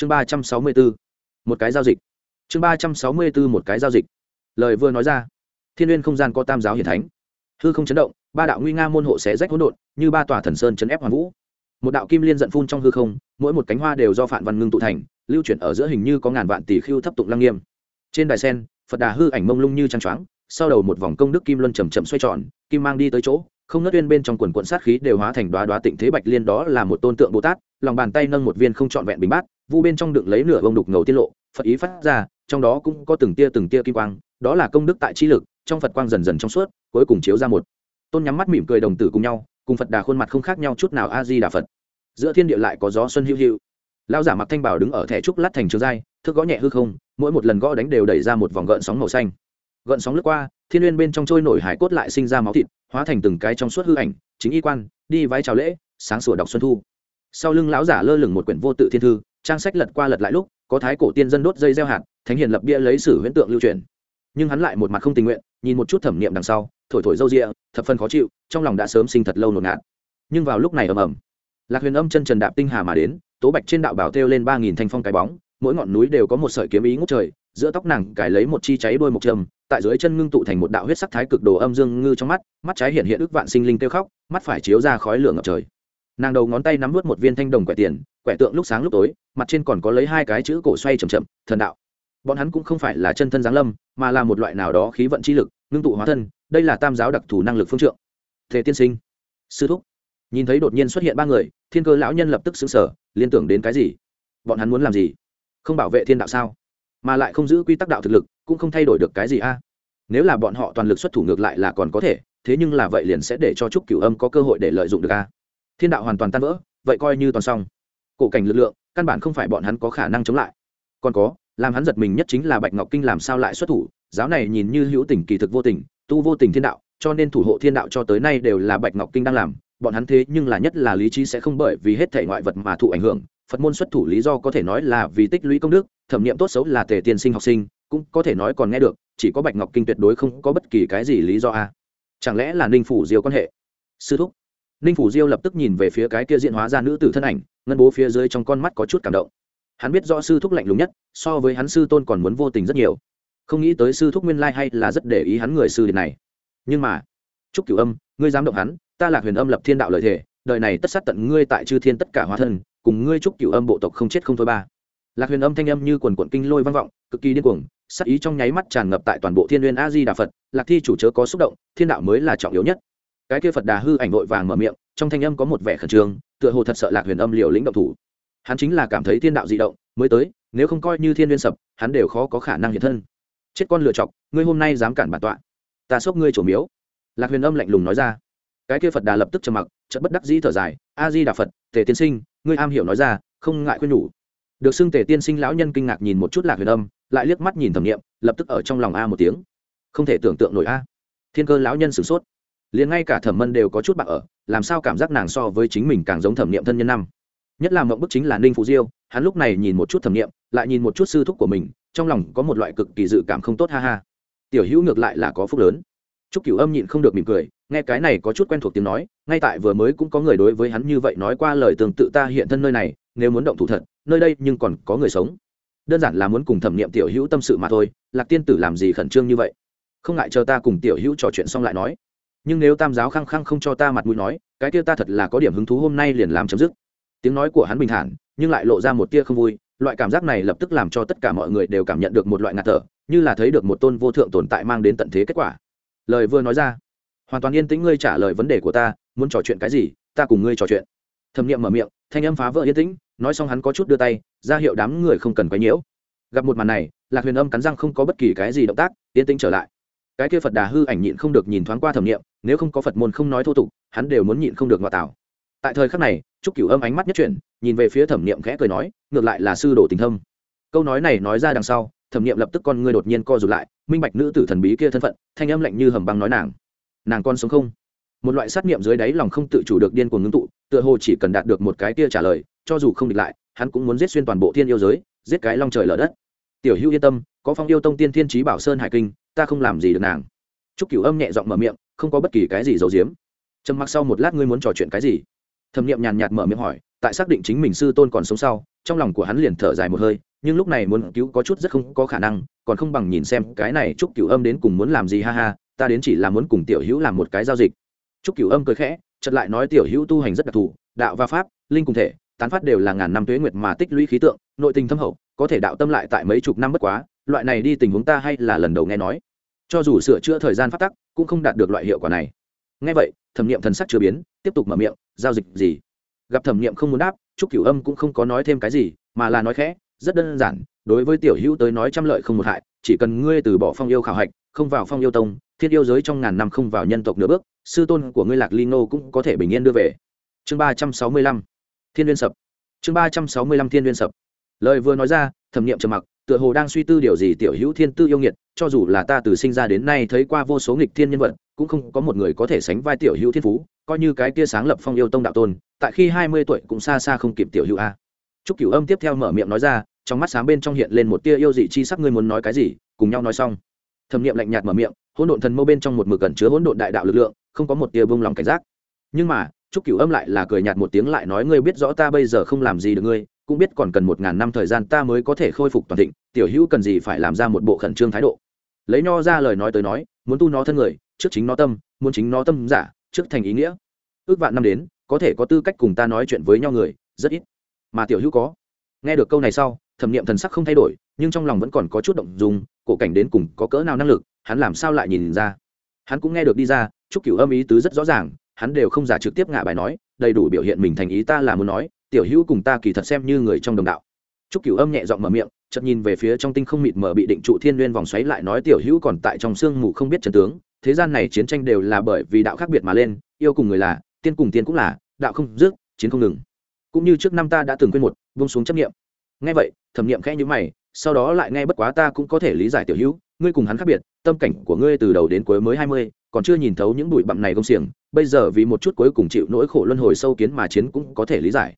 chương ba trăm sáu mươi bốn một cái giao dịch. Chương ba trăm sáu mươi bốn một cái giao dịch. Lời vừa nói ra, thiên n không gian có tam giáo hiển thánh. Hư không chấn động, ba đạo nguy nga môn hộ xé rách hỗn độn, như ba tòa thần sơn chấn ép hoàn vũ. Một đạo kim liên giận phun trong hư không, mỗi một cánh hoa đều do phản văn ngưng tụ thành, lưu chuyển ở giữa hình như có ngàn vạn tỷ khiêu thấp tụng lăng nghiêm. Trên đài sen, phật đà hư ảnh mông lung như trăng choáng, sau đầu một vòng công đức kim luân chầm chậm xoay tròn, kim mang đi tới chỗ, không nớt viên bên trong quần quận sát khí đều hóa thành đoá đoá tịnh thế bạch liên, đó là một tôn tượng bồ tát, lòng bàn tay nâng một viên không trọn vẹn bình bát vu bên trong đựng lấy nửa bông đục ngầu tiết lộ phật ý phát ra trong đó cũng có từng tia từng tia kim quang đó là công đức tại chi lực trong phật quang dần dần trong suốt cuối cùng chiếu ra một. Tôn nhắm mắt mỉm cười đồng tử cùng nhau cùng phật đà khuôn mặt không khác nhau chút nào a di đà phật. Giữa thiên địa lại có gió xuân hữu hữu. Lao giả mặc thanh bảo đứng ở thẻ trúc lát thành trường dai, thức gõ nhẹ hư không mỗi một lần gõ đánh đều đẩy ra một vòng gợn sóng màu xanh. Gợn sóng lướt qua thiên n bên trong trôi nổi hải cốt lại sinh ra máu thịt hóa thành từng cái trong suốt hư ảnh chính y quan đi vái chào lễ sáng sủa đọc xuân thu. Sau lưng lão giả lơ lửng một quyển vô tự thiên thư trang sách lật qua lật lại lúc, có thái cổ tiên dân đốt dây gieo hạt, thánh hiền lập bia lấy sử huyễn tượng lưu truyền. Nhưng hắn lại một mặt không tình nguyện, nhìn một chút thẩm niệm đằng sau, thổi thổi râu rịa thập phân khó chịu, trong lòng đã sớm sinh thật lâu nột ngạt. Nhưng vào lúc này ầm ầm, lạc huyền âm chân trần đạp tinh hà mà đến, tố bạch trên đạo bảo thêu lên ba nghìn thanh phong cái bóng, mỗi ngọn núi đều có một sợi kiếm ý ngút trời, giữa tóc nàng cài lấy một chi cháy đôi mộc trầm, tại dưới chân ngưng tụ thành một đạo huyết sắc thái cực đồ âm dương ngư trong mắt mắt trái hiện hiện ức vạn sinh linh kêu khóc, mắt phải chiếu ra khói lửa ngập trời. Nàng đầu ngón tay nắm vớt một viên thanh đồng quẻ tiền quẻ tượng lúc sáng lúc tối, mặt trên còn có lấy hai cái chữ cổ xoay chầm chậm, thần đạo. Bọn hắn cũng không phải là chân thân giáng lâm, mà là một loại nào đó khí vận chi lực, ngưng tụ hóa thân, đây là tam giáo đặc thù năng lực phương trượng. Thế tiên sinh, sư thúc. Nhìn thấy đột nhiên xuất hiện ba người, thiên cơ lão nhân lập tức xứng sở liên tưởng đến cái gì? Bọn hắn muốn làm gì? Không bảo vệ thiên đạo sao? Mà lại không giữ quy tắc đạo thực lực, cũng không thay đổi được cái gì a? Nếu là bọn họ toàn lực xuất thủ ngược lại là còn có thể, thế nhưng là vậy liền sẽ để cho trúc cửu âm có cơ hội để lợi dụng được a. Thiên đạo hoàn toàn tan vỡ, vậy coi như toàn xong cổ cảnh lực lượng, căn bản không phải bọn hắn có khả năng chống lại. Còn có, làm hắn giật mình nhất chính là bạch ngọc kinh làm sao lại xuất thủ, giáo này nhìn như hữu tình kỳ thực vô tình, tu vô tình thiên đạo, cho nên thủ hộ thiên đạo cho tới nay đều là bạch ngọc kinh đang làm, bọn hắn thế nhưng là nhất là lý trí sẽ không bởi vì hết thể ngoại vật mà thụ ảnh hưởng, phật môn xuất thủ lý do có thể nói là vì tích lũy công đức, thẩm nghiệm tốt xấu là tề tiên sinh học sinh, cũng có thể nói còn nghe được, chỉ có bạch ngọc kinh tuyệt đối không có bất kỳ cái gì lý do a. Chẳng lẽ là ninh phủ diều quan hệ? Sư thúc ninh phủ diêu lập tức nhìn về phía cái kia diện hóa ra nữ tử thân ảnh, ngân bố phía dưới trong con mắt có chút cảm động. Hắn biết rõ sư thúc lạnh lùng nhất, so với hắn sư tôn còn muốn vô tình rất nhiều. Không nghĩ tới sư thúc nguyên lai hay là rất để ý hắn người sư điện này. Nhưng mà chúc cửu âm, ngươi dám động hắn, ta là huyền âm lập thiên đạo lợi thể đời này tất sát tận ngươi tại chư thiên tất cả hóa thân, cùng ngươi chúc cửu âm bộ tộc không chết không thôi ba. Lạc huyền âm thanh âm như quần quận kinh lôi vang vọng, cực kỳ điên cuồng sắc ý trong nháy mắt tràn ngập tại toàn bộ thiên n a di đà phật, lạc thi chủ chớ có xúc động, thiên đạo mới là trọng yếu nhất cái kia phật đà hư ảnh vội vàng mở miệng, trong thanh âm có một vẻ khẩn trương, tựa hồ thật sợ lạc huyền âm liều lĩnh động thủ. Hắn chính là cảm thấy thiên đạo di động, mới tới, nếu không coi như thiên liên sập, hắn đều khó có khả năng hiện thân. Chết con lựa chọc, ngươi hôm nay dám cản bản tọa. Ta xốc ngươi chủ miếu. Lạc huyền âm lạnh lùng nói ra. Cái kia phật đà lập tức trầm mặc, chợt bất đắc dĩ thở dài. A di đà phật, tề tiên sinh, ngươi am hiểu nói ra, không ngại khuyên nhủ. Được xưng tề tiên sinh lão nhân kinh ngạc nhìn một chút lạc huyền âm, lại liếc mắt nhìn thẩm nghiệm, lập tức ở trong lòng a một tiếng. Không thể tưởng tượng nổi a. Thiên cơ lão nhân sửng sốt liền ngay cả thẩm mân đều có chút bạc ở làm sao cảm giác nàng so với chính mình càng giống thẩm nghiệm thân nhân năm nhất là mộng bức chính là ninh phú diêu hắn lúc này nhìn một chút thẩm nghiệm lại nhìn một chút sư thúc của mình trong lòng có một loại cực kỳ dự cảm không tốt ha ha tiểu hữu ngược lại là có phúc lớn Trúc Cửu Âm nhịn không được mỉm cười, nghe cái này có chút quen thuộc tiếng nói, ngay tại vừa mới cũng có người đối với hắn như vậy nói qua lời tương tự ta hiện thân nơi này, nếu muốn động thủ thật, nơi đây nhưng còn có người sống. Đơn giản là muốn cùng thẩm niệm tiểu hữu tâm sự mà thôi, Lạc Tiên tử làm gì khẩn trương như vậy? Không ngại chờ ta cùng tiểu hữu trò chuyện xong lại nói. Nhưng nếu Tam giáo khăng khăng không cho ta mặt mũi nói, cái kia ta thật là có điểm hứng thú hôm nay liền làm chấm dứt. Tiếng nói của hắn bình thản, nhưng lại lộ ra một tia không vui, loại cảm giác này lập tức làm cho tất cả mọi người đều cảm nhận được một loại ngạt thở, như là thấy được một tôn vô thượng tồn tại mang đến tận thế kết quả. Lời vừa nói ra hoàn toàn yên tĩnh ngươi trả lời vấn đề của ta muốn trò chuyện cái gì ta cùng ngươi trò chuyện. Thẩm nghiệm mở miệng thanh âm phá vỡ yên tĩnh nói xong hắn có chút đưa tay ra hiệu đám người không cần quấy nhiễu. Gặp một màn này lạc huyền âm cắn răng không có bất kỳ cái gì động tác yên tĩnh trở lại. Cái kia phật đà hư ảnh nhịn không được nhìn thoáng qua thẩm nghiệm nếu không có phật môn không nói thô tục, hắn đều muốn nhịn không được ngoại tảo. Tại thời khắc này, trúc cửu âm ánh mắt nhất chuyển, nhìn về phía thẩm niệm khẽ cười nói, ngược lại là sư đồ tình thâm. Câu nói này nói ra đằng sau, thẩm niệm lập tức con ngươi đột nhiên co rụt lại, minh bạch nữ tử thần bí kia thân phận, thanh âm lạnh như hầm băng nói nàng nàng con sống không? Một loại sát niệm dưới đáy lòng không tự chủ được điên cuồng ngưng tụ, tựa hồ chỉ cần đạt được một cái kia trả lời, cho dù không địch lại, hắn cũng muốn giết xuyên toàn bộ thiên yêu giới, giết cái long trời lở đất. Tiểu hữu yên tâm, có phong yêu tông tiên thiên trí bảo sơn hải kinh, ta không làm gì được nàng. Trúc cửu âm nhẹ giọng mở miệng không có bất kỳ cái gì giấu giếm. Trầm mặc sau một lát ngươi muốn trò chuyện cái gì? Thẩm nghiệm nhàn nhạt mở miệng hỏi, tại xác định chính mình sư tôn còn sống sau, trong lòng của hắn liền thở dài một hơi, nhưng lúc này muốn cứu có chút rất không có khả năng, còn không bằng nhìn xem cái này trúc cửu âm đến cùng muốn làm gì ha ha, ta đến chỉ là muốn cùng tiểu hữu làm một cái giao dịch. Trúc cửu âm cười khẽ, chợt lại nói tiểu hữu tu hành rất đặc thù, đạo và pháp, linh cùng thể, tán phát đều là ngàn năm tuế nguyệt mà tích lũy khí tượng, nội tình thâm hậu, có thể đạo tâm lại tại mấy chục năm bất quá, loại này đi tình huống ta hay là lần đầu nghe nói cho dù sửa chữa thời gian phát tắc, cũng không đạt được loại hiệu quả này. Nghe vậy, thẩm nghiệm thần sắc chưa biến, tiếp tục mở miệng, giao dịch gì? Gặp thẩm nghiệm không muốn đáp, trúc cửu âm cũng không có nói thêm cái gì, mà là nói khẽ, rất đơn giản, đối với tiểu hữu tới nói trăm lợi không một hại, chỉ cần ngươi từ bỏ phong yêu khảo hạch, không vào phong yêu tông, thiên yêu giới trong ngàn năm không vào nhân tộc nửa bước, sư tôn của ngươi lạc ly ngô cũng có thể bình yên đưa về. Chương ba trăm sáu mươi lăm, thiên liên sập. Chương ba trăm sáu mươi lăm, thiên liên sập. Lời vừa nói ra, thẩm nghiệm trầm mặc tựa hồ đang suy tư điều gì tiểu hữu thiên tư yêu nghiệt cho dù là ta từ sinh ra đến nay thấy qua vô số nghịch thiên nhân vật cũng không có một người có thể sánh vai tiểu hữu thiên phú coi như cái kia sáng lập phong yêu tông đạo tôn tại khi hai mươi tuổi cũng xa xa không kịp tiểu hữu a Trúc Cửu Âm tiếp theo mở miệng nói ra, trong mắt sáng bên trong hiện lên một tia yêu dị chi sắc ngươi muốn nói cái gì, cùng nhau nói xong. Thẩm Niệm lạnh nhạt mở miệng, hỗn độn thần mâu bên trong một mực cẩn chứa hỗn độn đại đạo lực lượng, không có một tia bông lòng cảnh giác. Nhưng mà, Trúc Cửu Âm lại là cười nhạt một tiếng lại nói ngươi biết rõ ta bây giờ không làm gì được ngươi, cũng biết còn cần một ngàn năm thời gian ta mới có thể khôi phục toàn thịnh, tiểu hữu cần gì phải làm ra một bộ khẩn trương thái độ. Lấy nho ra lời nói tới nói, muốn tu nó thân người, trước chính nó tâm, muốn chính nó tâm giả, trước thành ý nghĩa. Ước vạn năm đến, có thể có tư cách cùng ta nói chuyện với nhau người, rất ít. Mà tiểu hữu có nghe được câu này sau thẩm nghiệm thần sắc không thay đổi nhưng trong lòng vẫn còn có chút động dùng cổ cảnh đến cùng có cỡ nào năng lực hắn làm sao lại nhìn ra hắn cũng nghe được đi ra chúc cửu âm ý tứ rất rõ ràng hắn đều không giả trực tiếp ngả bài nói đầy đủ biểu hiện mình thành ý ta là muốn nói tiểu hữu cùng ta kỳ thật xem như người trong đồng đạo. Chúc cửu âm nhẹ giọng mở miệng, chợt nhìn về phía trong tinh không mịt mờ bị định trụ thiên nguyên vòng xoáy lại nói tiểu hữu còn tại trong sương mù không biết trần tướng, thế gian này chiến tranh đều là bởi vì đạo khác biệt mà lên, yêu cùng người là, tiên cùng tiên cũng là, đạo không dứt chiến không ngừng. Cũng như trước năm ta đã từng quên một vung xuống chấp nghiệm nghe vậy, thẩm nghiệm khẽ như mày, sau đó lại nghe bất quá ta cũng có thể lý giải tiểu hữu, ngươi cùng hắn khác biệt, tâm cảnh của ngươi từ đầu đến cuối mới hai mươi, còn chưa nhìn thấu những bụi bặm này công xiềng, bây giờ vì một chút cuối cùng chịu nỗi khổ luân hồi sâu kiến mà chiến cũng có thể lý giải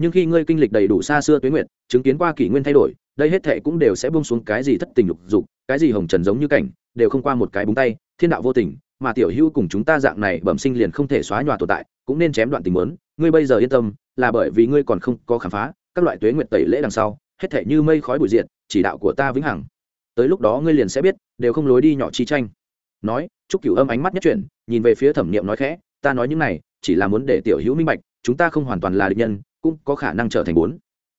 nhưng khi ngươi kinh lịch đầy đủ xa xưa tuế nguyệt, chứng kiến qua kỷ nguyên thay đổi, đây hết thệ cũng đều sẽ bông xuống cái gì thất tình lục dục, cái gì hồng trần giống như cảnh, đều không qua một cái búng tay, thiên đạo vô tình, mà tiểu hữu cùng chúng ta dạng này bẩm sinh liền không thể xóa nhòa tồn tại, cũng nên chém đoạn tình muốn, ngươi bây giờ yên tâm, là bởi vì ngươi còn không có khám phá, các loại tuế nguyệt tẩy lễ đằng sau, hết thệ như mây khói bụi diệt, chỉ đạo của ta vĩnh hằng. Tới lúc đó ngươi liền sẽ biết, đều không lối đi nhỏ chi tranh. Nói, chúc cửu âm ánh mắt nhất chuyển, nhìn về phía thẩm niệm nói khẽ, ta nói những này, chỉ là muốn để tiểu hữu minh bạch, chúng ta không hoàn toàn là địch nhân cũng có khả năng trở thành bốn.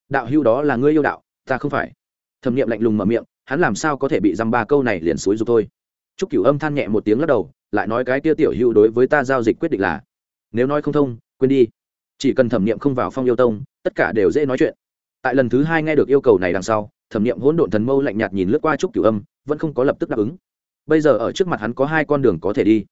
Đạo hưu đó là ngươi yêu đạo, ta không phải. Thẩm nghiệm lạnh lùng mở miệng, hắn làm sao có thể bị dăm ba câu này liền suối giục thôi. Chúc cửu âm than nhẹ một tiếng lắc đầu, lại nói cái tia tiểu hưu đối với ta giao dịch quyết định là, nếu nói không thông, quên đi. Chỉ cần thẩm nghiệm không vào phong yêu tông, tất cả đều dễ nói chuyện. Tại lần thứ hai nghe được yêu cầu này đằng sau, thẩm nghiệm hỗn độn thần mâu lạnh nhạt nhìn lướt qua trúc cửu âm, vẫn không có lập tức đáp ứng. Bây giờ ở trước mặt hắn có hai con đường có thể đi.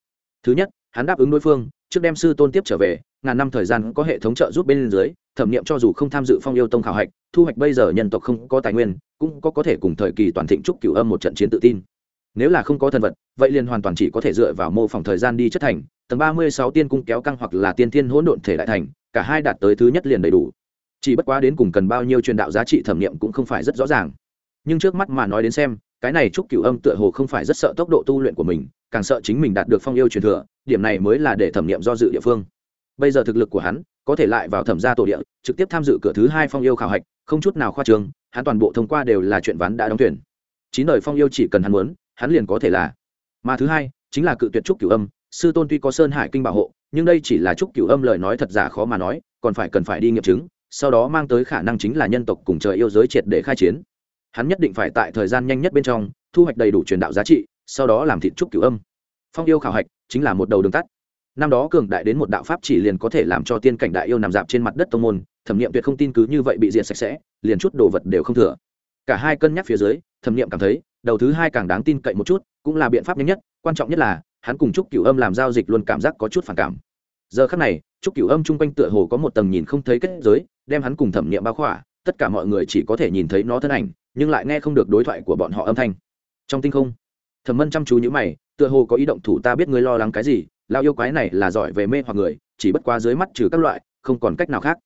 Thứ nhất, hắn đáp ứng đối phương, trước đem sư tôn tiếp trở về ngàn năm thời gian có hệ thống trợ giúp bên dưới, thẩm nghiệm cho dù không tham dự phong yêu tông khảo hạch, thu hoạch bây giờ nhân tộc không có tài nguyên, cũng có có thể cùng thời kỳ toàn thịnh trúc cửu âm một trận chiến tự tin. Nếu là không có thần vật, vậy liền hoàn toàn chỉ có thể dựa vào mô phỏng thời gian đi chất thành, tầng ba mươi sáu tiên cung kéo căng hoặc là tiên thiên hỗn độn thể đại thành, cả hai đạt tới thứ nhất liền đầy đủ. Chỉ bất quá đến cùng cần bao nhiêu truyền đạo giá trị thẩm nghiệm cũng không phải rất rõ ràng. Nhưng trước mắt mà nói đến xem, cái này trúc cửu âm tựa hồ không phải rất sợ tốc độ tu luyện của mình, càng sợ chính mình đạt được phong yêu truyền thừa, điểm này mới là để thẩm nghiệm do dự địa phương bây giờ thực lực của hắn có thể lại vào thẩm gia tổ địa, trực tiếp tham dự cửa thứ hai phong yêu khảo hạch, không chút nào khoa trương, hắn toàn bộ thông qua đều là chuyện ván đã đóng tuyển chín đời phong yêu chỉ cần hắn muốn, hắn liền có thể là. Mà thứ hai, chính là cự tuyệt trúc cửu âm, sư tôn tuy có sơn hải kinh bảo hộ, nhưng đây chỉ là trúc cửu âm lời nói thật giả khó mà nói, còn phải cần phải đi nghiệm chứng, sau đó mang tới khả năng chính là nhân tộc cùng trời yêu giới triệt để khai chiến. Hắn nhất định phải tại thời gian nhanh nhất bên trong, thu hoạch đầy đủ truyền đạo giá trị, sau đó làm thịt trúc cửu âm. Phong yêu khảo hạch chính là một đầu đường tắt năm đó cường đại đến một đạo pháp chỉ liền có thể làm cho tiên cảnh đại yêu nằm dạp trên mặt đất tông môn, thẩm nghiệm tuyệt không tin cứ như vậy bị diệt sạch sẽ, liền chút đồ vật đều không thừa. Cả hai cân nhắc phía dưới, thẩm nghiệm cảm thấy, đầu thứ hai càng đáng tin cậy một chút, cũng là biện pháp nhanh nhất, quan trọng nhất là, hắn cùng trúc cửu âm làm giao dịch luôn cảm giác có chút phản cảm. Giờ khắc này, trúc cửu âm chung quanh tựa hồ có một tầng nhìn không thấy kết giới, đem hắn cùng thẩm nghiệm bao khỏa, tất cả mọi người chỉ có thể nhìn thấy nó thân ảnh, nhưng lại nghe không được đối thoại của bọn họ âm thanh. Trong tinh không, thẩm mân chăm chú nhữ mày, tựa hồ có ý động thủ ta biết ngươi lo lắng cái gì lão yêu quái này là giỏi về mê hoặc người, chỉ bất qua dưới mắt trừ các loại, không còn cách nào khác.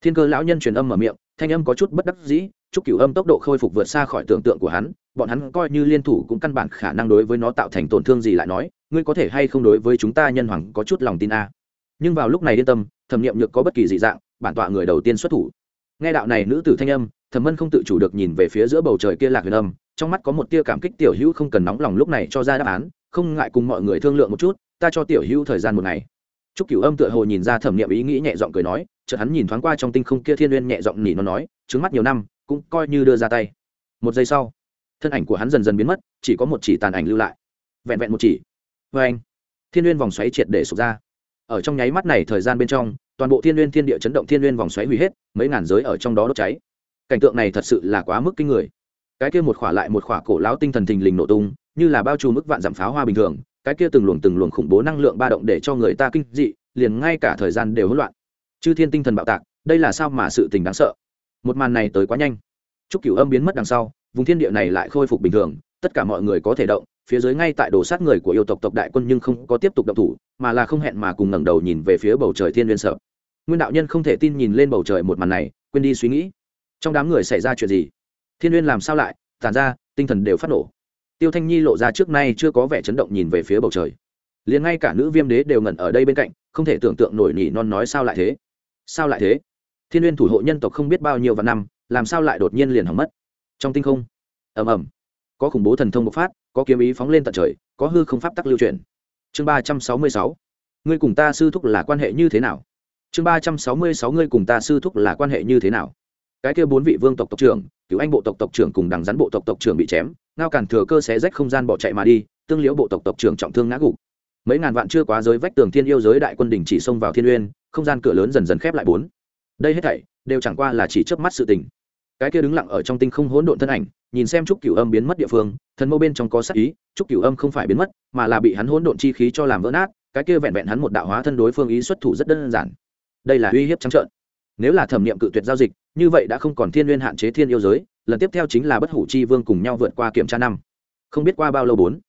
Thiên cơ lão nhân truyền âm mở miệng, thanh âm có chút bất đắc dĩ, chúc cửu âm tốc độ khôi phục vượt xa khỏi tưởng tượng của hắn, bọn hắn coi như liên thủ cũng căn bản khả năng đối với nó tạo thành tổn thương gì lại nói, ngươi có thể hay không đối với chúng ta nhân hoàng có chút lòng tin a nhưng vào lúc này yên tâm, thẩm nghiệm nhược có bất kỳ dị dạng, bản tọa người đầu tiên xuất thủ. Nghe đạo này nữ tử thanh âm, thẩm mân không tự chủ được nhìn về phía giữa bầu trời kia lạc huyền âm, trong mắt có một tia cảm kích tiểu hữu không cần nóng lòng lúc này cho ra đáp án, không ngại cùng mọi người thương lượng một chút ta cho tiểu hữu thời gian một ngày Trúc Cửu Âm tựa hồ nhìn ra thẩm niệm ý nghĩ nhẹ giọng cười nói, chợt hắn nhìn thoáng qua trong tinh không kia thiên nguyên nhẹ giọng nỉ nó nói, trứng mắt nhiều năm, cũng coi như đưa ra tay. Một giây sau, thân ảnh của hắn dần dần biến mất, chỉ có một chỉ tàn ảnh lưu lại. Vẹn vẹn một chỉ. Và anh, thiên nguyên vòng xoáy triệt để sụp ra. Ở trong nháy mắt này thời gian bên trong, toàn bộ thiên nguyên thiên địa chấn động thiên nguyên vòng xoáy hủy hết, mấy ngàn giới ở trong đó đốt cháy. Cảnh tượng này thật sự là quá mức kinh người. Cái kia một khỏa lại một khỏa cổ lão tinh thần thình lình nổ tung, như là bao trùm mức vạn dặm pháo hoa bình thường, cái kia từng luồng từng luồng khủng bố năng lượng ba động để cho người ta kinh dị, liền ngay cả thời gian đều hỗn loạn. Chư thiên tinh thần bạo tạc, đây là sao mà sự tình đáng sợ? Một màn này tới quá nhanh. Chúc cửu âm biến mất đằng sau, vùng thiên địa này lại khôi phục bình thường, tất cả mọi người có thể động, phía dưới ngay tại đồ sát người của yêu tộc tộc đại quân nhưng không có tiếp tục động thủ, mà là không hẹn mà cùng ngẩng đầu nhìn về phía bầu trời thiên liên sợ nguyên đạo nhân không thể tin nhìn lên bầu trời một màn này, quên đi suy nghĩ. Trong đám người xảy ra chuyện gì? Thiên liên làm sao lại? Tàn ra, tinh thần đều phát nổ tiêu thanh nhi lộ ra trước nay chưa có vẻ chấn động nhìn về phía bầu trời. Liền ngay cả nữ viêm đế đều ngẩn ở đây bên cạnh, không thể tưởng tượng nổi nỉ non nói sao lại thế. Sao lại thế? Thiên n thủ hộ nhân tộc không biết bao nhiêu vạn năm, làm sao lại đột nhiên liền hỏng mất? Trong tinh không? Ầm ầm. Có khủng bố thần thông bộc phát, có kiếm ý phóng lên tận trời, có hư không pháp tắc lưu truyền. Chương ba trăm sáu mươi sáu. Ngươi cùng ta sư thúc là quan hệ như thế nào? Chương ba trăm sáu mươi sáu ngươi cùng ta sư thúc là quan hệ như thế nào? Cái kia bốn vị vương tộc tộc trưởng cựu anh bộ tộc tộc trưởng cùng đằng rắn bộ tộc tộc trưởng bị chém ngao cản thừa cơ xé rách không gian bỏ chạy mà đi, tương liễu bộ tộc tộc trưởng trọng thương ngã gục. Mấy ngàn vạn chưa quá giới vách tường thiên yêu giới đại quân đình chỉ xông vào thiên uyên, không gian cửa lớn dần dần khép lại bốn. Đây hết thảy đều chẳng qua là chỉ chớp mắt sự tình. Cái kia đứng lặng ở trong tinh không hỗn độn thân ảnh, nhìn xem trúc cửu âm biến mất địa phương, thần mâu bên trong có sắc ý, trúc cửu âm không phải biến mất, mà là bị hắn hỗn độn chi khí cho làm vỡ nát, cái kia vẹn vẹn hắn một đạo hóa thân đối phương ý xuất thủ rất đơn giản. Đây là uy hiếp trắng trợn nếu là thẩm niệm cự tuyệt giao dịch, như vậy đã không còn thiên nguyên hạn chế thiên yêu giới, lần tiếp theo chính là bất hủ chi vương cùng nhau vượt qua kiểm tra năm. Không biết qua bao lâu bốn.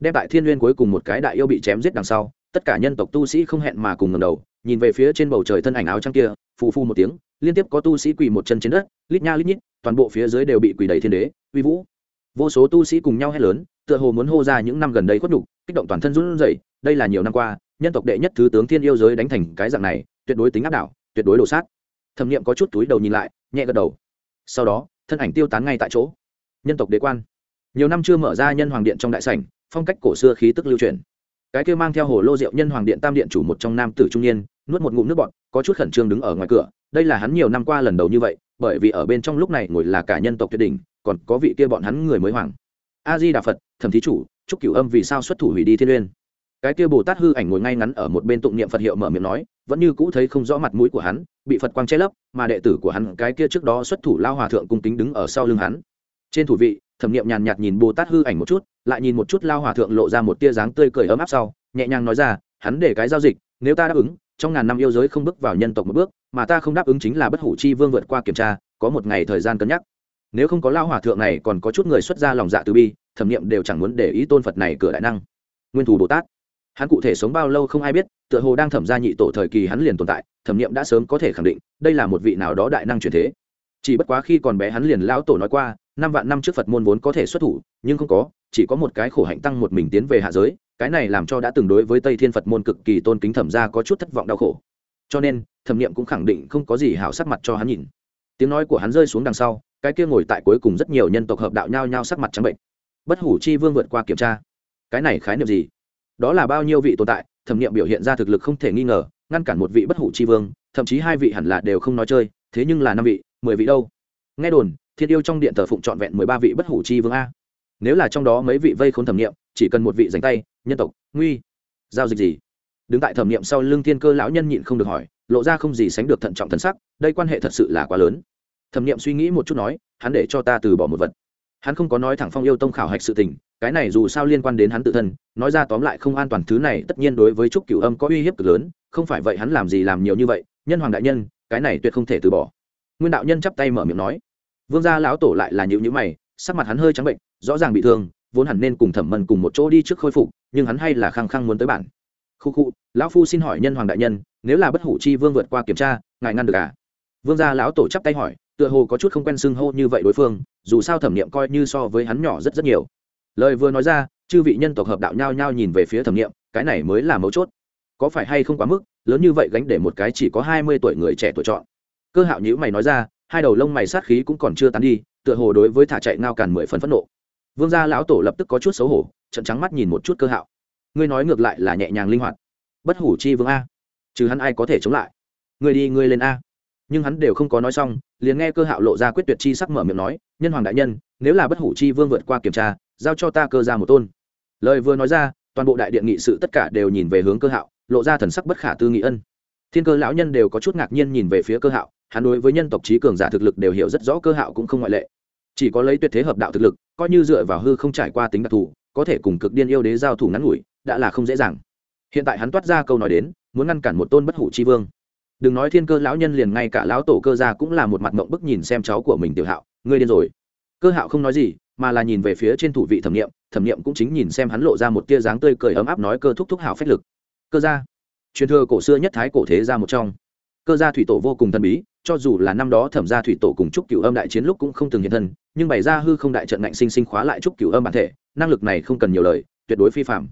Đem tại thiên nguyên cuối cùng một cái đại yêu bị chém giết đằng sau, tất cả nhân tộc tu sĩ không hẹn mà cùng ngầm đầu, nhìn về phía trên bầu trời thân ảnh áo trắng kia, phù phu một tiếng, liên tiếp có tu sĩ quỳ một chân trên đất, lít nha lít nhít, toàn bộ phía dưới đều bị quỳ đầy thiên đế, uy vũ. Vô số tu sĩ cùng nhau hét lớn, tựa hồ muốn hô ra những năm gần đây khuất nhục, kích động toàn thân run rẩy, đây là nhiều năm qua, nhân tộc đệ nhất thứ tướng thiên yêu giới đánh thành cái dạng này, tuyệt đối tính áp đảo, tuyệt đối đổ sát thẩm nghiệm có chút túi đầu nhìn lại, nhẹ gật đầu. Sau đó, thân ảnh tiêu tán ngay tại chỗ. Nhân tộc đế quan. Nhiều năm chưa mở ra nhân hoàng điện trong đại sảnh, phong cách cổ xưa khí tức lưu truyền. Cái kia mang theo hồ lô rượu nhân hoàng điện tam điện chủ một trong nam tử trung niên, nuốt một ngụm nước bọt, có chút khẩn trương đứng ở ngoài cửa. Đây là hắn nhiều năm qua lần đầu như vậy, bởi vì ở bên trong lúc này ngồi là cả nhân tộc tuyệt đỉnh, còn có vị kia bọn hắn người mới hoàng. A di đà phật, thẩm thí chủ, chúc cửu âm vì sao xuất thủ hủy đi thiên uyên? Cái kia bồ tát hư ảnh ngồi ngay ngắn ở một bên tụng niệm phật hiệu mở miệng nói, vẫn như cũ thấy không rõ mặt mũi của hắn, bị phật quang che lấp, mà đệ tử của hắn, cái kia trước đó xuất thủ lao hòa thượng cung kính đứng ở sau lưng hắn. Trên thủ vị, thẩm niệm nhàn nhạt nhìn bồ tát hư ảnh một chút, lại nhìn một chút lao hòa thượng lộ ra một tia dáng tươi cười ấm áp sau, nhẹ nhàng nói ra, hắn để cái giao dịch, nếu ta đáp ứng, trong ngàn năm yêu giới không bước vào nhân tộc một bước, mà ta không đáp ứng chính là bất hủ chi vương vượt qua kiểm tra, có một ngày thời gian cân nhắc. Nếu không có lao hòa thượng này còn có chút người xuất ra lòng dạ từ bi, thẩm niệm đều chẳng muốn để ý tôn phật này cửa đại năng. Nguyên thủ bồ tát hắn cụ thể sống bao lâu không ai biết, tựa hồ đang thẩm ra nhị tổ thời kỳ hắn liền tồn tại, thẩm nghiệm đã sớm có thể khẳng định, đây là một vị nào đó đại năng truyền thế. Chỉ bất quá khi còn bé hắn liền lão tổ nói qua, năm vạn năm trước phật môn vốn có thể xuất thủ, nhưng không có, chỉ có một cái khổ hạnh tăng một mình tiến về hạ giới, cái này làm cho đã từng đối với tây thiên phật môn cực kỳ tôn kính thẩm ra có chút thất vọng đau khổ. Cho nên, thẩm nghiệm cũng khẳng định không có gì hảo sắc mặt cho hắn nhìn. Tiếng nói của hắn rơi xuống đằng sau, cái kia ngồi tại cuối cùng rất nhiều nhân tộc hợp đạo nhao nhao sắc mặt trắng bệnh. Bất hủ chi vương vượt qua kiểm tra. Cái này khái niệm gì? Đó là bao nhiêu vị tồn tại, thẩm nghiệm biểu hiện ra thực lực không thể nghi ngờ, ngăn cản một vị bất hủ chi vương, thậm chí hai vị hẳn là đều không nói chơi, thế nhưng là năm vị, mười vị đâu? Nghe đồn, thiên yêu trong điện thờ phụng trọn vẹn mười ba vị bất hủ chi vương a. Nếu là trong đó mấy vị vây khốn thẩm nghiệm, chỉ cần một vị dành tay, nhân tộc, nguy, giao dịch gì? Đứng tại thẩm nghiệm sau lưng thiên cơ lão nhân nhịn không được hỏi, lộ ra không gì sánh được thận trọng thân sắc, đây quan hệ thật sự là quá lớn. Thẩm nghiệm suy nghĩ một chút nói, hắn để cho ta từ bỏ một vật hắn không có nói thẳng phong yêu tông khảo hạch sự tình, cái này dù sao liên quan đến hắn tự thân, nói ra tóm lại không an toàn thứ này, tất nhiên đối với trúc cửu âm có uy hiếp cực lớn, không phải vậy hắn làm gì làm nhiều như vậy, nhân hoàng đại nhân, cái này tuyệt không thể từ bỏ. Nguyên đạo nhân chắp tay mở miệng nói. Vương gia lão tổ lại là nhịu nhữ mày, sắc mặt hắn hơi trắng bệnh, rõ ràng bị thương, vốn hẳn nên cùng thẩm mần cùng một chỗ đi trước khôi phục, nhưng hắn hay là khăng khăng muốn tới bản. Khu khu, lão phu xin hỏi nhân hoàng đại nhân, nếu là bất hủ chi vương vượt qua kiểm tra, ngài ngăn được à? Vương gia lão tổ chắp tay hỏi tựa hồ có chút không quen xưng hô như vậy đối phương, dù sao thẩm nghiệm coi như so với hắn nhỏ rất rất nhiều. Lời vừa nói ra, chư vị nhân tộc hợp đạo nhao nhao nhìn về phía thẩm nghiệm cái này mới là mấu chốt. Có phải hay không quá mức, lớn như vậy gánh để một cái chỉ có hai mươi tuổi người trẻ tuổi chọn. Cơ hạo nhữ mày nói ra, hai đầu lông mày sát khí cũng còn chưa tán đi, tựa hồ đối với thả chạy ngao càn mười phần phẫn nộ. Vương gia lão tổ lập tức có chút xấu hổ trận trắng mắt nhìn một chút cơ hạo. Ngươi nói ngược lại là nhẹ nhàng linh hoạt. Bất hủ chi vương a. Chứ hắn ai có thể chống lại? Ngươi đi, ngươi lên a nhưng hắn đều không có nói xong, liền nghe cơ hạo lộ ra quyết tuyệt chi sắc mở miệng nói, nhân hoàng đại nhân, nếu là bất hủ chi vương vượt qua kiểm tra, giao cho ta cơ ra một tôn. Lời vừa nói ra, toàn bộ đại điện nghị sự tất cả đều nhìn về hướng cơ hạo, lộ ra thần sắc bất khả tư nghị ân. Thiên cơ lão nhân đều có chút ngạc nhiên nhìn về phía cơ hạo, hắn đối với nhân tộc trí cường giả thực lực đều hiểu rất rõ cơ hạo cũng không ngoại lệ. Chỉ có lấy tuyệt thế hợp đạo thực lực, coi như dựa vào hư không trải qua tính đặc thù, có thể cùng cực điên yêu đế giao thủ ngắn ngủi, đã là không dễ dàng. Hiện tại hắn toát ra câu nói đến, muốn ngăn cản một tôn bất hủ chi vương đừng nói thiên cơ lão nhân liền ngay cả lão tổ cơ gia cũng là một mặt mộng bức nhìn xem cháu của mình tiểu hạo, ngươi điên rồi. Cơ hạo không nói gì, mà là nhìn về phía trên thủ vị thẩm nghiệm thẩm nghiệm cũng chính nhìn xem hắn lộ ra một tia dáng tươi cười ấm áp nói cơ thúc thúc hảo phách lực. Cơ gia, truyền thừa cổ xưa nhất thái cổ thế gia một trong. Cơ gia thủy tổ vô cùng thần bí, cho dù là năm đó thẩm gia thủy tổ cùng trúc cửu âm đại chiến lúc cũng không từng hiện thân, nhưng bày ra hư không đại trận ngạnh sinh sinh khóa lại trúc cửu âm bản thể, năng lực này không cần nhiều lời, tuyệt đối phi phạm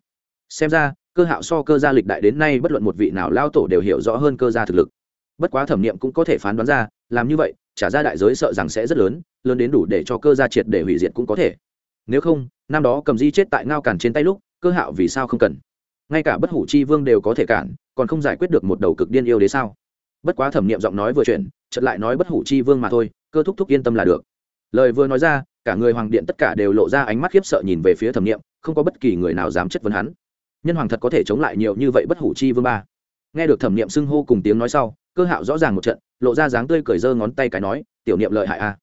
xem ra, cơ hạo so cơ gia lịch đại đến nay bất luận một vị nào lao tổ đều hiểu rõ hơn cơ gia thực lực bất quá thẩm nghiệm cũng có thể phán đoán ra, làm như vậy, trả ra đại giới sợ rằng sẽ rất lớn lớn đến đủ để cho cơ gia triệt để hủy diệt cũng có thể. Nếu không, năm đó cầm di chết tại ngao cản trên tay lúc, cơ hạo vì sao không cần? Ngay cả bất hủ chi vương đều có thể cản, còn không giải quyết được một đầu cực điên yêu đế sao? Bất quá thẩm nghiệm giọng nói vừa chuyện chợt lại nói bất hủ chi vương mà thôi, cơ thúc thúc yên tâm là được. Lời vừa nói ra, cả người hoàng điện tất cả đều lộ ra ánh mắt khiếp sợ nhìn về phía thẩm nghiệm không có bất kỳ người nào dám chất vấn hắn. Nhân hoàng thật có thể chống lại nhiều như vậy bất hủ chi vương ba. Nghe được thẩm nghiệm xưng hô cùng tiếng nói sau cơ hạo rõ ràng một trận, lộ ra dáng tươi cởi dơ ngón tay cái nói, tiểu niệm lợi hại a.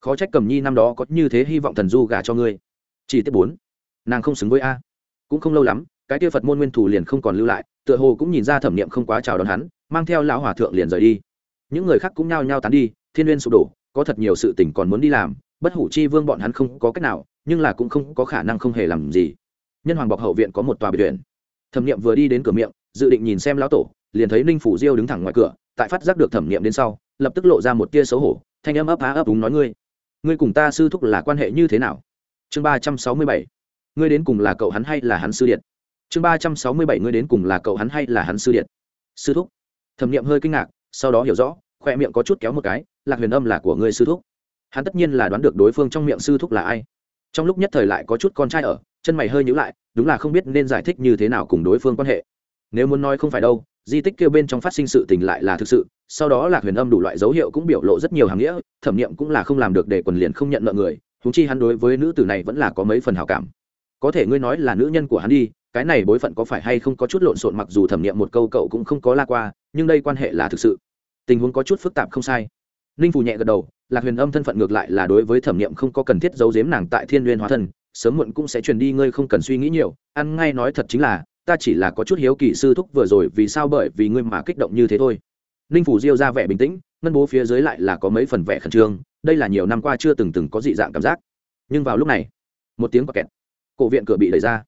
Khó trách cầm nhi năm đó có như thế hy vọng thần du gả cho ngươi. Chỉ tiếp bốn, nàng không xứng với a. Cũng không lâu lắm, cái tiêu phật môn nguyên thủ liền không còn lưu lại, tựa hồ cũng nhìn ra thẩm niệm không quá chào đón hắn, mang theo lão hòa thượng liền rời đi. Những người khác cũng nhao nhao tán đi, thiên n sụp đổ, có thật nhiều sự tỉnh còn muốn đi làm, bất hủ chi vương bọn hắn không có cách nào, nhưng là cũng không có khả năng không hề làm gì. Nhân hoàng bọc hậu viện có một tòa biệt viện. Thẩm niệm vừa đi đến cửa miệng, dự định nhìn xem lão tổ, liền thấy ninh phủ diêu đứng thẳng ngoài cửa tại phát giác được thẩm nghiệm đến sau, lập tức lộ ra một tia xấu hổ, thanh âm ấp á ấp úng nói ngươi ngươi cùng ta sư thúc là quan hệ như thế nào? Chương ba trăm sáu mươi bảy, ngươi đến cùng là cậu hắn hay là hắn sư điện? Chương ba trăm sáu mươi bảy, ngươi đến cùng là cậu hắn hay là hắn sư điện? Sư thúc. Thẩm nghiệm hơi kinh ngạc, sau đó hiểu rõ, khoe miệng có chút kéo một cái, lạc huyền âm là của ngươi sư thúc. Hắn tất nhiên là đoán được đối phương trong miệng sư thúc là ai. Trong lúc nhất thời lại có chút con trai ở, chân mày hơi nhữ lại, đúng là không biết nên giải thích như thế nào cùng đối phương quan hệ. Nếu muốn nói không phải đâu di tích kêu bên trong phát sinh sự tình lại là thực sự, sau đó lạc huyền âm đủ loại dấu hiệu cũng biểu lộ rất nhiều hàng nghĩa, thẩm nghiệm cũng là không làm được để quần liền không nhận nợ người húng chi hắn đối với nữ tử này vẫn là có mấy phần hào cảm. Có thể ngươi nói là nữ nhân của hắn đi, cái này bối phận có phải hay không có chút lộn xộn mặc dù thẩm nghiệm một câu cậu cũng không có la qua, nhưng đây quan hệ là thực sự. Tình huống có chút phức tạp không sai. Ninh phù nhẹ gật đầu, lạc huyền âm thân phận ngược lại là đối với thẩm nghiệm không có cần thiết giấu giếm nàng tại thiên n g u y ê n hóa thân sớm muộn cũng sẽ truyền đi, ngươi không cần suy nghĩ nhiều, ăn ngay nói thật chính là ta chỉ là có chút hiếu kỳ sư thúc vừa rồi vì sao bởi vì ngươi mà kích động như thế thôi. Ninh phủ diêu ra vẻ bình tĩnh, ngân bố phía dưới lại là có mấy phần vẻ khẩn trương, đây là nhiều năm qua chưa từng từng có dị dạng cảm giác. Nhưng vào lúc này, một tiếng quạt kẹt, cổ viện cửa bị đẩy ra.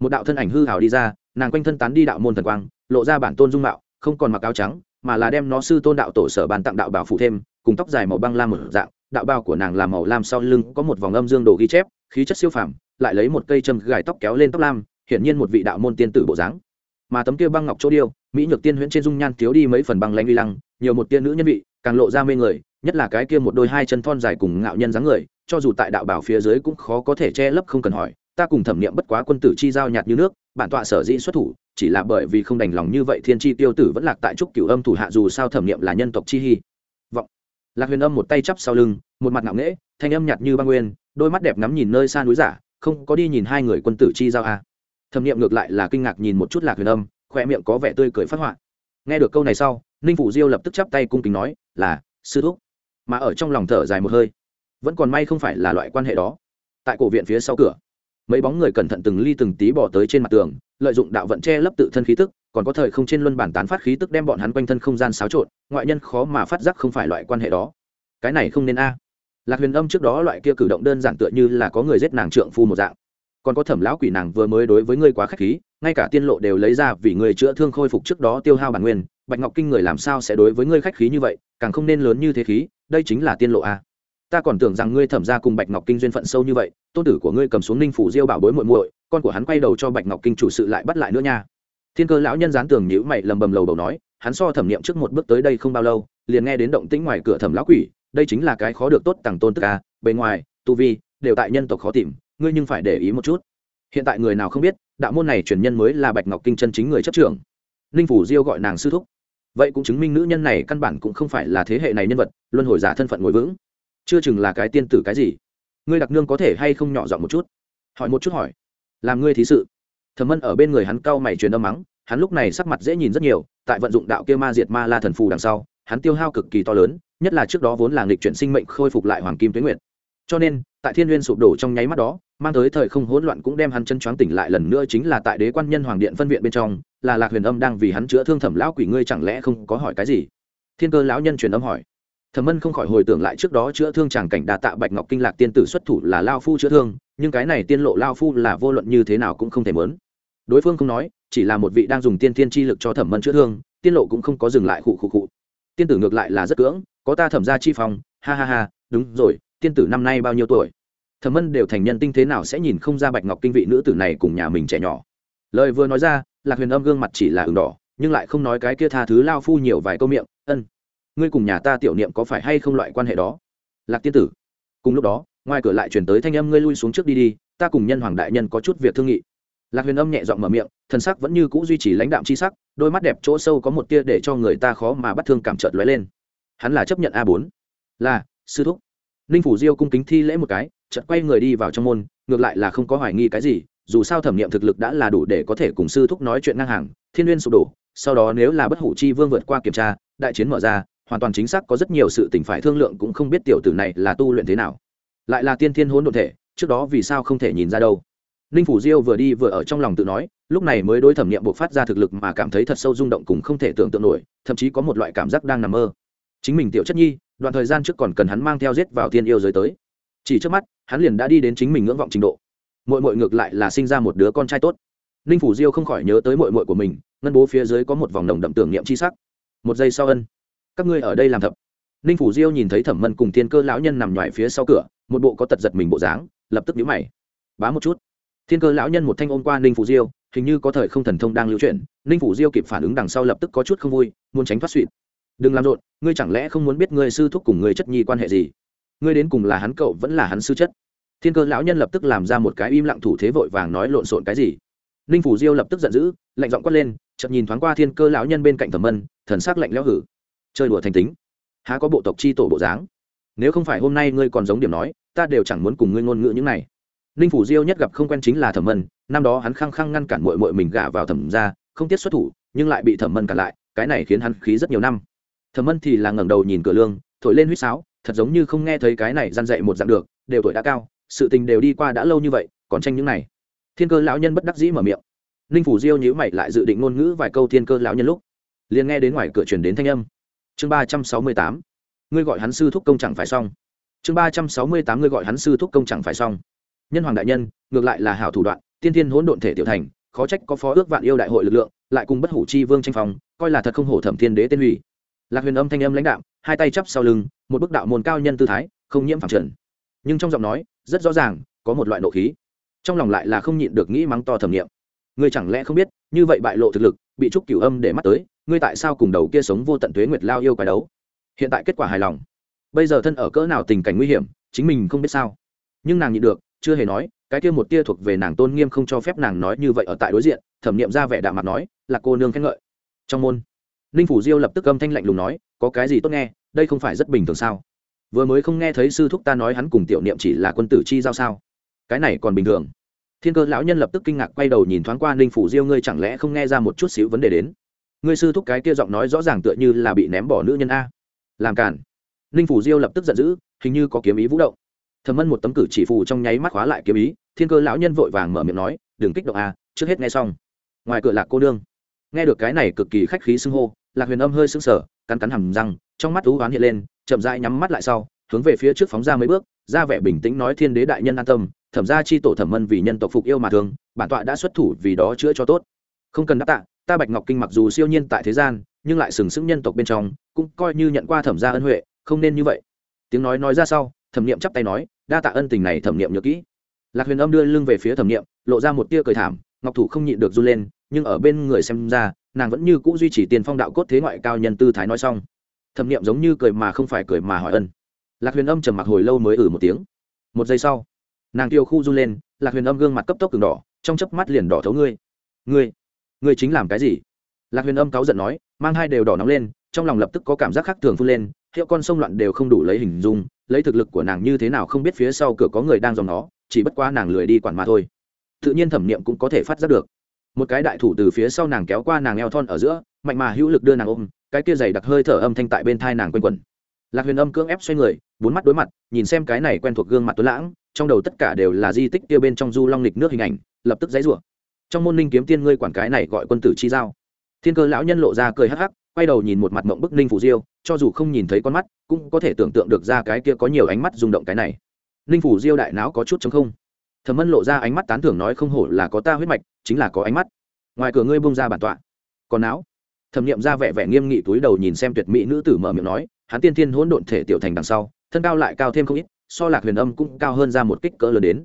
Một đạo thân ảnh hư hào đi ra, nàng quanh thân tán đi đạo môn thần quang, lộ ra bản tôn dung mạo, không còn mặc áo trắng, mà là đem nó sư tôn đạo tổ sở bàn tặng đạo bảo phụ thêm, cùng tóc dài màu băng lam một dạng, đạo bao của nàng là màu lam sau lưng có một vòng âm dương đồ ghi chép, khí chất siêu phàm, lại lấy một cây châm gài tóc kéo lên tóc lam hiển nhiên một vị đạo môn tiên tử bộ dáng. Mà tấm kia băng ngọc chỗ điêu, mỹ nhược tiên huyễn trên dung nhan thiếu đi mấy phần băng lanh uy lăng, nhiều một tiên nữ nhân vị, càng lộ ra mê người, nhất là cái kia một đôi hai chân thon dài cùng ngạo nhân dáng người, cho dù tại đạo bảo phía dưới cũng khó có thể che lấp không cần hỏi, ta cùng thẩm niệm bất quá quân tử chi giao nhạt như nước, bản tọa sở dĩ xuất thủ, chỉ là bởi vì không đành lòng như vậy thiên chi tiêu tử vẫn lạc tại trúc cửu âm thủ hạ dù sao thẩm niệm là nhân tộc chi hy. Vọng. Lạc huyền âm một tay chắp sau lưng, một mặt ngạo nghễ, thanh âm nhạt như băng nguyên, đôi mắt đẹp ngắm nhìn nơi xa núi giả, không có đi nhìn hai người quân tử chi giao a à thẩm niệm ngược lại là kinh ngạc nhìn một chút lạc huyền âm, khoe miệng có vẻ tươi cười phát họa. Nghe được câu này sau, ninh phủ diêu lập tức chắp tay cung kính nói, là, sư thúc. Mà ở trong lòng thở dài một hơi, vẫn còn may không phải là loại quan hệ đó. Tại cổ viện phía sau cửa, mấy bóng người cẩn thận từng ly từng tí bỏ tới trên mặt tường, lợi dụng đạo vận che lấp tự thân khí tức, còn có thời không trên luân bản tán phát khí tức đem bọn hắn quanh thân không gian xáo trộn, ngoại nhân khó mà phát giác không phải loại quan hệ đó. Cái này không nên a. Lạc huyền âm trước đó loại kia cử động đơn giản tựa như là có người giết nàng trượng phu một dạng còn có thẩm lão quỷ nàng vừa mới đối với ngươi quá k h á c h khí, ngay cả tiên lộ đều lấy ra vì người chữa thương khôi phục trước đó tiêu hao bản nguyên, bạch ngọc kinh người làm sao sẽ đối với ngươi khách khí như vậy, càng không nên lớn như thế khí, đây chính là tiên lộ a ta còn tưởng rằng ngươi thẩm ra cùng bạch ngọc kinh duyên phận sâu như vậy, tôn tử của ngươi cầm xuống ninh phủ diêu bảo bối muội muội, con của hắn quay đầu cho bạch ngọc kinh chủ sự lại bắt lại nữa nha thiên cơ lão nhân dán tường nhữ mày lầm bầm lầu đầu nói, hắn so thẩm niệm trước một bước tới đây không bao lâu, liền nghe đến động tĩnh ngoài cửa thẩm lão quỷ, đây chính là cái khó được tốt tằng tôn tức a. bề ngoài, tu vi, đều tại nhân tộc khó tìm ngươi nhưng phải để ý một chút. Hiện tại người nào không biết, đạo môn này truyền nhân mới là bạch ngọc kinh chân chính người chấp trưởng. Ninh phủ diêu gọi nàng sư thúc. Vậy cũng chứng minh nữ nhân này căn bản cũng không phải là thế hệ này nhân vật, luân hồi giả thân phận ngồi vững. Chưa chừng là cái tiên tử cái gì? Ngươi đặc nương có thể hay không nhỏ dọn một chút? Hỏi một chút hỏi. Làm ngươi thí sự. Thẩm mân ở bên người hắn cau mày truyền âm mắng, hắn lúc này sắc mặt dễ nhìn rất nhiều, tại vận dụng đạo kia ma diệt ma la thần phù đằng sau, hắn tiêu hao cực kỳ to lớn, nhất là trước đó vốn là nghịch chuyển sinh mệnh khôi phục lại hoàng kim tuyến nguyện cho nên tại thiên nguyên sụp đổ trong nháy mắt đó, mang tới thời không hỗn loạn cũng đem hắn chân choáng tỉnh lại lần nữa chính là tại đế quan nhân hoàng điện phân viện bên trong, là lạc huyền âm đang vì hắn chữa thương thẩm lão quỷ ngươi chẳng lẽ không có hỏi cái gì? Thiên cơ lão nhân truyền âm hỏi. Thẩm mân không khỏi hồi tưởng lại trước đó chữa thương chàng cảnh đà tạ bạch ngọc kinh lạc tiên tử xuất thủ là lao phu chữa thương, nhưng cái này tiên lộ lao phu là vô luận như thế nào cũng không thể mớn. Đối phương không nói, chỉ là một vị đang dùng tiên thiên chi lực cho thẩm mân chữa thương, tiên lộ cũng không có dừng lại khụ khụ khụ. Tiên tử ngược lại là rất cưỡng, có ta thẩm ra chi phòng ha ha ha, đúng rồi tiên tử năm nay bao nhiêu tuổi? Thẩm mân đều thành nhân tinh thế nào sẽ nhìn không ra bạch ngọc kinh vị nữ tử này cùng nhà mình trẻ nhỏ? Lời vừa nói ra, lạc huyền âm gương mặt chỉ là ửng đỏ, nhưng lại không nói cái kia tha thứ lao phu nhiều vài câu miệng, ân, ngươi cùng nhà ta tiểu niệm có phải hay không loại quan hệ đó? Lạc tiên tử. Cùng lúc đó, ngoài cửa lại chuyển tới thanh âm, ngươi lui xuống trước đi đi, ta cùng nhân hoàng đại nhân có chút việc thương nghị. Lạc huyền âm nhẹ giọng mở miệng, thần sắc vẫn như c ũ duy trì lãnh đạm c h i sắc, đôi mắt đẹp chỗ sâu có một tia để cho người ta khó mà bắt thương cảm trợt lóe lên. Hắn là chấp nhận a bốn. Là, sư thúc ninh phủ diêu cung kính thi lễ một cái, chợt quay người đi vào trong môn, ngược lại là không có hoài nghi cái gì, dù sao thẩm nghiệm thực lực đã là đủ để có thể cùng sư thúc nói chuyện ngang hàng, thiên n sụp đổ, sau đó nếu là bất hủ chi vương vượt qua kiểm tra, đại chiến mở ra, hoàn toàn chính xác có rất nhiều sự t ì n h phải thương lượng cũng không biết tiểu tử này là tu luyện thế nào. Lại là tiên thiên hỗn độn thể, trước đó vì sao không thể nhìn ra đâu. Ninh phủ diêu vừa đi vừa ở trong lòng tự nói, lúc này mới đối thẩm nghiệm buộc phát ra thực lực mà cảm thấy thật sâu rung động cùng không thể tưởng tượng nổi, thậm chí có một loại cảm giác đang nằm mơ. Chính mình tiểu chất nhi đoạn thời gian trước còn cần hắn mang theo giết vào thiên yêu giới tới. Chỉ trước mắt, hắn liền đã đi đến chính mình ngưỡng vọng trình độ. Mội mội ngược lại là sinh ra một đứa con trai tốt. Ninh phủ diêu không khỏi nhớ tới mội mội của mình, ngân bố phía dưới có một vòng đồng đậm tưởng niệm c h i sắc. Một giây sau ân, các ngươi ở đây làm thập. Ninh phủ diêu nhìn thấy thẩm mân cùng thiên cơ lão nhân nằm ngoài phía sau cửa, một bộ có tật giật mình bộ dáng, lập tức nhíu mày. Bá một chút. Thiên cơ lão nhân một thanh ôm qua ninh phủ diêu, hình như có thời không thần thông đang lưu chuyển. Ninh phủ diêu kịp phản ứng đằng sau lập tức có chút không vui, muốn tránh thoát suỵt đừng làm rộn, ngươi chẳng lẽ không muốn biết ngươi sư thúc cùng người chất nhi quan hệ gì? Ngươi đến cùng là hắn cậu vẫn là hắn sư chất? Thiên cơ lão nhân lập tức làm ra một cái im lặng thủ thế vội vàng nói lộn xộn cái gì? Ninh phủ diêu lập tức giận dữ, lạnh giọng quát lên chậm nhìn thoáng qua thiên cơ lão nhân bên cạnh thẩm mân, thần sắc lạnh lẽo hử. Chơi đùa thành tính. Há có bộ tộc chi tổ bộ dáng? Nếu không phải hôm nay ngươi còn giống điểm nói, ta đều chẳng muốn cùng ngươi ngôn ngữ những này. Ninh phủ diêu nhất gặp không quen chính là thẩm mân, năm đó hắn khăng khăng ngăn cản mội mội mình gả vào thẩm ra không tiết xuất thủ, nhưng lại bị thẩm mân cản lại, cái này khiến hắn khí rất nhiều năm thẩm mân thì là ngẩng đầu nhìn cửa lương, thổi lên huýt sáo, thật giống như không nghe thấy cái này răn dậy một dạng được, đều tuổi đã cao, sự tình đều đi qua đã lâu như vậy, còn tranh những này. Thiên cơ lão nhân bất đắc dĩ mở miệng. Ninh phủ diêu nhữ mày lại dự định ngôn ngữ vài câu thiên cơ lão nhân lúc, liền nghe đến ngoài cửa truyền đến thanh âm. Chương ba trăm sáu mươi tám, ngươi gọi hắn sư thúc công chẳng phải xong. Chương ba trăm sáu mươi tám, ngươi gọi hắn sư thúc công chẳng phải xong. Nhân hoàng đại nhân, ngược lại là hảo thủ đoạn, tiên thiên hỗn độn thể tiểu thành, khó trách có phó ước vạn yêu đại hội lực lượng, lại cùng bất hủ chi vương tranh phòng coi là thật không hổ thẩm thiên đế tên hủy lạc huyền âm thanh âm lãnh đạo hai tay chắp sau lưng, một bức đạo môn cao nhân tư thái, không nhiễm phản trần. Nhưng trong giọng nói, rất rõ ràng, có một loại nộ khí. Trong lòng lại là không nhịn được nghĩ mắng to thẩm nghiệm ngươi chẳng lẽ không biết, như vậy bại lộ thực lực, bị trúc cửu âm để mắt tới, ngươi tại sao cùng đầu kia sống vô tận tuế nguyệt lao yêu quái đấu? Hiện tại kết quả hài lòng. Bây giờ thân ở cỡ nào tình cảnh nguy hiểm, chính mình không biết sao. Nhưng nàng nhịn được, chưa hề nói, cái kia một tia thuộc về nàng tôn nghiêm không cho phép nàng nói như vậy ở tại đối diện, thẩm nghiệm ra vẻ đạm mặt nói là cô nương khen ngợi. Trong môn ninh phủ diêu lập tức âm thanh lạnh lùng nói, có cái gì tốt nghe, đây không phải rất bình thường sao? Vừa mới không nghe thấy sư thúc ta nói hắn cùng tiểu niệm chỉ là quân tử chi giao sao? Cái này còn bình thường. Thiên cơ lão nhân lập tức kinh ngạc quay đầu nhìn thoáng qua ninh phủ diêu, ngươi chẳng lẽ không nghe ra một chút xíu vấn đề đến? Ngươi sư thúc cái kia giọng nói rõ ràng tựa như là bị ném bỏ nữ nhân a. Làm cản ninh phủ diêu lập tức giận dữ, hình như có kiếm ý vũ động. Thầm mân một tấm cử chỉ phù trong nháy mắt khóa lại kiếm ý, thiên cơ lão nhân vội vàng mở miệng nói, đừng kích động a, trước hết nghe xong. Ngoài cửa lạc cô nương nghe được cái này cực kỳ khách khí xưng hô, lạc huyền âm hơi sững sở cắn cắn hầm răng, trong mắt thú oán hiện lên, chậm rãi nhắm mắt lại sau, hướng về phía trước phóng ra mấy bước, ra vẻ bình tĩnh nói thiên đế đại nhân an tâm, thẩm ra chi tổ thẩm mân vì nhân tộc phục yêu mà thường bản tọa đã xuất thủ vì đó chữa cho tốt. Không cần đáp tạ, ta bạch ngọc kinh mặc dù siêu nhiên tại thế gian, nhưng lại sừng sững nhân tộc bên trong, cũng coi như nhận qua thẩm gia ân huệ, không nên như vậy. Tiếng nói nói ra sau, thẩm niệm chắp tay nói, đa tạ ân tình này thẩm niệm nhớ kỹ. Lạc huyền âm đưa lưng về phía thẩm niệm, lộ ra một tia cười thảm, ngọc thủ không nhịn được run lên nhưng ở bên người xem ra, nàng vẫn như cũ duy trì tiền phong đạo cốt thế ngoại cao nhân tư thái nói xong. Thẩm niệm giống như cười mà không phải cười mà hỏi ân. Lạc huyền âm trầm mặc hồi lâu mới ử một tiếng. Một giây sau, nàng tiêu khu run lên, lạc huyền âm gương mặt cấp tốc cường đỏ, trong chớp mắt liền đỏ thấu ngươi. Ngươi ngươi chính làm cái gì? Lạc huyền âm cáu giận nói, mang hai đều đỏ nóng lên, trong lòng lập tức có cảm giác khác thường phun lên, hiệu con sông loạn đều không đủ lấy hình dung, lấy thực lực của nàng như thế nào không biết phía sau cửa có người đang dòng nó, chỉ bất qua nàng lười đi quản mà thôi. Tự nhiên thẩm niệm cũng có thể phát giác được một cái đại thủ từ phía sau nàng kéo qua nàng eo thon ở giữa, mạnh mà hữu lực đưa nàng ôm, cái kia dày đặc hơi thở âm thanh tại bên thai nàng quanh quẩn. Lạc huyền âm cưỡng ép xoay người, bốn mắt đối mặt, nhìn xem cái này quen thuộc gương mặt tuấn lãng, trong đầu tất cả đều là di tích kia bên trong du long lịch nước hình ảnh, lập tức dãy rủa. Trong môn ninh kiếm tiên ngươi quản cái này gọi quân tử chi giao. Thiên cơ lão nhân lộ ra cười hắc hắc, quay đầu nhìn một mặt mộng bức ninh phủ diêu, cho dù không nhìn thấy con mắt, cũng có thể tưởng tượng được ra cái kia có nhiều ánh mắt rung động cái này. Ninh phủ diêu đại não có chút chống không thẩm mân lộ ra ánh mắt tán thưởng nói không hổ là có ta huyết mạch, chính là có ánh mắt. Ngoài cửa ngươi bông ra bản tọa. Còn não thẩm nghiệm ra vẻ vẻ nghiêm nghị túi đầu nhìn xem tuyệt mỹ nữ tử mở miệng nói, hắn tiên thiên hỗn độn thể tiểu thành đằng sau, thân cao lại cao thêm không ít, so lạc huyền âm cũng cao hơn ra một kích cỡ lớn đến.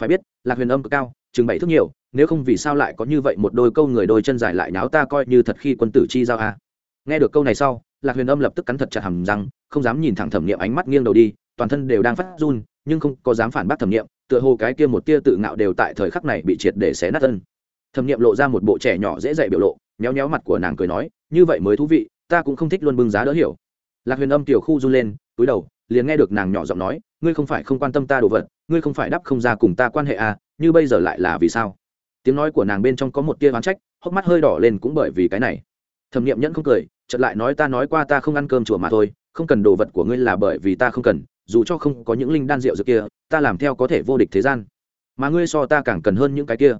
Phải biết, lạc huyền âm cực cao, chừng bảy thước nhiều, nếu không vì sao lại có như vậy một đôi câu người đôi chân dài lại náo ta coi như thật khi quân tử chi giao a. Nghe được câu này sau, lạc huyền âm lập tức cắn thật chặt hầm răng, không dám nhìn thẳng thẩm nghiệm ánh mắt nghiêng đầu đi, toàn thân đều đang phát run, nhưng không có dám phản bác thẩm nghiệm tựa hồ cái kia một tia tự ngạo đều tại thời khắc này bị triệt để xé nát thân. Thẩm nghiệm lộ ra một bộ trẻ nhỏ dễ dạy biểu lộ, méo méo mặt của nàng cười nói, như vậy mới thú vị, ta cũng không thích luôn bưng giá đỡ hiểu. Lạc huyền âm tiểu khu run lên, túi đầu, liền nghe được nàng nhỏ giọng nói, ngươi không phải không quan tâm ta đồ vật, ngươi không phải đắp không ra cùng ta quan hệ à như bây giờ lại là vì sao? Tiếng nói của nàng bên trong có một tia oán trách, hốc mắt hơi đỏ lên cũng bởi vì cái này. Thẩm nghiệm nhẫn không cười, chợt lại nói, ta nói qua ta không ăn cơm chùa mà thôi, không cần đồ vật của ngươi là bởi vì ta không cần dù cho không có những linh đan rượu dược kia, ta làm theo có thể vô địch thế gian. Mà ngươi so ta càng cần hơn những cái kia.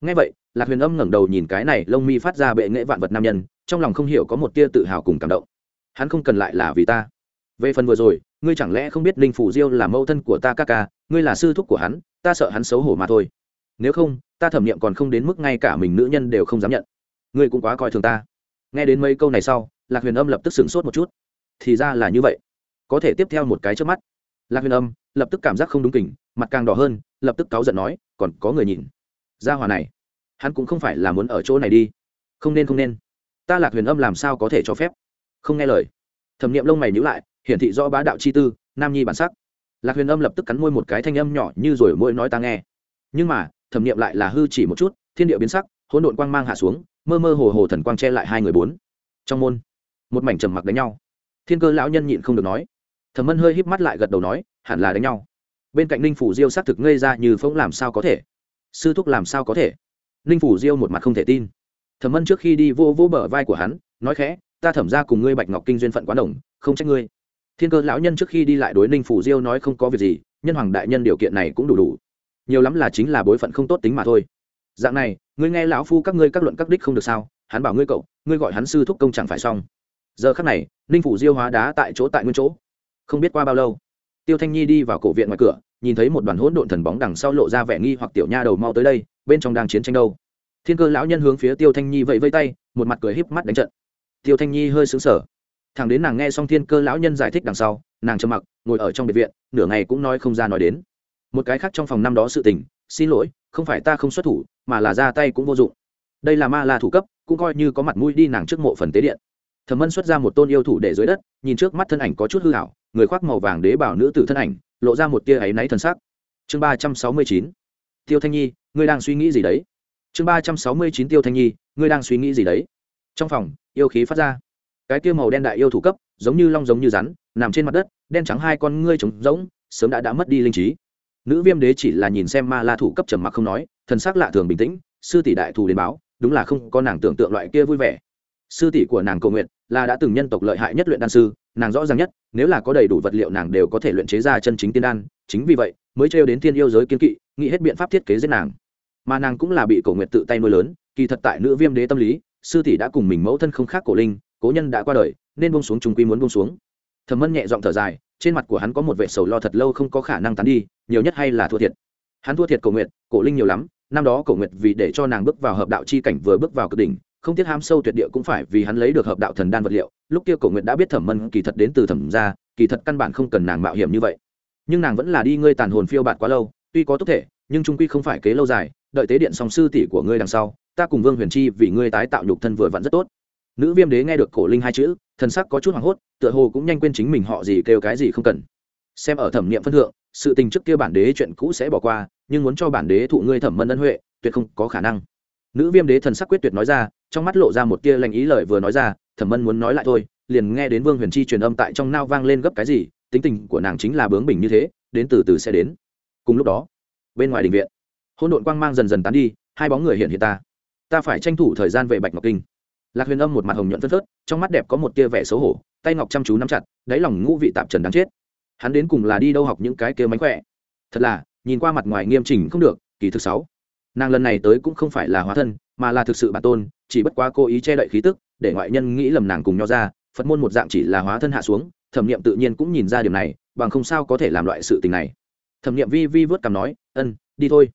Ngay vậy, lạc huyền âm ngẩng đầu nhìn cái này lông mi phát ra bệ nghệ vạn vật nam nhân, trong lòng không hiểu có một tia tự hào cùng cảm động. Hắn không cần lại là vì ta. Về phần vừa rồi, ngươi chẳng lẽ không biết linh phủ diêu là mẫu thân của ta ca ca, ngươi là sư thúc của hắn, ta sợ hắn xấu hổ mà thôi. Nếu không, ta thẩm nghiệm còn không đến mức ngay cả mình nữ nhân đều không dám nhận. Ngươi cũng quá coi thường ta. Nghe đến mấy câu này sau, lạc huyền âm lập tức sửng sốt một chút. Thì ra là như vậy. Có thể tiếp theo một cái trước mắt lạc huyền âm lập tức cảm giác không đúng kỉnh mặt càng đỏ hơn, lập tức cáu giận nói, còn có người nhìn. Ra hòa này, hắn cũng không phải là muốn ở chỗ này đi. Không nên không nên. Ta lạc huyền âm làm sao có thể cho phép? Không nghe lời. Thẩm nghiệm lông mày nhữ lại, hiển thị do bá đạo chi tư, nam nhi bản sắc. Lạc huyền âm lập tức cắn môi một cái thanh âm nhỏ như rồi môi nói ta nghe. Nhưng mà, thẩm nghiệm lại là hư chỉ một chút, thiên địa biến sắc, hỗn độn quang mang hạ xuống, mơ mơ hồ hồ thần quang che lại hai người bốn. Trong môn, một mảnh trầm mặc đánh nhau. Thiên cơ lão nhân nhịn không được nói thẩm mân hơi híp mắt lại gật đầu nói, hẳn là đánh nhau. Bên cạnh ninh phủ diêu xác thực ngây ra như phóng làm sao có thể. Sư thúc làm sao có thể? Ninh phủ diêu một mặt không thể tin. Thẩm mân trước khi đi vô vô bờ vai của hắn, nói khẽ, ta thẩm ra cùng ngươi bạch ngọc kinh duyên phận quán đồng, không trách ngươi. Thiên cơ lão nhân trước khi đi lại đối ninh phủ diêu nói không có việc gì, nhân hoàng đại nhân điều kiện này cũng đủ đủ. Nhiều lắm là chính là bối phận không tốt tính mà thôi. Dạng này, ngươi nghe lão phu các ngươi các luận các đích không được sao? Hắn bảo ngươi cậu, ngươi gọi hắn sư thúc công chẳng phải xong. Giờ khắc này, ninh phủ diêu hóa đá tại chỗ tại nguyên chỗ không biết qua bao lâu. Tiêu thanh nhi đi vào cổ viện ngoài cửa, nhìn thấy một đoàn hỗn độn thần bóng đằng sau lộ ra vẻ nghi hoặc tiểu nha đầu mau tới đây, bên trong đang chiến tranh đâu. Thiên cơ lão nhân hướng phía tiêu thanh nhi vẫy vây tay, một mặt cười híp mắt đánh trận. Tiêu thanh nhi hơi xứng sở thằng đến nàng nghe xong thiên cơ lão nhân giải thích đằng sau, nàng trầm mặc, ngồi ở trong biệt viện, nửa ngày cũng nói không ra nói đến. Một cái khác trong phòng năm đó sự tình, xin lỗi, không phải ta không xuất thủ, mà là ra tay cũng vô dụng. Đây là ma la thủ cấp, cũng coi như có mặt mũi đi nàng trước mộ phần tế điện. Thẩm mân xuất ra một tôn yêu thủ để dưới đất, nhìn trước mắt thân ảnh có chút hư hảo người khoác màu vàng đế bảo nữ tử thân ảnh, lộ ra một tia áy náy thần sắc. Chương ba trăm sáu mươi chín. Tiêu thanh nhi, ngươi đang suy nghĩ gì đấy? Chương ba trăm sáu mươi chín tiêu thanh nhi, ngươi đang suy nghĩ gì đấy? Trong phòng, yêu khí phát ra. Cái tia màu đen đại yêu thủ cấp, giống như long giống như rắn, nằm trên mặt đất, đen trắng hai con ngươi trống rỗng, sớm đã đã mất đi linh trí. Nữ viêm đế chỉ là nhìn xem ma la thủ cấp trầm mặc không nói, thần sắc lạ thường bình tĩnh, sư tỷ đại thù đến báo, đúng là không có nàng tưởng tượng loại kia vui vẻ. Sư tỷ của nàng cầu nguyện là đã từng nhân tộc lợi hại nhất luyện đan sư, nàng rõ ràng nhất, nếu là có đầy đủ vật liệu nàng đều có thể luyện chế ra chân chính tiên đan, chính vì vậy, mới trêu đến thiên yêu giới kiên kỵ, nghĩ hết biện pháp thiết kế giết nàng. Mà nàng cũng là bị cổ nguyệt tự tay nuôi lớn, kỳ thật tại nữ viêm đế tâm lý, sư tỷ đã cùng mình mẫu thân không khác cổ linh, cố nhân đã qua đời, nên bông xuống trung quy muốn bông xuống. Thẩm mân nhẹ giọng thở dài, trên mặt của hắn có một vệ sầu lo thật lâu không có khả năng tán đi, nhiều nhất hay là thua thiệt. Hắn thua thiệt cổ nguyệt, cổ linh nhiều lắm, năm đó cổ nguyệt vì để cho nàng bước vào hợp đạo chi cảnh vừa bước vào cực đỉnh không tiếc ham sâu tuyệt địa cũng phải vì hắn lấy được hợp đạo thần đan vật liệu. Lúc kia cổ nguyện đã biết thẩm mân kỳ thật đến từ thẩm ra kỳ thật căn bản không cần nàng mạo hiểm như vậy. Nhưng nàng vẫn là đi ngươi tàn hồn phiêu bạt quá lâu, tuy có tốt thể, nhưng trung quy không phải kế lâu dài, đợi tế điện song sư tỷ của ngươi đằng sau, ta cùng vương huyền chi vì ngươi tái tạo nhục thân vừa vặn rất tốt. Nữ viêm đế nghe được cổ linh hai chữ, thần sắc có chút hoảng hốt, tựa hồ cũng nhanh quên chính mình họ gì kêu cái gì không cần. Xem ở thẩm niệm phân thượng, sự tình trước kia bản đế chuyện cũ sẽ bỏ qua, nhưng muốn cho bản đế thụ ngươi thẩm mân ân huệ, tuyệt không có khả năng. Nữ viêm đế thần sắc quyết tuyệt nói ra trong mắt lộ ra một tia lành ý lời vừa nói ra, thẩm mân muốn nói lại thôi, liền nghe đến vương huyền chi truyền âm tại trong nao vang lên gấp cái gì, tính tình của nàng chính là bướng bỉnh như thế, đến từ từ sẽ đến. Cùng lúc đó, bên ngoài đình viện hôn đội quang mang dần dần tán đi, hai bóng người hiện hiện ta. Ta phải tranh thủ thời gian về bạch ngọc kinh. Lạc huyền âm một mặt hồng nhuận phân phớt, trong mắt đẹp có một tia vẻ xấu hổ, tay ngọc chăm chú nắm chặt, đáy lòng ngũ vị tạp trần đáng chết. Hắn đến cùng là đi đâu học những cái kia mánh khỏe? Thật là, nhìn qua mặt ngoài nghiêm chỉnh không được, kỳ thực sáu. Nàng lần này tới cũng không phải là hóa thân, mà là thực sự bản tôn chỉ bất quá cố ý che đậy khí tức, để ngoại nhân nghĩ lầm nàng cùng nho ra, phật môn một dạng chỉ là hóa thân hạ xuống, thẩm nghiệm tự nhiên cũng nhìn ra điều này, bằng không sao có thể làm loại sự tình này. Thẩm nghiệm vi vi vớt cằm nói, ân, đi thôi.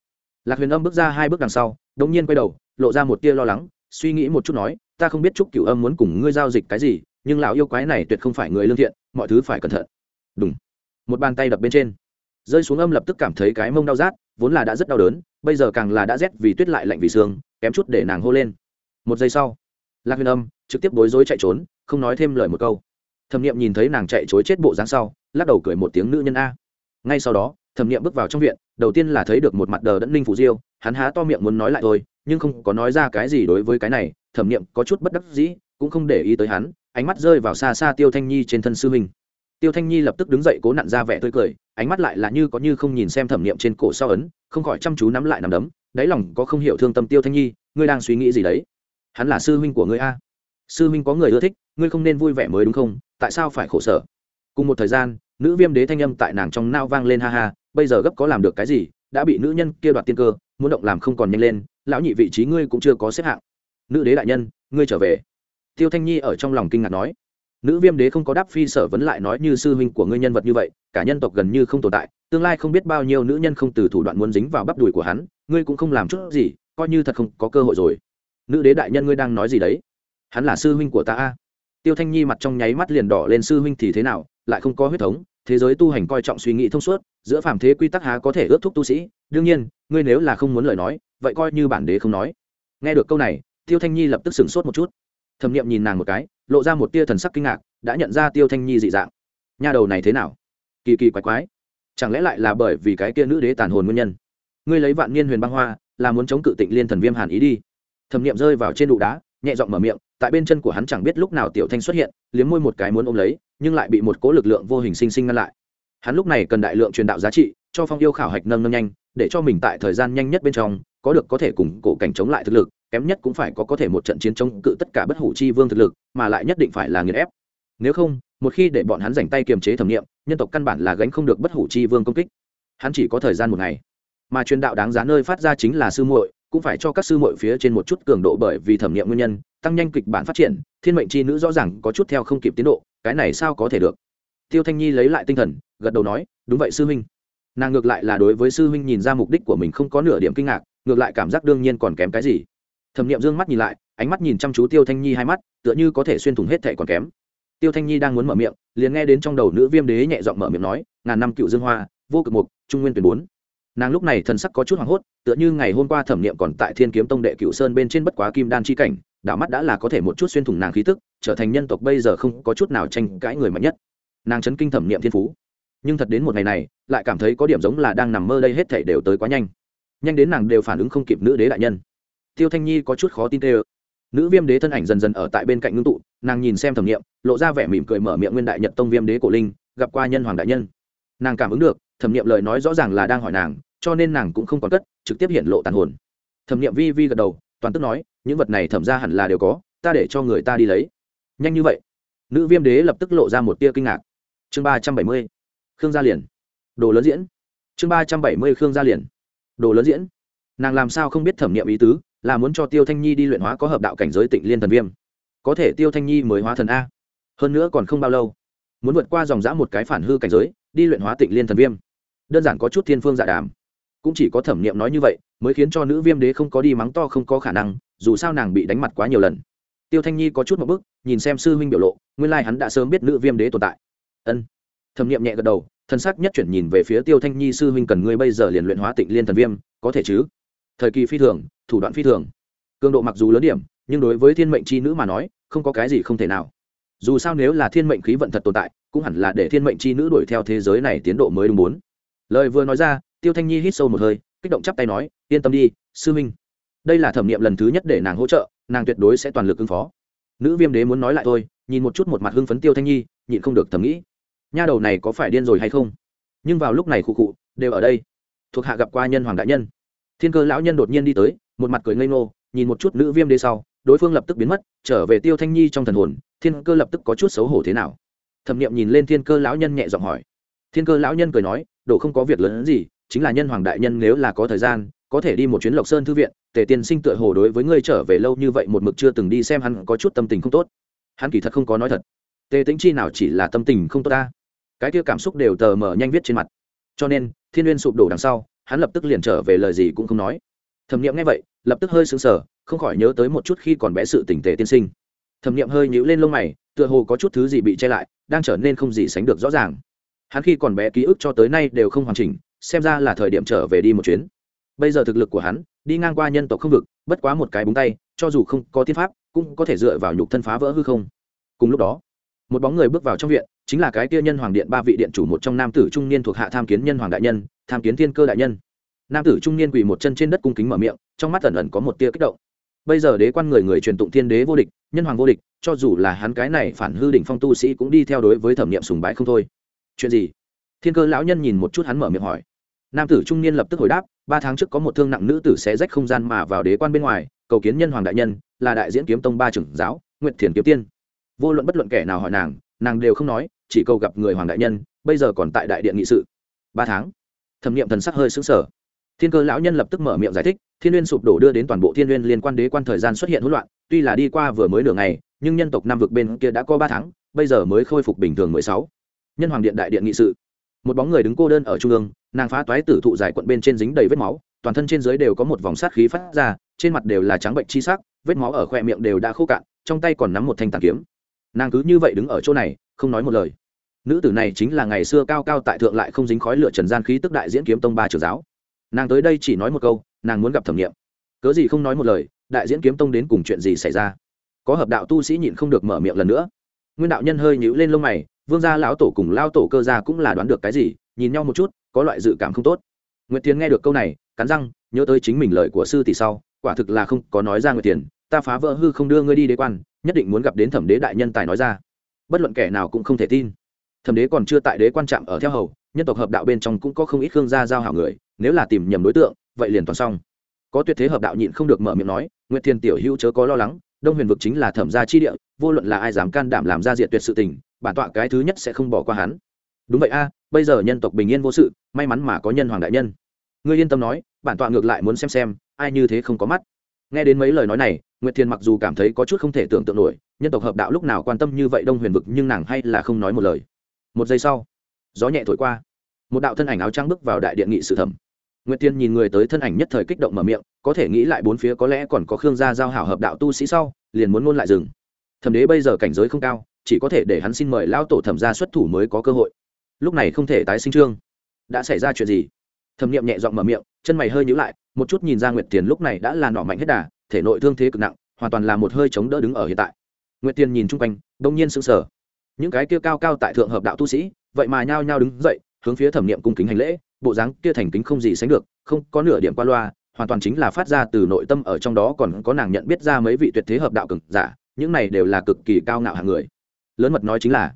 Lạc huyền âm bước ra hai bước đằng sau, đống nhiên quay đầu, lộ ra một tia lo lắng, suy nghĩ một chút nói, ta không biết chúc cửu âm muốn cùng ngươi giao dịch cái gì, nhưng lão yêu quái này tuyệt không phải người lương thiện, mọi thứ phải cẩn thận. Đúng một bàn tay đập bên trên. Rơi xuống âm lập tức cảm thấy cái mông đau rát, vốn là đã rất đau đớn, bây giờ càng là đã rét vì tuyết lại lạnh vì xương kém chút để nàng hô lên một giây sau, lạc huyền âm trực tiếp bối rối chạy trốn, không nói thêm lời một câu. Thẩm nghiệm nhìn thấy nàng chạy chối chết bộ dáng sau, lắc đầu cười một tiếng nữ nhân a. Ngay sau đó, thẩm nghiệm bước vào trong viện, đầu tiên là thấy được một mặt đờ đẫn linh phủ diêu, hắn há to miệng muốn nói lại thôi, nhưng không có nói ra cái gì đối với cái này, thẩm nghiệm có chút bất đắc dĩ, cũng không để ý tới hắn, ánh mắt rơi vào xa xa tiêu thanh nhi trên thân sư huynh. Tiêu thanh nhi lập tức đứng dậy cố nặn ra vẻ tươi cười, ánh mắt lại là như có như không nhìn xem thẩm nghiệm trên cổ sau ấn, không khỏi chăm chú nắm lại nằm đấm, đáy lòng có không hiểu thương tâm tiêu thanh nhi, ngươi đang suy nghĩ gì đấy? Hắn là sư huynh của ngươi a. Sư huynh có người ưa thích, ngươi không nên vui vẻ mới đúng không? Tại sao phải khổ sở? Cùng một thời gian, nữ viêm đế thanh âm tại nàng trong nao vang lên ha ha, bây giờ gấp có làm được cái gì, đã bị nữ nhân kia đoạt tiên cơ, muốn động làm không còn nhanh lên, lão nhị vị trí ngươi cũng chưa có xếp hạng. Nữ đế đại nhân, ngươi trở về. Tiêu thanh nhi ở trong lòng kinh ngạc nói. Nữ viêm đế không có đáp phi sở vấn lại nói như sư huynh của ngươi nhân vật như vậy, cả nhân tộc gần như không tồn tại, tương lai không biết bao nhiêu nữ nhân không từ thủ đoạn muốn dính vào bắp đùi của hắn, ngươi cũng không làm chút gì, coi như thật không có cơ hội rồi nữ đế đại nhân ngươi đang nói gì đấy? Hắn là sư huynh của ta a. Tiêu thanh nhi mặt trong nháy mắt liền đỏ lên, sư huynh thì thế nào? Lại không có huyết thống, thế giới tu hành coi trọng suy nghĩ thông suốt, giữa phàm thế quy tắc há có thể ước thúc tu sĩ. Đương nhiên, ngươi nếu là không muốn lời nói, vậy coi như bản đế không nói. Nghe được câu này, tiêu thanh nhi lập tức sửng sốt một chút. Thẩm nghiệm nhìn nàng một cái, lộ ra một tia thần sắc kinh ngạc, đã nhận ra tiêu thanh nhi dị dạng. Nhà đầu này thế nào? Kỳ kỳ quái quái. Chẳng lẽ lại là bởi vì cái kia nữ đế tàn hồn nguyên nhân? Ngươi lấy vạn niên huyền băng hoa, là muốn chống cự tịnh liên thần viêm hàn ý đi thẩm nghiệm rơi vào trên đụ đá, nhẹ giọng mở miệng, tại bên chân của hắn chẳng biết lúc nào tiểu thanh xuất hiện, liếm môi một cái muốn ôm lấy, nhưng lại bị một cố lực lượng vô hình sinh sinh ngăn lại. Hắn lúc này cần đại lượng truyền đạo giá trị, cho phong yêu khảo hạch nâng nâng nhanh, để cho mình tại thời gian nhanh nhất bên trong, có được có thể cùng cổ cảnh chống lại thực lực, kém nhất cũng phải có có thể một trận chiến chống cự tất cả bất hủ chi vương thực lực, mà lại nhất định phải là nghiền ép. Nếu không, một khi để bọn hắn dành tay kiềm chế thẩm nghiệm, nhân tộc căn bản là gánh không được bất hủ chi vương công kích. Hắn chỉ có thời gian một ngày. Mà truyền đạo đáng giá nơi phát ra chính là sư muội cũng phải cho các sư muội phía trên một chút cường độ bởi vì thẩm nghiệm nguyên nhân, tăng nhanh kịch bản phát triển, thiên mệnh chi nữ rõ ràng có chút theo không kịp tiến độ, cái này sao có thể được? Tiêu thanh nhi lấy lại tinh thần, gật đầu nói, đúng vậy sư huynh. Nàng ngược lại là đối với sư huynh nhìn ra mục đích của mình không có nửa điểm kinh ngạc, ngược lại cảm giác đương nhiên còn kém cái gì. Thẩm nghiệm dương mắt nhìn lại, ánh mắt nhìn chăm chú tiêu thanh nhi hai mắt, tựa như có thể xuyên thủng hết thệ còn kém. Tiêu thanh nhi đang muốn mở miệng, liền nghe đến trong đầu nữ viêm đế nhẹ giọng mở miệng nói, ngàn năm cựu dương hoa, vô cực mục, trung nguyên tuyển bốn nàng lúc này thần sắc có chút hoảng hốt, tựa như ngày hôm qua thẩm nghiệm còn tại thiên kiếm tông đệ cựu sơn bên trên bất quá kim đan chi cảnh, đảo mắt đã là có thể một chút xuyên thủng nàng khí tức, trở thành nhân tộc bây giờ không có chút nào tranh cãi người mạnh nhất. Nàng chấn kinh thẩm nghiệm thiên phú. Nhưng thật đến một ngày này, lại cảm thấy có điểm giống là đang nằm mơ đây hết thể đều tới quá nhanh. Nhanh đến nàng đều phản ứng không kịp nữ đế đại nhân. Tiêu thanh nhi có chút khó tin tê ơ. Nữ viêm đế thân ảnh dần dần ở tại bên cạnh ngưng tụ, nàng nhìn xem thẩm nghiệm lộ ra vẻ mỉm cười mở miệng nguyên đại nhật tông viêm đế cổ linh, gặp qua nhân hoàng đại nhân. Nàng cảm ứng được, thẩm nghiệm lời nói rõ ràng là đang hỏi nàng cho nên nàng cũng không còn cất, trực tiếp hiện lộ tàn hồn. Thẩm nghiệm vi vi gật đầu, toàn tức nói, những vật này thẩm ra hẳn là đều có, ta để cho người ta đi lấy. Nhanh như vậy. Nữ viêm đế lập tức lộ ra một tia kinh ngạc. Chương ba trăm bảy mươi, khương gia liền. Đồ lớn diễn. Chương ba trăm bảy mươi, khương gia liền. Đồ lớn diễn. Nàng làm sao không biết thẩm nghiệm ý tứ, là muốn cho tiêu thanh nhi đi luyện hóa có hợp đạo cảnh giới tịnh liên thần viêm. Có thể tiêu thanh nhi mới hóa thần a. Hơn nữa còn không bao lâu, muốn vượt qua dòng dã một cái phản hư cảnh giới, đi luyện hóa tịnh liên thần viêm. Đơn giản có chút thiên phương dạ đàm cũng chỉ có thẩm nghiệm nói như vậy, mới khiến cho nữ viêm đế không có đi mắng to không có khả năng, dù sao nàng bị đánh mặt quá nhiều lần. Tiêu thanh nhi có chút một bức nhìn xem sư huynh biểu lộ, nguyên lai、like、hắn đã sớm biết nữ viêm đế tồn tại. Ân. Thẩm nghiệm nhẹ gật đầu, thân sắc nhất chuyển nhìn về phía tiêu thanh nhi, sư huynh cần ngươi bây giờ liền luyện hóa tịnh liên thần viêm, có thể chứ? Thời kỳ phi thường, thủ đoạn phi thường. Cường độ mặc dù lớn điểm, nhưng đối với thiên mệnh c h i nữ mà nói, không có cái gì không thể nào. Dù sao nếu là thiên mệnh khí vận thật tồn tại, cũng hẳn là để thiên mệnh c h i nữ đuổi theo thế giới này tiến độ mới đúng bốn. Lời vừa nói ra tiêu thanh nhi hít sâu một hơi, kích động chắp tay nói, yên tâm đi, sư minh. Đây là thẩm nghiệm lần thứ nhất để nàng hỗ trợ, nàng tuyệt đối sẽ toàn lực ứng phó. Nữ viêm đế muốn nói lại thôi, nhìn một chút một mặt hưng phấn tiêu thanh nhi, nhịn không được thầm nghĩ, nha đầu này có phải điên rồi hay không? Nhưng vào lúc này khu cụ đều ở đây. Thuộc hạ gặp qua nhân hoàng đại nhân. Thiên cơ lão nhân đột nhiên đi tới, một mặt cười ngây ngô, nhìn một chút nữ viêm đế sau, đối phương lập tức biến mất, trở về tiêu thanh nhi trong thần hồn, thiên cơ lập tức có chút xấu hổ thế nào. Thẩm nghiệm nhìn lên thiên cơ lão nhân nhẹ giọng hỏi. Thiên cơ lão nhân cười nói, đồ không có việc lớn gì chính là nhân hoàng đại nhân nếu là có thời gian, có thể đi một chuyến lộc sơn thư viện, tề tiên sinh tựa hồ đối với ngươi trở về lâu như vậy một mực chưa từng đi xem hắn có chút tâm tình không tốt. Hắn kỳ thật không có nói thật. Tề tính chi nào chỉ là tâm tình không tốt ta? Cái kia cảm xúc đều tờ mở nhanh viết trên mặt. Cho nên, thiên n g u y ê n sụp đổ đằng sau, hắn lập tức liền trở về lời gì cũng không nói. Thẩm nghiệm nghe vậy, lập tức hơi sững sờ, không khỏi nhớ tới một chút khi còn bé sự tỉnh tề tiên sinh. Thẩm nghiệm hơi nhíu lên lông mày, tựa hồ có chút thứ gì bị che lại, đang trở nên không gì sánh được rõ ràng. Hắn khi còn bé ký ức cho tới nay đều không hoàn chỉnh xem ra là thời điểm trở về đi một chuyến. Bây giờ thực lực của hắn, đi ngang qua nhân tộc không vực, bất quá một cái búng tay, cho dù không có tiên pháp, cũng có thể dựa vào nhục thân phá vỡ hư không. Cùng lúc đó, một bóng người bước vào trong viện, chính là cái kia nhân hoàng điện ba vị điện chủ một trong nam tử trung niên thuộc hạ tham kiến nhân hoàng đại nhân, tham kiến thiên cơ đại nhân. Nam tử trung niên quỳ một chân trên đất cung kính mở miệng, trong mắt ẩn ẩn có một tia kích động. Bây giờ đế quan người người truyền tụng thiên đế vô địch, nhân hoàng vô địch, cho dù là hắn cái này phản hư đỉnh phong tu sĩ cũng đi theo đối với thẩm nghiệm sùng bái không thôi. Chuyện gì? Thiên cơ lão nhân nhìn một chút hắn mở miệng hỏi. Nam tử trung niên lập tức hồi đáp, ba tháng trước có một thương nặng nữ tử sẽ rách không gian mà vào đế quan bên ngoài, cầu kiến nhân hoàng đại nhân, là đại diễn kiếm tông ba trưởng giáo nguyện thiền kiếm tiên. Vô luận bất luận kẻ nào hỏi nàng nàng đều không nói, chỉ cầu gặp người hoàng đại nhân, bây giờ còn tại đại điện nghị sự. Ba tháng. Thẩm nghiệm thần sắc hơi xứng sở thiên cơ lão nhân lập tức mở miệng giải thích, thiên n sụp đổ đưa đến toàn bộ thiên n n liên quan đế quan thời gian xuất hiện hỗn loạn, tuy là đi qua vừa mới nửa ngày, nhưng nhân tộc nam vực bên kia đã có ba tháng, bây giờ mới khôi phục bình thường mười sáu. Nhân hoàng điện đại điện nghị sự một bóng người đứng cô đơn ở trung ương, nàng phá toái tử thụ dài quận bên trên dính đầy vết máu, toàn thân trên dưới đều có một vòng sát khí phát ra, trên mặt đều là trắng bệnh chi sắc, vết máu ở khoe miệng đều đã khô cạn, trong tay còn nắm một thanh tàn kiếm. Nàng cứ như vậy đứng ở chỗ này, không nói một lời. Nữ tử này chính là ngày xưa cao cao tại thượng lại không dính khói lửa trần gian khí tức đại diễn kiếm tông ba trưởng giáo. Nàng tới đây chỉ nói một câu, nàng muốn gặp thẩm nghiệm. Cớ gì không nói một lời, đại diễn kiếm tông đến cùng chuyện gì xảy ra? Có hợp đạo tu sĩ nhịn không được mở miệng lần nữa. Nguyên đạo nhân hơi nhíu lên lông mày vương gia lão tổ cùng lao tổ cơ gia cũng là đoán được cái gì, nhìn nhau một chút, có loại dự cảm không tốt. Nguyệt tiến nghe được câu này, cắn răng, nhớ tới chính mình lời của sư tỷ sau, quả thực là không có nói ra nguyệt tiền, ta phá vỡ hư không đưa ngươi đi đế quan, nhất định muốn gặp đến thẩm đế đại nhân tài nói ra. Bất luận kẻ nào cũng không thể tin. Thẩm đế còn chưa tại đế quan trạm ở theo hầu, nhân tộc hợp đạo bên trong cũng có không ít khương gia giao hảo người, nếu là tìm nhầm đối tượng, vậy liền toàn xong. Có tuyệt thế hợp đạo nhịn không được mở miệng nói, nguyệt thiên tiểu hữu chớ có lo lắng, đông huyền vực chính là thẩm gia chi địa, vô luận là ai dám can đảm làm ra diện tuyệt sự tình bản tọa cái thứ nhất sẽ không bỏ qua hắn. Đúng vậy a, bây giờ nhân tộc bình yên vô sự, may mắn mà có nhân hoàng đại nhân. Ngươi yên tâm nói, bản tọa ngược lại muốn xem xem, ai như thế không có mắt. Nghe đến mấy lời nói này, nguyệt thiên mặc dù cảm thấy có chút không thể tưởng tượng nổi, nhân tộc hợp đạo lúc nào quan tâm như vậy đông huyền vực nhưng nàng hay là không nói một lời. Một giây sau, gió nhẹ thổi qua. Một đạo thân ảnh áo trắng bước vào đại điện nghị sự thẩm. Nguyệt thiên nhìn người tới thân ảnh nhất thời kích động mở miệng, có thể nghĩ lại bốn phía có lẽ còn có khương gia giao hảo hợp đạo tu sĩ sau, liền muốn ngôn lại rừng thẩm đế bây giờ cảnh giới không cao chỉ có thể để hắn xin mời lão tổ thẩm gia xuất thủ mới có cơ hội. Lúc này không thể tái sinh trương. Đã xảy ra chuyện gì? Thẩm nghiệm nhẹ giọng mở miệng, chân mày hơi nhíu lại, một chút nhìn ra nguyệt tiền lúc này đã là nọ mạnh hết đà, thể nội thương thế cực nặng, hoàn toàn là một hơi chống đỡ đứng ở hiện tại. Nguyệt tiền nhìn chung quanh, đông nhiên sững sờ. Những cái kia cao cao tại thượng hợp đạo tu sĩ, vậy mà nhao nhao đứng dậy, hướng phía thẩm nghiệm cung kính hành lễ, bộ dáng kia thành kính không gì sánh được, không có nửa điểm qua loa, hoàn toàn chính là phát ra từ nội tâm ở trong đó còn có nàng nhận biết ra mấy vị tuyệt thế hợp đạo cực giả, những này đều là cực kỳ cao ngạo hạng người lớn mật nói chính là,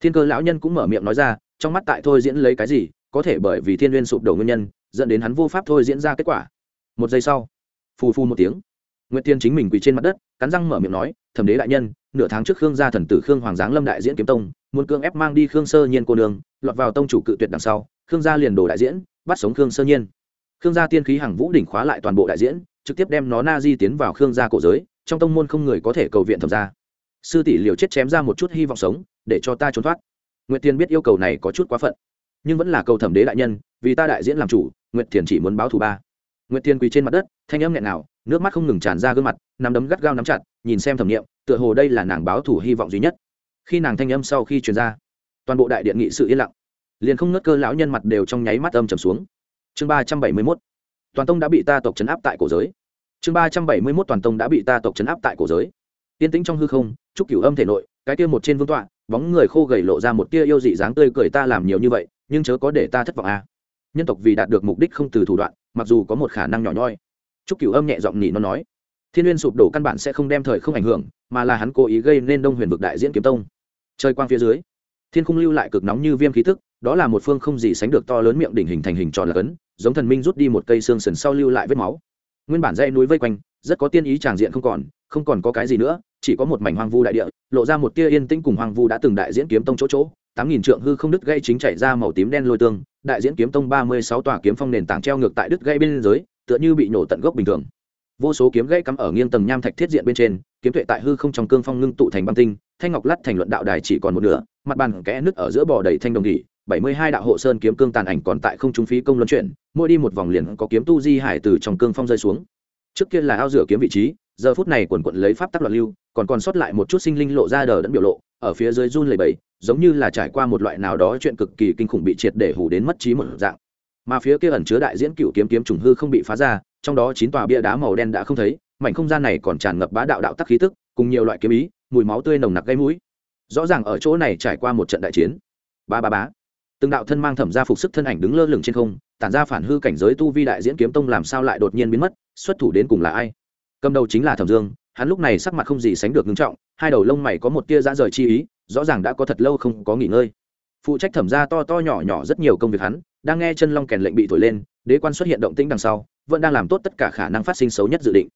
thiên cơ lão nhân cũng mở miệng nói ra, trong mắt tại thôi diễn lấy cái gì, có thể bởi vì thiên liên sụp đổ nguyên nhân, dẫn đến hắn vô pháp thôi diễn ra kết quả. Một giây sau, phù phu một tiếng nguyễn tiên chính mình quỳ trên mặt đất, cắn răng mở miệng nói, thẩm đế đại nhân, nửa tháng trước khương gia thần tử khương hoàng giáng lâm đại diễn kiếm tông, muốn cương ép mang đi khương sơ nhiên cô đường lọt vào tông chủ cự tuyệt đằng sau, khương gia liền đổ đại diễn, bắt sống khương sơ nhiên. Khương gia tiên khí hàng vũ đỉnh khóa lại toàn bộ đại diễn, trực tiếp đem nó na di tiến vào khương gia cổ giới, trong tông môn không người có thể cầu viện thẩm gia sư tỷ liều chết chém ra một chút hy vọng sống, để cho ta trốn thoát. Nguyệt tiên biết yêu cầu này có chút quá phận, nhưng vẫn là cầu thẩm đế đại nhân, vì ta đại diễn làm chủ, nguyệt thiền chỉ muốn báo thù ba. Nguyệt thiền quỳ trên mặt đất, thanh âm nghẹn nào nước mắt không ngừng tràn ra gương mặt, nắm đấm gắt gao nắm chặt, nhìn xem thẩm nghiệm, tựa hồ đây là nàng báo thù hy vọng duy nhất. Khi nàng thanh âm sau khi truyền ra, toàn bộ đại điện nghị sự yên lặng. Liền không ngất cơ lão nhân mặt đều trong nháy mắt âm trầm xuống. Chương ba trăm bảy mươi mốt. Toàn tông đã bị ta tộc chấn áp tại cổ giới. Chương ba trăm bảy mươi mốt toàn tông đã bị ta tộc chấn áp tại cổ giới tiên tĩnh trong hư không trúc cửu âm thể nội, cái kia một trên vương tọa, bóng người khô gầy lộ ra một tia yêu dị dáng tươi cười ta làm nhiều như vậy, nhưng chớ có để ta thất vọng à. nhân tộc vì đạt được mục đích không từ thủ đoạn, mặc dù có một khả năng nhỏ nhoi. Trúc cửu âm nhẹ giọng nhỉ nó nói, thiên nguyên sụp đổ căn bản sẽ không đem thời không ảnh hưởng, mà là hắn cố ý gây nên đông huyền vực đại diễn kiếm tông. Trời quang phía dưới, thiên khung lưu lại cực nóng như viêm khí tức, đó là một phương không gì sánh được to lớn miệng đỉnh hình thành hình tròn là cấn, giống thần minh rút đi một cây xương sườn sau lưu lại vết máu. Nguyên bản dãy núi vây quanh, rất có tiên ý tràng diện không còn không còn có cái gì nữa, chỉ có một mảnh hoang vu đại địa, lộ ra một tia yên tĩnh cùng hoang vu đã từng đại diễn kiếm tông chỗ chỗ. Tám nghìn trượng hư không đứt gây chính chảy ra màu tím đen lôi tương, đại diễn kiếm tông ba mươi sáu tòa kiếm phong nền tảng treo ngược tại đứt gây bên dưới, tựa như bị nổ tận gốc bình thường. Vô số kiếm gãy cắm ở nghiêng tầng nham thạch thiết diện bên trên, kiếm tuệ tại hư không trong cương phong ngưng tụ thành băng tinh, thanh ngọc lắt thành luận đạo đài chỉ còn một nửa, mặt bàn kẽ nứt ở giữa bò đầy thanh đồng nghỉ bảy mươi hai đạo hộ sơn kiếm cương tàn ảnh còn tại không trung phí công luân chuyển, mỗi đi một vòng liền có kiếm tu di hải từ trong cương phong rơi xuống. Trước kia là ao rửa kiếm vị trí giờ phút này quần quận lấy pháp tắc loạn lưu, còn còn sót lại một chút sinh linh lộ ra đờ đẫn biểu lộ, ở phía dưới run lầy bầy giống như là trải qua một loại nào đó chuyện cực kỳ kinh khủng bị triệt để hủ đến mất trí một dạng. Mà phía kia ẩn chứa đại diễn cựu kiếm kiếm trùng hư không bị phá ra, trong đó chín tòa bia đá màu đen đã không thấy, mảnh không gian này còn tràn ngập bá đạo đạo tắc khí tức, cùng nhiều loại kiếm ý, mùi máu tươi nồng nặc gây mũi. Rõ ràng ở chỗ này trải qua một trận đại chiến. Ba ba bá từng đạo thân mang thẩm ra phục sức thân ảnh đứng lơ lửng trên không, tản ra phản hư cảnh giới tu vi đại diễn kiếm tông làm sao lại đột nhiên biến mất, xuất thủ đến cùng là ai? Cầm đầu chính là thẩm dương, hắn lúc này sắc mặt không gì sánh được ngưng trọng, hai đầu lông mày có một tia ra rời chi ý, rõ ràng đã có thật lâu không có nghỉ ngơi. Phụ trách thẩm ra to to nhỏ nhỏ rất nhiều công việc hắn, đang nghe chân long kèn lệnh bị thổi lên, đế quan xuất hiện động tĩnh đằng sau, vẫn đang làm tốt tất cả khả năng phát sinh xấu nhất dự định.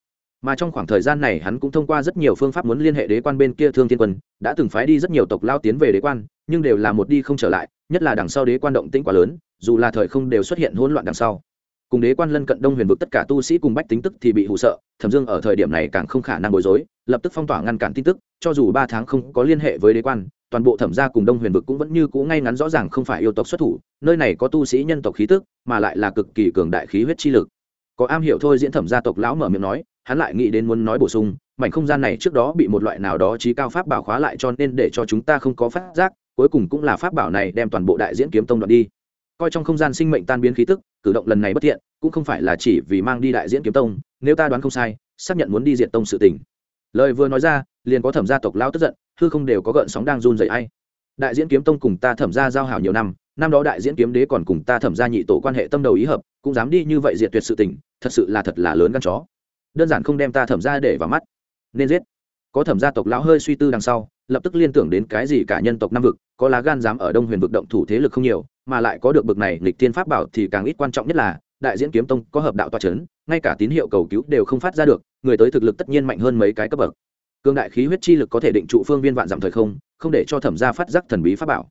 Mà trong khoảng thời gian này hắn cũng thông qua rất nhiều phương pháp muốn liên hệ đế quan bên kia thương thiên quân, đã từng phái đi rất nhiều tộc lao tiến về đế quan, nhưng đều là một đi không trở lại, nhất là đằng sau đế quan động tĩnh quá lớn, dù là thời không đều xuất hiện hỗn loạn đằng sau cùng đế quan lân cận đông huyền vực tất cả tu sĩ cùng bách tính tức thì bị hụ sợ, thẩm dương ở thời điểm này càng không khả năng bối rối, lập tức phong tỏa ngăn cản tin tức, cho dù ba tháng không có liên hệ với đế quan, toàn bộ thẩm gia cùng đông huyền vực cũng vẫn như cũ ngay ngắn rõ ràng không phải yêu tộc xuất thủ, nơi này có tu sĩ nhân tộc khí tức, mà lại là cực kỳ cường đại khí huyết chi lực. Có am hiểu thôi diễn thẩm gia tộc lão mở miệng nói, hắn lại nghĩ đến muốn nói bổ sung, mảnh không gian này trước đó bị một loại nào đó trí cao pháp bảo khóa lại cho nên để cho chúng ta không có phát giác, cuối cùng cũng là pháp bảo này đem toàn bộ đại diễn kiếm tông đoạn đi coi trong không gian sinh mệnh tan biến khí tức, cử động lần này bất thiện, cũng không phải là chỉ vì mang đi đại diễn kiếm tông, nếu ta đoán không sai, xác nhận muốn đi diện tông sự tình. Lời vừa nói ra, liền có thẩm gia tộc lão tức giận, hư không đều có gợn sóng đang run dậy ai. Đại diễn kiếm tông cùng ta thẩm gia giao hảo nhiều năm năm đó đại diễn kiếm đế còn cùng ta thẩm gia nhị tổ quan hệ tâm đầu ý hợp, cũng dám đi như vậy diệt tuyệt sự tình, thật sự là thật là lớn gan chó. Đơn giản không đem ta thẩm gia để vào mắt. Nên giết. Có thẩm gia tộc lão hơi suy tư đằng sau lập tức liên tưởng đến cái gì cả nhân tộc Nam vực, có lá gan dám ở đông huyền vực động thủ thế lực không nhiều, mà lại có được bực này lịch tiên pháp bảo thì càng ít quan trọng nhất là, đại diễn kiếm tông có hợp đạo toa c h ấ n ngay cả tín hiệu cầu cứu đều không phát ra được, người tới thực lực tất nhiên mạnh hơn mấy cái cấp bậc. Cương đại khí huyết chi lực có thể định trụ phương viên vạn dặm thời không không để cho thẩm gia phát giác thần bí pháp bảo.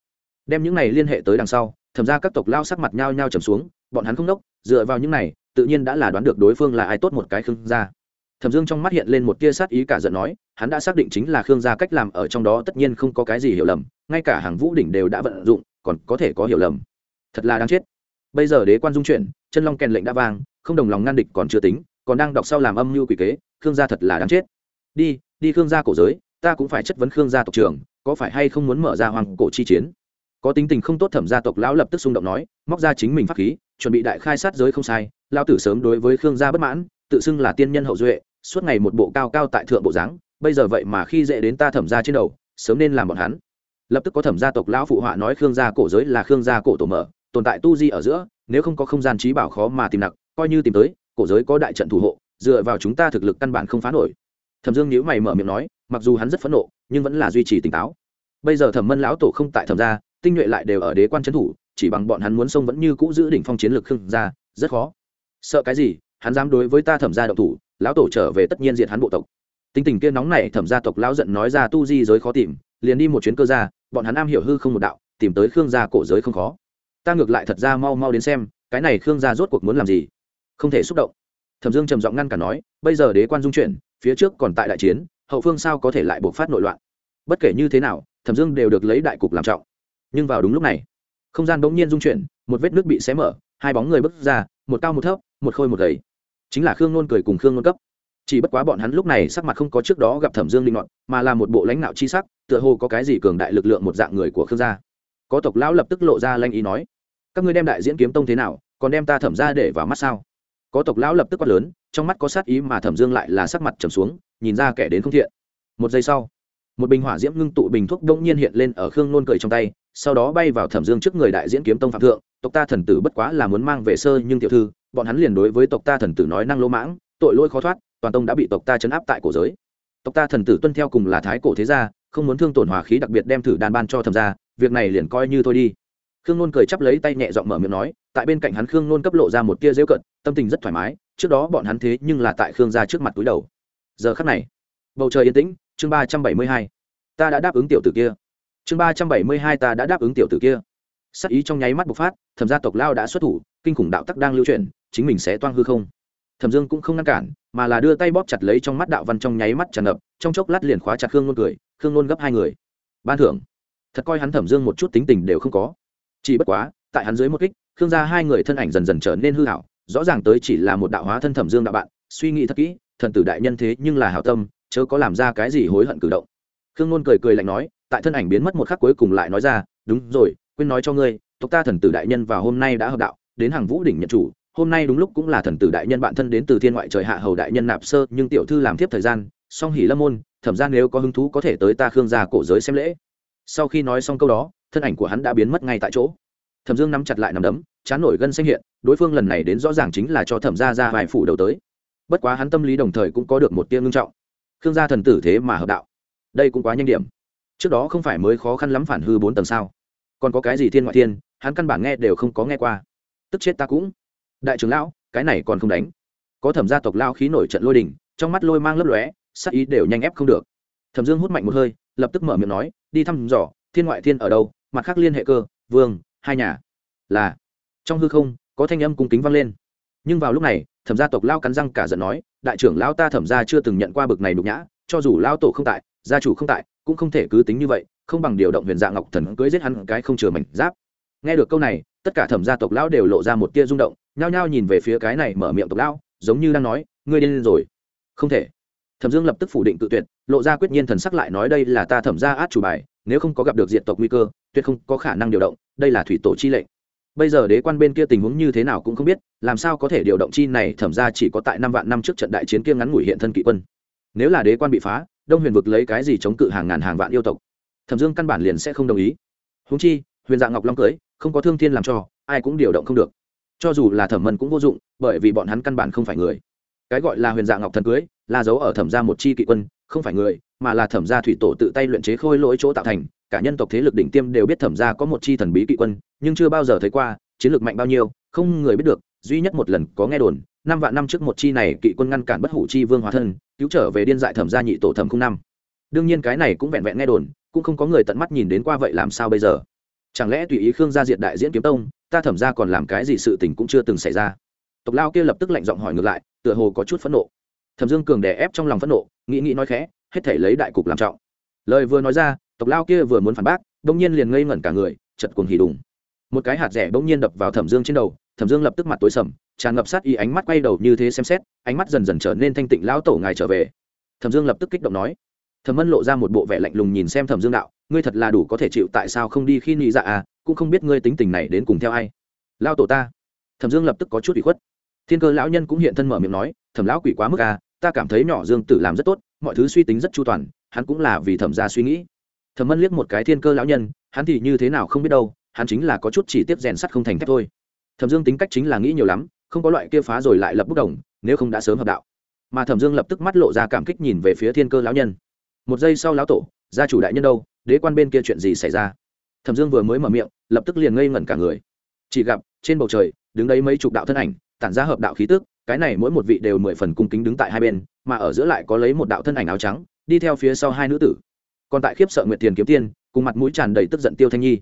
Đem những này liên hệ tới đằng sau, thẩm gia các tộc lao sắc mặt nhao nhao trầm xuống, bọn hắn không đốc dựa vào những này, tự nhiên đã là đoán được đối phương là ai tốt một cái khương gia. Thẩm dương trong mắt hiện lên một tia sát ý cả giận nói hắn đã xác định chính là khương gia cách làm ở trong đó tất nhiên không có cái gì hiểu lầm, ngay cả hàng vũ đỉnh đều đã vận dụng, còn có thể có hiểu lầm. Thật là đáng chết. Bây giờ đế quan dung chuyển, chân long kèn lệnh đã vang, không đồng lòng ngăn địch còn chưa tính, còn đang đọc sau làm âm mưu quỷ kế, khương gia thật là đáng chết. Đi đi khương gia cổ giới, ta cũng phải chất vấn khương gia tộc trưởng, có phải hay không muốn mở ra hoàng cổ chi chiến? Có tính tình không tốt thẩm gia tộc lão lập tức xung động nói, móc ra chính mình pháp khí, chuẩn bị đại khai sát giới không sai lao tử sớm đối với khương gia bất mãn, tự xưng là tiên nhân hậu duệ, suốt ngày một bộ cao cao tại thượng bộ dáng bây giờ vậy mà khi dễ đến ta thẩm gia trên đầu, sớm nên làm bọn hắn. Lập tức có thẩm gia tộc lão phụ họa nói khương gia cổ giới là khương gia cổ tổ mở, tồn tại tu di ở giữa, nếu không có không gian trí bảo khó mà tìm nặc, coi như tìm tới, cổ giới có đại trận thủ hộ, dựa vào chúng ta thực lực căn bản không phá nổi. Thẩm dương nhíu mày mở miệng nói, mặc dù hắn rất phẫn nộ, nhưng vẫn là duy trì tỉnh táo. Bây giờ thẩm mân lão tổ không tại thẩm gia, tinh nhuệ lại đều ở đế quan trấn thủ, chỉ bằng bọn hắn muốn xông vẫn như cũ giữ đỉnh phong chiến lược khương gia, rất khó. Sợ cái gì, hắn dám đối với ta thẩm gia động thủ, lão tổ trở về tất nhiên diệt hắn bộ tộc tính tình kia nóng này thẩm gia tộc lão giận nói ra tu di giới khó tìm, liền đi một chuyến cơ gia, bọn hắn am hiểu hư không một đạo, tìm tới khương gia cổ giới không khó. Ta ngược lại thật ra mau mau đến xem, cái này khương gia rốt cuộc muốn làm gì? Không thể xúc động. Thẩm dương trầm giọng ngăn cả nói, bây giờ đế quan dung chuyển, phía trước còn tại đại chiến, hậu phương sao có thể lại buộc phát nội loạn? Bất kể như thế nào, thẩm dương đều được lấy đại cục làm trọng. Nhưng vào đúng lúc này, không gian bỗng nhiên dung chuyển, một vết nước bị xé mở, hai bóng người bước ra, một cao một thấp, một khôi một gầy. Chính là khương nôn cười cùng khương nôn cấp chỉ bất quá bọn hắn lúc này sắc mặt không có trước đó gặp thẩm dương linh ngọn mà là một bộ lãnh đạo chi sắc, tựa hồ có cái gì cường đại lực lượng một dạng người của khương gia. Có tộc lão lập tức lộ ra lanh ý nói, các ngươi đem đại diễn kiếm tông thế nào, còn đem ta thẩm ra để vào mắt sao? Có tộc lão lập tức quát lớn, trong mắt có sát ý mà thẩm dương lại là sắc mặt trầm xuống, nhìn ra kẻ đến không thiện. Một giây sau, một bình hỏa diễm ngưng tụ bình thuốc đông nhiên hiện lên ở khương nôn cười trong tay, sau đó bay vào thẩm dương trước người đại diễn kiếm tông phạm thượng. Tộc ta thần tử bất quá là muốn mang về sơ nhưng tiểu thư, bọn hắn liền đối với tộc ta thần tử nói năng lỗ mãng, tội lỗi khó thoát toàn tông đã bị tộc ta chấn áp tại cổ giới. Tộc ta thần tử tuân theo cùng là thái cổ thế gia, không muốn thương tổn hòa khí đặc biệt đem thử đàn ban cho thẩm gia, việc này liền coi như thôi đi. Khương nôn cười chắp lấy tay nhẹ giọng mở miệng nói, tại bên cạnh hắn khương nôn cấp lộ ra một tia dễu cận tâm tình rất thoải mái, trước đó bọn hắn thế nhưng là tại khương gia trước mặt túi đầu. Giờ khắc này, bầu trời yên tĩnh, chương ba trăm bảy mươi hai. Ta đã đáp ứng tiểu tử kia. Chương ba trăm bảy mươi hai ta đã đáp ứng tiểu tử kia. Sắc ý trong nháy mắt bộc phát, thẩm gia tộc lao đã xuất thủ, kinh khủng đạo tắc đang lưu truyền chính mình sẽ toang hư không thẩm dương cũng không ngăn cản, mà là đưa tay bóp chặt lấy trong mắt đạo văn trong nháy mắt tràn ngập, trong chốc lát liền khóa chặt khương nôn cười, khương nôn gấp hai người. Ban thưởng. Thật coi hắn thẩm dương một chút tính tình đều không có. Chỉ bất quá, tại hắn dưới một kích, khương gia hai người thân ảnh dần dần trở nên hư hảo, rõ ràng tới chỉ là một đạo hóa thân thẩm dương đạo bạn, suy nghĩ thật kỹ, thần tử đại nhân thế nhưng là hảo tâm, chớ có làm ra cái gì hối hận cử động. Khương nôn cười cười lạnh nói, tại thân ảnh biến mất một khắc cuối cùng lại nói ra, đúng rồi, quên nói cho ngươi, tộc ta thần tử đại nhân vào hôm nay đã hợp đạo, đến hàng vũ đỉnh nhận chủ hôm nay đúng lúc cũng là thần tử đại nhân bạn thân đến từ thiên ngoại trời hạ hầu đại nhân nạp sơ, nhưng tiểu thư làm tiếp thời gian, song hỉ lâm môn, thẩm ra nếu có hứng thú có thể tới ta khương gia cổ giới xem lễ. Sau khi nói xong câu đó, thân ảnh của hắn đã biến mất ngay tại chỗ. Thẩm dương nắm chặt lại nằm đấm, chán nổi gân xanh hiện, đối phương lần này đến rõ ràng chính là cho thẩm gia ra vài phủ đầu tới. Bất quá hắn tâm lý đồng thời cũng có được một tiếng ngưng trọng. Khương gia thần tử thế mà hợp đạo. Đây cũng quá nhanh điểm. Trước đó không phải mới khó khăn lắm phản hư bốn tầng sao? Còn có cái gì thiên ngoại thiên, hắn căn bản nghe đều không có nghe qua. Tức chết ta cũng đại trưởng lão, cái này còn không đánh. Có thẩm gia tộc lao khí nổi trận lôi đình, trong mắt lôi mang lấp lóe sắc ý đều nhanh ép không được. Thẩm dương hút mạnh một hơi, lập tức mở miệng nói, đi thăm dò, thiên ngoại thiên ở đâu, mặt khác liên hệ cơ, vương, hai nhà. Là, trong hư không, có thanh âm cung kính vang lên. Nhưng vào lúc này, thẩm gia tộc lao cắn răng cả giận nói, đại trưởng lao ta thẩm gia chưa từng nhận qua bực này nhục nhã, cho dù lao tổ không tại, gia chủ không tại, cũng không thể cứ tính như vậy, không bằng điều động huyền dạ ngọc thần cưới giết hắn cái không chừa mảnh giáp. Nghe được câu này, tất cả thẩm gia tộc lão đều lộ ra một tia rung động nhao nhao nhìn về phía cái này mở miệng tộc lão, giống như đang nói, ngươi điên rồi. Không thể. Thẩm dương lập tức phủ định tự tuyệt, lộ ra quyết nhiên thần sắc lại nói, đây là ta thẩm gia át chủ bài, nếu không có gặp được diện tộc nguy cơ, tuyệt không có khả năng điều động, đây là thủy tổ chi lệnh. Bây giờ đế quan bên kia tình huống như thế nào cũng không biết, làm sao có thể điều động chi này, thẩm ra chỉ có tại năm vạn năm trước trận đại chiến kia ngắn ngủi hiện thân kỵ quân. Nếu là đế quan bị phá, đông huyền vực lấy cái gì chống cự hàng ngàn hàng vạn yêu tộc? Thẩm dương căn bản liền sẽ không đồng ý. Húng chi, huyền dạng ngọc long cưới, không có thương thiên làm cho, ai cũng điều động không được cho dù là thẩm mân cũng vô dụng, bởi vì bọn hắn căn bản không phải người. Cái gọi là huyền dạng ngọc thần cưới, là giấu ở thẩm gia một chi kỵ quân, không phải người, mà là thẩm gia thủy tổ tự tay luyện chế khôi lỗi chỗ tạo thành. Cả nhân tộc thế lực đỉnh tiêm đều biết thẩm gia có một chi thần bí kỵ quân, nhưng chưa bao giờ thấy qua, chiến lược mạnh bao nhiêu, không người biết được. Duy nhất một lần có nghe đồn, năm vạn năm trước một chi này kỵ quân ngăn cản bất hủ chi vương hóa thân, cứu trở về điên dại thẩm gia nhị tổ thẩm không năm. Đương nhiên cái này cũng vẹn vẹn nghe đồn, cũng không có người tận mắt nhìn đến qua vậy làm sao bây giờ chẳng lẽ tùy ý khương gia diệt đại diễn kiếm tông, ta thẩm ra còn làm cái gì sự tình cũng chưa từng xảy ra? Tộc lao kia lập tức lạnh giọng hỏi ngược lại, tựa hồ có chút phẫn nộ. Thẩm dương cường đè ép trong lòng phẫn nộ, nghĩ nghĩ nói khẽ, hết thể lấy đại cục làm trọng. Lời vừa nói ra, tộc lao kia vừa muốn phản bác, bỗng nhiên liền ngây ngẩn cả người chật cuồng hỉ đùng. Một cái hạt rẻ bỗng nhiên đập vào thẩm dương trên đầu, thẩm dương lập tức mặt tối sầm, tràn ngập sát y ánh mắt quay đầu như thế xem xét, ánh mắt dần dần trở nên thanh tịnh, lão tổ ngài trở về. Thẩm dương lập tức kích động nói. Thẩm mân lộ ra một bộ vẻ lạnh lùng nhìn xem thẩm dương đạo ngươi thật là đủ có thể chịu tại sao không đi khi nghĩ dạ à cũng không biết ngươi tính tình này đến cùng theo ai. Lao tổ ta. Thẩm dương lập tức có chút bị khuất. Thiên cơ lão nhân cũng hiện thân mở miệng nói, thẩm lão quỷ quá mức à ta cảm thấy nhỏ dương tử làm rất tốt, mọi thứ suy tính rất chu toàn, hắn cũng là vì thẩm gia suy nghĩ. Thẩm mân liếc một cái thiên cơ lão nhân, hắn thì như thế nào không biết đâu, hắn chính là có chút chỉ tiếp rèn sắt không thành thép thôi. Thẩm dương tính cách chính là nghĩ nhiều lắm, không có loại kia phá rồi lại lập bất đồng, nếu không đã sớm hợp đạo. Mà thẩm dương lập tức mắt lộ ra cảm kích nhìn về phía thiên cơ lão nhân. Một giây sau lão tổ, gia chủ đại nhân đâu? Đế quan bên kia chuyện gì xảy ra? Thẩm dương vừa mới mở miệng, lập tức liền ngây ngẩn cả người. Chỉ gặp, trên bầu trời, đứng đấy mấy chục đạo thân ảnh, tản ra hợp đạo khí tức, cái này mỗi một vị đều mười phần cung kính đứng tại hai bên, mà ở giữa lại có lấy một đạo thân ảnh áo trắng, đi theo phía sau hai nữ tử. Còn tại khiếp sợ nguyệt tiền kiếm tiên, cùng mặt mũi tràn đầy tức giận tiêu thanh nhi.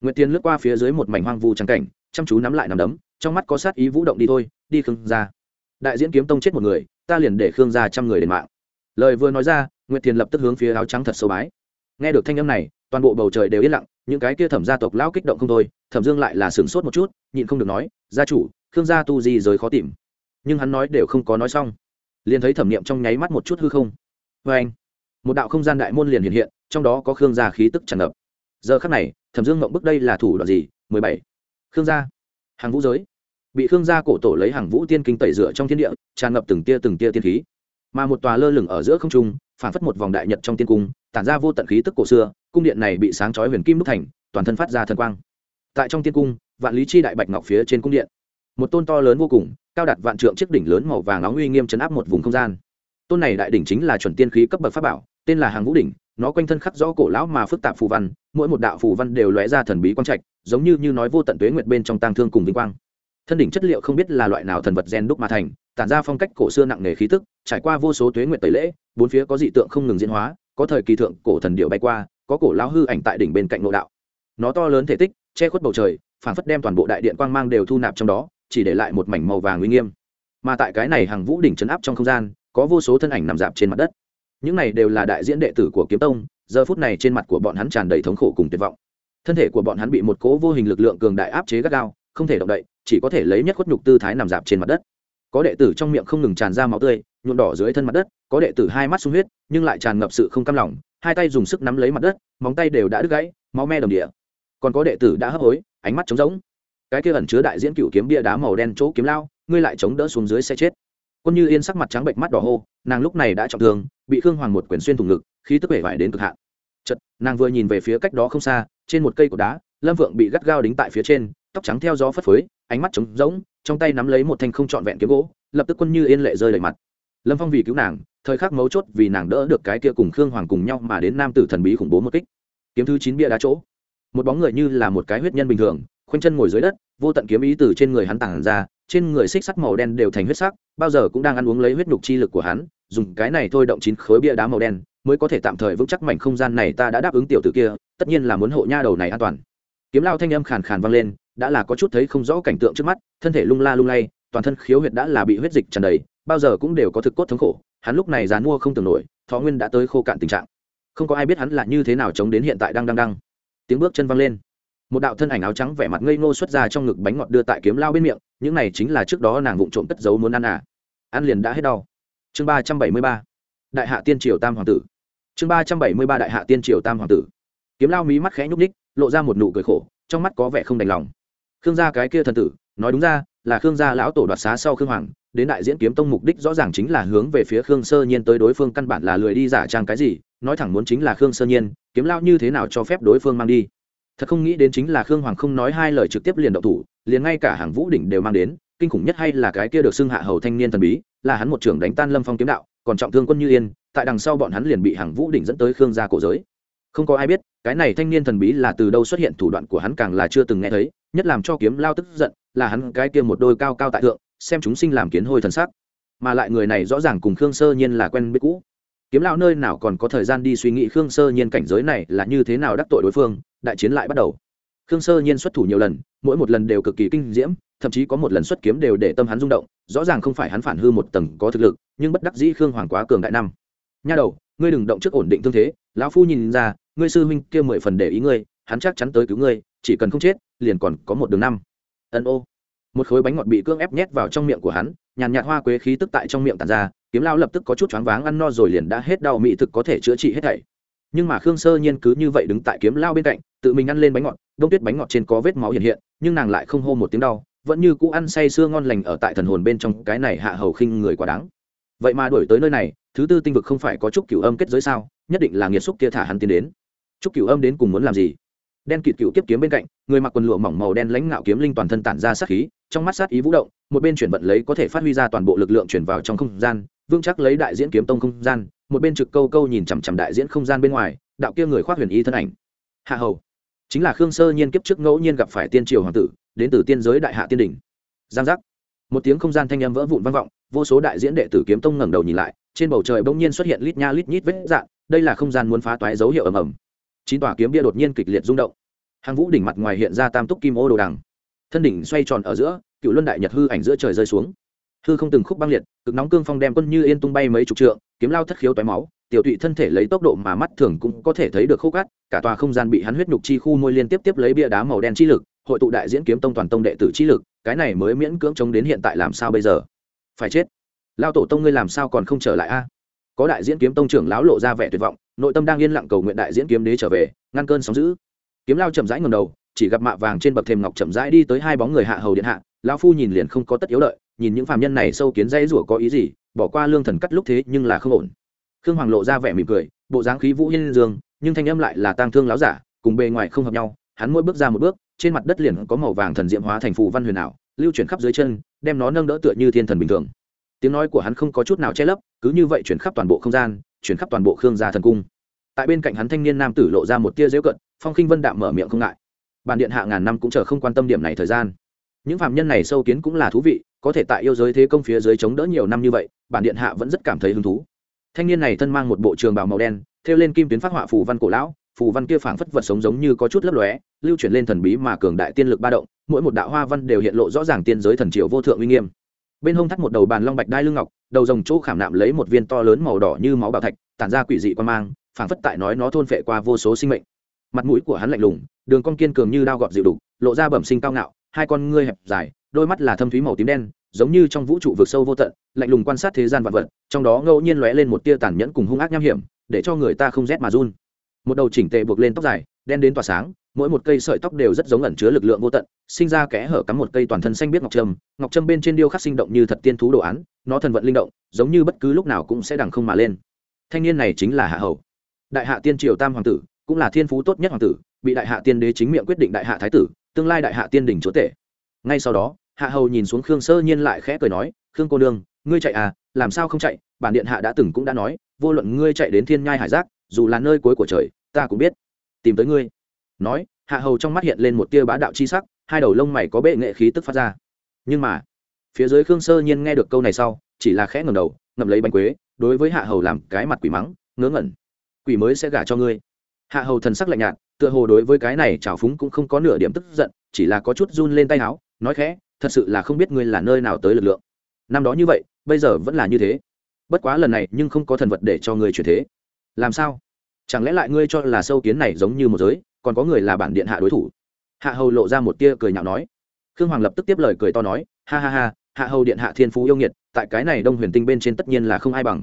Nguyệt tiền lướt qua phía dưới một mảnh hoang vu trắng cảnh, chăm chú nắm lại nằm đấm, trong mắt có sát ý vũ động đi thôi, đi khương ra đại diễn kiếm tông chết một người, ta liền để khương ra trăm người đền mạng. Lời vừa nói ra, nguyệt tiền lập tức hướng phía áo trắng thật sâu bái nghe được thanh âm này, toàn bộ bầu trời đều yên lặng, những cái kia thẩm gia tộc lão kích động không thôi, thẩm dương lại là sửng sốt một chút, nhịn không được nói, gia chủ, khương gia tu gì giới khó tìm. Nhưng hắn nói đều không có nói xong. Liền thấy thẩm niệm trong nháy mắt một chút hư không. Vê anh, một đạo không gian đại môn liền hiện hiện, trong đó có khương gia khí tức tràn ngập. Giờ khắc này, thẩm dương mộng bức đây là thủ đoạn gì? Mười bảy. Khương gia, hàng vũ giới. Bị khương gia cổ tổ lấy hàng vũ tiên kinh tẩy rửa trong thiên địa, tràn ngập từng tia từng tia tiên khí. Mà một tòa lơ lửng ở giữa không trung phản phất một vòng đại nhật trong tiên cung, tản ra vô tận khí tức cổ xưa, cung điện này bị sáng chói huyền kim đúc thành, toàn thân phát ra thần quang. Tại trong tiên cung, vạn lý chi đại bạch ngọc phía trên cung điện, một tôn to lớn vô cùng, cao đặt vạn trượng chiếc đỉnh lớn màu vàng óng uy nghiêm chấn áp một vùng không gian. Tôn này đại đỉnh chính là chuẩn tiên khí cấp bậc pháp bảo, tên là hàng vũ đỉnh, nó quanh thân khắc rõ cổ lão mà phức tạp phù văn, mỗi một đạo phù văn đều lóe ra thần bí quang trạch, giống như như nói vô tận tuế nguyệt bên trong tang thương cùng vinh quang. Thân đỉnh chất liệu không biết là loại nào thần vật gen đúc mà thành tản ra phong cách cổ xưa nặng nề khí tức, trải qua vô số tuế nguyệt tẩy lễ, bốn phía có dị tượng không ngừng diễn hóa, có thời kỳ thượng cổ thần điệu bay qua, có cổ lão hư ảnh tại đỉnh bên cạnh nội đạo. Nó to lớn thể tích, che khuất bầu trời phản phất đem toàn bộ đại điện quang mang đều thu nạp trong đó, chỉ để lại một mảnh màu vàng uy nghiêm. Mà tại cái này hàng vũ đỉnh chấn áp trong không gian, có vô số thân ảnh nằm dạp trên mặt đất. Những này đều là đại diễn đệ tử của kiếm tông, giờ phút này trên mặt của bọn hắn tràn đầy thống khổ cùng tuyệt vọng. Thân thể của bọn hắn bị một cố vô hình lực lượng cường đại áp chế gắt gao, không thể động đậy, chỉ có thể lấy nhất khuất nhục tư thái nằm dạp trên mặt đất có đệ tử trong miệng không ngừng tràn ra máu tươi, nhuộm đỏ dưới thân mặt đất, có đệ tử hai mắt sung huyết, nhưng lại tràn ngập sự không cam lòng, hai tay dùng sức nắm lấy mặt đất, móng tay đều đã đứt gãy, máu me đồng địa. Còn có đệ tử đã hấp hối, ánh mắt trống rỗng. Cái kia ẩn chứa đại diễn cựu kiếm bia đá màu đen chỗ kiếm lao, ngươi lại chống đỡ xuống dưới sẽ chết. Quân như yên sắc mặt trắng bệnh mắt đỏ hô, nàng lúc này đã trọng thương, bị khương hoàng một quyển xuyên thủng ngực, khí tức vẻ vải đến cực hạn. Chật nàng vừa nhìn về phía cách đó không xa, trên một cây cột đá, lâm vượng bị gắt gao đính tại phía trên, tóc trắng theo gió phất phới, ánh mắt trống rỗng trong tay nắm lấy một thanh không trọn vẹn kiếm gỗ, lập tức quân như yên lệ rơi đầy mặt. Lâm phong vì cứu nàng, thời khắc mấu chốt vì nàng đỡ được cái kia cùng khương hoàng cùng nhau mà đến nam tử thần bí khủng bố một kích. Kiếm thứ chín bia đá chỗ. Một bóng người như là một cái huyết nhân bình thường, khoanh chân ngồi dưới đất, vô tận kiếm ý từ trên người hắn tản ra, trên người xích sắt màu đen đều thành huyết sắc, bao giờ cũng đang ăn uống lấy huyết nhục chi lực của hắn, dùng cái này thôi động chín khối bia đá màu đen, mới có thể tạm thời vững chắc mảnh không gian này ta đã đáp ứng tiểu tử kia, tất nhiên là muốn hộ nha đầu này an toàn. Kiếm lao thanh âm khàn khàn vang lên đã là có chút thấy không rõ cảnh tượng trước mắt, thân thể lung la lung lay, toàn thân khiếu huyệt đã là bị huyết dịch tràn đầy, bao giờ cũng đều có thực cốt thống khổ, hắn lúc này dàn mua không tưởng nổi, thọ nguyên đã tới khô cạn tình trạng. Không có ai biết hắn là như thế nào chống đến hiện tại đang đang đang. Tiếng bước chân văng lên. Một đạo thân ảnh áo trắng vẻ mặt ngây ngô xuất ra trong ngực bánh ngọt đưa tại kiếm lao bên miệng, những này chính là trước đó nàng vụng trộm cất giấu muốn ăn à. Ăn liền đã hết đau. Chương ba trăm bảy mươi ba. Đại hạ tiên triều tam hoàng tử. Chương ba trăm bảy mươi ba đại hạ tiên triều tam hoàng tử. Kiếm lao mí mắt khẽ nhúc ních lộ ra một nụ cười khổ, trong mắt có vẻ không đành lòng khương gia cái kia thần tử, nói đúng ra, là khương gia lão tổ đoạt xá sau khương hoàng, đến đại diễn kiếm tông mục đích rõ ràng chính là hướng về phía khương sơ nhiên tới đối phương căn bản là lười đi giả trang cái gì, nói thẳng muốn chính là khương sơ nhiên, kiếm lao như thế nào cho phép đối phương mang đi. Thật không nghĩ đến chính là khương hoàng không nói hai lời trực tiếp liền động thủ, liền ngay cả hàng vũ đỉnh đều mang đến, kinh khủng nhất hay là cái kia được xưng hạ hầu thanh niên thần bí, là hắn một trưởng đánh tan lâm phong kiếm đạo, còn trọng thương quân như yên, tại đằng sau bọn hắn liền bị hàng vũ đỉnh dẫn tới khương gia cổ giới không có ai biết, cái này thanh niên thần bí là từ đâu xuất hiện, thủ đoạn của hắn càng là chưa từng nghe thấy, nhất làm cho kiếm lao tức giận, là hắn cái kia một đôi cao cao tại thượng, xem chúng sinh làm kiến hôi thần sắc. Mà lại người này rõ ràng cùng khương sơ nhiên là quen biết cũ. Kiếm lao nơi nào còn có thời gian đi suy nghĩ khương sơ nhiên cảnh giới này là như thế nào đắc tội đối phương, đại chiến lại bắt đầu. Khương sơ nhiên xuất thủ nhiều lần, mỗi một lần đều cực kỳ kinh diễm, thậm chí có một lần xuất kiếm đều để tâm hắn rung động, rõ ràng không phải hắn phản hư một tầng có thực lực, nhưng bất đắc dĩ khương hoàng quá cường đại năm. Nha đầu, ngươi đừng động trước ổn định thương thế, lão phu nhìn ra ngươi sư huynh kia mười phần để ý ngươi, hắn chắc chắn tới cứu ngươi, chỉ cần không chết, liền còn có một đường năm. Ân ô. Một khối bánh ngọt bị cưỡng ép nhét vào trong miệng của hắn, nhàn nhạt hoa quế khí tức tại trong miệng tàn ra, kiếm lao lập tức có chút choáng váng ăn no rồi liền đã hết đau mỹ thực có thể chữa trị hết thảy. Nhưng mà khương sơ nhiên cứ như vậy đứng tại kiếm lao bên cạnh, tự mình ăn lên bánh ngọt, đông tuyết bánh ngọt trên có vết máu hiện hiện, nhưng nàng lại không hô một tiếng đau, vẫn như cũ ăn say sưa ngon lành ở tại thần hồn bên trong, cái này hạ hầu khinh người quá đáng. Vậy mà đuổi tới nơi này, thứ tư tinh vực không phải có chút cửu âm kết giới sao, nhất định là nghiệt xúc kia thả hắn tiến đến chúc cửu âm đến cùng muốn làm gì? Đen kịt cựu kiếp kiếm bên cạnh, người mặc quần lụa mỏng màu đen lãnh ngạo kiếm linh toàn thân tản ra sát khí, trong mắt sát ý vũ động, một bên chuyển vận lấy có thể phát huy ra toàn bộ lực lượng chuyển vào trong không gian, vững chắc lấy đại diễn kiếm tông không gian, một bên trực câu câu nhìn chằm chằm đại diễn không gian bên ngoài, đạo kia người khoác huyền y thân ảnh. Hạ hầu, chính là khương sơ nhiên kiếp trước ngẫu nhiên gặp phải tiên triều hoàng tử, đến từ tiên giới đại hạ tiên đỉnh. Giang giác. Một tiếng không gian thanh âm vỡ vụn vang vọng, vô số đại diễn đệ tử kiếm tông ngẩng đầu nhìn lại, trên bầu trời bỗng nhiên xuất hiện lít nha lít nhít vết dạn đây là không gian muốn phá toái dấu hiệu ầm ầm chín tòa kiếm bia đột nhiên kịch liệt rung động. Hàng vũ đỉnh mặt ngoài hiện ra tam túc kim ô đồ đằng. Thân đỉnh xoay tròn ở giữa, cựu luân đại nhật hư ảnh giữa trời rơi xuống. Hư không từng khúc băng liệt, cực nóng cương phong đem quân như yên tung bay mấy chục trượng, kiếm lao thất khiếu toái máu, tiểu tụy thân thể lấy tốc độ mà mắt thường cũng có thể thấy được khúc cát, cả tòa không gian bị hắn huyết nhục chi khu môi liên tiếp tiếp lấy bia đá màu đen chi lực, hội tụ đại diễn kiếm tông toàn tông đệ tử chi lực, cái này mới miễn cưỡng chống đến hiện tại làm sao bây giờ? Phải chết. Lao tổ tông ngươi làm sao còn không trở lại a? Có đại diễn kiếm tông trưởng lão lộ ra vẻ tuyệt vọng, nội tâm đang yên lặng cầu nguyện đại diễn kiếm đế trở về, ngăn cơn sóng giữ kiếm lao chậm rãi ngầm đầu, chỉ gặp mạ vàng trên bậc thềm ngọc chậm rãi đi tới hai bóng người hạ hầu điện hạ, lão phu nhìn liền không có tất yếu lợi nhìn những phàm nhân này sâu kiến dây rủa có ý gì, bỏ qua lương thần cắt lúc thế nhưng là không ổn. Khương hoàng lộ ra vẻ mỉm cười, bộ dáng khí vũ hiên dương, nhưng thanh âm lại là tang thương láo giả, cùng bề ngoài không hợp nhau, hắn mỗi bước ra một bước, trên mặt đất liền có màu vàng thần diệm hóa thành phù văn huyền ảo, lưu chuyển khắp dưới chân, đem nó nâng đỡ tựa như thiên thần bình thường tiếng nói của hắn không có chút nào che lấp, cứ như vậy chuyển khắp toàn bộ không gian, chuyển khắp toàn bộ khương gia thần cung. Tại bên cạnh hắn thanh niên nam tử lộ ra một tia dễu cận, phong khinh vân đạm mở miệng không ngại. Bản điện hạ ngàn năm cũng chờ không quan tâm điểm này thời gian. Những phạm nhân này sâu kiến cũng là thú vị, có thể tại yêu giới thế công phía dưới chống đỡ nhiều năm như vậy, bản điện hạ vẫn rất cảm thấy hứng thú. Thanh niên này thân mang một bộ trường bào màu đen, thêu lên kim tuyến phát họa phù văn cổ lão, phù văn kia phảng phất vật sống giống như có chút lấp lóe, lưu chuyển lên thần bí mà cường đại tiên lực ba động, mỗi một đạo hoa văn đều hiện lộ rõ ràng tiên giới thần triều vô thượng uy nghiêm bên hông thắt một đầu bàn long bạch đai lưng ngọc, đầu rồng chỗ khảm nạm lấy một viên to lớn màu đỏ như máu bảo thạch, tản ra quỷ dị quan mang, phảng phất tại nói nó thôn phệ qua vô số sinh mệnh. Mặt mũi của hắn lạnh lùng, đường con kiên cường như đao gọt dịu đục, lộ ra bẩm sinh cao ngạo, hai con ngươi hẹp dài, đôi mắt là thâm thúy màu tím đen, giống như trong vũ trụ vực sâu vô tận, lạnh lùng quan sát thế gian vật vật, trong đó ngẫu nhiên lóe lên một tia tàn nhẫn cùng hung ác nham hiểm, để cho người ta không rét mà run. Một đầu chỉnh tề buộc lên tóc dài, đen đến tỏa sáng mỗi một cây sợi tóc đều rất giống ẩn chứa lực lượng vô tận, sinh ra kẽ hở cắm một cây toàn thân xanh biết ngọc trâm. Ngọc trâm bên trên điêu khắc sinh động như thật tiên thú đồ án, nó thần vận linh động, giống như bất cứ lúc nào cũng sẽ đằng không mà lên. Thanh niên này chính là hạ hầu. Đại hạ tiên triều tam hoàng tử, cũng là thiên phú tốt nhất hoàng tử, bị đại hạ tiên đế chính miệng quyết định đại hạ thái tử, tương lai đại hạ tiên đỉnh chúa tể. Ngay sau đó, hạ hầu nhìn xuống khương sơ nhiên lại khẽ cười nói, khương cô nương, ngươi chạy à làm sao không chạy? Bản điện hạ đã từng cũng đã nói, vô luận ngươi chạy đến thiên nhai hải giác, dù là nơi cuối của trời, ta cũng biết. Tìm tới ngươi nói, hạ hầu trong mắt hiện lên một tia bá đạo chi sắc, hai đầu lông mày có bệ nghệ khí tức phát ra. Nhưng mà, phía dưới khương sơ nhiên nghe được câu này sau, chỉ là khẽ ngầm đầu, ngậm lấy bánh quế, đối với hạ hầu làm cái mặt quỷ mắng, ngớ ngẩn. Quỷ mới sẽ gả cho ngươi. Hạ hầu thần sắc lạnh nhạt, tựa hồ đối với cái này trào phúng cũng không có nửa điểm tức giận, chỉ là có chút run lên tay áo nói khẽ, thật sự là không biết ngươi là nơi nào tới lực lượng. Năm đó như vậy, bây giờ vẫn là như thế. Bất quá lần này nhưng không có thần vật để cho ngươi chuyển thế. Làm sao? Chẳng lẽ lại ngươi cho là sâu kiến này giống như một giới? Còn có người là bản điện hạ đối thủ. Hạ hầu lộ ra một tia cười nhạo nói. Khương hoàng lập tức tiếp lời cười to nói, ha ha ha, hạ hầu điện hạ thiên phú yêu nghiệt, tại cái này đông huyền tinh bên trên tất nhiên là không ai bằng.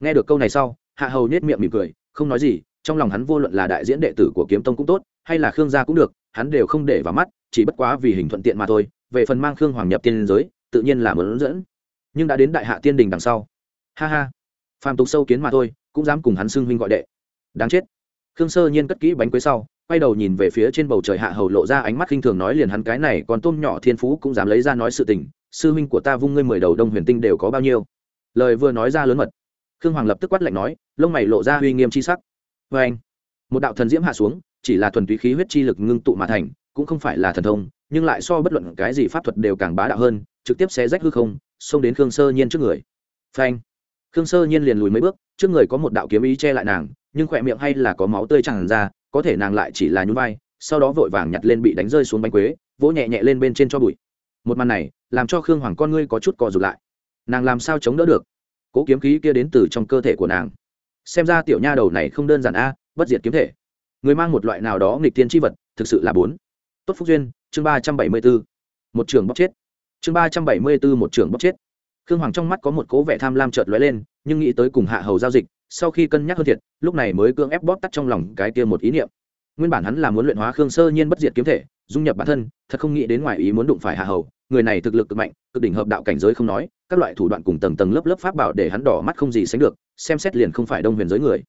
Nghe được câu này sau, hạ hầu nhét miệng mỉm cười, không nói gì, trong lòng hắn vô luận là đại diễn đệ tử của kiếm tông cũng tốt, hay là khương gia cũng được, hắn đều không để vào mắt, chỉ bất quá vì hình thuận tiện mà thôi, về phần mang khương hoàng nhập tiên giới, tự nhiên là muốn dẫn. Nhưng đã đến đại hạ tiên đình đằng sau. Ha ha. Phàm tục sâu kiến mà thôi, cũng dám cùng hắn xưng huynh gọi đệ. Đáng chết. Khương sơ nhiên cất kỹ bánh quế sau quay đầu nhìn về phía trên bầu trời hạ hầu lộ ra ánh mắt khinh thường nói liền hắn cái này còn tôm nhỏ thiên phú cũng dám lấy ra nói sự tình, sư huynh của ta vung ngươi mười đầu đông huyền tinh đều có bao nhiêu? Lời vừa nói ra lớn mật, khương hoàng lập tức quát lạnh nói, lông mày lộ ra uy nghiêm c h i sắc. Vê anh. Một đạo thần diễm hạ xuống, chỉ là thuần túy khí huyết chi lực ngưng tụ mà thành, cũng không phải là thần thông, nhưng lại so bất luận cái gì pháp thuật đều càng bá đạo hơn, trực tiếp xé rách hư không, xông đến khương sơ nhiên trước người. Phanh. Khương sơ nhiên liền lùi mấy bước, trước người có một đạo kiếm ý che lại nàng, nhưng khỏe miệng hay là có máu tươi tràn ra có thể nàng lại chỉ là nhún vai, sau đó vội vàng nhặt lên bị đánh rơi xuống bánh quế, vỗ nhẹ nhẹ lên bên trên cho bụi. Một màn này, làm cho khương hoàng con ngươi có chút cò rụt lại. Nàng làm sao chống đỡ được? Cố kiếm khí kia đến từ trong cơ thể của nàng. Xem ra tiểu nha đầu này không đơn giản a, bất diệt kiếm thể. Người mang một loại nào đó nghịch tiên tri vật, thực sự là bốn. Tốt phúc duyên, chương ba trăm bảy mươi bốn một trường bóc chết. Chương ba trăm bảy mươi bốn một trường bóc chết. Khương hoàng trong mắt có một cố vẻ tham lam trợt lóe lên nhưng nghĩ tới cùng hạ hầu giao dịch, sau khi cân nhắc hơn thiệt, lúc này mới cưỡng ép bóp tắt trong lòng cái kia một ý niệm. Nguyên bản hắn là muốn luyện hóa khương sơ nhiên bất diệt kiếm thể, dung nhập bản thân, thật không nghĩ đến ngoài ý muốn đụng phải hạ hầu, người này thực lực cực mạnh, cực đỉnh hợp đạo cảnh giới không nói, các loại thủ đoạn cùng tầng tầng lớp lớp pháp bảo để hắn đỏ mắt không gì sánh được, xem xét liền không phải đông huyền giới người.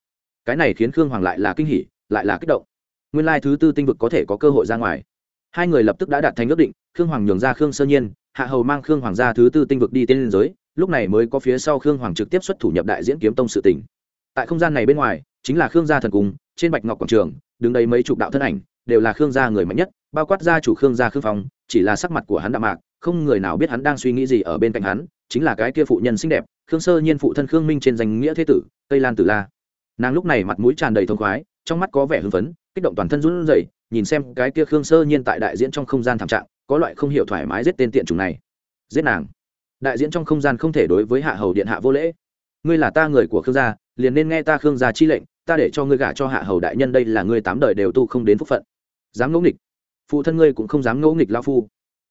Cái này khiến khương hoàng lại là kinh hỉ, lại là kích động. Nguyên lai thứ tư tinh vực có thể có cơ hội ra ngoài. Hai người lập tức đã đạt thành ước định, khương hoàng nhường ra khương sơ nhiên, hạ hầu mang khương hoàng ra thứ tư tinh vực đi tên liên giới lúc này mới có phía sau khương hoàng trực tiếp xuất thủ nhập đại diễn kiếm tông sự tỉnh tại không gian này bên ngoài, chính là khương gia thần cung, trên bạch ngọc quảng trường, đứng đây mấy chục đạo thân ảnh, đều là khương gia người mạnh nhất, bao quát gia chủ khương gia khương phong, chỉ là sắc mặt của hắn đạm mạc, không người nào biết hắn đang suy nghĩ gì ở bên cạnh hắn, chính là cái kia phụ nhân xinh đẹp, khương sơ nhiên phụ thân khương minh trên danh nghĩa thế tử, tây lan tử la. Nàng lúc này mặt mũi tràn đầy thông khoái, trong mắt có vẻ hưng phấn, kích động toàn thân run rẩy, nhìn xem cái kia khương sơ nhiên tại đại diễn trong không gian thảm trạng, có loại không hiểu thoải mái giết tên tiện chủng này. Giết nàng đại diễn trong không gian không thể đối với hạ hầu điện hạ vô lễ. Ngươi là ta người của khương gia, liền nên nghe ta khương gia chi lệnh, ta để cho ngươi gả cho hạ hầu đại nhân đây là ngươi tám đời đều tu không đến phúc phận. Dám ngẫu nghịch. Phụ thân ngươi cũng không dám ngẫu nghịch lao phu.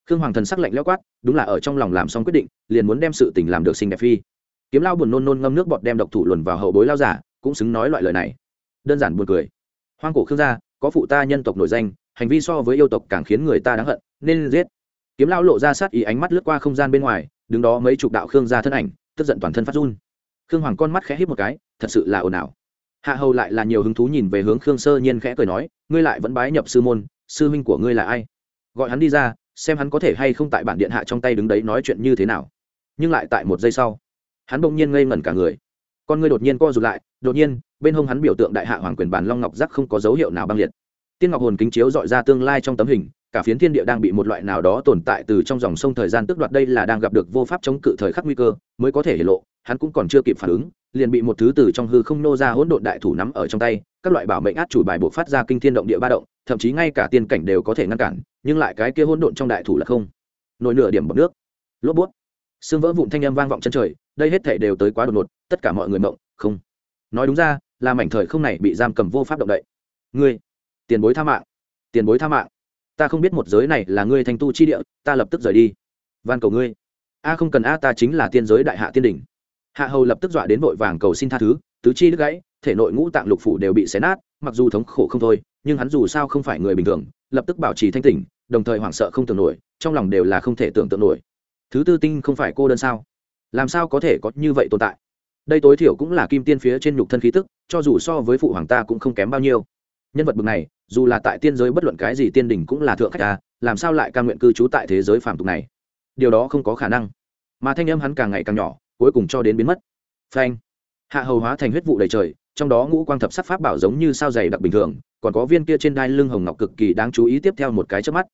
Khương hoàng thần sắc lạnh lẽo quát, đúng là ở trong lòng làm xong quyết định, liền muốn đem sự tình làm được xinh đẹp phi. Kiếm lao buồn nôn nôn ngâm nước bọt đem độc thủ luồn vào hậu bối lao giả, cũng xứng nói loại lời này. Đơn giản buồn cười. Hoang cổ khương gia, có phụ ta nhân tộc nổi danh, hành vi so với yêu tộc càng khiến người ta đáng hận, nên giết. Kiếm lao lộ ra sát ý ánh mắt lướt qua không gian bên ngoài đứng đó mấy chục đạo khương gia thân ảnh, tức giận toàn thân phát run. Khương hoàng con mắt khẽ hít một cái, thật sự là ồn ào. Hạ hầu lại là nhiều hứng thú nhìn về hướng khương sơ nhiên khẽ cười nói, ngươi lại vẫn bái nhập sư môn, sư huynh của ngươi là ai? Gọi hắn đi ra, xem hắn có thể hay không tại bản điện hạ trong tay đứng đấy nói chuyện như thế nào. Nhưng lại tại một giây sau, hắn bỗng nhiên ngây ngẩn cả người. Con ngươi đột nhiên co rụt lại, đột nhiên, bên hông hắn biểu tượng đại hạ hoàng quyền bản long ngọc giác không có dấu hiệu nào băng liệt. Tiên ngọc hồn kính chiếu dọi ra tương lai trong tấm hình cả phiến thiên địa đang bị một loại nào đó tồn tại từ trong dòng sông thời gian tức đoạt đây là đang gặp được vô pháp chống cự thời khắc nguy cơ, mới có thể hiển lộ, hắn cũng còn chưa kịp phản ứng, liền bị một thứ từ trong hư không nô ra hỗn độn đại thủ nắm ở trong tay, các loại bảo mệnh át chủ bài buộc phát ra kinh thiên động địa ba động, thậm chí ngay cả tiên cảnh đều có thể ngăn cản, nhưng lại cái kia hỗn độn trong đại thủ là không. Nổi nửa điểm bọc nước. Lốp bút. Xương vỡ vụn thanh âm vang vọng chân trời, đây hết thể đều tới quá đột ngột, tất cả mọi người mộng, không. Nói đúng ra, là mảnh thời không này bị giam cầm vô pháp động đậy. Ngươi, tiền bối tha mạng, tiền bối tha mạng ta không biết một giới này là ngươi thanh tu chi địa, ta lập tức rời đi. Van cầu ngươi. A không cần a, ta chính là tiên giới đại hạ tiên đỉnh. Hạ hầu lập tức dọa đến vội vàng cầu xin tha thứ, tứ chi đứt gãy, thể nội ngũ tạng lục phủ đều bị xé nát, mặc dù thống khổ không thôi, nhưng hắn dù sao không phải người bình thường, lập tức bảo trì thanh tỉnh, đồng thời hoảng sợ không tưởng nổi, trong lòng đều là không thể tưởng tượng nổi. Thứ tư tinh không phải cô đơn sao? Làm sao có thể có như vậy tồn tại? Đây tối thiểu cũng là kim tiên phía trên nhục thân khí tức, cho dù so với phụ hoàng ta cũng không kém bao nhiêu. Nhân vật bực này dù là tại tiên giới bất luận cái gì tiên đình cũng là thượng khách ta, làm sao lại ca nguyện cư trú tại thế giới phàm tục này? Điều đó không có khả năng. Mà thanh âm hắn càng ngày càng nhỏ, cuối cùng cho đến biến mất. Phanh. Hạ hầu hóa thành huyết vụ đầy trời, trong đó ngũ quang thập sắc pháp bảo giống như sao dày đặc bình thường, còn có viên kia trên đai lưng hồng ngọc cực kỳ đáng chú ý tiếp theo một cái trước mắt.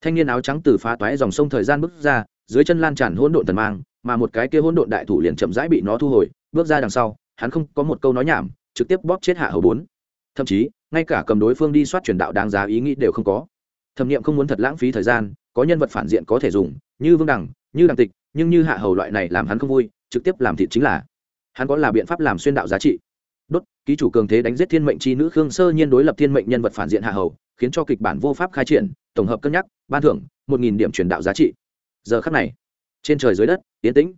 Thanh niên áo trắng từ phá toái dòng sông thời gian bước ra, dưới chân lan tràn hỗn độn thần mang, mà một cái kia hỗn độn đại thủ liền chậm rãi bị nó thu hồi, bước ra đằng sau, hắn không có một câu nói nhảm, trực tiếp bóp chết hạ hầu bốn. Thậm chí ngay cả cầm đối phương đi soát truyền đạo đáng giá ý nghĩ đều không có. Thẩm nghiệm không muốn thật lãng phí thời gian, có nhân vật phản diện có thể dùng, như vương đẳng như đằng tịch, nhưng như hạ hầu loại này làm hắn không vui, trực tiếp làm thịt chính là hắn có là biện pháp làm xuyên đạo giá trị. Đốt, ký chủ cường thế đánh giết thiên mệnh c h i nữ khương sơ nhiên đối lập thiên mệnh nhân vật phản diện hạ hầu, khiến cho kịch bản vô pháp khai triển, tổng hợp cân nhắc, ban thưởng, một nghìn điểm truyền đạo giá trị. Giờ khắc này, trên trời dưới đất tiến tĩnh.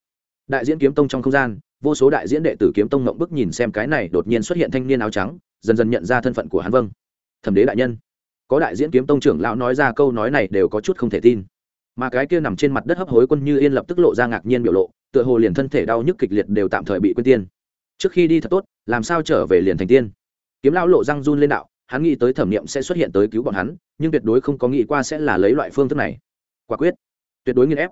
Đại diễn kiếm tông trong không gian, vô số đại diễn đệ tử kiếm tông ngộng bức nhìn xem cái này đột nhiên xuất hiện thanh niên áo trắng dần dần nhận ra thân phận của hắn vâng. Thẩm đế đại nhân. Có đại diễn kiếm tông trưởng lão nói ra câu nói này đều có chút không thể tin. Mà cái kia nằm trên mặt đất hấp hối quân như yên lập tức lộ ra ngạc nhiên biểu lộ, tựa hồ liền thân thể đau nhức kịch liệt đều tạm thời bị quên tiên. Trước khi đi thật tốt, làm sao trở về liền thành tiên? Kiếm lão lộ răng run lên đạo, hắn nghĩ tới thẩm nghiệm sẽ xuất hiện tới cứu bọn hắn, nhưng tuyệt đối không có nghĩ qua sẽ là lấy loại phương thức này. Quả quyết. Tuyệt đối nghiên ép.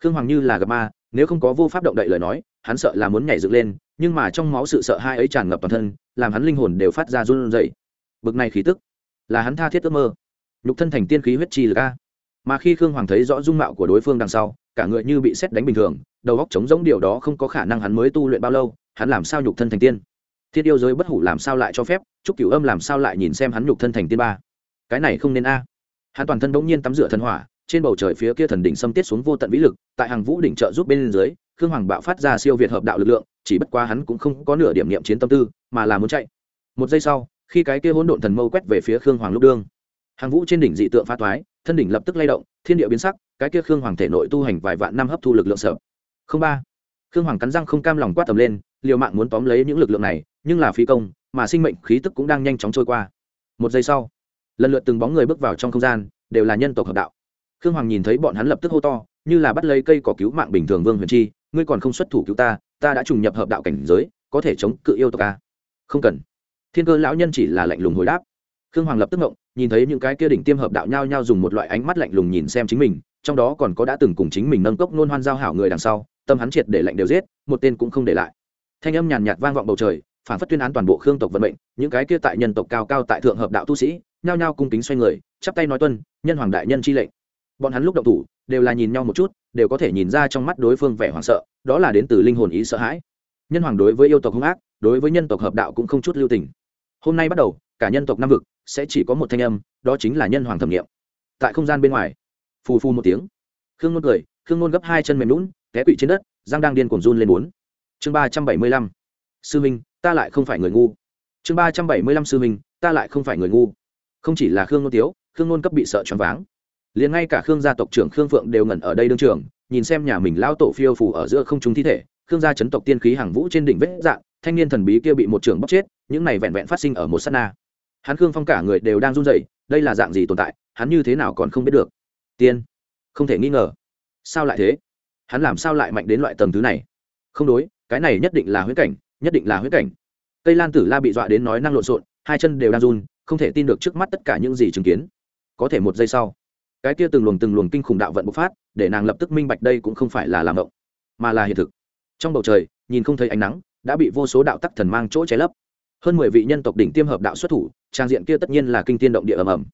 Khương hoàng như là gặp ma, nếu không có vô pháp động đậy lời nói, hắn sợ là muốn nhảy dựng lên nhưng mà trong máu sự sợ hai ấy tràn ngập toàn thân, làm hắn linh hồn đều phát ra run rẩy. Bực này khí tức, là hắn tha thiết ước mơ. Nhục thân thành tiên khí huyết chi lực a. Mà khi khương hoàng thấy rõ dung mạo của đối phương đằng sau, cả người như bị xét đánh bình thường, đầu góc trống giống điều đó không có khả năng hắn mới tu luyện bao lâu, hắn làm sao nhục thân thành tiên? Thiết yêu giới bất hủ làm sao lại cho phép chúc cửu âm làm sao lại nhìn xem hắn nhục thân thành tiên ba? Cái này không nên a. Hắn toàn thân bỗng nhiên tắm rửa thần hỏa, trên bầu trời phía kia thần đỉnh xâm tiết xuống vô tận vĩ lực, tại hàng vũ đỉnh trợ giúp bên dưới, khương hoàng bạo phát ra siêu việt hợp đạo lực lượng chỉ bất quá hắn cũng không có nửa điểm niệm chiến tâm tư, mà là muốn chạy. Một giây sau, khi cái kia hỗn độn thần mâu quét về phía khương hoàng lúc đương, hàng vũ trên đỉnh dị tượng phá thoái thân đỉnh lập tức lay động, thiên địa biến sắc, cái kia khương hoàng thể nội tu hành vài vạn năm hấp thu lực lượng sở không ba. Khương hoàng cắn răng không cam lòng quát tầm lên, liều mạng muốn tóm lấy những lực lượng này, nhưng là phi công, mà sinh mệnh khí tức cũng đang nhanh chóng trôi qua. Một giây sau, lần lượt từng bóng người bước vào trong không gian, đều là nhân tộc hợp đạo. Khương hoàng nhìn thấy bọn hắn lập tức hô to, như là bắt lấy cây cỏ cứu mạng bình thường vương huyền chi, ngươi còn không xuất thủ cứu ta ta đã trùng nhập hợp đạo cảnh giới, có thể chống cự yêu tộc a. Không cần. Thiên cơ lão nhân chỉ là lạnh lùng hồi đáp. Khương hoàng lập tức ngộng, nhìn thấy những cái kia đỉnh tiêm hợp đạo nhao nhao dùng một loại ánh mắt lạnh lùng nhìn xem chính mình, trong đó còn có đã từng cùng chính mình nâng cốc nôn hoan giao hảo người đằng sau, tâm hắn triệt để lạnh đều giết, một tên cũng không để lại. Thanh âm nhàn nhạt vang vọng bầu trời, phản phất tuyên án toàn bộ khương tộc vận mệnh, những cái kia tại nhân tộc cao cao tại thượng hợp đạo tu sĩ, nhao nhao cung kính xoay người, chắp tay nói tuân, nhân hoàng đại nhân chi lệnh bọn hắn lúc động thủ, đều là nhìn nhau một chút, đều có thể nhìn ra trong mắt đối phương vẻ hoảng sợ, đó là đến từ linh hồn ý sợ hãi. Nhân hoàng đối với yêu tộc hung ác, đối với nhân tộc hợp đạo cũng không chút lưu tình. Hôm nay bắt đầu, cả nhân tộc nam vực sẽ chỉ có một thanh âm, đó chính là nhân hoàng thẩm nghiệm. Tại không gian bên ngoài, phù phù một tiếng. Khương ngôn cười, khương ngôn gấp hai chân mềm lún té quỵ trên đất giang đang điên cuồng run lên bốn. Chương ba trăm bảy mươi lăm. Sư minh, ta lại không phải người ngu. Chương ba trăm bảy mươi lăm sư minh, ta lại không phải người ngu. Không chỉ là khương ngôn tiếu, khương ngôn cấp bị sợ choáng váng liền ngay cả khương gia tộc trưởng khương phượng đều ngẩn ở đây đương trường, nhìn xem nhà mình lao tổ phiêu phủ ở giữa không trung thi thể, khương gia chấn tộc tiên khí hàng vũ trên đỉnh vết dạng, thanh niên thần bí kia bị một trưởng bóc chết, những này vẹn vẹn phát sinh ở một s á t na. Hắn khương phong cả người đều đang run rẩy, đây là dạng gì tồn tại, hắn như thế nào còn không biết được. Tiên, không thể nghi ngờ. Sao lại thế? Hắn làm sao lại mạnh đến loại tầng thứ này? Không đối, cái này nhất định là huyễn cảnh, nhất định là huyễn cảnh. Cây lan tử la bị dọa đến nói năng lộn xộn, hai chân đều đang run, không thể tin được trước mắt tất cả những gì chứng kiến. Có thể một giây sau cái kia từng luồng từng luồng kinh khủng đạo vận bộc phát, để nàng lập tức minh bạch đây cũng không phải là làm động mà là hiện thực. Trong bầu trời, nhìn không thấy ánh nắng, đã bị vô số đạo tắc thần mang chỗ cháy lấp. Hơn mười vị nhân tộc đỉnh tiêm hợp đạo xuất thủ, trang diện kia tất nhiên là kinh tiên động địa ầm ầm.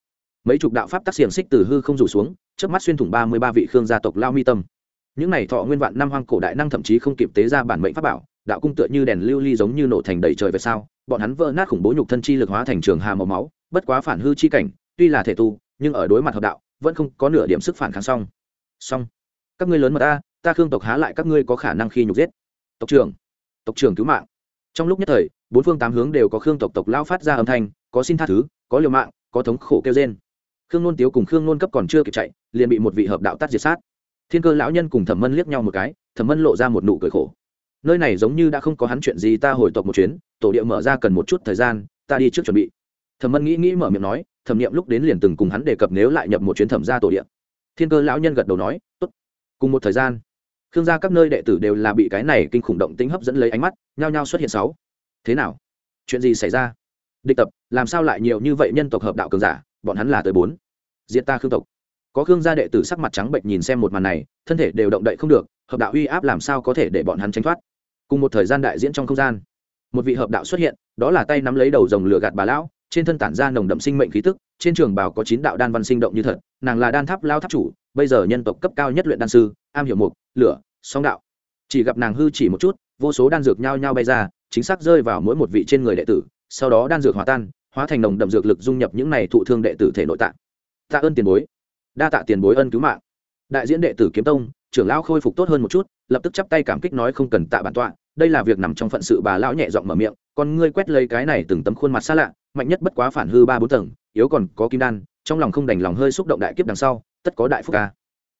Mấy chục đạo pháp tác xiềng xích từ hư không rủ xuống trước mắt xuyên thủng ba mươi ba vị khương gia tộc lao mi tâm. Những này thọ nguyên vạn năm hoang cổ đại năng thậm chí không kịp tế ra bản mệnh pháp bảo, đạo cung tựa như đèn lưu ly giống như nổ thành đầy trời về sau, bọn hắn vỡ nát khủng bố nhục thân chi lực hóa thành trường hà màu máu, bất quá phản hư chi cảnh, tuy là thể tu, nhưng ở đối mặt hợp đạo vẫn không có nửa điểm sức phản kháng xong. Xong. Các ngươi lớn mà ta ta khương tộc há lại các ngươi có khả năng khi nhục giết. Tộc trưởng. Tộc trưởng cứu mạng. Trong lúc nhất thời, bốn phương tám hướng đều có khương tộc tộc lao phát ra âm thanh, có xin tha thứ, có liều mạng, có thống khổ kêu trên khương nôn tiếu cùng khương nôn cấp còn chưa kịp chạy, liền bị một vị hợp đạo tắt diệt sát. Thiên cơ lão nhân cùng thẩm mân liếc nhau một cái, thẩm mân lộ ra một nụ cười khổ. Nơi này giống như đã không có hắn chuyện gì, ta hồi tộc một chuyến, tổ địa mở ra cần một chút thời gian, ta đi trước chuẩn bị. Thẩm mân nghĩ nghĩ mở miệng nói thẩm nghiệm lúc đến liền từng cùng hắn đề cập nếu lại nhập một chuyến thẩm ra tổ địa. Thiên cơ lão nhân gật đầu nói, tốt. Cùng một thời gian, khương gia các nơi đệ tử đều là bị cái này kinh khủng động tính hấp dẫn lấy ánh mắt, nhao nhao xuất hiện sáu. Thế nào? Chuyện gì xảy ra? Địch tập, làm sao lại nhiều như vậy nhân tộc hợp đạo cường giả? Bọn hắn là tới bốn. Diện ta khương tộc. Có khương gia đệ tử sắc mặt trắng bệnh nhìn xem một màn này, thân thể đều động đậy không được, hợp đạo uy áp làm sao có thể để bọn hắn tránh thoát? Cùng một thời gian đại diễn trong không gian, một vị hợp đạo xuất hiện, đó là tay nắm lấy đầu rồng lửa gạt bà lão trên thân tản ra nồng đậm sinh mệnh khí tức, trên trường bào có chín đạo đan văn sinh động như thật, nàng là đan tháp lao tháp chủ, bây giờ nhân tộc cấp cao nhất luyện đan sư, am hiểu mục, lửa, song đạo. Chỉ gặp nàng hư chỉ một chút, vô số đan dược nhao nhao bay ra, chính xác rơi vào mỗi một vị trên người đệ tử, sau đó đan dược hòa tan, hóa thành nồng đậm dược lực dung nhập những này thụ thương đệ tử thể nội tạng tạ ơn tiền bối. Đa tạ tiền bối ân cứu mạng. Đại diễn đệ tử kiếm tông, trưởng lão khôi phục tốt hơn một chút, lập tức chắp tay cảm kích nói không cần tạ bản tọa đây là việc nằm trong phận sự bà lão nhẹ giọng mở miệng, còn ngươi quét lấy cái này từng tấm khuôn mặt xa lạ, mạnh nhất bất quá phản hư ba bốn tầng, yếu còn có kim đan, trong lòng không đành lòng hơi xúc động đại kiếp đằng sau, tất có đại phúc ca.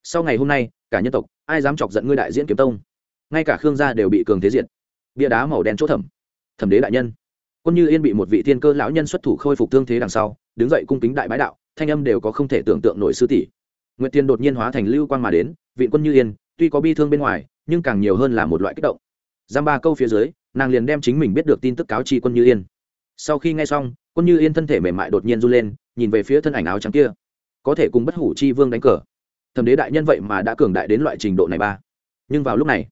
Sau ngày hôm nay, cả nhân tộc, ai dám chọc giận ngươi đại diễn kiếm tông? Ngay cả khương gia đều bị cường thế diệt. Bia đá màu đen chỗ thẩm. Thẩm đế đại nhân. Quân như yên bị một vị thiên cơ lão nhân xuất thủ khôi phục thương thế đằng sau, đứng dậy cung kính đại bái đạo, thanh âm đều có không thể tưởng tượng nổi sư tỷ. Nguyệt tiên đột nhiên hóa thành lưu quan mà đến vị quân như yên, tuy có bi thương bên ngoài, nhưng càng nhiều hơn là một loại kích động giam ba câu phía dưới, nàng liền đem chính mình biết được tin tức cáo chi quân như yên. Sau khi nghe xong, quân như yên thân thể mềm mại đột nhiên run lên, nhìn về phía thân ảnh áo trắng kia. Có thể cùng bất hủ chi vương đánh cờ. Thẩm đế đại nhân vậy mà đã cường đại đến loại trình độ này ba. Nhưng vào lúc này,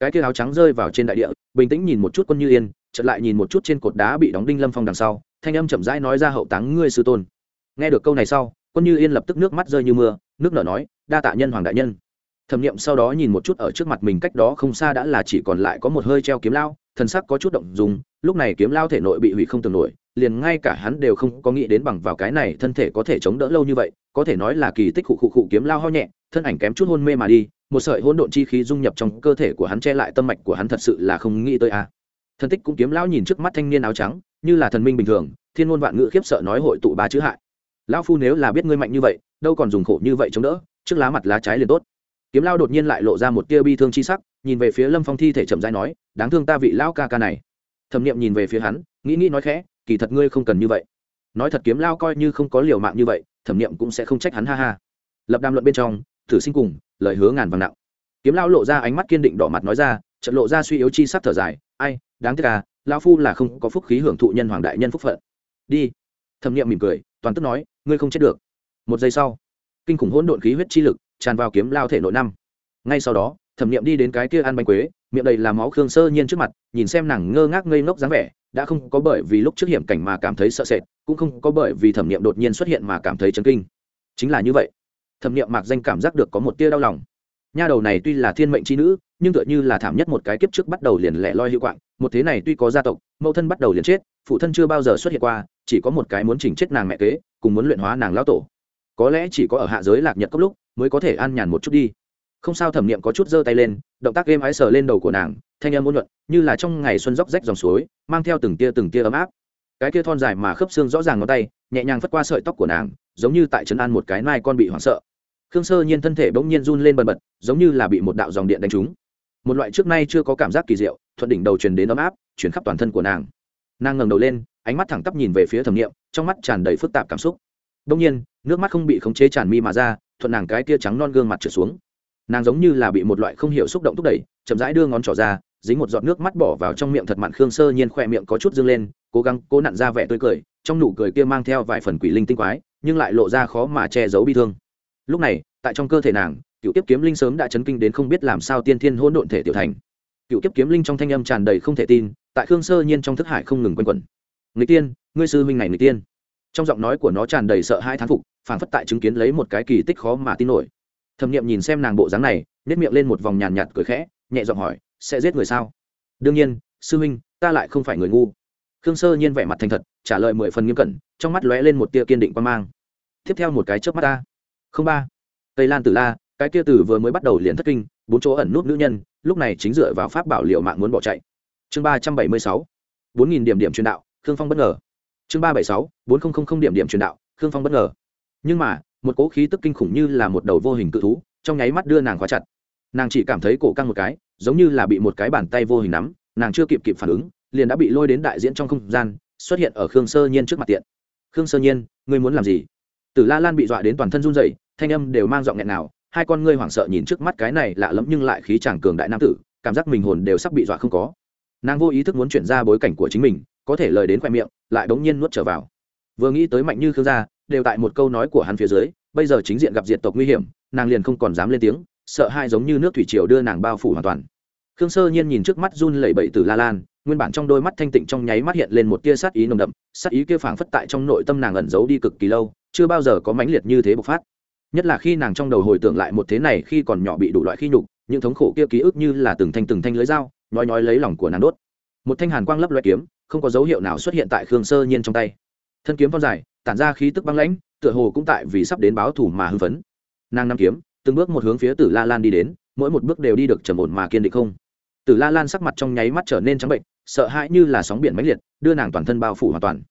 cái kia áo trắng rơi vào trên đại địa, bình tĩnh nhìn một chút quân như yên, chợt lại nhìn một chút trên cột đá bị đóng đinh lâm phong đằng sau, thanh âm chậm rãi nói ra hậu táng ngươi sư tôn. Nghe được câu này sau, quân như yên lập tức nước mắt rơi như mưa, nước nở nói, đa tạ nhân hoàng đại nhân thẩm nghiệm sau đó nhìn một chút ở trước mặt mình cách đó không xa đã là chỉ còn lại có một hơi treo kiếm lao, thần sắc có chút động dùng lúc này kiếm lao thể nội bị hủy không tưởng nổi, liền ngay cả hắn đều không có nghĩ đến bằng vào cái này thân thể có thể chống đỡ lâu như vậy, có thể nói là kỳ tích khụ khụ khụ kiếm lao ho nhẹ, thân ảnh kém chút hôn mê mà đi, một sợi hỗn độn chi khí dung nhập trong cơ thể của hắn che lại tâm mạch của hắn thật sự là không nghĩ tới a à. thân tích cũng kiếm lão nhìn trước mắt thanh niên áo trắng, như là thần minh bình thường, thiên ngôn vạn ngữ khiếp sợ nói hội tụ ba chữ hại lão phu nếu là biết ngươi mạnh như vậy, đâu còn dùng khổ như vậy chống đỡ, trước lá mặt lá trái liền tốt kiếm lao đột nhiên lại lộ ra một tia bi thương chi sắc, nhìn về phía lâm phong thi thể chậm rãi nói, đáng thương ta vị lão ca ca này. Thẩm niệm nhìn về phía hắn, nghĩ nghĩ nói khẽ, kỳ thật ngươi không cần như vậy. Nói thật kiếm lao coi như không có liều mạng như vậy, thẩm niệm cũng sẽ không trách hắn, ha ha. Lập đàm luận bên trong, thử sinh cùng, lời hứa ngàn vàng nặng. Kiếm lao lộ ra ánh mắt kiên định đỏ mặt nói ra trận lộ ra suy yếu chi sắc thở dài, ai, đáng tiếc à lao phu là không có phúc khí hưởng thụ nhân hoàng đại nhân phúc phận. Đi. Thẩm niệm mỉm cười, toàn tức nói, ngươi không chết được. Một giây sau, kinh khủng hỗn độn khí huyết chi lực tràn vào kiếm lao thể nội năm. Ngay sau đó, thẩm nghiệm đi đến cái kia ăn bánh quế, miệng đầy là máu khương sơ nhiên trước mặt, nhìn xem nàng ngơ ngác ngây ngốc dáng vẻ, đã không có bởi vì lúc trước hiểm cảnh mà cảm thấy sợ sệt, cũng không có bởi vì thẩm nghiệm đột nhiên xuất hiện mà cảm thấy chấn kinh. Chính là như vậy, thẩm nghiệm mạc danh cảm giác được có một tia đau lòng. Nha đầu này tuy là thiên mệnh c h i nữ, nhưng tựa như là thảm nhất một cái kiếp trước bắt đầu liền lẻ loi hữu quạng, một thế này tuy có gia tộc, mẫu thân bắt đầu liền chết, phụ thân chưa bao giờ xuất hiện qua, chỉ có một cái muốn chỉnh chết nàng mẹ kế, cùng muốn luyện hóa nàng lao tổ có lẽ chỉ có ở hạ giới lạc nhật cốc lúc mới có thể an nhàn một chút đi. Không sao, thẩm niệm có chút giơ tay lên, động tác êm ái sờ lên đầu của nàng, thanh âm ôn nhuận, như là trong ngày xuân róc rách dòng suối, mang theo từng tia từng tia ấm áp. Cái tia thon dài mà khớp xương rõ ràng ngón tay, nhẹ nhàng phất qua sợi tóc của nàng, giống như tại trấn an một cái nai con bị hoảng sợ. Khương sơ nhiên thân thể bỗng nhiên run lên bần bật, giống như là bị một đạo dòng điện đánh trúng. Một loại trước nay chưa có cảm giác kỳ diệu, thuận đỉnh đầu truyền đến ấm áp chuyển khắp toàn thân của nàng. Nàng ngẩng đầu lên, ánh mắt thẳng tắp nhìn về phía thẩm nghiệm trong mắt tràn đầy phức tạp cảm xúc đông nhiên, nước mắt không bị khống chế tràn mi mà ra, thuận nàng cái tia trắng non gương mặt trượt xuống. Nàng giống như là bị một loại không hiểu xúc động thúc đẩy, chậm rãi đưa ngón trỏ ra, dính một giọt nước mắt bỏ vào trong miệng thật mặn khương sơ nhiên khỏe miệng có chút dâng lên, cố gắng cố nặn ra vẻ tươi cười, trong nụ cười kia mang theo vài phần quỷ linh tinh quái, nhưng lại lộ ra khó mà che giấu bi thương. Lúc này, tại trong cơ thể nàng, cựu tiếp kiếm linh sớm đã chấn kinh đến không biết làm sao tiên thiên hỗn độn thể tiểu thành. Cựu tiếp kiếm linh trong thanh âm tràn đầy không thể tin, tại khương sơ nhiên trong thức hải không ngừng quanh quẩn. Người tiên, ngươi sư huynh này người tiên trong giọng nói của nó tràn đầy sợ hai thán phục, phảng phất tại chứng kiến lấy một cái kỳ tích khó mà tin nổi. Thẩm nghiệm nhìn xem nàng bộ dáng này nếp miệng lên một vòng nhàn nhạt cười khẽ, nhẹ giọng hỏi, sẽ giết người sao? Đương nhiên, sư huynh, ta lại không phải người ngu. Khương sơ nhiên vẻ mặt thành thật, trả lời mười phần nghiêm cẩn, trong mắt lóe lên một tia kiên định quan mang. Tiếp theo một cái trước mắt ta. Không ba. Tây lan tử la, cái kia tử vừa mới bắt đầu liền thất kinh, bốn chỗ ẩn nút nữ nhân, lúc này chính dựa vào pháp bảo liệu mạng muốn bỏ chạy. Chương ba trăm bảy mươi sáu. Bốn nghìn điểm điểm truyền đạo, khương phong bất ngờ chương ba bảy sáu, bốn nghìn điểm điểm truyền đạo, khương phong bất ngờ. Nhưng mà, một cỗ khí tức kinh khủng như là một đầu vô hình cự thú, trong nháy mắt đưa nàng khóa chặt. Nàng chỉ cảm thấy cổ căng một cái, giống như là bị một cái bàn tay vô hình nắm, nàng chưa kịp kịp phản ứng, liền đã bị lôi đến đại diễn trong không gian, xuất hiện ở khương sơ nhiên trước mặt tiện. Khương sơ nhiên, ngươi muốn làm gì? Tử la lan bị dọa đến toàn thân run rẩy, thanh âm đều mang giọng nghẹn nào, hai con ngươi hoảng sợ nhìn trước mắt cái này lạ lẫm nhưng lại khí chàng cường đại nam tử, cảm giác mình hồn đều sắp bị dọa không có. Nàng vô ý thức muốn chuyển ra bối cảnh của chính mình có thể lời đến khoe miệng, lại bỗng nhiên nuốt trở vào. Vừa nghĩ tới mạnh như khương gia, đều tại một câu nói của hắn phía dưới, bây giờ chính diện gặp diệt tộc nguy hiểm, nàng liền không còn dám lên tiếng, sợ hai giống như nước thủy triều đưa nàng bao phủ hoàn toàn. Khương sơ nhiên nhìn trước mắt run lẩy bẩy từ la lan, nguyên bản trong đôi mắt thanh tịnh trong nháy mắt hiện lên một tia sát ý nồng đậm, sát ý kia phảng phất tại trong nội tâm nàng ẩn giấu đi cực kỳ lâu, chưa bao giờ có mãnh liệt như thế bộc phát. Nhất là khi nàng trong đầu hồi tưởng lại một thế này khi còn nhỏ bị đủ loại khi nhục, những thống khổ kia ký ức như là từng thanh từng thanh lưới dao nói nói lấy lòng của nàng đốt. Một thanh hàn quang lấp loe kiếm không có dấu hiệu nào xuất hiện tại khương sơ nhiên trong tay. Thân kiếm phong dài, tản ra khí tức băng lãnh, tựa hồ cũng tại vì sắp đến báo thủ mà hưng phấn. Nàng nắm kiếm, từng bước một hướng phía tử la lan đi đến, mỗi một bước đều đi được trầm ổn mà kiên định không. Tử la lan sắc mặt trong nháy mắt trở nên trắng bệnh, sợ hãi như là sóng biển mãnh liệt, đưa nàng toàn thân bao phủ hoàn toàn.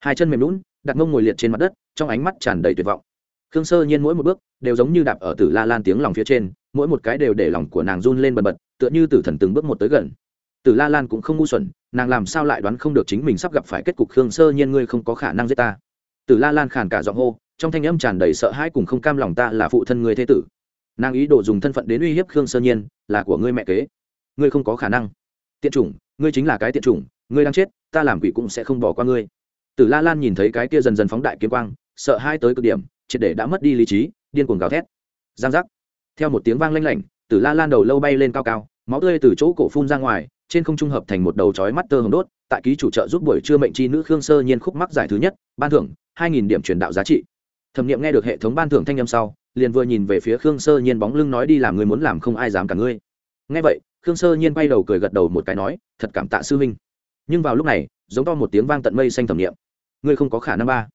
Hai chân mềm lún đặt mông ngồi liệt trên mặt đất, trong ánh mắt tràn đầy tuyệt vọng. Khương sơ nhiên mỗi một bước đều giống như đạp ở tử la lan tiếng lòng phía trên, mỗi một cái đều để lòng của nàng run lên bần bật, tựa như tử thần từng bước một tới gần. Tử la lan cũng không ngu xuẩn nàng làm sao lại đoán không được chính mình sắp gặp phải kết cục khương sơ nhiên, ngươi không có khả năng giết ta. Tử la lan khàn cả giọng hô, trong thanh âm tràn đầy sợ hãi cùng không cam lòng, ta là phụ thân người thế tử. Nàng ý đồ dùng thân phận đến uy hiếp khương sơ nhiên, là của ngươi mẹ kế. Ngươi không có khả năng. Tiện chủng, ngươi chính là cái tiện chủng, ngươi đang chết, ta làm quỷ cũng sẽ không bỏ qua ngươi. Tử la lan nhìn thấy cái kia dần dần phóng đại kiếm quang, sợ hai tới cực điểm, triệt để đã mất đi lý trí, điên cuồng gào thét. Giang giác. Theo một tiếng vang lanh lảnh, tử la lan đầu lâu bay lên cao cao, máu tươi từ chỗ cổ phun ra ngoài trên không trung hợp thành một đầu chói mắt tơ hồng đốt, tại ký chủ trợ giúp buổi trưa mệnh chi nữ khương sơ nhiên khúc mắc giải thứ nhất, ban thưởng, hai nghìn điểm truyền đạo giá trị. Thẩm nghiệm nghe được hệ thống ban thưởng thanh âm sau, liền vừa nhìn về phía khương sơ nhiên bóng lưng nói đi làm người muốn làm không ai dám cả ngươi. Nghe vậy, khương sơ nhiên bay đầu cười gật đầu một cái nói, thật cảm tạ sư huynh. Nhưng vào lúc này, giống to một tiếng vang tận mây xanh thẩm nghiệm. Ngươi không có khả năng ba.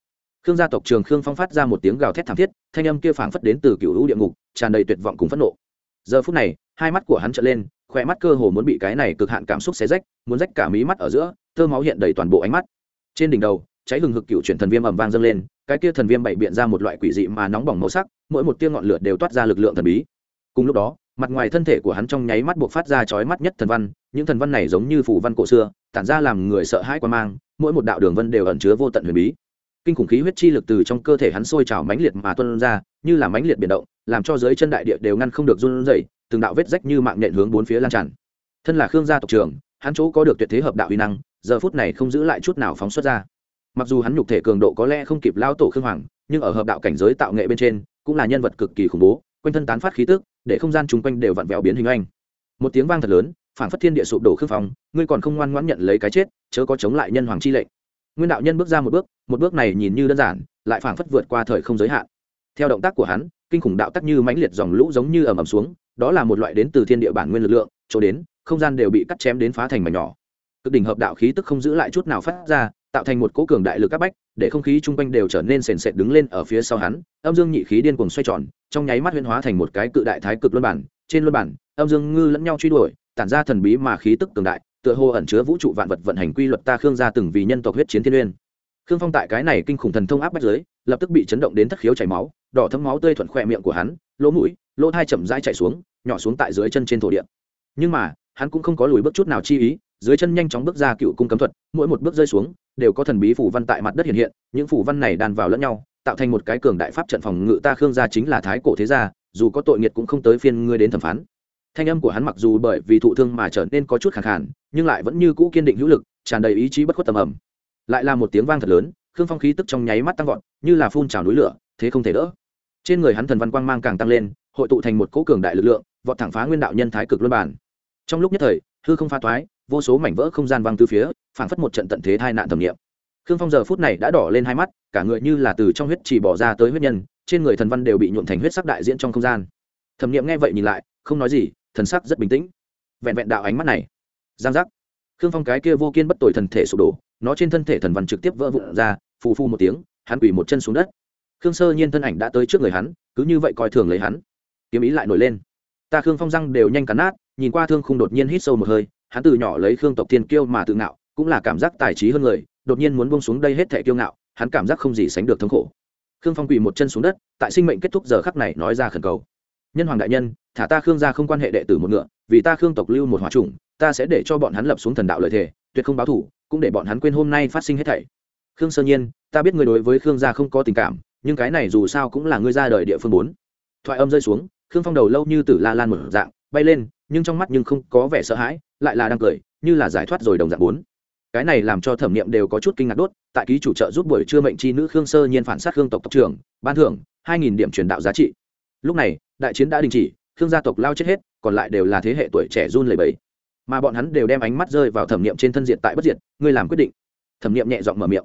Khương gia tộc trường khương phong phát ra một tiếng gào thét thảm thiết, thanh âm kia phảng phất đến từ cựu hữu địa ngục, tràn đầy tuyệt vọng cùng phẫn nộ. Giờ phút này, hai mắt của hắn trở lên khỏe mắt cơ hồ muốn bị cái này cực hạn cảm xúc xé rách, muốn rách cả mí mắt ở giữa thơ máu hiện đầy toàn bộ ánh mắt. Trên đỉnh đầu, cháy hừng hực cựu chuyển thần viêm ầm vang dâng lên, cái kia thần viêm bậy biện ra một loại quỷ dị mà nóng bỏng màu sắc, mỗi một tia ngọn lửa đều toát ra lực lượng thần bí. Cùng lúc đó, mặt ngoài thân thể của hắn trong nháy mắt buộc phát ra chói mắt nhất thần văn, những thần văn này giống như phủ văn cổ xưa, tản ra làm người sợ hãi quan mang, mỗi một đạo đường vân đều ẩn chứa vô tận huyền bí. Kinh khủng khí huyết chi lực từ trong cơ thể hắn sôi trào mãnh liệt mà tuôn ra, như là mãnh liệt biển động, làm cho dưới chân đại địa đều ngăn không được run rẩy từng đạo vết rách như mạng nhện hướng bốn phía lan tràn. Thân là khương gia tộc trưởng, hắn chỗ có được tuyệt thế hợp đạo uy năng, giờ phút này không giữ lại chút nào phóng xuất ra. Mặc dù hắn nhục thể cường độ có lẽ không kịp lao tổ khương hoàng, nhưng ở hợp đạo cảnh giới tạo nghệ bên trên, cũng là nhân vật cực kỳ khủng bố, quanh thân tán phát khí tức, để không gian chung quanh đều vặn vẹo biến hình anh một tiếng vang thật lớn phản phất thiên địa sụp đổ khương phong, ngươi còn không ngoan ngoãn nhận lấy cái chết, chớ có chống lại nhân hoàng chi lệnh. Nguyên đạo nhân bước ra một bước một bước này nhìn như đơn giản, lại phản phất vượt qua thời không giới hạn. Theo động tác của hắn, kinh khủng đạo tắc như mãnh liệt dòng lũ giống như ầm ầm xuống đó là một loại đến từ thiên địa bản nguyên lực lượng, chỗ đến, không gian đều bị cắt chém đến phá thành mảnh nhỏ. Cực đỉnh hợp đạo khí tức không giữ lại chút nào phát ra, tạo thành một cỗ cường đại lực các bách, để không khí chung quanh đều trở nên sền sệt đứng lên ở phía sau hắn, âm dương nhị khí điên cuồng xoay tròn, trong nháy mắt huyễn hóa thành một cái cự đại thái cực luân bản. Trên luân bản, âm dương ngư lẫn nhau truy đuổi, tản ra thần bí mà khí tức cường đại, tựa hồ ẩn chứa vũ trụ vạn vật vận hành quy luật ta khương gia từng vì nhân tộc huyết chiến thiên uyên khương phong tại cái này kinh khủng thần thông áp bách giới lập tức bị chấn động đến thất khiếu chảy máu, đỏ thấm máu tươi thuận khỏe miệng của hắn, lỗ mũi, lỗ thai chậm rãi chạy xuống nhỏ xuống tại dưới chân trên thổ địa. Nhưng mà, hắn cũng không có lùi bước chút nào chi ý, dưới chân nhanh chóng bước ra cựu cung cấm thuật, mỗi một bước rơi xuống, đều có thần bí phủ văn tại mặt đất hiện hiện, những phủ văn này đàn vào lẫn nhau, tạo thành một cái cường đại pháp trận phòng ngự ta khương gia chính là thái cổ thế gia, dù có tội nghiệt cũng không tới phiên ngươi đến thẩm phán. Thanh âm của hắn mặc dù bởi vì thụ thương mà trở nên có chút khẳng khản nhưng lại vẫn như cũ kiên định hữu lực, tràn đầy ý chí bất khuất tầm ẩm. Lại là một tiếng vang thật lớn, khương phong khí tức trong nháy mắt tăng vọt, như là phun trào núi lửa, thế không thể đỡ. Trên người hắn thần văn quang mang càng tăng lên hội tụ thành một cỗ cường đại lực lượng, vọt thẳng phá nguyên đạo nhân thái cực luân bản trong lúc nhất thời, hư không pha toái vô số mảnh vỡ không gian văng từ phía, phảng phất một trận tận thế tai nạn thẩm nghiệm. Khương phong giờ phút này đã đỏ lên hai mắt, cả người như là từ trong huyết chỉ bỏ ra tới huyết nhân, trên người thần văn đều bị nhuộm thành huyết sắc đại diễn trong không gian. Thẩm nghiệm nghe vậy nhìn lại, không nói gì, thần sắc rất bình tĩnh. Vẹn vẹn đạo ánh mắt này. Giang giác. Khương phong cái kia vô kiên bất tội thần thể sụp đổ, nó trên thân thể thần văn trực tiếp vỡ vụn ra, phù phu một tiếng, hắn quỳ một chân xuống đất. Khương sơ nhiên thân ảnh đã tới trước người hắn, cứ như vậy coi thường lấy hắn kiếm ý lại nổi lên. Ta khương phong răng đều nhanh cắn nát, nhìn qua thương khung đột nhiên hít sâu một hơi, hắn từ nhỏ lấy khương tộc thiên kiêu mà tự ngạo, cũng là cảm giác tài trí hơn người, đột nhiên muốn bông xuống đây hết thẻ kiêu ngạo, hắn cảm giác không gì sánh được thống khổ. Khương phong quỳ một chân xuống đất, tại sinh mệnh kết thúc giờ khắc này nói ra khẩn cầu. Nhân hoàng đại nhân, thả ta khương gia không quan hệ đệ tử một ngựa, vì ta khương tộc lưu một hòa trùng ta sẽ để cho bọn hắn lập xuống thần đạo lợi thể tuyệt không báo thủ, cũng để bọn hắn quên hôm nay phát sinh hết thảy. Khương sơ nhiên, ta biết ngươi đối với khương gia không có tình cảm, nhưng cái này dù sao cũng là ngươi ra đời địa phương bốn. Thoại âm rơi xuống khương phong đầu lâu như tử la lan một dạng, bay lên, nhưng trong mắt nhưng không có vẻ sợ hãi, lại là đang cười, như là giải thoát rồi đồng dạng bốn. Cái này làm cho thẩm nghiệm đều có chút kinh ngạc đốt, tại ký chủ trợ giúp buổi trưa mệnh chi nữ khương sơ nhiên phản sát khương tộc tộc trưởng, ban thưởng, hai nghìn điểm truyền đạo giá trị. Lúc này, đại chiến đã đình chỉ, khương gia tộc lao chết hết, còn lại đều là thế hệ tuổi trẻ run lầy bẫy mà bọn hắn đều đem ánh mắt rơi vào thẩm nghiệm trên thân diện tại bất diệt, ngươi làm quyết định. Thẩm nghiệm nhẹ giọng mở miệng.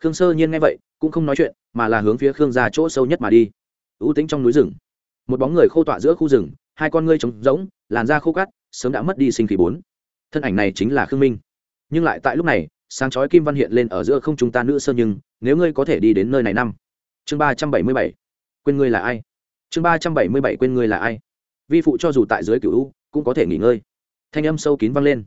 Khương sơ nhiên nghe vậy, cũng không nói chuyện, mà là hướng phía khương gia chỗ sâu nhất mà đi. Ưu tính trong núi rừng một bóng người khô tọa giữa khu rừng, hai con ngươi trống rỗng, làn da khô cắt sớm đã mất đi sinh khí bốn. Thân ảnh này chính là khương minh. Nhưng lại tại lúc này, sáng chói kim văn hiện lên ở giữa không chúng ta nữ sơ nhưng, nếu ngươi có thể đi đến nơi này năm. Chương ba trăm bảy mươi bảy. Quên ngươi là ai? Chương ba trăm bảy mươi bảy quên ngươi là ai? Vi phụ cho dù tại dưới cựu cũng có thể nghỉ ngơi. Thanh âm sâu kín vang lên.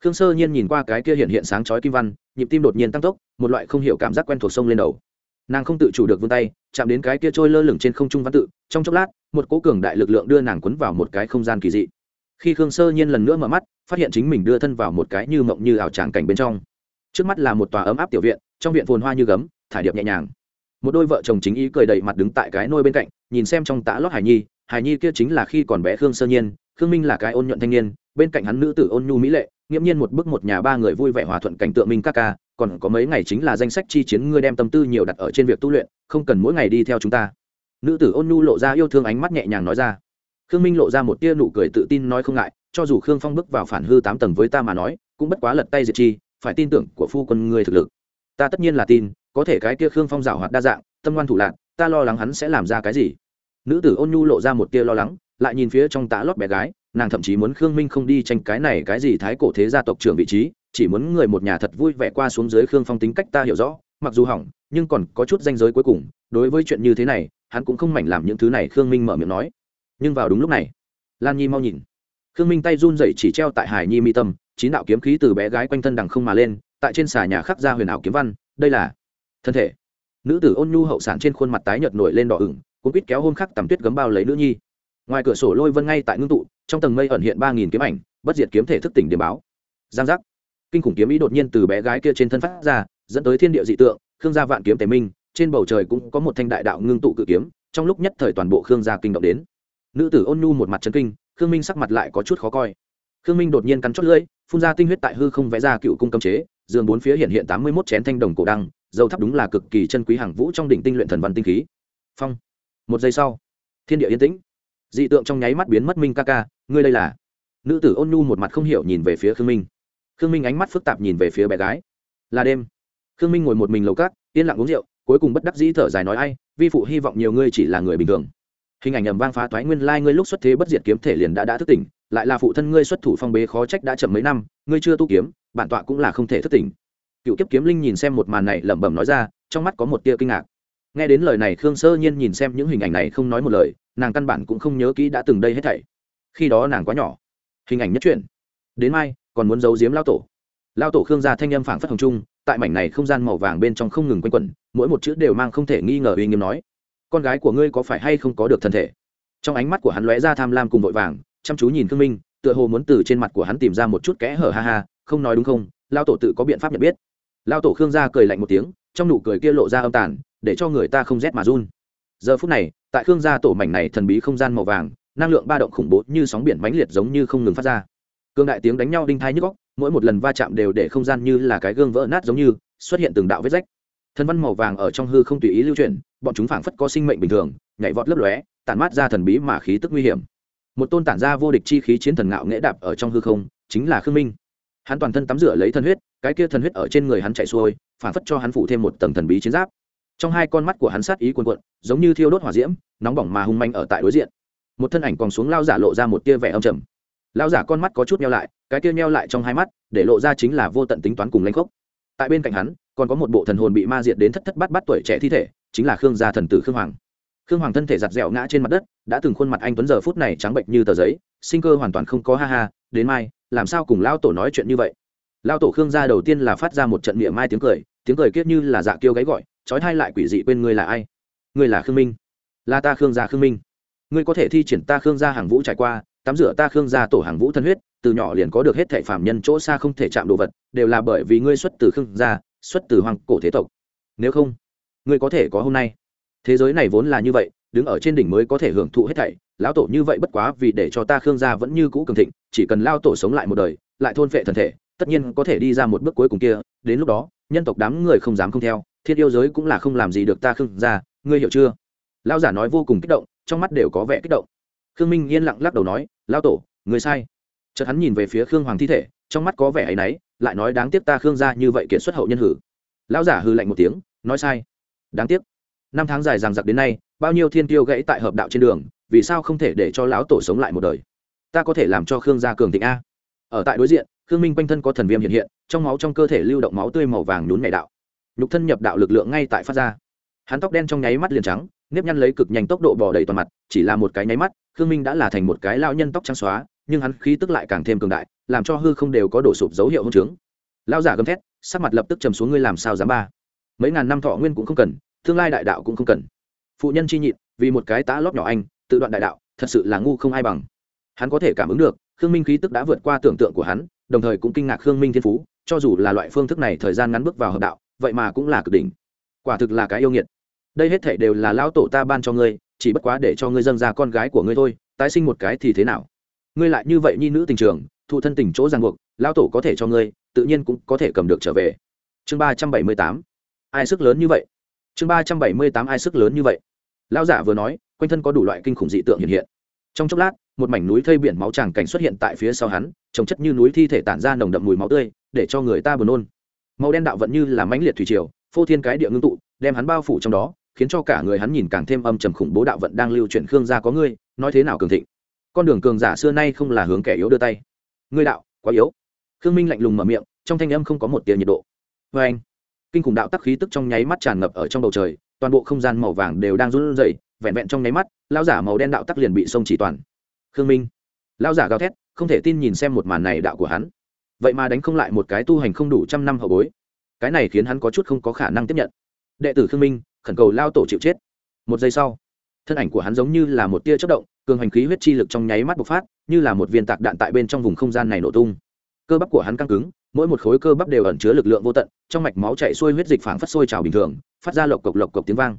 Khương sơ nhiên nhìn qua cái kia hiện hiện sáng chói kim văn, nhịp tim đột nhiên tăng tốc, một loại không hiểu cảm giác quen thuộc sông lên đầu nàng không tự chủ được vươn tay, chạm đến cái kia trôi lơ lửng trên không trung văn tự, trong chốc lát, một cố cường đại lực lượng đưa nàng quấn vào một cái không gian kỳ dị. Khi khương sơ nhiên lần nữa mở mắt, phát hiện chính mình đưa thân vào một cái như mộng như ảo tràng cảnh bên trong. Trước mắt là một tòa ấm áp tiểu viện, trong viện phồn hoa như gấm, thải điệp nhẹ nhàng. Một đôi vợ chồng chính ý cười đầy mặt đứng tại cái nôi bên cạnh, nhìn xem trong tã lót hải nhi hải nhi kia chính là khi còn bé khương sơ nhiên khương minh là cái ôn nhuận thanh niên, bên cạnh hắn nữ tử ôn nhu mỹ lệ, nghiễm nhiên một bức một nhà ba người vui vẻ hòa thuận cảnh tượng minh ca ca, còn có mấy ngày chính là danh sách chi chiến, ngươi đem tâm tư nhiều đặt ở trên việc tu luyện, không cần mỗi ngày đi theo chúng ta. Nữ tử ôn nhu lộ ra yêu thương ánh mắt nhẹ nhàng nói ra. Khương minh lộ ra một tia nụ cười tự tin nói không ngại, cho dù khương phong bước vào phản hư tám tầng với ta mà nói, cũng bất quá lật tay diệt chi, phải tin tưởng của phu quân ngươi thực lực. Ta tất nhiên là tin, có thể cái kia khương phong rào hoạt đa dạng, tâm ngoan thủ lạc ta lo lắng hắn sẽ làm ra cái gì. Nữ tử ôn nhu lộ ra một tia lo lắng lại nhìn phía trong tã lót bé gái, nàng thậm chí muốn khương minh không đi tranh cái này cái gì thái cổ thế gia tộc trưởng vị trí, chỉ muốn người một nhà thật vui vẻ qua xuống dưới khương phong tính cách ta hiểu rõ, mặc dù hỏng, nhưng còn có chút danh giới cuối cùng, đối với chuyện như thế này, hắn cũng không mảnh làm những thứ này, khương minh mở miệng nói. Nhưng vào đúng lúc này, lan nhi mau nhìn. Khương minh tay run dậy chỉ treo tại hải nhi mi tâm, chín đạo kiếm khí từ bé gái quanh thân đằng không mà lên, tại trên xà nhà khắc ra huyền ảo kiếm văn, đây là thân thể. Nữ tử ôn nhu hậu sản trên khuôn mặt tái nhợt nổi lên đỏ ửng, cuốn quýt kéo hôm khắc tầm tuyết gấm bao lấy nữ nhi ngoài cửa sổ lôi vân ngay tại ngưng tụ, trong tầng mây ẩn hiện ba nghìn kiếm ảnh, bất diệt kiếm thể thức tỉnh điểm báo. Giang giác. Kinh khủng kiếm ý đột nhiên từ bé gái kia trên thân phát ra, dẫn tới thiên địa dị tượng, khương gia vạn kiếm tề minh, trên bầu trời cũng có một thanh đại đạo ngưng tụ cự kiếm, trong lúc nhất thời toàn bộ khương gia kinh động đến. Nữ tử ôn nhu một mặt chân kinh, khương minh sắc mặt lại có chút khó coi. Khương minh đột nhiên cắn chót lưỡi, phun ra tinh huyết tại hư không vẽ ra cựu cung cấm chế, giường bốn phía hiện hiện tám mươi mốt chén thanh đồng cổ đăng, dầu thắp đúng là cực kỳ chân quý hàng vũ trong đỉnh tinh luyện thần văn tinh khí. Phong. Một giây sau, thiên địa yên tĩnh dị tượng trong nháy mắt biến mất minh ca ca, ngươi đây là? Nữ tử ôn nhu một mặt không hiểu nhìn về phía khương minh. Khương minh ánh mắt phức tạp nhìn về phía bé gái. Là đêm. Khương minh ngồi một mình lầu cát, yên lặng uống rượu, cuối cùng bất đắc dĩ thở dài nói ai, vi phụ hy vọng nhiều ngươi chỉ là người bình thường. Hình ảnh ầm vang phá toái nguyên lai ngươi lúc xuất thế bất diệt kiếm thể liền đã đã thức tỉnh, lại là phụ thân ngươi xuất thủ phong bế khó trách đã chậm mấy năm, ngươi chưa tu kiếm, bản tọa cũng là không thể thức tỉnh. Cựu kiếp kiếm linh nhìn xem một màn này lẩm bẩm nói ra, trong mắt có một tia kinh ngạc. Nghe đến lời này khương sơ nhiên nhìn xem những hình ảnh này không nói một lời nàng căn bản cũng không nhớ kỹ đã từng đây hết thảy. Khi đó nàng quá nhỏ. Hình ảnh nhất truyện. Đến mai, còn muốn giấu giếm lao tổ. Lao tổ khương gia thanh âm phảng phất hồng trung, tại mảnh này không gian màu vàng bên trong không ngừng quanh quẩn, mỗi một chữ đều mang không thể nghi ngờ uy nghiêm nói. Con gái của ngươi có phải hay không có được thân thể? Trong ánh mắt của hắn lóe ra tham lam cùng vội vàng, chăm chú nhìn khương minh, tựa hồ muốn từ trên mặt của hắn tìm ra một chút kẽ hở ha ha, không nói đúng không, lao tổ tự có biện pháp nhận biết. Lao tổ khương gia cười lạnh một tiếng, trong nụ cười kia lộ ra âm tàn, để cho người ta không rét mà run giờ phút này, tại khương gia tổ mảnh này thần bí không gian màu vàng, năng lượng ba động khủng bố như sóng biển mãnh liệt giống như không ngừng phát ra. Cương đại tiếng đánh nhau đinh thai nhức góc mỗi một lần va chạm đều để không gian như là cái gương vỡ nát giống như, xuất hiện từng đạo vết rách. Thân văn màu vàng ở trong hư không tùy ý lưu chuyển, bọn chúng phảng phất có sinh mệnh bình thường, nhảy vọt lấp lóe, tản mát ra thần bí mà khí tức nguy hiểm. Một tôn tản ra vô địch chi khí chiến thần ngạo nghễ đạp ở trong hư không, chính là khương minh. Hắn toàn thân tắm rửa lấy thân huyết, cái kia thần huyết ở trên người hắn chạy xuôi, phảng phất cho hắn phủ thêm một tầng thần bí chiến giáp trong hai con mắt của hắn sát ý cuồn cuộn, giống như thiêu đốt hỏa diễm, nóng bỏng mà hung manh ở tại đối diện. Một thân ảnh còn xuống lao giả lộ ra một tia vẻ âm trầm. Lao giả con mắt có chút meo lại, cái tia meo lại trong hai mắt, để lộ ra chính là vô tận tính toán cùng lanh khốc. Tại bên cạnh hắn, còn có một bộ thần hồn bị ma diệt đến thất thất bát bát tuổi trẻ thi thể, chính là khương gia thần tử khương hoàng. Khương hoàng thân thể giặt dẻo ngã trên mặt đất, đã từng khuôn mặt anh tuấn giờ phút này trắng bệnh như tờ giấy, sinh cơ hoàn toàn không có ha ha, đến mai, làm sao cùng lao tổ nói chuyện như vậy? Lao tổ khương gia đầu tiên là phát ra một trận miệng mai tiếng cười tiếng cười kiết như là dạ kêu gáy gọi trói thai lại quỷ dị quên ngươi là ai? Ngươi là khương minh. Là ta khương gia khương minh. Ngươi có thể thi triển ta khương gia hàng vũ trải qua, tắm rửa ta khương gia tổ hàng vũ thân huyết, từ nhỏ liền có được hết thệ phạm nhân chỗ xa không thể chạm đồ vật, đều là bởi vì ngươi xuất từ khương gia, xuất từ hoàng cổ thế tộc. Nếu không, ngươi có thể có hôm nay. Thế giới này vốn là như vậy, đứng ở trên đỉnh mới có thể hưởng thụ hết thảy. Lão tổ như vậy bất quá vì để cho ta khương gia vẫn như cũ cường thịnh, chỉ cần lao tổ sống lại một đời, lại thôn phệ thần thể, tất nhiên có thể đi ra một bước cuối cùng kia. Đến lúc đó, nhân tộc đám người không dám không theo thiên yêu giới cũng là không làm gì được ta khương gia, ngươi hiểu chưa? Lão giả nói vô cùng kích động, trong mắt đều có vẻ kích động. Khương minh yên lặng lắc đầu nói lao tổ người sai. Chợt hắn nhìn về phía khương hoàng thi thể, trong mắt có vẻ áy náy, lại nói, đáng tiếc ta khương gia như vậy kiệt xuất hậu nhân hử. Lão giả hư lạnh một tiếng, nói, sai. Đáng tiếc. Năm tháng dài rằng giặc đến nay, bao nhiêu thiên tiêu gãy tại hợp đạo trên đường, vì sao không thể để cho lão tổ sống lại một đời? Ta có thể làm cho khương gia cường thịnh a. Ở tại đối diện, khương minh quanh thân có thần viêm hiện hiện, trong máu trong cơ thể lưu động máu tươi màu vàng nhún mẻ đạo nhục thân nhập đạo lực lượng ngay tại phát ra. Hắn tóc đen trong nháy mắt liền trắng, nếp nhăn lấy cực nhanh tốc độ bỏ đầy toàn mặt, chỉ là một cái nháy mắt, khương minh đã là thành một cái lao nhân tóc trắng xóa, nhưng hắn khí tức lại càng thêm cường đại, làm cho hư không đều có đổ sụp dấu hiệu hôn trướng. Lao giả gầm thét, sắc mặt lập tức trầm xuống, ngươi làm sao dám ba? Mấy ngàn năm thọ nguyên cũng không cần, tương lai đại đạo cũng không cần. Phụ nhân chi nhịn, vì một cái tá lót nhỏ anh, tự đoạn đại đạo, thật sự là ngu không ai bằng. Hắn có thể cảm ứng được, khương minh khí tức đã vượt qua tưởng tượng của hắn, đồng thời cũng kinh ngạc khương minh thiên phú, cho dù là loại phương thức này thời gian ngắn bước vào hợp đạo vậy mà cũng là cực đỉnh. Quả thực là cái yêu nghiệt. Đây hết thể đều là lão tổ ta ban cho ngươi, chỉ bất quá để cho ngươi dâng ra con gái của ngươi thôi, tái sinh một cái thì thế nào? Ngươi lại như vậy nhi nữ tình trường, thụ thân tình chỗ ràng buộc, lão tổ có thể cho ngươi, tự nhiên cũng có thể cầm được trở về. Chương ba trăm bảy mươi tám. Ai sức lớn như vậy? Chương ba trăm bảy mươi tám ai sức lớn như vậy? Lão giả vừa nói, quanh thân có đủ loại kinh khủng dị tượng hiện hiện. Trong chốc lát, một mảnh núi thây biển máu tràng cảnh xuất hiện tại phía sau hắn, trồng chất như núi thi thể tản ra nồng đậm mùi máu tươi, để cho người ta buồn nôn màu đen đạo vẫn như là mãnh liệt thủy triều, phô thiên cái địa ngưng tụ, đem hắn bao phủ trong đó, khiến cho cả người hắn nhìn càng thêm âm trầm khủng bố đạo vận đang lưu chuyển khương gia có ngươi, nói thế nào cường thịnh? Con đường cường giả xưa nay không là hướng kẻ yếu đưa tay. Ngươi đạo, quá yếu. Khương minh lạnh lùng mở miệng, trong thanh âm không có một tia nhiệt độ. Vê anh, kinh khủng đạo tắc khí tức trong nháy mắt tràn ngập ở trong bầu trời, toàn bộ không gian màu vàng đều đang run rẩy, vẹn vẹn trong nháy mắt lao giả màu đen đạo tắc liền bị sông chỉ toàn. Khương minh lao giả gào thét, không thể tin nhìn xem một màn này đạo của hắn vậy mà đánh không lại một cái tu hành không đủ trăm năm hậu bối. Cái này khiến hắn có chút không có khả năng tiếp nhận. Đệ tử khương minh, khẩn cầu lao tổ chịu chết. Một giây sau, thân ảnh của hắn giống như là một tia chất động, cường hành khí huyết chi lực trong nháy mắt bộc phát, như là một viên tạc đạn tại bên trong vùng không gian này nổ tung. Cơ bắp của hắn căng cứng, mỗi một khối cơ bắp đều ẩn chứa lực lượng vô tận, trong mạch máu chạy xuôi huyết dịch phảng phất sôi trào bình thường, phát ra lộc cộc lộc cộc tiếng vang.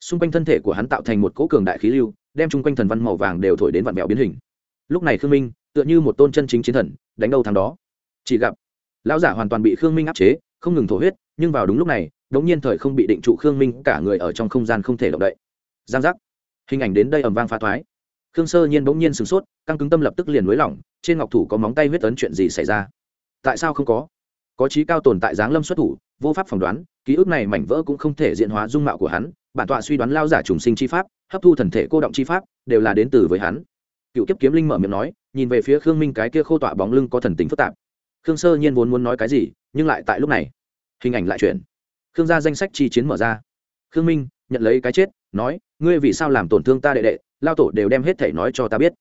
Xung quanh thân thể của hắn tạo thành một cỗ cường đại khí lưu, đem chung quanh thần văn màu vàng đều thổi đến vạn mèo biến hình. Lúc này khương minh, tựa như một tôn chân chính chiến thần, đánh đâu thằng đó chỉ gặp, lão giả hoàn toàn bị khương minh áp chế, không ngừng thổ huyết, nhưng vào đúng lúc này, đống nhiên thời không bị định trụ khương minh cả người ở trong không gian không thể động đậy. Giang giác. Hình ảnh đến đây ầm vang phá thoái. Khương sơ nhiên bỗng nhiên sửng sốt, căng cứng tâm lập tức liền nới lỏng, trên ngọc thủ có móng tay huyết tấn chuyện gì xảy ra? Tại sao không có? Có trí cao tồn tại giáng lâm xuất thủ, vô pháp phỏng đoán, ký ức này mảnh vỡ cũng không thể diện hóa dung mạo của hắn, bản tọa suy đoán lao giả trùng sinh chi pháp, hấp thu thần thể cô động chi pháp, đều là đến từ với hắn. Cựu kiếp kiếm linh mở miệng nói, nhìn về phía khương minh cái kia khô tọa bóng lưng có thần tính phức tạp khương sơ nhiên vốn muốn nói cái gì, nhưng lại tại lúc này, hình ảnh lại chuyển. Khương gia danh sách chi chiến mở ra. Khương minh, nhận lấy cái chết, nói, ngươi vì sao làm tổn thương ta đệ đệ, lao tổ đều đem hết thể nói cho ta biết.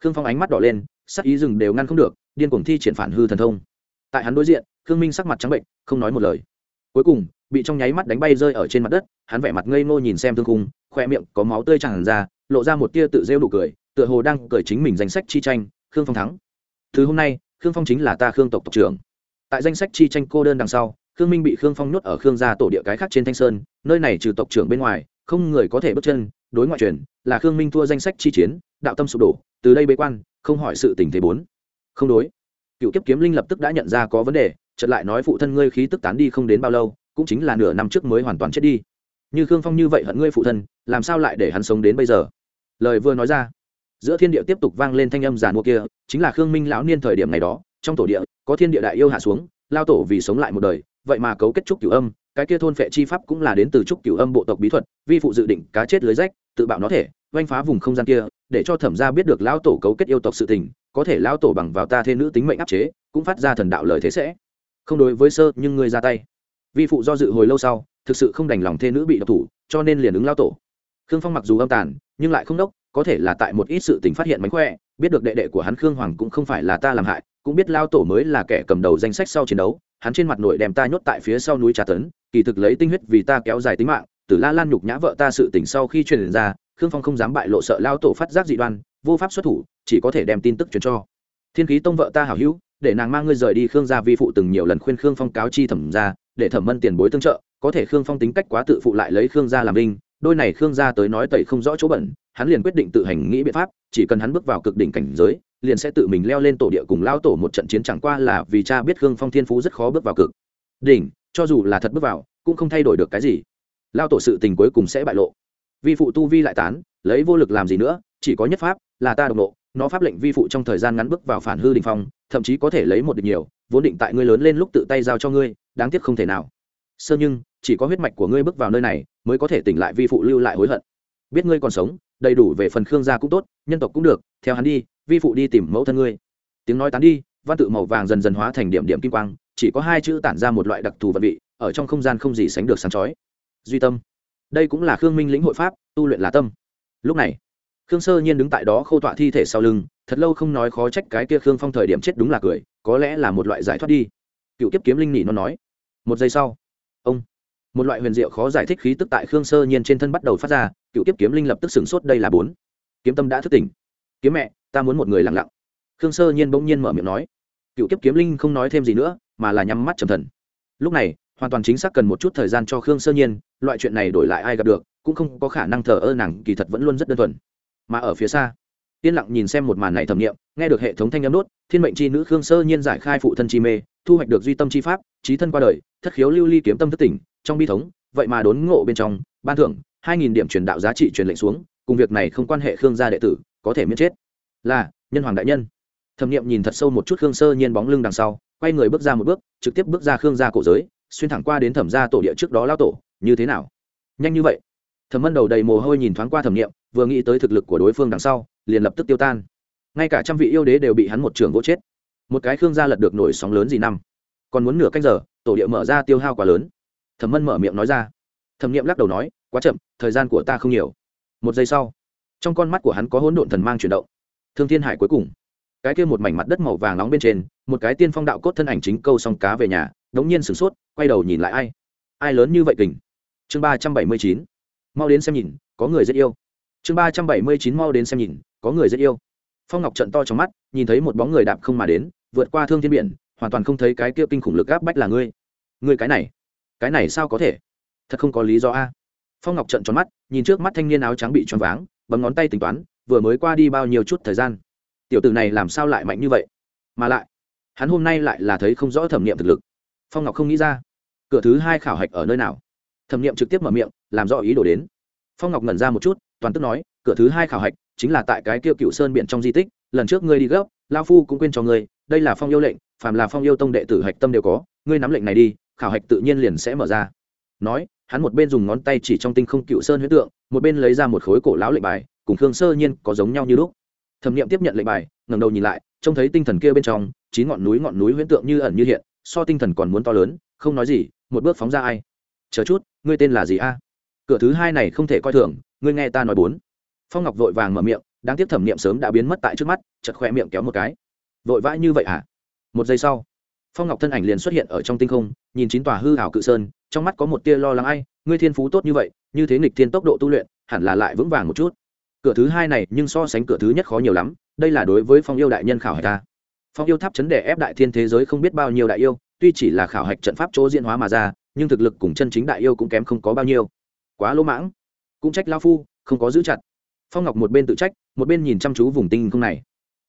Khương phong ánh mắt đỏ lên, sắc ý rừng đều ngăn không được, điên cuồng thi triển phản hư thần thông. Tại hắn đối diện, khương minh sắc mặt trắng bệnh, không nói một lời. Cuối cùng, bị trong nháy mắt đánh bay rơi ở trên mặt đất, hắn vẻ mặt ngây ngô nhìn xem thương khung, khoe miệng có máu tươi tràn ra, lộ ra một tia tự rêu đủ cười, tựa hồ đang cười chính mình danh sách chi tranh, khương phong thắng. Thứ hôm nay khương phong chính là ta khương tộc tộc trưởng. Tại danh sách chi tranh cô đơn đằng sau, khương minh bị khương phong nhốt ở khương gia tổ địa cái khác trên thanh sơn, nơi này trừ tộc trưởng bên ngoài, không người có thể bước chân, đối ngoại truyền, là khương minh thua danh sách chi chiến, đạo tâm sụp đổ, từ đây bế quan, không hỏi sự tình thế bốn. Không đối. Cựu kiếp kiếm linh lập tức đã nhận ra có vấn đề, chợt lại nói phụ thân ngươi khí tức tán đi không đến bao lâu, cũng chính là nửa năm trước mới hoàn toàn chết đi. Như khương phong như vậy hận ngươi phụ thân, làm sao lại để hắn sống đến bây giờ? Lời vừa nói ra giữa thiên địa tiếp tục vang lên thanh âm giàn mua kia, chính là khương minh lão niên thời điểm này đó, trong tổ địa, có thiên địa đại yêu hạ xuống, lao tổ vì sống lại một đời, vậy mà cấu kết trúc cửu âm, cái kia thôn phệ chi pháp cũng là đến từ trúc cửu âm bộ tộc bí thuật, vi phụ dự định cá chết lưới rách, tự bạo nó thể, oanh phá vùng không gian kia, để cho thẩm gia biết được lao tổ cấu kết yêu tộc sự tình, có thể lao tổ bằng vào ta thê nữ tính mệnh áp chế, cũng phát ra thần đạo lời thế sẽ. Không đối với sơ, nhưng ngươi ra tay. Vi phụ do dự hồi lâu sau, thực sự không đành lòng thê nữ bị độc thủ, cho nên liền ứng lao tổ. Khương phong mặc dù âm tàn, nhưng lại không đốc có thể là tại một ít sự tình phát hiện mánh khỏe, biết được đệ đệ của hắn khương hoàng cũng không phải là ta làm hại, cũng biết lao tổ mới là kẻ cầm đầu danh sách sau chiến đấu, hắn trên mặt nội đem ta nhốt tại phía sau núi trà tấn, kỳ thực lấy tinh huyết vì ta kéo dài tính mạng tử la lan nhục nhã vợ ta sự tình sau khi truyền ra, khương phong không dám bại lộ sợ lao tổ phát giác dị đoan, vô pháp xuất thủ, chỉ có thể đem tin tức truyền cho. Thiên khí tông vợ ta hảo hữu, để nàng mang ngươi rời đi khương gia vi phụ từng nhiều lần khuyên khương phong cáo chi thẩm ra, để thẩm mân tiền bối tương trợ, có thể khương phong tính cách quá tự phụ lại lấy khương gia làm đinh đôi này khương gia tới nói tẩy không rõ chỗ bẩn, hắn liền quyết định tự hành nghĩ biện pháp, chỉ cần hắn bước vào cực đỉnh cảnh giới, liền sẽ tự mình leo lên tổ địa cùng lao tổ một trận chiến chẳng qua là vì cha biết khương phong thiên phú rất khó bước vào cực đỉnh, cho dù là thật bước vào, cũng không thay đổi được cái gì. Lao tổ sự tình cuối cùng sẽ bại lộ. Vi phụ tu vi lại tán, lấy vô lực làm gì nữa, chỉ có nhất pháp là ta độc nộ, nó pháp lệnh vi phụ trong thời gian ngắn bước vào phản hư đình phong, thậm chí có thể lấy một địch nhiều, vốn định tại ngươi lớn lên lúc tự tay giao cho ngươi, đáng tiếc không thể nào. Sơ nhưng chỉ có huyết mạch của ngươi bước vào nơi này mới có thể tỉnh lại vi phụ lưu lại hối hận. Biết ngươi còn sống, đầy đủ về phần khương gia cũng tốt, nhân tộc cũng được, theo hắn đi, vi phụ đi tìm mẫu thân ngươi. Tiếng nói tán đi, văn tự màu vàng dần dần hóa thành điểm điểm kim quang, chỉ có hai chữ tản ra một loại đặc thù vật vị, ở trong không gian không gì sánh được sáng chói. Duy tâm. Đây cũng là khương minh lĩnh hội pháp, tu luyện là tâm. Lúc này, khương sơ nhiên đứng tại đó khâu tọa thi thể sau lưng, thật lâu không nói khó trách cái kia khương phong thời điểm chết đúng là cười, có lẽ là một loại giải thoát đi. Cựu kiếp kiếm linh nỉ nó nói. Một giây sau, ông một loại huyền diệu khó giải thích khí tức tại khương sơ nhiên trên thân bắt đầu phát ra, cựu kiếp kiếm linh lập tức sửng sốt, đây là bốn. Kiếm tâm đã thức tỉnh. Kiếm mẹ, ta muốn một người lặng lặng. Khương sơ nhiên bỗng nhiên mở miệng nói. Cựu kiếp kiếm linh không nói thêm gì nữa, mà là nhắm mắt trầm thần. Lúc này, hoàn toàn chính xác cần một chút thời gian cho khương sơ nhiên, loại chuyện này đổi lại ai gặp được, cũng không có khả năng thờ ơ nàng, kỳ thật vẫn luôn rất đơn thuần. Mà ở phía xa, yên lặng nhìn xem một màn này thẩm nghiệm, nghe được hệ thống thanh âm đốt, thiên mệnh c h i nữ khương sơ nhiên giải khai phụ thân chi mê, thu hoạch được duy tâm chi pháp, trí thân qua đời, thất khiếu lưu ly kiếm tâm thất tỉnh trong bi thống, vậy mà đốn ngộ bên trong, ban thưởng, hai nghìn điểm truyền đạo giá trị truyền lệnh xuống, cùng việc này không quan hệ khương gia đệ tử, có thể miễn chết. Là, nhân hoàng đại nhân. Thẩm nghiệm nhìn thật sâu một chút khương sơ nhiên bóng lưng đằng sau, quay người bước ra một bước, trực tiếp bước ra khương gia cổ giới, xuyên thẳng qua đến thẩm gia tổ địa trước đó lao tổ, như thế nào? Nhanh như vậy. Thẩm mân đầu đầy mồ hôi nhìn thoáng qua thẩm nghiệm vừa nghĩ tới thực lực của đối phương đằng sau, liền lập tức tiêu tan. Ngay cả trăm vị yêu đế đều bị hắn một trường vỗ chết. Một cái khương gia lật được nổi sóng lớn gì năm. Còn muốn nửa canh giờ, tổ địa mở ra tiêu hao quá lớn thẩm mân mở miệng nói ra. Thẩm nghiệm lắc đầu nói, quá chậm, thời gian của ta không nhiều. Một giây sau, trong con mắt của hắn có hỗn độn thần mang chuyển động. Thương thiên hải cuối cùng, cái kia một mảnh mặt đất màu vàng nóng bên trên, một cái tiên phong đạo cốt thân ảnh chính câu xong cá về nhà, đống nhiên sửng sốt, quay đầu nhìn lại ai? Ai lớn như vậy kình? Chương ba trăm bảy mươi chín, mau đến xem nhìn, có người rất yêu. Chương ba trăm bảy mươi chín, mau đến xem nhìn, có người rất yêu. Phong ngọc trận to trong mắt, nhìn thấy một bóng người đạp không mà đến, vượt qua thương thiên biển, hoàn toàn không thấy cái kia kinh khủng lực áp bách là ngươi. Ngươi cái này cái này sao có thể? Thật không có lý do a. Phong ngọc trận tròn mắt, nhìn trước mắt thanh niên áo trắng bị tròn váng, bấm ngón tay tính toán, vừa mới qua đi bao nhiêu chút thời gian. Tiểu tử này làm sao lại mạnh như vậy? Mà lại, hắn hôm nay lại là thấy không rõ thẩm nghiệm thực lực. Phong ngọc không nghĩ ra, cửa thứ hai khảo hạch ở nơi nào? Thẩm nghiệm trực tiếp mở miệng, làm rõ ý đồ đến. Phong ngọc ngẩn ra một chút, toàn tức nói, cửa thứ hai khảo hạch chính là tại cái kia cựu sơn biển trong di tích, lần trước ngươi đi gấp, lao phu cũng quên cho ngươi, đây là phong yêu lệnh, phàm là phong yêu tông đệ tử hạch tâm đều có, ngươi nắm lệnh này đi khảo hạch tự nhiên liền sẽ mở ra. Nói, hắn một bên dùng ngón tay chỉ trong tinh không cựu sơn huyết tượng, một bên lấy ra một khối cổ lão lệnh bài, cùng khương sơ nhiên có giống nhau như lúc. Thẩm nghiệm tiếp nhận lệnh bài, ngẩng đầu nhìn lại, trông thấy tinh thần kia bên trong, chín ngọn núi ngọn núi huyễn tượng như ẩn như hiện, so tinh thần còn muốn to lớn, không nói gì, một bước phóng ra ai? Chờ chút, ngươi tên là gì a? Cửa thứ hai này không thể coi thường, ngươi nghe ta nói bốn. Phong ngọc vội vàng mở miệng, đáng tiếc thẩm nghiệm sớm đã biến mất tại trước mắt chật khoe miệng kéo một cái. Vội vã như vậy à một giây sau phong ngọc thân ảnh liền xuất hiện ở trong tinh không, nhìn chín tòa hư hảo cự sơn, trong mắt có một tia lo lắng ai, ngươi thiên phú tốt như vậy, như thế nghịch thiên tốc độ tu luyện, hẳn là lại vững vàng một chút. Cửa thứ hai này nhưng so sánh cửa thứ nhất khó nhiều lắm, đây là đối với phong yêu đại nhân khảo hạch ta. Phong yêu tháp chấn đẻ ép đại thiên thế giới không biết bao nhiêu đại yêu, tuy chỉ là khảo hạch trận pháp chỗ diễn hóa mà ra, nhưng thực lực cùng chân chính đại yêu cũng kém không có bao nhiêu. Quá lỗ mãng. Cũng trách lao phu, không có giữ chặt. Phong ngọc một bên tự trách, một bên nhìn chăm chú vùng tinh không này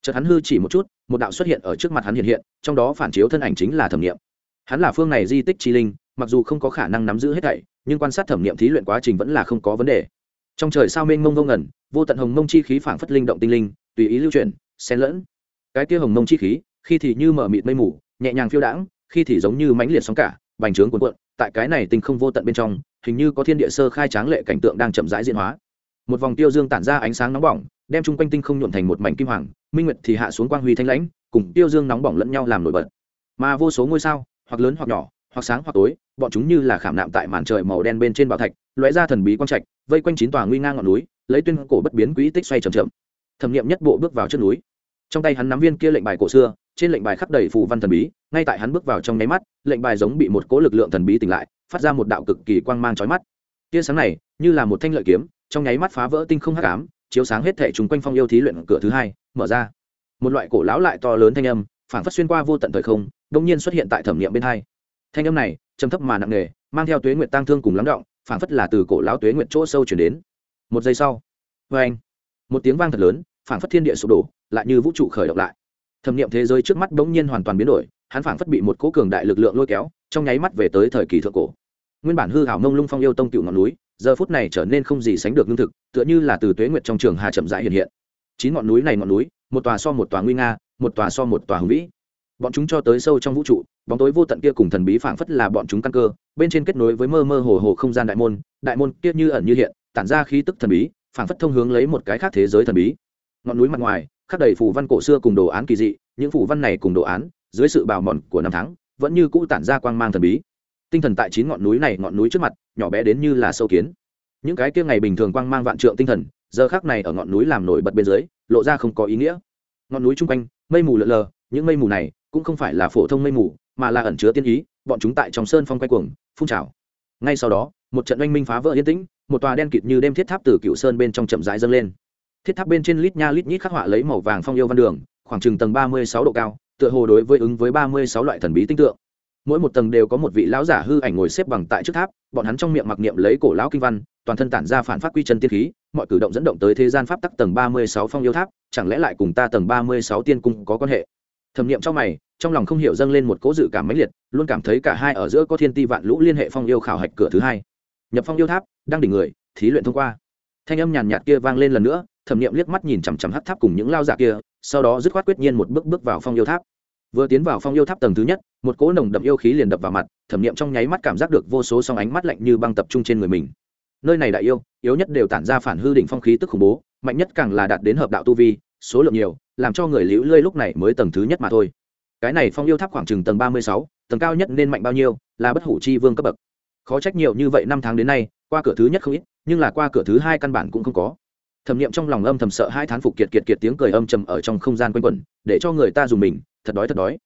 chợt hắn hư chỉ một chút, một đạo xuất hiện ở trước mặt hắn hiện hiện, trong đó phản chiếu thân ảnh chính là thẩm nghiệm hắn là phương này di tích chi linh, mặc dù không có khả năng nắm giữ hết thảy, nhưng quan sát thẩm nghiệm thí luyện quá trình vẫn là không có vấn đề. Trong trời sao mênh mông vô ngẩn, vô tận hồng mông chi khí phảng phất linh động tinh linh, tùy ý lưu chuyển, xen lẫn. Cái kia hồng mông chi khí, khi thì như mở mịt mây mù, nhẹ nhàng phiêu đãng, khi thì giống như mãnh liệt sóng cả, bành trướng cuồn cuộn, tại cái này tinh không vô tận bên trong, hình như có thiên địa sơ khai tráng lệ cảnh tượng đang chậm rãi diễn hóa. Một vòng tiêu dương tản ra ánh sáng nóng bỏng, đem chung quanh tinh không nhuộn thành một mảnh kim hoàng minh nguyệt thì hạ xuống quang huy thanh lãnh, cùng tiêu dương nóng bỏng lẫn nhau làm nổi bật. Mà vô số ngôi sao, hoặc lớn hoặc nhỏ, hoặc sáng hoặc tối, bọn chúng như là khảm nạm tại màn trời màu đen bên trên bảo thạch, lóe ra thần bí quang trạch, vây quanh chín tòa nguy ngang ngọn núi, lấy tuyên cổ bất biến quỹ tích xoay trầm chậm. Thẩm nghiệm nhất bộ bước vào chân núi. Trong tay hắn nắm viên kia lệnh bài cổ xưa, trên lệnh bài khắc đầy phù văn thần bí, ngay tại hắn bước vào trong nháy mắt, lệnh bài giống bị một cỗ lực lượng thần bí tỉnh lại, phát ra một đạo cực kỳ quang mang chói mắt. Tia sáng này, như là một thanh lợi kiếm, trong nháy mắt phá vỡ tinh không hắc ám chiếu sáng hết thể chúng quanh phong yêu thí luyện cửa thứ hai, mở ra. Một loại cổ lão lại to lớn thanh âm, phảng phất xuyên qua vô tận thời không đông nhiên xuất hiện tại thẩm nghiệm bên hai. Thanh âm này, trầm thấp mà nặng nề, mang theo tuế nguyệt tang thương cùng lắng động, phảng phất là từ cổ lão tuế nguyệt chỗ sâu chuyển đến. Một giây sau vê anh, một tiếng vang thật lớn, phảng phất thiên địa sụp đổ, lại như vũ trụ khởi động lại. Thẩm nghiệm thế giới trước mắt bỗng nhiên hoàn toàn biến đổi, hắn phảng phất bị một cố cường đại lực lượng lôi kéo, trong nháy mắt về tới thời kỳ thượng cổ. Nguyên bản hư hảo mông lung phong yêu tông cựu ngọn núi giờ phút này trở nên không gì sánh được lương thực, tựa như là từ tuế nguyệt trong trường hà chậm rãi hiện hiện. Chín ngọn núi này ngọn núi, một tòa so một tòa nguy nga, một tòa so một tòa hùng vĩ. Bọn chúng cho tới sâu trong vũ trụ, bóng tối vô tận kia cùng thần bí phảng phất là bọn chúng căn cơ, bên trên kết nối với mơ mơ hồ hồ không gian đại môn đại môn kia như ẩn như hiện, tản ra khí tức thần bí, phảng phất thông hướng lấy một cái khác thế giới thần bí. Ngọn núi mặt ngoài, khắc đầy phù văn cổ xưa cùng đồ án kỳ dị, những phù văn này cùng đồ án, dưới sự bào mòn của năm tháng, vẫn như cũ tản ra quang mang thần bí tinh thần tại chín ngọn núi này ngọn núi trước mặt, nhỏ bé đến như là sâu kiến. Những cái kia ngày bình thường quang mang vạn trượng tinh thần, giờ khác này ở ngọn núi làm nổi bật bên dưới, lộ ra không có ý nghĩa. Ngọn núi chung quanh, mây mù lợn lờ, những mây mù này cũng không phải là phổ thông mây mù, mà là ẩn chứa tiên ý, bọn chúng tại trong sơn phong quay cuồng, phun trào. Ngay sau đó, một trận oanh minh phá vỡ yên tĩnh, một tòa đen kịt như đêm thiết tháp từ cựu sơn bên trong chậm rãi dâng lên. Thiết tháp bên trên lít nha lít nhít khắc họa lấy màu vàng phong yêu văn đường, khoảng chừng tầng ba mươi sáu độ cao, tựa hồ đối với ứng với ba mươi sáu loại thần bí tinh tượng mỗi một tầng đều có một vị lão giả hư ảnh ngồi xếp bằng tại trước tháp, bọn hắn trong miệng mặc niệm lấy cổ lão kinh văn, toàn thân tản ra phản phát quy chân tiên khí, mọi cử động dẫn động tới thế gian pháp tắc tầng ba mươi sáu phong yêu tháp, chẳng lẽ lại cùng ta tầng ba mươi sáu tiên cung có quan hệ? Thẩm niệm trong mày, trong lòng không hiểu dâng lên một cố dự cảm mãnh liệt, luôn cảm thấy cả hai ở giữa có thiên ti vạn lũ liên hệ phong yêu khảo hạch cửa thứ hai. Nhập phong yêu tháp, đang đỉnh người, thí luyện thông qua. Thanh âm nhàn nhạt kia vang lên lần nữa, thẩm niệm liếc mắt nhìn chằm chằm hắt tháp cùng những lao giả kia, sau đó dứt khoát quyết nhiên một bước bước vào phong yêu tháp vừa tiến vào phong yêu tháp tầng thứ nhất, một cỗ nồng đậm yêu khí liền đập vào mặt, thẩm niệm trong nháy mắt cảm giác được vô số song ánh mắt lạnh như băng tập trung trên người mình. Nơi này đại yêu, yếu nhất đều tản ra phản hư đỉnh phong khí tức khủng bố, mạnh nhất càng là đạt đến hợp đạo tu vi, số lượng nhiều, làm cho người liễu lơi lúc này mới tầng thứ nhất mà thôi. Cái này phong yêu tháp khoảng chừng tầng ba mươi sáu, tầng cao nhất nên mạnh bao nhiêu, là bất hủ chi vương cấp bậc. Khó trách nhiều như vậy năm tháng đến nay, qua cửa thứ nhất không ít, nhưng là qua cửa thứ hai căn bản cũng không có. Thẩm nghiệm trong lòng âm thầm sợ hai thán phục kiệt kiệt kiệt tiếng cười âm trầm ở trong không gian quanh quẩn, để cho người ta dùng mình thật đói thật đói.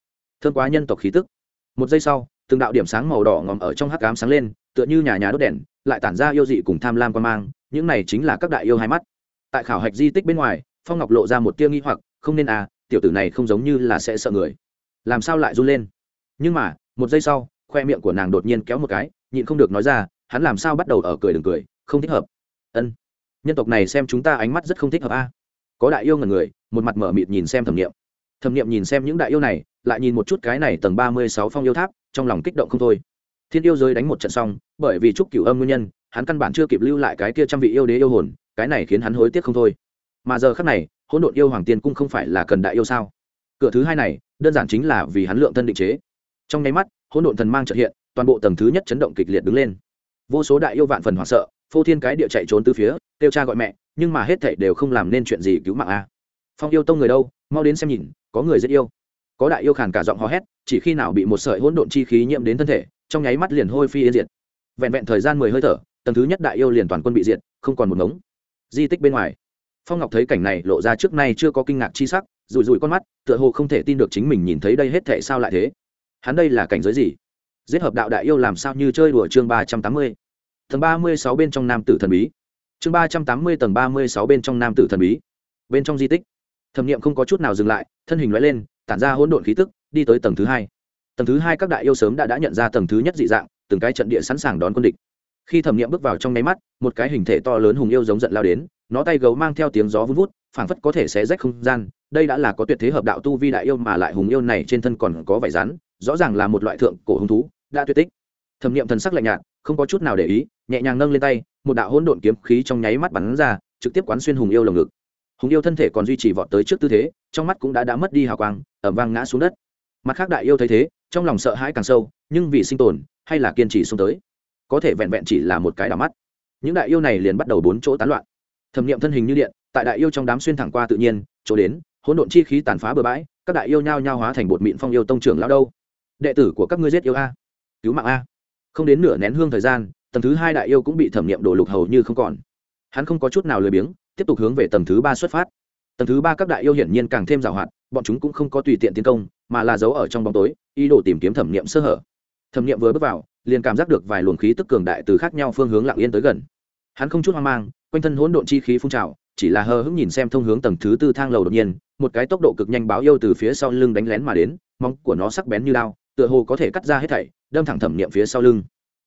Thương quá nhân tộc khí tức. Một giây sau, từng đạo điểm sáng màu đỏ ngòm ở trong hắc cám sáng lên, tựa như nhà nhà đốt đèn, lại tản ra yêu dị cùng tham lam quan mang, những này chính là các đại yêu hai mắt. Tại khảo hạch di tích bên ngoài, phong ngọc lộ ra một tia nghi hoặc, không nên à tiểu tử này không giống như là sẽ sợ người. Làm sao lại run lên? Nhưng mà, một giây sau, khoe miệng của nàng đột nhiên kéo một cái, nhịn không được nói ra, hắn làm sao bắt đầu ở cười đừng cười, không thích hợp. Ân. Nhân tộc này xem chúng ta ánh mắt rất không thích hợp a. Có đại yêu ngần người, một mặt mở mịt nhìn xem thẩm nghiệm thẩm nghiệm nhìn xem những đại yêu này, lại nhìn một chút cái này tầng ba mươi sáu phong yêu tháp, trong lòng kích động không thôi. Thiên yêu giới đánh một trận xong, bởi vì chúc cửu âm nguyên nhân, hắn căn bản chưa kịp lưu lại cái kia trăm vị yêu đế yêu hồn, cái này khiến hắn hối tiếc không thôi. Mà giờ khác này, hỗn độn yêu hoàng tiên cung không phải là cần đại yêu sao? Cửa thứ hai này, đơn giản chính là vì hắn lượng thân định chế. Trong nháy mắt, hỗn độn thần mang trợ hiện, toàn bộ tầng thứ nhất chấn động kịch liệt đứng lên. Vô số đại yêu vạn phần hoảng sợ, phô thiên cái địa chạy trốn từ phía, kêu cha gọi mẹ, nhưng mà hết thảy đều không làm nên chuyện gì cứu mạng a. Phong yêu tông người đâu, mau đến xem nhìn có người rất yêu. Có đại yêu khàn cả giọng hò hét, chỉ khi nào bị một sợi hỗn độn chi khí nhiễm đến thân thể, trong nháy mắt liền hôi phi yên diệt. Vẹn vẹn thời gian mười hơi thở, tầng thứ nhất đại yêu liền toàn quân bị diệt, không còn một ngống. Di tích bên ngoài. Phong ngọc thấy cảnh này lộ ra trước nay chưa có kinh ngạc chi sắc, rủi rủi con mắt, tựa hồ không thể tin được chính mình nhìn thấy đây hết thể sao lại thế. Hắn đây là cảnh giới gì? Giết hợp đạo đại yêu làm sao như chơi đùa chương ba trăm tám mươi. Tầng ba mươi sáu bên trong nam tử thần bí. Chương ba trăm tám mươi tầng ba mươi sáu bên trong nam tử thần bí. Bên trong di tích thẩm nghiệm không có chút nào dừng lại, thân hình loại lên, tản ra hỗn độn khí tức, đi tới tầng thứ hai. Tầng thứ hai các đại yêu sớm đã đã nhận ra tầng thứ nhất dị dạng, từng cái trận địa sẵn sàng đón quân địch. Khi thẩm nghiệm bước vào trong nháy mắt, một cái hình thể to lớn hùng yêu giống giận lao đến, nó tay gấu mang theo tiếng gió vun vút, phảng phất có thể xé rách không gian, đây đã là có tuyệt thế hợp đạo tu vi đại yêu mà lại hùng yêu này trên thân còn có vải rắn, rõ ràng là một loại thượng cổ hung thú, đã tuyệt tích. Thẩm nghiệm thần sắc lạnh nhạt, không có chút nào để ý, nhẹ nhàng nâng lên tay, một đạo hỗn độn kiếm khí trong nháy mắt bắn ra, trực tiếp quán xuyên hùng yêu lồng ngực hùng yêu thân thể còn duy trì vọt tới trước tư thế, trong mắt cũng đã đã mất đi hào quang ẩm vang ngã xuống đất. Mặt khác đại yêu thấy thế, trong lòng sợ hãi càng sâu, nhưng vì sinh tồn, hay là kiên trì xuống tới, có thể vẹn vẹn chỉ là một cái đảo mắt. Những đại yêu này liền bắt đầu bốn chỗ tán loạn. Thẩm nghiệm thân hình như điện, tại đại yêu trong đám xuyên thẳng qua tự nhiên, chỗ đến, hỗn độn chi khí tàn phá bừa bãi, các đại yêu nhao nhao hóa thành bột mịn phong yêu tông trưởng lão đâu. Đệ tử của các ngươi giết yêu a. Cứu mạng a. Không đến nửa nén hương thời gian, tầng thứ hai đại yêu cũng bị thẩm nghiệm đổ lục hầu như không còn. Hắn không có chút nào lười biếng tiếp tục hướng về tầng thứ ba xuất phát. Tầng thứ ba các đại yêu hiển nhiên càng thêm giàu hoạt bọn chúng cũng không có tùy tiện tiến công, mà là giấu ở trong bóng tối, ý đồ tìm kiếm thẩm nghiệm sơ hở. Thẩm nghiệm vừa bước vào, liền cảm giác được vài luồng khí tức cường đại từ khác nhau phương hướng lặng yên tới gần. Hắn không chút hoang mang, quanh thân hỗn độn chi khí phun trào, chỉ là hờ hững nhìn xem thông hướng tầng thứ tư thang lầu đột nhiên, một cái tốc độ cực nhanh báo yêu từ phía sau lưng đánh lén mà đến, móng của nó sắc bén như lao, tựa hồ có thể cắt ra hết thảy, đâm thẳng thẩm nghiệm phía sau lưng.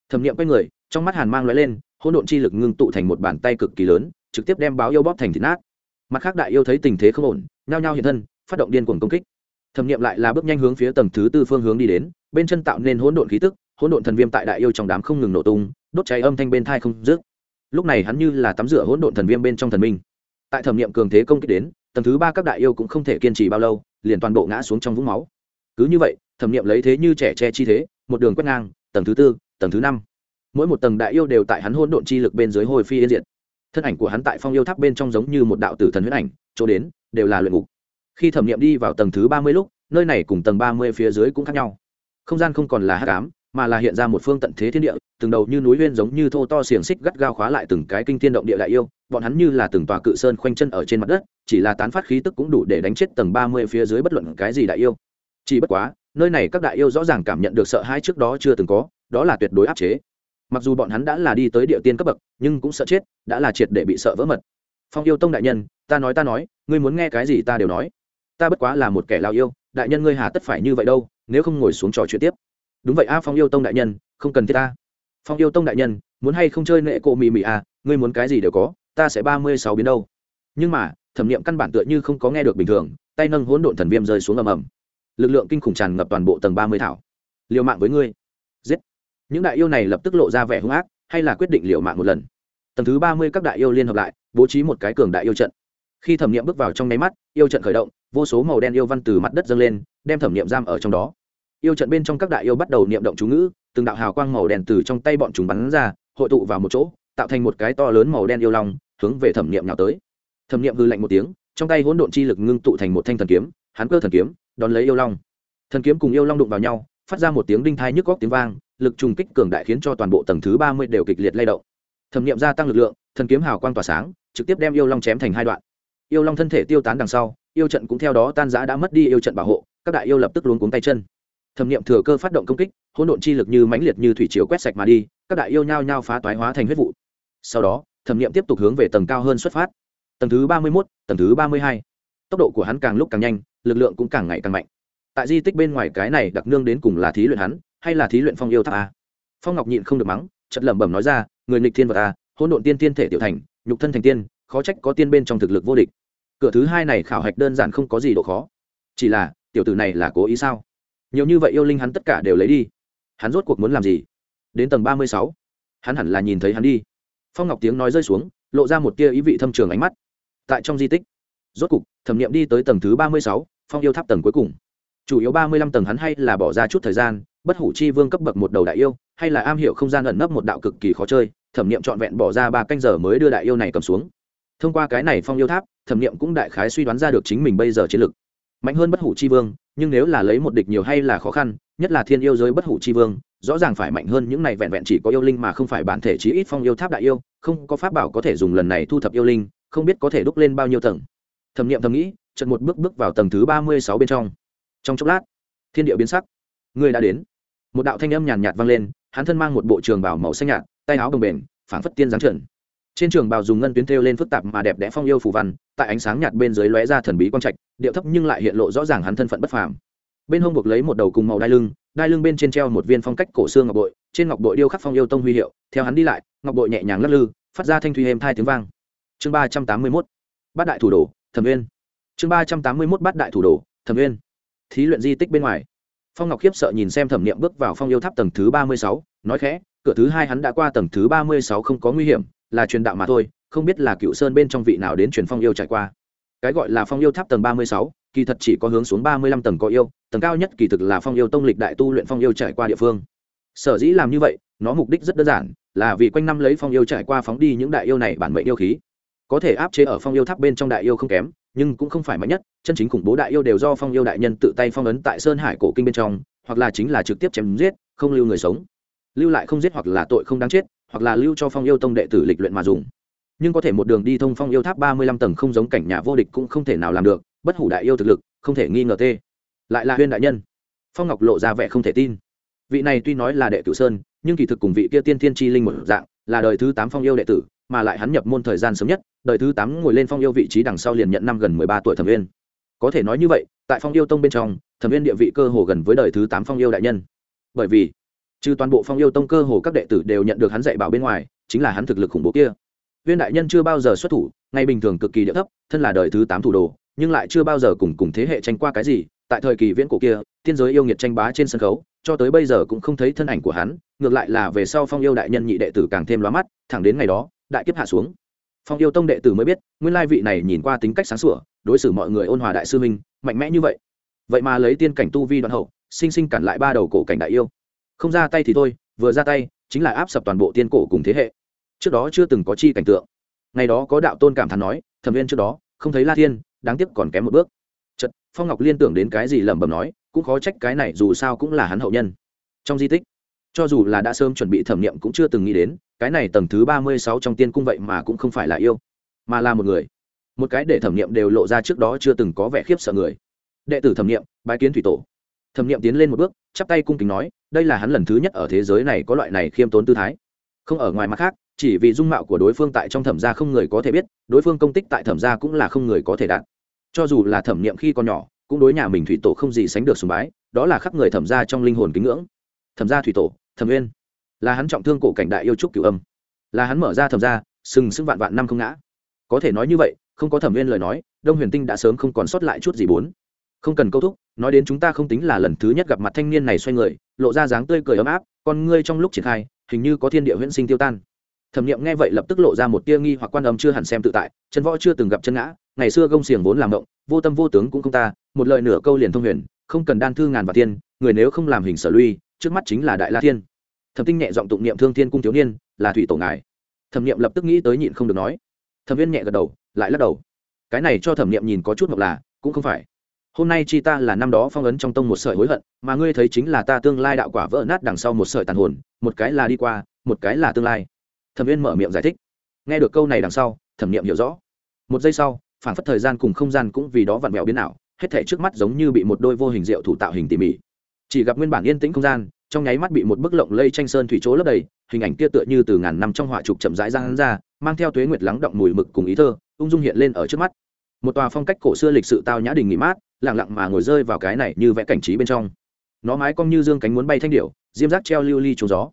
Thẩm nghiệm quay người, trong mắt hàn mang lóe lên, hỗn độn chi lực ngưng tụ thành một bàn tay cực kỳ lớn trực tiếp đem báo yêu bóp thành thịt nát. Mặt khác đại yêu thấy tình thế không ổn, nhao nhao hiện thân, phát động điên cuồng công kích. Thẩm niệm lại là bước nhanh hướng phía tầng thứ tư phương hướng đi đến, bên chân tạo nên hỗn độn khí tức, hỗn độn thần viêm tại đại yêu trong đám không ngừng nổ tung, đốt cháy âm thanh bên thai không dứt. Lúc này hắn như là tắm rửa hỗn độn thần viêm bên trong thần minh. Tại thẩm niệm cường thế công kích đến, tầng thứ ba các đại yêu cũng không thể kiên trì bao lâu, liền toàn bộ ngã xuống trong vũng máu. Cứ như vậy, thẩm niệm lấy thế như trẻ che chi thế, một đường quét ngang, tầng thứ tư, tầng thứ năm. Mỗi một tầng đại yêu đều tại hắn hỗn độn chi lực bên dưới hồi phi yên diệt thân ảnh của hắn tại phong yêu tháp bên trong giống như một đạo tử thần huyết ảnh, chỗ đến, đều là luyện ngục. Khi thẩm nghiệm đi vào tầng thứ ba mươi lúc, nơi này cùng tầng ba mươi phía dưới cũng khác nhau. Không gian không còn là hát cám mà là hiện ra một phương tận thế thiên địa, từng đầu như núi huyên giống như thô to xiềng xích gắt gao khóa lại từng cái kinh thiên động địa đại yêu, bọn hắn như là từng tòa cự sơn khoanh chân ở trên mặt đất, chỉ là tán phát khí tức cũng đủ để đánh chết tầng ba mươi phía dưới bất luận cái gì đại yêu. Chỉ bất quá, nơi này các đại yêu rõ ràng cảm nhận được sợ hãi trước đó chưa từng có, đó là tuyệt đối áp chế mặc dù bọn hắn đã là đi tới địa tiên cấp bậc, nhưng cũng sợ chết, đã là triệt để bị sợ vỡ mật. Phong yêu tông đại nhân, ta nói ta nói, ngươi muốn nghe cái gì ta đều nói. Ta bất quá là một kẻ lao yêu, đại nhân ngươi hà tất phải như vậy đâu, nếu không ngồi xuống trò chuyện tiếp. Đúng vậy a, phong yêu tông đại nhân, không cần thiết ta. Phong yêu tông đại nhân, muốn hay không chơi nệ cộ mì mì a à, ngươi muốn cái gì đều có, ta sẽ ba mươi sáu biến đâu. Nhưng mà, thẩm nghiệm căn bản tựa như không có nghe được bình thường, tay nâng hỗn độn thần viêm rơi xuống ầm ầm. Lực lượng kinh khủng tràn ngập toàn bộ tầng ba mươi thảo. Liều mạng với ngươi những đại yêu này lập tức lộ ra vẻ hung ác, hay là quyết định liều mạng một lần. Tầng thứ ba mươi các đại yêu liên hợp lại, bố trí một cái cường đại yêu trận. Khi thẩm nghiệm bước vào trong nháy mắt, yêu trận khởi động, vô số màu đen yêu văn từ mặt đất dâng lên, đem thẩm nghiệm giam ở trong đó. Yêu trận bên trong các đại yêu bắt đầu niệm động chú ngữ, từng đạo hào quang màu đen từ trong tay bọn chúng bắn ra, hội tụ vào một chỗ, tạo thành một cái to lớn màu đen yêu long, hướng về thẩm niệm nào tới. Thẩm niệm hư lạnh một tiếng, trong tay hỗn độn chi lực ngưng tụ thành một thanh thần kiếm, hắn cơ thần kiếm, đón lấy yêu long. Thần kiếm cùng yêu long đụng vào nhau, phát ra một tiếng đinh thai nhức góc tiếng vang lực trùng kích cường đại khiến cho toàn bộ tầng thứ ba mươi đều kịch liệt lay động. Thẩm niệm gia tăng lực lượng, thần kiếm hào quang tỏa sáng, trực tiếp đem yêu long chém thành hai đoạn. Yêu long thân thể tiêu tán đằng sau, yêu trận cũng theo đó tan giã đã mất đi yêu trận bảo hộ, các đại yêu lập tức luống cuống tay chân. Thẩm nghiệm thừa cơ phát động công kích, hỗn độn chi lực như mãnh liệt như thủy chiều quét sạch mà đi, các đại yêu nhao nhao phá toái hóa thành huyết vụ. Sau đó, thẩm nghiệm tiếp tục hướng về tầng cao hơn xuất phát. Tầng thứ ba mươi mốt, tầng thứ ba mươi hai. Tốc độ của hắn càng lúc càng nhanh, lực lượng cũng càng ngày càng mạnh. Tại di tích bên ngoài cái này đặc nương đến cùng là thí luyện hắn hay là thí luyện phong yêu tháp a? Phong ngọc nhịn không được mắng chật lẩm bẩm nói ra, người nghịch thiên vật a, hỗn độn tiên tiên thể tiểu thành, nhục thân thành tiên, khó trách có tiên bên trong thực lực vô địch. Cửa thứ hai này khảo hạch đơn giản không có gì độ khó. Chỉ là, tiểu tử này là cố ý sao? Nhiều như vậy yêu linh hắn tất cả đều lấy đi. Hắn rốt cuộc muốn làm gì? Đến tầng ba mươi sáu. Hắn hẳn là nhìn thấy hắn đi. Phong ngọc tiếng nói rơi xuống, lộ ra một tia ý vị thâm trường ánh mắt. Tại trong di tích, rốt cục, thẩm nghiệm đi tới tầng thứ ba mươi sáu, phong yêu tháp tầng cuối cùng. Chủ yếu ba mươi lăm tầng hắn hay là bỏ ra chút thời gian bất hủ chi vương cấp bậc một đầu đại yêu, hay là am hiểu không gian ẩn nấp một đạo cực kỳ khó chơi, thẩm nghiệm trọn vẹn bỏ ra ba canh giờ mới đưa đại yêu này cầm xuống. Thông qua cái này phong yêu tháp, thẩm nghiệm cũng đại khái suy đoán ra được chính mình bây giờ chiến lực. Mạnh hơn bất hủ chi vương, nhưng nếu là lấy một địch nhiều hay là khó khăn, nhất là thiên yêu giới bất hủ chi vương, rõ ràng phải mạnh hơn những này vẹn vẹn chỉ có yêu linh mà không phải bản thể chí ít phong yêu tháp đại yêu, không có pháp bảo có thể dùng lần này thu thập yêu linh, không biết có thể đúc lên bao nhiêu tầng. Thẩm nghiệm thầm nghĩ chật một bước bước vào tầng thứ ba mươi sáu bên trong. Trong chốc lát, thiên địa biến sắc. Người đã đến một đạo thanh âm nhàn nhạt vang lên, hắn thân mang một bộ trường bảo màu xanh nhạt, tay áo đồng bền, phảng phất tiên giáng trần. Trên trường bào dùng ngân tuyến thêu lên phức tạp mà đẹp đẽ phong yêu phù văn, tại ánh sáng nhạt bên dưới lóe ra thần bí quang trạch, điệu thấp nhưng lại hiện lộ rõ ràng hắn thân phận bất phàm. Bên hông buộc lấy một đầu cùng màu đai lưng đai lưng bên trên treo một viên phong cách cổ xương ngọc bội, trên ngọc bội điêu khắc phong yêu tông huy hiệu, theo hắn đi lại, ngọc bội nhẹ nhàng lắc lư, phát ra thanh thủy êm thai tiếng vang. Chương ba trăm tám mươi mốt, bát đại thủ đồ, thẩm uyên. Chương ba trăm tám mươi mốt, bát đại thủ đồ, thẩm uyên. Thí luyện di tích bên ngoài phong ngọc khiếp sợ nhìn xem thẩm niệm bước vào phong yêu tháp tầng thứ ba mươi sáu, nói khẽ, cửa thứ hai hắn đã qua tầng thứ ba mươi sáu không có nguy hiểm, là truyền đạo mà thôi, không biết là cựu sơn bên trong vị nào đến truyền phong yêu trải qua. Cái gọi là phong yêu tháp tầng ba mươi sáu, kỳ thật chỉ có hướng xuống ba mươi lăm tầng có yêu, tầng cao nhất kỳ thực là phong yêu tông lịch đại tu luyện phong yêu trải qua địa phương. Sở dĩ làm như vậy, nó mục đích rất đơn giản, là vì quanh năm lấy phong yêu trải qua phóng đi những đại yêu này bản mệnh yêu khí. Có thể áp chế ở phong yêu tháp bên trong đại yêu không kém nhưng cũng không phải mạnh nhất, chân chính khủng bố đại yêu đều do phong yêu đại nhân tự tay phong ấn tại sơn hải cổ kinh bên trong, hoặc là chính là trực tiếp chém giết, không lưu người sống. Lưu lại không giết hoặc là tội không đáng chết, hoặc là lưu cho phong yêu tông đệ tử lịch luyện mà dùng. Nhưng có thể một đường đi thông phong yêu tháp ba mươi lăm tầng không giống cảnh nhà vô địch cũng không thể nào làm được, bất hủ đại yêu thực lực, không thể nghi ngờ tê. Lại là huyên đại nhân. Phong ngọc lộ ra vẻ không thể tin. Vị này tuy nói là đệ cửu sơn, nhưng kỳ thực cùng vị kia tiên thiên chi linh một dạng, là đời thứ tám phong yêu đệ tử mà lại hắn nhập môn thời gian sớm nhất, đời thứ tám ngồi lên phong yêu vị trí đằng sau liền nhận năm gần mười ba tuổi thẩm uyên. Có thể nói như vậy, tại phong yêu tông bên trong, thẩm uyên địa vị cơ hồ gần với đời thứ tám phong yêu đại nhân. Bởi vì, trừ toàn bộ phong yêu tông cơ hồ các đệ tử đều nhận được hắn dạy bảo bên ngoài, chính là hắn thực lực khủng bố kia. Viên đại nhân chưa bao giờ xuất thủ ngay bình thường cực kỳ địa thấp, thân là đời thứ tám thủ đồ, nhưng lại chưa bao giờ cùng cùng thế hệ tranh qua cái gì, tại thời kỳ viễn cổ kia, tiên giới yêu nghiệt tranh bá trên sân khấu, cho tới bây giờ cũng không thấy thân ảnh của hắn, ngược lại là về sau phong yêu đại nhân nhị đệ tử càng thêm lóa mắt, thẳng đến ngày đó đại kiếp hạ xuống. Phong yêu tông đệ tử mới biết, nguyên lai vị này nhìn qua tính cách sáng sủa, đối xử mọi người ôn hòa đại sư minh mạnh mẽ như vậy. Vậy mà lấy tiên cảnh tu vi đoạn hậu, sinh sinh cản lại ba đầu cổ cảnh đại yêu. Không ra tay thì thôi, vừa ra tay, chính là áp sập toàn bộ tiên cổ cùng thế hệ. Trước đó chưa từng có chi cảnh tượng. Ngày đó có đạo tôn cảm thán nói, thẩm viên trước đó, không thấy la thiên, đáng tiếc còn kém một bước. Chật phong ngọc liên tưởng đến cái gì lẩm bẩm nói, cũng khó trách cái này dù sao cũng là hắn hậu nhân. Trong di tích, cho dù là đã sớm chuẩn bị thẩm nghiệm cũng chưa từng nghĩ đến cái này tầng thứ ba mươi sáu trong tiên cung vậy mà cũng không phải là yêu, mà là một người. Một cái để thẩm nghiệm đều lộ ra trước đó chưa từng có vẻ khiếp sợ người. Đệ tử thẩm nghiệm bái kiến thủy tổ. Thẩm nghiệm tiến lên một bước, chắp tay cung kính nói, đây là hắn lần thứ nhất ở thế giới này có loại này khiêm tốn tư thái. Không ở ngoài mặt khác, chỉ vì dung mạo của đối phương tại trong thẩm gia không người có thể biết, đối phương công tích tại thẩm gia cũng là không người có thể đạt. Cho dù là thẩm nghiệm khi còn nhỏ, cũng đối nhà mình thủy tổ không gì sánh được sùng bái, đó là khắp người thẩm gia trong linh hồn kính ngưỡng. Thẩm gia thủy tổ, thẩm uyên là hắn trọng thương cổ cảnh đại yêu trúc cửu âm. Là hắn mở ra thầm ra, sừng sững vạn vạn năm không ngã. Có thể nói như vậy, không có thẩm viên lời nói, đông huyền tinh đã sớm không còn sót lại chút gì bốn. Không cần câu thúc, nói đến chúng ta không tính là lần thứ nhất gặp mặt thanh niên này xoay người, lộ ra dáng tươi cười ấm áp, con ngươi trong lúc triển khai, hình như có thiên địa huyễn sinh tiêu tan. Thẩm nghiệm nghe vậy lập tức lộ ra một tia nghi hoặc quan âm chưa hẳn xem tự tại, chân võ chưa từng gặp chân ngã, ngày xưa gông xiềng vốn làm động, vô tâm vô tướng cũng không ta, một lời nửa câu liền thông huyền, không cần đan thư ngàn và tiên, người nếu không làm hình sở luy trước mắt chính là đại la thiên thẩm tinh nhẹ giọng tụng niệm thương thiên cung thiếu niên, là thủy tổ ngài. Thẩm Niệm lập tức nghĩ tới nhịn không được nói. Thẩm viên nhẹ gật đầu, lại lắc đầu. Cái này cho thẩm Niệm nhìn có chút ngọc là, cũng không phải. Hôm nay chi ta là năm đó phong ấn trong tông một sợi hối hận, mà ngươi thấy chính là ta tương lai đạo quả vỡ nát đằng sau một sợi tàn hồn, một cái là đi qua, một cái là tương lai. Thẩm viên mở miệng giải thích. Nghe được câu này đằng sau, thẩm Niệm hiểu rõ. Một giây sau phản phất thời gian cùng không gian cũng vì đó vặn vẹo biến ảo, hết thể trước mắt giống như bị một đôi vô hình rượu thủ tạo hình tỉ mỉ. Chỉ gặp nguyên bản yên tĩnh không gian trong nháy mắt bị một bức lộng lây tranh sơn thủy chỗ lấp đầy, hình ảnh kia tựa như từ ngàn năm trong họa trục chậm rãi ra hắn ra, mang theo tuế nguyệt lắng động mùi mực cùng ý thơ, ung dung hiện lên ở trước mắt. Một tòa phong cách cổ xưa lịch sự tao nhã đình nghỉ mát, lặng lặng mà ngồi rơi vào cái này như vẽ cảnh trí bên trong. Nó mái cong như dương cánh muốn bay thanh điệu diêm rác treo lưu ly trúng gió.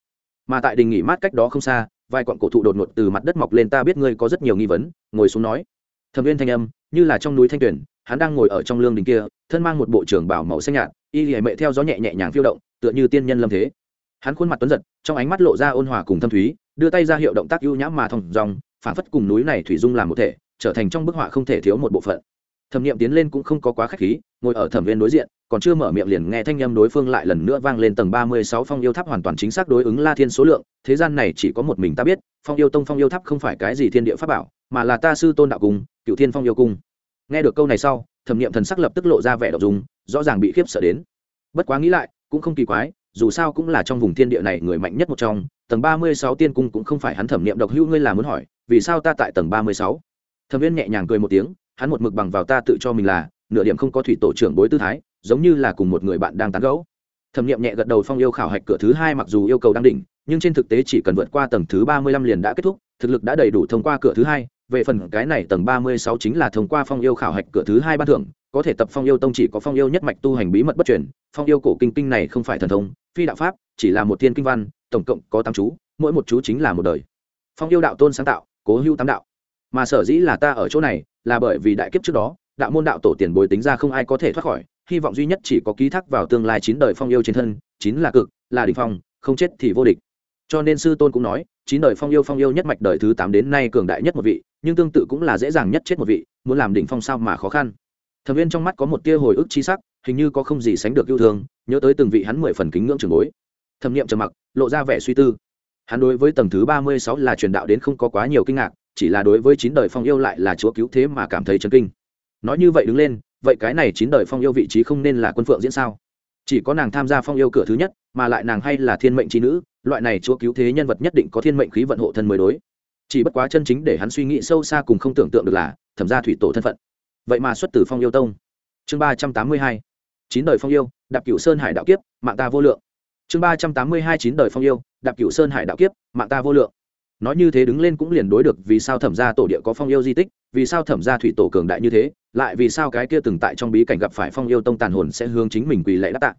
Mà tại đình nghỉ mát cách đó không xa, vài quặng cổ thụ đột ngột từ mặt đất mọc lên, ta biết ngươi có rất nhiều nghi vấn, ngồi xuống nói. Thẩm viên thanh âm, như là trong núi thanh tuyển hắn đang ngồi ở trong lương đình kia, thân mang một bộ trưởng bảo màu xanh nhạt, y lìa mệ theo gió nhẹ nhẹ nhàng phiêu động, tựa như tiên nhân lâm thế. Hắn khuôn mặt tuấn giật, trong ánh mắt lộ ra ôn hòa cùng thâm thúy, đưa tay ra hiệu động tác ưu nhãm mà thong dòng phản phất cùng núi này thủy dung làm một thể, trở thành trong bức họa không thể thiếu một bộ phận. Thẩm nghiệm tiến lên cũng không có quá khách khí, ngồi ở thẩm viên đối diện, còn chưa mở miệng liền nghe thanh â m đối phương lại lần nữa vang lên tầng ba mươi sáu phong yêu tháp hoàn toàn chính xác đối ứng la thiên số lượng, thế gian này chỉ có một mình ta biết, phong yêu tông phong yêu tháp không phải cái gì thiên địa pháp bảo, mà là ta sư tôn đạo cung, cựu thiên phong yêu cung nghe được câu này sau, thẩm nghiệm thần sắc lập tức lộ ra vẻ đ ộ n dùng rõ ràng bị khiếp sợ đến. Bất quá nghĩ lại, cũng không kỳ quái, dù sao cũng là trong vùng thiên địa này người mạnh nhất một trong, tầng ba mươi sáu tiên cung cũng không phải hắn thẩm nghiệm độc hữu ngươi là muốn hỏi, vì sao ta tại tầng ba mươi sáu? Thẩm viên nhẹ nhàng cười một tiếng, hắn một mực bằng vào ta tự cho mình là, nửa điểm không có thủy tổ trưởng bối tư thái, giống như là cùng một người bạn đang tán gẫu. Thẩm nghiệm nhẹ gật đầu phong yêu khảo hạch cửa thứ hai mặc dù yêu cầu đang đỉnh, nhưng trên thực tế chỉ cần vượt qua tầng thứ ba mươi lăm liền đã kết thúc, thực lực đã đầy đủ thông qua cửa thứ hai về phần cái này tầng ba mươi sáu chính là thông qua phong yêu khảo hạch cửa thứ hai ban thưởng, có thể tập phong yêu tông chỉ có phong yêu nhất mạch tu hành bí mật bất truyền, phong yêu cổ kinh kinh này không phải thần thông, phi đạo pháp, chỉ là một thiên kinh văn, tổng cộng có tám chú, mỗi một chú chính là một đời. Phong yêu đạo tôn sáng tạo, cố hữu tám đạo. Mà sở dĩ là ta ở chỗ này, là bởi vì đại kiếp trước đó, đạo môn đạo tổ tiền bối tính ra không ai có thể thoát khỏi, hy vọng duy nhất chỉ có ký thác vào tương lai chín đời phong yêu trên thân, chín là cực, là đ ỉ n h phong, không chết thì vô địch. Cho nên sư tôn cũng nói, chín đời phong yêu phong yêu nhất mạch đời thứ tám đến nay cường đại nhất một vị nhưng tương tự cũng là dễ dàng nhất chết một vị, muốn làm đỉnh phong sao mà khó khăn. Thẩm viên trong mắt có một tia hồi ức chi sắc, hình như có không gì sánh được yêu thương, nhớ tới từng vị hắn mười phần kính ngưỡng trường bối. Thẩm nghiệm trầm mặc, lộ ra vẻ suy tư. Hắn đối với tầng thứ ba mươi sáu là truyền đạo đến không có quá nhiều kinh ngạc, chỉ là đối với chín đời phong yêu lại là chúa cứu thế mà cảm thấy chấn kinh. Nói như vậy đứng lên, vậy cái này chín đời phong yêu vị trí không nên là quân phượng diễn sao? Chỉ có nàng tham gia phong yêu cửa thứ nhất, mà lại nàng hay là thiên mệnh trí nữ, loại này chúa cứu thế nhân vật nhất định có thiên mệnh khí vận hộ thân mới đối chỉ bất quá chân chính để hắn suy nghĩ sâu xa cùng không tưởng tượng được là, thẩm gia thủy tổ thân phận. Vậy mà xuất từ phong yêu tông. Chương ba trăm tám mươi hai. Chín đời phong yêu, đạp cựu sơn hải đạo kiếp, mạng ta vô lượng. Chương ba trăm tám mươi hai, chín đời phong yêu, đạp cựu sơn hải đạo kiếp, mạng ta vô lượng. Nói như thế đứng lên cũng liền đối được vì sao thẩm gia tổ địa có phong yêu di tích, vì sao thẩm gia thủy tổ cường đại như thế, lại vì sao cái kia từng tại trong bí cảnh gặp phải phong yêu tông tàn hồn sẽ hướng chính mình quỳ lệ đáp tạ.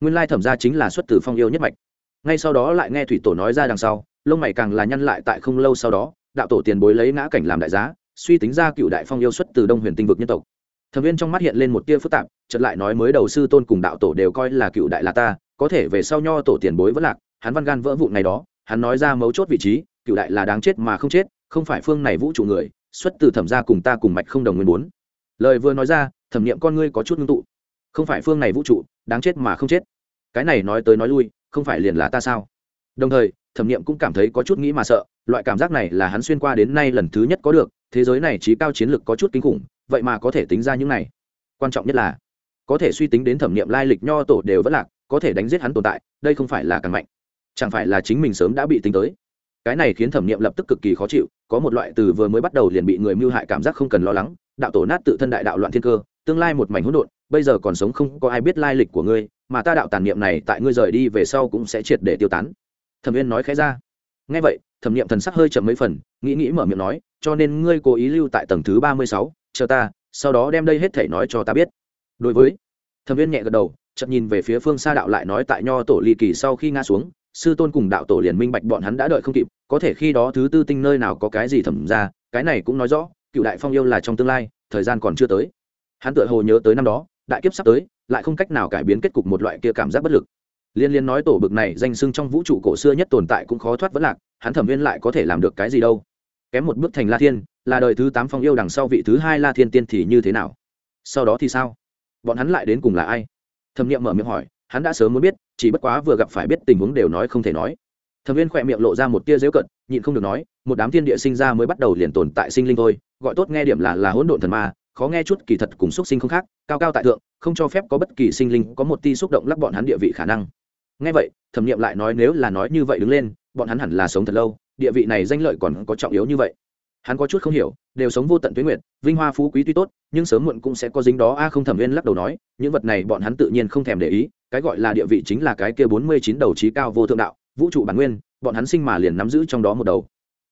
Nguyên lai thẩm gia chính là xuất từ phong yêu nhất mạch. Ngay sau đó lại nghe thủy tổ nói ra đằng sau lông mày càng là nhăn lại tại không lâu sau đó, đạo tổ tiền bối lấy ngã cảnh làm đại giá, suy tính ra cựu đại phong yêu xuất từ đông huyền tinh vực nhân tộc. Thẩm viên trong mắt hiện lên một tia phức tạp, chợt lại nói mới đầu sư tôn cùng đạo tổ đều coi là cựu đại là ta, có thể về sau nho tổ tiền bối vẫn lạc, hắn văn gan vỡ vụn ngày đó, hắn nói ra mấu chốt vị trí, cựu đại là đáng chết mà không chết, không phải phương này vũ trụ người, xuất từ thẩm gia cùng ta cùng mạch không đồng nguyên bốn. Lời vừa nói ra, thẩm nghiệm con ngươi có chút ngưng tụ. Không phải phương này vũ trụ, đáng chết mà không chết. Cái này nói tới nói lui, không phải liền là ta sao? Đồng thời thẩm nghiệm cũng cảm thấy có chút nghĩ mà sợ, loại cảm giác này là hắn xuyên qua đến nay lần thứ nhất có được, thế giới này trí cao chiến lược có chút kinh khủng, vậy mà có thể tính ra những này. Quan trọng nhất là, có thể suy tính đến thẩm nghiệm lai lịch nho tổ đều vẫn lạc, có thể đánh giết hắn tồn tại, đây không phải là càng mạnh. Chẳng phải là chính mình sớm đã bị tính tới. Cái này khiến thẩm nghiệm lập tức cực kỳ khó chịu, có một loại từ vừa mới bắt đầu liền bị người mưu hại cảm giác không cần lo lắng, đạo tổ nát tự thân đại đạo loạn thiên cơ, tương lai một mảnh hỗn độn, bây giờ còn sống không có ai biết lai lịch của ngươi, mà ta đạo tàn niệm này tại ngươi rời đi về sau cũng sẽ triệt để tiêu tán thẩm viên nói khẽ ra. Ngay vậy, thẩm niệm thần sắc hơi chậm mấy phần, nghĩ nghĩ mở miệng nói, cho nên ngươi cố ý lưu tại tầng thứ ba mươi sáu, chờ ta, sau đó đem đây hết thể nói cho ta biết. Đối với, thẩm viên nhẹ gật đầu chậm nhìn về phía phương xa đạo lại nói tại nho tổ ly kỳ sau khi ngã xuống, sư tôn cùng đạo tổ liền minh bạch bọn hắn đã đợi không kịp, có thể khi đó thứ tư tinh nơi nào có cái gì thẩm ra, cái này cũng nói rõ, cựu đại phong yêu là trong tương lai, thời gian còn chưa tới. Hắn tự hồ nhớ tới năm đó, đại kiếp sắp tới, lại không cách nào cải biến kết cục một loại kia cảm giác bất lực liên liên nói tổ bực này danh sưng trong vũ trụ cổ xưa nhất tồn tại cũng khó thoát vẫn lạc, hắn thẩm viên lại có thể làm được cái gì đâu? Kém một bước thành la thiên, là đời thứ tám phong yêu đằng sau vị thứ hai la thiên tiên thì như thế nào? Sau đó thì sao? Bọn hắn lại đến cùng là ai? Thẩm nghiệm mở miệng hỏi, hắn đã sớm muốn biết, chỉ bất quá vừa gặp phải biết tình huống đều nói không thể nói. Thẩm viên khỏe miệng lộ ra một tia dễu cận nhịn không được nói, một đám thiên địa sinh ra mới bắt đầu liền tồn tại sinh linh thôi, gọi tốt nghe điểm là là hỗn độn thần ma, khó nghe chút kỳ thật cùng xúc sinh không khác, cao cao tại thượng, không cho phép có bất kỳ sinh linh có một ti xúc động lắc bọn hắn địa vị khả năng nghe vậy, thẩm nghiệm lại nói nếu là nói như vậy đứng lên, bọn hắn hẳn là sống thật lâu, địa vị này danh lợi còn có trọng yếu như vậy. Hắn có chút không hiểu, đều sống vô tận tuyến nguyện vinh hoa phú quý tuy tốt, nhưng sớm muộn cũng sẽ có dính đó. A, không thẩm viên lắc đầu nói, những vật này bọn hắn tự nhiên không thèm để ý, cái gọi là địa vị chính là cái kia bốn mươi chín đầu trí cao vô thượng đạo, vũ trụ bản nguyên, bọn hắn sinh mà liền nắm giữ trong đó một đầu.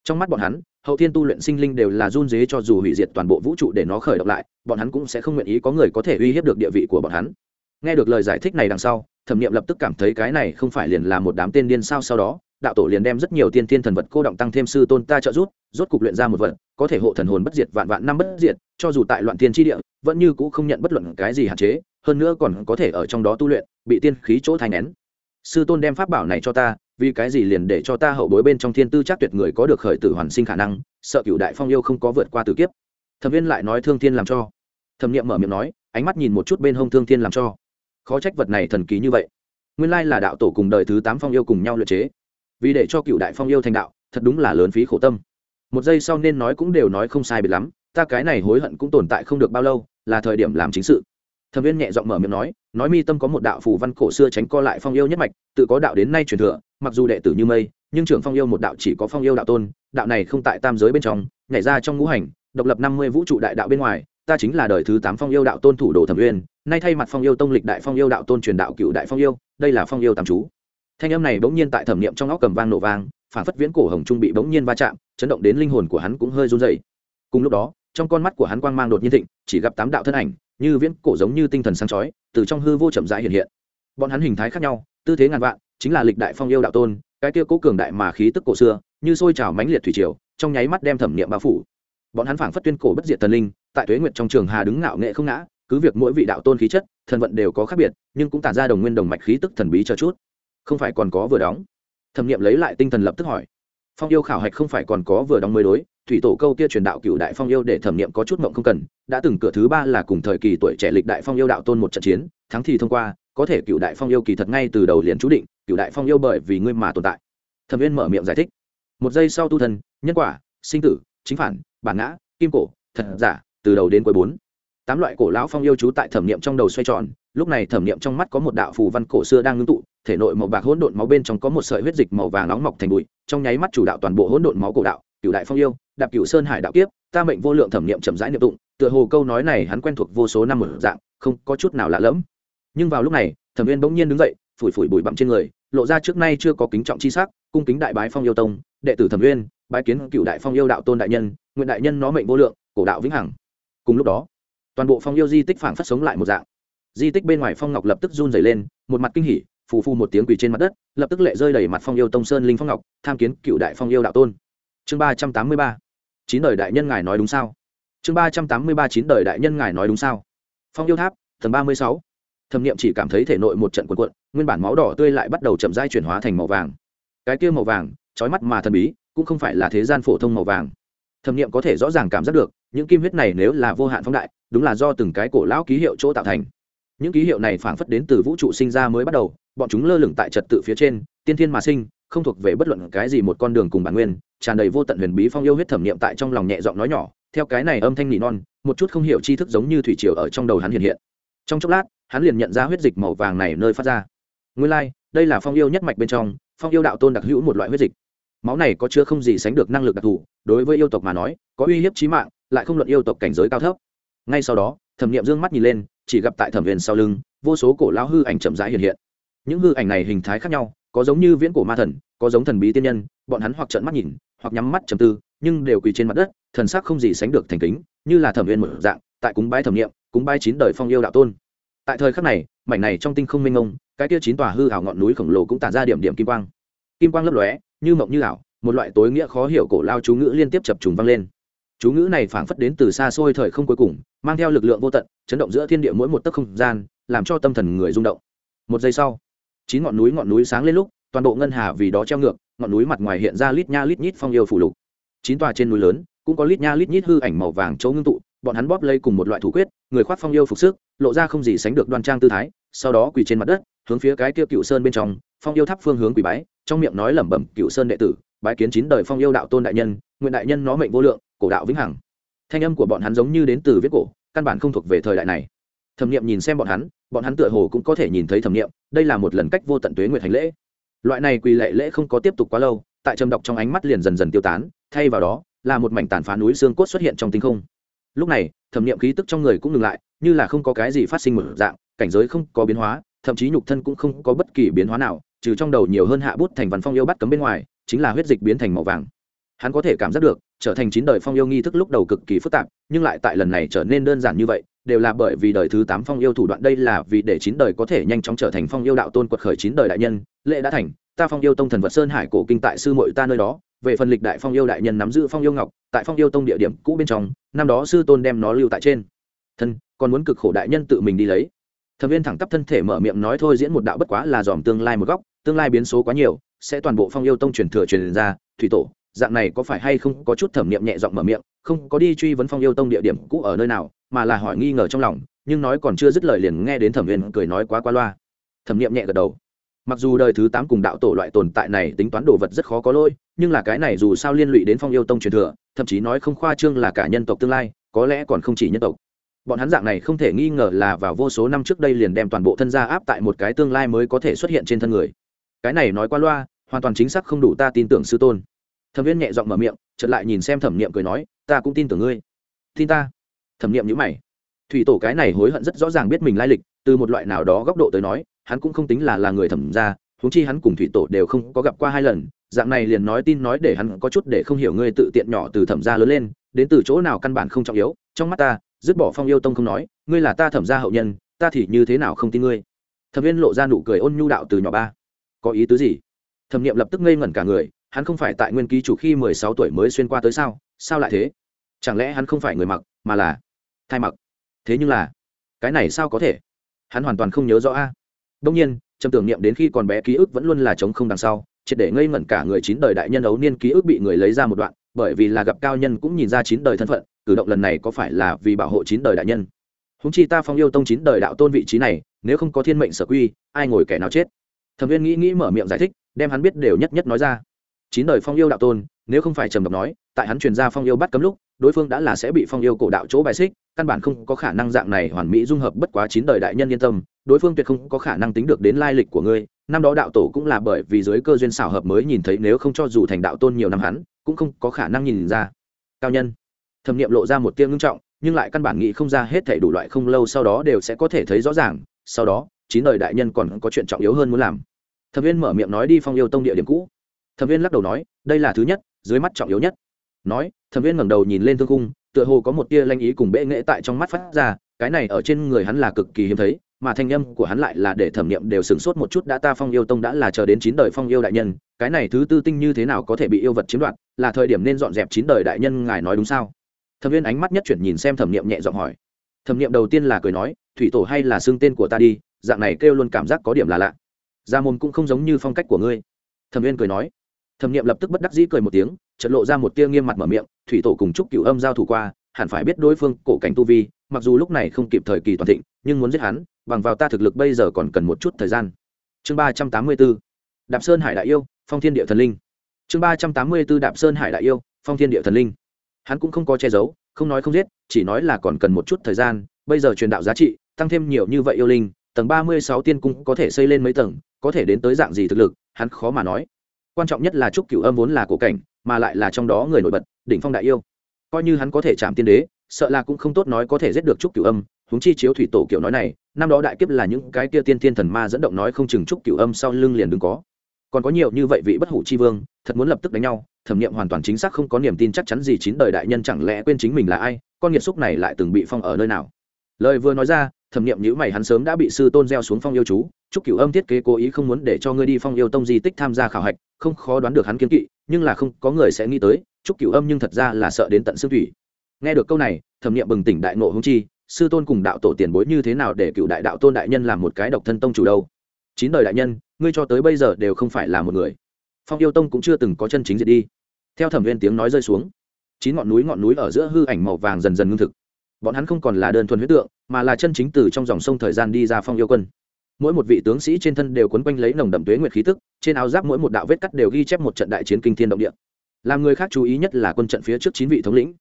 Trong mắt bọn hắn, hậu thiên tu luyện sinh linh đều là run dế cho dù hủy diệt toàn bộ vũ trụ để nó khởi động lại, bọn hắn cũng sẽ không nguyện ý có người có thể uy hiếp được địa vị của bọn hắn nghe được lời giải thích này đằng sau, thẩm nghiệm lập tức cảm thấy cái này không phải liền là một đám tên điên sao sau đó, đạo tổ liền đem rất nhiều tiên thiên thần vật cô động tăng thêm sư tôn ta trợ rút rốt cục luyện ra một vật, có thể hộ thần hồn bất diệt, vạn vạn năm bất diệt, cho dù tại loạn tiên tri địa, vẫn như cũ không nhận bất luận cái gì hạn chế, hơn nữa còn có thể ở trong đó tu luyện, bị tiên khí chỗ thành nén sư tôn đem pháp bảo này cho ta, vì cái gì liền để cho ta hậu bối bên trong thiên tư chắc tuyệt người có được khởi tử hoàn sinh khả năng, sợ cựu đại phong yêu không có vượt qua tử kiếp. Thẩm viên lại nói thương thiên làm cho. Thẩm nghiệm mở miệng nói, ánh mắt nhìn một chút bên hông thương thiên làm cho khó trách vật này thần kỳ như vậy. Nguyên lai là đạo tổ cùng đời thứ tám phong yêu cùng nhau luyện chế. Vì để cho cựu đại phong yêu thành đạo, thật đúng là lớn phí khổ tâm. Một giây sau nên nói cũng đều nói không sai biệt lắm, ta cái này hối hận cũng tồn tại không được bao lâu, là thời điểm làm chính sự. Thẩm viên nhẹ giọng mở miệng nói nói mi tâm có một đạo phù văn cổ xưa tránh co lại phong yêu nhất mạch, tự có đạo đến nay truyền thừa, mặc dù đệ tử như mây, nhưng trưởng phong yêu một đạo chỉ có phong yêu đạo tôn, đạo này không tại tam giới bên trong, nhảy ra trong ngũ hành, độc lập năm mươi vũ trụ đại đạo bên ngoài ta chính là đời thứ tám phong yêu đạo tôn thủ đồ thẩm uyên, nay thay mặt phong yêu tông lịch đại phong yêu đạo tôn truyền đạo cựu đại phong yêu, đây là phong yêu tam chú thanh âm này bỗng nhiên tại thẩm niệm trong óc cầm vang nổ vang, phản phất viễn cổ hồng trung bị bỗng nhiên va chạm, chấn động đến linh hồn của hắn cũng hơi run dày cùng lúc đó, trong con mắt của hắn quang mang đột nhiên thịnh, chỉ gặp tám đạo thân ảnh, như viễn cổ giống như tinh thần sáng chói, từ trong hư vô chậm rãi hiện hiện. Bọn hắn hình thái khác nhau, tư thế ngàn vạn, chính là lịch đại phong yêu đạo tôn, cái kia cố cường đại mà khí tức cổ xưa, như sôi trào mãnh liệt thủy triều, trong nháy mắt đem thẩm niệm bao phủ. Bọn hắn phảng phất tuyên cổ bất diệt thần linh tại tuế nguyệt trong trường hà đứng ngạo nghệ không ngã, cứ việc mỗi vị đạo tôn khí chất, thần vận đều có khác biệt, nhưng cũng tản ra đồng nguyên đồng mạch khí tức thần bí cho chút. Không phải còn có vừa đóng? Thẩm nghiệm lấy lại tinh thần lập tức hỏi. Phong yêu khảo hạch không phải còn có vừa đóng mới đối, thủy tổ câu kia truyền đạo cựu đại phong yêu để thẩm nghiệm có chút mộng không cần, đã từng cửa thứ ba là cùng thời kỳ tuổi trẻ lịch đại phong yêu đạo tôn một trận chiến, thắng thì thông qua, có thể cựu đại phong yêu kỳ thật ngay từ đầu liền chú định cựu đại phong yêu bởi vì ngươi mà tồn tại. Thẩm viên mở miệng giải thích. Một giây sau tu thân nhân quả, sinh tử, chính phản, bản ngã, kim cổ, thật giả từ đầu đến cuối bốn. Tám loại cổ lão phong yêu chú tại thẩm niệm trong đầu xoay tròn, lúc này thẩm niệm trong mắt có một đạo phù văn cổ xưa đang ngưng tụ, thể nội màu bạc hỗn độn máu bên trong có một sợi huyết dịch màu vàng nóng mọc thành bụi, trong nháy mắt chủ đạo toàn bộ hỗn độn máu cổ đạo cựu đại phong yêu, đạp cựu sơn hải đạo kiếp, ta mệnh vô lượng thẩm niệm chậm rãi niệm tụng, tựa hồ câu nói này hắn quen thuộc vô số năm ở dạng, không có chút nào lạ lẫm. Nhưng vào lúc này, thẩm viên bỗng nhiên đứng dậy, phủi phủi bụi bặm trên người, lộ ra trước nay chưa có kính trọng chi sắc, cung kính đại bái phong yêu tông, đệ tử thẩm viên, bái kiến cựu đại phong yêu đạo tôn đại nhân, nguyện đại nhân nó mệnh vô lượng, cổ đạo vĩnh hằng cùng lúc đó, toàn bộ phong yêu di tích phảng phát sống lại một dạng. Di tích bên ngoài phong ngọc lập tức run dày lên, một mặt kinh hỉ, phù phu một tiếng quỳ trên mặt đất, lập tức lệ rơi đầy mặt phong yêu tông sơn linh phong ngọc, tham kiến cựu đại phong yêu đạo tôn. Chương ba trăm tám mươi ba. Chín đời đại nhân ngài nói đúng sao? Chương ba trăm tám mươi ba chín đời đại nhân ngài nói đúng sao? Phong yêu tháp tầng ba mươi sáu. Thẩm nghiệm chỉ cảm thấy thể nội một trận cuộn cuộn, nguyên bản máu đỏ tươi lại bắt đầu chậm dai chuyển hóa thành màu vàng. Cái kia màu vàng trói mắt mà thần bí, cũng không phải là thế gian phổ thông màu vàng thẩm nghiệm có thể rõ ràng cảm giác được những kim huyết này nếu là vô hạn phóng đại đúng là do từng cái cổ lão ký hiệu chỗ tạo thành. Những ký hiệu này phảng phất đến từ vũ trụ sinh ra mới bắt đầu bọn chúng lơ lửng tại trật tự phía trên tiên thiên mà sinh không thuộc về bất luận cái gì một con đường cùng bản nguyên tràn đầy vô tận huyền bí phong yêu huyết thẩm nghiệm tại trong lòng nhẹ giọng nói nhỏ theo cái này âm thanh nỉ non một chút không hiểu tri thức giống như thủy triều ở trong đầu hắn hiện hiện. Trong chốc lát hắn liền nhận ra huyết dịch màu vàng này nơi phát ra. Nguyên lai、like, đây là phong yêu nhất mạch bên trong phong yêu đạo tôn đặc hữu một loại huyết dịch máu này có chứa không gì sánh được năng lực đặc thù, đối với yêu tộc mà nói, có uy hiếp trí mạng, lại không luận yêu tộc cảnh giới cao thấp. Ngay sau đó, thẩm nghiệm d ư ơ n g mắt nhìn lên, chỉ gặp tại thẩm huyền sau lưng, vô số cổ lão hư ảnh chậm rãi hiện hiện. Những hư ảnh này hình thái khác nhau, có giống như viễn cổ ma thần, có giống thần bí tiên nhân, bọn hắn hoặc trợn mắt nhìn, hoặc nhắm mắt trầm tư, nhưng đều quỳ trên mặt đất, thần sắc không gì sánh được thành kính, như là thẩm huyền một dạng, tại cúng bái thẩm nghiệm cúng bái chín đời phong yêu đạo tôn. Tại thời khắc này, mảnh này trong tinh không minh ông cái kia chín tòa hư ảo ngọn núi khổng lồ cũng tản ra điểm điểm kim quang. Kim quang lấp lóe như mộng như ảo, một loại tối nghĩa khó hiểu cổ lao chú ngữ liên tiếp chập trùng vang lên. Chú ngữ này phảng phất đến từ xa xôi thời không cuối cùng, mang theo lực lượng vô tận, chấn động giữa thiên địa mỗi một tấc không gian, làm cho tâm thần người rung động. Một giây sau, chín ngọn núi ngọn núi sáng lên lúc, toàn bộ ngân hà vì đó treo ngược, ngọn núi mặt ngoài hiện ra lít nha lít nhít phong yêu phủ lục. Chín tòa trên núi lớn, cũng có lít nha lít nhít hư ảnh màu vàng chỗ ngưng tụ, bọn hắn bóp lấy cùng một loại thủ quyết, người khoác phong yêu phục sức, lộ ra không gì sánh được đoan trang tư thái, sau đó quỳ trên mặt đất, hướng phía cái kia cựu sơn bên trong phong yêu tháp phương hướng quỳ bái, trong miệng nói lẩm bẩm cựu sơn đệ tử, bái kiến chín đời phong yêu đạo tôn đại nhân, nguyện đại nhân nó mệnh vô lượng, cổ đạo vĩnh hằng. Thanh âm của bọn hắn giống như đến từ viết cổ, căn bản không thuộc về thời đại này. Thẩm nghiệm nhìn xem bọn hắn bọn hắn tựa hồ cũng có thể nhìn thấy thẩm nghiệm đây là một lần cách vô tận tuế nguyệt hành lễ. Loại này quỳ lệ lễ không có tiếp tục quá lâu, tại trầm đọc trong ánh mắt liền dần dần tiêu tán, thay vào đó, là một mảnh tàn phá núi xương cốt xuất hiện trong tinh không. Lúc này, thẩm nghiệm khí tức trong người cũng ngừng lại, như là không có cái gì phát sinh một dạng, cảnh giới không có biến hóa, thậm chí nhục thân cũng không có bất kỳ biến hóa nào trừ trong đầu nhiều hơn hạ bút thành văn phong yêu bắt cấm bên ngoài, chính là huyết dịch biến thành màu vàng. Hắn có thể cảm giác được, trở thành chín đời phong yêu nghi thức lúc đầu cực kỳ phức tạp, nhưng lại tại lần này trở nên đơn giản như vậy, đều là bởi vì đời thứ tám phong yêu thủ đoạn đây là vì để chín đời có thể nhanh chóng trở thành phong yêu đạo tôn quật khởi chín đời đại nhân lệ đã thành, ta phong yêu tông thần vật sơn hải cổ kinh tại sư mội ta nơi đó, về phần lịch đại phong yêu đại nhân nắm giữ phong yêu ngọc, tại phong yêu tông địa điểm cũ bên trong, năm đó sư tôn đem nó lưu tại trên. Thân, còn muốn cực khổ đại nhân tự mình đi lấy thẩm viên thẳng tắp thân thể mở miệng nói thôi diễn một đạo bất quá là dòm tương lai một góc, tương lai biến số quá nhiều, sẽ toàn bộ phong yêu tông truyền thừa truyền ra, thủy tổ, dạng này có phải hay không có chút thẩm niệm nhẹ giọng mở miệng, không có đi truy vấn phong yêu tông địa điểm cũ ở nơi nào, mà là hỏi nghi ngờ trong lòng, nhưng nói còn chưa dứt lời liền nghe đến thẩm viên cười nói quá qua loa. Thẩm niệm nhẹ gật đầu. Mặc dù đời thứ tám cùng đạo tổ loại tồn tại này tính toán đồ vật rất khó có lỗi, nhưng là cái này dù sao liên lụy đến phong yêu tông truyền thừa, thậm chí nói không khoa trương là cả nhân tộc tương lai, có lẽ còn không chỉ nhân tộc bọn hắn dạng này không thể nghi ngờ là vào vô số năm trước đây liền đem toàn bộ thân gia áp tại một cái tương lai mới có thể xuất hiện trên thân người. Cái này nói qua loa, hoàn toàn chính xác không đủ ta tin tưởng sư tôn. Thẩm viên nhẹ giọng mở miệng, chợt lại nhìn xem thẩm niệm cười nói, ta cũng tin tưởng ngươi. Tin ta? Thẩm niệm nhữ mày. Thủy tổ cái này hối hận rất rõ ràng biết mình lai lịch, từ một loại nào đó góc độ tới nói, hắn cũng không tính là là người thẩm gia, huống chi hắn cùng thủy tổ đều không có gặp qua hai lần, dạng này liền nói tin nói để hắn có chút để không hiểu ngươi tự tiện nhỏ từ thẩm gia lớn lên, đến từ chỗ nào căn bản không trọng yếu, trong mắt ta dứt bỏ phong yêu tông không nói, ngươi là ta thẩm gia hậu nhân, ta thì như thế nào không tin ngươi? Thẩm viên lộ ra nụ cười ôn nhu đạo từ nhỏ ba. Có ý tứ gì? Thẩm nghiệm lập tức ngây ngẩn cả người, hắn không phải tại nguyên ký chủ khi mười sáu tuổi mới xuyên qua tới sao? Sao lại thế? Chẳng lẽ hắn không phải người mặc, mà là thai mặc? Thế nhưng là, cái này sao có thể? Hắn hoàn toàn không nhớ rõ a. Đông nhiên, trầm tưởng niệm đến khi còn bé ký ức vẫn luôn là trống không đằng sau, triệt để ngây ngẩn cả người chín đời đại nhân ấu niên ký ức bị người lấy ra một đoạn bởi vì là gặp cao nhân cũng nhìn ra chín đời thân phận, cử động lần này có phải là vì bảo hộ chín đời đại nhân? Húng chi ta phong yêu tông chín đời đạo tôn vị trí này, nếu không có thiên mệnh sở quy, ai ngồi kẻ nào chết? Thẩm viên nghĩ nghĩ mở miệng giải thích, đem hắn biết đều nhất nhất nói ra. Chín đời phong yêu đạo tôn, nếu không phải trầm độc nói, tại hắn truyền ra phong yêu bắt cấm lúc, đối phương đã là sẽ bị phong yêu cổ đạo chỗ bài xích, căn bản không có khả năng dạng này hoàn mỹ dung hợp bất quá chín đời đại nhân yên tâm, đối phương tuyệt không có khả năng tính được đến lai lịch của ngươi. Năm đó đạo tổ cũng là bởi vì dưới cơ duyên xảo hợp mới nhìn thấy nếu không cho dù thành đạo tôn nhiều năm hắn cũng không có khả năng nhìn ra. Cao nhân. Thẩm nghiệm lộ ra một tiêu ngưng trọng, nhưng lại căn bản nghĩ không ra hết thảy đủ loại không lâu sau đó đều sẽ có thể thấy rõ ràng. Sau đó, chín đời đại nhân còn có chuyện trọng yếu hơn muốn làm. Thẩm viên mở miệng nói đi phong yêu tông địa điểm cũ. Thẩm viên lắc đầu nói, đây là thứ nhất, dưới mắt trọng yếu nhất. Nói, thẩm viên ngẩng đầu nhìn lên thương cung tựa hồ có một tia lanh ý cùng bệ nghệ tại trong mắt phát ra, cái này ở trên người hắn là cực kỳ hiếm thấy mà thanh âm của hắn lại là để thẩm nghiệm đều sửng sốt một chút đã ta phong yêu tông đã là chờ đến chín đời phong yêu đại nhân, cái này thứ tư tinh như thế nào có thể bị yêu vật chiếm đoạt, là thời điểm nên dọn dẹp chín đời đại nhân ngài nói đúng sao? Thẩm viên ánh mắt nhất chuyển nhìn xem thẩm nghiệm nhẹ giọng hỏi. Thẩm nghiệm đầu tiên là cười nói, thủy tổ hay là xưng tên của ta đi, dạng này kêu luôn cảm giác có điểm là lạ. Gia môn cũng không giống như phong cách của ngươi. Thẩm viên cười nói. Thẩm nghiệm lập tức bất đắc dĩ cười một tiếng, chợt lộ ra một tia nghiêm mặt mở miệng, thủy tổ cùng chúc cựu âm giao thủ qua hẳn phải biết đối phương cổ cảnh tu vi, mặc dù lúc này không kịp thời kỳ toàn thịnh, nhưng muốn giết hắn, bằng vào ta thực lực bây giờ còn cần một chút thời gian. Chương ba trăm tám mươi b ố đạp sơn hải đại yêu, phong thiên địa thần linh. Chương ba trăm tám mươi b ố đạp sơn hải đại yêu, phong thiên địa thần linh. Hắn cũng không có che giấu, không nói không giết, chỉ nói là còn cần một chút thời gian, bây giờ truyền đạo giá trị, tăng thêm nhiều như vậy yêu linh, tầng ba mươi sáu tiên cung có thể xây lên mấy tầng, có thể đến tới dạng gì thực lực, hắn khó mà nói. Quan trọng nhất là trúc cửu âm vốn là cổ cảnh, mà lại là trong đó người nổi bật, đỉnh phong đại yêu coi như hắn có thể chạm tiên đế, sợ là cũng không tốt nói có thể giết được trúc cửu âm, huống chi chiếu thủy tổ kiểu nói này, năm đó đại kiếp là những cái kia tiên thiên thần ma dẫn động nói không chừng trúc cửu âm sau lưng liền đừng có. Còn có nhiều như vậy vị bất hủ chi vương, thật muốn lập tức đánh nhau, thẩm nghiệm hoàn toàn chính xác không có niềm tin chắc chắn gì chín đời đại nhân chẳng lẽ quên chính mình là ai, con nghiệt xúc này lại từng bị phong ở nơi nào. Lời vừa nói ra, thẩm nghiệm nhữ mày hắn sớm đã bị sư tôn gieo xuống phong yêu chú, trúc cửu âm thiết kế cố ý không muốn để cho ngươi đi phong yêu tông di tích tham gia khảo hạch, không khó đoán được hắn kiến kỵ, nhưng là không, có người sẽ nghĩ tới trúc cửu âm nhưng thật ra là sợ đến tận xương thủy. Nghe được câu này, thẩm nghiệm bừng tỉnh đại nộ hung chi, sư tôn cùng đạo tổ tiền bối như thế nào để cựu đại đạo tôn đại nhân làm một cái độc thân tông chủ đâu? Chín đời đại nhân, ngươi cho tới bây giờ đều không phải là một người. Phong yêu tông cũng chưa từng có chân chính diệt đi. Theo thẩm viên tiếng nói rơi xuống, chín ngọn núi ngọn núi ở giữa hư ảnh màu vàng dần dần ngưng thực. Bọn hắn không còn là đơn thuần huyết tượng, mà là chân chính từ trong dòng sông thời gian đi ra phong yêu quân. Mỗi một vị tướng sĩ trên thân đều quấn quanh lấy nồng đậm tuế nguyệt khí tức, trên áo giáp mỗi một đạo vết cắt đều ghi chép một trận đại chiến kinh thiên động địa làm người khác chú ý nhất là quân trận phía trước chín vị thống lĩnh.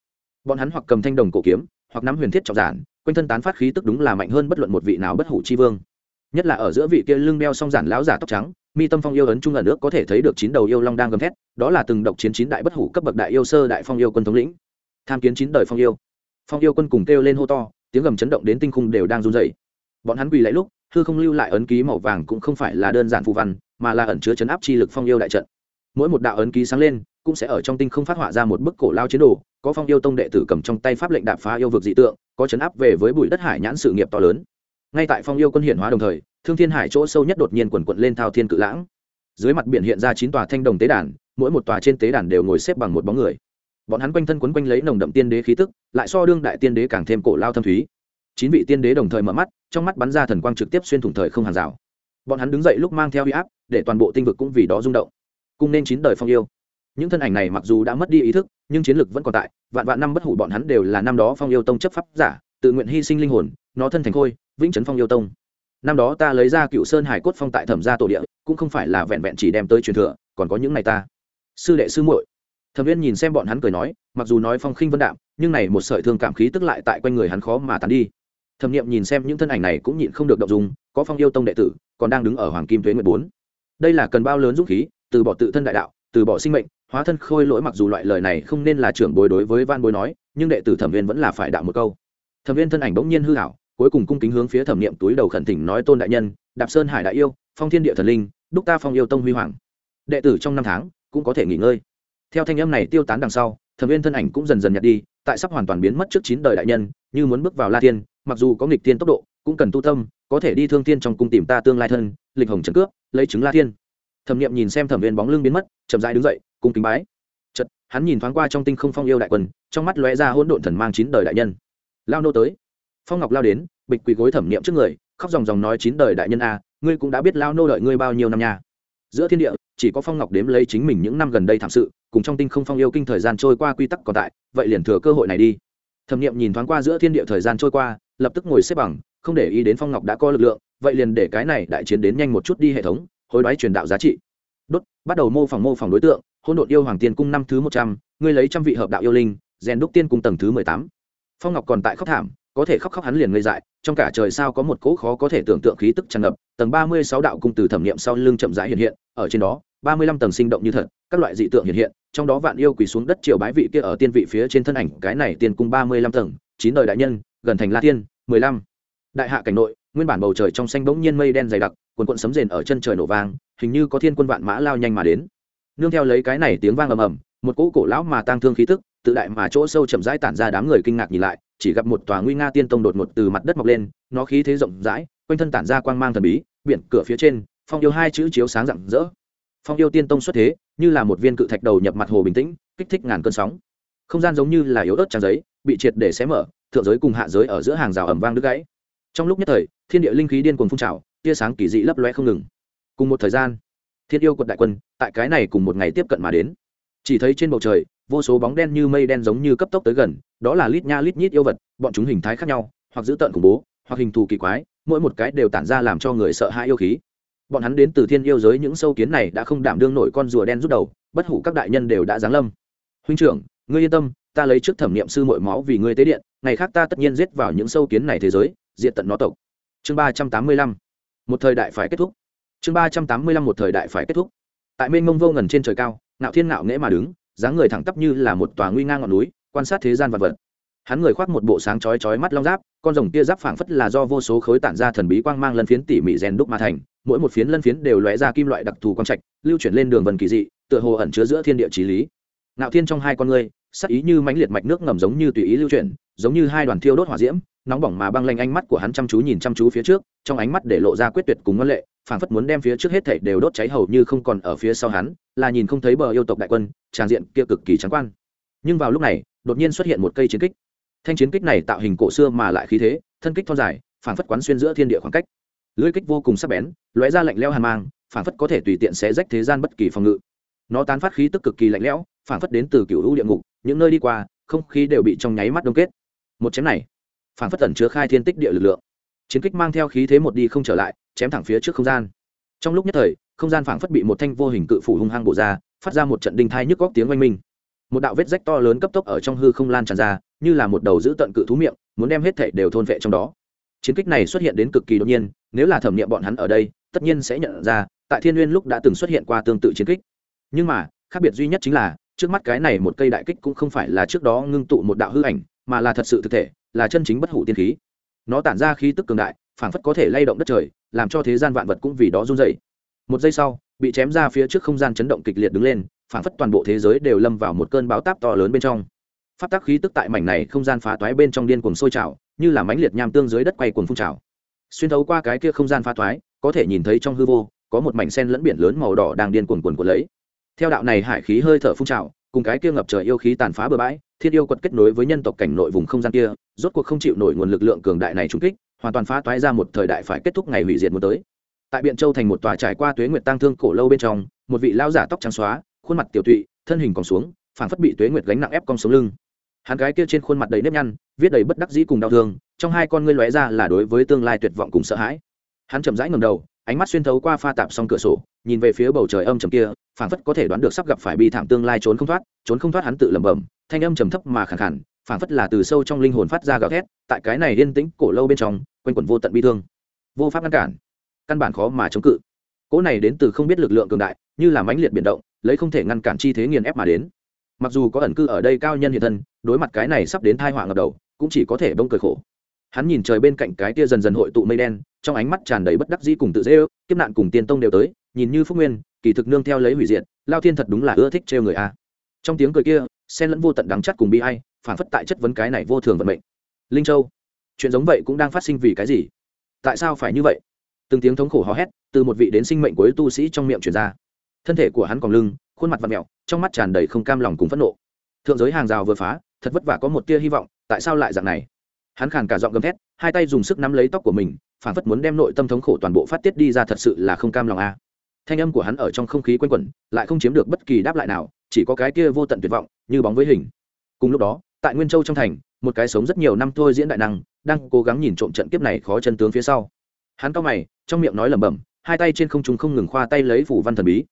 Bọn hắn hoặc cầm thanh đồng cổ kiếm, hoặc nắm huyền thiết trọng giản, quanh thân tán phát khí tức đúng là mạnh hơn bất luận một vị nào bất hủ chi vương. Nhất là ở giữa vị kia lưng đeo song giản lão giả tóc trắng, mi tâm phong yêu ấn trung ẩn nước có thể thấy được chín đầu yêu long đang gầm thét, đó là từng độc chiến chín đại bất hủ cấp bậc đại yêu sơ đại phong yêu quân thống lĩnh. Tham kiến chín đời phong yêu. Phong yêu quân cùng kêu lên hô to, tiếng gầm chấn động đến tinh khung đều đang run dậy bọn hắn quỳ lấy lúc, hư không lưu lại ấn ký màu vàng cũng không phải là đơn giản phù văn, mà là ẩn chứa chấn áp chi lực phong yêu đại trận. Mỗi một đạo ấn ký sáng lên cũng sẽ ở trong tinh không phát họa ra một bức cổ lao chiến đồ, có phong yêu tông đệ tử cầm trong tay pháp lệnh đạp phá yêu vực dị tượng, có chấn áp về với bụi đất hải nhãn sự nghiệp to lớn. Ngay tại phong yêu quân hiện hóa đồng thời, thương thiên hải chỗ sâu nhất đột nhiên quần quận lên thao thiên cự lãng. Dưới mặt biển hiện ra chín tòa thanh đồng tế đàn, mỗi một tòa trên tế đàn đều ngồi xếp bằng một bóng người. Bọn hắn quanh thân quấn quanh lấy nồng đậm tiên đế khí tức, lại so đương đại tiên đế càng thêm cổ lao thâm thúy. Chín vị tiên đế đồng thời mở mắt, trong mắt bắn ra thần quang trực tiếp xuyên thủng thời không hàng rào. Bọn hắn đứng dậy lúc mang theo huy áp, để toàn bộ tinh vực cũng vì đó rung động. Cung nên chín đời phong yêu những thân ảnh này mặc dù đã mất đi ý thức, nhưng chiến lực vẫn còn tại, vạn vạn năm bất hủ bọn hắn đều là năm đó phong yêu tông chấp pháp giả, tự nguyện hy sinh linh hồn, nó thân thành khôi, vĩnh trấn phong yêu tông. Năm đó ta lấy ra cựu sơn hải cốt phong tại thẩm gia tổ địa, cũng không phải là vẹn vẹn chỉ đem tới truyền thừa, còn có những này ta. Sư đệ sư muội. Thẩm viên nhìn xem bọn hắn cười nói, mặc dù nói phong khinh vân đạm, nhưng này một sợi thương cảm khí tức lại tại quanh người hắn khó mà tàn đi. Thẩm nghiệm nhìn xem những thân ảnh này cũng nhịn không được động dung, có phong yêu tông đệ tử, còn đang đứng ở hoàng kim thuế nguyệt bốn. Đây là cần bao lớn dũng khí, từ bỏ tự thân đại đạo, từ bỏ sinh mệnh hóa thân khôi lỗi mặc dù loại lời này không nên là trưởng bối đối với van bối nói, nhưng đệ tử thẩm viên vẫn là phải đạo một câu. Thẩm viên thân ảnh bỗng nhiên hư hảo cuối cùng cung kính hướng phía thẩm niệm túi đầu khẩn thỉnh nói tôn đại nhân, đạp sơn hải đại yêu, phong thiên địa thần linh, đúc ta phong yêu tông huy hoàng. Đệ tử trong năm tháng cũng có thể nghỉ ngơi. Theo thanh âm này tiêu tán đằng sau, thẩm viên thân ảnh cũng dần dần nhạt đi, tại sắp hoàn toàn biến mất trước chín đời đại nhân, như muốn bước vào la thiên, mặc dù có nghịch tiên tốc độ, cũng cần tu tâm, có thể đi thương thiên trong cung tìm ta tương lai thân, lịch hồng trần cướp, lấy chứng la thiên. Thẩm Niệm nhìn xem thẩm viên bóng lưng biến mất, chậm rãi đứng dậy cung kính bái. Chật hắn nhìn thoáng qua trong tinh không phong yêu đại quân trong mắt lóe ra hỗn độn thần mang chín đời đại nhân. Lao nô tới. Phong ngọc lao đến, bịch quỳ gối thẩm niệm trước người, khóc dòng dòng nói chín đời đại nhân a ngươi cũng đã biết lao nô đợi ngươi bao nhiêu năm nha. Giữa thiên địa, chỉ có phong ngọc đếm lấy chính mình những năm gần đây thảm sự, cùng trong tinh không phong yêu kinh thời gian trôi qua quy tắc còn tại, vậy liền thừa cơ hội này đi. Thẩm nghiệm nhìn thoáng qua giữa thiên địa thời gian trôi qua, lập tức ngồi xếp bằng, không để ý đến phong ngọc đã có lực lượng, vậy liền để cái này đại chiến đến nhanh một chút đi hệ thống, hối đoái truyền đạo giá trị. Đốt, bắt đầu mô phỏng mô phỏng đối tượng hôn đột yêu hoàng tiên cung năm thứ một trăm, ngươi lấy trăm vị hợp đạo yêu linh, rèn đúc tiên cung tầng thứ mười tám. Phong ngọc còn tại khóc thảm, có thể khóc khóc hắn liền ngây dại, trong cả trời sao có một cỗ khó có thể tưởng tượng khí tức tràn ngập, tầng ba mươi sáu đạo cung từ thẩm nghiệm sau lưng chậm rãi hiện hiện, ở trên đó, ba mươi lăm tầng sinh động như thật, các loại dị tượng hiện hiện, trong đó vạn yêu quỳ xuống đất triều bái vị kia ở tiên vị phía trên thân ảnh, cái này tiên cung ba mươi lăm tầng, chín đời đại nhân, gần thành la tiên mười lăm. Đại hạ cảnh nội, nguyên bản bầu trời trong xanh bỗng nhiên mây đen dày đặc, quần quận sấm rền ở chân trời nổ vang, hình như có thiên quân vạn mã lao nhanh mà đến nương theo lấy cái này tiếng vang ầm ầm, một cỗ cổ lão mà tang thương khí tức, tự đại mà chỗ sâu chậm rãi tản ra đám người kinh ngạc nhìn lại, chỉ gặp một tòa nguy nga tiên tông đột ngột từ mặt đất mọc lên, nó khí thế rộng rãi, quanh thân tản ra quang mang thần bí, biển, cửa phía trên, phong yêu hai chữ chiếu sáng rạng rỡ. Phong yêu tiên tông xuất thế, như là một viên cự thạch đầu nhập mặt hồ bình tĩnh, kích thích ngàn cơn sóng. Không gian giống như là yếu ớt trang giấy, bị triệt để xé mở, thượng giới cùng hạ giới ở giữa hàng rào ẩm vang đứt gãy. Trong lúc nhất thời, thiên địa linh khí điên cuồng phun trào, tia sáng kỳ dị lấp loe không ngừng. Cùng một thời gian thiên yêu quật đại quân, tại cái này cùng một ngày tiếp cận mà đến. Chỉ thấy trên bầu trời, vô số bóng đen như mây đen giống như cấp tốc tới gần, đó là lít nha lít nhít yêu vật, bọn chúng hình thái khác nhau, hoặc dữ tợn khủng bố, hoặc hình thù kỳ quái, mỗi một cái đều tản ra làm cho người sợ hãi yêu khí. Bọn hắn đến từ thiên yêu giới những sâu kiến này đã không đảm đương nổi con rùa đen rút đầu, bất hủ các đại nhân đều đã giáng lâm. Huynh trưởng, ngươi yên tâm, ta lấy trước thẩm nghiệm sư mội máu vì ngươi tế điện, ngày khác ta tất nhiên giết vào những sâu kiến này thế giới diện tận nó tộc. Chương ba trăm tám mươi lăm. Một thời đại phải kết thúc chương ba trăm tám mươi lăm một thời đại phải kết thúc. Tại mênh mông vô ngần trên trời cao nạo thiên nạo nghễ mà đứng, dáng người thẳng tắp như là một tòa nguy ngang ngọn núi, quan sát thế gian vật vật. Hắn người khoác một bộ sáng chói chói mắt long giáp, con rồng tia giáp phảng phất là do vô số khối tản ra thần bí quang mang lân phiến tỉ mỉ rèn đúc mà thành, mỗi một phiến lân phiến đều lóe ra kim loại đặc thù quang trạch, lưu chuyển lên đường vần kỳ dị, tựa hồ ẩn chứa giữa thiên địa trí lý. Nạo thiên trong hai con ngươi, sắc ý như mãnh liệt mạch nước ngầm giống như tùy ý lưu chuyển, giống như hai đoàn thiêu đốt hỏa diễm, nóng bỏng mà băng lanh ánh mắt của hắn chăm chú nhìn chăm chú phía trước, trong ánh mắt để lộ ra quyết tuyệt cùng ngân lệ phảng phất muốn đem phía trước hết thảy đều đốt cháy hầu như không còn ở phía sau hắn, là nhìn không thấy bờ yêu tộc đại quân tràng diện kia cực kỳ trắng quan. Nhưng vào lúc này, đột nhiên xuất hiện một cây chiến kích. Thanh chiến kích này tạo hình cổ xưa mà lại khí thế, thân kích thon dài, phảng phất quán xuyên giữa thiên địa khoảng cách. Lưỡi kích vô cùng sắc bén, lóe ra lạnh lẽo hàn mang, phảng phất có thể tùy tiện xé rách thế gian bất kỳ phòng ngự. Nó tán phát khí tức cực kỳ lạnh lẽo, phảng phất đến từ cựu hữu địa ngục, những nơi đi qua, không khí đều bị trong nháy mắt đông kết. Một chém này, phảng phất tẩn chứa khai thiên tích địa lực lượng chiến kích mang theo khí thế một đi không trở lại, chém thẳng phía trước không gian. Trong lúc nhất thời, không gian phảng phất bị một thanh vô hình cự phủ hung hăng bổ ra, phát ra một trận đinh thai nhức góc tiếng oanh minh. Một đạo vết rách to lớn cấp tốc ở trong hư không lan tràn ra, như là một đầu giữ tận cự thú miệng, muốn đem hết thảy đều thôn vệ trong đó. Chiến kích này xuất hiện đến cực kỳ đột nhiên, nếu là thẩm nghiệm bọn hắn ở đây, tất nhiên sẽ nhận ra, tại thiên n lúc đã từng xuất hiện qua tương tự chiến kích. Nhưng mà, khác biệt duy nhất chính là, trước mắt cái này một cây đại kích cũng không phải là trước đó ngưng tụ một đạo hư ảnh, mà là thật sự thực thể, là chân chính bất hủ tiên khí nó tản ra khí tức cường đại, phảng phất có thể lay động đất trời, làm cho thế gian vạn vật cũng vì đó run dày một giây sau, bị chém ra phía trước không gian chấn động kịch liệt đứng lên, phảng phất toàn bộ thế giới đều lâm vào một cơn báo táp to lớn bên trong. Phát tác khí tức tại mảnh này không gian phá toái bên trong điên cuồng sôi trào, như là mãnh liệt nham tương dưới đất quay cuồng phun trào. Xuyên thấu qua cái kia không gian phá toái, có thể nhìn thấy trong hư vô, có một mảnh sen lẫn biển lớn màu đỏ đang điên cuồng cuồn cuộn lấy. Theo đạo này hải khí hơi thở phun trào, cùng cái kia ngập trời yêu khí tàn phá bừa bãi thiên yêu quật kết nối với nhân tộc cảnh nội vùng không gian kia, rốt cuộc không chịu nổi nguồn lực lượng cường đại này trung kích, hoàn toàn phá toái ra một thời đại phải kết thúc ngày hủy diệt muốn tới. Tại biện châu thành một tòa trải qua tuế nguyệt tăng thương cổ lâu bên trong, một vị lao giả tóc trắng xóa, khuôn mặt tiểu tụy, thân hình còn xuống, phảng phất bị tuế nguyệt gánh nặng ép cong sống lưng. Hắn gái kia trên khuôn mặt đầy nếp nhăn, viết đầy bất đắc dĩ cùng đau thương, trong hai con ngươi lóe ra là đối với tương lai tuyệt vọng cùng sợ hãi. Hắn chậm rãi ngầm đầu ánh mắt xuyên thấu qua pha tạp xong cửa sổ, nhìn về phía bầu trời âm trầm kia, phảng phất có thể đoán được sắp gặp phải bi thảm tương lai trốn không thoát, trốn không thoát hắn tự lẩm bẩm, thanh âm trầm thấp mà khẳng khẳng phảng phất là từ sâu trong linh hồn phát ra gào thét, tại cái này yên tĩnh cổ lâu bên trong, quanh quẩn vô tận bi thương. Vô pháp ngăn cản. Căn bản khó mà chống cự. Cỗ này đến từ không biết lực lượng cường đại, như là mãnh liệt biển động, lấy không thể ngăn cản chi thế nghiền ép mà đến. Mặc dù có ẩn cư ở đây cao nhân hiện thân, đối mặt cái này sắp đến thai họa ngập đầu, cũng chỉ có thể bông cười khổ hắn nhìn trời bên cạnh cái tia dần dần hội tụ mây đen, trong ánh mắt tràn đầy bất đắc dĩ cùng tự dễ ước, kiếp nạn cùng tiên tông đều tới, nhìn như phúc nguyên, kỳ thực nương theo lấy hủy diệt, lao thiên thật đúng là ưa thích trêu người a. Trong tiếng cười kia xen lẫn vô tận đắng chắt cùng bi hay phản phất tại chất vấn cái này vô thường vận mệnh. Linh châu, chuyện giống vậy cũng đang phát sinh vì cái gì? Tại sao phải như vậy? Từng tiếng thống khổ hò hét, từ một vị đến sinh mệnh cuối tu sĩ trong miệng truyền ra. Thân thể của hắn còn lưng, khuôn mặt và mẹo trong mắt tràn đầy không cam lòng cùng phẫn nộ. Thượng giới hàng rào vừa phá, thật vất vả có một tia hy vọng, tại sao lại dạng này? Hắn khàn cả giọng gầm thét, hai tay dùng sức nắm lấy tóc của mình phản phất muốn đem nội tâm thống khổ toàn bộ phát tiết đi ra thật sự là không cam lòng a. Thanh âm của hắn ở trong không khí quanh quẩn, lại không chiếm được bất kỳ đáp lại nào, chỉ có cái kia vô tận tuyệt vọng, như bóng với hình. Cùng lúc đó, tại nguyên châu trong thành, một cái sống rất nhiều năm thôi diễn đại năng, đang cố gắng nhìn trộm trận kiếp này khó chân tướng phía sau. Hắn cao mày, trong miệng nói lẩm bẩm, hai tay trên không trung không ngừng khoa tay lấy phủ văn thần bí.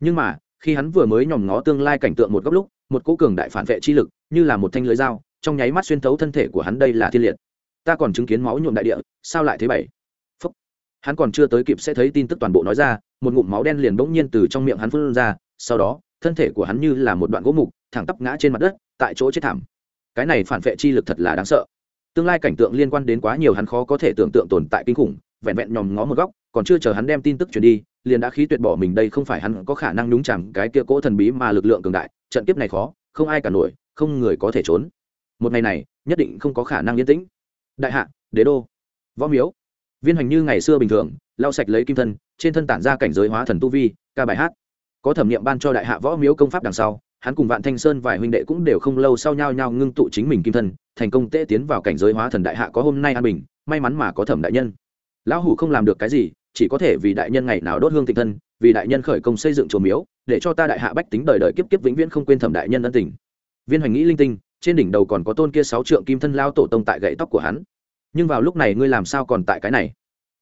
Nhưng mà, khi hắn vừa mới nhòm ngó tương lai cảnh tượng một góc lúc, một cỗ cường đại phản vệ chi lực, như là một thanh lưới dao trong nháy mắt xuyên thấu thân thể của hắn đây là thiên liệt. Ta còn chứng kiến máu nhuộm đại địa, sao lại thế bảy? Phúc. hắn còn chưa tới kịp sẽ thấy tin tức toàn bộ nói ra, một ngụm máu đen liền bỗng nhiên từ trong miệng hắn phun ra, sau đó, thân thể của hắn như là một đoạn gỗ mục, thẳng tắp ngã trên mặt đất, tại chỗ chết thảm. Cái này phản vệ chi lực thật là đáng sợ. Tương lai cảnh tượng liên quan đến quá nhiều hắn khó có thể tưởng tượng tồn tại kinh khủng, vẹn vẹn nhòm ngó một góc, còn chưa chờ hắn đem tin tức truyền đi, liền đã khí tuyệt bỏ mình đây không phải hắn có khả năng nhúng chạm cái kia cỗ thần bí mà lực lượng cường đại, trận kiếp này khó, không ai cả nổi, không người có thể trốn một ngày này, nhất định không có khả năng yên tĩnh. Đại hạ, đế đô. Võ miếu. Viên hoành như ngày xưa bình thường, lau sạch lấy kim thân, trên thân tản ra cảnh giới hóa thần tu vi, ca bài hát. Có thẩm nghiệm ban cho đại hạ võ miếu công pháp đằng sau, hắn cùng vạn thanh sơn vài huynh đệ cũng đều không lâu sau nhau nhau ngưng tụ chính mình kim thân, thành công tễ tiến vào cảnh giới hóa thần đại hạ có hôm nay an bình, may mắn mà có thẩm đại nhân. Lão hủ không làm được cái gì, chỉ có thể vì đại nhân ngày nào đốt hương tịnh thân, vì đại nhân khởi công xây dựng chùa miếu, để cho ta đại hạ bách tính đời đời kiếp kiếp vĩnh viễn không quên thẩm đại nhân ân tình. Viên hoành nghĩ linh tinh trên đỉnh đầu còn có tôn kia sáu trượng kim thân lao tổ tông tại gãy tóc của hắn. Nhưng vào lúc này ngươi làm sao còn tại cái này?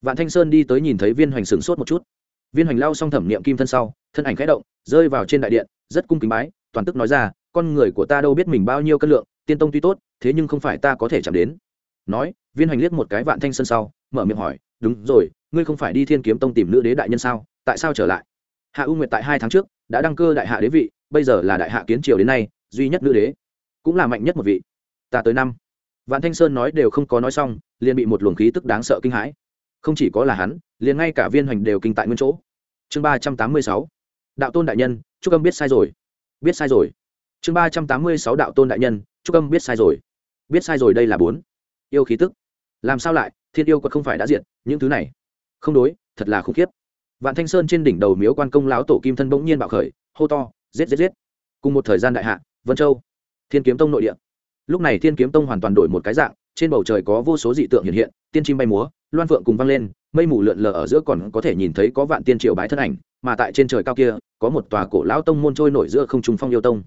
Vạn thanh sơn đi tới nhìn thấy viên hoành sửng sốt một chút. Viên hoành lao xong thẩm niệm kim thân sau, thân ảnh khẽ động, rơi vào trên đại điện, rất cung kính bái, toàn tức nói ra, con người của ta đâu biết mình bao nhiêu cân lượng, tiên tông tuy tốt, thế nhưng không phải ta có thể chạm đến. Nói, viên hoành liếc một cái vạn thanh sơn sau, mở miệng hỏi, đúng rồi, ngươi không phải đi thiên kiếm tông tìm nữ đế đại nhân sao? Tại sao trở lại? Hạ u nguyệt tại hai tháng trước, đã đăng cơ đại hạ đế vị, bây giờ là đại hạ kiến triều đến nay, duy nhất nữ đế cũng là mạnh nhất một vị. Ta tới năm. Vạn thanh sơn nói đều không có nói xong, liền bị một luồng khí tức đáng sợ kinh hãi. Không chỉ có là hắn, liền ngay cả viên hoành đều kinh tại nguyên chỗ. Chương ba trăm tám mươi sáu. Đạo tôn đại nhân, chúc âm biết sai rồi. Biết sai rồi. Chương ba trăm tám mươi sáu đạo tôn đại nhân, chúc âm biết sai rồi. Biết sai rồi đây là bốn. Yêu khí tức. Làm sao lại, thiên yêu quật không phải đã diện những thứ này. Không đối, thật là khủng khiếp. Vạn thanh sơn trên đỉnh đầu miếu quan công lão tổ kim thân bỗng nhiên bạo khởi, hô to, giết giết giết. Cùng một thời gian đại hạ, vân châu thiên kiếm tông nội địa. Lúc này thiên kiếm tông hoàn toàn đổi một cái dạng, trên bầu trời có vô số dị tượng hiện hiện, tiên chim bay múa, loan phượng cùng vang lên, mây mù lượn lờ ở giữa còn có thể nhìn thấy có vạn tiên triều bái thân ảnh, mà tại trên trời cao kia, có một tòa cổ lão tông môn trôi nổi giữa không trung phong yêu tông.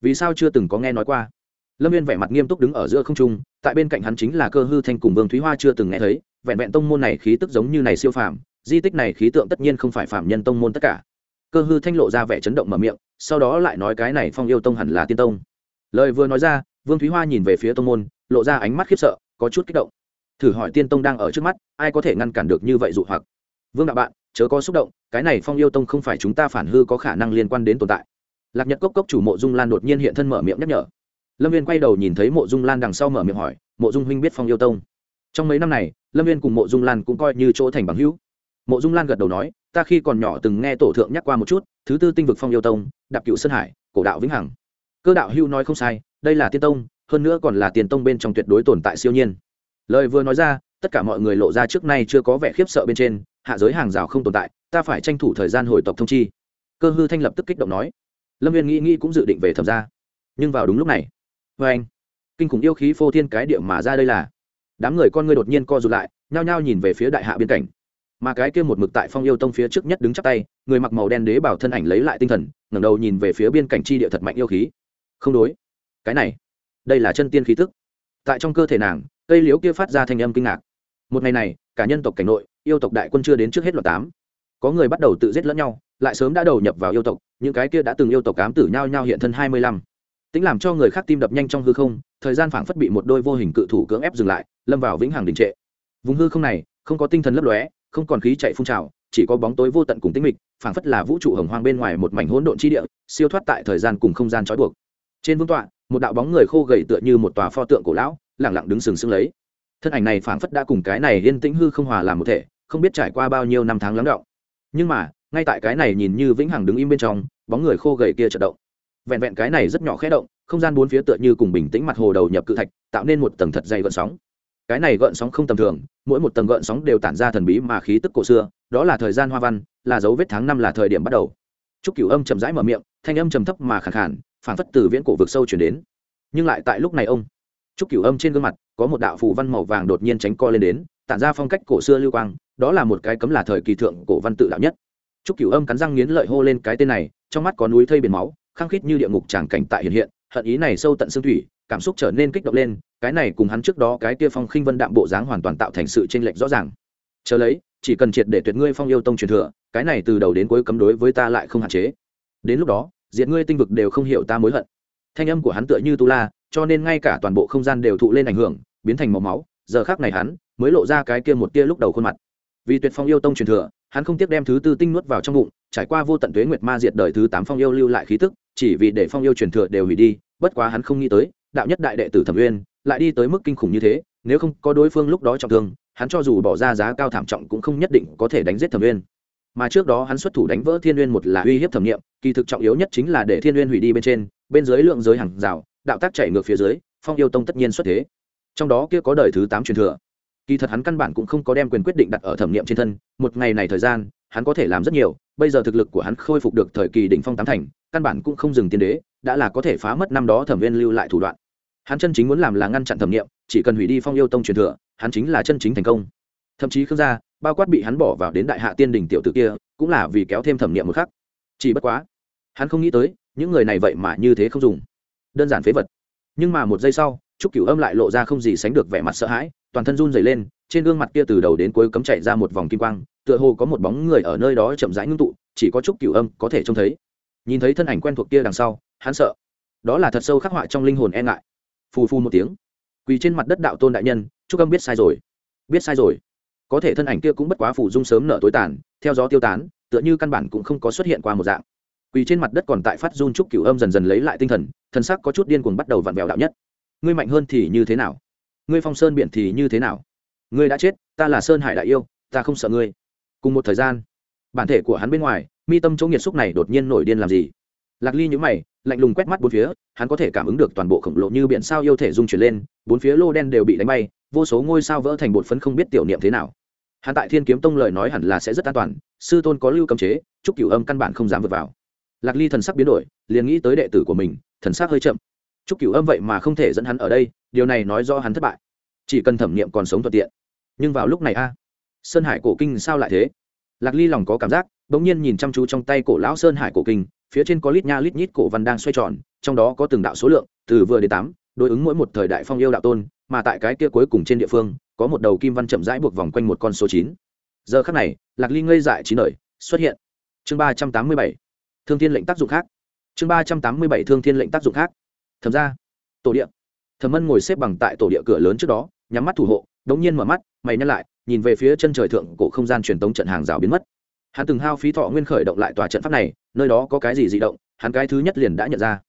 Vì sao chưa từng có nghe nói qua? Lâm viên vẻ mặt nghiêm túc đứng ở giữa không trung, tại bên cạnh hắn chính là cơ hư thanh cùng vương thúy hoa chưa từng nghe thấy, vẹn vẹn tông môn này khí tức giống như này siêu phàm, di tích này khí tượng tất nhiên không phải phạm nhân tông môn tất cả. Cơ hư thanh lộ ra vẻ chấn động mở miệng, sau đó lại nói cái này phong yêu tông hẳn là tiên tông lời vừa nói ra, vương thúy hoa nhìn về phía tông môn, lộ ra ánh mắt khiếp sợ, có chút kích động. Thử hỏi tiên tông đang ở trước mắt, ai có thể ngăn cản được như vậy dụ hoặc? Vương đạo bạn, chớ có xúc động, cái này phong yêu tông không phải chúng ta phản hư có khả năng liên quan đến tồn tại. Lạc nhật cốc cốc chủ mộ dung lan đột nhiên hiện thân mở miệng nhắc nhở. Lâm viên quay đầu nhìn thấy mộ dung lan đằng sau mở miệng hỏi, mộ dung huynh biết phong yêu tông? Trong mấy năm này, lâm viên cùng mộ dung lan cũng coi như chỗ thành bằng hữu. Mộ dung lan gật đầu nói, ta khi còn nhỏ từng nghe tổ thượng nhắc qua một chút, thứ tư tinh vực phong yêu tông, đạp cựu sơn hải, cổ đạo vĩnh hằng cơ đạo hưu nói không sai, đây là tiên tông, hơn nữa còn là tiền tông bên trong tuyệt đối tồn tại siêu nhiên. Lời vừa nói ra, tất cả mọi người lộ ra trước nay chưa có vẻ khiếp sợ bên trên, hạ giới hàng rào không tồn tại, ta phải tranh thủ thời gian hồi tộc thông chi. Cơ hư thanh lập tức kích động nói. Lâm viên nghĩ nghĩ cũng dự định về thẩm ra nhưng vào đúng lúc này vê anh, kinh khủng yêu khí phô thiên cái điệu mà ra đây là. Đám người con ngươi đột nhiên co rụt lại, nhao nhao nhìn về phía đại hạ biên cảnh. Mà cái kia một mực tại phong yêu tông phía trước nhất đứng chắp tay, người mặc màu đen đế bảo thân ảnh lấy lại tinh thần, ngẩng đầu nhìn về phía biên cảnh chi địa thật mạnh yêu khí không đối. Cái này, đây là chân tiên khí tức. Tại trong cơ thể nàng, cây liễu kia phát ra thanh âm kinh ngạc. Một ngày này, cả nhân tộc cảnh nội, yêu tộc đại quân chưa đến trước hết loạt tám. Có người bắt đầu tự giết lẫn nhau, lại sớm đã đầu nhập vào yêu tộc, những cái kia đã từng yêu tộc cám tử nhau nhau hiện thân hai mươi lăm. Tính làm cho người khác tim đập nhanh trong hư không, thời gian phảng phất bị một đôi vô hình cự thủ cưỡng ép dừng lại, lâm vào vĩnh hằng đình trệ. Vùng hư không này, không có tinh thần lấp lóe, không còn khí chạy phun trào, chỉ có bóng tối vô tận cùng tĩnh mịch, phảng phất là vũ trụ hồng hoang bên ngoài một mảnh hỗn độn chi địa, siêu thoát tại thời gian cùng không gian trói buộc trên vương tọa, một đạo bóng người khô gầy tựa như một tòa pho tượng cổ lão, lẳng lặng đứng sừng sững lấy. Thân ảnh này phảng phất đã cùng cái này yên tĩnh hư không hòa làm một thể, không biết trải qua bao nhiêu năm tháng lắng động. Nhưng mà, ngay tại cái này nhìn như vĩnh hằng đứng im bên trong, bóng người khô gầy kia chợt động. Vẹn vẹn cái này rất nhỏ khẽ động, không gian bốn phía tựa như cùng bình tĩnh mặt hồ đầu nhập cự thạch, tạo nên một tầng thật dày gợn sóng. Cái này gợn sóng không tầm thường, mỗi một tầng gợn sóng đều tản ra thần bí mà khí tức cổ xưa, đó là thời gian hoa văn, là dấu vết tháng năm là thời điểm bắt đầu. Trúc cửu âm chậm rãi mở miệng, thanh âm trầm thấp mà khẳng khàn phản phất từ viễn cổ vực sâu chuyển đến. Nhưng lại tại lúc này ông, trúc cửu âm trên gương mặt, có một đạo phù văn màu vàng đột nhiên tránh co lên đến, tản ra phong cách cổ xưa lưu quang, đó là một cái cấm là thời kỳ thượng cổ văn tự đạo nhất. Trúc cửu âm cắn răng nghiến lợi hô lên cái tên này, trong mắt có núi thây biển máu, khăng khít như địa ngục tràng cảnh tại hiện hiện, hận ý này sâu tận xương thủy, cảm xúc trở nên kích động lên, cái này cùng hắn trước đó cái kia phong khinh vân đạm bộ dáng hoàn toàn tạo thành sự chênh lệch rõ ràng. Chờ lấy, chỉ cần triệt để tuyệt ngươi phong yêu tông truyền thừa, cái này từ đầu đến cuối cấm đối với ta lại không hạn chế. Đến lúc đó diệt ngươi tinh vực đều không hiểu ta mối hận. Thanh âm của hắn tựa như tu la, cho nên ngay cả toàn bộ không gian đều thụ lên ảnh hưởng, biến thành màu máu. Giờ khác này hắn mới lộ ra cái kia một tia lúc đầu khuôn mặt. Vì tuyệt phong yêu tông truyền thừa, hắn không tiếc đem thứ tư tinh nuốt vào trong bụng, trải qua vô tận tuế nguyệt ma diệt đời thứ tám phong yêu lưu lại khí tức, chỉ vì để phong yêu truyền thừa đều hủy đi, bất quá hắn không nghĩ tới, đạo nhất đại đệ tử thẩm uyên lại đi tới mức kinh khủng như thế, nếu không có đối phương lúc đó trọng thương, hắn cho dù bỏ ra giá cao thảm trọng cũng không nhất định có thể đánh giết thẩm uyên mà trước đó hắn xuất thủ đánh vỡ thiên uyên một là uy hiếp thẩm nghiệm, kỳ thực trọng yếu nhất chính là để thiên uyên hủy đi bên trên, bên dưới lượng giới hàng rào, đạo tác chạy ngược phía dưới, phong yêu tông tất nhiên xuất thế. Trong đó kia có đời thứ tám truyền thừa. Kỳ thật hắn căn bản cũng không có đem quyền quyết định đặt ở thẩm nghiệm trên thân, một ngày này thời gian, hắn có thể làm rất nhiều, bây giờ thực lực của hắn khôi phục được thời kỳ đỉnh phong tám thành, căn bản cũng không dừng tiên đế, đã là có thể phá mất năm đó thẩm viên lưu lại thủ đoạn. Hắn chân chính muốn làm là ngăn chặn thẩm nghiệm, chỉ cần hủy đi phong yêu tông truyền thừa, hắn chính là chân chính thành công. Thậm chí khương gia bao quát bị hắn bỏ vào đến đại hạ tiên đình tiểu tử kia, cũng là vì kéo thêm thẩm nghiệm một khắc. Chỉ bất quá, hắn không nghĩ tới, những người này vậy mà như thế không dùng. Đơn giản phế vật. Nhưng mà một giây sau, trúc cửu âm lại lộ ra không gì sánh được vẻ mặt sợ hãi, toàn thân run dày lên, trên gương mặt kia từ đầu đến cuối cấm chạy ra một vòng kim quang, tựa hồ có một bóng người ở nơi đó chậm rãi ngưng tụ, chỉ có trúc cửu âm có thể trông thấy. Nhìn thấy thân ảnh quen thuộc kia đằng sau, hắn sợ. Đó là thật sâu khắc họa trong linh hồn e ngại. Phù phù một tiếng. Quỳ trên mặt đất đạo tôn đại nhân, trúc âm biết sai rồi. Biết sai rồi có thể thân ảnh kia cũng bất quá phủ dung sớm nợ tối tàn, theo gió tiêu tán, tựa như căn bản cũng không có xuất hiện qua một dạng. Quỳ trên mặt đất còn tại phát run trúc cửu âm dần dần lấy lại tinh thần thần sắc có chút điên cuồng bắt đầu vặn vẹo đạo nhất. Ngươi mạnh hơn thì như thế nào? Ngươi phong sơn biển thì như thế nào? Ngươi đã chết, ta là sơn hải đại yêu, ta không sợ ngươi. Cùng một thời gian, bản thể của hắn bên ngoài, mi tâm chỗ nghiệt xúc này đột nhiên nổi điên làm gì? Lạc ly nhữ mày, lạnh lùng quét mắt bốn phía, hắn có thể cảm ứng được toàn bộ khổng lồ như biển sao yêu thể dung chuyển lên, bốn phía lô đen đều bị đánh bay vô số ngôi sao vỡ thành bột phấn không biết tiểu niệm thế nào. Hắn tại thiên kiếm tông lời nói hẳn là sẽ rất an toàn, sư tôn có lưu cấm chế, chúc cửu âm căn bản không dám vượt vào. Lạc ly thần sắc biến đổi, liền nghĩ tới đệ tử của mình, thần sắc hơi chậm. Chúc cửu âm vậy mà không thể dẫn hắn ở đây, điều này nói do hắn thất bại. Chỉ cần thẩm niệm còn sống thuận tiện. Nhưng vào lúc này a, sơn hải cổ kinh sao lại thế? Lạc ly lòng có cảm giác, bỗng nhiên nhìn chăm chú trong tay cổ lão sơn hải cổ kinh, phía trên có lít nha lít nhít cổ văn đang xoay tròn, trong đó có từng đạo số lượng, từ vừa đến tám đối ứng mỗi một thời đại phong yêu đạo tôn, mà tại cái kia cuối cùng trên địa phương, có một đầu kim văn chậm rãi buộc vòng quanh một con số chín. Giờ khắc này, lạc ly ngây dại chín đời, xuất hiện. Chương ba trăm tám mươi bảy. Thương thiên lệnh tác dụng khác. Chương ba trăm tám mươi bảy, thương thiên lệnh tác dụng khác. Thầm ra. Tổ địa. Thầm mân ngồi xếp bằng tại tổ địa cửa lớn trước đó, nhắm mắt thủ hộ, đống nhiên mở mắt, mày nhắc lại, nhìn về phía chân trời thượng cổ không gian truyền tống trận hàng rào biến mất. Hắn từng hao phí thọ nguyên khởi động lại tòa trận pháp này, nơi đó có cái gì dị động, hắn cái thứ nhất liền đã nhận ra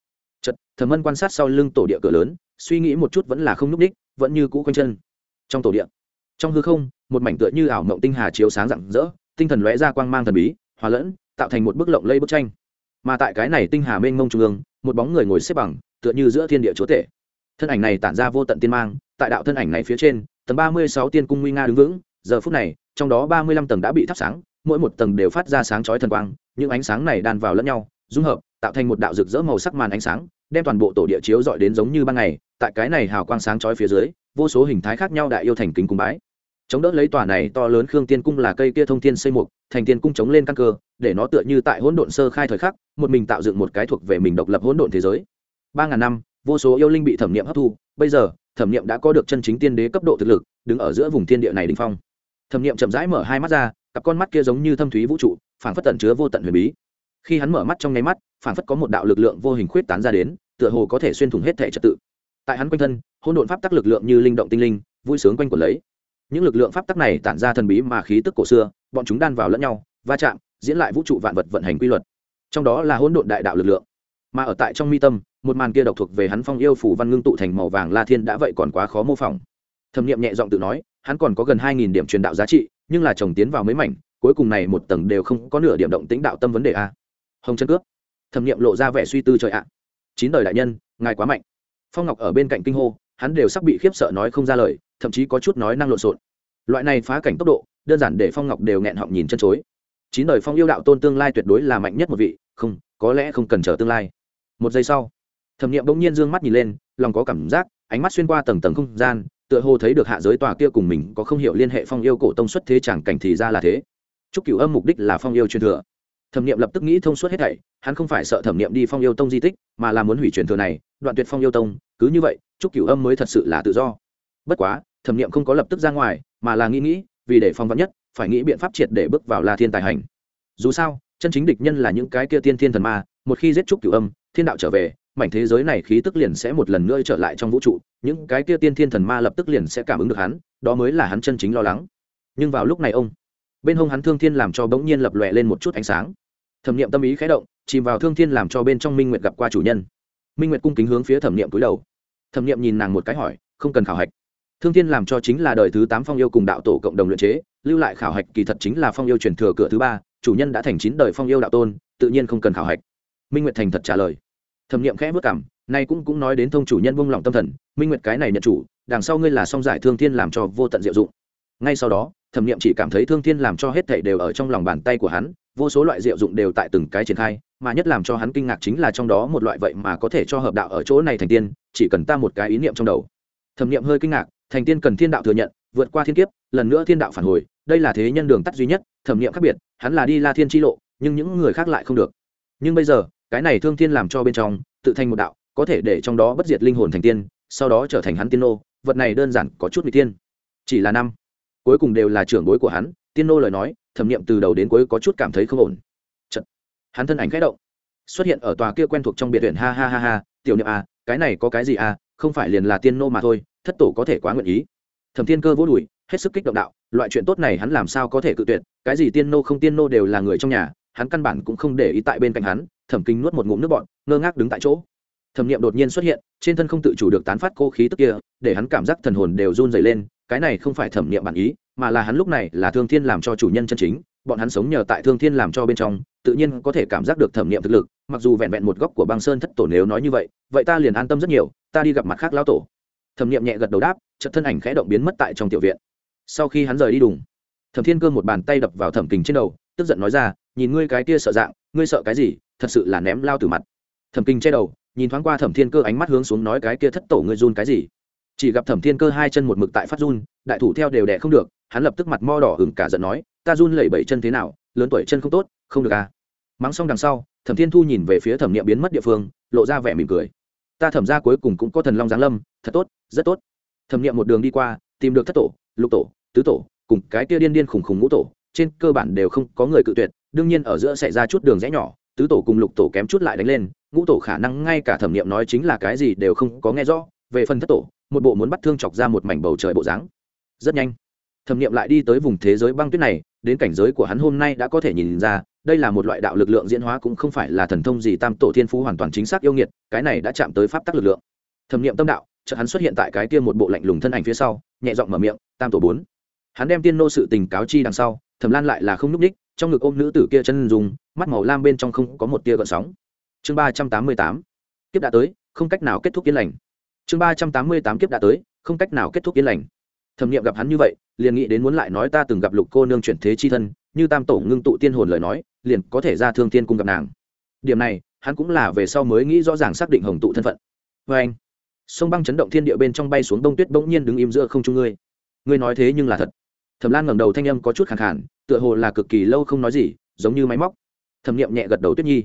thẩm mân quan sát sau lưng tổ địa cửa lớn, suy nghĩ một chút vẫn là không n ú c ních vẫn như cũ quanh chân. Trong tổ địa, trong hư không, một mảnh tựa như ảo mộng tinh hà chiếu sáng rạng rỡ, tinh thần lóe ra quang mang thần bí, hòa lẫn, tạo thành một bức lộng lây bức tranh. Mà tại cái này tinh hà mênh mông trung ương, một bóng người ngồi xếp bằng, tựa như giữa thiên địa chúa tể. Thân ảnh này tản ra vô tận tiên mang, tại đạo thân ảnh này phía trên, tầng ba mươi sáu tiên cung nguy nga đứng vững, giờ phút này, trong đó ba mươi lăm tầng đã bị thắp sáng, mỗi một tầng đều phát ra sáng chói thần quang, những ánh sáng này đan vào lẫn nhau, dung hợp, tạo thành một đạo rực rỡ màu sắc màn ánh sáng đem toàn bộ tổ địa chiếu dọi đến giống như ban ngày, tại cái này hào quang sáng chói phía dưới, vô số hình thái khác nhau đại yêu thành kính cung bái. Chống đỡ lấy tòa này to lớn khương tiên cung là cây kia thông tiên xây mục, thành tiên cung chống lên căn cơ, để nó tựa như tại hỗn độn sơ khai thời khắc, một mình tạo dựng một cái thuộc về mình độc lập hỗn độn thế giới. Ba ngàn năm, vô số yêu linh bị thẩm nghiệm hấp thu, bây giờ, thẩm nghiệm đã có được chân chính tiên đế cấp độ thực lực, đứng ở giữa vùng thiên địa này đình phong. Thẩm nghiệm chậm rãi mở hai mắt ra, cặp con mắt kia giống như thâm thúy vũ trụ phản phất tận chứa vô tận huyền bí khi hắn mở mắt trong nháy mắt phản phất có một đạo lực lượng vô hình khuyết tán ra đến, tựa hồ có thể xuyên thủng hết thể trật tự. Tại hắn quanh thân hôn độn pháp tắc lực lượng như linh động tinh linh, vui sướng quanh quẩn lấy. Những lực lượng pháp tắc này tản ra thần bí mà khí tức cổ xưa, bọn chúng đan vào lẫn nhau, va chạm, diễn lại vũ trụ vạn vật vận hành quy luật. Trong đó là hỗn độn đại đạo lực lượng. Mà ở tại trong mi tâm, một màn kia độc thuộc về hắn phong yêu phủ văn ngưng tụ thành màu vàng la thiên đã vậy còn quá khó mô phỏng. Thẩm nghiệm nhẹ giọng tự nói, hắn còn có gần hai nghìn điểm truyền đạo giá trị, nhưng là chồng tiến vào mấy mảnh, cuối cùng này một tầng đều không có nửa điểm động tĩnh đạo tâm vấn đề a hồng chân cướp thẩm nghiệm lộ ra vẻ suy tư trời ạ chín đời đại nhân ngài quá mạnh phong ngọc ở bên cạnh kinh hô hắn đều sắp bị khiếp sợ nói không ra lời thậm chí có chút nói năng lộn xộn loại này phá cảnh tốc độ đơn giản để phong ngọc đều nghẹn họng nhìn chân chối chín đời phong yêu đạo tôn tương lai tuyệt đối là mạnh nhất một vị không có lẽ không cần chờ tương lai một giây sau thẩm nghiệm bỗng nhiên d ư ơ n g mắt nhìn lên lòng có cảm giác ánh mắt xuyên qua tầng tầng không gian tựa hồ thấy được hạ giới tòa kia cùng mình có không hiểu liên hệ phong yêu cổ tông xuất thế chẳng cảnh thì ra là thế chúc cựu âm mục đích là phong yêu truyền thừa thẩm nghiệm lập tức nghĩ thông suốt hết thảy, hắn không phải sợ thẩm nghiệm đi phong yêu tông di tích, mà là muốn hủy truyền thừa này, đoạn tuyệt phong yêu tông, cứ như vậy, chúc cửu âm mới thật sự là tự do. Bất quá, thẩm nghiệm không có lập tức ra ngoài, mà là nghĩ nghĩ, vì để phong vắn nhất, phải nghĩ biện pháp triệt để bước vào la thiên tài hành. Dù sao, chân chính địch nhân là những cái kia tiên thiên thần ma, một khi giết trúc cửu âm, thiên đạo trở về, mảnh thế giới này khí tức liền sẽ một lần nữa trở lại trong vũ trụ, những cái kia tiên thiên thần ma lập tức liền sẽ cảm ứng được hắn, đó mới là hắn chân chính lo lắng. Nhưng vào lúc này ông bên hông hắn thương thiên làm cho bỗng nhiên lập lòe lên một chút ánh sáng. Thẩm niệm tâm ý khé động, chìm vào thương thiên làm cho bên trong minh nguyệt gặp qua chủ nhân. Minh nguyệt cung kính hướng phía thẩm niệm cúi đầu. Thẩm niệm nhìn nàng một cái hỏi, không cần khảo hạch. Thương thiên làm cho chính là đời thứ tám phong yêu cùng đạo tổ cộng đồng luyện chế, lưu lại khảo hạch kỳ thật chính là phong yêu truyền thừa cửa thứ ba, chủ nhân đã thành chín đời phong yêu đạo tôn, tự nhiên không cần khảo hạch. Minh nguyệt thành thật trả lời. Thẩm niệm khẽ vất cảm, nay cũng cũng nói đến thông chủ nhân buông lòng tâm thần, minh nguyệt cái này nhận chủ, đằng sau ngươi là song giải thương thiên làm cho vô tận diệu dụng. Ngay sau đó thẩm nghiệm chỉ cảm thấy thương thiên làm cho hết thảy đều ở trong lòng bàn tay của hắn, vô số loại diệu dụng đều tại từng cái triển khai, mà nhất làm cho hắn kinh ngạc chính là trong đó một loại vậy mà có thể cho hợp đạo ở chỗ này thành tiên, chỉ cần ta một cái ý niệm trong đầu. Thẩm nghiệm hơi kinh ngạc, thành tiên cần thiên đạo thừa nhận, vượt qua thiên kiếp, lần nữa thiên đạo phản hồi, đây là thế nhân đường tắt duy nhất, thẩm nghiệm khác biệt, hắn là đi la thiên tri lộ, nhưng những người khác lại không được. Nhưng bây giờ, cái này thương thiên làm cho bên trong, tự thành một đạo, có thể để trong đó bất diệt linh hồn thành tiên, sau đó trở thành hắn tiên nô, vật này đơn giản có chút n tiên. Chỉ là năm cuối cùng đều là trưởng bối của hắn, tiên nô lời nói, thẩm nghiệm từ đầu đến cuối có chút cảm thấy không ổn Chật. hắn thân ảnh khẽ động, xuất hiện ở tòa kia quen thuộc trong biệt viện, ha ha ha ha, tiểu niệm à cái này có cái gì à không phải liền là tiên nô mà thôi, thất tổ có thể quá nguyện ý thẩm thiên cơ vỗ đùi, hết sức kích động đạo, loại chuyện tốt này hắn làm sao có thể cự tuyệt, cái gì tiên nô không tiên nô đều là người trong nhà, hắn căn bản cũng không để ý tại bên cạnh hắn, thẩm kinh nuốt một ngụm nước bọn ngơ ngác đứng tại chỗ thẩm nghiệm đột nhiên xuất hiện, trên thân không tự chủ được tán phát cô khí tức kia, để hắn cảm giác thần hồn đều run dày lên cái này không phải thẩm nghiệm bản ý, mà là hắn lúc này là thương thiên làm cho chủ nhân chân chính, bọn hắn sống nhờ tại thương thiên làm cho bên trong, tự nhiên có thể cảm giác được thẩm nghiệm thực lực, mặc dù vẹn vẹn một góc của băng sơn thất tổ nếu nói như vậy vậy ta liền an tâm rất nhiều, ta đi gặp mặt khác lão tổ. Thẩm nghiệm nhẹ gật đầu đáp, chợt thân ảnh khẽ động biến mất tại trong tiểu viện. Sau khi hắn rời đi đùng, thẩm thiên cơ một bàn tay đập vào thẩm kình trên đầu, tức giận nói ra, nhìn ngươi cái kia sợ dạng, ngươi sợ cái gì? Thật sự là ném lao từ mặt. Thẩm kinh che đầu, nhìn thoáng qua thẩm thiên cơ ánh mắt hướng xuống nói cái kia thất tổ ngươi run cái gì? Chỉ gặp thẩm thiên cơ hai chân một mực tại phát run, đại thủ theo đều đẻ không được, hắn lập tức mặt mo đỏ hừng cả giận nói, ta run lẩy bẩy chân thế nào, lớn tuổi chân không tốt, không được à? Mắng xong đằng sau, thẩm thiên thu nhìn về phía thẩm nghiệm biến mất địa phương, lộ ra vẻ mỉm cười. Ta thẩm ra cuối cùng cũng có thần long giáng lâm, thật tốt, rất tốt. Thẩm nghiệm một đường đi qua, tìm được thất tổ, lục tổ, tứ tổ, cùng cái kia điên điên khủng khủng ngũ tổ, trên cơ bản đều không có người cự tuyệt, đương nhiên ở giữa xảy ra chút đường rẽ nhỏ, tứ tổ cùng lục tổ kém chút lại đánh lên, ngũ tổ khả năng ngay cả thẩm nghiệm nói chính là cái gì đều không có nghe rõ, về phần thất tổ một bộ muốn bắt thương chọc ra một mảnh bầu trời bộ dáng. Rất nhanh, thẩm nghiệm lại đi tới vùng thế giới băng tuyết này, đến cảnh giới của hắn hôm nay đã có thể nhìn ra, đây là một loại đạo lực lượng diễn hóa cũng không phải là thần thông gì tam tổ thiên phú hoàn toàn chính xác yêu nghiệt, cái này đã chạm tới pháp tắc lực lượng. Thẩm nghiệm tâm đạo, chợt hắn xuất hiện tại cái kia một bộ lạnh lùng thân ảnh phía sau, nhẹ giọng mở miệng, tam tổ bốn. Hắn đem tiên nô sự tình cáo chi đằng sau, thẩm lan lại là không nhúc ních trong ngực ôm nữ tử kia chân dùng mắt màu lam bên trong không có một tia gợn sóng. Chương ba trăm tám mươi tám. Tiếp đã tới, không cách nào kết thúc yên lành chương ba trăm tám mươi tám kiếp đã tới, không cách nào kết thúc yên lành. Thẩm nghiệm gặp hắn như vậy, liền nghĩ đến muốn lại nói ta từng gặp lục cô nương chuyển thế chi thân, như tam tổ ngưng tụ tiên hồn lời nói, liền có thể ra thương tiên cung gặp nàng. Điểm này, hắn cũng là về sau mới nghĩ rõ ràng xác định hồng tụ thân phận. Vê anh, sông băng chấn động thiên địa bên trong bay xuống đông tuyết bỗng nhiên đứng im giữa không trung ngươi. Ngươi nói thế nhưng là thật. Thẩm lan ngẩng đầu thanh âm có chút khẳng khản tựa hồ là cực kỳ lâu không nói gì, giống như máy móc. Thẩm nghiệm nhẹ gật đầu tuyết nhi.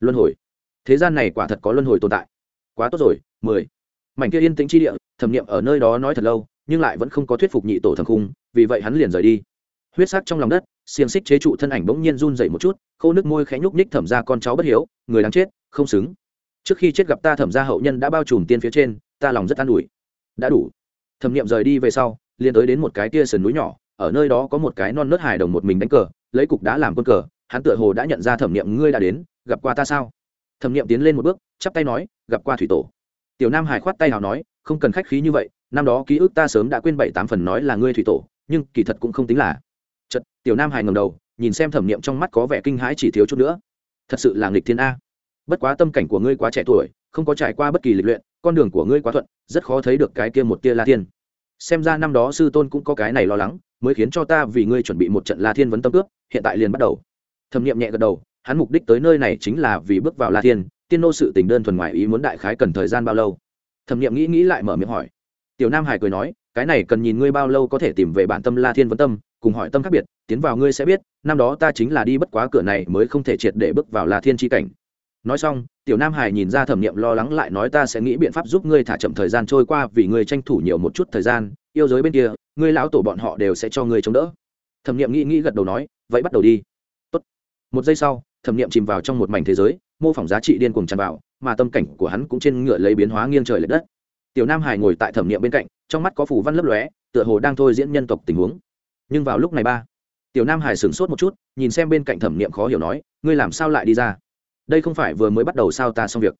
Luân hồi. Thế gian này quả thật có luân hồi tồn tại. Quá tốt rồi, mười mảnh kia yên tĩnh chi địa, thẩm nghiệm ở nơi đó nói thật lâu, nhưng lại vẫn không có thuyết phục nhị tổ thẩm khung, vì vậy hắn liền rời đi. Huyết sắc trong lòng đất, xiềng xích chế trụ thân ảnh bỗng nhiên run dậy một chút, khô nước môi khẽ nhúc nhích thẩm ra con cháu bất hiếu, người đáng chết, không xứng. Trước khi chết gặp ta thẩm ra hậu nhân đã bao trùm tiên phía trên, ta lòng rất an ủi. Đã đủ. Thẩm nghiệm rời đi về sau, liền tới đến một cái tia sườn núi nhỏ, ở nơi đó có một cái non nớt hài đồng một mình đánh cờ, lấy cục đá làm quân cờ, hắn tựa hồ đã nhận ra thẩm nghiệm ngươi đã đến, gặp qua ta sao? Thẩm nghiệm tiến lên một bước, chắp tay nói, gặp qua thủy tổ tiểu nam hải khoát tay nào nói, không cần khách khí như vậy, năm đó ký ức ta sớm đã quên bảy tám phần nói là ngươi thủy tổ, nhưng kỳ thật cũng không tính là. Chật tiểu nam hải ngầm đầu, nhìn xem thẩm niệm trong mắt có vẻ kinh hãi chỉ thiếu chút nữa. Thật sự là nghịch thiên a. Bất quá tâm cảnh của ngươi quá trẻ tuổi, không có trải qua bất kỳ lịch luyện, con đường của ngươi quá thuận, rất khó thấy được cái kia một tia la thiên. Xem ra năm đó sư tôn cũng có cái này lo lắng, mới khiến cho ta vì ngươi chuẩn bị một trận la thiên vấn tâm cướp, hiện tại liền bắt đầu. Thẩm niệm nhẹ gật đầu, hắn mục đích tới nơi này chính là vì bước vào la thiên tiên nô sự tình đơn thuần ngoài ý muốn đại khái cần thời gian bao lâu? Thẩm nghiệm nghĩ nghĩ lại mở miệng hỏi. Tiểu nam hải cười nói, cái này cần nhìn ngươi bao lâu có thể tìm về bản tâm la thiên vấn tâm, cùng hỏi tâm khác biệt, tiến vào ngươi sẽ biết, năm đó ta chính là đi bất quá cửa này mới không thể triệt để bước vào la thiên tri cảnh. Nói xong, tiểu nam hải nhìn ra thẩm nghiệm lo lắng lại nói ta sẽ nghĩ biện pháp giúp ngươi thả chậm thời gian trôi qua vì ngươi tranh thủ nhiều một chút thời gian, yêu giới bên kia, ngươi lão tổ bọn họ đều sẽ cho ngươi chống đỡ. Thẩm nghiệm nghĩ nghĩ gật đầu nói, vậy bắt đầu đi. Tốt. một giây sau, thẩm nghiệm chìm vào trong một mảnh thế giới mô phỏng giá trị điên cuồng tràn vào, mà tâm cảnh của hắn cũng trên ngựa lấy biến hóa nghiêng trời l ệ đất. Tiểu nam hải ngồi tại thẩm nghiệm bên cạnh, trong mắt có phủ văn lấp lóe, tựa hồ đang thôi diễn nhân tộc tình huống. Nhưng vào lúc này ba, tiểu nam hải sửng sốt một chút, nhìn xem bên cạnh thẩm nghiệm khó hiểu nói, ngươi làm sao lại đi ra? Đây không phải vừa mới bắt đầu sao ta xong việc?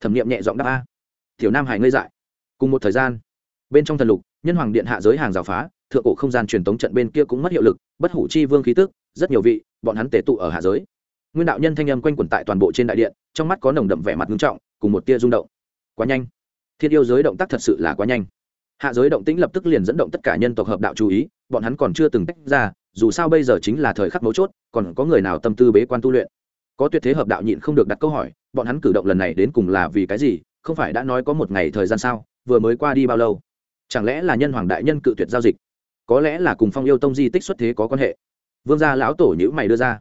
Thẩm nghiệm nhẹ giọng đáp, a. Tiểu nam hải ngây dại. Cùng một thời gian, bên trong thần lục, nhân hoàng điện hạ giới hàng rào phá, thượng cổ không gian truyền tống trận bên kia cũng mất hiệu lực, bất hủ chi vương khí tức, rất nhiều vị, bọn hắn tề tụ ở hạ giới nguyên đạo nhân thanh âm quanh quẩn tại toàn bộ trên đại điện, trong mắt có nồng đậm vẻ mặt nghiêm trọng, cùng một tia rung động. Quá nhanh. Thiên yêu giới động tác thật sự là quá nhanh. Hạ giới động tĩnh lập tức liền dẫn động tất cả nhân tộc hợp đạo chú ý, bọn hắn còn chưa từng tách ra, dù sao bây giờ chính là thời khắc mấu chốt, còn có người nào tâm tư bế quan tu luyện? Có tuyệt thế hợp đạo nhịn không được đặt câu hỏi, bọn hắn cử động lần này đến cùng là vì cái gì, không phải đã nói có một ngày thời gian sao, vừa mới qua đi bao lâu? Chẳng lẽ là nhân hoàng đại nhân cự tuyệt giao dịch? Có lẽ là cùng phong yêu tông di tích xuất thế có quan hệ. Vương gia lão tổ nhữ mày đưa ra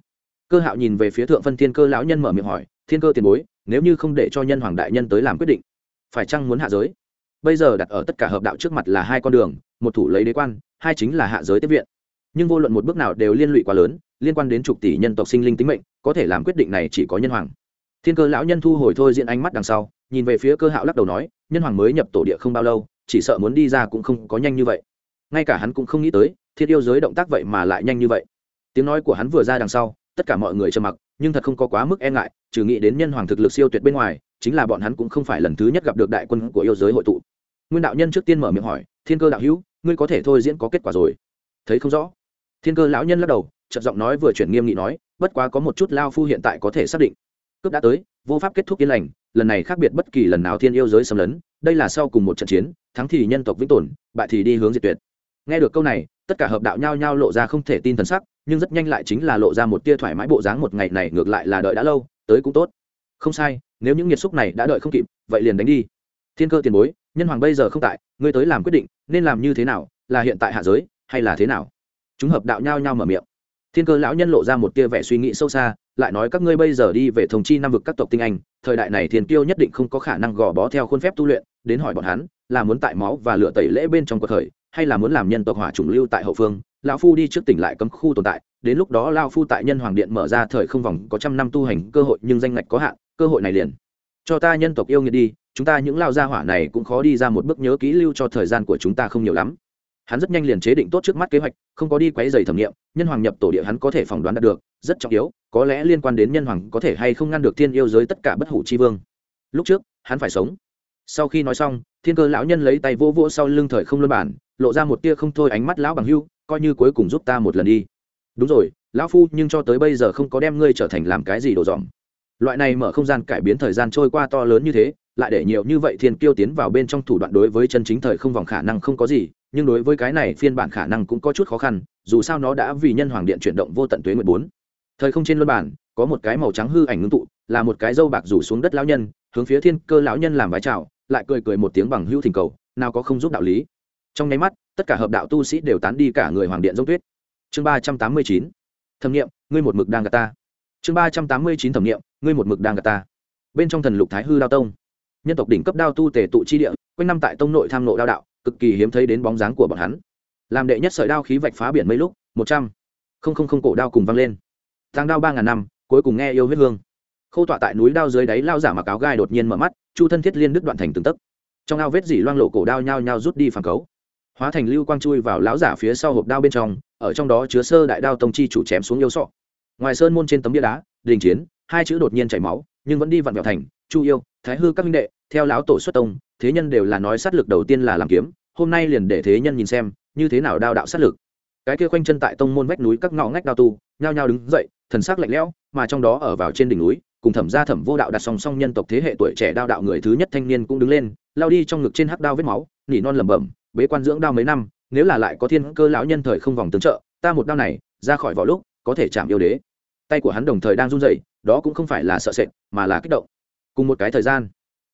cơ hạo nhìn về phía thượng phân thiên cơ lão nhân mở miệng hỏi, thiên cơ tiền bối, nếu như không để cho nhân hoàng đại nhân tới làm quyết định, phải chăng muốn hạ giới? Bây giờ đặt ở tất cả hợp đạo trước mặt là hai con đường, một thủ lấy đế quan, hai chính là hạ giới tiếp viện. Nhưng vô luận một bước nào đều liên lụy quá lớn, liên quan đến chục tỷ nhân tộc sinh linh tính mệnh, có thể làm quyết định này chỉ có nhân hoàng. Thiên cơ lão nhân thu hồi thôi diện ánh mắt đằng sau, nhìn về phía cơ hạo lắc đầu nói, nhân hoàng mới nhập tổ địa không bao lâu, chỉ sợ muốn đi ra cũng không có nhanh như vậy. Ngay cả hắn cũng không nghĩ tới thiết yêu giới động tác vậy mà lại nhanh như vậy. Tiếng nói của hắn vừa ra đằng sau tất cả mọi người trầm mặc, nhưng thật không có quá mức e ngại, trừ nghĩ đến nhân hoàng thực lực siêu tuyệt bên ngoài, chính là bọn hắn cũng không phải lần thứ nhất gặp được đại quân của yêu giới hội tụ. Nguyên đạo nhân trước tiên mở miệng hỏi, thiên cơ đạo hữu, ngươi có thể thôi diễn có kết quả rồi? Thấy không rõ. Thiên cơ lão nhân lắc đầu, chợt giọng nói vừa chuyển nghiêm nghị nói, bất quá có một chút lao phu hiện tại có thể xác định. Cướp đã tới, vô pháp kết thúc yên lành, lần này khác biệt bất kỳ lần nào thiên yêu giới xâm lấn, đây là sau cùng một trận chiến, thắng thì nhân tộc vĩnh tồn, bại thì đi hướng diệt tuyệt nghe được câu này, tất cả hợp đạo nhao nhao lộ ra không thể tin thần sắc, nhưng rất nhanh lại chính là lộ ra một tia thoải mái bộ dáng một ngày này ngược lại là đợi đã lâu, tới cũng tốt. Không sai, nếu những nghiệt xúc này đã đợi không kịp, vậy liền đánh đi. Thiên cơ tiền bối, nhân hoàng bây giờ không tại, ngươi tới làm quyết định, nên làm như thế nào, là hiện tại hạ giới, hay là thế nào? Chúng hợp đạo nhao nhao mở miệng thiên cơ lão nhân lộ ra một tia vẻ suy nghĩ sâu xa, lại nói các ngươi bây giờ đi về thông chi năm vực các tộc tinh anh, thời đại này thiên kiêu nhất định không có khả năng gò bó theo khuôn phép tu luyện, đến hỏi bọn hắn, là muốn tại máu và lựa tẩy lễ bên trong cuộc thời hay là muốn làm nhân tộc hỏa trùng lưu tại hậu phương. Lão phu đi trước tỉnh lại cấm khu tồn tại, đến lúc đó lao phu tại nhân hoàng điện mở ra thời không vòng có trăm năm tu hành, cơ hội nhưng danh ngạch có hạn, cơ hội này liền. Cho ta nhân tộc yêu nghiệt đi, chúng ta những lao gia hỏa này cũng khó đi ra một bước nhớ kỹ lưu cho thời gian của chúng ta không nhiều lắm hắn rất nhanh liền chế định tốt trước mắt kế hoạch, không có đi quấy dày thẩm nghiệm, nhân hoàng nhập tổ địa hắn có thể phỏng đoán đạt được, rất trọng yếu, có lẽ liên quan đến nhân hoàng có thể hay không ngăn được thiên yêu giới tất cả bất hủ chi vương. Lúc trước, hắn phải sống. Sau khi nói xong, thiên cơ lão nhân lấy tay vô vô sau lưng thời không luân bản, lộ ra một tia không thôi ánh mắt lão bằng hưu, coi như cuối cùng giúp ta một lần đi. Đúng rồi, lão phu, nhưng cho tới bây giờ không có đem ngươi trở thành làm cái gì đồ dòm loại này mở không gian cải biến thời gian trôi qua to lớn như thế, lại để nhiều như vậy thiên kiêu tiến vào bên trong thủ đoạn đối với chân chính thời không vòng khả năng không có gì nhưng đối với cái này phiên bản khả năng cũng có chút khó khăn, dù sao nó đã vì nhân hoàng điện chuyển động vô tận tuế nguyệt bốn. Thời không trên luân bản, có một cái màu trắng hư ảnh ngưng tụ, là một cái dâu bạc rủ xuống đất lão nhân, hướng phía thiên cơ lão nhân làm vái chào, lại cười cười một tiếng bằng hữu thỉnh cầu, nào có không giúp đạo lý. Trong nháy mắt, tất cả hợp đạo tu sĩ đều tán đi cả người hoàng điện dông tuyết. Chương ba trăm tám mươi chín. Thẩm nghiệm ngươi một mực đang gà ta. Chương ba trăm tám mươi chín thẩm nghiệm ngươi một mực đang gà ta. Bên trong thần lục thái hư đao tông. Nhân tộc đỉnh cấp đao tu tề tụ chi địa, quanh năm tại tông nội tham nộ đao đạo cực kỳ hiếm thấy đến bóng dáng của bọn hắn. Làm đệ nhất sợi đao khí vạch phá biển mấy lúc, một trăm. Không không không, cổ đao cùng vang lên. Thang đao ba ngàn năm, cuối cùng nghe yêu huyết hương. Khâu tọa tại núi đao dưới đáy lao giả mặc áo gai đột nhiên mở mắt, chu thân thiết liên đứt đoạn thành từng tấc. Trong ao vết dỉ loang lộ cổ đao nhao nhao rút đi phản cấu. Hóa thành lưu quang chui vào lão giả phía sau hộp đao bên trong, ở trong đó chứa sơ đại đao tông chi chủ chém xuống yêu sọ. Ngoài sơn môn trên tấm bia đá, đình chiến, hai chữ đột nhiên chảy máu, nhưng vẫn đi vặn vẹo thành chu yêu, thái hư các minh đệ, theo lão tổ xuất tông, thế nhân đều là nói sát lực đầu tiên là làm kiếm, hôm nay liền để thế nhân nhìn xem, như thế nào đao đạo sát lực. Cái kia quanh chân tại tông môn vách núi các ngõ ngách đao tu, nhao nhao đứng dậy, thần sắc lạnh lẽo, mà trong đó ở vào trên đỉnh núi, cùng thẩm gia thẩm vô đạo đặt song song nhân tộc thế hệ tuổi trẻ đao đạo người thứ nhất thanh niên cũng đứng lên, lao đi trong ngực trên hắc đao vết máu, nỉ non lẩm bẩm, bế quan dưỡng đao mấy năm, nếu là lại có thiên cơ lão nhân thời không vòng tương trợ, ta một đao này, ra khỏi vỏ lúc, có thể chạm yêu đế. Tay của hắn đồng thời đang run rẩy, đó cũng không phải là sợ sệt, mà là kích động cùng một cái thời gian.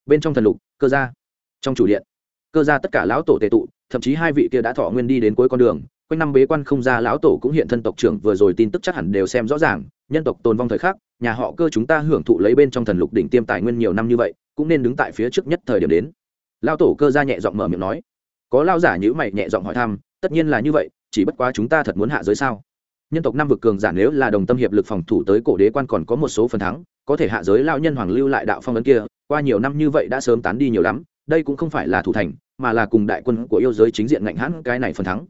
Bên trong thần lục, cơ gia. Trong chủ điện, cơ gia tất cả lão tổ tề tụ, thậm chí hai vị kia đã thọ nguyên đi đến cuối con đường, quanh năm bế quan không ra lão tổ cũng hiện thân tộc trưởng vừa rồi tin tức chắc hẳn đều xem rõ ràng, nhân tộc tồn vong thời khắc, nhà họ cơ chúng ta hưởng thụ lấy bên trong thần lục đỉnh tiêm tài nguyên nhiều năm như vậy, cũng nên đứng tại phía trước nhất thời điểm đến. Lão tổ cơ gia nhẹ giọng mở miệng nói. Có lao giả nhữ mày nhẹ giọng hỏi thăm, tất nhiên là như vậy, chỉ bất quá chúng ta thật muốn hạ giới sao? Nhân tộc năm vực cường giả nếu là đồng tâm hiệp lực phòng thủ tới cổ đế quan còn có một số phần thắng, có thể hạ giới lao nhân hoàng lưu lại đạo phong ấn kia, qua nhiều năm như vậy đã sớm tán đi nhiều lắm, đây cũng không phải là thủ thành, mà là cùng đại quân của yêu giới chính diện ngạnh hãn cái này phần thắng.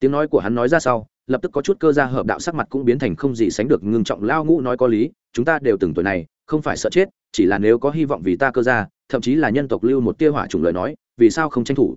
Tiếng nói của hắn nói ra sau, lập tức có chút cơ gia hợp đạo sắc mặt cũng biến thành không gì sánh được ngưng trọng lao ngũ nói có lý, chúng ta đều từng tuổi này, không phải sợ chết, chỉ là nếu có hy vọng vì ta cơ gia, thậm chí là nhân tộc lưu một tia hỏa chủng lời nói, vì sao không tranh thủ?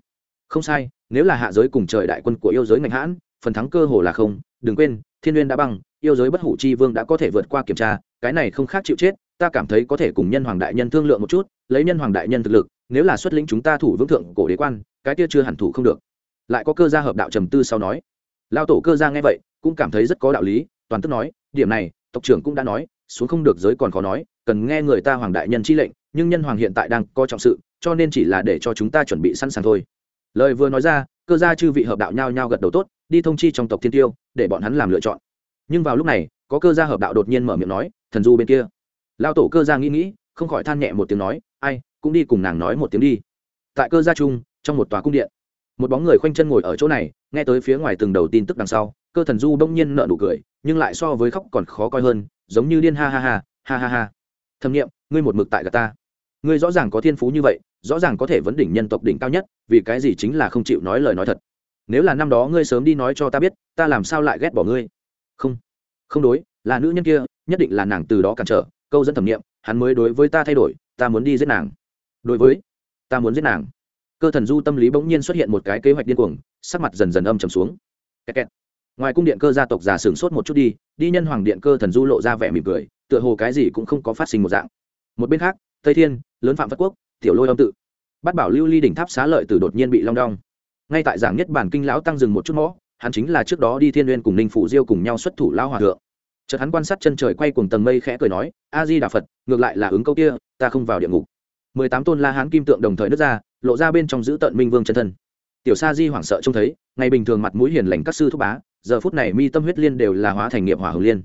Không sai, nếu là hạ giới cùng trời đại quân của yêu giới ngạnh hãn, phần thắng cơ hồ là không, đừng quên thiên n đã băng, yêu giới bất hủ chi vương đã có thể vượt qua kiểm tra, cái này không khác chịu chết, ta cảm thấy có thể cùng nhân hoàng đại nhân thương lượng một chút, lấy nhân hoàng đại nhân thực lực, nếu là xuất lĩnh chúng ta thủ vững thượng cổ đế quan, cái kia chưa hẳn thủ không được. Lại có cơ gia hợp đạo trầm tư sau nói. Lao tổ cơ gia nghe vậy, cũng cảm thấy rất có đạo lý, toàn tức nói, điểm này, tộc trưởng cũng đã nói, xuống không được giới còn khó nói, cần nghe người ta hoàng đại nhân chi lệnh, nhưng nhân hoàng hiện tại đang có trọng sự, cho nên chỉ là để cho chúng ta chuẩn bị sẵn sàng thôi. Lời vừa nói ra, cơ gia chư vị hợp đạo nhao nhao gật đầu tốt đi thông chi trong tộc thiên tiêu, để bọn hắn làm lựa chọn. Nhưng vào lúc này, có cơ gia hợp đạo đột nhiên mở miệng nói, thần du bên kia. Lao tổ cơ gia nghĩ nghĩ, không khỏi than nhẹ một tiếng nói, ai, cũng đi cùng nàng nói một tiếng đi. Tại cơ gia trung trong một tòa cung điện, một bóng người khoanh chân ngồi ở chỗ này, nghe tới phía ngoài từng đầu tin tức đằng sau, cơ thần du đông nhiên nợ nụ cười, nhưng lại so với khóc còn khó coi hơn, giống như điên ha ha ha ha ha ha. Thâm nghiệm, ngươi một mực tại gà ta. Ngươi rõ ràng có thiên phú như vậy, rõ ràng có thể vấn đỉnh nhân tộc đỉnh cao nhất, vì cái gì chính là không chịu nói lời nói thật? Nếu là năm đó ngươi sớm đi nói cho ta biết, ta làm sao lại ghét bỏ ngươi? Không không đối, là nữ nhân kia, nhất định là nàng từ đó cản trở, câu dẫn thẩm nghiệm, hắn mới đối với ta thay đổi, ta muốn đi giết nàng. Đối với, ta muốn giết nàng. Cơ thần du tâm lý bỗng nhiên xuất hiện một cái kế hoạch điên cuồng, sắc mặt dần dần âm trầm xuống. Kẹt kẹt. ngoài cung điện cơ gia tộc già sửng sốt một chút đi đi nhân hoàng điện cơ thần du lộ ra vẻ mỉm cười, tựa hồ cái gì cũng không có phát sinh một dạng. Một bên khác, tây thiên, lớn phạm phất quốc, tiểu lôi âm tự. Bắt bảo lưu ly đỉnh tháp xá lợi từ đột nhiên bị long đong ngay tại giảng nhất bản kinh lão tăng dừng một chút mõ hắn chính là trước đó đi thiên uyên cùng ninh phủ diêu cùng nhau xuất thủ lao hòa thượng. Chợt hắn quan sát chân trời quay cùng tầng mây khẽ cười nói, a di đà phật, ngược lại là ứng câu kia, ta không vào địa ngục. Mười tám tôn la hán kim tượng đồng thời nứt ra, lộ ra bên trong giữ tận minh vương chân thân. Tiểu sa di hoảng sợ trông thấy, ngày bình thường mặt mũi hiền lành các sư thúc bá, giờ phút này mi tâm huyết liên đều là hóa thành nghiệp hỏa hồng liên.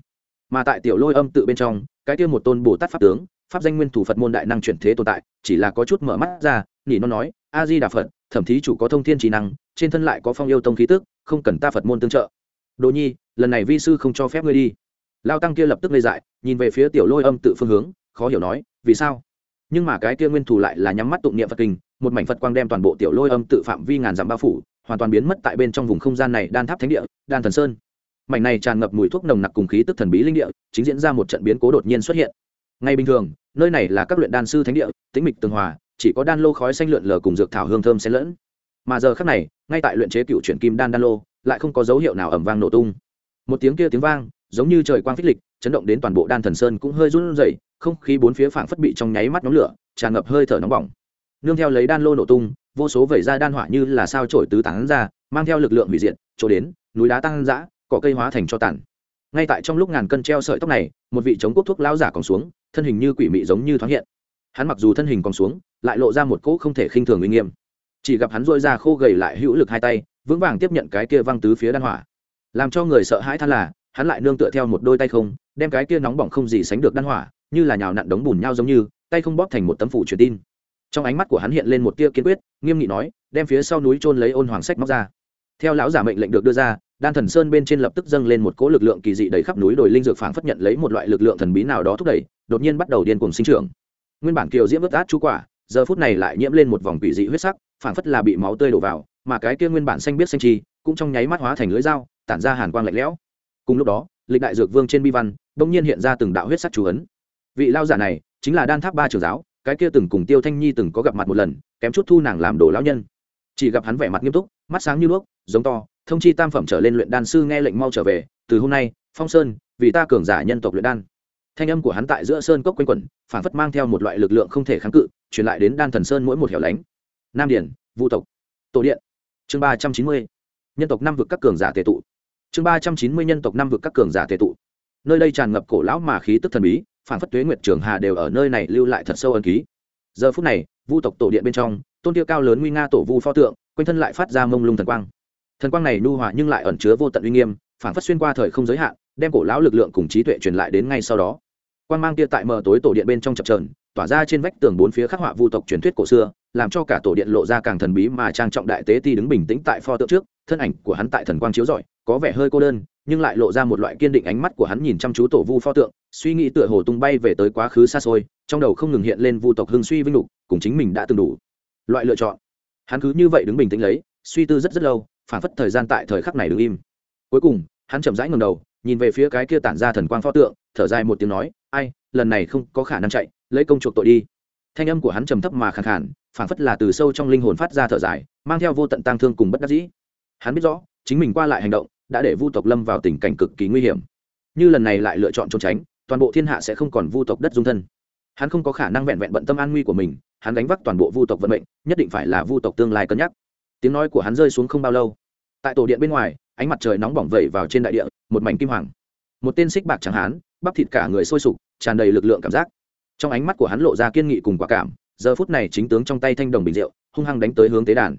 Mà tại tiểu lôi âm tự bên trong, cái kia một tôn bồ tát pháp tướng, pháp danh nguyên thủ phật môn đại năng chuyển thế tồn tại, chỉ là có chút mở mắt ra nhỉ nó nói a di đà phật Thẩm thí chủ có thông thiên trí năng, trên thân lại có phong yêu tông khí tức, không cần ta phật môn tương trợ. Đồ nhi, lần này vi sư không cho phép ngươi đi. Lao tăng kia lập tức lê dại, nhìn về phía tiểu lôi âm tự phương hướng, khó hiểu nói, vì sao? Nhưng mà cái kia nguyên thủ lại là nhắm mắt tụng niệm phật kinh, một mảnh phật quang đem toàn bộ tiểu lôi âm tự phạm vi ngàn dặm bao phủ, hoàn toàn biến mất tại bên trong vùng không gian này, đan tháp thánh địa, đan thần sơn. Mảnh này tràn ngập mùi thuốc nồng nặc cùng khí tức thần bí linh địa, chính diễn ra một trận biến cố đột nhiên xuất hiện. Ngay bình thường, nơi này là các luyện đan sư thánh địa, tĩnh mịch tường hòa chỉ có đan lô khói xanh lượn lờ cùng dược thảo hương thơm xen lẫn. Mà giờ khác này, ngay tại luyện chế cựu chuyển kim đan đan lô, lại không có dấu hiệu nào ẩm vang nổ tung. Một tiếng kia tiếng vang, giống như trời quang phích lịch, chấn động đến toàn bộ đan thần sơn cũng hơi run rẩy, không khí bốn phía phảng phất bị trong nháy mắt nóng lửa, tràn ngập hơi thở nóng bỏng. Nương theo lấy đan lô nổ tung, vô số vẩy ra đan hỏa như là sao trổi tứ tán ra, mang theo lực lượng hủy diệt chỗ đến, núi đá tăng dã, cỏ cây hóa thành cho tàn. Ngay tại trong lúc ngàn cân treo sợi tóc này, một vị chống quốc thuốc lão giả còn xuống, thân hình như quỷ mị giống như thoáng hiện. Hắn mặc dù thân hình còn xuống lại lộ ra một cỗ không thể khinh thường uy nghiêm. Chỉ gặp hắn dôi ra khô gầy lại hữu lực hai tay, vững vàng tiếp nhận cái kia văng tứ phía đan hỏa. Làm cho người sợ hãi than là, hắn lại nương tựa theo một đôi tay không, đem cái kia nóng bỏng không gì sánh được đan hỏa, như là nhào nặn đống bùn nhau giống như, tay không bóp thành một tấm phủ truyền tin. Trong ánh mắt của hắn hiện lên một tia kiên quyết, nghiêm nghị nói, đem phía sau núi trôn lấy ôn hoàng sách móc ra. Theo lão giả mệnh lệnh được đưa ra, đan thần sơn bên trên lập tức dâng lên một cỗ lực lượng kỳ dị đầy khắp núi đồi linh dược phảng phất nhận lấy một loại lực lượng thần bí nào đó thúc đẩy, đột nhiên bắt đầu điên cuồng sinh trưởng. Nguyên bản kiều diễm ướt át chú quả giờ phút này lại nhiễm lên một vòng quỷ dị huyết sắc, phảng phất là bị máu tươi đổ vào, mà cái kia nguyên bản xanh biết xanh chi, cũng trong nháy mắt hóa thành lưỡi dao, tản ra hàn quang lạnh lẽo. Cùng lúc đó, lịch đại dược vương trên bi văn, bỗng nhiên hiện ra từng đạo huyết sắc chú ấn. Vị lao giả này, chính là đan tháp ba trường giáo, cái kia từng cùng tiêu thanh nhi từng có gặp mặt một lần, kém chút thu nàng làm đồ lão nhân. Chỉ gặp hắn vẻ mặt nghiêm túc, mắt sáng như đuốc giống to, thông chi tam phẩm trở lên luyện đan sư nghe lệnh mau trở về, từ hôm nay, phong sơn, vì ta cường giả nhân tộc luyện đan. Thanh âm của hắn tại giữa sơn cốc quanh quẩn phản phất mang theo một loại lực lượng không thể kháng cự truyền lại đến đan thần sơn mỗi một hẻo lánh. Nam điển Vu tộc, tổ điện. Chương ba trăm chín mươi, nhân tộc năm vực các cường giả tệ tụ. Chương ba trăm chín mươi, nhân tộc năm vực các cường giả tệ tụ. Nơi đây tràn ngập cổ lão mà khí tức thần bí, phản phất tuế nguyệt trường hà đều ở nơi này lưu lại thật sâu ẩn ký. Giờ phút này, vu tộc tổ điện bên trong, tôn tiêu cao lớn nguy nga tổ vu pho tượng, quanh thân lại phát ra mông lung thần quang. Thần quang này nu hòa nhưng lại ẩn chứa vô tận uy nghiêm, phản phất xuyên qua thời không giới hạn, đem cổ lão lực lượng cùng trí tuệ truyền lại đến ngay sau đó. Quan mang kia tại mờ tối tổ điện bên trong chập trờn tỏa ra trên vách tường bốn phía khắc họa vu tộc truyền thuyết cổ xưa, làm cho cả tổ điện lộ ra càng thần bí mà trang trọng đại tế ti đứng bình tĩnh tại pho tượng trước, thân ảnh của hắn tại thần quang chiếu rọi, có vẻ hơi cô đơn, nhưng lại lộ ra một loại kiên định ánh mắt của hắn nhìn chăm chú tổ vu pho tượng, suy nghĩ tựa hồ tung bay về tới quá khứ xa xôi, trong đầu không ngừng hiện lên vu tộc hưng suy vinh lục, cùng chính mình đã từng đủ. Loại lựa chọn. Hắn cứ như vậy đứng bình tĩnh lấy, suy tư rất rất lâu, phản phất thời gian tại thời khắc này đứng im. Cuối cùng, hắn chậm rãi ngầm đầu, nhìn về phía cái kia tản ra thần quang pho tượng, thở dài một tiếng nói ai, lần này không có khả năng chạy, lấy công chuộc tội đi. Thanh âm của hắn trầm thấp mà khàn khàn phản phất là từ sâu trong linh hồn phát ra thở dài, mang theo vô tận tang thương cùng bất đắc dĩ. Hắn biết rõ, chính mình qua lại hành động, đã để vu tộc lâm vào tình cảnh cực kỳ nguy hiểm. Như lần này lại lựa chọn trốn tránh, toàn bộ thiên hạ sẽ không còn vu tộc đất dung thân. Hắn không có khả năng vẹn vẹn bận tâm an nguy của mình, hắn đánh vác toàn bộ vu tộc vận mệnh, nhất định phải là vu tộc tương lai cân nhắc. Tiếng nói của hắn rơi xuống không bao lâu. Tại tổ điện bên ngoài, ánh mặt trời nóng bỏng vẩy vào trên đại địa, một mảnh kim hoàng. Một tên xích bạc chẳng hán bắp thịt cả người sôi sục, tràn đầy lực lượng cảm giác. Trong ánh mắt của hắn lộ ra kiên nghị cùng quả cảm, giờ phút này chính tướng trong tay thanh đồng bình rượu, hung hăng đánh tới hướng tế đàn.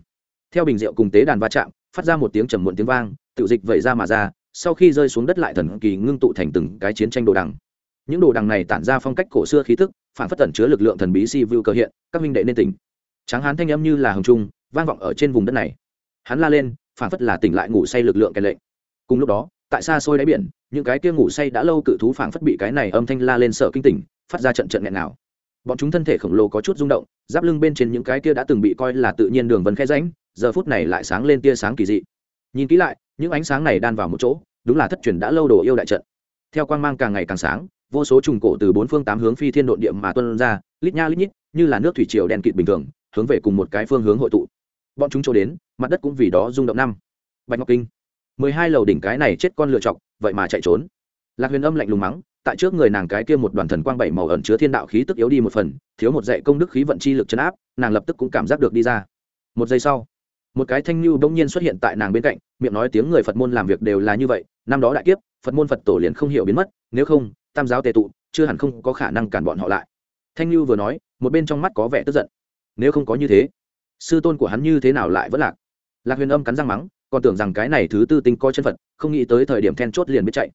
Theo bình rượu cùng tế đàn va chạm, phát ra một tiếng trầm muộn tiếng vang tự dịch vẩy ra mà ra, sau khi rơi xuống đất lại thần kỳ ngưng tụ thành từng cái chiến tranh đồ đằng. Những đồ đằng này tản ra phong cách cổ xưa khí thức phản phất tẩn chứa lực lượng thần bí si vu cơ hiện, các minh đệ nên tỉnh. Tráng hán thanh âm như là hồng trung, vang vọng ở trên vùng đất này. Hắn la lên, phản phất là tỉnh lại ngủ say lực lượng kèn lệnh. Cùng lúc đó, tại xa xôi đáy biển những cái kia ngủ say đã lâu cự thú phản phất bị cái này âm thanh la lên sợ kinh tỉnh, phát ra trận trận nghẹn nào bọn chúng thân thể khổng lồ có chút rung động, giáp lưng bên trên những cái kia đã từng bị coi là tự nhiên đường vân khe ránh giờ phút này lại sáng lên tia sáng kỳ dị. Nhìn kỹ lại, những ánh sáng này đan vào một chỗ, đúng là thất truyền đã lâu đồ yêu đại trận. Theo quan mang càng ngày càng sáng, vô số trùng cổ từ bốn phương tám hướng phi thiên độn địa mà tuân ra, lít nha lít nhít, như là nước thủy triều đen kịt bình thường, hướng về cùng một cái phương hướng hội tụ. Bọn chúng chỗ đến, mặt đất cũng vì đó rung động năm. Bạch ngọc kinh mười hai lầu đỉnh cái này chết con lựa chọc, vậy mà chạy trốn. Lạc huyền âm lạnh lùng mắng, tại trước người nàng cái kia một đoàn thần quang bảy màu ẩn chứa thiên đạo khí tức yếu đi một phần, thiếu một dạy công đức khí vận chi lực chấn áp, nàng lập tức cũng cảm giác được đi ra. Một giây sau, một cái thanh lưu bỗng nhiên xuất hiện tại nàng bên cạnh, miệng nói tiếng người phật môn làm việc đều là như vậy, năm đó đại kiếp, phật môn phật tổ liền không hiểu biến mất, nếu không, tam giáo tề tụ, chưa hẳn không có khả năng cản bọn họ lại. Thanh lưu vừa nói, một bên trong mắt có vẻ tức giận. Nếu không có như thế, sư tôn của hắn như thế nào lại vẫn lạc? Lạc huyền âm cắn răng mắng còn tưởng rằng cái này thứ tư tinh coi chân phật, không nghĩ tới thời điểm then chốt liền biết chạy.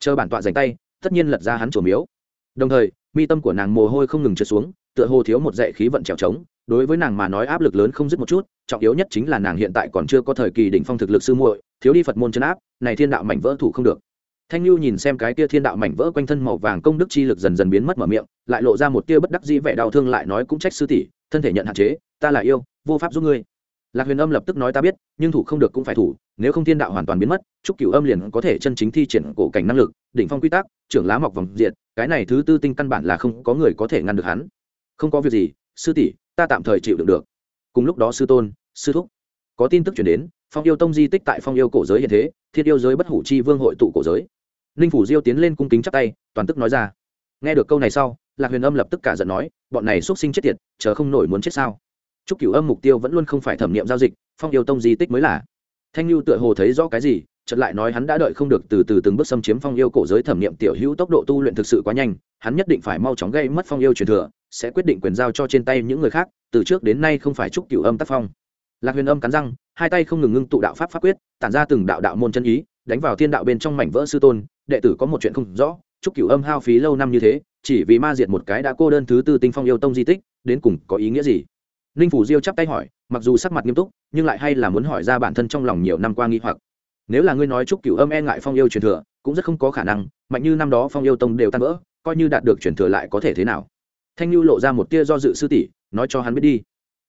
Chờ bản tọa dành tay, tất nhiên lật ra hắn chủ miếu. Đồng thời, mi tâm của nàng mồ hôi không ngừng trượt xuống, tựa hồ thiếu một dạy khí vận trèo trống, đối với nàng mà nói áp lực lớn không dứt một chút, trọng yếu nhất chính là nàng hiện tại còn chưa có thời kỳ đỉnh phong thực lực sư muội, thiếu đi phật môn chân áp, này thiên đạo mảnh vỡ thủ không được. Thanh lưu nhìn xem cái tia thiên đạo mảnh vỡ quanh thân màu vàng công đức chi lực dần dần biến mất mở miệng, lại lộ ra một tia bất đắc dĩ vẻ đau thương lại nói cũng trách sư tỷ, thân thể nhận hạn chế, ta là yêu, vô pháp giúp ngươi lạc huyền âm lập tức nói ta biết, nhưng thủ không được cũng phải thủ, nếu không thiên đạo hoàn toàn biến mất, Trúc cửu âm liền có thể chân chính thi triển cổ cảnh năng lực, đỉnh phong quy tắc, trưởng lá mọc vòng diện cái này thứ tư tinh căn bản là không có người có thể ngăn được hắn. Không có việc gì, sư tỷ, ta tạm thời chịu đựng được. Cùng lúc đó sư tôn, sư thúc, có tin tức chuyển đến, phong yêu tông di tích tại phong yêu cổ giới hiện thế, thiên yêu giới bất hủ chi vương hội tụ cổ giới. Ninh phủ diêu tiến lên cung kính chắp tay, toàn tức nói ra. Nghe được câu này sau, lạc huyền âm lập tức cả giận nói, bọn này x u ấ t sinh chết tiệt, chờ không nổi muốn chết sao? Trúc cửu âm mục tiêu vẫn luôn không phải thẩm nghiệm giao dịch, phong yêu tông di tích mới là. Thanh lưu tựa hồ thấy rõ cái gì, chợt lại nói hắn đã đợi không được từ từ từng bước xâm chiếm phong yêu cổ giới thẩm nghiệm tiểu hữu tốc độ tu luyện thực sự quá nhanh, hắn nhất định phải mau chóng gây mất phong yêu truyền thừa, sẽ quyết định quyền giao cho trên tay những người khác, từ trước đến nay không phải Trúc cửu âm tác phong. Lạc huyền âm cắn răng, hai tay không ngừng ngưng tụ đạo pháp pháp quyết, tản ra từng đạo đạo môn chân ý, đánh vào thiên đạo bên trong mảnh vỡ sư tôn, đệ tử có một chuyện không rõ, Trúc cửu âm hao phí lâu năm như thế, chỉ vì ma diệt một cái đã cô đơn thứ tư tinh phong yêu tông di tích, đến cùng có ý nghĩa gì? Ninh phủ diêu chắp tay hỏi, mặc dù sắc mặt nghiêm túc, nhưng lại hay là muốn hỏi ra bản thân trong lòng nhiều năm qua nghi hoặc. Nếu là ngươi nói chúc cửu âm e ngại phong yêu truyền thừa, cũng rất không có khả năng, mạnh như năm đó phong yêu tông đều tan vỡ, coi như đạt được truyền thừa lại có thể thế nào? Thanh lưu lộ ra một tia do dự sư tỷ, nói cho hắn biết đi.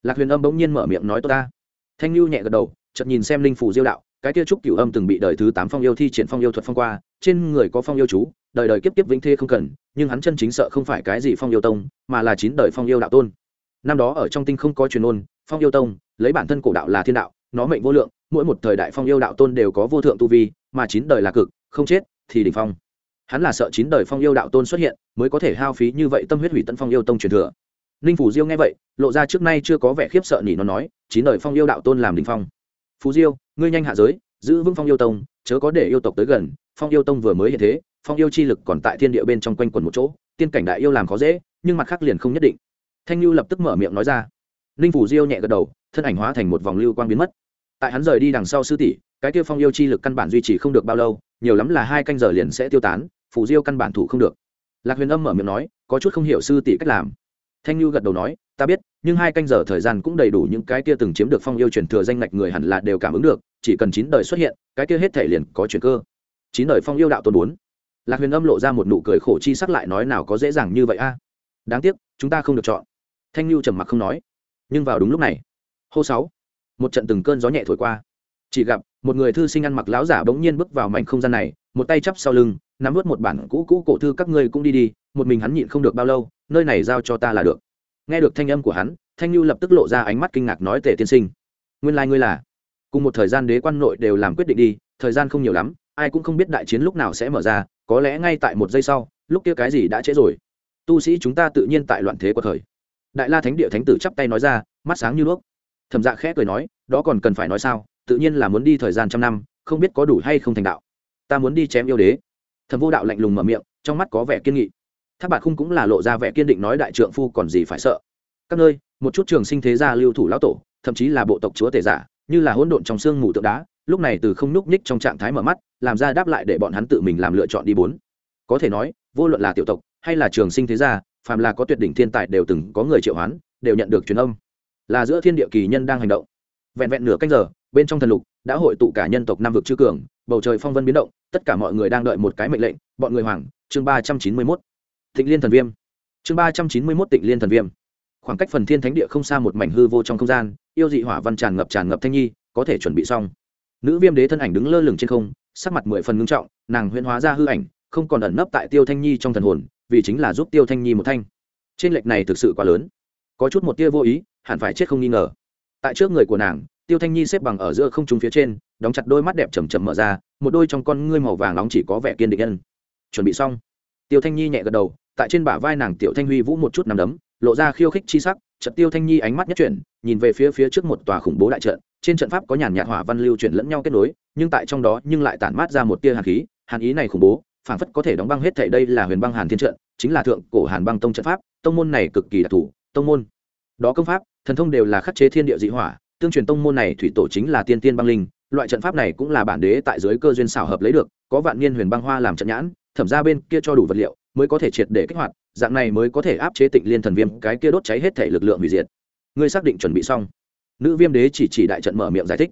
Lạc huyền âm bỗng nhiên mở miệng nói tôi ta. Thanh lưu nhẹ gật đầu, chợt nhìn xem linh phủ diêu đạo, cái tia trúc cửu âm từng bị đời thứ tám phong yêu thi triển phong yêu thuật phong qua, trên người có phong yêu chú, đời đời kiếp kiếp vĩnh thê không cần, nhưng hắn chân chính sợ không phải cái gì phong yêu tông, mà là chín đời phong yêu đạo tôn năm đó ở trong tinh không có truyền ôn phong yêu tông, lấy bản thân cổ đạo là thiên đạo, nó mệnh vô lượng, mỗi một thời đại phong yêu đạo tôn đều có vô thượng tu vi, mà chín đời là cực, không chết thì đỉnh phong. Hắn là sợ chín đời phong yêu đạo tôn xuất hiện, mới có thể hao phí như vậy tâm huyết hủy tận phong yêu tông truyền thừa. Ninh phủ diêu nghe vậy, lộ ra trước nay chưa có vẻ khiếp sợ nhỉ nó nói, chín đời phong yêu đạo tôn làm đỉnh phong. Phú diêu, ngươi nhanh hạ giới, giữ vững phong yêu tông, chớ có để yêu tộc tới gần, phong yêu tông vừa mới hiện thế, phong yêu chi lực còn tại thiên địa bên trong quanh quần một chỗ, tiên cảnh đại yêu làm khó dễ, nhưng mặt khác liền không nhất định thanh lưu lập tức mở miệng nói ra. Ninh phủ diêu nhẹ gật đầu, thân ảnh hóa thành một vòng lưu quang biến mất. Tại hắn rời đi đằng sau sư tỷ, cái tiêu phong yêu chi lực căn bản duy trì không được bao lâu, nhiều lắm là hai canh giờ liền sẽ tiêu tán, phủ diêu căn bản thủ không được. Lạc huyền âm mở miệng nói, có chút không hiểu sư tỷ cách làm. Thanh lưu gật đầu nói, ta biết, nhưng hai canh giờ thời gian cũng đầy đủ những cái kia từng chiếm được phong yêu truyền thừa danh ngạch người hẳn là đều cảm ứng được, chỉ cần chín đời xuất hiện, cái kia hết thể liền có chuyển cơ. Chín đời phong yêu đạo tôn bốn. Lạc huyền âm lộ ra một nụ cười khổ chi sắc lại nói, nào có dễ dàng như vậy a. Đáng tiếc, chúng ta không được chọn thanh lưu trầm mặc không nói. Nhưng vào đúng lúc này, hô sáu, một trận từng cơn gió nhẹ thổi qua. Chỉ gặp một người thư sinh ăn mặc láo giả bỗng nhiên bước vào mảnh không gian này, một tay chắp sau lưng, nắm vớt một bản cũ cũ cổ thư các ngươi cũng đi đi, một mình hắn nhịn không được bao lâu, nơi này giao cho ta là được. Nghe được thanh âm của hắn, thanh lưu lập tức lộ ra ánh mắt kinh ngạc nói tề tiên sinh, nguyên lai、like、ngươi là. Cùng một thời gian đế quan nội đều làm quyết định đi, thời gian không nhiều lắm, ai cũng không biết đại chiến lúc nào sẽ mở ra, có lẽ ngay tại một giây sau, lúc kia cái gì đã trễ rồi. Tu sĩ chúng ta tự nhiên tại loạn thế của thời đại la thánh địa thánh tử chắp tay nói ra, mắt sáng như đuốc. Thẩm dạ khẽ cười nói, đó còn cần phải nói sao, tự nhiên là muốn đi thời gian trăm năm, không biết có đủ hay không thành đạo. Ta muốn đi chém yêu đế. Thẩm vô đạo lạnh lùng mở miệng, trong mắt có vẻ kiên nghị. Tháp bạc khung cũng là lộ ra vẻ kiên định nói đại trượng phu còn gì phải sợ. Các nơi một chút trường sinh thế gia lưu thủ lão tổ, thậm chí là bộ tộc chúa tể giả, như là hỗn độn trong xương mù tượng đá, lúc này từ không nhúc nhích trong trạng thái mở mắt, làm ra đáp lại để bọn hắn tự mình làm lựa chọn đi bốn. Có thể nói, vô luận là tiểu tộc hay là trường sinh thế gia phàm là có tuyệt đỉnh thiên tài đều từng có người triệu hoán, đều nhận được truyền âm. Là giữa thiên địa kỳ nhân đang hành động. Vẹn vẹn nửa canh giờ, bên trong thần lục đã hội tụ cả nhân tộc nam vực chư cường, bầu trời phong vân biến động, tất cả mọi người đang đợi một cái mệnh lệnh, bọn người hoàng chương ba trăm chín mươi mốt. Tịnh liên thần viêm. Chương ba trăm chín mươi mốt tịnh liên thần viêm. Khoảng cách phần thiên thánh địa không xa một mảnh hư vô trong không gian, yêu dị hỏa văn tràn ngập tràn ngập thanh nhi, có thể chuẩn bị xong. Nữ viêm đế thân ảnh đứng lơ lửng trên không, sắc mặt mười phần ngưng trọng, nàng huyễn hóa ra hư ảnh, không còn ẩn nấp tại tiêu thanh nhi trong thần hồn vì chính là giúp tiêu thanh nhi một thanh. Trên lệch này thực sự quá lớn. Có chút một tia vô ý, hẳn phải chết không nghi ngờ. Tại trước người của nàng, tiêu thanh nhi xếp bằng ở giữa không trung phía trên, đóng chặt đôi mắt đẹp chầm chầm mở ra, một đôi trong con ngươi màu vàng nóng chỉ có vẻ kiên định nhân. Chuẩn bị xong. Tiêu thanh nhi nhẹ gật đầu, tại trên bả vai nàng tiểu thanh huy vũ một chút nằm đấm, lộ ra khiêu khích chi sắc trận tiêu thanh nhi ánh mắt nhất chuyển, nhìn về phía phía trước một tòa khủng bố đại trận, trên trận pháp có nhàn nhạt hỏa văn lưu chuyển lẫn nhau kết nối, nhưng tại trong đó nhưng lại tản mát ra một tia hàn khí, hàn ý này khủng bố phảng phất có thể đóng băng hết thảy đây là huyền băng hàn thiên trận, chính là thượng cổ hàn băng tông trận pháp, tông môn này cực kỳ đặc thù, tông môn. Đó công pháp, thần thông đều là khắc chế thiên địa dị hỏa, tương truyền tông môn này thủy tổ chính là tiên tiên băng linh, loại trận pháp này cũng là bản đế tại dưới cơ duyên xảo hợp lấy được, có vạn niên huyền băng hoa làm trận nhãn, thẩm ra bên kia cho đủ vật liệu, mới có thể triệt để kích hoạt, dạng này mới có thể áp chế tịnh liên thần viêm, cái kia đốt cháy hết thể lực lượng hủy diệt. Ngươi xác định chuẩn bị xong. Nữ viêm đế chỉ chỉ đại trận mở miệng giải thích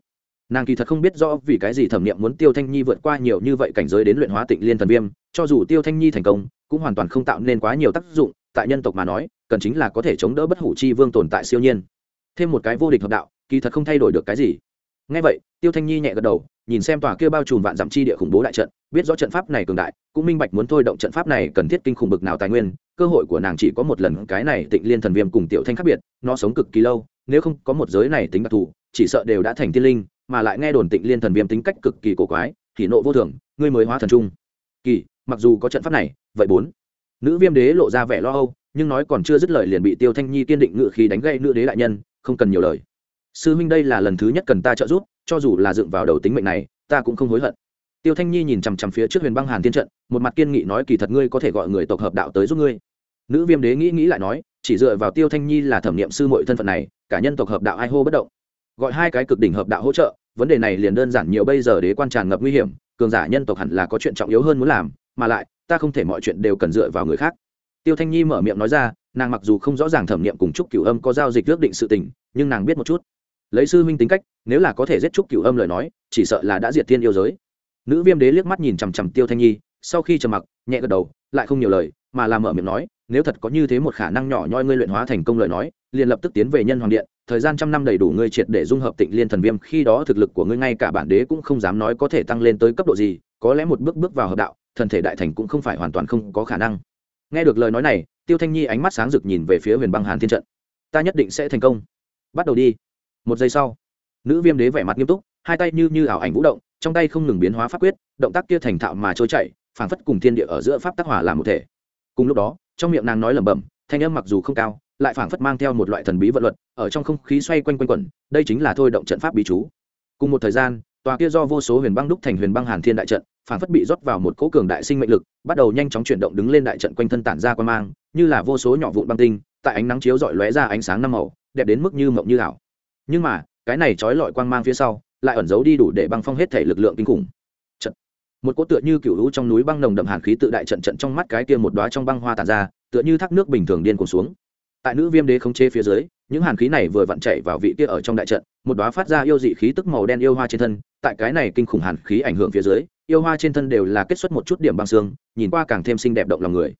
nàng kỳ thật không biết rõ vì cái gì thẩm nghiệm muốn tiêu thanh nhi vượt qua nhiều như vậy cảnh giới đến luyện hóa tịnh liên thần viêm, cho dù tiêu thanh nhi thành công, cũng hoàn toàn không tạo nên quá nhiều tác dụng, tại nhân tộc mà nói, cần chính là có thể chống đỡ bất hủ chi vương tồn tại siêu nhiên. Thêm một cái vô địch hợp đạo, kỳ thật không thay đổi được cái gì. Ngay vậy, tiêu thanh nhi nhẹ gật đầu, nhìn xem tòa kia bao trùm vạn dặm chi địa khủng bố đại trận, biết rõ trận pháp này cường đại, cũng minh bạch muốn thôi động trận pháp này cần thiết kinh khủng bực nào tài nguyên, cơ hội của nàng chỉ có một lần, cái này tịnh liên thần viêm cùng tiểu thanh khác biệt, nó sống cực kỳ lâu, nếu không có một giới này tính đặc thù, chỉ sợ đều đã thành tiên linh mà lại nghe đồn tịnh liên thần viêm tính cách cực kỳ cổ quái thì nộ vô thường, ngươi mới hóa thần trung. Kỳ, mặc dù có trận pháp này, vậy bốn. Nữ viêm đế lộ ra vẻ lo âu, nhưng nói còn chưa dứt lời liền bị tiêu thanh nhi kiên định ngự khí đánh gây nữ đế đại nhân, không cần nhiều lời. Sư minh đây là lần thứ nhất cần ta trợ giúp, cho dù là dựng vào đầu tính mệnh này, ta cũng không hối hận. Tiêu thanh nhi nhìn chằm chằm phía trước huyền băng hàn thiên trận, một mặt kiên nghị nói kỳ thật ngươi có thể gọi người tộc hợp đạo tới giúp ngươi. Nữ viêm đế nghĩ nghĩ lại nói, chỉ dựa vào tiêu thanh nhi là thẩm nghiệm sư mọi thân phận này, cả nhân tộc hợp đạo ai hô bất động gọi hai cái cực đỉnh hợp đạo hỗ trợ, vấn đề này liền đơn giản nhiều bây giờ đế quan tràn ngập nguy hiểm, cường giả nhân tộc hẳn là có chuyện trọng yếu hơn muốn làm, mà lại, ta không thể mọi chuyện đều cần dựa vào người khác. Tiêu thanh nhi mở miệng nói ra, nàng mặc dù không rõ ràng thẩm nghiệm cùng trúc cửu âm có giao dịch ước định sự tình, nhưng nàng biết một chút. Lấy sư huynh tính cách, nếu là có thể giết trúc cửu âm lời nói, chỉ sợ là đã diệt thiên yêu giới. Nữ viêm đế liếc mắt nhìn chằm chằm tiêu thanh nhi, sau khi trầm mặc, nhẹ gật đầu, lại không nhiều lời, mà làm mở miệng nói nếu thật có như thế một khả năng nhỏ nhoi ngươi luyện hóa thành công lời nói, liền lập tức tiến về nhân hoàng điện, thời gian trăm năm đầy đủ ngươi triệt để dung hợp tịnh liên thần viêm, khi đó thực lực của ngươi ngay cả bản đế cũng không dám nói có thể tăng lên tới cấp độ gì, có lẽ một bước bước vào hợp đạo, thần thể đại thành cũng không phải hoàn toàn không có khả năng. Nghe được lời nói này, tiêu thanh nhi ánh mắt sáng rực nhìn về phía huyền băng hàn thiên trận. Ta nhất định sẽ thành công. Bắt đầu đi. Một giây sau, nữ viêm đế vẻ mặt nghiêm túc, hai tay như như ảo ảnh vũ động, trong tay không ngừng biến hóa pháp quyết, động tác kia thành thạo mà trôi chảy, phảng phất cùng thiên địa ở giữa pháp tác hỏa làm một thể cùng lúc đó, trong miệng nàng nói lẩm bẩm, thanh âm mặc dù không cao, lại phảng phất mang theo một loại thần bí vận luật, ở trong không khí xoay quanh quanh quẩn, đây chính là thôi động trận pháp bí chú cùng một thời gian, tòa kia do vô số huyền băng đúc thành huyền băng hàn thiên đại trận, phảng phất bị rót vào một cỗ cường đại sinh mệnh lực, bắt đầu nhanh chóng chuyển động đứng lên đại trận quanh thân tản ra quan mang, như là vô số nhỏ vụn băng tinh, tại ánh nắng chiếu dọi lóe ra ánh sáng năm màu, đẹp đến mức như mộng như ảo nhưng mà, cái này trói lọi quang mang phía sau, lại ẩn giấu đi đủ để băng phong hết thể lực lượng kinh khủng một cỗ tựa như cựu lũ trong núi băng nồng đậm hàn khí tự đại trận trận trong mắt cái kia một đóa trong băng hoa tàn ra, tựa như thác nước bình thường điên cuồng xuống. Tại nữ viêm đế khống chế phía dưới, những hàn khí này vừa vặn chạy vào vị kia ở trong đại trận, một đóa phát ra yêu dị khí tức màu đen yêu hoa trên thân, tại cái này kinh khủng hàn khí ảnh hưởng phía dưới, yêu hoa trên thân đều là kết xuất một chút điểm băng xương, nhìn qua càng thêm xinh đẹp động lòng người.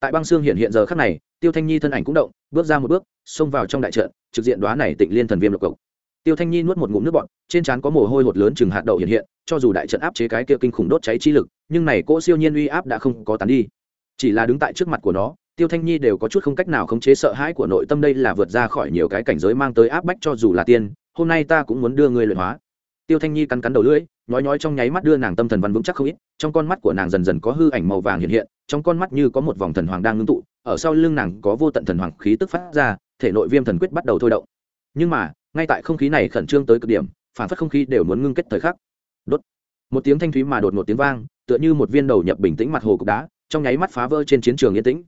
Tại băng xương hiện hiện giờ khắc này, tiêu thanh nhi thân ảnh cũng động, bước ra một bước, xông vào trong đại trận, trực diện đoá này tịnh liên thần viêm lục cộc tiêu thanh nhi nuốt một ngụm nước bọt, trên trán có mồ hôi hột lớn chừng hạt đậu hiện hiện, cho dù đại trận áp chế cái kia kinh khủng đốt cháy chi lực, nhưng này cỗ siêu nhiên uy áp đã không có tán đi. Chỉ là đứng tại trước mặt của nó, tiêu thanh nhi đều có chút không cách nào khống chế sợ hãi của nội tâm đây là vượt ra khỏi nhiều cái cảnh giới mang tới áp bách cho dù là tiên, hôm nay ta cũng muốn đưa ngươi luyện hóa. Tiêu thanh nhi cắn cắn đầu lưỡi nhói nhói trong nháy mắt đưa nàng tâm thần văn vững chắc không ít, trong con mắt của nàng dần dần có hư ảnh màu vàng hiện hiện, trong con mắt như có một vòng thần hoàng đang ngưng tụ, ở sau lưng nàng có vô tận thần hoàng khí tức phát ra, thể nội viêm thần quyết bắt đầu thôi động. Nhưng mà ngay tại không khí này khẩn trương tới cực điểm, phản phất không khí đều muốn ngưng kết thời khắc. Đốt. Một tiếng thanh thúy mà đột một tiếng vang, tựa như một viên đầu nhập bình tĩnh mặt hồ cục đá, trong nháy mắt phá vỡ trên chiến trường yên tĩnh.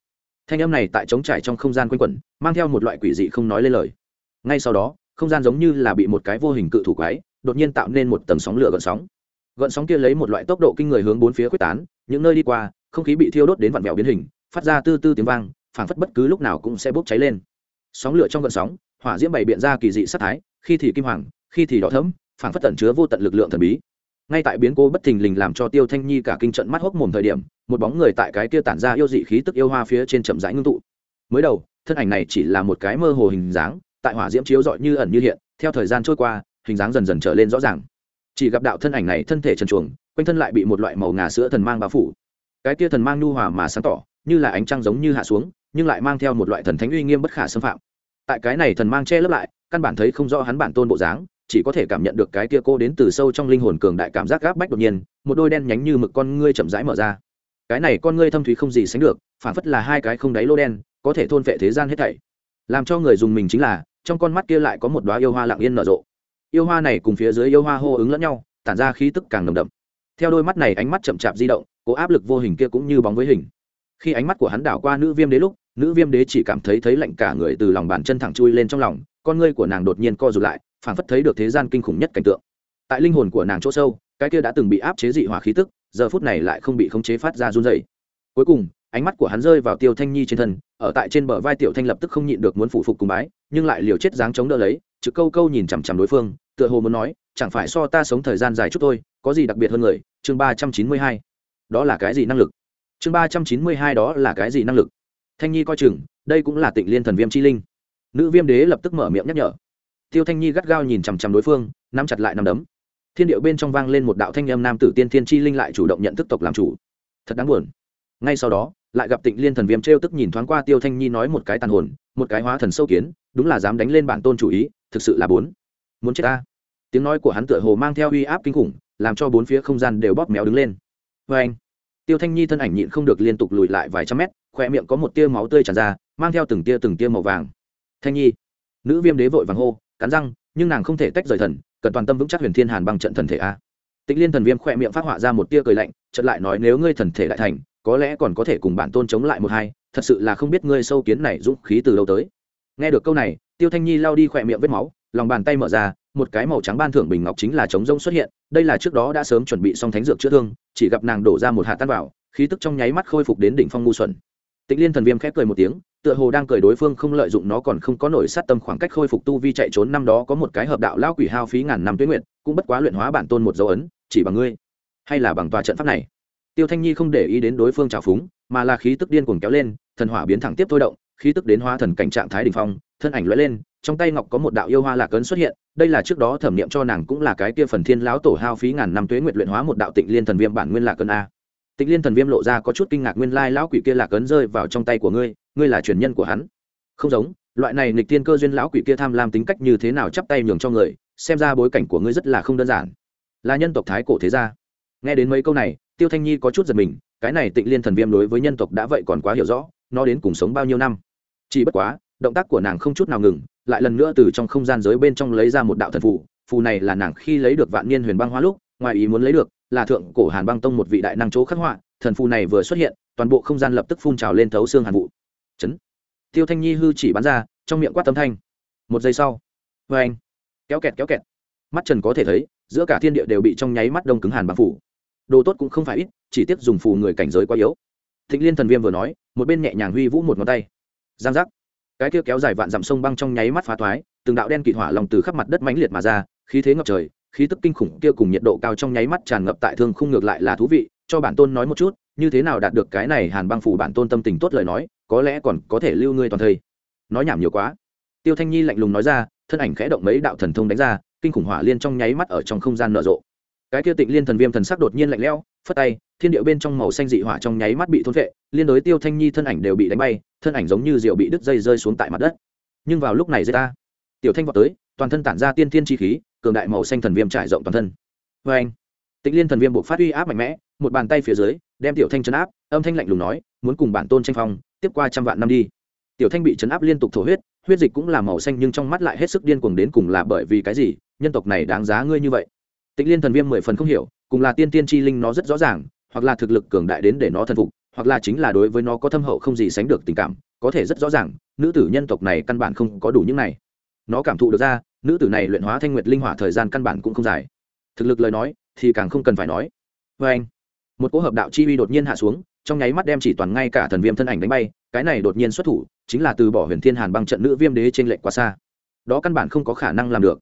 Thanh âm này tại trống trải trong không gian quanh quẩn, mang theo một loại quỷ dị không nói lên lời. Ngay sau đó, không gian giống như là bị một cái vô hình cự thủ quái, đột nhiên tạo nên một tầng sóng lửa gợn sóng. Gợn sóng kia lấy một loại tốc độ kinh người hướng bốn phía quyết tán, những nơi đi qua, không khí bị thiêu đốt đến vặn vẹo biến hình, phát ra tư tư tiếng vang phảng phất bất cứ lúc nào cũng sẽ bốc cháy lên. Sóng lửa trong gợn sóng hỏa diễm bày biện ra kỳ dị sắc thái, khi thì kim hoàng, khi thì đỏ thẫm, phảng phất tẩn chứa vô tận lực lượng thần bí. Ngay tại biến cố bất thình lình làm cho tiêu thanh nhi cả kinh trận mắt hốc mồm thời điểm, một bóng người tại cái kia tản ra yêu dị khí tức yêu hoa phía trên chậm rãi ngưng tụ. Mới đầu, thân ảnh này chỉ là một cái mơ hồ hình dáng, tại hỏa diễm chiếu rọi như ẩn như hiện, theo thời gian trôi qua, hình dáng dần dần trở lên rõ ràng. Chỉ gặp đạo thân ảnh này thân thể trần chuồng quanh thân lại bị một loại màu ngà sữa thần mang bao phủ. Cái kia thần mang nhu hòa mà sáng tỏ, như là ánh trăng giống như hạ xuống, nhưng lại mang theo một loại thần thánh uy nghiêm bất khả xâm phạm tại cái này thần mang che lấp lại, căn bản thấy không rõ hắn bản tôn bộ dáng, chỉ có thể cảm nhận được cái kia cô đến từ sâu trong linh hồn cường đại cảm giác gáp bách đột nhiên, một đôi đen nhánh như mực con ngươi chậm rãi mở ra. Cái này con ngươi thâm thúy không gì sánh được phản phất là hai cái không đáy lô đen, có thể thôn vệ thế gian hết thảy. Làm cho người dùng mình chính là, trong con mắt kia lại có một đoá yêu hoa lặng yên nở rộ. Yêu hoa này cùng phía dưới yêu hoa hô ứng lẫn nhau, tản ra khí tức càng nồng đậm. Theo đôi mắt này ánh mắt chậm chạp di động, cố áp lực vô hình kia cũng như bóng với hình. Khi ánh mắt của hắn đảo qua nữ viêm đế lúc nữ viêm đế chỉ cảm thấy thấy lạnh cả người từ lòng bàn chân thẳng chui lên trong lòng, con ngươi của nàng đột nhiên co rụt lại, phảng phất thấy được thế gian kinh khủng nhất cảnh tượng. Tại linh hồn của nàng chỗ sâu, cái kia đã từng bị áp chế dị hỏa khí tức, giờ phút này lại không bị khống chế phát ra run dày cuối cùng, ánh mắt của hắn rơi vào tiêu thanh nhi trên thân, ở tại trên bờ vai tiểu thanh lập tức không nhịn được muốn phụ phục cùng bái, nhưng lại liều chết dáng chống đỡ lấy chữ câu câu nhìn chằm chằm đối phương, tựa hồ muốn nói, chẳng phải so ta sống thời gian dài chút thôi, có gì đặc biệt hơn người? Chương ba trăm chín mươi hai. Đó là cái gì năng lực? Chương ba trăm chín mươi hai đó là cái gì năng lực? Thanh nhi coi chừng, đây cũng là tịnh liên thần viêm chi linh. Nữ viêm đế lập tức mở miệng nhắc nhở. Tiêu thanh nhi gắt gao nhìn chằm chằm đối phương, nắm chặt lại nắm đấm. Thiên điệu bên trong vang lên một đạo thanh âm nam tử tiên thiên chi linh lại chủ động nhận thức tộc làm chủ. Thật đáng buồn. Ngay sau đó, lại gặp tịnh liên thần viêm t r e o tức nhìn thoáng qua tiêu thanh nhi nói một cái tàn hồn, một cái hóa thần sâu kiến, đúng là dám đánh lên bản tôn chủ ý, thực sự là bốn muốn chết ta. Tiếng nói của hắn tựa hồ mang theo uy áp kinh khủng, làm cho bốn phía không gian đều bóp méo đứng lên. Vê anh tiêu thanh nhi thân ảnh nhịn không được liên tục lùi lại vài trăm mét khoe miệng có một tia máu tươi tràn ra, mang theo từng tia từng tia màu vàng. Thanh nhi, nữ viêm đế vội vàng hô, cắn răng, nhưng nàng không thể tách rời thần, cần toàn tâm vững chắc huyền thiên hàn bằng trận thần thể a. Tĩnh liên thần viêm khoe miệng phát họa ra một tia cười lạnh, chợt lại nói nếu ngươi thần thể đại thành, có lẽ còn có thể cùng bản tôn chống lại một hai, thật sự là không biết ngươi sâu kiến này dũng khí từ đâu tới. Nghe được câu này, tiêu thanh nhi lao đi khỏe miệng vết máu, lòng bàn tay mở ra, một cái màu trắng ban thưởng bình ngọc chính là chống rông xuất hiện, đây là trước đó đã sớm chuẩn bị xong thánh dược chữa thương, chỉ gặp nàng đổ ra một hạt tan vào, khí tức trong nháy mắt khôi phục đến đỉnh phong ngu xuẩn tịnh liên thần viêm khép cười một tiếng, tựa hồ đang cười đối phương không lợi dụng nó còn không có nổi sát tâm khoảng cách khôi phục tu vi chạy trốn năm đó có một cái hợp đạo lao quỷ hao phí ngàn năm tuyến nguyện cũng bất quá luyện hóa bản tôn một dấu ấn, chỉ bằng ngươi. Hay là bằng tòa trận pháp này? Tiêu thanh nhi không để ý đến đối phương trào phúng, mà là khí tức điên cuồng kéo lên, thần hỏa biến thẳng tiếp thôi động, khí tức đến hóa thần cảnh trạng thái đình phong, thân ảnh lóe lên, trong tay ngọc có một đạo yêu hoa lạc ấn xuất hiện, đây là trước đó thẩm nghiệm cho nàng cũng là cái kia phần thiên lão tổ hao phí ngàn năm tuế nguyệt luyện hóa một đạo tịnh liên thần viêm bản nguyên lạc ấn a tịnh liên thần viêm lộ ra có chút kinh ngạc nguyên lai lão quỷ kia lạc ấn rơi vào trong tay của ngươi ngươi là truyền nhân của hắn. Không giống, loại này nghịch tiên cơ duyên lão quỷ kia tham lam tính cách như thế nào chắp tay nhường cho người, xem ra bối cảnh của ngươi rất là không đơn giản. Là nhân tộc thái cổ thế gia. Nghe đến mấy câu này, tiêu thanh nhi có chút giật mình, cái này tịnh liên thần viêm đối với nhân tộc đã vậy còn quá hiểu rõ, nó đến cùng sống bao nhiêu năm. Chỉ bất quá, động tác của nàng không chút nào ngừng, lại lần nữa từ trong không gian giới bên trong lấy ra một đạo thần phù phù này là nàng khi lấy được vạn niên huyền băng hoa lúc, ngoài ý muốn lấy được là thượng cổ hàn băng tông một vị đại năng chỗ khắc họa, thần phù này vừa xuất hiện, toàn bộ không gian lập tức phun trào lên thấu xương hàn vụ chấn. Tiêu thanh nhi hư chỉ bắn ra, trong miệng quát tấm thanh. Một giây sau vê anh. Kéo kẹt kéo kẹt. Mắt trần có thể thấy, giữa cả thiên địa đều bị trong nháy mắt đông cứng hàn băng phủ. Đồ tốt cũng không phải ít, chỉ tiếp dùng phù người cảnh giới quá yếu. Thịnh liên thần viêm vừa nói, một bên nhẹ nhàng huy vũ một ngón tay. Giang giác. Cái kia kéo dài vạn dặm sông băng trong nháy mắt phá thoái, từng đạo đen kịt hỏa lòng từ khắp mặt đất mãnh liệt mà ra, khí thế ngập trời khí tức kinh khủng kia cùng nhiệt độ cao trong nháy mắt tràn ngập tại thương không ngược lại là thú vị, cho bản tôn nói một chút, như thế nào đạt được cái này hàn băng phủ bản tôn tâm tình tốt lời nói, có lẽ còn có thể lưu ngươi toàn thây. Nói nhảm nhiều quá. Tiêu thanh nhi lạnh lùng nói ra, thân ảnh khẽ động mấy đạo thần thông đánh ra, kinh khủng hỏa liên trong nháy mắt ở trong không gian nở rộ. Cái kia tịnh liên thần viêm thần sắc đột nhiên lạnh lẽo, phất tay, thiên điệu bên trong màu xanh dị hỏa trong nháy mắt bị thôn vệ liên đối tiêu thanh nhi thân ảnh đều bị đánh bay, thân ảnh giống như rượu bị đứt dây rơi xuống tại mặt đất. Nhưng vào lúc này dây ta. Tiểu thanh vọt tới, toàn thân tản ra tiên thiên chi khí cường đại màu xanh thần viêm trải rộng toàn thân. Vê anh tịnh liên thần viêm buộc phát uy áp mạnh mẽ, một bàn tay phía dưới, đem tiểu thanh chấn áp, âm thanh lạnh lùng nói, muốn cùng bản tôn tranh phong, tiếp qua trăm vạn năm đi. Tiểu thanh bị chấn áp liên tục thổ huyết huyết dịch cũng là màu xanh nhưng trong mắt lại hết sức điên cuồng đến cùng là bởi vì cái gì, nhân tộc này đáng giá ngươi như vậy. Tịnh liên thần viêm mười phần không hiểu, cùng là tiên tiên chi linh nó rất rõ ràng, hoặc là thực lực cường đại đến để nó thần phục, hoặc là chính là đối với nó có thâm hậu không gì sánh được tình cảm, có thể rất rõ ràng, nữ tử nhân tộc này căn bản không có đủ những này. Nó cảm thụ được ra nữ tử này luyện hóa thanh nguyệt linh hỏa thời gian căn bản cũng không dài. Thực lực lời nói, thì càng không cần phải nói. Vê anh, một cỗ hợp đạo chi uy đột nhiên hạ xuống, trong nháy mắt đem chỉ toàn ngay cả thần viêm thân ảnh đánh bay, cái này đột nhiên xuất thủ, chính là từ bỏ huyền thiên hàn băng trận nữ viêm đế trên lệnh quá xa. Đó căn bản không có khả năng làm được.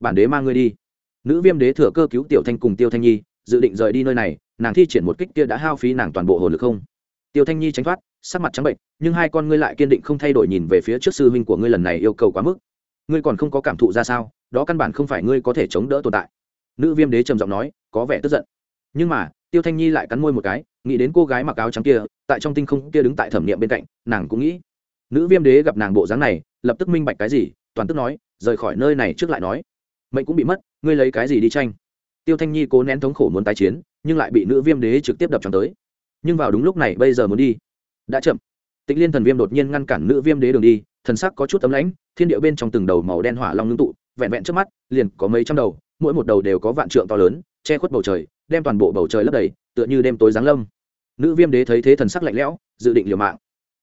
Bản đế mang ngươi đi. Nữ viêm đế thừa cơ cứu tiểu thanh cùng tiêu thanh nhi, dự định rời đi nơi này, nàng thi triển một kích kia đã hao phí nàng toàn bộ hồn lực không? Tiêu thanh nhi tránh thoát, sắc mặt trắng bệnh, nhưng hai con ngươi lại kiên định không thay đổi nhìn về phía trước sư huynh của ngươi lần này yêu cầu quá mức ngươi còn không có cảm thụ ra sao, đó căn bản không phải ngươi có thể chống đỡ tồn tại. Nữ viêm đế trầm giọng nói, có vẻ tức giận. Nhưng mà, tiêu thanh nhi lại cắn môi một cái, nghĩ đến cô gái mặc áo trắng kia, tại trong tinh không kia đứng tại thẩm niệm bên cạnh, nàng cũng nghĩ. Nữ viêm đế gặp nàng bộ dáng này, lập tức minh bạch cái gì, toàn tức nói, rời khỏi nơi này trước lại nói. Mệnh cũng bị mất, ngươi lấy cái gì đi tranh? Tiêu thanh nhi cố nén thống khổ muốn tái chiến, nhưng lại bị nữ viêm đế trực tiếp đập tròn tới. Nhưng vào đúng lúc này, bây giờ muốn đi. Đã chậm tịnh liên thần viêm đột nhiên ngăn cản nữ viêm đế đường đi, thần sắc có chút tấm lãnh, thiên điệu bên trong từng đầu màu đen hỏa long ngưng tụ, vẹn vẹn trước mắt, liền có mấy trăm đầu, mỗi một đầu đều có vạn trượng to lớn, che khuất bầu trời, đem toàn bộ bầu trời lấp đầy, tựa như đêm tối giáng lâm. Nữ viêm đế thấy thế thần sắc lạnh lẽo, dự định liều mạng.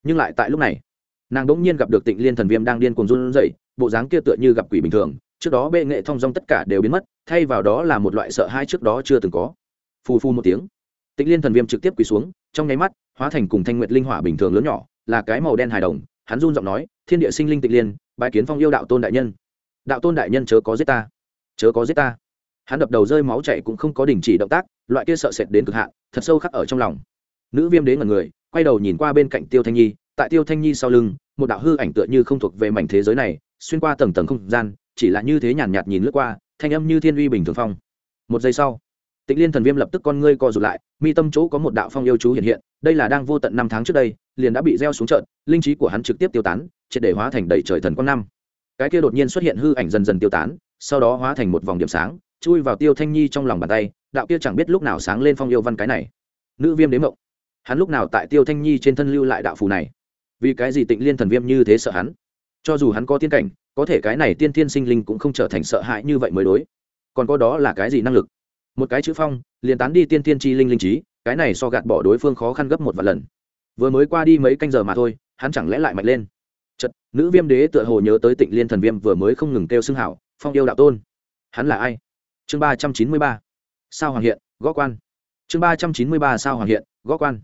Nhưng lại tại lúc này, nàng bỗng nhiên gặp được tịnh liên thần viêm đang điên cuồng run rẩy, bộ dáng kia tựa như gặp quỷ bình thường, trước đó bệ nghệ thong dong tất cả đều biến mất, thay vào đó là một loại sợ hai trước đó chưa từng có. Phù phu một tiếng tịnh liên thần viêm trực tiếp quỳ xuống, trong nháy mắt, hóa thành cùng thanh nguyệt linh hỏa bình thường lớn nhỏ là cái màu đen hài đồng hắn run giọng nói thiên địa sinh linh tịch liên bãi kiến phong yêu đạo tôn đại nhân. Đạo tôn đại nhân chớ có giết ta chớ có giết ta. Hắn đập đầu rơi máu chảy cũng không có đình chỉ động tác loại kia sợ sệt đến cực hạn thật sâu khắc ở trong lòng. Nữ viêm đến ngần người quay đầu nhìn qua bên cạnh tiêu thanh nhi tại tiêu thanh nhi sau lưng một đạo hư ảnh tựa như không thuộc về mảnh thế giới này xuyên qua tầng tầng không gian chỉ là như thế nhàn nhạt, nhạt nhìn lướt qua thanh âm như thiên uy bình thường phong. Một giây sau tịnh liên thần viêm lập tức con ngươi co rụt lại, mi tâm chỗ có một đạo phong yêu chú hiện hiện, đây là đang vô tận năm tháng trước đây, liền đã bị gieo xuống trận linh trí của hắn trực tiếp tiêu tán, triệt để hóa thành đầy trời thần quang năm. Cái kia đột nhiên xuất hiện hư ảnh dần dần tiêu tán, sau đó hóa thành một vòng điểm sáng, chui vào tiêu thanh nhi trong lòng bàn tay, đạo kia chẳng biết lúc nào sáng lên phong yêu văn cái này. Nữ viêm đến mộng. Hắn lúc nào tại tiêu thanh nhi trên thân lưu lại đạo phù này? Vì cái gì tịnh liên thần viêm như thế sợ hắn? Cho dù hắn có tiên cảnh, có thể cái này tiên thiên sinh linh cũng không trở thành sợ hãi như vậy mới đối. Còn có đó là cái gì năng lực? Một cái chữ phong, liền tán đi tiên tiên chi linh linh trí, cái này so gạt bỏ đối phương khó khăn gấp một vài lần. Vừa mới qua đi mấy canh giờ mà thôi, hắn chẳng lẽ lại mạnh lên? Chật nữ viêm đế tựa hồ nhớ tới tịnh liên thần viêm vừa mới không ngừng kêu xưng hảo, phong yêu đạo tôn. Hắn là ai? Chương ba trăm chín mươi ba. Sao hoàng hiện, gõ quan. Chương ba trăm chín mươi ba, sao hoàng hiện, gõ quan.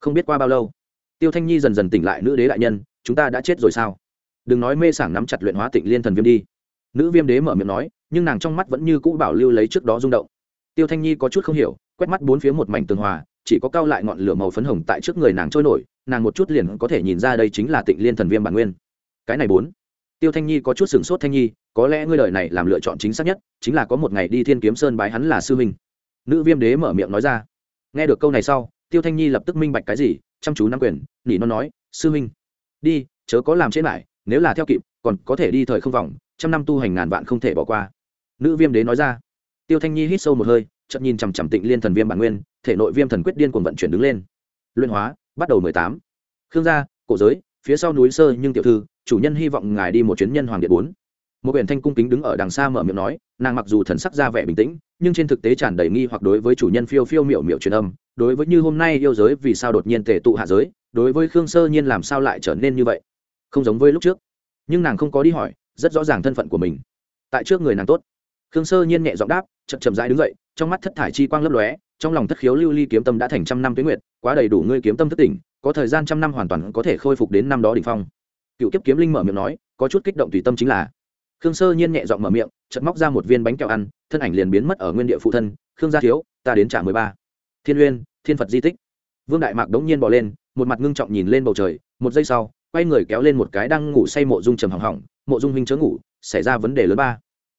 Không biết qua bao lâu, tiêu thanh nhi dần dần tỉnh lại nữ đế đại nhân, chúng ta đã chết rồi sao? Đừng nói mê sảng nắm chặt luyện hóa tịnh liên thần viêm đi. Nữ viêm đế mở miệng nói, nhưng nàng trong mắt vẫn như cũ bảo lưu lấy trước đó rung động tiêu thanh nhi có chút không hiểu, quét mắt bốn phía một mảnh tường hòa, chỉ có cao lại ngọn lửa màu phấn hồng tại trước người nàng trôi nổi, nàng một chút liền có thể nhìn ra đây chính là tịnh liên thần viêm bản nguyên. Cái này bốn. Tiêu thanh nhi có chút sửng sốt thanh nhi, có lẽ ngươi đời này làm lựa chọn chính xác nhất, chính là có một ngày đi thiên kiếm sơn bái hắn là sư minh nữ viêm đế mở miệng nói ra. Nghe được câu này sau, tiêu thanh nhi lập tức minh bạch cái gì, chăm chú nắm quyền, nỉ nó nói, sư minh đi, chớ có làm chết lại, nếu là theo kịp, còn có thể đi thời không vòng, trăm năm tu hành ngàn vạn không thể bỏ qua. Nữ viêm đế nói ra tiêu thanh nhi hít sâu một hơi chậm nhìn chằm chằm tịnh liên thần viêm bản nguyên, thể nội viêm thần quyết điên cuồng vận chuyển đứng lên. Luyện hóa, bắt đầu mười tám. Khương gia, cổ giới, phía sau núi sơ nhưng tiểu thư, chủ nhân hy vọng ngài đi một chuyến nhân hoàng điện bốn. Một biển thanh cung kính đứng ở đằng xa mở miệng nói, nàng mặc dù thần sắc ra vẻ bình tĩnh, nhưng trên thực tế tràn đầy nghi hoặc đối với chủ nhân phiêu phiêu miểu miểu truyền âm, đối với như hôm nay yêu giới vì sao đột nhiên tề tụ hạ giới, đối với khương sơ nhiên làm sao lại trở nên như vậy? Không giống với lúc trước. Nhưng nàng không có đi hỏi, rất rõ ràng thân phận của mình. Tại trước người nàng tốt. Khương sơ nhiên nhẹ giọng đáp chậm chậm rãi đứng dậy, trong mắt thất thải chi quang lấp lóe, trong lòng thất khiếu lưu ly kiếm tâm đã thành trăm năm tuyến nguyệt, quá đầy đủ ngươi kiếm tâm thất tỉnh, có thời gian trăm năm hoàn toàn có thể khôi phục đến năm đó đỉnh phong. Cựu kiếp kiếm linh mở miệng nói, có chút kích động tùy tâm chính là, khương sơ nhiên nhẹ giọng mở miệng, chợt móc ra một viên bánh kẹo ăn, thân ảnh liền biến mất ở nguyên địa phụ thân, khương gia thiếu, ta đến trả mười ba. Thiên uyên, thiên phật di tích. Vương đại mạc đống nhiên bỏ lên, một mặt ngưng trọng nhìn lên bầu trời, một giây sau, quay người kéo lên một cái đang ngủ say mộ dung trầm hỏng hỏng, mộ dung huynh chớ ngủ, xảy ra vấn đề lớn ba.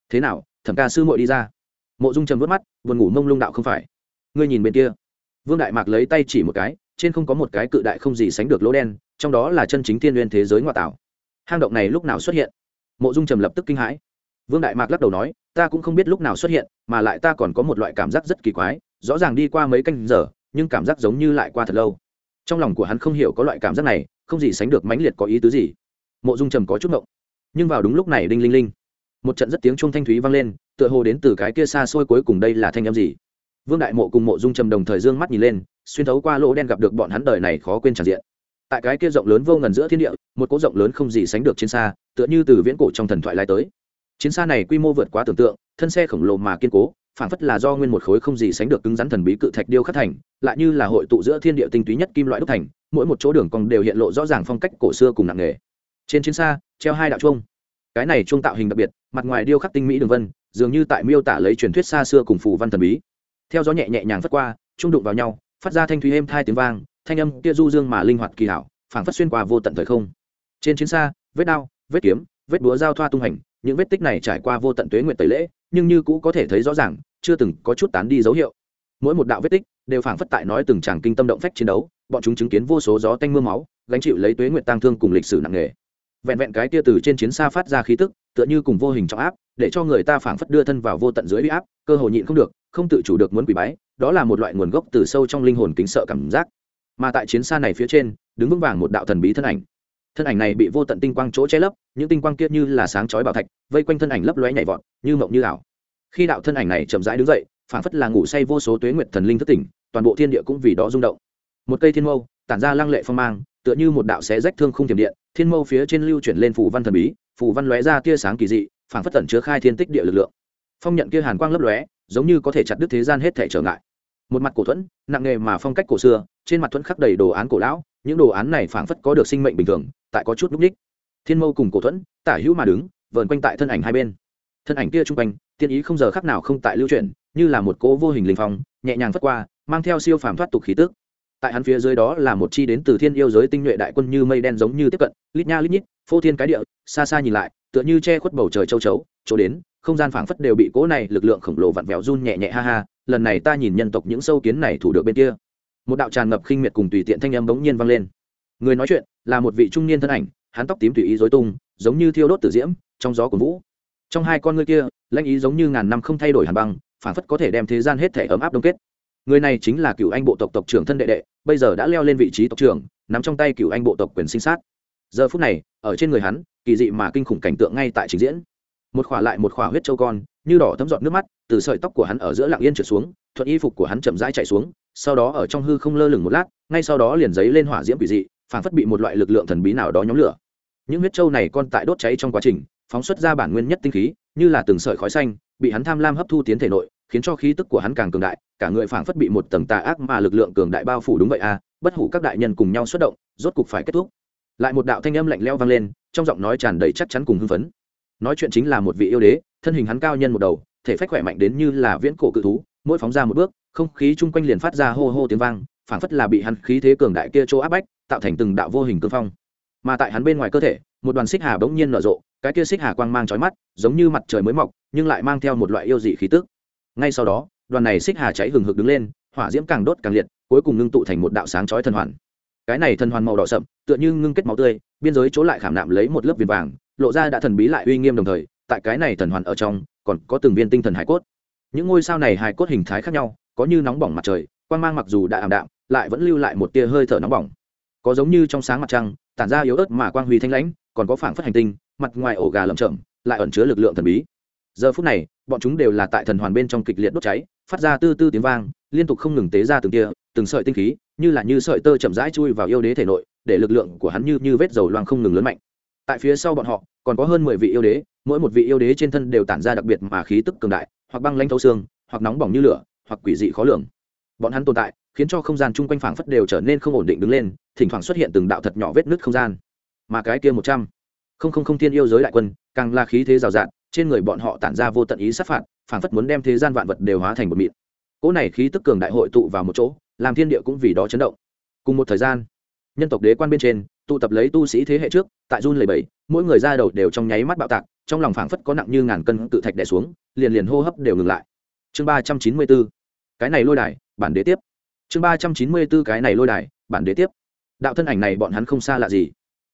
Thế nào, thẩm ca sư muội đi ra? Mộ dung trầm vớt mắt vườn ngủ mông lung đạo không phải. Ngươi nhìn bên kia. Vương đại mạc lấy tay chỉ một cái, trên không có một cái cự đại không gì sánh được lỗ đen, trong đó là chân chính thiên n thế giới ngoại tảo. Hang động này lúc nào xuất hiện? Mộ dung trầm lập tức kinh hãi. Vương đại mạc lắc đầu nói, ta cũng không biết lúc nào xuất hiện, mà lại ta còn có một loại cảm giác rất kỳ quái, rõ ràng đi qua mấy canh giờ, nhưng cảm giác giống như lại qua thật lâu. Trong lòng của hắn không hiểu có loại cảm giác này, không gì sánh được mãnh liệt có ý tứ gì. Mộ dung trầm có chút ngộng. Nhưng vào đúng lúc này, đinh linh linh. Một trận rất tiếng chuông thanh thúy vang lên tựa hồ đến từ cái kia xa xôi cuối cùng đây là thanh âm gì. Vương đại mộ cùng mộ dung trầm đồng thời dương mắt nhìn lên, xuyên thấu qua lỗ đen gặp được bọn hắn đời này khó quên tràn diện. Tại cái kia rộng lớn vô ngần giữa thiên địa, một cỗ rộng lớn không gì sánh được trên xa, tựa như từ viễn cổ trong thần thoại lai tới. Chiến xa này quy mô vượt quá tưởng tượng, thân xe khổng lồ mà kiên cố phản phất là do nguyên một khối không gì sánh được cứng rắn thần bí cự thạch điêu khắc thành, lại như là hội tụ giữa thiên địa tinh túy nhất kim loại đúc thành, mỗi một chỗ đường cong đều hiện lộ rõ ràng phong cách cổ xưa cùng nặng nghề trên chiến xa, treo hai đạo chuông. Cái này chuông tạo hình đặc biệt, mặt ngoài điêu khắc tinh mỹ đường vân dường như tại miêu tả lấy truyền thuyết xa xưa cùng phù văn thần bí. Theo gió nhẹ nhẹ nhàng phất qua, trung đụng vào nhau, phát ra thanh thúy êm thai tiếng vang, thanh âm kia du dương mà linh hoạt kỳ hảo, phảng phất xuyên qua vô tận thời không. Trên chiến xa, vết đao, vết kiếm, vết búa giao thoa tung hành, những vết tích này trải qua vô tận tuế nguyện tẩy lễ, nhưng như cũ có thể thấy rõ ràng, chưa từng có chút tán đi dấu hiệu. Mỗi một đạo vết tích đều phảng phất tại nói từng tràng kinh tâm động phách chiến đấu, bọn chúng chứng kiến vô số gió tanh mưa máu, gánh chịu lấy tuế nguyện tang thương cùng lịch sử nặng nề vẹn vẹn cái tia từ trên chiến xa phát ra khí tức, tựa như cùng vô hình trọng áp, để cho người ta phảng phất đưa thân vào vô tận dưới uy áp, cơ hồ nhịn không được, không tự chủ được muốn quỷ bái, đó là một loại nguồn gốc từ sâu trong linh hồn kính sợ cảm giác. Mà tại chiến xa này phía trên, đứng vững vàng một đạo thần bí thân ảnh. Thân ảnh này bị vô tận tinh quang chỗ che lấp, những tinh quang kia như là sáng chói bảo thạch, vây quanh thân ảnh lấp lóe nhảy vọt, như mộng như ảo. Khi đạo thân ảnh này chậm rãi đứng dậy, phảng phất là ngủ say vô số tuế nguyệt thần linh thất tỉnh, toàn bộ thiên địa cũng vì đó rung động. Một cây thiên mâu, tản ra lăng lệ phong mang tựa như một đạo xé rách thương không thiểm điện, thiên mâu phía trên lưu chuyển lên phù văn thần bí, phù văn lóe ra tia sáng kỳ dị, phảng phất tẩn chứa khai thiên tích địa lực lượng. Phong nhận kia hàn quang lấp lóe, giống như có thể chặt đứt thế gian hết thể trở ngại. Một mặt cổ thuẫn, nặng nghề mà phong cách cổ xưa, trên mặt thuẫn khắc đầy đồ án cổ lão, những đồ án này phảng phất có được sinh mệnh bình thường, tại có chút núc ních. Thiên mâu cùng cổ thuẫn, tả hữu mà đứng, vờn quanh tại thân ảnh hai bên. Thân ảnh kia trung quanh, tiên ý không giờ khắc nào không tại lưu chuyển, như là một cỗ vô hình linh phong, nhẹ nhàng phất qua, mang theo siêu phàm thoát tục khí tức tại hắn phía dưới đó là một chi đến từ thiên yêu giới tinh nhuệ đại quân như mây đen giống như tiếp cận, lít nha lít nhít, phô thiên cái địa, xa xa nhìn lại, tựa như che khuất bầu trời châu chấu, chỗ đến, không gian phảng phất đều bị cố này lực lượng khổng lồ vặn vẹo run nhẹ nhẹ ha ha, lần này ta nhìn nhân tộc những sâu kiến này thủ được bên kia. Một đạo tràn ngập khinh miệt cùng tùy tiện thanh âm bỗng nhiên vang lên. Người nói chuyện là một vị trung niên thân ảnh, hắn tóc tím tùy ý dối tung, giống như thiêu đốt tử diễm, trong gió của vũ. Trong hai con ngươi kia, lãnh ý giống như ngàn năm không thay đổi hàn băng, phảng phất có thể đem thế gian hết thể ấm áp đông kết. Người này chính là cựu anh bộ tộc tộc trưởng thân đệ đệ bây giờ đã leo lên vị trí tộc trưởng, nắm trong tay cựu anh bộ tộc quyền sinh sát. Giờ phút này, ở trên người hắn, kỳ dị mà kinh khủng cảnh tượng ngay tại trình diễn. Một khỏa lại một khỏa huyết châu con, như đỏ thấm giọt nước mắt, từ sợi tóc của hắn ở giữa lạng yên trượt xuống, thuận y phục của hắn chậm rãi chạy xuống, sau đó ở trong hư không lơ lửng một lát, ngay sau đó liền giấy lên hỏa diễm quỷ dị phản phất bị một loại lực lượng thần bí nào đó nhóm lửa. Những huyết châu này con tại đốt cháy trong quá trình, phóng xuất ra bản nguyên nhất tinh khí, như là từng sợi khói xanh, bị hắn tham lam hấp thu tiến thể nội khiến cho khí tức của hắn càng cường đại, cả người phảng phất bị một tầng tà ác mà lực lượng cường đại bao phủ đúng vậy à bất hủ các đại nhân cùng nhau xuất động, rốt cục phải kết thúc. Lại một đạo thanh âm lạnh lẽo vang lên, trong giọng nói tràn đầy chắc chắn cùng hưng phấn. Nói chuyện chính là một vị yêu đế, thân hình hắn cao nhân một đầu, thể phách khỏe mạnh đến như là viễn cổ cự thú, mỗi phóng ra một bước, không khí chung quanh liền phát ra hô hô tiếng vang, phảng phất là bị hắn khí thế cường đại kia chỗ áp bách, tạo thành từng đạo vô hình cương phong. Mà tại hắn bên ngoài cơ thể, một đoàn xích hà bỗng nhiên nở rộ, cái kia xích hà quang mang trói mắt, giống như mặt trời mới mọc, nhưng lại mang theo một loại yêu dị khí tức ngay sau đó, đoàn này xích hà cháy hừng hực đứng lên, hỏa diễm càng đốt càng liệt, cuối cùng ngưng tụ thành một đạo sáng chói thần hoàn. Cái này thần hoàn màu đỏ sậm, tựa như ngưng kết máu tươi, biên giới chỗ lại khảm nạm lấy một lớp viền vàng, lộ ra đã thần bí lại uy nghiêm đồng thời, tại cái này thần hoàn ở trong, còn có từng viên tinh thần hải cốt. Những ngôi sao này hải cốt hình thái khác nhau, có như nóng bỏng mặt trời quan mang mặc dù đã ảm đạm, lại vẫn lưu lại một tia hơi thở nóng bỏng. Có giống như trong sáng mặt trăng, tản ra yếu ớt mà quang huy thanh lãnh, còn có phảng phất hành tinh, mặt ngoài ổ gà lầm chậm lại ẩn chứa lực lượng thần bí giờ phút này, bọn chúng đều là tại thần hoàn bên trong kịch liệt đốt cháy, phát ra tư tư tiếng vang, liên tục không ngừng tế ra từng tia, từng sợi tinh khí, như là như sợi tơ chậm rãi chui vào yêu đế thể nội, để lực lượng của hắn như như vết dầu loang không ngừng lớn mạnh. Tại phía sau bọn họ, còn có hơn mười vị yêu đế, mỗi một vị yêu đế trên thân đều tản ra đặc biệt mà khí tức cường đại, hoặc băng lanh thấu xương, hoặc nóng bỏng như lửa, hoặc quỷ dị khó lường. Bọn hắn tồn tại, khiến cho không gian chung quanh phảng phất đều trở nên không ổn định đứng lên, thỉnh thoảng xuất hiện từng đạo thật nhỏ vết nứt không gian. Mà cái kia một trăm không không không thiên yêu giới đại quân, càng là khí thế rào rạt trên người bọn họ tản ra vô tận ý sát phạt, phảng phất muốn đem thế gian vạn vật đều hóa thành một mịn. Cỗ này khí tức cường đại hội tụ vào một chỗ, làm thiên địa cũng vì đó chấn động. Cùng một thời gian, nhân tộc đế quan bên trên, tụ tập lấy tu sĩ thế hệ trước, tại run lầy bẫy mỗi người ra đầu đều trong nháy mắt bạo tạc, trong lòng phảng phất có nặng như ngàn cân tự thạch đè xuống, liền liền hô hấp đều ngừng lại. Chương ba trăm chín mươi bốn, cái này lôi đài, bản đế tiếp. Chương ba trăm chín mươi bốn, cái này lôi đài, bản đế tiếp. Đạo thân ảnh này bọn hắn không xa lạ gì.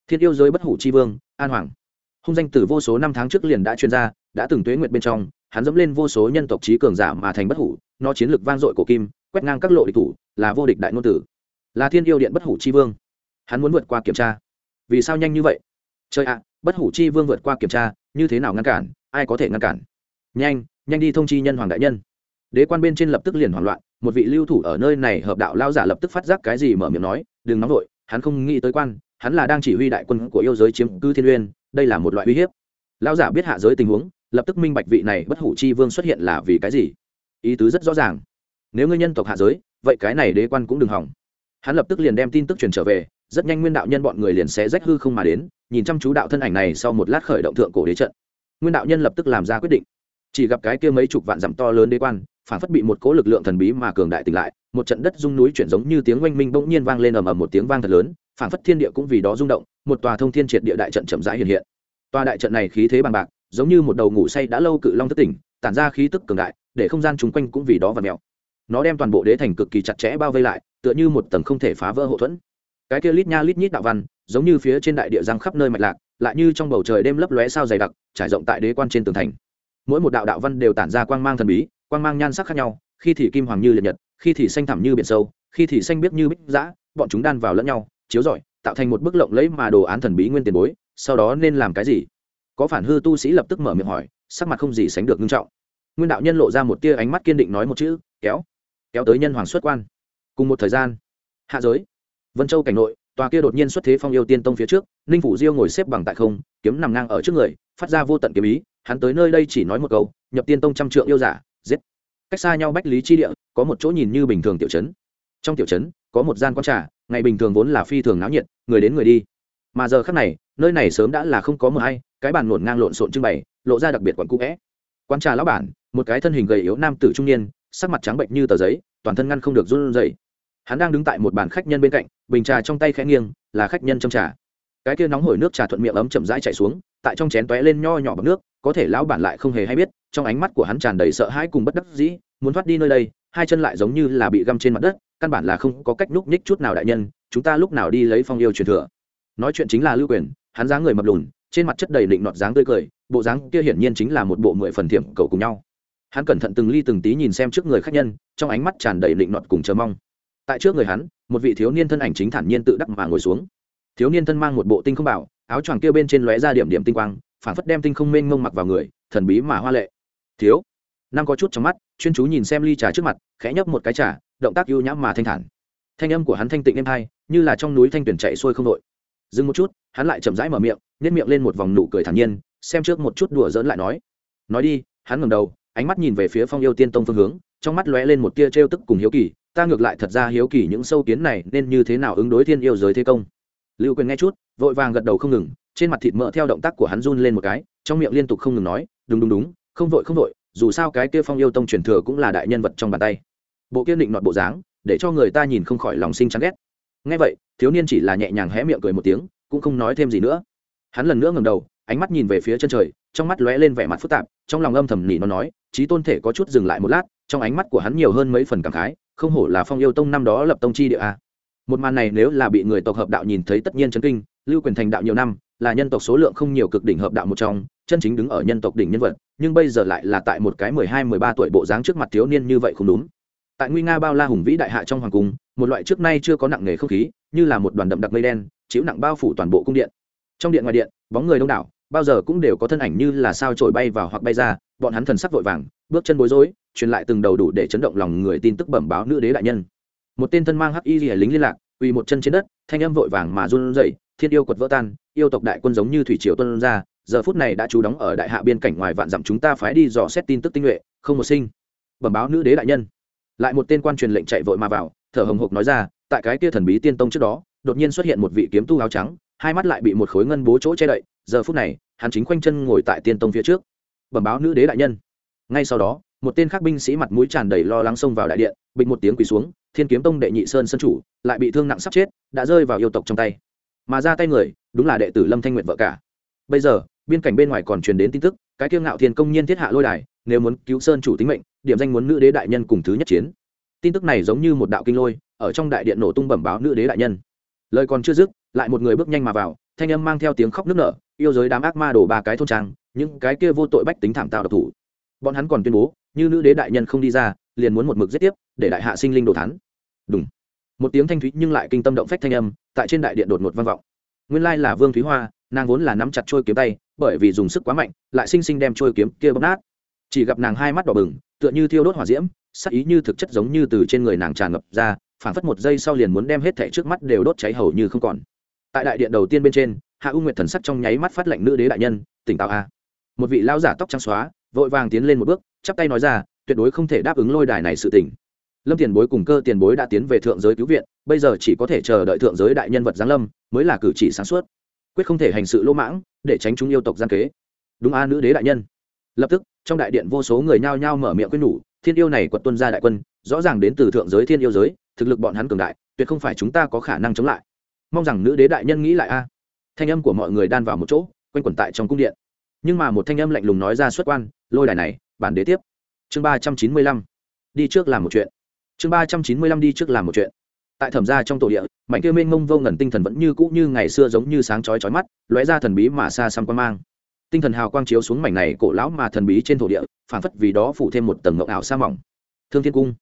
Thiên yêu giới bất hủ chi vương, an hoàng hung danh từ vô số năm tháng trước liền đã chuyên gia đã từng tuế nguyệt bên trong, hắn dẫm lên vô số nhân tộc trí cường giả mà thành bất hủ, nó chiến lược vang dội của kim, quét ngang các lộ địch thủ, là vô địch đại ngôn tử, là thiên yêu điện bất hủ chi vương. Hắn muốn vượt qua kiểm tra. Vì sao nhanh như vậy? Trời ạ, bất hủ chi vương vượt qua kiểm tra, như thế nào ngăn cản, ai có thể ngăn cản? Nhanh nhanh đi thông chi nhân hoàng đại nhân. Đế quan bên trên lập tức liền hoảng loạn, một vị lưu thủ ở nơi này hợp đạo lao giả lập tức phát giác cái gì mở miệng nói, đừng nóng vội, hắn không nghĩ tới quan, hắn là đang chỉ huy đại quân của yêu giới chiếm cư thiên uyên đây là một loại uy hiếp. Lão giả biết hạ giới tình huống, lập tức minh bạch vị này bất hủ chi vương xuất hiện là vì cái gì. Ý tứ rất rõ ràng. Nếu ngươi nhân tộc hạ giới, vậy cái này đế quan cũng đừng hỏng. Hắn lập tức liền đem tin tức truyền trở về, rất nhanh nguyên đạo nhân bọn người liền sẽ rách hư không mà đến, nhìn chăm chú đạo thân ảnh này sau một lát khởi động thượng cổ đế trận. Nguyên đạo nhân lập tức làm ra quyết định. Chỉ gặp cái kia mấy chục vạn dặm to lớn đế quan, phản phất bị một cố lực lượng thần bí mà cường đại tỉnh lại, một trận đất rung núi chuyển giống như tiếng oanh minh bỗng nhiên vang lên ầm ầm một tiếng vang thật lớn phản phất thiên địa cũng vì đó rung động, một tòa thông thiên triệt địa đại trận chậm rãi hiện hiện. Tòa đại trận này khí thế bằng bạc, giống như một đầu ngủ say đã lâu cự long thất tỉnh, tản ra khí tức cường đại, để không gian chung quanh cũng vì đó và mèo. Nó đem toàn bộ đế thành cực kỳ chặt chẽ bao vây lại, tựa như một tầng không thể phá vỡ hậu thuẫn. Cái kia lít nha lít nhít đạo văn, giống như phía trên đại địa giang khắp nơi mạch lạc, lại như trong bầu trời đêm lấp lóe sao dày đặc, trải rộng tại đế quan trên tường thành. Mỗi một đạo đạo văn đều tản ra quang mang thần bí, quang mang nhan sắc khác nhau, khi thì kim hoàng như liệt nhật, khi thì xanh thẳm như biển sâu, khi thì xanh biếc như bích giã bọn chúng đan vào lẫn nhau chiếu rọi, tạo thành một bức lộng lẫy mà đồ án thần bí nguyên tiền bối, sau đó nên làm cái gì? Có phản hư tu sĩ lập tức mở miệng hỏi, sắc mặt không gì sánh được nghiêm trọng. Nguyên đạo nhân lộ ra một tia ánh mắt kiên định nói một chữ, kéo kéo tới nhân hoàng xuất quan. Cùng một thời gian, hạ giới, vân châu cảnh nội, tòa kia đột nhiên xuất thế phong yêu tiên tông phía trước, ninh phủ diêu ngồi xếp bằng tại không, kiếm nằm ngang ở trước người, phát ra vô tận kiếm ý, hắn tới nơi đây chỉ nói một câu, nhập tiên tông trăm trượng yêu giả, giết. Cách xa nhau bách lý chi địa, có một chỗ nhìn như bình thường tiểu trấn trong tiểu trấn, có một gian quán trà, ngày bình thường vốn là phi thường náo nhiệt, người đến người đi. Mà giờ khắc này, nơi này sớm đã là không có mờ hay, cái bàn lộn ngang lộn xộn trưng bày, lộ ra đặc biệt quặn cũ vẽ. Quán trà lão bản, một cái thân hình gầy yếu nam tử trung niên, sắc mặt trắng bệnh như tờ giấy, toàn thân ngăn không được run rẩy. Hắn đang đứng tại một bàn khách nhân bên cạnh, bình trà trong tay khẽ nghiêng, là khách nhân trong trà. Cái kia nóng hổi nước trà thuận miệng ấm chậm rãi chảy xuống, tại trong chén tóe lên nho nhỏ bằng nước, có thể lão bản lại không hề hay biết, trong ánh mắt của hắn tràn đầy sợ hãi cùng bất đắc dĩ, muốn thoát đi nơi đây, hai chân lại giống như là bị găm trên mặt đất căn bản là không có cách núp nhích chút nào đại nhân, chúng ta lúc nào đi lấy phong yêu truyền thừa. Nói chuyện chính là lưu quyền, hắn dáng người mập lùn, trên mặt chất đầy định nọt dáng tươi cười, bộ dáng kia hiển nhiên chính là một bộ mười phần thiệm cầu cùng nhau. Hắn cẩn thận từng ly từng tí nhìn xem trước người khách nhân, trong ánh mắt tràn đầy định nọt cùng chờ mong. Tại trước người hắn, một vị thiếu niên thân ảnh chính thản nhiên tự đắc mà ngồi xuống. Thiếu niên thân mang một bộ tinh không bảo, áo choàng kia bên trên lóe ra điểm điểm tinh quang, phản phất đem tinh không mênh mông mặc vào người, thần bí mà hoa lệ. Thiếu năm có chút trong mắt, chuyên chú nhìn xem ly trà trước mặt, khẽ nhấp một cái trà, động tác ưu nhãm mà thanh thản. Thanh âm của hắn thanh tịnh êm hai như là trong núi thanh tuyển chạy xuôi không đội. Dừng một chút, hắn lại chậm rãi mở miệng nhét miệng lên một vòng nụ cười thản nhiên, xem trước một chút đùa dỡn lại nói. Nói đi, hắn ngẩng đầu, ánh mắt nhìn về phía phong yêu tiên tông phương hướng, trong mắt lóe lên một tia trêu tức cùng hiếu kỳ, ta ngược lại thật ra hiếu kỳ những sâu kiến này nên như thế nào ứng đối thiên yêu giới thế công. Lưu quyền nghe chút, vội vàng gật đầu không ngừng, trên mặt thịt mỡ theo động tác của hắn run lên một cái, trong miệng liên tục không ngừng nói, đúng đúng đúng, không vội không vội dù sao cái kia phong yêu tông truyền thừa cũng là đại nhân vật trong bàn tay. Bộ kia định nọt bộ dáng, để cho người ta nhìn không khỏi lòng sinh chán ghét. Ngay vậy, thiếu niên chỉ là nhẹ nhàng hé miệng cười một tiếng, cũng không nói thêm gì nữa. Hắn lần nữa ngầm đầu, ánh mắt nhìn về phía chân trời, trong mắt lóe lên vẻ mặt phức tạp, trong lòng âm thầm nỉ nó nói trí tôn thể có chút dừng lại một lát, trong ánh mắt của hắn nhiều hơn mấy phần cảm khái, không hổ là phong yêu tông năm đó lập tông chi địa a. Một màn này nếu là bị người tộc hợp đạo nhìn thấy tất nhiên chấn kinh, lưu quyền thành đạo nhiều năm là nhân tộc số lượng không nhiều cực đỉnh hợp đạo một trong, chân chính đứng ở nhân tộc đỉnh nhân vật, nhưng bây giờ lại là tại một cái mười hai, mười ba tuổi bộ dáng trước mặt thiếu niên như vậy không đúng. Tại nguy nga bao la hùng vĩ đại hạ trong hoàng cung, một loại trước nay chưa có nặng nghề không khí, như là một đoàn đậm đặc mây đen, chịu nặng bao phủ toàn bộ cung điện. Trong điện ngoài điện, bóng người đông đảo, bao giờ cũng đều có thân ảnh như là sao trổi bay vào hoặc bay ra, bọn hắn thần sắc vội vàng, bước chân bối rối, truyền lại từng đầu đủ để chấn động lòng người tin tức bẩm báo nữ đế đại nhân. Một tên thân mang hắc y rìa lính liên lạc, quỳ một chân trên đất, thanh âm vội vàng mà run rẩy thiên yêu quật vỡ tan, yêu tộc đại quân giống như thủy triều tuân ra, giờ phút này đã trú đóng ở đại hạ biên cảnh ngoài vạn dặm chúng ta phái đi dò xét tin tức tinh nhuệ, không một sinh. Bẩm báo nữ đế đại nhân. Lại một tên quan truyền lệnh chạy vội mà vào, thở hồng hộc nói ra, tại cái kia thần bí tiên tông trước đó, đột nhiên xuất hiện một vị kiếm tu áo trắng, hai mắt lại bị một khối ngân bố chỗ che đậy, giờ phút này, hắn chính khoanh chân ngồi tại tiên tông phía trước. Bẩm báo nữ đế đại nhân. Ngay sau đó, một tên khác binh sĩ mặt mũi tràn đầy lo lắng xông vào đại điện, bịch một tiếng quỳ xuống, thiên kiếm tông đệ nhị sơn sân chủ, lại bị thương nặng sắp chết, đã rơi vào yêu tộc trong tay mà ra tay người, đúng là đệ tử lâm thanh nguyện vợ cả. Bây giờ, biên cảnh bên ngoài còn truyền đến tin tức, cái kiêng ngạo thiên công nhiên thiết hạ lôi đài, nếu muốn cứu sơn chủ tính mệnh, điểm danh muốn nữ đế đại nhân cùng thứ nhất chiến. Tin tức này giống như một đạo kinh lôi, ở trong đại điện nổ tung bẩm báo nữ đế đại nhân. Lời còn chưa dứt, lại một người bước nhanh mà vào, thanh âm mang theo tiếng khóc nức nở, yêu giới đám ác ma đổ ba cái thôn trang, những cái kia vô tội bách tính thảm tạo độc thủ. Bọn hắn còn tuyên bố, như nữ đế đại nhân không đi ra, liền muốn một mực giết tiếp, để đại hạ sinh linh đồ thắn đúng một tiếng thanh thúy nhưng lại kinh tâm động phách thanh âm, tại trên đại điện đột ngột vang vọng. Nguyên lai là vương thúy hoa, nàng vốn là nắm chặt trôi kiếm tay, bởi vì dùng sức quá mạnh, lại sinh sinh đem trôi kiếm kia bóp nát. Chỉ gặp nàng hai mắt đỏ bừng, tựa như thiêu đốt hỏa diễm, sắc ý như thực chất giống như từ trên người nàng tràn ngập ra, phảng phất một giây sau liền muốn đem hết thẻ trước mắt đều đốt cháy hầu như không còn. Tại đại điện đầu tiên bên trên, hạ u nguyệt thần sắc trong nháy mắt phát lệnh nữ đế đại nhân, tỉnh táo a. Một vị lao giả tóc trắng xóa, vội vàng tiến lên một bước, chắp tay nói ra, tuyệt đối không thể đáp ứng lôi đài này sự tỉnh lâm tiền bối cùng cơ tiền bối đã tiến về thượng giới cứu viện, bây giờ chỉ có thể chờ đợi thượng giới đại nhân vật giáng lâm mới là cử chỉ sáng suốt. Quyết không thể hành sự lỗ mãng, để tránh chúng yêu tộc gian kế. Đúng a, nữ đế đại nhân. Lập tức, trong đại điện vô số người nhao nhao mở miệng quyết nhủ, thiên yêu này quật tuân gia đại quân, rõ ràng đến từ thượng giới thiên yêu giới, thực lực bọn hắn cường đại, tuyệt không phải chúng ta có khả năng chống lại. Mong rằng nữ đế đại nhân nghĩ lại a. Thanh âm của mọi người đan vào một chỗ, quanh quẩn tại trong cung điện. Nhưng mà một thanh âm lạnh lùng nói ra xuất quan, lôi đài này, bản đế tiếp. Chương ba trăm chín mươi lăm. Đi trước làm một chuyện chương ba trăm chín mươi lăm đi trước làm một chuyện. Tại thẩm gia trong tổ địa, mảnh kia mênh mông vô ngần tinh thần vẫn như cũ như ngày xưa giống như sáng chói chói mắt, lóe ra thần bí mà xa xăm quan mang. Tinh thần hào quang chiếu xuống mảnh này cổ lão mà thần bí trên thổ địa phản phất vì đó phủ thêm một tầng ngộng ảo sa mỏng. Thương thiên cung,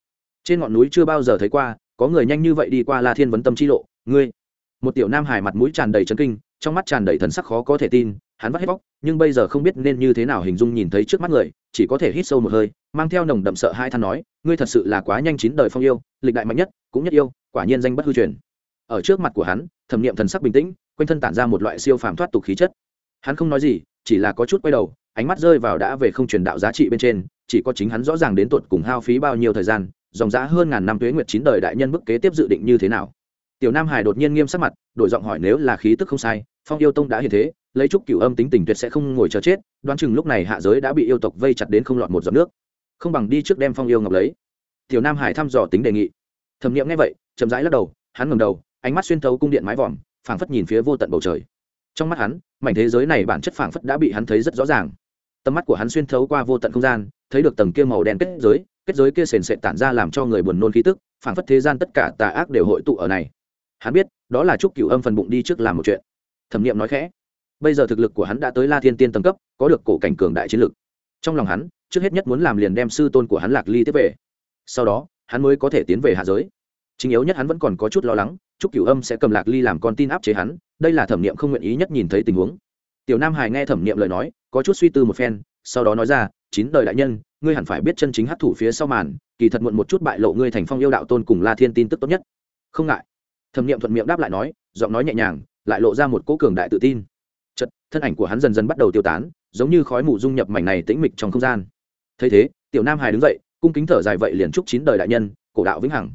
trên ngọn núi chưa bao giờ thấy qua, có người nhanh như vậy đi qua la thiên vấn tâm chi lộ, ngươi. Một tiểu nam hải mặt mũi tràn đầy trấn kinh, trong mắt tràn đầy thần sắc khó có thể tin hắn vắt hết bóc nhưng bây giờ không biết nên như thế nào hình dung nhìn thấy trước mắt người, chỉ có thể hít sâu một hơi, mang theo nồng đậm sợ hai than nói, ngươi thật sự là quá nhanh chín đời phong yêu, lịch đại mạnh nhất, cũng nhất yêu, quả nhiên danh bất hư truyền. Ở trước mặt của hắn, thẩm nghiệm thần sắc bình tĩnh, quanh thân tản ra một loại siêu phàm thoát tục khí chất. Hắn không nói gì, chỉ là có chút quay đầu, ánh mắt rơi vào đã về không truyền đạo giá trị bên trên, chỉ có chính hắn rõ ràng đến tột cùng hao phí bao nhiêu thời gian, dòng giá hơn ngàn năm tuế nguyệt chín đời đại nhân bức kế tiếp dự định như thế nào. Tiểu nam hải đột nhiên nghiêm sắc mặt, đổi giọng hỏi nếu là khí tức không sai, phong yêu tông đã hiện thế lấy trúc cửu âm tính tình tuyệt sẽ không ngồi chờ chết, đoán chừng lúc này hạ giới đã bị yêu tộc vây chặt đến không lọt một giọt nước. Không bằng đi trước đem phong yêu ngọc lấy. Tiểu nam hải thăm dò tính đề nghị. Thẩm nghiệm nghe vậy, chậm rãi lắc đầu, hắn ngầm đầu, ánh mắt xuyên thấu cung điện mái vòm, phảng phất nhìn phía vô tận bầu trời. Trong mắt hắn, mảnh thế giới này bản chất phảng phất đã bị hắn thấy rất rõ ràng. Tầm mắt của hắn xuyên thấu qua vô tận không gian, thấy được tầng kia màu đen kết giới kết giới kia sền sệt tản ra làm cho người buồn nôn khí tức, phảng phất thế gian tất cả tà ác đều hội tụ ở này. Hắn biết, đó là chúc cửu âm phần bụng đi trước làm một chuyện. Thẩm nghiệm nói khẽ bây giờ thực lực của hắn đã tới la thiên tiên tầng cấp, có được cổ cảnh cường đại chiến lực. Trong lòng hắn, trước hết nhất muốn làm liền đem sư tôn của hắn lạc ly tiếp về. Sau đó, hắn mới có thể tiến về hạ giới. Chính yếu nhất hắn vẫn còn có chút lo lắng chúc cửu âm sẽ cầm lạc ly làm con tin áp chế hắn, đây là thẩm niệm không nguyện ý nhất nhìn thấy tình huống. Tiểu nam hải nghe thẩm niệm lời nói, có chút suy tư một phen, sau đó nói ra, chín đời đại nhân, ngươi hẳn phải biết chân chính hấp thủ phía sau màn, kỳ thật muộn một chút bại lộ ngươi thành phong yêu đạo tôn cùng la thiên tin tức tốt nhất. Không ngại. Thẩm niệm thuận miệng đáp lại nói, giọng nói nhẹ nhàng, lại lộ ra một cố cường đại tự tin chật thân ảnh của hắn dần dần bắt đầu tiêu tán giống như khói mù dung nhập mảnh này tĩnh mịch trong không gian. Thấy thế tiểu nam hải đứng dậy cung kính thở dài vậy liền chúc chín đời đại nhân cổ đạo vĩnh hằng.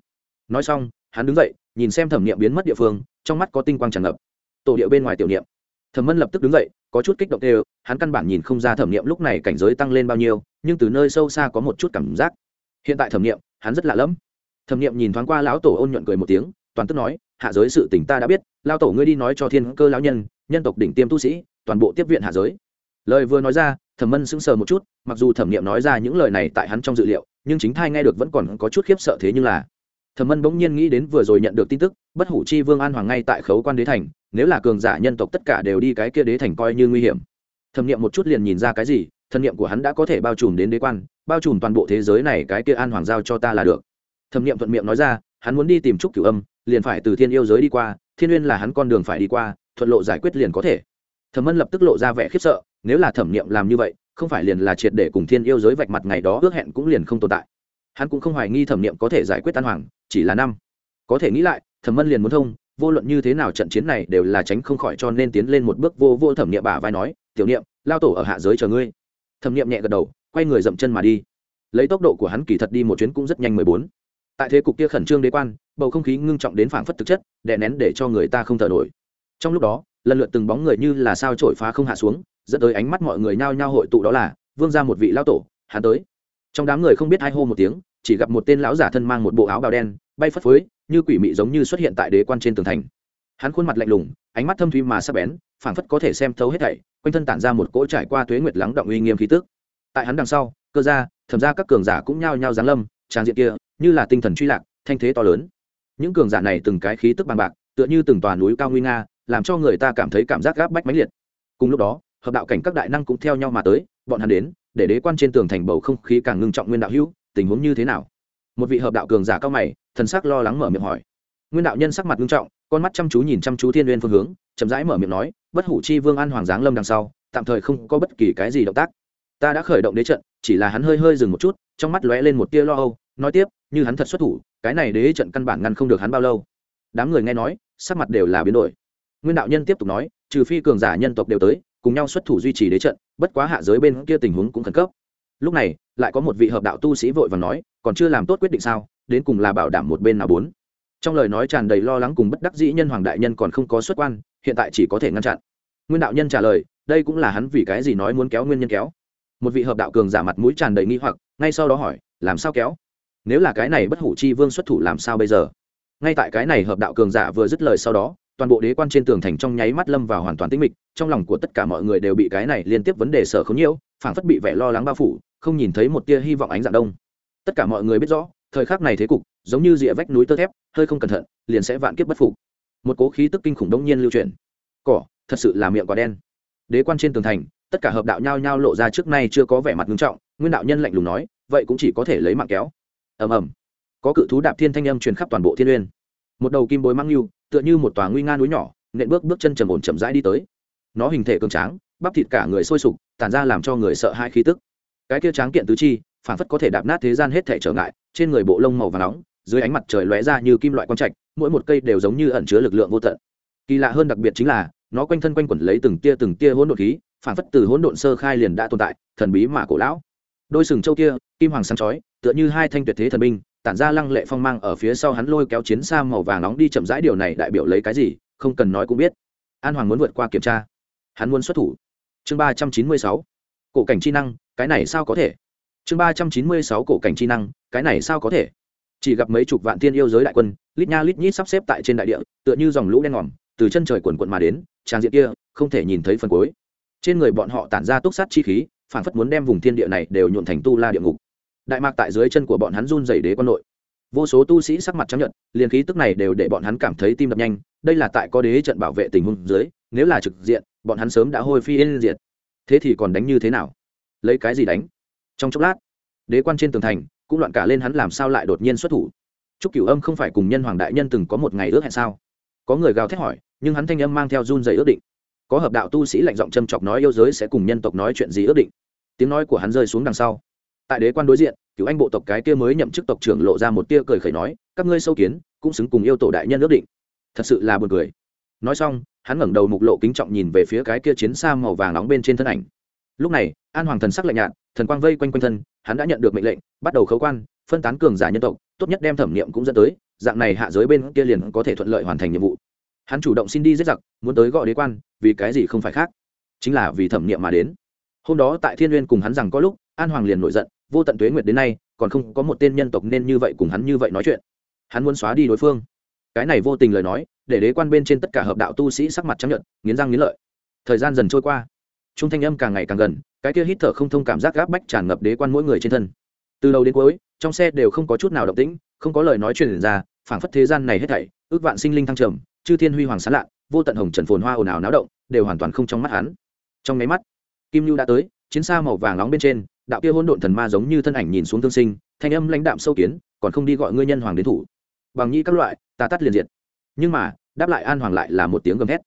Nói xong hắn đứng dậy nhìn xem thẩm niệm biến mất địa phương trong mắt có tinh quang tràn ngập. Tổ địa bên ngoài tiểu niệm. Thẩm mân lập tức đứng dậy có chút kích động đều hắn căn bản nhìn không ra thẩm niệm lúc này cảnh giới tăng lên bao nhiêu nhưng từ nơi sâu xa có một chút cảm giác. Hiện tại thẩm niệm, hắn rất lạ lẫm. Thẩm niệm nhìn thoáng qua lão tổ ôn nhuận cười một tiếng toàn tức nói hạ giới sự tỉnh ta đã biết lao tổ ngươi đi nói cho thiên cơ lão nhân nhân tộc đỉnh tiêm tu sĩ, toàn bộ tiếp viện hạ giới. Lời vừa nói ra, thẩm mân sững sờ một chút, mặc dù thẩm nghiệm nói ra những lời này tại hắn trong dự liệu, nhưng chính thai nghe được vẫn còn có chút khiếp sợ thế nhưng là, thẩm mân bỗng nhiên nghĩ đến vừa rồi nhận được tin tức, bất hủ chi vương an hoàng ngay tại khấu quan đế thành, nếu là cường giả nhân tộc tất cả đều đi cái kia đế thành coi như nguy hiểm. Thẩm nghiệm một chút liền nhìn ra cái gì thần nghiệm của hắn đã có thể bao trùm đến đế quan, bao trùm toàn bộ thế giới này, cái kia an hoàng giao cho ta là được. Thẩm nghiệm thuận miệng nói ra, hắn muốn đi tìm trúc cửu âm, liền phải từ thiên yêu giới đi qua, thiên uyên là hắn con đường phải đi qua thuận lộ giải quyết liền có thể. Thẩm mân lập tức lộ ra vẻ khiếp sợ, nếu là thẩm nghiệm làm như vậy, không phải liền là triệt để cùng thiên yêu giới vạch mặt ngày đó ước hẹn cũng liền không tồn tại. Hắn cũng không hoài nghi thẩm nghiệm có thể giải quyết tan hoàng, chỉ là năm. Có thể nghĩ lại, thẩm mân liền muốn thông, vô luận như thế nào trận chiến này đều là tránh không khỏi cho nên tiến lên một bước vô vô thẩm nghiệm bả vai nói, tiểu niệm, lao tổ ở hạ giới chờ ngươi. Thẩm nghiệm nhẹ gật đầu, quay người dậm chân mà đi. Lấy tốc độ của hắn kỳ thật đi một chuyến cũng rất nhanh mười bốn. Tại thế cục kia khẩn trương đế quan, bầu không khí ngưng trọng đến phảng phất thực chất, đè nén để cho người ta không thở nổi trong lúc đó, lần lượt từng bóng người như là sao trổi phá không hạ xuống, dẫn tới ánh mắt mọi người nhao nhao hội tụ đó là, vương ra một vị lão tổ, hắn tới. Trong đám người không biết ai hô một tiếng, chỉ gặp một tên lão giả thân mang một bộ áo bào đen, bay phất phới, như quỷ mị giống như xuất hiện tại đế quan trên tường thành. Hắn khuôn mặt lạnh lùng, ánh mắt thâm thuy mà sắc bén, phảng phất có thể xem thấu hết thảy, quanh thân tản ra một cỗ trải qua tuế nguyệt lắng động uy nghiêm khí tức. Tại hắn đằng sau, cơ gia, thẩm ra các cường giả cũng nhao nhao giáng lâm, trang diện kia, như là tinh thần truy lạc, thanh thế to lớn. Những cường giả này từng cái khí tức bằng bạc, tựa như từng tòa núi cao nguy nga làm cho người ta cảm thấy cảm giác gáp bách mãnh liệt. Cùng lúc đó, hợp đạo cảnh các đại năng cũng theo nhau mà tới, bọn hắn đến, để đế quan trên tường thành bầu không khí càng ngưng trọng nguyên đạo hữu, tình huống như thế nào? Một vị hợp đạo cường giả cao mày, thần sắc lo lắng mở miệng hỏi. Nguyên đạo nhân sắc mặt ngưng trọng, con mắt chăm chú nhìn chăm chú thiên n phương hướng, chậm rãi mở miệng nói, bất hủ chi vương an hoàng giáng lâm đằng sau, tạm thời không có bất kỳ cái gì động tác. Ta đã khởi động đế trận, chỉ là hắn hơi hơi dừng một chút, trong mắt lóe lên một tia lo âu, nói tiếp, như hắn thật xuất thủ, cái này đế trận căn bản ngăn không được hắn bao lâu. Đám người nghe nói, sắc mặt đều là biến đổi nguyên đạo nhân tiếp tục nói, trừ phi cường giả nhân tộc đều tới, cùng nhau xuất thủ duy trì đế trận, bất quá hạ giới bên kia tình huống cũng khẩn cấp. Lúc này, lại có một vị hợp đạo tu sĩ vội và nói, còn chưa làm tốt quyết định sao, đến cùng là bảo đảm một bên nào bốn. Trong lời nói tràn đầy lo lắng cùng bất đắc dĩ nhân hoàng đại nhân còn không có xuất quan, hiện tại chỉ có thể ngăn chặn. Nguyên đạo nhân trả lời, đây cũng là hắn vì cái gì nói muốn kéo nguyên nhân kéo. Một vị hợp đạo cường giả mặt mũi tràn đầy nghi hoặc, ngay sau đó hỏi, làm sao kéo? Nếu là cái này bất hủ chi vương xuất thủ làm sao bây giờ? Ngay tại cái này hợp đạo cường giả vừa dứt lời sau đó toàn bộ đế quan trên tường thành trong nháy mắt lâm vào hoàn toàn tĩnh mịch, trong lòng của tất cả mọi người đều bị cái này liên tiếp vấn đề sở không nhiễu, phảng phất bị vẻ lo lắng bao phủ, không nhìn thấy một tia hy vọng ánh dạng đông. Tất cả mọi người biết rõ, thời khắc này thế cục, giống như rìa vách núi tơ thép, hơi không cẩn thận, liền sẽ vạn kiếp bất phục. Một cố khí tức kinh khủng đông nhiên lưu truyền cỏ, thật sự là miệng quả đen. Đế quan trên tường thành, tất cả hợp đạo nhao nhao lộ ra trước nay chưa có vẻ mặt nghiêm trọng, nguyên đạo nhân lạnh lùng nói, vậy cũng chỉ có thể lấy mạng kéo. Ầm ầm. Có cự thú đạp thiên thanh âm truyền khắp toàn bộ thiên uyên. Một đầu kim bối mang lưu tựa như một tòa nguy nga núi nhỏ, nện bước bước chân trầm ổn chậm rãi đi tới. Nó hình thể cường tráng, bắp thịt cả người sôi sục tàn ra làm cho người sợ hai khí tức. Cái kia tráng kiện tứ chi phản phất có thể đạp nát thế gian hết thể trở ngại, trên người bộ lông màu và nóng, dưới ánh mặt trời lóe ra như kim loại quang trạch, mỗi một cây đều giống như ẩn chứa lực lượng vô tận. Kỳ lạ hơn đặc biệt chính là, nó quanh thân quanh quẩn lấy từng tia từng tia hỗn độn khí phản phất từ hỗn độn sơ khai liền đã tồn tại, thần bí mà cổ lão. Đôi sừng châu kia, kim hoàng sáng chói, tựa như hai thanh tuyệt thế thần binh tản ra lăng lệ phong mang ở phía sau hắn lôi kéo chiến xa màu vàng nóng đi chậm rãi điều này đại biểu lấy cái gì, không cần nói cũng biết. An hoàng muốn vượt qua kiểm tra. Hắn muốn xuất thủ. Chương ba trăm chín mươi sáu. Cổ cảnh chi năng, cái này sao có thể? Chương ba trăm chín mươi sáu cổ cảnh chi năng, cái này sao có thể? Chỉ gặp mấy chục vạn tiên yêu giới đại quân, lít nha lít nhít sắp xếp tại trên đại địa, tựa như dòng lũ đen ngòm, từ chân trời quần quận mà đến, trang diện kia, không thể nhìn thấy phần cuối. Trên người bọn họ tản ra túc sát chi khí, phản phất muốn đem vùng thiên địa này đều nhuộn thành tu la địa ngục đại mạc tại dưới chân của bọn hắn run dày đế quân nội. Vô số tu sĩ sắc mặt chấp nhận liền khí tức này đều để bọn hắn cảm thấy tim đập nhanh, đây là tại có đế trận bảo vệ tình huống dưới, nếu là trực diện, bọn hắn sớm đã hôi phi yên diệt. Thế thì còn đánh như thế nào? Lấy cái gì đánh? Trong chốc lát, đế quan trên tường thành, cũng loạn cả lên hắn làm sao lại đột nhiên xuất thủ. Chúc cửu âm không phải cùng nhân hoàng đại nhân từng có một ngày ước hẹn sao? Có người gào thét hỏi, nhưng hắn thanh âm mang theo run dày ước định. Có hợp đạo tu sĩ lạnh giọng châm chọc nói yêu giới sẽ cùng nhân tộc nói chuyện gì ước định. Tiếng nói của hắn rơi xuống đằng sau tại đế quan đối diện, cựu anh bộ tộc cái kia mới nhậm chức tộc trưởng lộ ra một tia cười khẩy nói, các ngươi sâu kiến, cũng xứng cùng yêu tổ đại nhân ước định. Thật sự là buồn cười. Nói xong, hắn ngẩng đầu mục lộ kính trọng nhìn về phía cái kia chiến xa màu vàng nóng bên trên thân ảnh. Lúc này, an hoàng thần sắc lạnh nhạt, thần quang vây quanh quanh thân, hắn đã nhận được mệnh lệnh, bắt đầu khấu quan, phân tán cường giả nhân tộc, tốt nhất đem thẩm nghiệm cũng dẫn tới, dạng này hạ giới bên kia liền có thể thuận lợi hoàn thành nhiệm vụ. Hắn chủ động xin đi giết giặc, muốn tới gọi đế quan, vì cái gì không phải khác? Chính là vì thẩm nghiệm mà đến. Hôm đó tại thiên n cùng hắn rằng có lúc, an hoàng liền nổi giận vô tận tuế nguyệt đến nay, còn không có một tên nhân tộc nên như vậy cùng hắn như vậy nói chuyện. Hắn muốn xóa đi đối phương. Cái này vô tình lời nói, để đế quan bên trên tất cả hợp đạo tu sĩ sắc mặt chấp nhận nghiến răng nghiến lợi. Thời gian dần trôi qua. Trung thanh âm càng ngày càng gần, cái kia hít thở không thông cảm giác gáp bách tràn ngập đế quan mỗi người trên thân. Từ đầu đến cuối, trong xe đều không có chút nào động tĩnh, không có lời nói truyền ra, phảng phất thế gian này hết thảy, ước vạn sinh linh thăng trầm, chư thiên huy hoàng sán lạ, vô tận hồng trần phồn hoa ồn ào náo động, đều hoàn toàn không trong mắt hắn. Trong máy mắt, kim lưu đã tới, chiến xa màu vàng nóng bên trên đạo kia hôn độn thần ma giống như thân ảnh nhìn xuống thương sinh, thanh âm lãnh đạm sâu kiến, còn không đi gọi ngươi nhân hoàng đến thủ. Bằng nhi các loại, ta tắt liền diệt. Nhưng mà, đáp lại an hoàng lại là một tiếng gầm thét.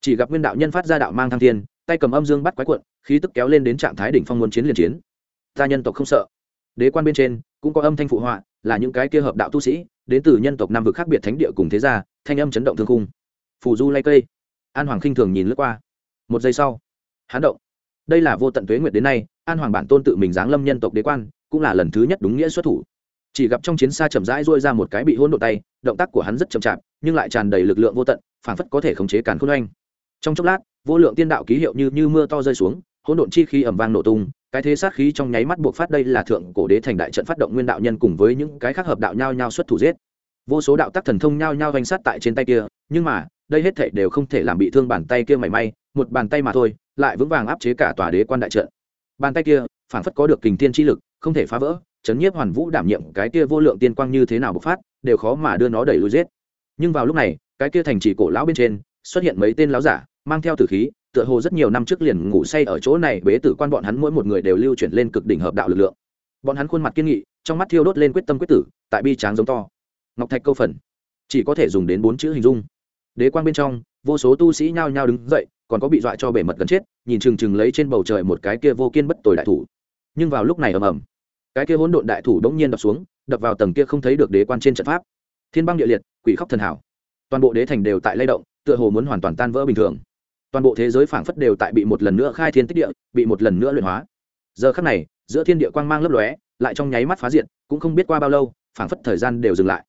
Chỉ gặp nguyên đạo nhân phát ra đạo mang thăng thiên, tay cầm âm dương bắt quái cuộn, khí tức kéo lên đến trạng thái đỉnh phong muốn chiến liền chiến. Ta nhân tộc không sợ. Đế quan bên trên, cũng có âm thanh phụ họa, là những cái kia hợp đạo tu sĩ, đến từ nhân tộc nam vực khác biệt thánh địa cùng thế gia, thanh âm chấn động thương khung. Phù du lay cây. An hoàng khinh thường nhìn lướt qua. Một giây sau hán động. Đây là vô tận tuế nguyệt đến nay an hoàng bản tôn tự mình giáng lâm nhân tộc đế quan, cũng là lần thứ nhất đúng nghĩa xuất thủ. Chỉ gặp trong chiến xa chậm rãi rôi ra một cái bị hỗn độn tay, động tác của hắn rất chậm chạp, nhưng lại tràn đầy lực lượng vô tận, phảng phất có thể khống chế càn khôn oanh. Trong chốc lát, vô lượng tiên đạo ký hiệu như như mưa to rơi xuống, hỗn độn chi khí ẩm vang nổ tung, cái thế sát khí trong nháy mắt buộc phát đây là thượng cổ đế thành đại trận phát động nguyên đạo nhân cùng với những cái khác hợp đạo nhao nhao xuất thủ giết. Vô số đạo tác thần thông nhao nhao vanh sát tại trên tay kia, nhưng mà, đây hết thảy đều không thể làm bị thương bàn tay kia mảy may, một bàn tay mà thôi, lại vững vàng áp chế cả tòa đế quan đại trận bàn tay kia phản phất có được kình thiên chi lực, không thể phá vỡ, chấn nhiếp hoàn vũ đảm nhiệm cái kia vô lượng tiên quang như thế nào bộc phát, đều khó mà đưa nó đẩy lùi giết. Nhưng vào lúc này, cái kia thành trì cổ lão bên trên, xuất hiện mấy tên lão giả, mang theo tử khí, tựa hồ rất nhiều năm trước liền ngủ say ở chỗ này, bế tử quan bọn hắn mỗi một người đều lưu chuyển lên cực đỉnh hợp đạo lực lượng. Bọn hắn khuôn mặt kiên nghị, trong mắt thiêu đốt lên quyết tâm quyết tử, tại bi tráng giống to. Ngọc thạch câu phần, chỉ có thể dùng đến bốn chữ hình dung. Đế quan bên trong, vô số tu sĩ nhao nhao đứng dậy còn có bị dọa cho bể mật gần chết, nhìn chừng chừng lấy trên bầu trời một cái kia vô kiên bất tồi đại thủ. Nhưng vào lúc này ầm ầm, cái kia hỗn độn đại thủ bỗng nhiên đập xuống, đập vào tầng kia không thấy được đế quan trên trận pháp. Thiên băng địa liệt, quỷ khóc thần hảo. Toàn bộ đế thành đều tại lay động, tựa hồ muốn hoàn toàn tan vỡ bình thường. Toàn bộ thế giới phảng phất đều tại bị một lần nữa khai thiên tích địa, bị một lần nữa luyện hóa. Giờ khắc này, giữa thiên địa quang mang lấp lóe, lại trong nháy mắt phá diện cũng không biết qua bao lâu, phảng phất thời gian đều dừng lại.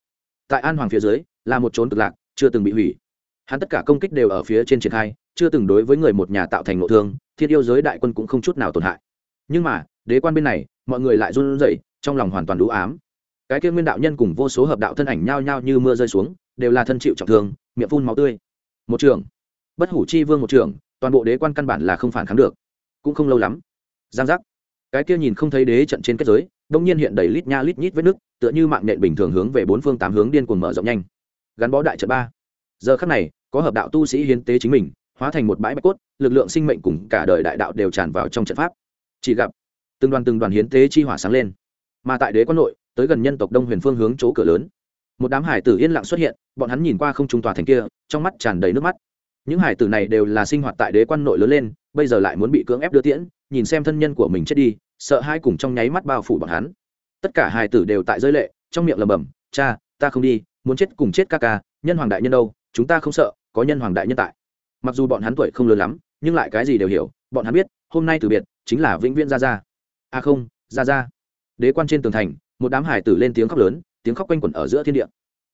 Tại an hoàng phía dưới, là một trốn cực lạc, chưa từng bị hủy. Hắn tất cả công kích đều ở phía trên triển khai chưa từng đối với người một nhà tạo thành nội thương, thiên yêu giới đại quân cũng không chút nào tổn hại. Nhưng mà, đế quan bên này, mọi người lại run rẩy, trong lòng hoàn toàn đủ ám. Cái kia nguyên đạo nhân cùng vô số hợp đạo thân ảnh nhao nhao như mưa rơi xuống, đều là thân chịu trọng thương, miệng phun máu tươi. Một trường bất hủ chi vương một trường toàn bộ đế quan căn bản là không phản kháng được. Cũng không lâu lắm. Giang giác. Cái kia nhìn không thấy đế trận trên kết giới, đông nhiên hiện đầy lít nha lít nhít vết nước tựa như mạng nện bình thường hướng về bốn phương tám hướng điên cuồng mở rộng nhanh. Gắn bó đại trận ba. Giờ khắc này, có hợp đạo tu sĩ hiến tế chính mình hóa thành một bãi bạch cốt, lực lượng sinh mệnh cùng cả đời đại đạo đều tràn vào trong trận pháp. Chỉ gặp, từng đoàn từng đoàn hiến tế chi hỏa sáng lên. Mà tại đế quan nội, tới gần nhân tộc đông huyền phương hướng chỗ cửa lớn, một đám hải tử yên lặng xuất hiện, bọn hắn nhìn qua không trung tòa thành kia, trong mắt tràn đầy nước mắt. Những hải tử này đều là sinh hoạt tại đế quan nội lớn lên, bây giờ lại muốn bị cưỡng ép đưa tiễn, nhìn xem thân nhân của mình chết đi, sợ hai cùng trong nháy mắt bao phủ bọn hắn. Tất cả hải tử đều tại rơi lệ, trong miệng lầm bầm cha, ta không đi, muốn chết cùng chết ca ca, nhân hoàng đại nhân đâu, chúng ta không sợ, có nhân hoàng đại nhân tại mặc dù bọn hắn tuổi không lớn lắm, nhưng lại cái gì đều hiểu, bọn hắn biết, hôm nay từ biệt chính là vĩnh viễn ra ra a không ra ra đế quan trên tường thành, một đám hải tử lên tiếng khóc lớn, tiếng khóc quanh quẩn ở giữa thiên địa.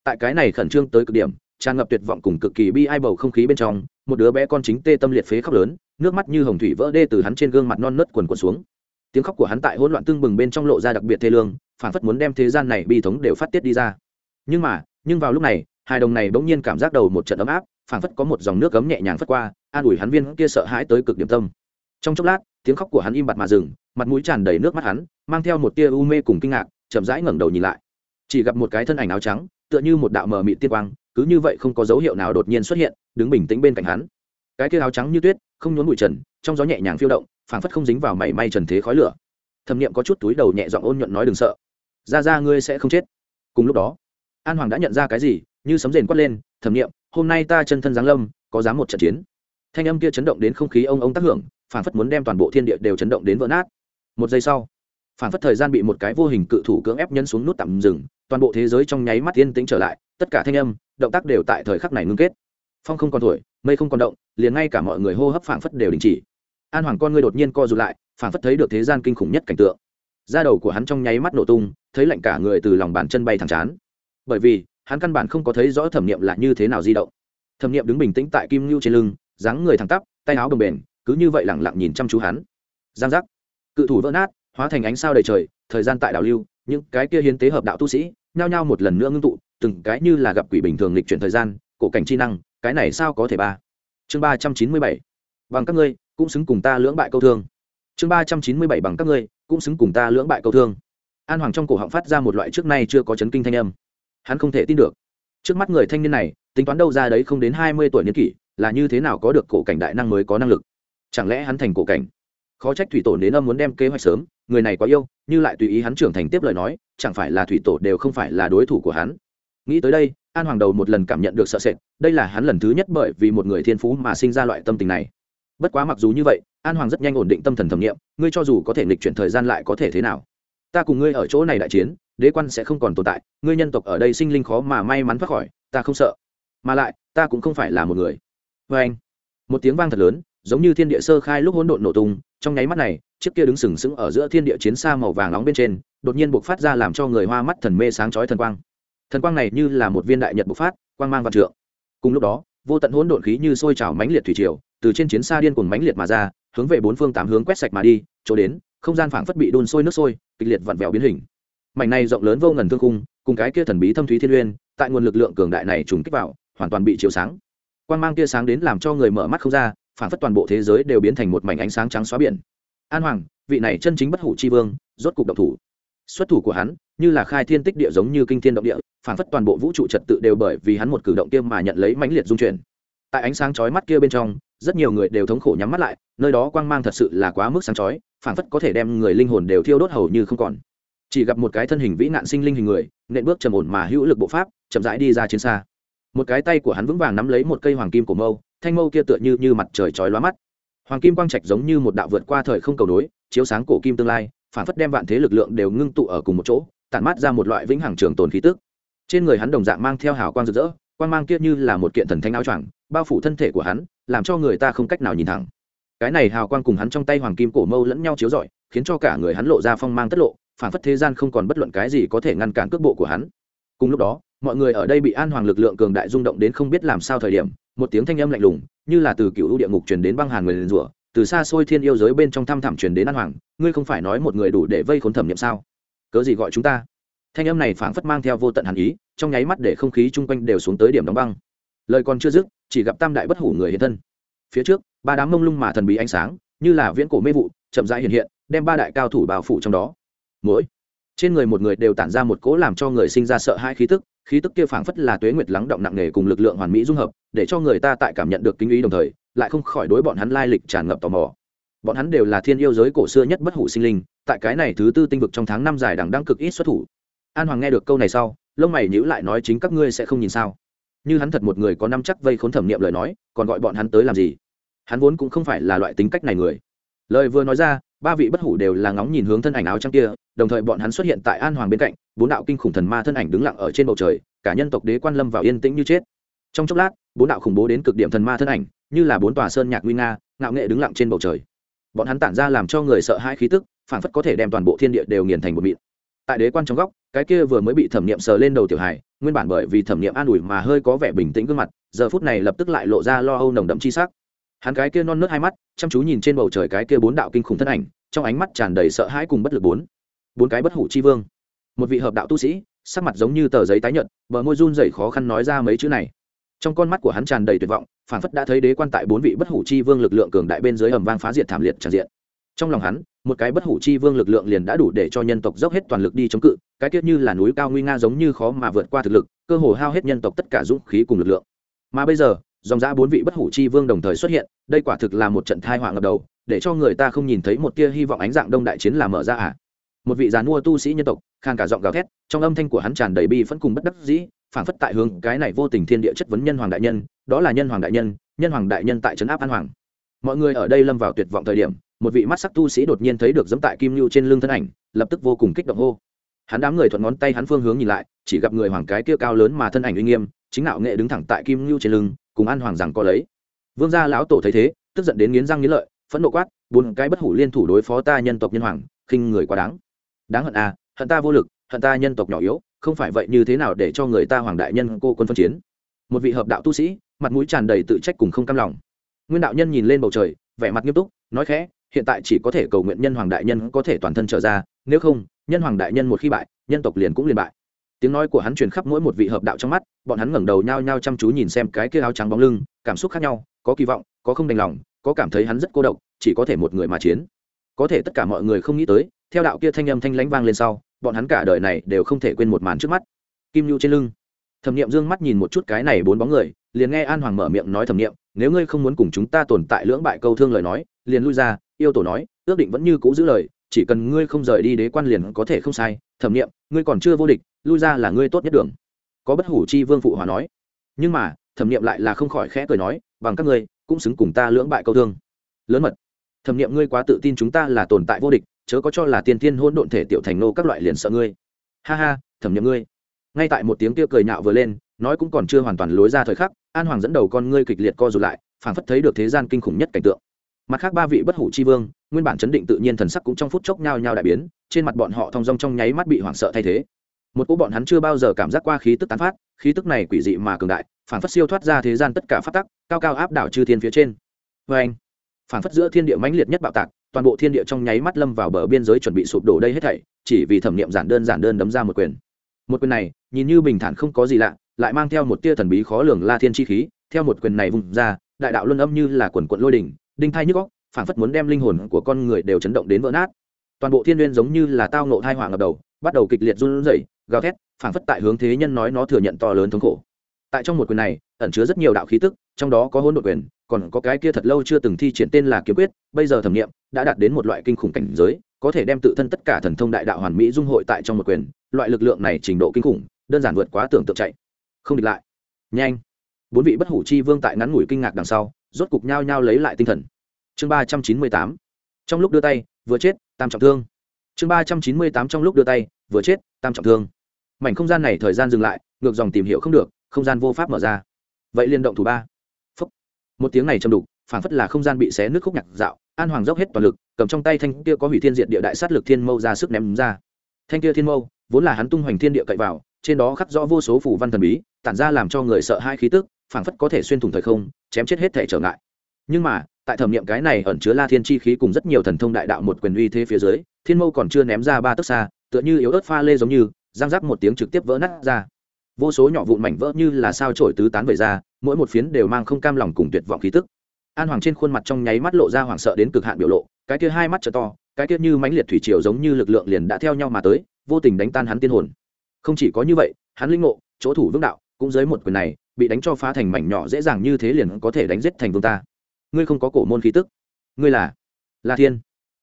Tại cái này khẩn trương tới cực điểm, tràn ngập tuyệt vọng cùng cực kỳ bi ai bầu không khí bên trong, một đứa bé con chính tê tâm liệt phế khóc lớn, nước mắt như hồng thủy vỡ đê từ hắn trên gương mặt non nớt quần quần xuống. Tiếng khóc của hắn tại hỗn loạn tương bừng bên trong lộ ra đặc biệt thê lương phản phất muốn đem thế gian này bi thống đều phát tiết đi ra. Nhưng mà, nhưng vào lúc này, hai đồng này bỗng nhiên cảm giác đầu một trận ấm áp Phảng phất có một dòng nước cấm nhẹ nhàng phất qua, an ủi hắn viên kia sợ hãi tới cực điểm tâm. Trong chốc lát, tiếng khóc của hắn im bặt mà dừng, mặt mũi tràn đầy nước mắt hắn, mang theo một tia u mê cùng kinh ngạc, chậm rãi ngẩng đầu nhìn lại. Chỉ gặp một cái thân ảnh áo trắng, tựa như một đạo mờ mị tiên quang, cứ như vậy không có dấu hiệu nào đột nhiên xuất hiện, đứng bình tĩnh bên cạnh hắn. Cái kia áo trắng như tuyết, không nhốn bụi trần, trong gió nhẹ nhàng phiêu động, phảng phất không dính vào mảy may trần thế khói lửa. Thẩm niệm có chút túi đầu nhẹ giọng ôn nhuận nói đừng sợ. Ra ra ngươi sẽ không chết. Cùng lúc đó, an hoàng đã nhận ra cái gì, như sấm rền quát lên, thẩm niệm hôm nay ta chân thân giáng lâm, có dám một trận chiến? Thanh âm kia chấn động đến không khí ông ông tác hưởng phảng phất muốn đem toàn bộ thiên địa đều chấn động đến vỡ nát. Một giây sau phảng phất thời gian bị một cái vô hình cự thủ cưỡng ép nhấn xuống nút tạm dừng, toàn bộ thế giới trong nháy mắt yên tĩnh trở lại, tất cả thanh âm, động tác đều tại thời khắc này ngưng kết. Phong không còn thổi, mây không còn động, liền ngay cả mọi người hô hấp phảng phất đều đình chỉ. An hoàng con ngươi đột nhiên co rụt lại phảng phất thấy được thế gian kinh khủng nhất cảnh tượng. Da đầu của hắn trong nháy mắt nổ tung, thấy lạnh cả người từ lòng bàn chân bay thẳng chán. Bởi vì hắn căn bản không có thấy rõ thẩm nghiệm là như thế nào di động. Thẩm nghiệm đứng bình tĩnh tại kim ngưu trên lưng, dáng người thẳng tắp, tay áo bồng bềnh, cứ như vậy lẳng lặng nhìn chăm chú hắn. Giang giác. Cự thủ vỡ nát, hóa thành ánh sao đầy trời, thời gian tại đảo lưu, những cái kia hiến tế hợp đạo tu sĩ, nhao nhao một lần nữa ngưng tụ, từng cái như là gặp quỷ bình thường lịch chuyển thời gian, cổ cảnh chi năng, cái này sao có thể ba? Chương ba trăm chín mươi bảy. Bằng các ngươi, cũng xứng cùng ta lưỡng bại câu thương. Chương ba trăm chín mươi bảy bằng các ngươi, cũng xứng cùng ta lưỡng bại câu thương. An hoàng trong cổ họng phát ra một loại trước nay chưa có chấn kinh thanh âm hắn không thể tin được. Trước mắt người thanh niên này, tính toán đâu ra đấy không đến hai mươi tuổi niên kỷ, là như thế nào có được cổ cảnh đại năng mới có năng lực? Chẳng lẽ hắn thành cổ cảnh? Khó trách thủy tổ đến âm muốn đem kế hoạch sớm, người này quá yêu, như lại tùy ý hắn trưởng thành tiếp lời nói, chẳng phải là thủy tổ đều không phải là đối thủ của hắn. Nghĩ tới đây, an hoàng đầu một lần cảm nhận được sợ sệt, đây là hắn lần thứ nhất bởi vì một người thiên phú mà sinh ra loại tâm tình này. Bất quá mặc dù như vậy, an hoàng rất nhanh ổn định tâm thần thẩm nghiệm, ngươi cho dù có thể nghịch chuyển thời gian lại có thể thế nào? Ta cùng ngươi ở chỗ này đại chiến đế quan sẽ không còn tồn tại, ngươi nhân tộc ở đây sinh linh khó mà may mắn thoát khỏi, ta không sợ. Mà lại, ta cũng không phải là một người. Vê anh, một tiếng vang thật lớn, giống như thiên địa sơ khai lúc hỗn độn nổ tung, trong nháy mắt này, chiếc kia đứng sừng sững ở giữa thiên địa chiến xa màu vàng nóng bên trên, đột nhiên buộc phát ra làm cho người hoa mắt thần mê sáng chói thần quang. Thần quang này như là một viên đại nhật bộc phát, quang mang vạn trượng. Cùng lúc đó, vô tận hỗn độn khí như sôi trào mãnh liệt thủy triều, từ trên chiến xa điên cuồng mãnh liệt mà ra, hướng về bốn phương tám hướng quét sạch mà đi, chỗ đến, không gian phảng phất bị đun sôi nước sôi, kịch liệt vặn vẹo biến hình mảnh này rộng lớn vô ngần thương khung, cùng cái kia thần bí thâm thúy thiên uyên tại nguồn lực lượng cường đại này trùng kích vào, hoàn toàn bị chiếu sáng. Quang mang kia sáng đến làm cho người mở mắt không ra phảng phất toàn bộ thế giới đều biến thành một mảnh ánh sáng trắng xóa biển. An hoàng, vị này chân chính bất hủ chi vương, rốt cục động thủ. Xuất thủ của hắn, như là khai thiên tích địa giống như kinh thiên động địa phảng phất toàn bộ vũ trụ trật tự đều bởi vì hắn một cử động kia mà nhận lấy mãnh liệt dung chuyển. Tại ánh sáng chói mắt kia bên trong, rất nhiều người đều thống khổ nhắm mắt lại, nơi đó quang mang thật sự là quá mức sáng chói phảng phất có thể đem người linh hồn đều thiêu đốt hầu như không còn chỉ gặp một cái thân hình vĩ nạn sinh linh hình người, nện bước trầm ổn mà hữu lực bộ pháp, chậm rãi đi ra chiến xa. Một cái tay của hắn vững vàng nắm lấy một cây hoàng kim của mâu, thanh mâu kia tựa như như mặt trời chói lóa mắt. Hoàng kim quang trạch giống như một đạo vượt qua thời không cầu nối, chiếu sáng cổ kim tương lai, phản phất đem vạn thế lực lượng đều ngưng tụ ở cùng một chỗ, tản mát ra một loại vĩnh hằng trường tồn khí tức. Trên người hắn đồng dạng mang theo hào quang rực rỡ, quang mang kia như là một kiện thần thanh áo choàng, bao phủ thân thể của hắn, làm cho người ta không cách nào nhìn thẳng. Cái này hào quang cùng hắn trong tay hoàng kim cổ mâu lẫn nhau chiếu rọi, khiến cho cả người hắn lộ ra phong mang tất lộ phản phất thế gian không còn bất luận cái gì có thể ngăn cản cước bộ của hắn. Cùng lúc đó, mọi người ở đây bị an hoàng lực lượng cường đại rung động đến không biết làm sao thời điểm, một tiếng thanh âm lạnh lùng, như là từ cựu địa ngục truyền đến băng hàn người liền rủa, từ xa xôi thiên yêu giới bên trong thăm thẳm truyền đến an hoàng, ngươi không phải nói một người đủ để vây khốn thẩm nghiệm sao? Cớ gì gọi chúng ta? Thanh âm này phảng phất mang theo vô tận hàn ý, trong nháy mắt để không khí chung quanh đều xuống tới điểm đóng băng. Lời còn chưa dứt, chỉ gặp tam đại bất hủ người hiện thân. Phía trước, ba đám mông lung mà thần bí ánh sáng, như là viễn cổ mê vụ, chậm rãi hiện hiện, đem ba đại cao thủ bao phủ trong đó mỗi trên người một người đều tản ra một cỗ làm cho người sinh ra sợ hãi khí tức khí tức kia phảng phất là tuế nguyệt lắng động nặng nề cùng lực lượng hoàn mỹ dung hợp, để cho người ta tại cảm nhận được kinh ý đồng thời, lại không khỏi đối bọn hắn lai lịch tràn ngập tò mò. Bọn hắn đều là thiên yêu giới cổ xưa nhất bất hủ sinh linh, tại cái này thứ tư tinh vực trong tháng năm dài đằng đang cực ít xuất thủ. An hoàng nghe được câu này sau, lông mày nhữ lại nói chính các ngươi sẽ không nhìn sao? Như hắn thật một người có năm chắc vây khốn thẩm niệm lời nói, còn gọi bọn hắn tới làm gì? Hắn vốn cũng không phải là loại tính cách này người. Lời vừa nói ra ba vị bất hủ đều là ngóng nhìn hướng thân ảnh áo trắng kia, đồng thời bọn hắn xuất hiện tại an hoàng bên cạnh, bốn đạo kinh khủng thần ma thân ảnh đứng lặng ở trên bầu trời, cả nhân tộc đế quan lâm vào yên tĩnh như chết. Trong chốc lát, bốn đạo khủng bố đến cực điểm thần ma thân ảnh, như là bốn tòa sơn nhạc nguy nga, ngạo nghệ đứng lặng trên bầu trời. Bọn hắn tản ra làm cho người sợ hãi khí tức phản phất có thể đem toàn bộ thiên địa đều nghiền thành một mịn. Tại đế quan trong góc, cái kia vừa mới bị thẩm nghiệm sờ lên đầu tiểu hài, nguyên bản bởi vì thẩm nghiệm an ủi mà hơi có vẻ bình tĩnh gương mặt, giờ phút này lập tức lại lộ ra lo âu nồng đậm chi sắc hắn cái kia non nớt hai mắt, chăm chú nhìn trên bầu trời cái kia bốn đạo kinh khủng thân ảnh, trong ánh mắt tràn đầy sợ hãi cùng bất lực bốn. Bốn cái bất hủ chi vương. Một vị hợp đạo tu sĩ, sắc mặt giống như tờ giấy tái nhợt, bờ môi run rẩy khó khăn nói ra mấy chữ này. Trong con mắt của hắn tràn đầy tuyệt vọng phản phất đã thấy đế quan tại bốn vị bất hủ chi vương lực lượng cường đại bên dưới ầm vang phá diệt thảm liệt tràn diện. Trong lòng hắn, một cái bất hủ chi vương lực lượng liền đã đủ để cho nhân tộc dốc hết toàn lực đi chống cự, cái tiết như là núi cao nguy nga giống như khó mà vượt qua thực lực, cơ hồ hao hết nhân tộc tất cả dũng khí cùng lực lượng. Mà bây giờ dòng giã bốn vị bất hủ chi vương đồng thời xuất hiện, đây quả thực là một trận thai họa ngập đầu, để cho người ta không nhìn thấy một tia hy vọng ánh dạng đông đại chiến làm mở ra à. Một vị giàn mua tu sĩ nhân tộc khang cả giọng gào thét, trong âm thanh của hắn tràn đầy bi phẫn cùng bất đắc dĩ phản phất tại hướng cái này vô tình thiên địa chất vấn nhân hoàng đại nhân, đó là nhân hoàng đại nhân nhân hoàng đại nhân tại trấn áp an hoàng. Mọi người ở đây lâm vào tuyệt vọng thời điểm, một vị mắt sắc tu sĩ đột nhiên thấy được dẫm tại kim lưu trên lưng thân ảnh, lập tức vô cùng kích động hô. Hắn đám người thuận ngón tay hắn phương hướng nhìn lại, chỉ gặp người hoàng cái kia cao lớn mà thân ảnh uy nghiêm, chính nạo nghệ đứng thẳng tại kim lưu trên lưng cùng an hoàng rằng có lấy. Vương gia lão tổ thấy thế, tức giận đến nghiến răng nghiến lợi, phẫn nộ quát, bốn cái bất hủ liên thủ đối phó ta nhân tộc nhân hoàng, khinh người quá đáng. Đáng hận à hận ta vô lực, hận ta nhân tộc nhỏ yếu, không phải vậy như thế nào để cho người ta hoàng đại nhân cô quân phân chiến? Một vị hợp đạo tu sĩ, mặt mũi tràn đầy tự trách cùng không cam lòng. Nguyên đạo nhân nhìn lên bầu trời, vẻ mặt nghiêm túc, nói khẽ, hiện tại chỉ có thể cầu nguyện nhân hoàng đại nhân có thể toàn thân trở ra, nếu không, nhân hoàng đại nhân một khi bại, nhân tộc liền cũng liền bại tiếng nói của hắn truyền khắp mỗi một vị hợp đạo trong mắt, bọn hắn ngẩng đầu nhao nhao chăm chú nhìn xem cái kia áo trắng bóng lưng, cảm xúc khác nhau, có kỳ vọng, có không đành lòng, có cảm thấy hắn rất cô độc, chỉ có thể một người mà chiến. Có thể tất cả mọi người không nghĩ tới, theo đạo kia thanh âm thanh lãnh vang lên sau, bọn hắn cả đời này đều không thể quên một màn trước mắt. Kim nhu trên lưng. Thẩm nghiệm dương mắt nhìn một chút cái này bốn bóng người, liền nghe an hoàng mở miệng nói thẩm nghiệm nếu ngươi không muốn cùng chúng ta tồn tại lưỡng bại câu thương lời nói, liền lui ra, yêu tổ nói, ước định vẫn như cũ giữ lời chỉ cần ngươi không rời đi đế quan liền có thể không sai, thẩm nghiệm, ngươi còn chưa vô địch, lui ra là ngươi tốt nhất đường. Có bất hủ chi vương phụ hòa nói. Nhưng mà, thẩm nghiệm lại là không khỏi khẽ cười nói, bằng các ngươi, cũng xứng cùng ta lưỡng bại câu thương. Lớn mật. Thẩm nghiệm ngươi quá tự tin chúng ta là tồn tại vô địch, chớ có cho là tiên tiên hôn độn thể tiểu thành nô các loại liền sợ ngươi. Ha ha, thẩm nghiệm ngươi. Ngay tại một tiếng kia cười nhạo vừa lên, nói cũng còn chưa hoàn toàn lối ra thời khắc, an hoàng dẫn đầu con ngươi kịch liệt co rụt lại, phảng phất thấy được thế gian kinh khủng nhất cảnh tượng. Mặt khác ba vị bất hủ chi vương nguyên bản chấn định tự nhiên thần sắc cũng trong phút chốc nhao nhao đại biến, trên mặt bọn họ thong dong trong nháy mắt bị hoảng sợ thay thế. Một cỗ bọn hắn chưa bao giờ cảm giác qua khí tức tán phát, khí tức này quỷ dị mà cường đại, phản phất siêu thoát ra thế gian tất cả phát tắc, cao cao áp đảo chư thiên phía trên. Vê anh phản phất giữa thiên địa mãnh liệt nhất bạo tạc, toàn bộ thiên địa trong nháy mắt lâm vào bờ biên giới chuẩn bị sụp đổ đây hết thảy, chỉ vì thẩm niệm giản đơn giản đơn đấm ra một quyền. Một quyền này, nhìn như bình thản không có gì lạ, lại mang theo một tia thần bí khó lường la thiên chi khí, theo một quyền này vùng ra, đại đạo luân âm như là quần quận lôi đỉnh, đinh thai nhức góc phảng phất muốn đem linh hồn của con người đều chấn động đến vỡ nát. Toàn bộ thiên n giống như là tao nộ thai hoàng ngập đầu, bắt đầu kịch liệt run rẩy, gào thét, phảng phất tại hướng thế nhân nói nó thừa nhận to lớn thống khổ. Tại trong một quyền này, ẩn chứa rất nhiều đạo khí tức, trong đó có hôn đột quyền, còn có cái kia thật lâu chưa từng thi triển tên là kiếm quyết, bây giờ thẩm nghiệm, đã đạt đến một loại kinh khủng cảnh giới, có thể đem tự thân tất cả thần thông đại đạo hoàn mỹ dung hội tại trong một quyền, loại lực lượng này trình độ kinh khủng, đơn giản vượt quá tưởng tượng chạy. Không địch lại. Nhanh. Bốn vị bất hủ chi vương tại ngắn ngủi kinh ngạc đằng sau, rốt cục nhao nhao lấy lại tinh thần chương ba trăm chín mươi tám. Trong lúc đưa tay, vừa chết, tam trọng thương. Chương ba trăm chín mươi tám trong lúc đưa tay, vừa chết, tam trọng thương. Mảnh không gian này thời gian dừng lại, ngược dòng tìm hiểu không được, không gian vô pháp mở ra. Vậy liên động thủ ba. Phúc. một tiếng này châm đục phản phất là không gian bị xé nước khúc nhạc dạo, an hoàng dốc hết toàn lực, cầm trong tay thanh kia có hủy thiên diện địa đại sát lực thiên mâu ra sức ném ra. Thanh kia thiên mâu, vốn là hắn tung hoành thiên địa cậy vào, trên đó khắc rõ vô số phủ văn thần bí, tản ra làm cho người sợ hai khí tức, phảng phất có thể xuyên thủng thời không, chém chết hết thể trở ngại nhưng mà, tại thẩm nghiệm cái này ẩn chứa la thiên chi khí cùng rất nhiều thần thông đại đạo một quyền uy thế phía dưới, thiên mâu còn chưa ném ra ba tấc xa, tựa như yếu ớt pha lê giống như giang rắc một tiếng trực tiếp vỡ nát ra. Vô số nhỏ vụn mảnh vỡ như là sao trổi tứ tán về ra, mỗi một phiến đều mang không cam lòng cùng tuyệt vọng khí tức. An hoàng trên khuôn mặt trong nháy mắt lộ ra hoảng sợ đến cực hạn biểu lộ, cái kia hai mắt t to, cái kia như mãnh liệt thủy triều giống như lực lượng liền đã theo nhau mà tới, vô tình đánh tan hắn tiên hồn. Không chỉ có như vậy, hắn linh ngộ, chỗ thủ vương đạo, cũng dưới một quyền này, bị đánh cho phá thành mảnh nhỏ dễ dàng như thế liền có thể đánh giết thành vương ta ngươi không có cổ môn khí tức. Ngươi là la thiên.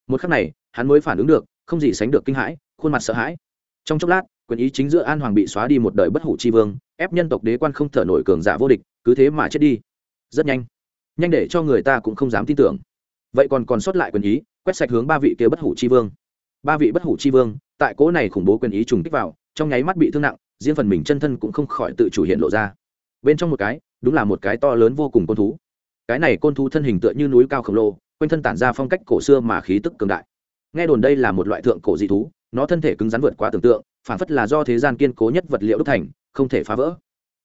Một khắc này, hắn mới phản ứng được, không gì sánh được kinh hãi, khuôn mặt sợ hãi. Trong chốc lát, quyền ý chính giữa an hoàng bị xóa đi một đời bất hủ chi vương, ép nhân tộc đế quan không thở nổi cường giả vô địch, cứ thế mà chết đi. Rất nhanh nhanh để cho người ta cũng không dám tin tưởng. Vậy còn còn sót lại quyền ý, quét sạch hướng ba vị kia bất hủ chi vương. Ba vị bất hủ chi vương, tại cỗ này khủng bố quyền ý trùng kích vào, trong nháy mắt bị thương nặng, riêng phần mình chân thân cũng không khỏi tự chủ hiện lộ ra. Bên trong một cái, đúng là một cái to lớn vô cùng côn thú cái này côn thú thân hình tựa như núi cao khổng lồ, quanh thân tản ra phong cách cổ xưa mà khí tức cường đại. Nghe đồn đây là một loại thượng cổ dị thú, nó thân thể cứng rắn vượt quá tưởng tượng, phản phất là do thế gian kiên cố nhất vật liệu đúc thành, không thể phá vỡ.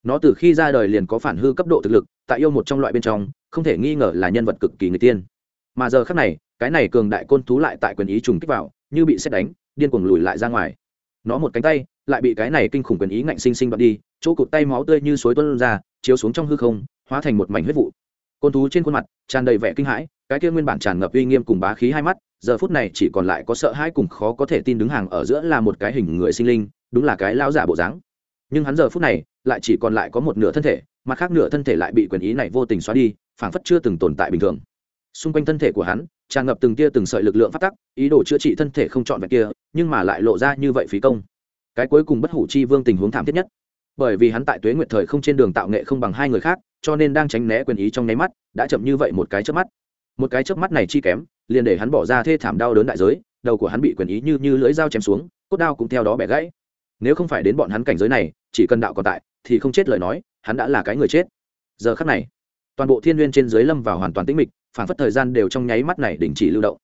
Nó từ khi ra đời liền có phản hư cấp độ thực lực, tại yêu một trong loại bên trong, không thể nghi ngờ là nhân vật cực kỳ người tiên. Mà giờ khác này, cái này cường đại côn thú lại tại quyền ý trùng kích vào, như bị xét đánh, điên cuồng lùi lại ra ngoài. Nó một cánh tay, lại bị cái này kinh khủng quyền ý ngạnh sinh sinh đoạt đi, chỗ cụt tay máu tươi như suối tuôn ra, chiếu xuống trong hư không, hóa thành một mảnh huyết vụ côn thú trên khuôn mặt tràn đầy vẻ kinh hãi, cái kia nguyên bản tràn ngập uy nghiêm cùng bá khí hai mắt, giờ phút này chỉ còn lại có sợ hãi cùng khó có thể tin đứng hàng ở giữa là một cái hình người sinh linh, đúng là cái lão giả bộ dáng. Nhưng hắn giờ phút này lại chỉ còn lại có một nửa thân thể, mặt khác nửa thân thể lại bị quyền ý này vô tình xóa đi, phảng phất chưa từng tồn tại bình thường. Xung quanh thân thể của hắn tràn ngập từng tia từng sợi lực lượng phát tắc, ý đồ chữa trị thân thể không chọn vẹn kia, nhưng mà lại lộ ra như vậy phí công. Cái cuối cùng bất hủ chi vương tình huống thảm thiết nhất bởi vì hắn tại tuế nguyệt thời không trên đường tạo nghệ không bằng hai người khác, cho nên đang tránh né quyền ý trong nháy mắt, đã chậm như vậy một cái chớp mắt. Một cái chớp mắt này chi kém, liền để hắn bỏ ra thê thảm đau đớn đại giới, đầu của hắn bị quyền ý như như lưỡi dao chém xuống, cốt đao cũng theo đó bẻ gãy. Nếu không phải đến bọn hắn cảnh giới này, chỉ cần đạo còn tại, thì không chết lời nói, hắn đã là cái người chết. Giờ khắc này, toàn bộ thiên nguyên trên dưới lâm vào hoàn toàn tĩnh mịch, phản phất thời gian đều trong nháy mắt này đình chỉ lưu động.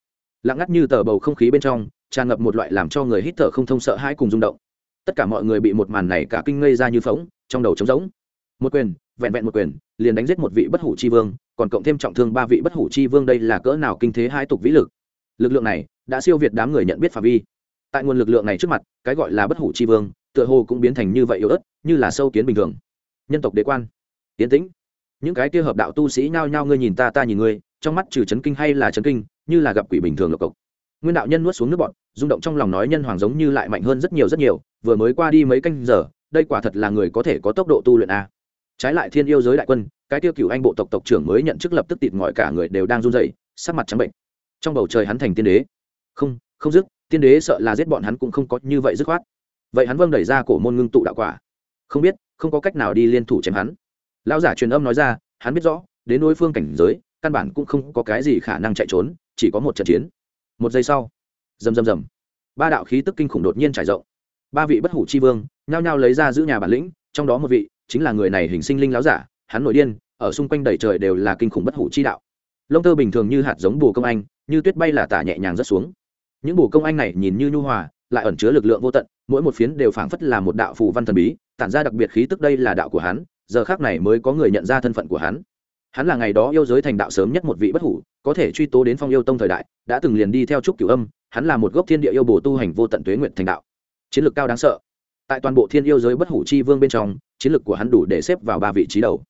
Lặng ngắt như tờ bầu không khí bên trong, tràn ngập một loại làm cho người hít thở không thông sợ hãi cùng rung động tất cả mọi người bị một màn này cả kinh ngây ra như phóng trong đầu trống rỗng. Một quyền, vẹn vẹn một quyền, liền đánh giết một vị bất hủ chi vương, còn cộng thêm trọng thương ba vị bất hủ chi vương đây là cỡ nào kinh thế hai tục vĩ lực. Lực lượng này đã siêu việt đám người nhận biết phạm vi. Tại nguồn lực lượng này trước mặt, cái gọi là bất hủ chi vương, tựa hồ cũng biến thành như vậy yếu ớt, như là sâu kiến bình thường. Nhân tộc đế quan, tiến tĩnh. Những cái kia hợp đạo tu sĩ nhao nhao ngươi nhìn ta ta nhìn ngươi, trong mắt trừ chấn kinh hay là chấn kinh, như là gặp quỷ bình thường lộc cộc nguyên đạo nhân nuốt xuống nước bọn rung động trong lòng nói nhân hoàng giống như lại mạnh hơn rất nhiều rất nhiều, vừa mới qua đi mấy canh giờ, đây quả thật là người có thể có tốc độ tu luyện a. Trái lại thiên yêu giới đại quân, cái tiêu cựu anh bộ tộc tộc trưởng mới nhận chức lập tức tịt ngọi cả người đều đang run dậy sắc mặt trắng bệnh. Trong bầu trời hắn thành tiên đế. Không không dứt, tiên đế sợ là giết bọn hắn cũng không có như vậy dứt khoát. Vậy hắn vâng đẩy ra cổ môn ngưng tụ đạo quả. Không biết, không có cách nào đi liên thủ chém hắn. Lão giả truyền âm nói ra, hắn biết rõ, đến đối phương cảnh giới, căn bản cũng không có cái gì khả năng chạy trốn, chỉ có một trận chiến một giây sau, rầm rầm rầm, ba đạo khí tức kinh khủng đột nhiên trải rộng. Ba vị bất hủ chi vương nhao nhao lấy ra giữ nhà bản lĩnh, trong đó một vị chính là người này hình sinh linh láo giả, hắn nội điên, ở xung quanh đầy trời đều là kinh khủng bất hủ chi đạo. Lông tơ bình thường như hạt giống bù công anh, như tuyết bay là tả nhẹ nhàng rất xuống. Những bù công anh này nhìn như nhu hòa, lại ẩn chứa lực lượng vô tận, mỗi một phiến đều phảng phất là một đạo phù văn thần bí, tản ra đặc biệt khí tức đây là đạo của hắn, giờ khác này mới có người nhận ra thân phận của hắn hắn là ngày đó yêu giới thành đạo sớm nhất một vị bất hủ, có thể truy tố đến phong yêu tông thời đại, đã từng liền đi theo trúc cửu âm, hắn là một gốc thiên địa yêu bồ tu hành vô tận tuế nguyện thành đạo. Chiến lược cao đáng sợ. Tại toàn bộ thiên yêu giới bất hủ chi vương bên trong, chiến lược của hắn đủ để xếp vào ba vị trí đầu.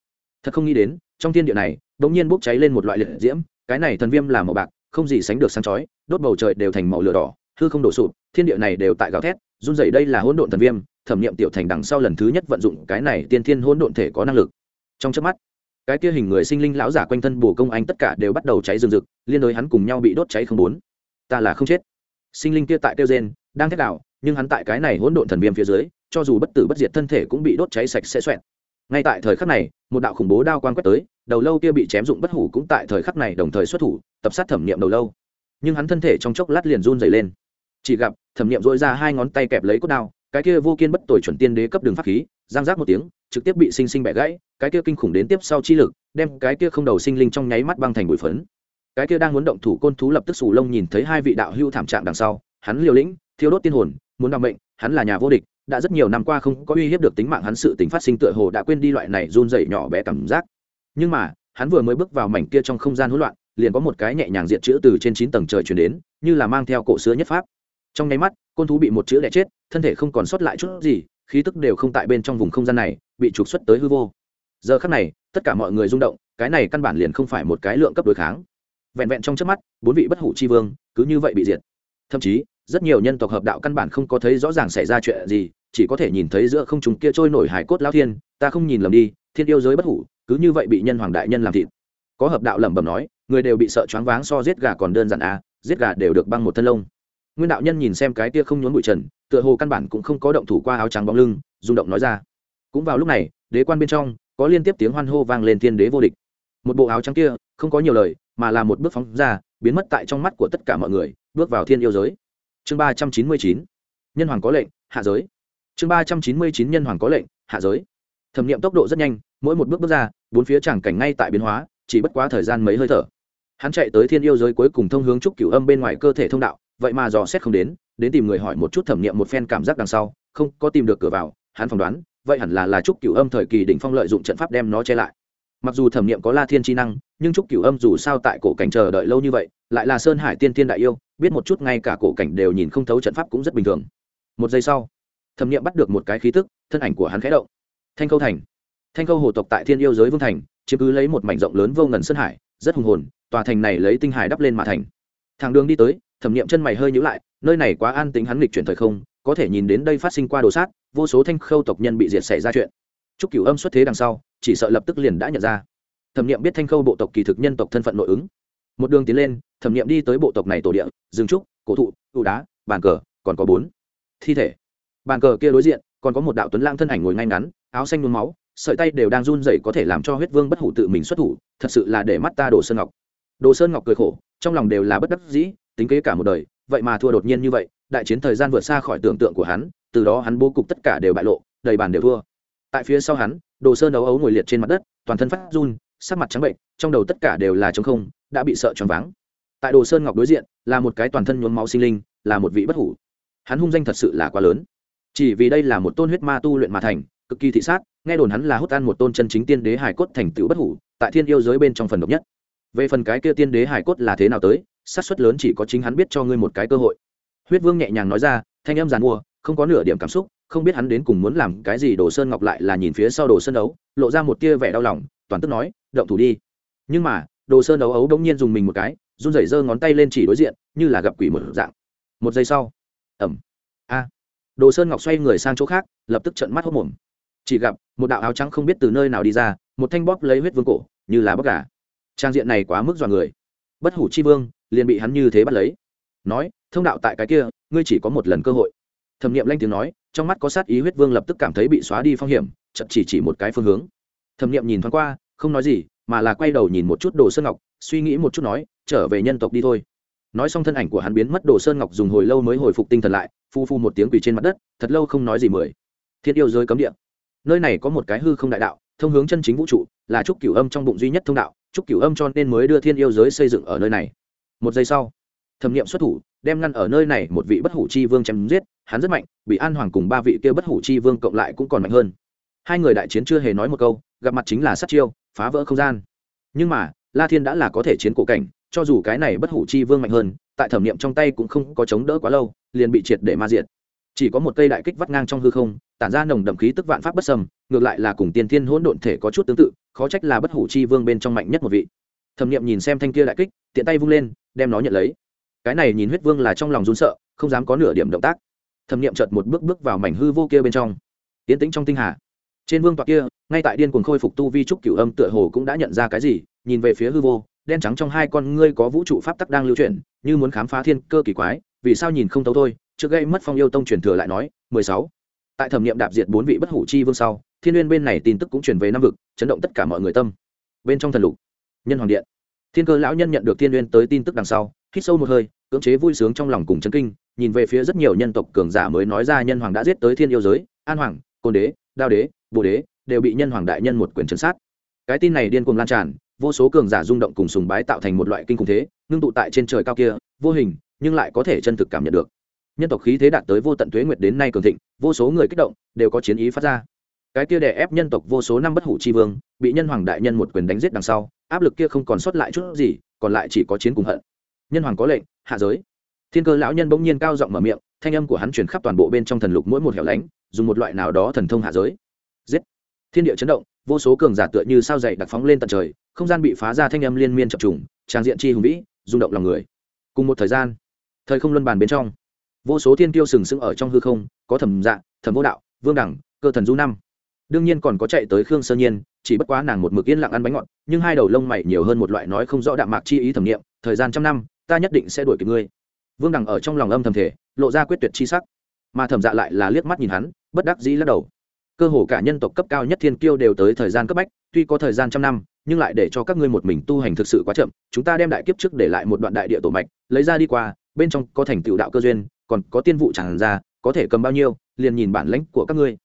Thật không nghĩ đến, trong thiên địa này đ ỗ n g nhiên bốc cháy lên một loại liệt diễm, cái này thần viêm là màu bạc, không gì sánh được sáng chói, đốt bầu trời đều thành màu lửa đỏ, hư không đổ sụp, thiên địa này đều tại gào thét, run dày đây là hỗn độn thần viêm, thẩm nghiệm tiểu thành đằng sau lần thứ nhất vận dụng cái này tiên thiên hỗn độn thể có năng lực. Trong trước mắt cái kia hình người sinh linh lão giả quanh thân bổ công anh tất cả đều bắt đầu cháy rừng rực, liên đối hắn cùng nhau bị đốt cháy không bốn. Ta là không chết. Sinh linh kia tại tiêu gen đang thét đạo nhưng hắn tại cái này hỗn độn thần viêm phía dưới, cho dù bất tử bất diệt thân thể cũng bị đốt cháy sạch sẽ xoẹn ngay tại thời khắc này, một đạo khủng bố đao quan quét tới, đầu lâu kia bị chém dụng bất hủ cũng tại thời khắc này đồng thời xuất thủ, tập sát thẩm niệm đầu lâu. Nhưng hắn thân thể trong chốc lát liền run dày lên. Chỉ gặp, thẩm niệm dội ra hai ngón tay kẹp lấy cốt đao, cái kia vô kiên bất tội chuẩn tiên đế cấp đường pháp khí giang giác một tiếng, trực tiếp bị sinh sinh bẻ gãy, cái kia kinh khủng đến tiếp sau chi lực, đem cái kia không đầu sinh linh trong nháy mắt băng thành bụi phấn. Cái kia đang muốn động thủ côn thú lập tức sù lông nhìn thấy hai vị đạo hưu thảm trạng đằng sau, hắn liều lĩnh, thiêu đốt tiên hồn, muốn đ mệnh, hắn là nhà vô địch, đã rất nhiều năm qua không có uy hiếp được tính mạng hắn sự tính phát sinh tựa hồ đã quên đi loại này run dậy nhỏ bé cảm giác. Nhưng mà, hắn vừa mới bước vào mảnh kia trong không gian hỗn loạn, liền có một cái nhẹ nhàng diện chữ từ trên chín tầng trời chuyển đến, như là mang theo cổ xưa nhất pháp. Trong nháy mắt, côn thú bị một chữ đẻ chết, thân thể không còn sót lại chút gì khí tức đều không tại bên trong vùng không gian này, bị trục xuất tới hư vô. Giờ khắc này, tất cả mọi người rung động, cái này căn bản liền không phải một cái lượng cấp đối kháng. Vẹn vẹn trong trước mắt, bốn vị bất hủ chi vương cứ như vậy bị diệt. Thậm chí, rất nhiều nhân tộc hợp đạo căn bản không có thấy rõ ràng xảy ra chuyện gì, chỉ có thể nhìn thấy giữa không chúng kia trôi nổi hải cốt lao thiên, ta không nhìn lầm đi, thiên yêu giới bất hủ, cứ như vậy bị nhân hoàng đại nhân làm thịt. Có hợp đạo lẩm bẩm nói, người đều bị sợ choáng váng so giết gà còn đơn giản à giết gà đều được băng một thân lông nguyên đạo nhân nhìn xem cái kia không nhốn bụi trần, tựa hồ căn bản cũng không có động thủ qua áo trắng bóng lưng, rung động nói ra. Cũng vào lúc này, đế quan bên trong, có liên tiếp tiếng hoan hô vang lên thiên đế vô địch. Một bộ áo trắng kia, không có nhiều lời, mà là một bước phóng ra, biến mất tại trong mắt của tất cả mọi người, bước vào thiên yêu giới. Chương ba trăm chín mươi chín, nhân hoàng có lệnh, hạ giới. Chương ba trăm chín mươi chín, nhân hoàng có lệnh, hạ giới. Thẩm nghiệm tốc độ rất nhanh, mỗi một bước bước ra, bốn phía chẳng cảnh ngay tại biến hóa, chỉ bất quá thời gian mấy hơi thở. Hắn chạy tới thiên yêu giới cuối cùng thông hướng trúc cửu âm bên ngoài cơ thể thông đạo vậy mà dò xét không đến đến tìm người hỏi một chút thẩm nghiệm một phen cảm giác đằng sau, không có tìm được cửa vào, hắn phỏng đoán, vậy hẳn là là trúc cửu âm thời kỳ đỉnh phong lợi dụng trận pháp đem nó che lại. Mặc dù thẩm nghiệm có la thiên chi năng, nhưng trúc cửu âm dù sao tại cổ cảnh chờ đợi lâu như vậy, lại là sơn hải tiên thiên đại yêu, biết một chút ngay cả cổ cảnh đều nhìn không thấu trận pháp cũng rất bình thường. Một giây sau, thẩm nghiệm bắt được một cái khí tức, thân ảnh của hắn khẽ động. Thanh khâu thành. Thanh khâu hồ tộc tại thiên yêu giới vương thành, chiếm cứ lấy một mảnh rộng lớn vô ngần sơn hải, rất hùng hồn, tòa thành này lấy tinh hải đắp lên mà thành thằng đường đi tới, thẩm nghiệm chân mày hơi nhữ lại, nơi này quá an tính hắn lịch chuyển thời không, có thể nhìn đến đây phát sinh qua đồ sát, vô số thanh khâu tộc nhân bị diệt xảy ra chuyện. Chúc cửu âm xuất thế đằng sau, chỉ sợ lập tức liền đã nhận ra. Thẩm nghiệm biết thanh khâu bộ tộc kỳ thực nhân tộc thân phận nội ứng. Một đường tiến lên, thẩm nghiệm đi tới bộ tộc này tổ địa, rừng trúc, cổ thụ tụ đá, bàn cờ, còn có bốn thi thể. Bàn cờ kia đối diện, còn có một đạo tuấn lang thân ảnh ngồi ngay ngắn, áo xanh nhuốm máu, sợi tay đều đang run rẩy có thể làm cho huyết vương bất hủ tự mình xuất thủ, thật sự là để mắt ta đồ sơn ngọc. Đồ sơn ngọc cười khổ trong lòng đều là bất đắc dĩ, tính kế cả một đời, vậy mà thua đột nhiên như vậy, đại chiến thời gian vượt xa khỏi tưởng tượng của hắn, từ đó hắn bố cục tất cả đều bại lộ, đầy bàn đều thua. Tại phía sau hắn, đồ sơn ấu ấu ngồi liệt trên mặt đất, toàn thân phát run, sắc mặt trắng bệnh, trong đầu tất cả đều là trống không, đã bị sợ choáng váng. Tại đồ sơn ngọc đối diện, là một cái toàn thân nhuốm máu sinh linh, là một vị bất hủ. Hắn hung danh thật sự là quá lớn. Chỉ vì đây là một tôn huyết ma tu luyện mà thành, cực kỳ thị sát, nghe đồn hắn là hút ăn một tôn chân chính tiên đế hải cốt thành tựu bất hủ, tại thiên yêu giới bên trong phần độc nhất về phần cái kia tiên đế hải cốt là thế nào tới sát suất lớn chỉ có chính hắn biết cho ngươi một cái cơ hội. Huyết vương nhẹ nhàng nói ra, thanh âm giàn mua, không có nửa điểm cảm xúc, không biết hắn đến cùng muốn làm cái gì đồ sơn ngọc lại là nhìn phía sau đồ sơn đấu, lộ ra một tia vẻ đau lòng, toàn tức nói, động thủ đi. Nhưng mà, đồ sơn đấu ấu bỗng nhiên dùng mình một cái, run rẩy giơ ngón tay lên chỉ đối diện, như là gặp quỷ một dạng. Một giây sau ẩm a. Đồ sơn ngọc xoay người sang chỗ khác, lập tức trận mắt hốc mồm. Chỉ gặp, một đạo áo trắng không biết từ nơi nào đi ra, một thanh bóp lấy huyết vương cổ, như là bóc gà trang diện này quá mức dọa người. Bất hủ chi vương, liền bị hắn như thế bắt lấy. Nói, thông đạo tại cái kia, ngươi chỉ có một lần cơ hội. Thẩm nghiệm lanh tiếng nói, trong mắt có sát ý huyết vương lập tức cảm thấy bị xóa đi phong hiểm chậm chỉ chỉ một cái phương hướng. Thẩm nghiệm nhìn thoáng qua, không nói gì, mà là quay đầu nhìn một chút đồ sơn ngọc, suy nghĩ một chút nói, trở về nhân tộc đi thôi. Nói xong thân ảnh của hắn biến mất, đồ sơn ngọc dùng hồi lâu mới hồi phục tinh thần lại, phu phu một tiếng quỳ trên mặt đất, thật lâu không nói gì mười. Thiết yêu giới cấm địa. Nơi này có một cái hư không đại đạo, thông hướng chân chính vũ trụ, là trúc cửu âm trong bụng duy nhất thông đạo chúc cửu âm cho nên mới đưa thiên yêu giới xây dựng ở nơi này. Một giây sau, thẩm nghiệm xuất thủ, đem ngăn ở nơi này một vị bất hủ chi vương chém giết, hắn rất mạnh, bị an hoàng cùng ba vị kia bất hủ chi vương cộng lại cũng còn mạnh hơn. Hai người đại chiến chưa hề nói một câu, gặp mặt chính là sát chiêu, phá vỡ không gian. Nhưng mà, la thiên đã là có thể chiến cổ cảnh, cho dù cái này bất hủ chi vương mạnh hơn, tại thẩm nghiệm trong tay cũng không có chống đỡ quá lâu, liền bị triệt để ma diệt. Chỉ có một cây đại kích vắt ngang trong hư không, tản ra nồng đậm khí tức vạn pháp bất sâm ngược lại là cùng tiên thiên hỗn độn thể có chút tương tự khó trách là bất hủ chi vương bên trong mạnh nhất một vị. Thẩm nghiệm nhìn xem thanh kia đại kích, tiện tay vung lên, đem nó nhận lấy. Cái này nhìn huyết vương là trong lòng run sợ, không dám có nửa điểm động tác. Thẩm nghiệm chợt một bước bước vào mảnh hư vô kia bên trong. Tiến tĩnh trong tinh hà. Trên vương tọa kia, ngay tại điên cuồng khôi phục tu vi trúc cửu âm tựa hồ cũng đã nhận ra cái gì, nhìn về phía hư vô, đen trắng trong hai con ngươi có vũ trụ pháp tắc đang lưu chuyển, như muốn khám phá thiên cơ kỳ quái, vì sao nhìn không thấu thôi, trước gây mất phong yêu tông truyền thừa lại nói, mười sáu. Tại thẩm nghiệm đạp diệt bốn vị bất hủ chi vương sau thiên n bên này tin tức cũng truyền về năm vực, chấn động tất cả mọi người tâm. Bên trong thần lục, nhân hoàng điện. Thiên cơ lão nhân nhận được thiên n tới tin tức đằng sau, hít sâu một hơi, cưỡng chế vui sướng trong lòng cùng chấn kinh, nhìn về phía rất nhiều nhân tộc cường giả mới nói ra nhân hoàng đã giết tới thiên yêu giới, an hoàng, côn đế, đao đế, bồ đế, đều bị nhân hoàng đại nhân một quyền chấn sát. Cái tin này điên cuồng lan tràn, vô số cường giả rung động cùng sùng bái tạo thành một loại kinh khủng thế, ngưng tụ tại trên trời cao kia, vô hình, nhưng lại có thể chân thực cảm nhận được. Nhân tộc khí thế đạt tới vô tận tuế nguyệt đến nay cường thịnh, vô số người kích động, đều có chiến ý phát ra cái kia đè ép nhân tộc vô số năm bất hủ chi vương, bị nhân hoàng đại nhân một quyền đánh giết đằng sau, áp lực kia không còn sót lại chút gì, còn lại chỉ có chiến cùng hận. Nhân hoàng có lệnh, hạ giới. Thiên cơ lão nhân bỗng nhiên cao giọng mở miệng, thanh âm của hắn truyền khắp toàn bộ bên trong thần lục mỗi một hẻo lánh, dùng một loại nào đó thần thông hạ giới. Giết. Thiên địa chấn động, vô số cường giả tựa như sao dậy đặc phóng lên tận trời, không gian bị phá ra thanh âm liên miên chập trùng, trang diện chi hùng vĩ, rung động lòng người. Cùng một thời gian, thời không luân bàn bên trong, vô số thiên tiêu sừng sững ở trong hư không, có thẩm dạ thẩm vô đạo, vương đẳng, cơ thần du năm đương nhiên còn có chạy tới khương sơ nhiên, chỉ bất quá nàng một mực yên lặng ăn bánh ngọt, nhưng hai đầu lông mày nhiều hơn một loại nói không rõ đạm mạc chi ý thẩm nghiệm, thời gian trăm năm, ta nhất định sẽ đuổi kịp ngươi. Vương đẳng ở trong lòng âm thầm thể lộ ra quyết tuyệt chi sắc. Mà thẩm dạ lại là liếc mắt nhìn hắn, bất đắc dĩ lắc đầu. Cơ hồ cả nhân tộc cấp cao nhất thiên kiêu đều tới thời gian cấp bách, tuy có thời gian trăm năm, nhưng lại để cho các ngươi một mình tu hành thực sự quá chậm, chúng ta đem đại kiếp trước để lại một đoạn đại địa tổ mạch, lấy ra đi qua, bên trong có thành tựu đạo cơ duyên, còn có tiên vụ chẳng ra, có thể cầm bao nhiêu, liền nhìn bản lãnh của các ngươi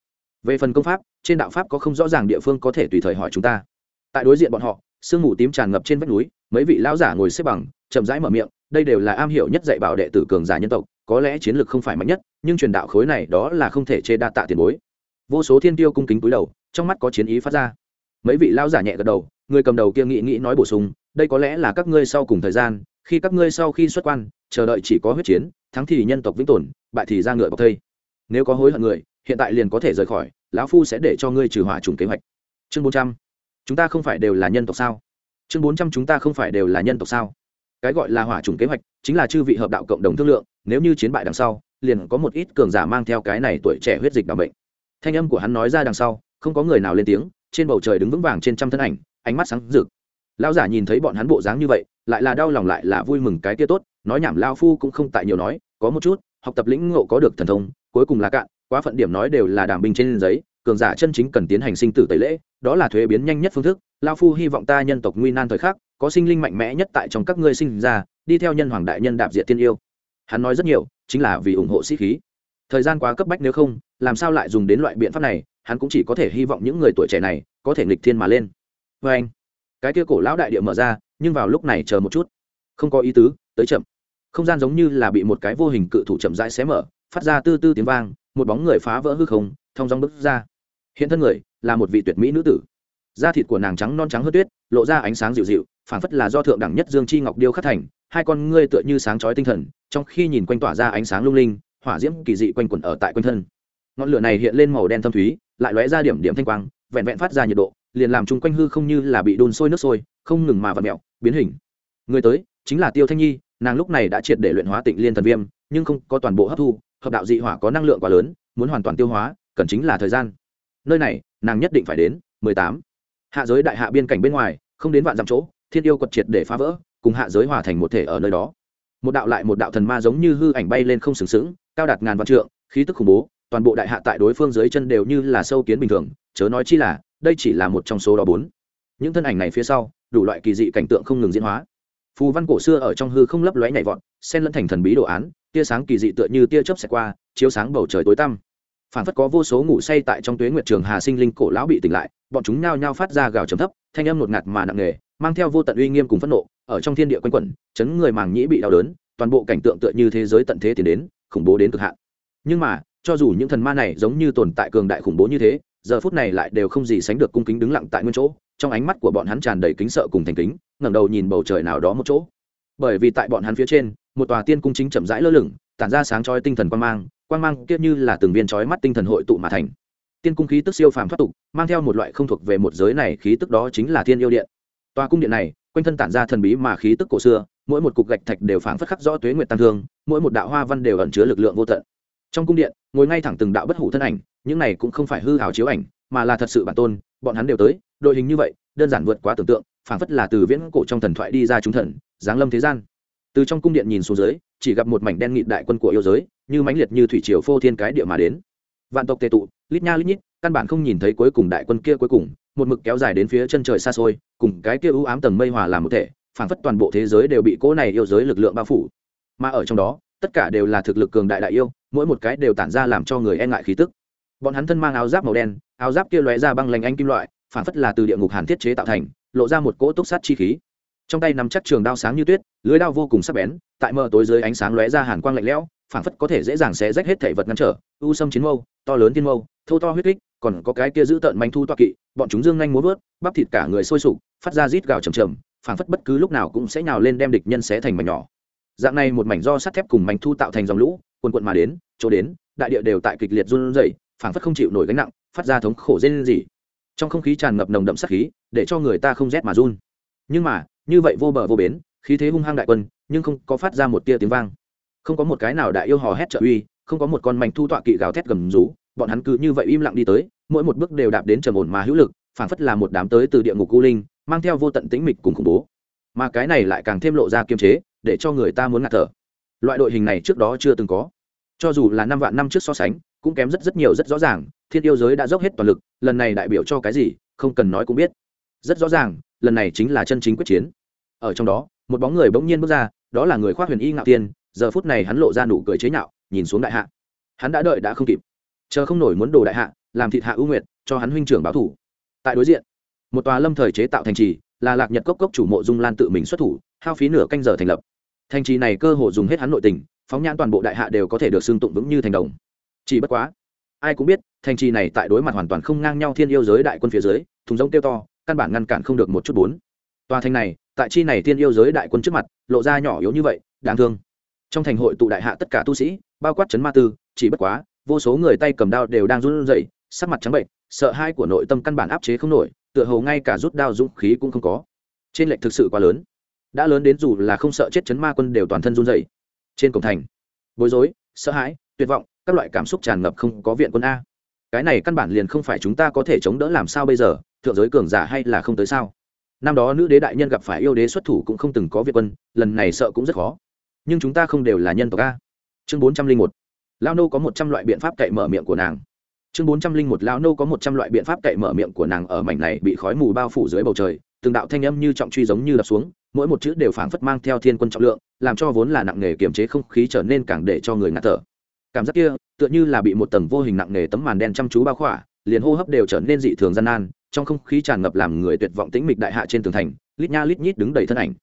về phần công pháp, trên đạo pháp có không rõ ràng địa phương có thể tùy thời hỏi chúng ta. Tại đối diện bọn họ, sương mù tím tràn ngập trên vách núi, mấy vị lão giả ngồi xếp bằng, chậm rãi mở miệng, đây đều là am hiểu nhất dạy bảo đệ tử cường giả nhân tộc, có lẽ chiến lược không phải mạnh nhất, nhưng truyền đạo khối này đó là không thể chê đa tạ tiền bối. Vô số thiên tiêu cung kính túi đầu, trong mắt có chiến ý phát ra. Mấy vị lão giả nhẹ gật đầu, người cầm đầu kia nghĩ nghĩ nói bổ sung, đây có lẽ là các ngươi sau cùng thời gian, khi các ngươi sau khi xuất quan, chờ đợi chỉ có huyết chiến, thắng thì nhân tộc vĩnh tồn, bại thì ra ngựa bọc thây nếu có hối hận người, hiện tại liền có thể rời khỏi, lão phu sẽ để cho ngươi trừ hỏa trùng kế hoạch. Chương bốn trăm. Chúng ta không phải đều là nhân tộc sao? Chương bốn trăm chúng ta không phải đều là nhân tộc sao? Cái gọi là hỏa trùng kế hoạch, chính là chư vị hợp đạo cộng đồng thương lượng, nếu như chiến bại đằng sau, liền có một ít cường giả mang theo cái này tuổi trẻ huyết dịch đặc bệnh. Thanh âm của hắn nói ra đằng sau, không có người nào lên tiếng, trên bầu trời đứng vững vàng trên trăm thân ảnh, ánh mắt sáng rực. Lão giả nhìn thấy bọn hắn bộ dáng như vậy, lại là đau lòng lại là vui mừng cái kia tốt, nói nhảm lao phu cũng không tại nhiều nói, có một chút, học tập lĩnh ngộ có được thần thông cuối cùng là cạn, quá phận điểm nói đều là đảm binh trên giấy, cường giả chân chính cần tiến hành sinh tử tẩy lễ, đó là thuế biến nhanh nhất phương thức, lao phu hy vọng ta nhân tộc nguy nan thời khắc, có sinh linh mạnh mẽ nhất tại trong các ngươi sinh ra, đi theo nhân hoàng đại nhân đạp diệt tiên yêu. Hắn nói rất nhiều, chính là vì ủng hộ sĩ khí. Thời gian quá cấp bách nếu không, làm sao lại dùng đến loại biện pháp này, hắn cũng chỉ có thể hy vọng những người tuổi trẻ này có thể nghịch thiên mà lên. Vê anh. Cái kia cổ lão đại địa mở ra, nhưng vào lúc này chờ một chút. Không có ý tứ, tới chậm. Không gian giống như là bị một cái vô hình cự thủ chậm rãi xé mở phát ra tư tư tiếng vang, một bóng người phá vỡ hư không, thong dong bước ra. Hiện thân người là một vị tuyệt mỹ nữ tử. Da thịt của nàng trắng non trắng hơn tuyết, lộ ra ánh sáng dịu dịu, phảng phất là do thượng đẳng nhất dương chi ngọc điêu khắc thành, hai con ngươi tựa như sáng chói tinh thần, trong khi nhìn quanh tỏa ra ánh sáng lung linh, hỏa diễm kỳ dị quanh quẩn ở tại quanh thân. Ngọn lửa này hiện lên màu đen thâm thúy, lại lóe ra điểm điểm thanh quang, vẹn vẹn phát ra nhiệt độ, liền làm chung quanh hư không như là bị đun sôi nước sôi, không ngừng mà vặn mẹo biến hình. Người tới chính là tiêu thanh nhi, nàng lúc này đã triệt để luyện hóa tịnh liên thần viêm, nhưng không có toàn bộ hấp thu hợp đạo dị hỏa có năng lượng quá lớn, muốn hoàn toàn tiêu hóa, cần chính là thời gian. Nơi này, nàng nhất định phải đến, mười tám. Hạ giới đại hạ biên cảnh bên ngoài, không đến vạn dặm chỗ, thiên yêu quật triệt để phá vỡ, cùng hạ giới hòa thành một thể ở nơi đó. Một đạo lại một đạo thần ma giống như hư ảnh bay lên không sừng sững, cao đạt ngàn vạn trượng, khí tức khủng bố, toàn bộ đại hạ tại đối phương dưới chân đều như là sâu kiến bình thường, chớ nói chi là, đây chỉ là một trong số đó bốn. Những thân ảnh này phía sau, đủ loại kỳ dị cảnh tượng không ngừng diễn hóa. Phù văn cổ xưa ở trong hư không lấp lóe nhảy vọt, xen lẫn thành thần bí đồ án tia sáng kỳ dị tựa như tia chớp xẹt qua, chiếu sáng bầu trời tối tăm. Phản phất có vô số ngủ say tại trong tuế nguyệt trường hà sinh linh cổ lão bị tỉnh lại, bọn chúng nhao nhao phát ra gào trầm thấp, thanh âm ngột ngạt mà nặng nề, mang theo vô tận uy nghiêm cùng phẫn nộ, ở trong thiên địa quanh quẩn, chấn người màng nhĩ bị đau đớn, toàn bộ cảnh tượng tựa như thế giới tận thế tiến đến, khủng bố đến cực hạn. Nhưng mà, cho dù những thần ma này giống như tồn tại cường đại khủng bố như thế, giờ phút này lại đều không gì sánh được cung kính đứng lặng tại nguyên chỗ, trong ánh mắt của bọn hắn tràn đầy kính sợ cùng thành kính, ngẩng đầu nhìn bầu trời nào đó một chỗ. Bởi vì tại bọn hắn phía trên một tòa tiên cung chính chậm rãi lơ lửng, tản ra sáng chói tinh thần quan mang quan mang kia như là từng viên chói mắt tinh thần hội tụ mà thành. Tiên cung khí tức siêu phàm thoát tục, mang theo một loại không thuộc về một giới này khí tức đó chính là thiên yêu điện. Tòa cung điện này, quanh thân tản ra thần bí mà khí tức cổ xưa, mỗi một cục gạch thạch đều phảng phất khắc rõ tuế nguyệt tăng thương, mỗi một đạo hoa văn đều ẩn chứa lực lượng vô tận. Trong cung điện, ngồi ngay thẳng từng đạo bất hủ thân ảnh, những này cũng không phải hư hào chiếu ảnh, mà là thật sự bản tôn, bọn hắn đều tới, đội hình như vậy, đơn giản vượt quá tưởng tượng, phảng phất là từ viễn cổ trong thần thoại đi ra chúng thần, giáng lâm thế gian từ trong cung điện nhìn xuống dưới, chỉ gặp một mảnh đen nghịt đại quân của yêu giới, như mãnh liệt như thủy triều phô thiên cái địa mà đến. Vạn tộc tề tụ, lít nha lít nhít, căn bản không nhìn thấy cuối cùng đại quân kia cuối cùng, một mực kéo dài đến phía chân trời xa xôi, cùng cái kia u ám tầng mây hòa làm một thể, phảng phất toàn bộ thế giới đều bị cỗ này yêu giới lực lượng bao phủ. Mà ở trong đó, tất cả đều là thực lực cường đại đại yêu, mỗi một cái đều tản ra làm cho người e ngại khí tức. Bọn hắn thân mang áo giáp màu đen, áo giáp kia lóe ra băng lành anh kim loại, phảng phất là từ địa ngục hàn thiết chế tạo thành, lộ ra một cỗ túc sát chi khí trong tay nắm chắc trường đao sáng như tuyết, lưới đao vô cùng sắc bén, tại mờ tối dưới ánh sáng lóe ra hàn quang lạnh lẽo, phảng phất có thể dễ dàng xé rách hết thể vật ngăn trở. U sâm chiến mâu, to lớn thiên mâu thâu to huyết kích, còn có cái kia giữ tợn manh thu toa kỵ, bọn chúng dương nhanh múa vớt, bắp thịt cả người sôi sục, phát ra rít gào chầm chầm, phảng phất bất cứ lúc nào cũng sẽ nhào lên đem địch nhân xé thành mảnh nhỏ. Dạng này một mảnh do sắt thép cùng mảnh thu tạo thành dòng lũ quần quận mà đến, chỗ đến, đại địa đều tại kịch liệt run rẩy, phảng phất không chịu nổi gánh nặng, phát ra thống khổ rên rỉ. Trong không khí tràn ngập nồng đậm sát khí, để cho người ta không rét mà run nhưng mà, như vậy vô bờ vô bến, khí thế hung hăng đại quân, nhưng không có phát ra một tia tiếng vang. Không có một cái nào đại yêu hò hét trợ uy, không có một con mảnh thu tọa kỵ gào thét gầm rú, bọn hắn cứ như vậy im lặng đi tới, mỗi một bước đều đạp đến trầm ổn mà hữu lực, phảng phất là một đám tới từ địa ngục u linh, mang theo vô tận tĩnh mịch cùng khủng bố. Mà cái này lại càng thêm lộ ra kiềm chế, để cho người ta muốn ngạt thở. Loại đội hình này trước đó chưa từng có. Cho dù là năm vạn năm trước so sánh, cũng kém rất rất nhiều rất rõ ràng, thiên yêu giới đã dốc hết toàn lực, lần này đại biểu cho cái gì, không cần nói cũng biết rất rõ ràng, lần này chính là chân chính quyết chiến. Ở trong đó, một bóng người bỗng nhiên bước ra, đó là người khoác huyền y ngạo tiên, giờ phút này hắn lộ ra nụ cười chế nhạo, nhìn xuống đại hạ. Hắn đã đợi đã không kịp, chờ không nổi muốn đồ đại hạ, làm thịt hạ ưu nguyệt, cho hắn huynh trưởng báo thủ. Tại đối diện, một tòa lâm thời chế tạo thành trì, là lạc nhật cốc cốc chủ mộ dung lan tự mình xuất thủ, hao phí nửa canh giờ thành lập. Thành trì này cơ hồ dùng hết hắn nội tình, phóng nhãn toàn bộ đại hạ đều có thể được xưng tụng vững như thành đồng. Chỉ bất quá, ai cũng biết, thành trì này tại đối mặt hoàn toàn không ngang nhau thiên yêu giới đại quân phía dưới, thùng giống tiêu to căn bản ngăn cản không được một chút bốn. Tòa thành này, tại chi này tiên yêu giới đại quân trước mặt, lộ ra nhỏ yếu như vậy, đáng thương. Trong thành hội tụ đại hạ tất cả tu sĩ, bao quát chấn ma tư, chỉ bất quá, vô số người tay cầm đao đều đang run rẩy, sắc mặt trắng bệnh, sợ hai của nội tâm căn bản áp chế không nổi, tựa hồ ngay cả rút đao dũng khí cũng không có. Trên lệnh thực sự quá lớn. Đã lớn đến dù là không sợ chết chấn ma quân đều toàn thân run rẩy. Trên cổng thành, bối rối, sợ hãi, tuyệt vọng, các loại cảm xúc tràn ngập không có viện quân a cái này căn bản liền không phải chúng ta có thể chống đỡ làm sao bây giờ, thượng giới cường giả hay là không tới sao? Năm đó nữ đế đại nhân gặp phải yêu đế xuất thủ cũng không từng có việc quân, lần này sợ cũng rất khó. Nhưng chúng ta không đều là nhân tộc a. Chương bốn trăm linh một lao nô có một trăm loại biện pháp cậy mở miệng của nàng. Chương bốn trăm linh một, lão nô có một trăm loại biện pháp cậy mở miệng của nàng ở mảnh này bị khói mù bao phủ dưới bầu trời, từng đạo thanh âm như trọng truy giống như đập xuống, mỗi một chữ đều phảng phất mang theo thiên quân trọng lượng, làm cho vốn là nặng nề kiềm chế không khí trở nên càng để cho người ngạt thở cảm giác kia, tựa như là bị một tầng vô hình nặng nề tấm màn đen chăm chú bao khỏa, liền hô hấp đều trở nên dị thường gian nan, trong không khí tràn ngập làm người tuyệt vọng tĩnh mịch đại hạ trên tường thành, lít nha lít nhít đứng đầy thân ảnh.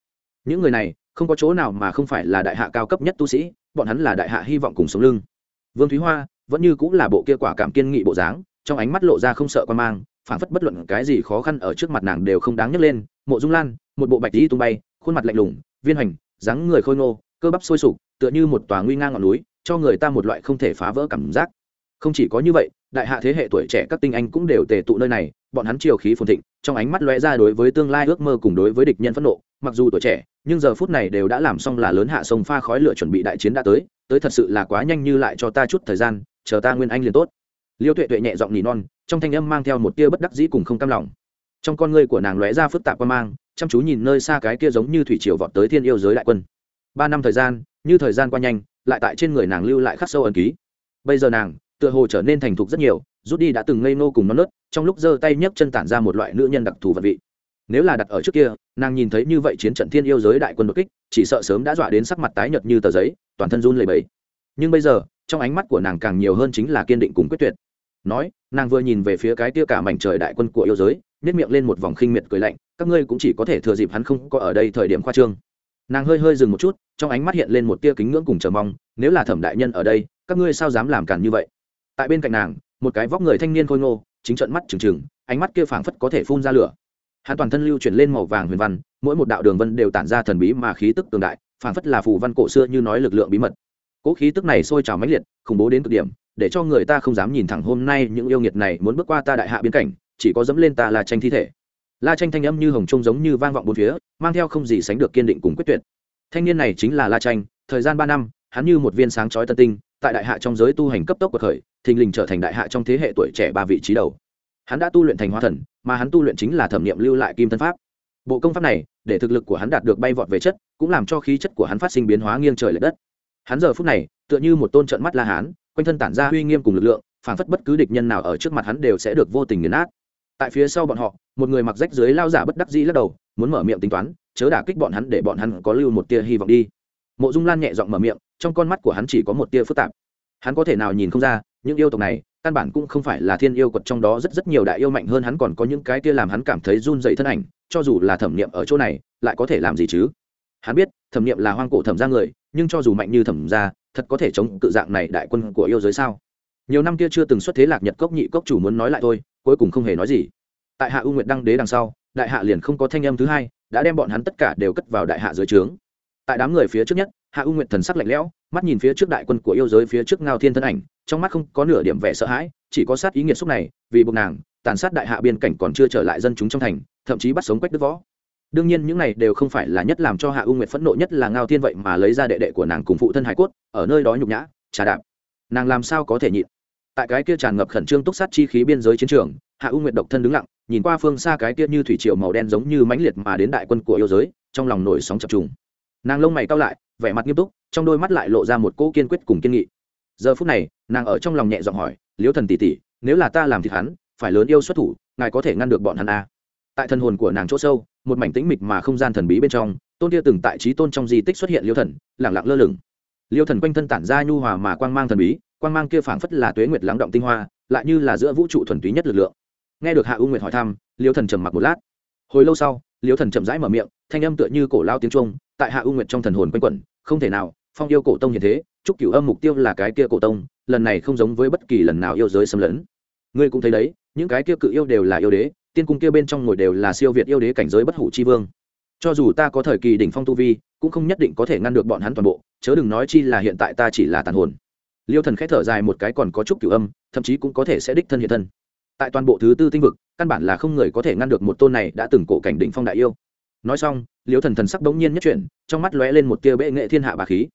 Những người này, không có chỗ nào mà không phải là đại hạ cao cấp nhất tu sĩ, bọn hắn là đại hạ hy vọng cùng sống lưng. Vương thúy hoa vẫn như cũng là bộ kia quả cảm kiên nghị bộ dáng, trong ánh mắt lộ ra không sợ quan mang phản phất bất luận cái gì khó khăn ở trước mặt nàng đều không đáng nhấc lên. Mộ dung lan, một bộ bạch đi tung bay, khuôn mặt lạnh lùng, viên hành dáng người khôi ngô, cơ bắp sôi sục, tựa như một tòa nguy ngang ngọn núi cho người ta một loại không thể phá vỡ cảm giác. Không chỉ có như vậy, đại hạ thế hệ tuổi trẻ các tinh anh cũng đều tề tụ nơi này, bọn hắn chiều khí phồn thịnh, trong ánh mắt lóe ra đối với tương lai ước mơ cùng đối với địch nhân phẫn nộ, mặc dù tuổi trẻ, nhưng giờ phút này đều đã làm xong là lớn hạ sông pha khói lửa chuẩn bị đại chiến đã tới tới thật sự là quá nhanh như lại cho ta chút thời gian, chờ ta nguyên anh liền tốt. Liêu tuệ tuệ nhẹ giọng nỉ non, trong thanh âm mang theo một tia bất đắc dĩ cùng không cam lòng. Trong con ngươi của nàng lóe ra phức tạp qua mang, chăm chú nhìn nơi xa cái kia giống như thủy triều vọt tới thiên yêu giới đại quân. Ba năm thời gian như thời gian qua nhanh, lại tại trên người nàng lưu lại khắc sâu ẩn ký. Bây giờ nàng, tựa hồ trở nên thành thục rất nhiều, rút đi đã từng ngây nô cùng non nớt, trong lúc giơ tay nhấc chân tản ra một loại nữ nhân đặc thù vật vị. Nếu là đặt ở trước kia, nàng nhìn thấy như vậy chiến trận thiên yêu giới đại quân đột kích, chỉ sợ sớm đã dọa đến sắc mặt tái nhợt như tờ giấy, toàn thân run lẩy bẩy. Nhưng bây giờ, trong ánh mắt của nàng càng nhiều hơn chính là kiên định cùng quyết tuyệt. Nói, nàng vừa nhìn về phía cái tia cả mảnh trời đại quân của yêu giới nếp miệng lên một vòng khinh miệt cười lạnh, các ngươi cũng chỉ có thể thừa dịp hắn không có ở đây thời điểm khoa trương nàng hơi hơi dừng một chút, trong ánh mắt hiện lên một tia kính ngưỡng cùng chờ mong, nếu là thẩm đại nhân ở đây, các ngươi sao dám làm cản như vậy? Tại bên cạnh nàng, một cái vóc người thanh niên khôi ngô, chính trận mắt trừng trừng, ánh mắt kia phảng phất có thể phun ra lửa. Hắn toàn thân lưu chuyển lên màu vàng huyền văn, mỗi một đạo đường vân đều tản ra thần bí mà khí tức cường đại, phảng phất là phù văn cổ xưa như nói lực lượng bí mật. Cỗ khí tức này sôi trào mãnh liệt, khủng bố đến cực điểm, để cho người ta không dám nhìn thẳng hôm nay những yêu nghiệt này muốn bước qua ta đại hạ biên cảnh, chỉ có dẫm lên ta là tranh thi thể la tranh thanh âm như hồng trung giống như vang vọng bốn phía, mang theo không gì sánh được kiên định cùng quyết tuyệt. Thanh niên này chính là la tranh thời gian ba năm, hắn như một viên sáng chói tân tinh, tại đại hạ trong giới tu hành cấp tốc bậc khởi, thình lình trở thành đại hạ trong thế hệ tuổi trẻ ba vị trí đầu. Hắn đã tu luyện thành hóa thần, mà hắn tu luyện chính là thẩm nghiệm lưu lại kim thân pháp. Bộ công pháp này, để thực lực của hắn đạt được bay vọt về chất, cũng làm cho khí chất của hắn phát sinh biến hóa nghiêng trời l ệ đất. Hắn giờ phút này, tựa như một tôn trận mắt la hán, quanh thân tản ra uy nghiêm cùng lực lượng phản phất bất cứ địch nhân nào ở trước mặt hắn đều sẽ được vô tình nghiền nát tại phía sau bọn họ, một người mặc rách dưới lao giả bất đắc dĩ lắc đầu, muốn mở miệng tính toán, chớ đả kích bọn hắn để bọn hắn có lưu một tia hy vọng đi. Mộ dung lan nhẹ giọng mở miệng, trong con mắt của hắn chỉ có một tia phức tạp. Hắn có thể nào nhìn không ra, những yêu tộc này, căn bản cũng không phải là thiên yêu quật trong đó rất rất nhiều đại yêu mạnh hơn hắn còn có những cái tia làm hắn cảm thấy run dậy thân ảnh, cho dù là thẩm niệm ở chỗ này, lại có thể làm gì chứ? Hắn biết, thẩm niệm là hoang cổ thẩm ra người, nhưng cho dù mạnh như thẩm ra thật có thể chống cự dạng này đại quân của yêu giới sao? Nhiều năm kia chưa từng xuất thế lạc nhật cốc nhị cốc chủ muốn nói lại thôi, cuối cùng không hề nói gì. Tại hạ u nguyệt đăng đế đằng sau, đại hạ liền không có thanh âm thứ hai, đã đem bọn hắn tất cả đều cất vào đại hạ dưới trướng. Tại đám người phía trước nhất, hạ u nguyệt thần sắc lạnh lẽo, mắt nhìn phía trước đại quân của yêu giới phía trước ngao thiên thân ảnh, trong mắt không có nửa điểm vẻ sợ hãi, chỉ có sát ý nghiệt xúc này, vì buộc nàng, tàn sát đại hạ biên cảnh còn chưa trở lại dân chúng trong thành, thậm chí bắt sống quách đức võ. Đương nhiên những này đều không phải là nhất làm cho hạ u nguyệt phẫn nộ nhất là ngao thiên vậy mà lấy ra đệ đệ của nàng cùng phụ thân hải cốt, ở nơi đó nhục nhã, trà đạp. Nàng làm sao có thể nhịn? Tại cái kia tràn ngập khẩn trương túc sát chi khí biên giới chiến trường, hạ u nguyệt độc thân đứng lặng, nhìn qua phương xa cái kia như thủy triều màu đen giống như mãnh liệt mà đến đại quân của yêu giới, trong lòng nổi sóng chập trùng. Nàng lông mày cao lại, vẻ mặt nghiêm túc, trong đôi mắt lại lộ ra một cỗ kiên quyết cùng kiên nghị. Giờ phút này, nàng ở trong lòng nhẹ giọng hỏi, liễu thần tỷ tỷ, nếu là ta làm thì hắn, phải lớn yêu xuất thủ, ngài có thể ngăn được bọn hắn à? tại thân hồn của nàng chỗ sâu, một mảnh tĩnh mịch mà không gian thần bí bên trong, tôn kia từng tại trí tôn trong di tích xuất hiện liêu thần lẳng lặng lơ lửng. Liêu thần quanh thân tản ra nhu hòa mà quang mang thần bí quang mang kia phảng phất là tuế nguyệt lắng động tinh hoa, lại như là giữa vũ trụ thuần túy nhất lực lượng. Nghe được hạ u nguyệt hỏi thăm, liêu thần trầm mặc một lát. Hồi lâu sau, liêu thần chậm rãi mở miệng, thanh âm tựa như cổ lao tiếng trung tại hạ u nguyệt trong thần hồn quanh quẩn, không thể nào, phong yêu cổ tông như thế, chúc cửu âm mục tiêu là cái kia cổ tông, lần này không giống với bất kỳ lần nào yêu giới xâm lấn. Ngươi cũng thấy đấy, những cái kia cự yêu đều là yêu đế, tiên cung kia bên trong ngồi đều là siêu việt yêu đế cảnh giới bất hủ chi vương. Cho dù ta có thời kỳ đỉnh phong tu vi, cũng không nhất định có thể ngăn được bọn hắn toàn bộ, chớ đừng nói chi là hiện tại ta chỉ là tàn hồn liêu thần k h ẽ thở dài một cái còn có chút cửu âm, thậm chí cũng có thể sẽ đích thân hiện thân. Tại toàn bộ thứ tư tinh vực, căn bản là không người có thể ngăn được một tôn này đã từng cổ cảnh đỉnh phong đại yêu. Nói xong, liêu thần thần sắc bỗng nhiên nhất chuyển, trong mắt lóe lên một tia bệ nghệ thiên hạ bà khí.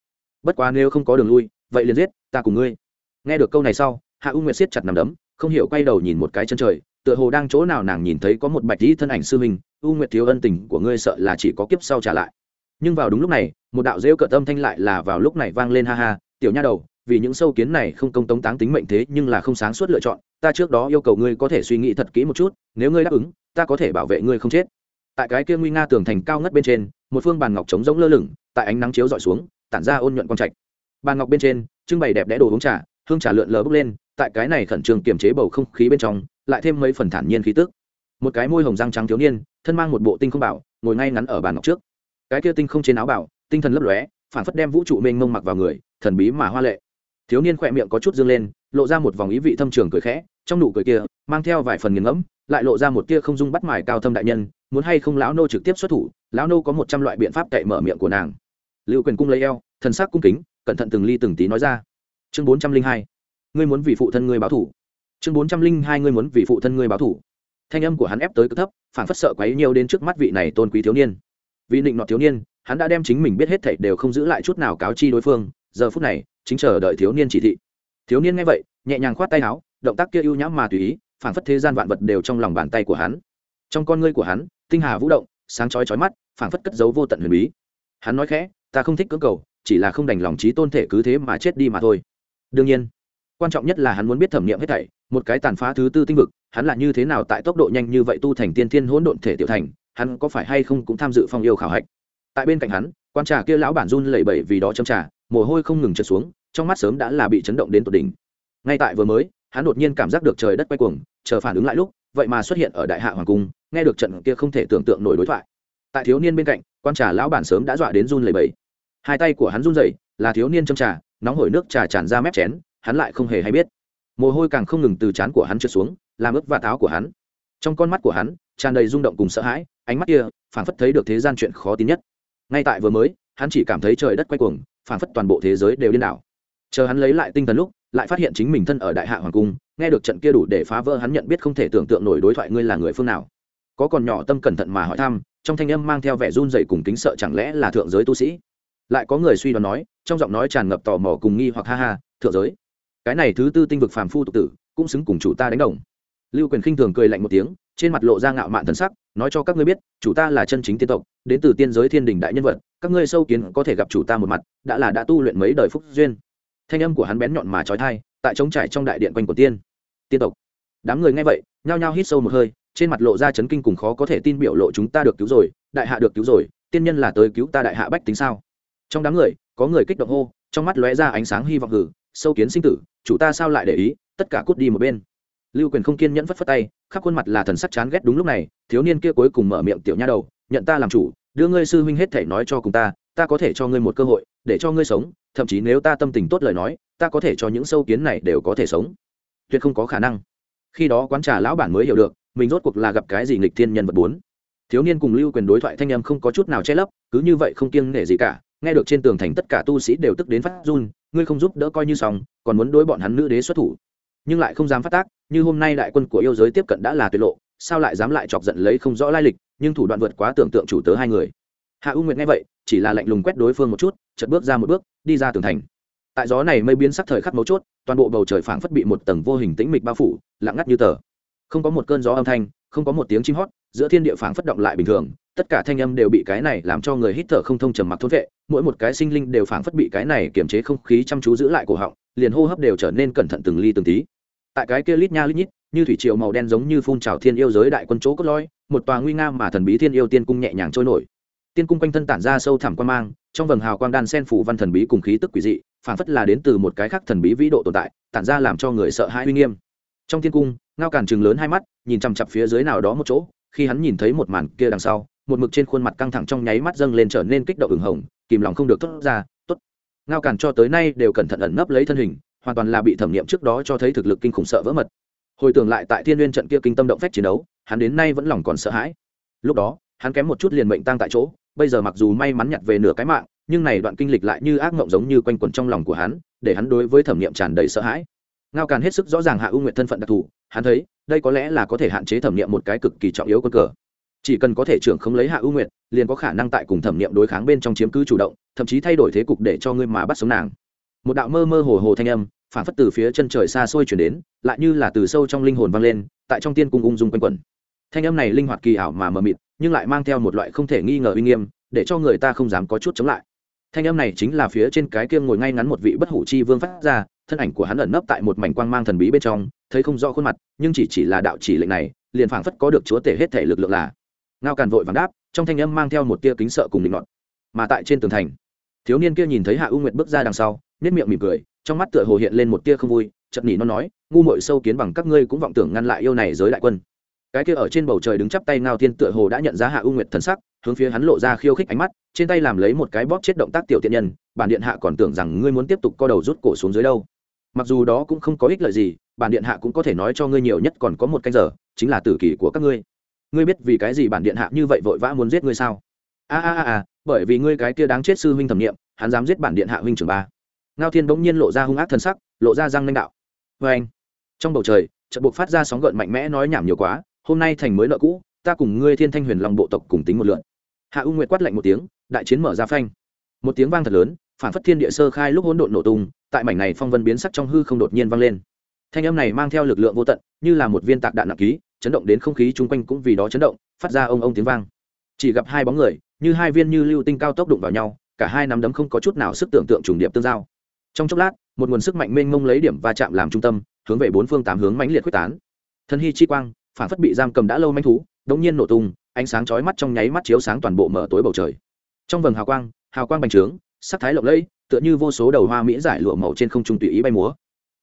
Bất quá nếu không có đường lui, vậy liền giết, ta cùng ngươi. Nghe được câu này sau, hạ u nguyệt siết chặt nằm đấm, không hiểu quay đầu nhìn một cái chân trời, tựa hồ đang chỗ nào nàng nhìn thấy có một bạch dĩ thân ảnh sư hình. u nguyệt thiếu ân tình của ngươi sợ là chỉ có kiếp sau trả lại. Nhưng vào đúng lúc này, một đạo rêu cợt tâm thanh lại là vào lúc này vang lên ha ha, tiểu nha đầu vì những sâu kiến này không công tống táng tính mệnh thế nhưng là không sáng suốt lựa chọn, ta trước đó yêu cầu ngươi có thể suy nghĩ thật kỹ một chút, nếu ngươi đáp ứng, ta có thể bảo vệ ngươi không chết. Tại cái kia nguy nga tường thành cao ngất bên trên, một phương bàn ngọc trống rỗng lơ lửng, tại ánh nắng chiếu dọi xuống, tản ra ôn nhuận quang trạch. Bàn ngọc bên trên, trưng bày đẹp đẽ đồ uống trà, hương trà lượn lờ bốc lên, tại cái này khẩn trương kiềm chế bầu không khí bên trong, lại thêm mấy phần thản nhiên khí tức. Một cái môi hồng răng trắng thiếu niên, thân mang một bộ tinh không bảo, ngồi ngay ngắn ở bàn ngọc trước. Cái kia tinh không trên áo bảo, tinh thần lấp lóe, phản phất đem vũ trụ mênh mông mặc vào người, thần bí mà hoa lệ thiếu niên khỏe miệng có chút dương lên, lộ ra một vòng ý vị thâm trường cười khẽ, trong nụ cười kia, mang theo vài phần nghiền ngẫm, lại lộ ra một tia không dung bắt mài cao thâm đại nhân, muốn hay không lão nô trực tiếp xuất thủ, lão nô có một trăm loại biện pháp cậy mở miệng của nàng. Lưu quyền cung lấy eo, thần sắc cung kính, cẩn thận từng ly từng tí nói ra. Chương bốn trăm linh hai, ngươi muốn vì phụ thân ngươi báo thủ chương bốn trăm linh hai, ngươi muốn vì phụ thân ngươi báo thủ thanh âm của hắn ép tới cực thấp, phản phất sợ quấy nhiều đến trước mắt vị này tôn quý thiếu niên. Vì định nọ thiếu niên, hắn đã đem chính mình biết hết thảy đều không giữ lại chút nào cáo chi đối phương giờ phút này, chính chờ đợi thiếu niên chỉ thị. Thiếu niên nghe vậy, nhẹ nhàng khoát tay áo, động tác kia ưu nhãm mà tùy ý phản phất thế gian vạn vật đều trong lòng bàn tay của hắn. Trong con ngươi của hắn, tinh hà vũ động, sáng chói chói mắt phản phất cất giấu vô tận huyền bí. Hắn nói khẽ, ta không thích cưỡng cầu, chỉ là không đành lòng trí tôn thể cứ thế mà chết đi mà thôi. Đương nhiên, quan trọng nhất là hắn muốn biết thẩm nghiệm hết thảy, một cái tàn phá thứ tư tinh vực, hắn là như thế nào tại tốc độ nhanh như vậy tu thành tiên thiên hỗn độn thể tiểu thành, hắn có phải hay không cũng tham dự phong yêu khảo hạch. Tại bên cạnh hắn, quan trà kia lão bản run lẩy bẩy vì đó châm trà mồ hôi không ngừng trượt xuống, trong mắt sớm đã là bị chấn động đến tột đỉnh. Ngay tại vừa mới, hắn đột nhiên cảm giác được trời đất quay cuồng, chờ phản ứng lại lúc, vậy mà xuất hiện ở đại hạ hoàng cung, nghe được trận kia không thể tưởng tượng nổi đối thoại. Tại thiếu niên bên cạnh, quan trà lão bản sớm đã dọa đến run lẩy bẩy. Hai tay của hắn run rẩy, là thiếu niên châm trà, nóng hổi nước trà tràn ra mép chén, hắn lại không hề hay biết. Mồ hôi càng không ngừng từ trán của hắn trượt xuống, làm ướt và táo của hắn. Trong con mắt của hắn, tràn đầy rung động cùng sợ hãi, ánh mắt kia phảng phất thấy được thế gian chuyện khó tin nhất. Ngay tại vừa mới, hắn chỉ cảm thấy trời đất quay cuồng phảng phất toàn bộ thế giới đều điên đảo. Chờ hắn lấy lại tinh thần lúc, lại phát hiện chính mình thân ở đại hạ hoàng cung, nghe được trận kia đủ để phá vỡ, hắn nhận biết không thể tưởng tượng nổi đối thoại ngươi là người phương nào. Có còn nhỏ tâm cẩn thận mà hỏi thăm, trong thanh âm mang theo vẻ run rẩy cùng kính sợ chẳng lẽ là thượng giới tu sĩ? Lại có người suy đoán nói, trong giọng nói tràn ngập tò mò cùng nghi hoặc ha ha, thượng giới, cái này thứ tư tinh vực phàm phu tục tử, cũng xứng cùng chủ ta đánh đồng. Lưu quyền khinh thường cười lạnh một tiếng trên mặt lộ ra ngạo mạn thần sắc, nói cho các ngươi biết, chủ ta là chân chính tiên tộc, đến từ tiên giới thiên đình đại nhân vật, các ngươi sâu kiến có thể gặp chủ ta một mặt, đã là đã tu luyện mấy đời phúc duyên. Thanh âm của hắn bén nhọn mà trói thai, tại trống trải trong đại điện quanh của tiên. Tiên tộc. Đám người nghe vậy, nhao nhao hít sâu một hơi, trên mặt lộ ra chấn kinh cùng khó có thể tin biểu lộ chúng ta được cứu rồi, đại hạ được cứu rồi, tiên nhân là tới cứu ta đại hạ bách tính sao? Trong đám người, có người kích động hô, trong mắt lóe ra ánh sáng hy vọng hử, sâu kiến sinh tử, chủ ta sao lại để ý, tất cả cút đi một bên. Lưu quyền không kiên nhẫn phất phất tay khắp khuôn mặt là thần sắc chán ghét đúng lúc này, thiếu niên kia cuối cùng mở miệng tiểu nha đầu, nhận ta làm chủ, đưa ngươi sư huynh hết thể nói cho cùng ta ta có thể cho ngươi một cơ hội, để cho ngươi sống, thậm chí nếu ta tâm tình tốt lời nói, ta có thể cho những sâu kiến này đều có thể sống. Tuyệt không có khả năng. Khi đó quán trà lão bản mới hiểu được, mình rốt cuộc là gặp cái gì nghịch thiên nhân vật bốn. Thiếu niên cùng lưu quyền đối thoại thanh âm không có chút nào che lấp, cứ như vậy không kiêng nể gì cả, nghe được trên tường thành tất cả tu sĩ đều tức đến phát run, ngươi không giúp đỡ coi như xong, còn muốn đối bọn hắn nữ đế xuất thủ nhưng lại không dám phát tác, như hôm nay đại quân của yêu giới tiếp cận đã là tuyệt lộ, sao lại dám lại chọc giận lấy không rõ lai lịch, nhưng thủ đoạn vượt quá tưởng tượng chủ tớ hai người. Hạ u nguyệt nghe vậy, chỉ là lạnh lùng quét đối phương một chút chật bước ra một bước, đi ra tường thành. Tại gió này mây biến sắc thời khắc mấu chốt, toàn bộ bầu trời phảng phất bị một tầng vô hình tĩnh mịch bao phủ, lặng ngắt như tờ. Không có một cơn gió âm thanh, không có một tiếng chim hót, giữa thiên địa phảng phất động lại bình thường, tất cả thanh âm đều bị cái này làm cho người hít thở không thông trầm mặc thốt vệ, mỗi một cái sinh linh đều phảng phất bị cái này kiềm chế không khí chăm chú giữ lại cổ họng, liền hô hấp đều trở nên cẩn thận từng ly từng tí tại cái kia lít nha lít nhít, như thủy triều màu đen giống như phun trào thiên yêu giới đại quân chỗ cốt lõi, một tòa nguy nga mà thần bí thiên yêu tiên cung nhẹ nhàng trôi nổi. Tiên cung quanh thân tản ra sâu thẳm quan mang, trong vầng hào quang đan sen phủ văn thần bí cùng khí tức quỷ dị, phản phất là đến từ một cái khác thần bí vĩ độ tồn tại, tản ra làm cho người sợ hãi uy nghiêm. Trong tiên cung, ngao càn chừng lớn hai mắt, nhìn chằm chặp phía dưới nào đó một chỗ, khi hắn nhìn thấy một màn kia đằng sau, một mực trên khuôn mặt căng thẳng trong nháy mắt dâng lên trở nên kích động ửng hồng, kìm lòng không được thốt ra, tốt. Ngao càn cho tới nay đều cẩn thận ẩn nấp lấy thân hình hoàn toàn là bị thẩm nghiệm trước đó cho thấy thực lực kinh khủng sợ vỡ mật. Hồi tưởng lại tại thiên n trận kia kinh tâm động phách chiến đấu, hắn đến nay vẫn lòng còn sợ hãi. Lúc đó, hắn kém một chút liền mệnh tăng tại chỗ, bây giờ mặc dù may mắn nhặt về nửa cái mạng, nhưng này đoạn kinh lịch lại như ác mộng giống như quanh quẩn trong lòng của hắn, để hắn đối với thẩm nghiệm tràn đầy sợ hãi. Ngao càn hết sức rõ ràng hạ ưu nguyện thân phận đặc thù, hắn thấy, đây có lẽ là có thể hạn chế thẩm nghiệm một cái cực kỳ trọng yếu quân cờ. Chỉ cần có thể trưởng không lấy hạ ưu nguyện liền có khả năng tại cùng thẩm nghiệm đối kháng bên trong chiếm cứ chủ động, thậm chí thay đổi thế cục để cho ngươi mà bắt sống nàng một đạo mơ mơ hồ hồ thanh âm, phản phất từ phía chân trời xa xôi chuyển đến, lại như là từ sâu trong linh hồn vang lên, tại trong tiên cung ung dung quanh quẩn. Thanh âm này linh hoạt kỳ ảo mà mờ mịt, nhưng lại mang theo một loại không thể nghi ngờ uy nghiêm, để cho người ta không dám có chút chống lại. Thanh âm này chính là phía trên cái kia ngồi ngay ngắn một vị bất hủ chi vương phát ra, thân ảnh của hắn ẩn nấp tại một mảnh quang mang thần bí bên trong, thấy không rõ khuôn mặt, nhưng chỉ chỉ là đạo chỉ lệnh này, liền phảng phất có được chúa tể hết thể lực lượng là. Ngao càn vội vàng đáp, trong thanh âm mang theo một tia kính sợ cùng định luận mà tại trên tường thành, thiếu niên kia nhìn thấy hạ u nguyệt bước ra đằng sau nét miệng mỉm cười, trong mắt tựa hồ hiện lên một tia không vui, chợt nỉ nó nói, ngu mội sâu kiến bằng các ngươi cũng vọng tưởng ngăn lại yêu này giới đại quân. Cái kia ở trên bầu trời đứng chắp tay ngao thiên tựa hồ đã nhận ra hạ u nguyệt thần sắc, hướng phía hắn lộ ra khiêu khích ánh mắt, trên tay làm lấy một cái bóp chết động tác tiểu tiện nhân, bản điện hạ còn tưởng rằng ngươi muốn tiếp tục co đầu rút cổ xuống dưới đâu. Mặc dù đó cũng không có ích lợi gì, bản điện hạ cũng có thể nói cho ngươi nhiều nhất còn có một canh giờ, chính là tử kỷ của các ngươi. Ngươi biết vì cái gì bản điện hạ như vậy vội vã muốn giết ngươi sao? A a a a, bởi vì ngươi cái kia đáng chết sư huynh thẩm nghiệm, hắn dám giết bản điện hạ huynh trưởng ba ngao thiên bỗng nhiên lộ ra hung ác thân sắc, lộ ra răng nanh đạo. Vê anh, trong bầu trời, trận buộc phát ra sóng gợn mạnh mẽ nói nhảm nhiều quá, hôm nay thành mới nợ cũ, ta cùng ngươi thiên thanh huyền lòng bộ tộc cùng tính một lượn. Hạ u nguyệt quát lạnh một tiếng, đại chiến mở ra phanh. Một tiếng vang thật lớn, phản phất thiên địa sơ khai lúc hỗn độn nổ tung, tại mảnh này phong vân biến sắc trong hư không đột nhiên vang lên. Thanh âm này mang theo lực lượng vô tận, như là một viên tạc đạn nặng ký, chấn động đến không khí chung quanh cũng vì đó chấn động, phát ra ông ông tiếng vang. Chỉ gặp hai bóng người, như hai viên như lưu tinh cao tốc đụng vào nhau, cả hai nắm đấm không có chút nào sức tưởng tượng trùng điệp tương giao trong chốc lát, một nguồn sức mạnh mênh mông lấy điểm va chạm làm trung tâm, hướng về bốn phương tám hướng mãnh liệt quyết tán. Thân hy chi quang, phản phất bị giam cầm đã lâu manh thú đống nhiên nổ tung, ánh sáng chói mắt trong nháy mắt chiếu sáng toàn bộ mở tối bầu trời. Trong vầng hào quang hào quang bành trướng, sắc thái lộng lẫy, tựa như vô số đầu hoa mỹ giải lụa màu trên không trung tùy ý bay múa.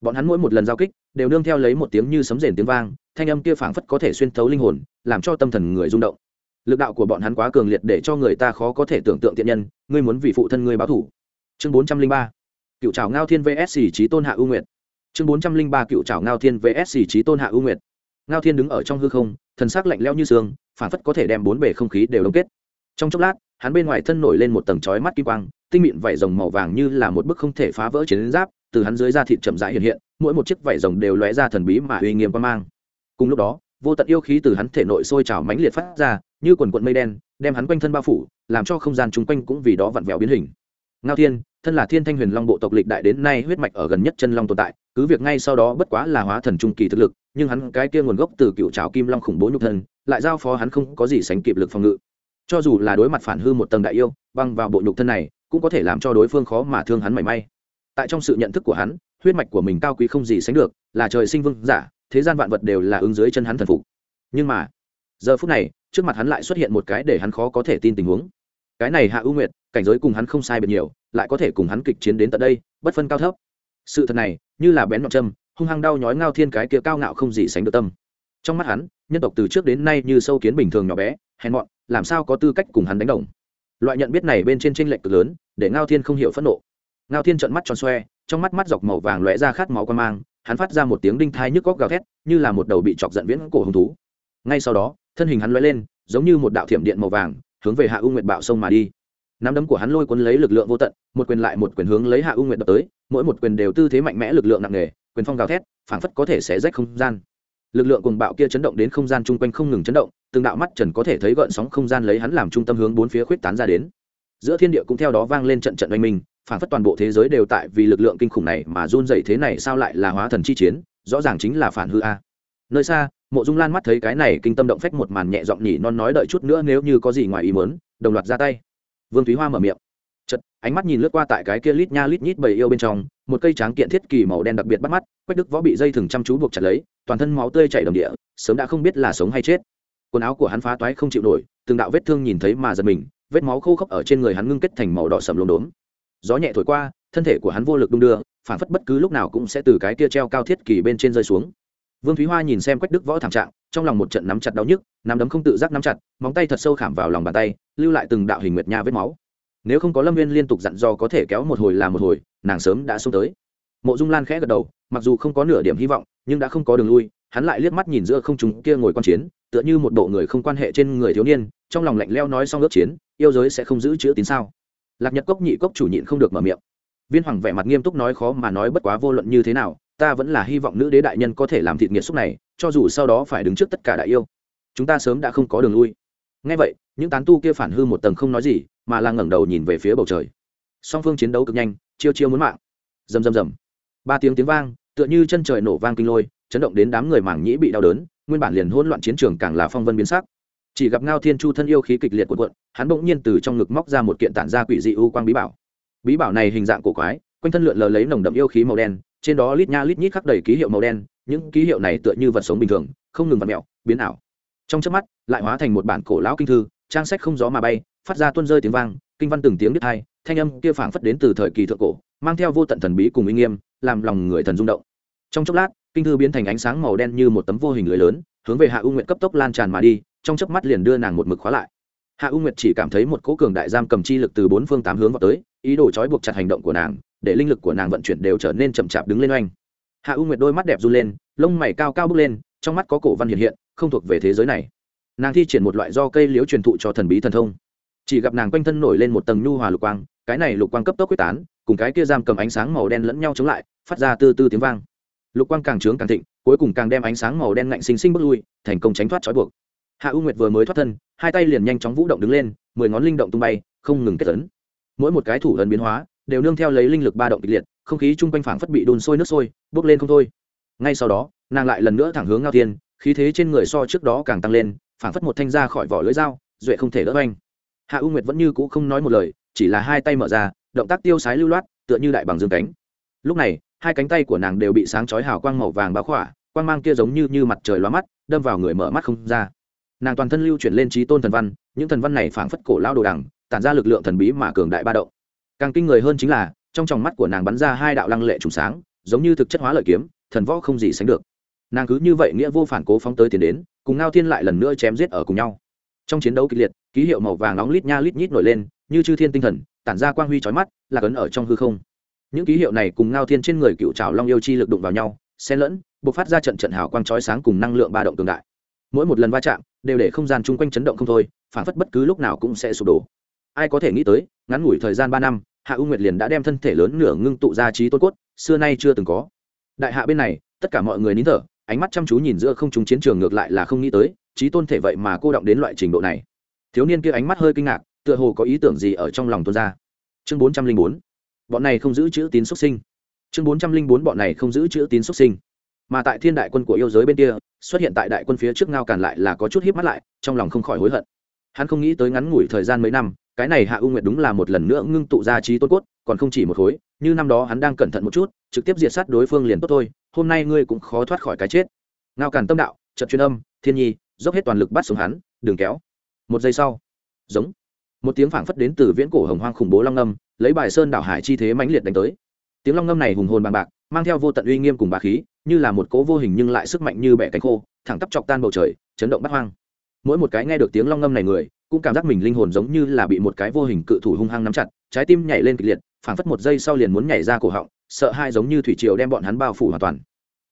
Bọn hắn mỗi một lần giao kích, đều nương theo lấy một tiếng như sấm rền tiếng vang, thanh âm kia phảng phất có thể xuyên thấu linh hồn, làm cho tâm thần người rung động. Lực đạo của bọn hắn quá cường liệt để cho người ta khó có thể tưởng tượng tiện nhân, ngươi muốn vì phụ thân ngươi báo thủ chương bốn trăm linh ba cựu trào ngao thiên vs trí tôn hạ ưu nguyệt. Chương bốn trăm linh ba cựu trào ngao thiên vs trí tôn hạ ưu nguyệt. Ngao thiên đứng ở trong hư không, thần sắc lạnh lẽo như xương phản phất có thể đem bốn bề không khí đều đông kết. Trong chốc lát, hắn bên ngoài thân nổi lên một tầng chói mắt kim quang, tinh mịn vảy rồng màu vàng như là một bức không thể phá vỡ chiến giáp, từ hắn dưới da thịt chậm rãi hiện hiện, mỗi một chiếc vảy rồng đều lóe ra thần bí mà uy nghiêm quan mang. Cùng lúc đó, vô tận yêu khí từ hắn thể nội sôi trào mãnh liệt phát ra, như quần quận mây đen, đem hắn quanh thân bao phủ, làm cho không gian chung quanh cũng vì đó vặn vẹo biến hình. Ngao thiên thân là thiên thanh huyền long bộ tộc lịch đại đến nay huyết mạch ở gần nhất chân long tồn tại, cứ việc ngay sau đó bất quá là hóa thần trung kỳ thực lực, nhưng hắn cái kia nguồn gốc từ cựu trào kim long khủng bố nhục thân, lại giao phó hắn không có gì sánh kịp lực phòng ngự. Cho dù là đối mặt phản hư một tầng đại yêu, băng vào bộ nhục thân này, cũng có thể làm cho đối phương khó mà thương hắn mảy may. Tại trong sự nhận thức của hắn, huyết mạch của mình cao quý không gì sánh được, là trời sinh vương giả, thế gian vạn vật đều là ứng dưới chân hắn thần phục. Nhưng mà, giờ phút này, trước mặt hắn lại xuất hiện một cái để hắn khó có thể tin tình huống. Cái này hạ ưu nguyệt, cảnh giới cùng hắn không sai biệt nhiều lại có thể cùng hắn kịch chiến đến tận đây, bất phân cao thấp. Sự thật này, như là bén ngọn châm, hung hăng đau nhói ngao thiên cái kia cao ngạo không gì sánh được tâm. Trong mắt hắn, nhân tộc từ trước đến nay như sâu kiến bình thường nhỏ bé, hèn mọn, làm sao có tư cách cùng hắn đánh đồng? Loại nhận biết này bên trên tranh lệch cực lớn, để ngao thiên không hiểu phẫn nộ. Ngao thiên trợn mắt tròn xoe, trong mắt mắt dọc màu vàng lóe ra khát máu quan mang, hắn phát ra một tiếng đinh thai nhức góc gào thét, như là một đầu bị chọc giận viễn cổ hứng thú. Ngay sau đó, thân hình hắn lóe lên, giống như một đạo thiểm điện màu vàng, hướng về hạ u nguyệt bạo sông mà đi nắm đấm của hắn lôi cuốn lấy lực lượng vô tận, một quyền lại một quyền hướng lấy hạ u nguyệt đập tới, mỗi một quyền đều tư thế mạnh mẽ, lực lượng nặng nề, quyền phong gào thét, phảng phất có thể xé rách không gian. Lực lượng cùng bạo kia chấn động đến không gian chung quanh không ngừng chấn động, từng đạo mắt trần có thể thấy gợn sóng không gian lấy hắn làm trung tâm hướng bốn phía khuyết tán ra đến. Giữa thiên địa cũng theo đó vang lên trận trận oanh minh, phảng phất toàn bộ thế giới đều tại vì lực lượng kinh khủng này mà run dậy thế này sao lại là hóa thần chi chiến, rõ ràng chính là phản hư a. Nơi xa, mộ dung lan mắt thấy cái này kinh tâm động phách một màn nhẹ giọng nhỉ non nói đợi chút nữa nếu như có gì ngoài ý mớn đồng loạt ra tay vương thúy hoa mở miệng. Chật ánh mắt nhìn lướt qua tại cái kia lít nha lít nhít bầy yêu bên trong, một cây tráng kiện thiết kỳ màu đen đặc biệt bắt mắt, quách đức võ bị dây thừng chăm chú buộc chặt lấy, toàn thân máu tươi chảy đầm địa, sớm đã không biết là sống hay chết. Quần áo của hắn phá toái không chịu nổi, từng đạo vết thương nhìn thấy mà giật mình, vết máu khô khốc ở trên người hắn ngưng kết thành màu đỏ sầm lốm đốm. Gió nhẹ thổi qua, thân thể của hắn vô lực đung đưa, phản phất bất cứ lúc nào cũng sẽ từ cái kia treo cao thiết kỳ bên trên rơi xuống. Vương thúy hoa nhìn xem quách đức võ thảm trạng trong lòng một trận nắm chặt đau nhức, nắm đấm không tự giác nắm chặt, móng tay thật sâu khảm vào lòng bàn tay, lưu lại từng đạo hình nguyệt nha vết máu. Nếu không có lâm viên liên tục dặn dò có thể kéo một hồi là một hồi, nàng sớm đã xông tới. Mộ dung lan khẽ gật đầu, mặc dù không có nửa điểm hy vọng, nhưng đã không có đường lui, hắn lại liếc mắt nhìn giữa không chúng kia ngồi quan chiến, tựa như một bộ người không quan hệ trên người thiếu niên, trong lòng lạnh leo nói xong ước chiến, yêu giới sẽ không giữ chữ tín sao. Lạc nhật cốc nhị cốc chủ nhịn không được mở miệng. Viên hoàng vẻ mặt nghiêm túc nói khó mà nói bất quá vô luận như thế nào, ta vẫn là hy vọng nữ đế đại nhân có thể làm thịt nghiệt xúc này cho dù sau đó phải đứng trước tất cả đại yêu, chúng ta sớm đã không có đường lui. Ngay vậy, những tán tu kia phản hư một tầng không nói gì, mà là ngẩng đầu nhìn về phía bầu trời. Song phương chiến đấu cực nhanh, chiêu chiêu muốn mạng. Rầm rầm rầm. Ba tiếng tiếng vang, tựa như chân trời nổ vang kinh lôi, chấn động đến đám người mảng nhĩ bị đau đớn, nguyên bản liền hỗn loạn chiến trường càng là phong vân biến sắc. Chỉ gặp ngao thiên chu thân yêu khí kịch liệt của quận hắn bỗng nhiên từ trong ngực móc ra một kiện tản ra quỷ dị u quang bí bảo. Bí bảo này hình dạng cổ quái, quanh thân lượn lờ lấy nồng đậm yêu khí màu đen, trên đó lít nha lít nhít khắc đầy ký hiệu màu đen những ký hiệu này tựa như vật sống bình thường, không ngừng vặt mẹo biến ảo. Trong trước mắt, lại hóa thành một bản cổ lão kinh thư, trang sách không gió mà bay, phát ra tuôn rơi tiếng vang, kinh văn từng tiếng đứt hai, thanh âm kia phảng phất đến từ thời kỳ thượng cổ, mang theo vô tận thần bí cùng uy nghiêm, làm lòng người thần rung động. Trong chốc lát, kinh thư biến thành ánh sáng màu đen như một tấm vô hình lưới lớn, hướng về hạ u nguyện cấp tốc lan tràn mà đi, trong chớp mắt liền đưa nàng một mực khóa lại. Hạ u nguyệt chỉ cảm thấy một cỗ cường đại giam cầm chi lực từ bốn phương tám hướng vào tới, ý đồ trói buộc chặt hành động của nàng, để linh lực của nàng vận chuyển đều trở nên chậm chạp đứng lên oanh hạ u nguyệt đôi mắt đẹp run lên, lông mày cao cao bước lên, trong mắt có cổ văn hiện hiện, không thuộc về thế giới này. Nàng thi triển một loại do cây liễu truyền thụ cho thần bí thần thông. Chỉ gặp nàng quanh thân nổi lên một tầng nhu hòa lục quang, cái này lục quang cấp tốc quyết tán, cùng cái kia giam cầm ánh sáng màu đen lẫn nhau chống lại, phát ra tư tư tiếng vang. Lục quang càng trướng càng thịnh, cuối cùng càng đem ánh sáng màu đen ngạnh xinh xinh bước lui, thành công tránh thoát trói buộc. Hạ u nguyệt vừa mới thoát thân, hai tay liền nhanh chóng vũ động đứng lên, mười ngón linh động tung bay, không ngừng kết tấn mỗi một cái thủ ấn biến hóa, đều nương theo lấy linh lực ba động kịch liệt không khí chung quanh phảng phất bị đun sôi nước sôi, bốc lên không thôi. Ngay sau đó, nàng lại lần nữa thẳng hướng ngao thiên, khí thế trên người so trước đó càng tăng lên, phảng phất một thanh ra khỏi vỏ lưỡi dao, duệ không thể đỡ oanh. Hạ u nguyệt vẫn như cũ không nói một lời, chỉ là hai tay mở ra, động tác tiêu sái lưu loát, tựa như đại bằng dương cánh. Lúc này, hai cánh tay của nàng đều bị sáng chói hào quang màu vàng báo khỏa, quang mang kia giống như như mặt trời lóa mắt, đâm vào người mở mắt không ra. Nàng toàn thân lưu chuyển lên trí tôn thần văn, những thần văn này phảng phất cổ lao đồ đằng, tản ra lực lượng thần bí mà cường đại ba động. Càng kinh người hơn chính là trong tròng mắt của nàng bắn ra hai đạo lăng lệ trùng sáng, giống như thực chất hóa lợi kiếm, thần võ không gì sánh được. Nàng cứ như vậy nghĩa vô phản cố phóng tới tiến đến, cùng ngao thiên lại lần nữa chém giết ở cùng nhau. Trong chiến đấu kịch liệt, ký hiệu màu vàng nóng lít nha lít nhít nổi lên, như chư thiên tinh thần, tản ra quang huy trói mắt là cấn ở trong hư không. Những ký hiệu này cùng ngao thiên trên người cựu trào long yêu chi lực đụng vào nhau, xen lẫn buộc phát ra trận trận hào quang trói sáng cùng năng lượng ba động cường đại. Mỗi một lần va chạm, đều để không gian chung quanh chấn động không thôi, phản phất bất cứ lúc nào cũng sẽ sụp đổ. Ai có thể nghĩ tới, ngắn ngủi thời gian ba năm hạ u nguyệt liền đã đem thân thể lớn nửa ngưng tụ ra trí tôn cốt, xưa nay chưa từng có. Đại hạ bên này, tất cả mọi người nín thở, ánh mắt chăm chú nhìn giữa không chúng chiến trường ngược lại là không nghĩ tới, trí tôn thể vậy mà cô động đến loại trình độ này. Thiếu niên kia ánh mắt hơi kinh ngạc, tựa hồ có ý tưởng gì ở trong lòng tuôn ra. Chương bốn trăm linh bốn. Bọn này không giữ chữ tín xuất sinh. Chương bốn trăm linh bốn bọn này không giữ chữ tín xuất sinh. Mà tại thiên đại quân của yêu giới bên kia, xuất hiện tại đại quân phía trước ngao càn lại là có chút hiếp mắt lại, trong lòng không khỏi hối hận. Hắn không nghĩ tới ngắn ngủi thời gian mấy năm cái này hạ u nguyệt đúng là một lần nữa ngưng tụ ra trí tôn cốt, còn không chỉ một khối, như năm đó hắn đang cẩn thận một chút, trực tiếp diệt sát đối phương liền tốt thôi, hôm nay ngươi cũng khó thoát khỏi cái chết. Ngao càn tâm đạo trận chuyên âm, thiên nhi, dốc hết toàn lực bắt xuống hắn, đừng kéo. Một giây sau, giống, một tiếng phảng phất đến từ viễn cổ hồng hoang khủng bố long ngâm lấy bài sơn đảo hải chi thế mãnh liệt đánh tới. Tiếng long ngâm này hùng hồn bằng bạc, mang theo vô tận uy nghiêm cùng bà khí, như là một cố vô hình nhưng lại sức mạnh như bẻ cánh khô, thẳng tắp chọc tan bầu trời, chấn động bắt hoang. Mỗi một cái nghe được tiếng long ngâm này người cũng cảm giác mình linh hồn giống như là bị một cái vô hình cự thủ hung hăng nắm chặt trái tim nhảy lên kịch liệt phảng phất một giây sau liền muốn nhảy ra cổ họng sợ hai giống như thủy triều đem bọn hắn bao phủ hoàn toàn.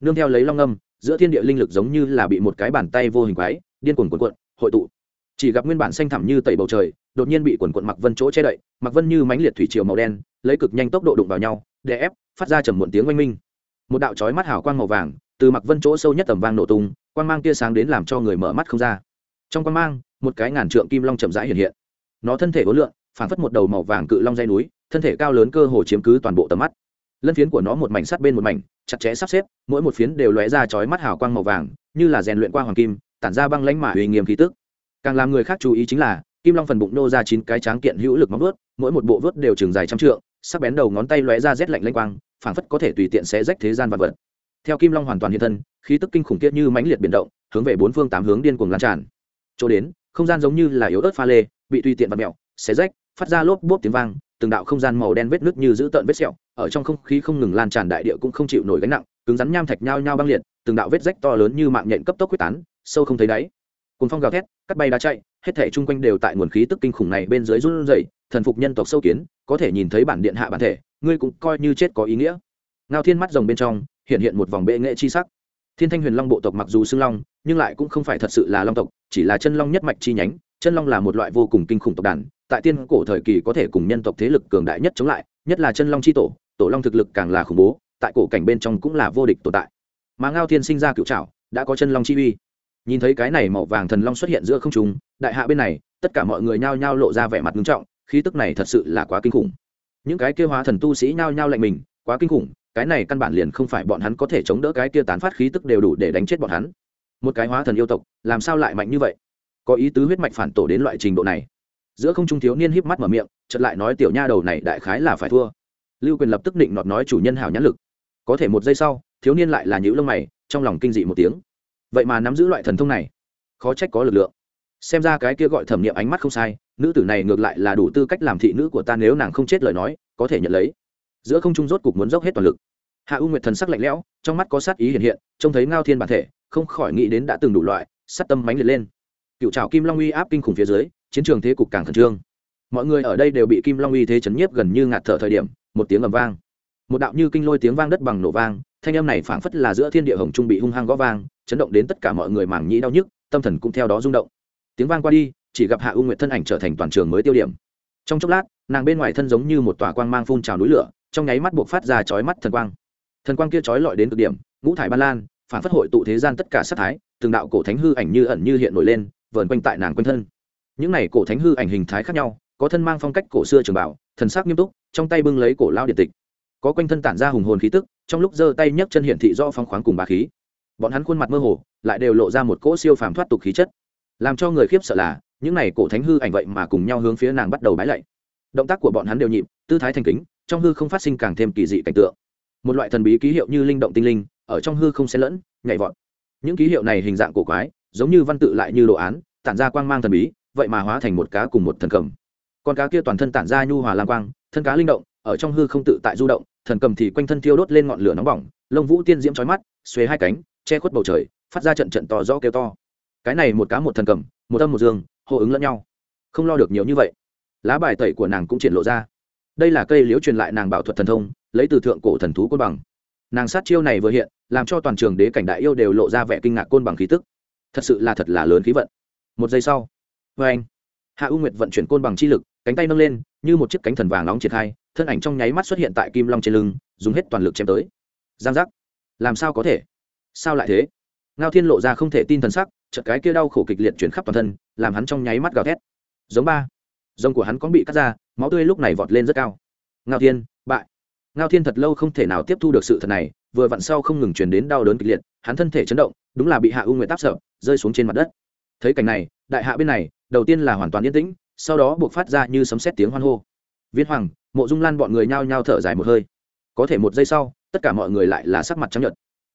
Nương theo lấy long âm, giữa thiên địa linh lực giống như là bị một cái bàn tay vô hình quái điên cuồng cuộn cuộn hội tụ. Chỉ gặp nguyên bản xanh thẳm như tẩy bầu trời đột nhiên bị quần quận mặc vân chỗ che đậy mặc vân như mánh liệt thủy triều màu đen lấy cực nhanh tốc độ đụng vào nhau để ép phát ra trầm muộn tiếng oanh minh. Một đạo chói mắt hào quang màu vàng từ mặc vân chỗ sâu nhất tầm vang nổ tung quang mang tia sáng đến làm cho người mở mắt không ra trong quan mang, một cái ngàn trượng kim long chậm rãi hiện hiện. Nó thân thể ố lượn phản phất một đầu màu vàng cự long dây núi, thân thể cao lớn cơ hồ chiếm cứ toàn bộ tầm mắt. Lân phiến của nó một mảnh sắt bên một mảnh, chặt chẽ sắp xếp, mỗi một phiến đều lóe ra chói mắt hào quang màu vàng, như là rèn luyện qua hoàng kim, tản ra băng lãnh mà uy nghiêm khí tức. Càng làm người khác chú ý chính là, kim long phần bụng nô ra chín cái tráng kiện hữu lực móng vớt mỗi một bộ vớt đều trường dài trăm trượng, sắc bén đầu ngón tay lóe ra rét lạnh lanh quang, phảng phất có thể tùy tiện xé rách thế gian vật vật. Theo kim long hoàn toàn hiện thân, khí tức kinh khủng kia như mãnh liệt biển động, hướng về bốn phương tám hướng điên cuồng lan tràn chỗ đến, không gian giống như là yếu ớt pha lê, bị tùy tiện vặt mẹo xé rách, phát ra lốp bốp tiếng vang, từng đạo không gian màu đen vết nước như giữ tợn vết sẹo, ở trong không khí không ngừng lan tràn đại địa cũng không chịu nổi gánh nặng, cứng rắn nham thạch nhao nhao băng liệt, từng đạo vết rách to lớn như mạng nhện cấp tốc quyết tán, sâu không thấy đáy. Cồn phong gào thét, cắt bay đá chạy, hết thể chung quanh đều tại nguồn khí tức kinh khủng này bên dưới run rẩy, thần phục nhân tộc sâu kiến, có thể nhìn thấy bản điện hạ bản thể, ngươi cũng coi như chết có ý nghĩa. Ngao thiên mắt rồng bên trong, hiện hiện một vòng bệ nghệ chi sắc. Thiên thanh huyền long bộ tộc mặc dù xưng long nhưng lại cũng không phải thật sự là long tộc, chỉ là chân long nhất mạch chi nhánh, chân long là một loại vô cùng kinh khủng tộc đàn, tại tiên cổ thời kỳ có thể cùng nhân tộc thế lực cường đại nhất chống lại, nhất là chân long chi tổ tổ long thực lực càng là khủng bố, tại cổ cảnh bên trong cũng là vô địch tồn tại. Mà ngao thiên sinh ra cựu trảo, đã có chân long chi uy. Nhìn thấy cái này màu vàng thần long xuất hiện giữa không trung, đại hạ bên này, tất cả mọi người nhao nhao lộ ra vẻ mặt nghiêm trọng, khí tức này thật sự là quá kinh khủng. Những cái kêu hóa thần tu sĩ nhao nhao lạnh mình, quá kinh khủng, cái này căn bản liền không phải bọn hắn có thể chống đỡ cái kia tán phát khí tức đều đủ để đánh chết bọn hắn một cái hóa thần yêu tộc, làm sao lại mạnh như vậy? Có ý tứ huyết mạch phản tổ đến loại trình độ này. Giữa không trung thiếu niên híp mắt mở miệng, chợt lại nói tiểu nha đầu này đại khái là phải thua. Lưu quyền lập tức định nọt nói chủ nhân hảo nhãn lực. Có thể một giây sau, thiếu niên lại là nhữ lông mày, trong lòng kinh dị một tiếng. Vậy mà nắm giữ loại thần thông này, khó trách có lực lượng. Xem ra cái kia gọi thẩm nghiệm ánh mắt không sai, nữ tử này ngược lại là đủ tư cách làm thị nữ của ta nếu nàng không chết lời nói, có thể nhận lấy. Giữa không trung rốt cục muốn dốc hết toàn lực. Hạ u nguyệt thần sắc lạnh lẽo, trong mắt có sát ý hiện hiện, trông thấy ngao thiên bản thể không khỏi nghĩ đến đã từng đủ loại, sắt tâm mánh liệt lên. Cựu trào kim long uy áp kinh khủng phía dưới, chiến trường thế cục càng khẩn trương. Mọi người ở đây đều bị kim long uy thế chấn nhiếp gần như ngạt thở thời điểm, một tiếng ầm vang. Một đạo như kinh lôi tiếng vang đất bằng nổ vang, thanh âm này phảng phất là giữa thiên địa hồng trung bị hung hăng gõ vang, chấn động đến tất cả mọi người mảng nhĩ đau nhức, tâm thần cũng theo đó rung động. Tiếng vang qua đi, chỉ gặp hạ u nguyệt thân ảnh trở thành toàn trường mới tiêu điểm. Trong chốc lát, nàng bên ngoài thân giống như một tòa quang mang phun trào núi lửa, trong nháy mắt buộc phát ra chói mắt thần quang. Thần quang kia chói lọi đến cực điểm, ngũ thải ban lan phản phất hội tụ thế gian tất cả sát thái, từng đạo cổ thánh hư ảnh như ẩn như hiện nổi lên, vờn quanh tại nàng quanh thân. Những này cổ thánh hư ảnh hình thái khác nhau, có thân mang phong cách cổ xưa trường bảo thần sắc nghiêm túc, trong tay bưng lấy cổ lao điện tịch. Có quanh thân tản ra hùng hồn khí tức, trong lúc giơ tay nhấc chân hiển thị do phong khoáng cùng bà khí. Bọn hắn khuôn mặt mơ hồ, lại đều lộ ra một cỗ siêu phàm thoát tục khí chất. Làm cho người khiếp sợ là, những này cổ thánh hư ảnh vậy mà cùng nhau hướng phía nàng bắt đầu bái lạy. Động tác của bọn hắn đều nhịp, tư thái thành kính, trong hư không phát sinh càng thêm kỳ dị cảnh tượng. Một loại thần bí ký hiệu như linh động tinh linh ở trong hư không xen lẫn, nhảy vọt. Những ký hiệu này hình dạng cổ quái, giống như văn tự lại như đồ án, tản ra quang mang thần bí, vậy mà hóa thành một cá cùng một thần cầm. Con cá kia toàn thân tản ra nhu hòa lam quang, thân cá linh động, ở trong hư không tự tại du động, thần cầm thì quanh thân thiêu đốt lên ngọn lửa nóng bỏng, lông vũ tiên diễm trói mắt xuế hai cánh, che khuất bầu trời, phát ra trận trận to rõ kêu to. Cái này một cá một thần cầm, một âm một dương, hô ứng lẫn nhau. Không lo được nhiều như vậy. Lá bài tẩy của nàng cũng triển lộ ra. Đây là cây liễu truyền lại nàng bảo thuật thần thông, lấy từ thượng cổ thần thú côn bằng nàng sát chiêu này vừa hiện, làm cho toàn trường đế cảnh đại yêu đều lộ ra vẻ kinh ngạc côn bằng khí tức. Thật sự là thật là lớn khí vận. Một giây sau vê anh. Hạ u nguyệt vận chuyển côn bằng chi lực, cánh tay nâng lên, như một chiếc cánh thần vàng nóng triển khai, thân ảnh trong nháy mắt xuất hiện tại kim long trên lưng, dùng hết toàn lực chém tới. Giang giác. Làm sao có thể? Sao lại thế? Ngao thiên lộ ra không thể tin thần sắc, chợt cái kia đau khổ kịch liệt chuyển khắp toàn thân, làm hắn trong nháy mắt gào thét. Giống ba. Rồng của hắn có bị cắt ra, máu tươi lúc này vọt lên rất cao. Ngao thiên, bại ngao thiên thật lâu không thể nào tiếp thu được sự thật này, vừa vặn sau không ngừng chuyển đến đau đớn kịch liệt, hắn thân thể chấn động, đúng là bị hạ u nguyệt táp sợ, rơi xuống trên mặt đất. Thấy cảnh này, đại hạ bên này, đầu tiên là hoàn toàn yên tĩnh, sau đó buộc phát ra như sấm xét tiếng hoan hô. Viên hoàng, mộ dung lan bọn người nhao nhao thở dài một hơi. Có thể một giây sau, tất cả mọi người lại là sắc mặt trắng nhợt.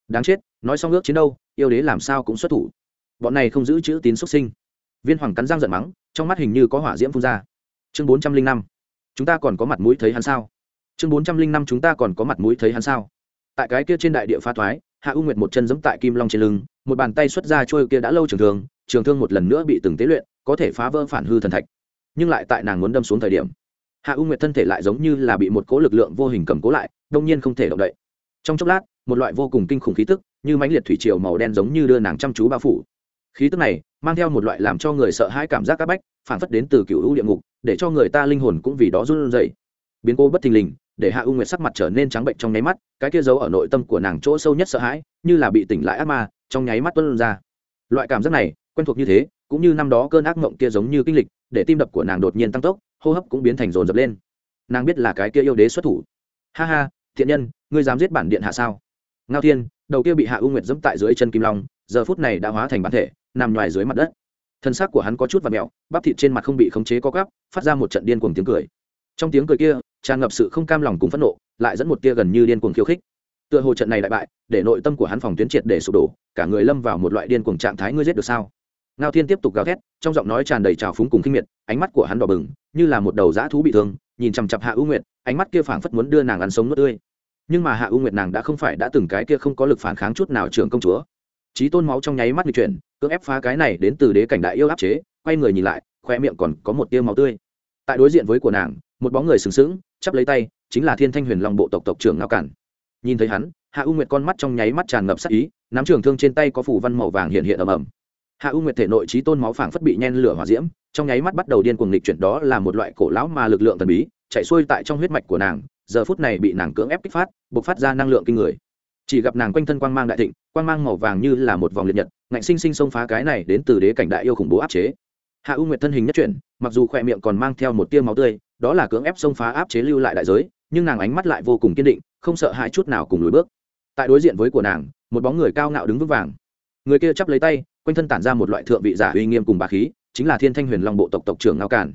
Đáng chết, nói xong ước chiến đâu, yêu đế làm sao cũng xuất thủ. Bọn này không giữ chữ tín xuất sinh. Viên hoàng cắn răng giận mắng, trong mắt hình như có hỏa diễm phun ra. Chương bốn trăm linh năm, chúng ta còn có mặt mũi thấy hắn sao? Chương bốn trăm linh năm chúng ta còn có mặt mũi thấy hắn sao? Tại cái kia trên đại địa pha thoái, hạ u nguyệt một chân giẫm tại kim long trên lưng, một bàn tay xuất ra trôi kia đã lâu trường thương trường thương một lần nữa bị từng tế luyện, có thể phá vỡ phản hư thần thạch. Nhưng lại tại nàng muốn đâm xuống thời điểm, hạ u nguyệt thân thể lại giống như là bị một cố lực lượng vô hình cầm cố lại, đông nhiên không thể động đậy. Trong chốc lát, một loại vô cùng kinh khủng khí tức, như mãnh liệt thủy triều màu đen giống như đưa nàng chăm chú bao phủ. Khí tức này mang theo một loại làm cho người sợ hãi cảm giác áp bách, phản phất đến từ cựu hữu địa ngục, để cho người ta linh hồn cũng vì đó run rẩy. Biến cố bất thình lình để hạ u nguyệt sắc mặt trở nên trắng bệnh trong nháy mắt, cái kia giấu ở nội tâm của nàng chỗ sâu nhất sợ hãi, như là bị tỉnh lại ác ma, trong nháy mắt tuân ra. Loại cảm giác này, quen thuộc như thế, cũng như năm đó cơn ác mộng kia giống như kinh lịch, để tim đập của nàng đột nhiên tăng tốc, hô hấp cũng biến thành rồn rập lên. Nàng biết là cái kia yêu đế xuất thủ. Ha ha, thiện nhân, ngươi dám giết bản điện hạ sao? Ngao thiên, đầu kia bị hạ u nguyệt dẫm tại dưới chân kim long, giờ phút này đã hóa thành bản thể, nằm ngoài dưới mặt đất. Thân xác của hắn có chút và mẹo bắp thịt trên mặt không bị khống chế có gắp phát ra một trận điên cuồng tiếng cười. Trong tiếng cười kia tràn ngập sự không cam lòng cùng phẫn nộ, lại dẫn một tia gần như điên cuồng khiêu khích. Tựa hồ trận này đại bại, để nội tâm của hắn phòng tuyến triệt để sụp đổ, cả người lâm vào một loại điên cuồng trạng thái ngươi giết được sao? Ngao thiên tiếp tục gào thét, trong giọng nói tràn đầy trào phúng cùng kinh miệt, ánh mắt của hắn đỏ bừng, như là một đầu dã thú bị thương, nhìn chằm chặp hạ U nguyệt, ánh mắt kia phảng phất muốn đưa nàng ăn sống nuốt tươi. Nhưng mà hạ U nguyệt nàng đã không phải đã từng cái kia không có lực phản kháng chút nào trưởng công chúa. Trí tôn máu trong nháy mắt nghịch chuyển, cưỡng ép phá cái này đến từ đế cảnh đại yêu áp chế, quay người nhìn lại khoe miệng còn có một tia máu tươi. Tại đối diện với của nàng một bóng người sừng sững, chắp lấy tay, chính là thiên thanh huyền long bộ tộc tộc trưởng ngao cản. Nhìn thấy hắn, hạ u nguyệt con mắt trong nháy mắt tràn ngập sắc ý, nắm trường thương trên tay có phủ văn màu vàng hiện hiện ầm ầm. Hạ u nguyệt thể nội trí tôn máu phảng phất bị nhen lửa hỏa diễm, trong nháy mắt bắt đầu điên cuồng nghịch chuyển đó là một loại cổ lão mà lực lượng thần bí, chạy xuôi tại trong huyết mạch của nàng, giờ phút này bị nàng cưỡng ép kích phát buộc phát ra năng lượng kinh người. Chỉ gặp nàng quanh thân quang mang đại thịnh, quang mang màu vàng như là một vòng liệt nhật, ngạnh sinh sinh xông phá cái này đến từ đế cảnh đại yêu khủng bố áp chế. Hạ u nguyệt thân hình nhất chuyển, mặc dù khỏe miệng còn mang theo một tia máu tươi đó là cưỡng ép xông phá áp chế lưu lại đại giới, nhưng nàng ánh mắt lại vô cùng kiên định, không sợ hãi chút nào cùng lùi bước. Tại đối diện với của nàng, một bóng người cao ngạo đứng vững vàng. Người kia chắp lấy tay, quanh thân tản ra một loại thượng vị giả uy nghiêm cùng bà khí, chính là thiên thanh huyền long bộ tộc tộc trưởng ngao càn.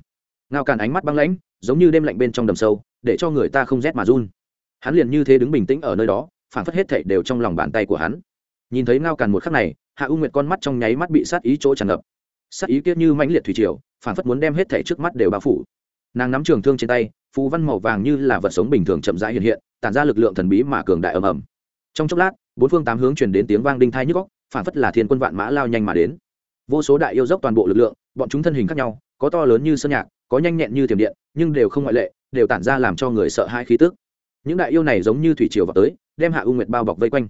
Ngao càn ánh mắt băng lãnh, giống như đêm lạnh bên trong đầm sâu, để cho người ta không rét mà run. Hắn liền như thế đứng bình tĩnh ở nơi đó, phản phất hết thảy đều trong lòng bàn tay của hắn. Nhìn thấy ngao càn một khắc này, hạ u nguyệt con mắt trong nháy mắt bị sát ý chỗ tràn ngập. Sát ý kiết như mãnh liệt thủy triều, phản phất muốn đem hết thảy trước mắt đều bao phủ nàng nắm trường thương trên tay, phù văn màu vàng như là vật sống bình thường chậm rãi hiện hiện, tản ra lực lượng thần bí mà cường đại ầm ầm. Trong chốc lát, bốn phương tám hướng truyền đến tiếng vang đinh thai nhức góc phản phất là thiên quân vạn mã lao nhanh mà đến. Vô số đại yêu dốc toàn bộ lực lượng, bọn chúng thân hình khác nhau, có to lớn như sơn nhạc, có nhanh nhẹn như tiềm điện, nhưng đều không ngoại lệ, đều tản ra làm cho người sợ hai khí tức. Những đại yêu này giống như thủy triều vào tới, đem hạ u nguyệt bao bọc vây quanh.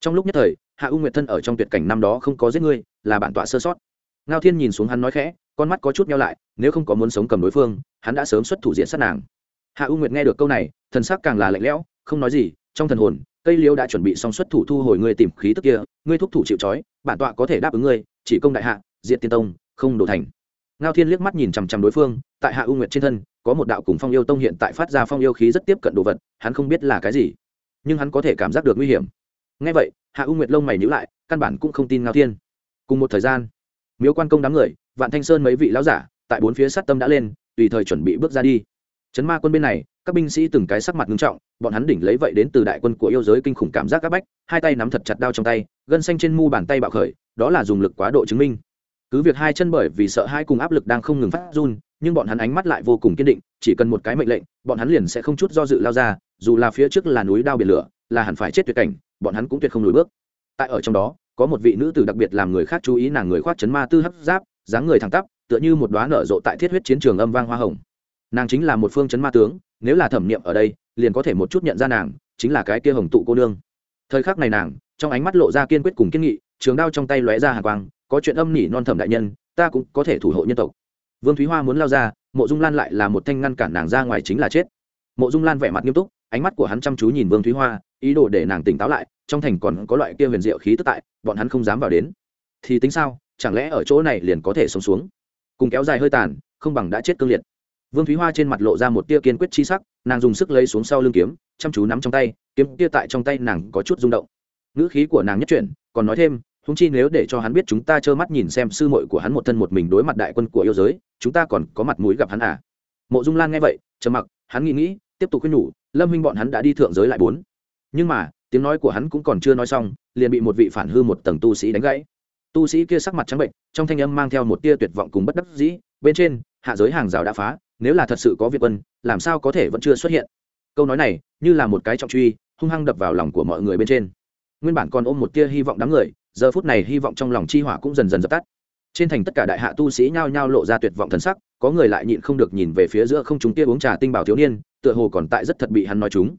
Trong lúc nhất thời, hạ u nguyệt thân ở trong tuyệt cảnh năm đó không có giết ngươi là bản tọa sơ sót. Ngao thiên nhìn xuống hắn nói khẽ, con mắt có chút nhau lại nếu không có muốn sống cầm đối phương, hắn đã sớm xuất thủ diện sát nàng. Hạ u nguyệt nghe được câu này, thần sắc càng là lạnh lẽo, không nói gì, trong thần hồn, cây liêu đã chuẩn bị xong xuất thủ thu hồi ngươi tìm khí tức kia, ngươi thúc thủ chịu trói, bản tọa có thể đáp ứng ngươi, chỉ công đại hạ diện tiên tông, không đổ thành. Ngao thiên liếc mắt nhìn chằm chằm đối phương, tại hạ u nguyệt trên thân, có một đạo cùng phong yêu tông hiện tại phát ra phong yêu khí rất tiếp cận đồ vật, hắn không biết là cái gì, nhưng hắn có thể cảm giác được nguy hiểm. Ngay vậy, hạ u nguyệt lông mày nhữ lại, căn bản cũng không tin ngao thiên. Cùng một thời gian, miếu quan công đám người, vạn thanh sơn mấy vị lão giả tại bốn phía sát tâm đã lên, tùy thời chuẩn bị bước ra đi. Chấn ma quân bên này, các binh sĩ từng cái sắc mặt nghiêm trọng, bọn hắn đỉnh lấy vậy đến từ đại quân của yêu giới kinh khủng cảm giác áp bách, hai tay nắm thật chặt đao trong tay, gân xanh trên mu bàn tay bạo khởi, đó là dùng lực quá độ chứng minh. Cứ việc hai chân bởi vì sợ hai cùng áp lực đang không ngừng phát run, nhưng bọn hắn ánh mắt lại vô cùng kiên định, chỉ cần một cái mệnh lệnh, bọn hắn liền sẽ không chút do dự lao ra, dù là phía trước là núi đao biển lửa, là hẳn phải chết tuyệt cảnh, bọn hắn cũng tuyệt không lùi bước. Tại ở trong đó, có một vị nữ tử đặc biệt làm người khác chú ý nàng người khoác chấn ma tư hấp giáp, dáng người thẳng tắp tựa như một đoá nở rộ tại thiết huyết chiến trường âm vang hoa hồng. Nàng chính là một phương chấn ma tướng, nếu là thẩm niệm ở đây, liền có thể một chút nhận ra nàng, chính là cái kia hồng tụ cô nương. Thời khắc này nàng, trong ánh mắt lộ ra kiên quyết cùng kiên nghị, trường đao trong tay lóe ra hàng quang, có chuyện âm nỉ non thẩm đại nhân, ta cũng có thể thủ hộ nhân tộc. Vương thúy hoa muốn lao ra, mộ dung lan lại là một thanh ngăn cản nàng ra ngoài chính là chết. Mộ dung lan vẻ mặt nghiêm túc, ánh mắt của hắn chăm chú nhìn vương thúy hoa, ý đồ để nàng tỉnh táo lại, trong thành còn có loại kia huyền diệu khí tức tại, bọn hắn không dám vào đến. Thì tính sao, chẳng lẽ ở chỗ này liền có thể sống xuống? Cùng kéo dài hơi tàn, không bằng đã chết cương liệt. Vương thúy hoa trên mặt lộ ra một tia kiên quyết chi sắc, nàng dùng sức lấy xuống sau lưng kiếm, chăm chú nắm trong tay, kiếm tia tại trong tay nàng có chút rung động. Ngữ khí của nàng nhất chuyển, còn nói thêm húng chi nếu để cho hắn biết chúng ta trơ mắt nhìn xem sư muội của hắn một thân một mình đối mặt đại quân của yêu giới, chúng ta còn có mặt mũi gặp hắn à? Mộ dung lan nghe vậy, trầm mặc, hắn nghĩ nghĩ, tiếp tục khuyên nhủ, lâm huynh bọn hắn đã đi thượng giới lại bốn. Nhưng mà, tiếng nói của hắn cũng còn chưa nói xong, liền bị một vị phản hư một tầng tu sĩ đánh gãy tu sĩ kia sắc mặt trắng bệnh, trong thanh âm mang theo một tia tuyệt vọng cùng bất đắc dĩ, bên trên, hạ giới hàng rào đã phá, nếu là thật sự có việt quân, làm sao có thể vẫn chưa xuất hiện? Câu nói này, như là một cái trọng truy, hung hăng đập vào lòng của mọi người bên trên. Nguyên bản còn ôm một tia hy vọng đám người, giờ phút này hy vọng trong lòng chi hỏa cũng dần dần dập tắt. Trên thành tất cả đại hạ tu sĩ nhao nhao lộ ra tuyệt vọng thần sắc, có người lại nhịn không được nhìn về phía giữa không chúng tia uống trà tinh bảo thiếu niên, tựa hồ còn tại rất thật bị hắn nói chúng.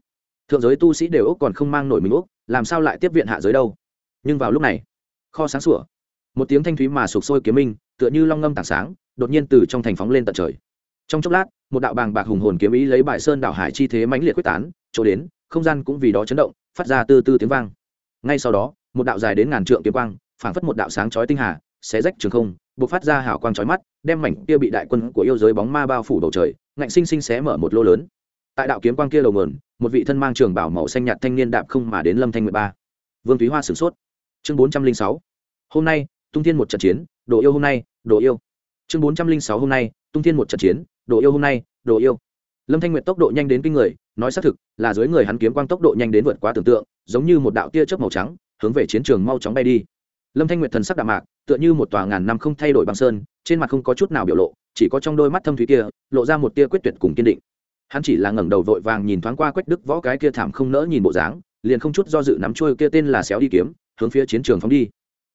Thượng giới tu sĩ đều úc còn không mang nổi mình úc làm sao lại tiếp viện hạ giới đâu? Nhưng vào lúc này, kho sáng sủa một tiếng thanh thúy mà sụp sôi kiếm minh, tựa như long ngâm tảng sáng, đột nhiên từ trong thành phóng lên tận trời. Trong chốc lát, một đạo bàng bạc hùng hồn kiếm ý lấy bài sơn đảo hải chi thế mãnh liệt quyết tán, chỗ đến, không gian cũng vì đó chấn động, phát ra tư tư tiếng vang. Ngay sau đó, một đạo dài đến ngàn trượng kiếm quang, phảng phất một đạo sáng chói tinh hà, xé rách trường không, bộc phát ra hào quang chói mắt, đem mảnh kia bị đại quân của yêu giới bóng ma bao phủ bầu trời, ngạnh sinh sinh xé mở một lô lớn. Tại đạo kiếm quang kia đầu nguồn một vị thân mang trường bảo màu xanh nhạt thanh niên đạp không mà đến lâm thanh nguyệt ba. Vương thúy hoa sửng sốt. Chương bốn trăm linh sáu. Hôm nay tung thiên một trận chiến, đồ yêu hôm nay, đồ yêu. Chương bốn trăm linh sáu hôm nay, tung thiên một trận chiến, đồ yêu hôm nay, đồ yêu. Lâm thanh nguyệt tốc độ nhanh đến kinh người, nói xác thực, là dưới người hắn kiếm quang tốc độ nhanh đến vượt quá tưởng tượng, giống như một đạo tia chớp màu trắng, hướng về chiến trường mau chóng bay đi. Lâm thanh nguyệt thần sắc đạm mạc, tựa như một tòa ngàn năm không thay đổi băng sơn, trên mặt không có chút nào biểu lộ, chỉ có trong đôi mắt thâm thúy kia, lộ ra một tia quyết tuyệt cùng kiên định. Hắn chỉ là ngẩng đầu vội vàng nhìn thoáng qua quách đức võ cái kia thảm không nỡ nhìn bộ dáng, liền không chút do dự nắm trôi kia tên là xéo đi kiếm, hướng phía chiến trường phóng đi.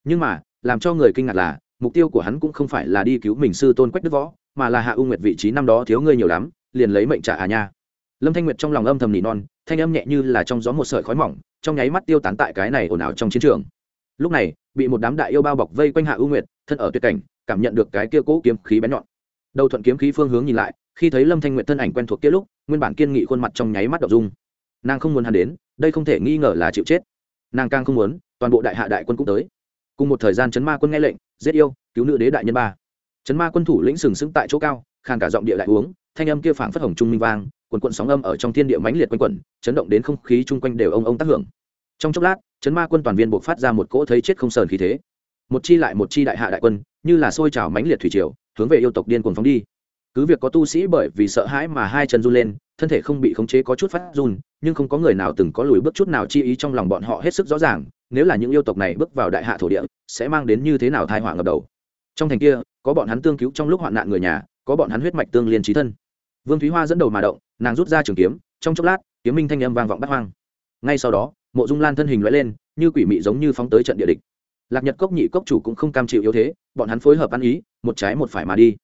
Nhưng mà làm cho người kinh ngạc là, mục tiêu của hắn cũng không phải là đi cứu mình sư tôn quách đức võ, mà là hạ u nguyệt vị trí năm đó thiếu ngươi nhiều lắm, liền lấy mệnh trả à nha. Lâm thanh nguyệt trong lòng âm thầm nỉ non, thanh âm nhẹ như là trong gió một sợi khói mỏng, trong nháy mắt tiêu tán tại cái này ồn ào trong chiến trường. Lúc này, bị một đám đại yêu bao bọc vây quanh hạ u nguyệt, thân ở tuyệt cảnh, cảm nhận được cái kia cỗ kiếm khí bén nhọn. Đầu thuận kiếm khí phương hướng nhìn lại, khi thấy lâm thanh nguyệt thân ảnh quen thuộc kia lúc, nguyên bản kiên nghị khuôn mặt trong nháy mắt đậu dung. Nàng không muốn hắn đến, đây không thể nghi ngờ là chịu chết. Nàng càng không muốn, toàn bộ đại hạ đại quân cũng tới cùng một thời gian chấn ma quân nghe lệnh, giết yêu, cứu nữ đế đại nhân ba. Chấn ma quân thủ lĩnh sừng sững tại chỗ cao, khàn cả giọng địa đại uống, thanh âm kia phảng phất hồng trung minh vang quần quận sóng âm ở trong thiên địa mãnh liệt quanh quẩn, chấn động đến không khí chung quanh đều ông ông tác hưởng. Trong chốc lát, chấn ma quân toàn viên buộc phát ra một cỗ thấy chết không sờn khí thế. Một chi lại một chi đại hạ đại quân, như là sôi trào mãnh liệt thủy triều, hướng về yêu tộc điên cuồng phóng đi. Cứ việc có tu sĩ bởi vì sợ hãi mà hai chân run lên, thân thể không bị khống chế có chút phát run, nhưng không có người nào từng có lùi bước chút nào chi ý trong lòng bọn họ hết sức rõ ràng nếu là những yêu tộc này bước vào đại hạ thổ địa, sẽ mang đến như thế nào thai họa ngập đầu? Trong thành kia, có bọn hắn tương cứu trong lúc hoạn nạn người nhà, có bọn hắn huyết mạch tương liên trí thân. Vương thúy hoa dẫn đầu mà động, nàng rút ra trường kiếm, trong chốc lát, kiếm minh thanh âm vang vọng bắt hoang. Ngay sau đó, mộ dung lan thân hình loại lên, như quỷ mị giống như phóng tới trận địa địch. Lạc nhật cốc nhị cốc chủ cũng không cam chịu yếu thế, bọn hắn phối hợp ăn ý, một trái một phải mà đi.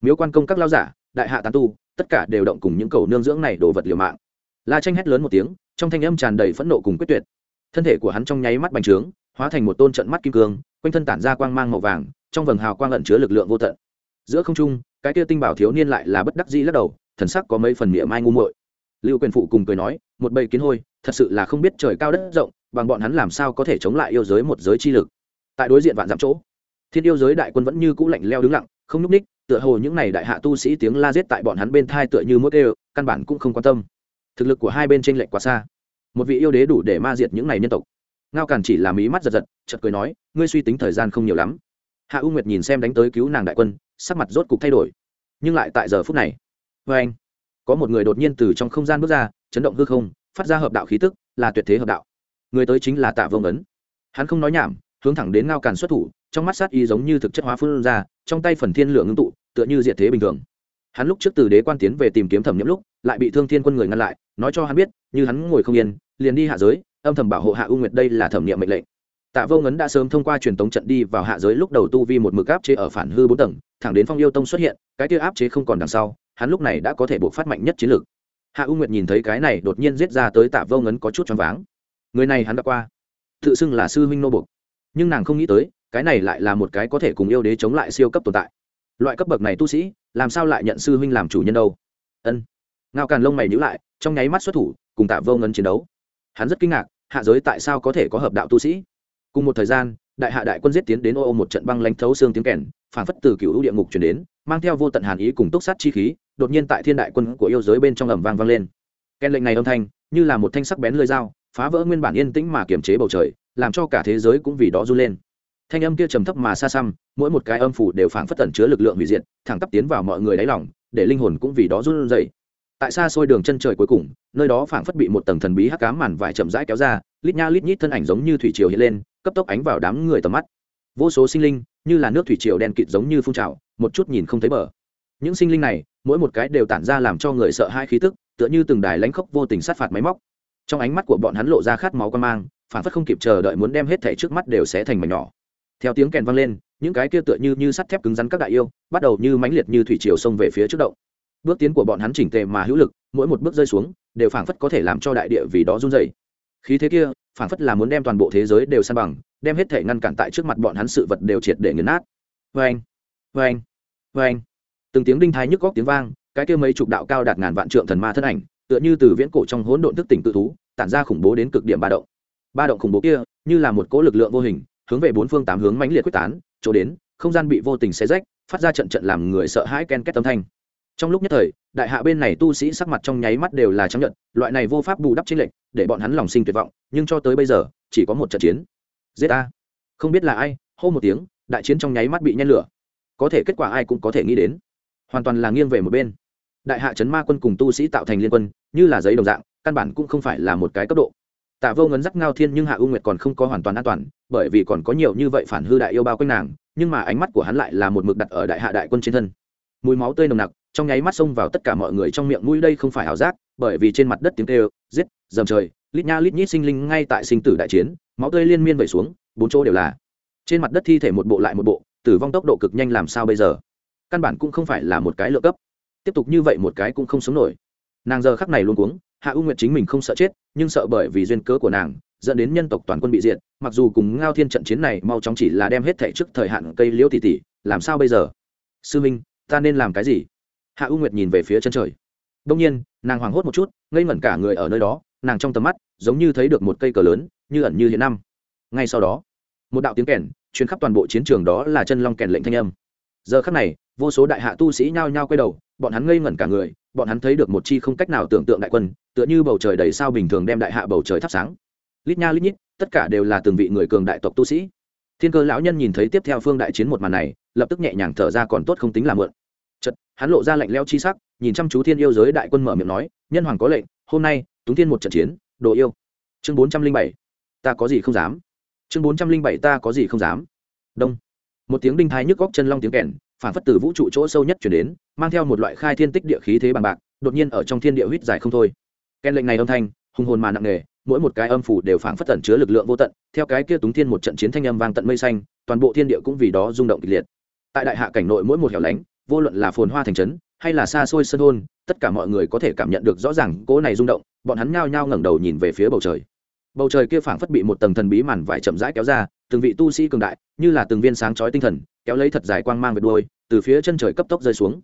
Miếu quan công các lao giả, đại hạ tán tu, tất cả đều động cùng những cầu nương dưỡng này đồ vật liều mạng. La tranh hét lớn một tiếng, trong thanh âm tràn đầy phẫn nộ cùng quyết tuyệt thân thể của hắn trong nháy mắt bành trướng, hóa thành một tôn trận mắt kim cương, quanh thân tản ra quang mang màu vàng, trong vầng hào quang ẩn chứa lực lượng vô tận. Giữa không trung, cái kia tinh bảo thiếu niên lại là bất đắc dĩ lắc đầu, thần sắc có mấy phần miệng mai ngu muội. Lưu quyền phụ cùng cười nói, một bầy kiến hôi, thật sự là không biết trời cao đất rộng, bằng bọn hắn làm sao có thể chống lại yêu giới một giới chi lực? Tại đối diện vạn dặm chỗ, thiên yêu giới đại quân vẫn như cũ lạnh leo đứng lặng, không nhúc ních tựa hồ những này đại hạ tu sĩ tiếng la giết tại bọn hắn bên thai tựa như mốt đều căn bản cũng không quan tâm. Thực lực của hai bên tranh lệch quá xa một vị yêu đế đủ để ma diệt những này nhân tộc. Ngao càn chỉ làm mí mắt giật giật, chợt cười nói, ngươi suy tính thời gian không nhiều lắm. Hạ u nguyệt nhìn xem đánh tới cứu nàng đại quân, sắc mặt rốt cục thay đổi. Nhưng lại tại giờ phút này vê anh, có một người đột nhiên từ trong không gian bước ra, chấn động hư không, phát ra hợp đạo khí tức, là tuyệt thế hợp đạo. Người tới chính là tạ vông ấn. Hắn không nói nhảm, hướng thẳng đến ngao càn xuất thủ, trong mắt sát y giống như thực chất hóa phương ra, trong tay phần thiên lượng ngưng tụ, tựa như diệt thế bình thường. Hắn lúc trước từ đế quan tiến về tìm kiếm thẩm nhiễm lúc, lại bị thương thiên quân người ngăn lại, nói cho hắn biết như hắn ngồi không yên, liền đi hạ giới, âm thầm bảo hộ hạ u nguyệt đây là thẩm nghiệm mệnh lệnh. Tạ vô ngấn đã sớm thông qua truyền tống trận đi vào hạ giới lúc đầu tu vi một mực áp chế ở phản hư bốn tầng, thẳng đến phong yêu tông xuất hiện, cái kia áp chế không còn đằng sau, hắn lúc này đã có thể buộc phát mạnh nhất chiến lược hạ u nguyệt nhìn thấy cái này đột nhiên giết ra tới tạ vô ngấn có chút choáng váng. Người này hắn đã qua, tự xưng là sư huynh nô bục nhưng nàng không nghĩ tới, cái này lại là một cái có thể cùng yêu đế chống lại siêu cấp tồn tại. Loại cấp bậc này tu sĩ, làm sao lại nhận sư huynh làm chủ nhân đâu? Ân. Ngao càn lông mày nhữ lại, trong nháy mắt xuất thủ cùng tạ vô ngân chiến đấu. Hắn rất kinh ngạc, hạ giới tại sao có thể có hợp đạo tu sĩ? Cùng một thời gian, đại hạ đại quân giết tiến đến ô ô một trận băng lánh thấu xương tiếng kèn, phản phất từ cựu địa ngục chuyển đến, mang theo vô tận hàn ý cùng túc sát chi khí, đột nhiên tại thiên đại quân của yêu giới bên trong ẩm vang vang lên. Kèn lệnh này âm thanh, như là một thanh sắc bén lơi dao, phá vỡ nguyên bản yên tĩnh mà kiềm chế bầu trời, làm cho cả thế giới cũng vì đó run lên. Thanh âm kia trầm thấp mà xa xăm, mỗi một cái âm phủ đều phảng phất tẩn chứa lực lượng hủy diệt, thẳng tắp tiến vào mọi người đáy lòng, để linh hồn cũng vì đó run dậy tại xa xôi đường chân trời cuối cùng, nơi đó phảng phất bị một tầng thần bí hắc cám màn vải chậm rãi kéo ra, lít nha lít nhít thân ảnh giống như thủy triều hiện lên, cấp tốc ánh vào đám người tầm mắt. Vô số sinh linh, như là nước thủy triều đen kịt giống như phun trào, một chút nhìn không thấy bờ. Những sinh linh này, mỗi một cái đều tản ra làm cho người sợ hai khí tức, tựa như từng đài lãnh khốc vô tình sát phạt máy móc. Trong ánh mắt của bọn hắn lộ ra khát máu quan mang phản phất không kịp chờ đợi muốn đem hết thẻ trước mắt đều sẽ thành mảnh nhỏ. Theo tiếng kèn vang lên, những cái kia tựa như như sắt thép cứng rắn các đại yêu, bắt đầu như mãnh liệt như thủy triều xông về phía trước động bước tiến của bọn hắn chỉnh tề mà hữu lực, mỗi một bước rơi xuống, đều phảng phất có thể làm cho đại địa vì đó run dày khí thế kia, phảng phất là muốn đem toàn bộ thế giới đều san bằng, đem hết thể ngăn cản tại trước mặt bọn hắn sự vật đều triệt để nghiền nát. Vê anh vê anh vê anh từng tiếng đinh thái nhức góc tiếng vang, cái kia mấy chục đạo cao đạt ngàn vạn trượng thần ma thân ảnh, tựa như từ viễn cổ trong hỗn độn thức tỉnh tự thú, tản ra khủng bố đến cực điểm ba động. Ba động khủng bố kia, như là một cỗ lực lượng vô hình, hướng về bốn phương tám hướng mãnh liệt quyết tán, chỗ đến, không gian bị vô tình xé rách, phát ra trận trận làm người sợ hãi ken két âm thanh trong lúc nhất thời, đại hạ bên này tu sĩ sắc mặt trong nháy mắt đều là trắng nhận loại này vô pháp bù đắp trên lệnh, để bọn hắn lòng sinh tuyệt vọng, nhưng cho tới bây giờ, chỉ có một trận chiến. Giết a không biết là ai, hô một tiếng, đại chiến trong nháy mắt bị nhen lửa. Có thể kết quả ai cũng có thể nghĩ đến. Hoàn toàn là nghiêng về một bên. Đại hạ chấn ma quân cùng tu sĩ tạo thành liên quân, như là giấy đồng dạng, căn bản cũng không phải là một cái cấp độ. Tạ vô ngấn dắt ngao thiên nhưng hạ u nguyệt còn không có hoàn toàn an toàn, bởi vì còn có nhiều như vậy phản hư đại yêu bao quanh nàng, nhưng mà ánh mắt của hắn lại là một mực đặt ở đại hạ đại quân trên thân. Mùi máu tươi nồng nặc trong nháy mắt xông vào tất cả mọi người trong miệng mũi đây không phải ảo giác, bởi vì trên mặt đất tiếng kêu, giết, dầm trời, lít nha lít nhít sinh linh ngay tại sinh tử đại chiến, máu tươi liên miên vẩy xuống, bốn chỗ đều là. Trên mặt đất thi thể một bộ lại một bộ, tử vong tốc độ cực nhanh làm sao bây giờ? Căn bản cũng không phải là một cái lựa cấp. Tiếp tục như vậy một cái cũng không sống nổi. Nàng giờ khắc này luôn cuống, hạ u nguyệt chính mình không sợ chết, nhưng sợ bởi vì duyên cớ của nàng, dẫn đến nhân tộc toàn quân bị diệt, mặc dù cùng ngao thiên trận chiến này mau chóng chỉ là đem hết thẻ trước thời hạn cây liễu tỷ tỷ làm sao bây giờ? Sư minh, ta nên làm cái gì? Hạ u nguyệt nhìn về phía chân trời. Đông nhiên, nàng hoảng hốt một chút, ngây ngẩn cả người ở nơi đó, nàng trong tầm mắt, giống như thấy được một cây cờ lớn, như ẩn như hiện năm. Ngay sau đó, một đạo tiếng kèn chuyến khắp toàn bộ chiến trường đó là chân long kèn lệnh thanh âm. Giờ khắc này, vô số đại hạ tu sĩ nhao nhao quay đầu, bọn hắn ngây ngẩn cả người, bọn hắn thấy được một chi không cách nào tưởng tượng đại quân, tựa như bầu trời đầy sao bình thường đem đại hạ bầu trời thắp sáng. Lít nha lít nhít, tất cả đều là từng vị người cường đại tộc tu sĩ. Thiên cơ lão nhân nhìn thấy tiếp theo phương đại chiến một màn này, lập tức nhẹ nhàng thở ra còn tốt không tính là mượn chật hắn lộ ra lạnh leo chi sắc, nhìn chăm chú thiên yêu giới đại quân mở miệng nói, nhân hoàng có lệnh, hôm nay, túng thiên một trận chiến, đồ yêu. Chương bốn trăm linh bảy. Ta có gì không dám? Chương bốn trăm linh bảy, ta có gì không dám? Đông. Một tiếng đinh thái nhức góc chân long tiếng kèn, phản phất từ vũ trụ chỗ sâu nhất chuyển đến, mang theo một loại khai thiên tích địa khí thế bằng bạc, đột nhiên ở trong thiên địa huýt dài không thôi. Kèn lệnh này âm thanh, hùng hồn mà nặng nề, mỗi một cái âm phủ đều phản phất tẩn chứa lực lượng vô tận, theo cái kia túng thiên một trận chiến thanh âm vang tận mây xanh, toàn bộ thiên địa cũng vì đó rung động kịch liệt. Tại đại hạ cảnh nội mỗi một hẻo lánh vô luận là phồn hoa thành trấn hay là xa xôi sân thôn, tất cả mọi người có thể cảm nhận được rõ ràng cỗ này rung động, bọn hắn nhao nhao ngẩng đầu nhìn về phía bầu trời. Bầu trời kia phảng phất bị một tầng thần bí màn vải chậm rãi kéo ra, từng vị tu sĩ cường đại, như là từng viên sáng chói tinh thần, kéo lấy thật dài quang mang về đuôi, từ phía chân trời cấp tốc rơi xuống.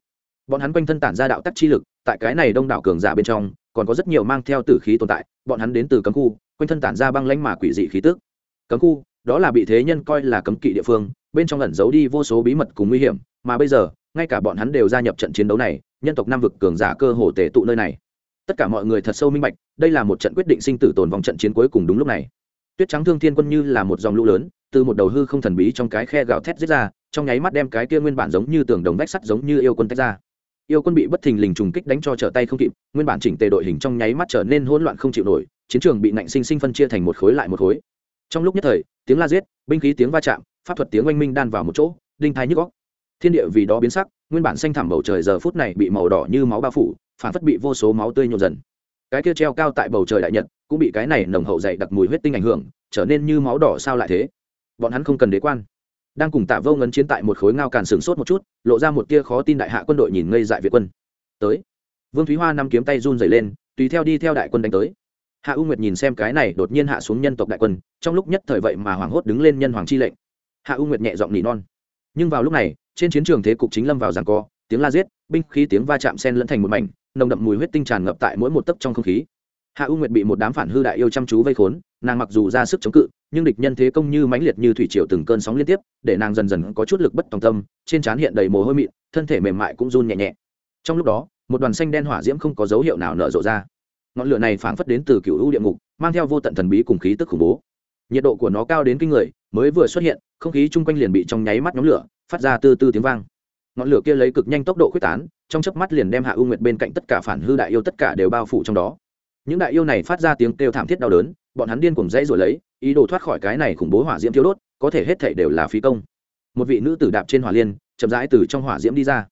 Bọn hắn quanh thân tản ra đạo tắc chi lực, tại cái này đông đảo cường giả bên trong, còn có rất nhiều mang theo tử khí tồn tại, bọn hắn đến từ cấm khu, quanh thân tản ra băng lãnh mà quỷ dị khí tức. Cấm khu, đó là bị thế nhân coi là cấm kỵ địa phương, bên trong ẩn giấu đi vô số bí mật cùng nguy hiểm, mà bây giờ ngay cả bọn hắn đều gia nhập trận chiến đấu này, nhân tộc nam vực cường giả cơ hồ tề tụ nơi này. Tất cả mọi người thật sâu minh bạch, đây là một trận quyết định sinh tử tồn vòng trận chiến cuối cùng đúng lúc này. Tuyết trắng thương thiên quân như là một dòng lũ lớn, từ một đầu hư không thần bí trong cái khe gào thét giết ra, trong nháy mắt đem cái kia nguyên bản giống như tường đồng vách sắt giống như yêu quân tách ra. Yêu quân bị bất thình lình trùng kích đánh cho trở tay không kịp, nguyên bản chỉnh tề đội hình trong nháy mắt trở nên hỗn loạn không chịu nổi, chiến trường bị nạnh sinh sinh phân chia thành một khối lại một khối. Trong lúc nhất thời, tiếng la giết, binh khí tiếng va chạm, pháp thuật tiếng oanh minh đan vào một chỗ, đinh thái nhức góc thiên địa vì đó biến sắc, nguyên bản xanh thẳm bầu trời giờ phút này bị màu đỏ như máu bao phủ, phản phất bị vô số máu tươi nhộn dần. Cái kia treo cao tại bầu trời đại nhật, cũng bị cái này nồng hậu dày đặc mùi huyết tinh ảnh hưởng, trở nên như máu đỏ sao lại thế? Bọn hắn không cần đế quan. Đang cùng tạ vô ngấn chiến tại một khối ngao càn sừng sốt một chút, lộ ra một tia khó tin đại hạ quân đội nhìn ngây dại việt quân. Tới. Vương thúy hoa năm kiếm tay run dày lên, tùy theo đi theo đại quân đánh tới. Hạ u nguyệt nhìn xem cái này đột nhiên hạ xuống nhân tộc đại quân, trong lúc nhất thời vậy mà hoảng hốt đứng lên nhân hoàng chi lệnh. Hạ u nguyệt nhẹ giọng nỉ non nhưng vào lúc này, trên chiến trường thế cục chính lâm vào giằng co, tiếng la giết, binh khí tiếng va chạm sen lẫn thành một mảnh, nồng đậm mùi huyết tinh tràn ngập tại mỗi một tấc trong không khí. Hạ u nguyệt bị một đám phản hư đại yêu chăm chú vây khốn, nàng mặc dù ra sức chống cự, nhưng địch nhân thế công như mãnh liệt như thủy triều từng cơn sóng liên tiếp, để nàng dần dần có chút lực bất tòng tâm, trên trán hiện đầy mồ hôi mịn, thân thể mềm mại cũng run nhẹ nhẹ. Trong lúc đó, một đoàn xanh đen hỏa diễm không có dấu hiệu nào nở rộ ra. Ngọn lửa này phảng phất đến từ cựu u địa ngục, mang theo vô tận thần bí cùng khí tức khủng bố. Nhiệt độ của nó cao đến kinh người, mới vừa xuất hiện không khí chung quanh liền bị trong nháy mắt nhóm lửa, phát ra từ từ tiếng vang. Ngọn lửa kia lấy cực nhanh tốc độ quyết tán, trong chớp mắt liền đem hạ u nguyệt bên cạnh tất cả phản hư đại yêu tất cả đều bao phủ trong đó. Những đại yêu này phát ra tiếng kêu thảm thiết đau đớn, bọn hắn điên cuồng dãy rồi lấy, ý đồ thoát khỏi cái này khủng bố hỏa diễm thiếu đốt, có thể hết thảy đều là phí công. Một vị nữ tử đạp trên hỏa liên, chậm rãi từ trong hỏa diễm đi ra.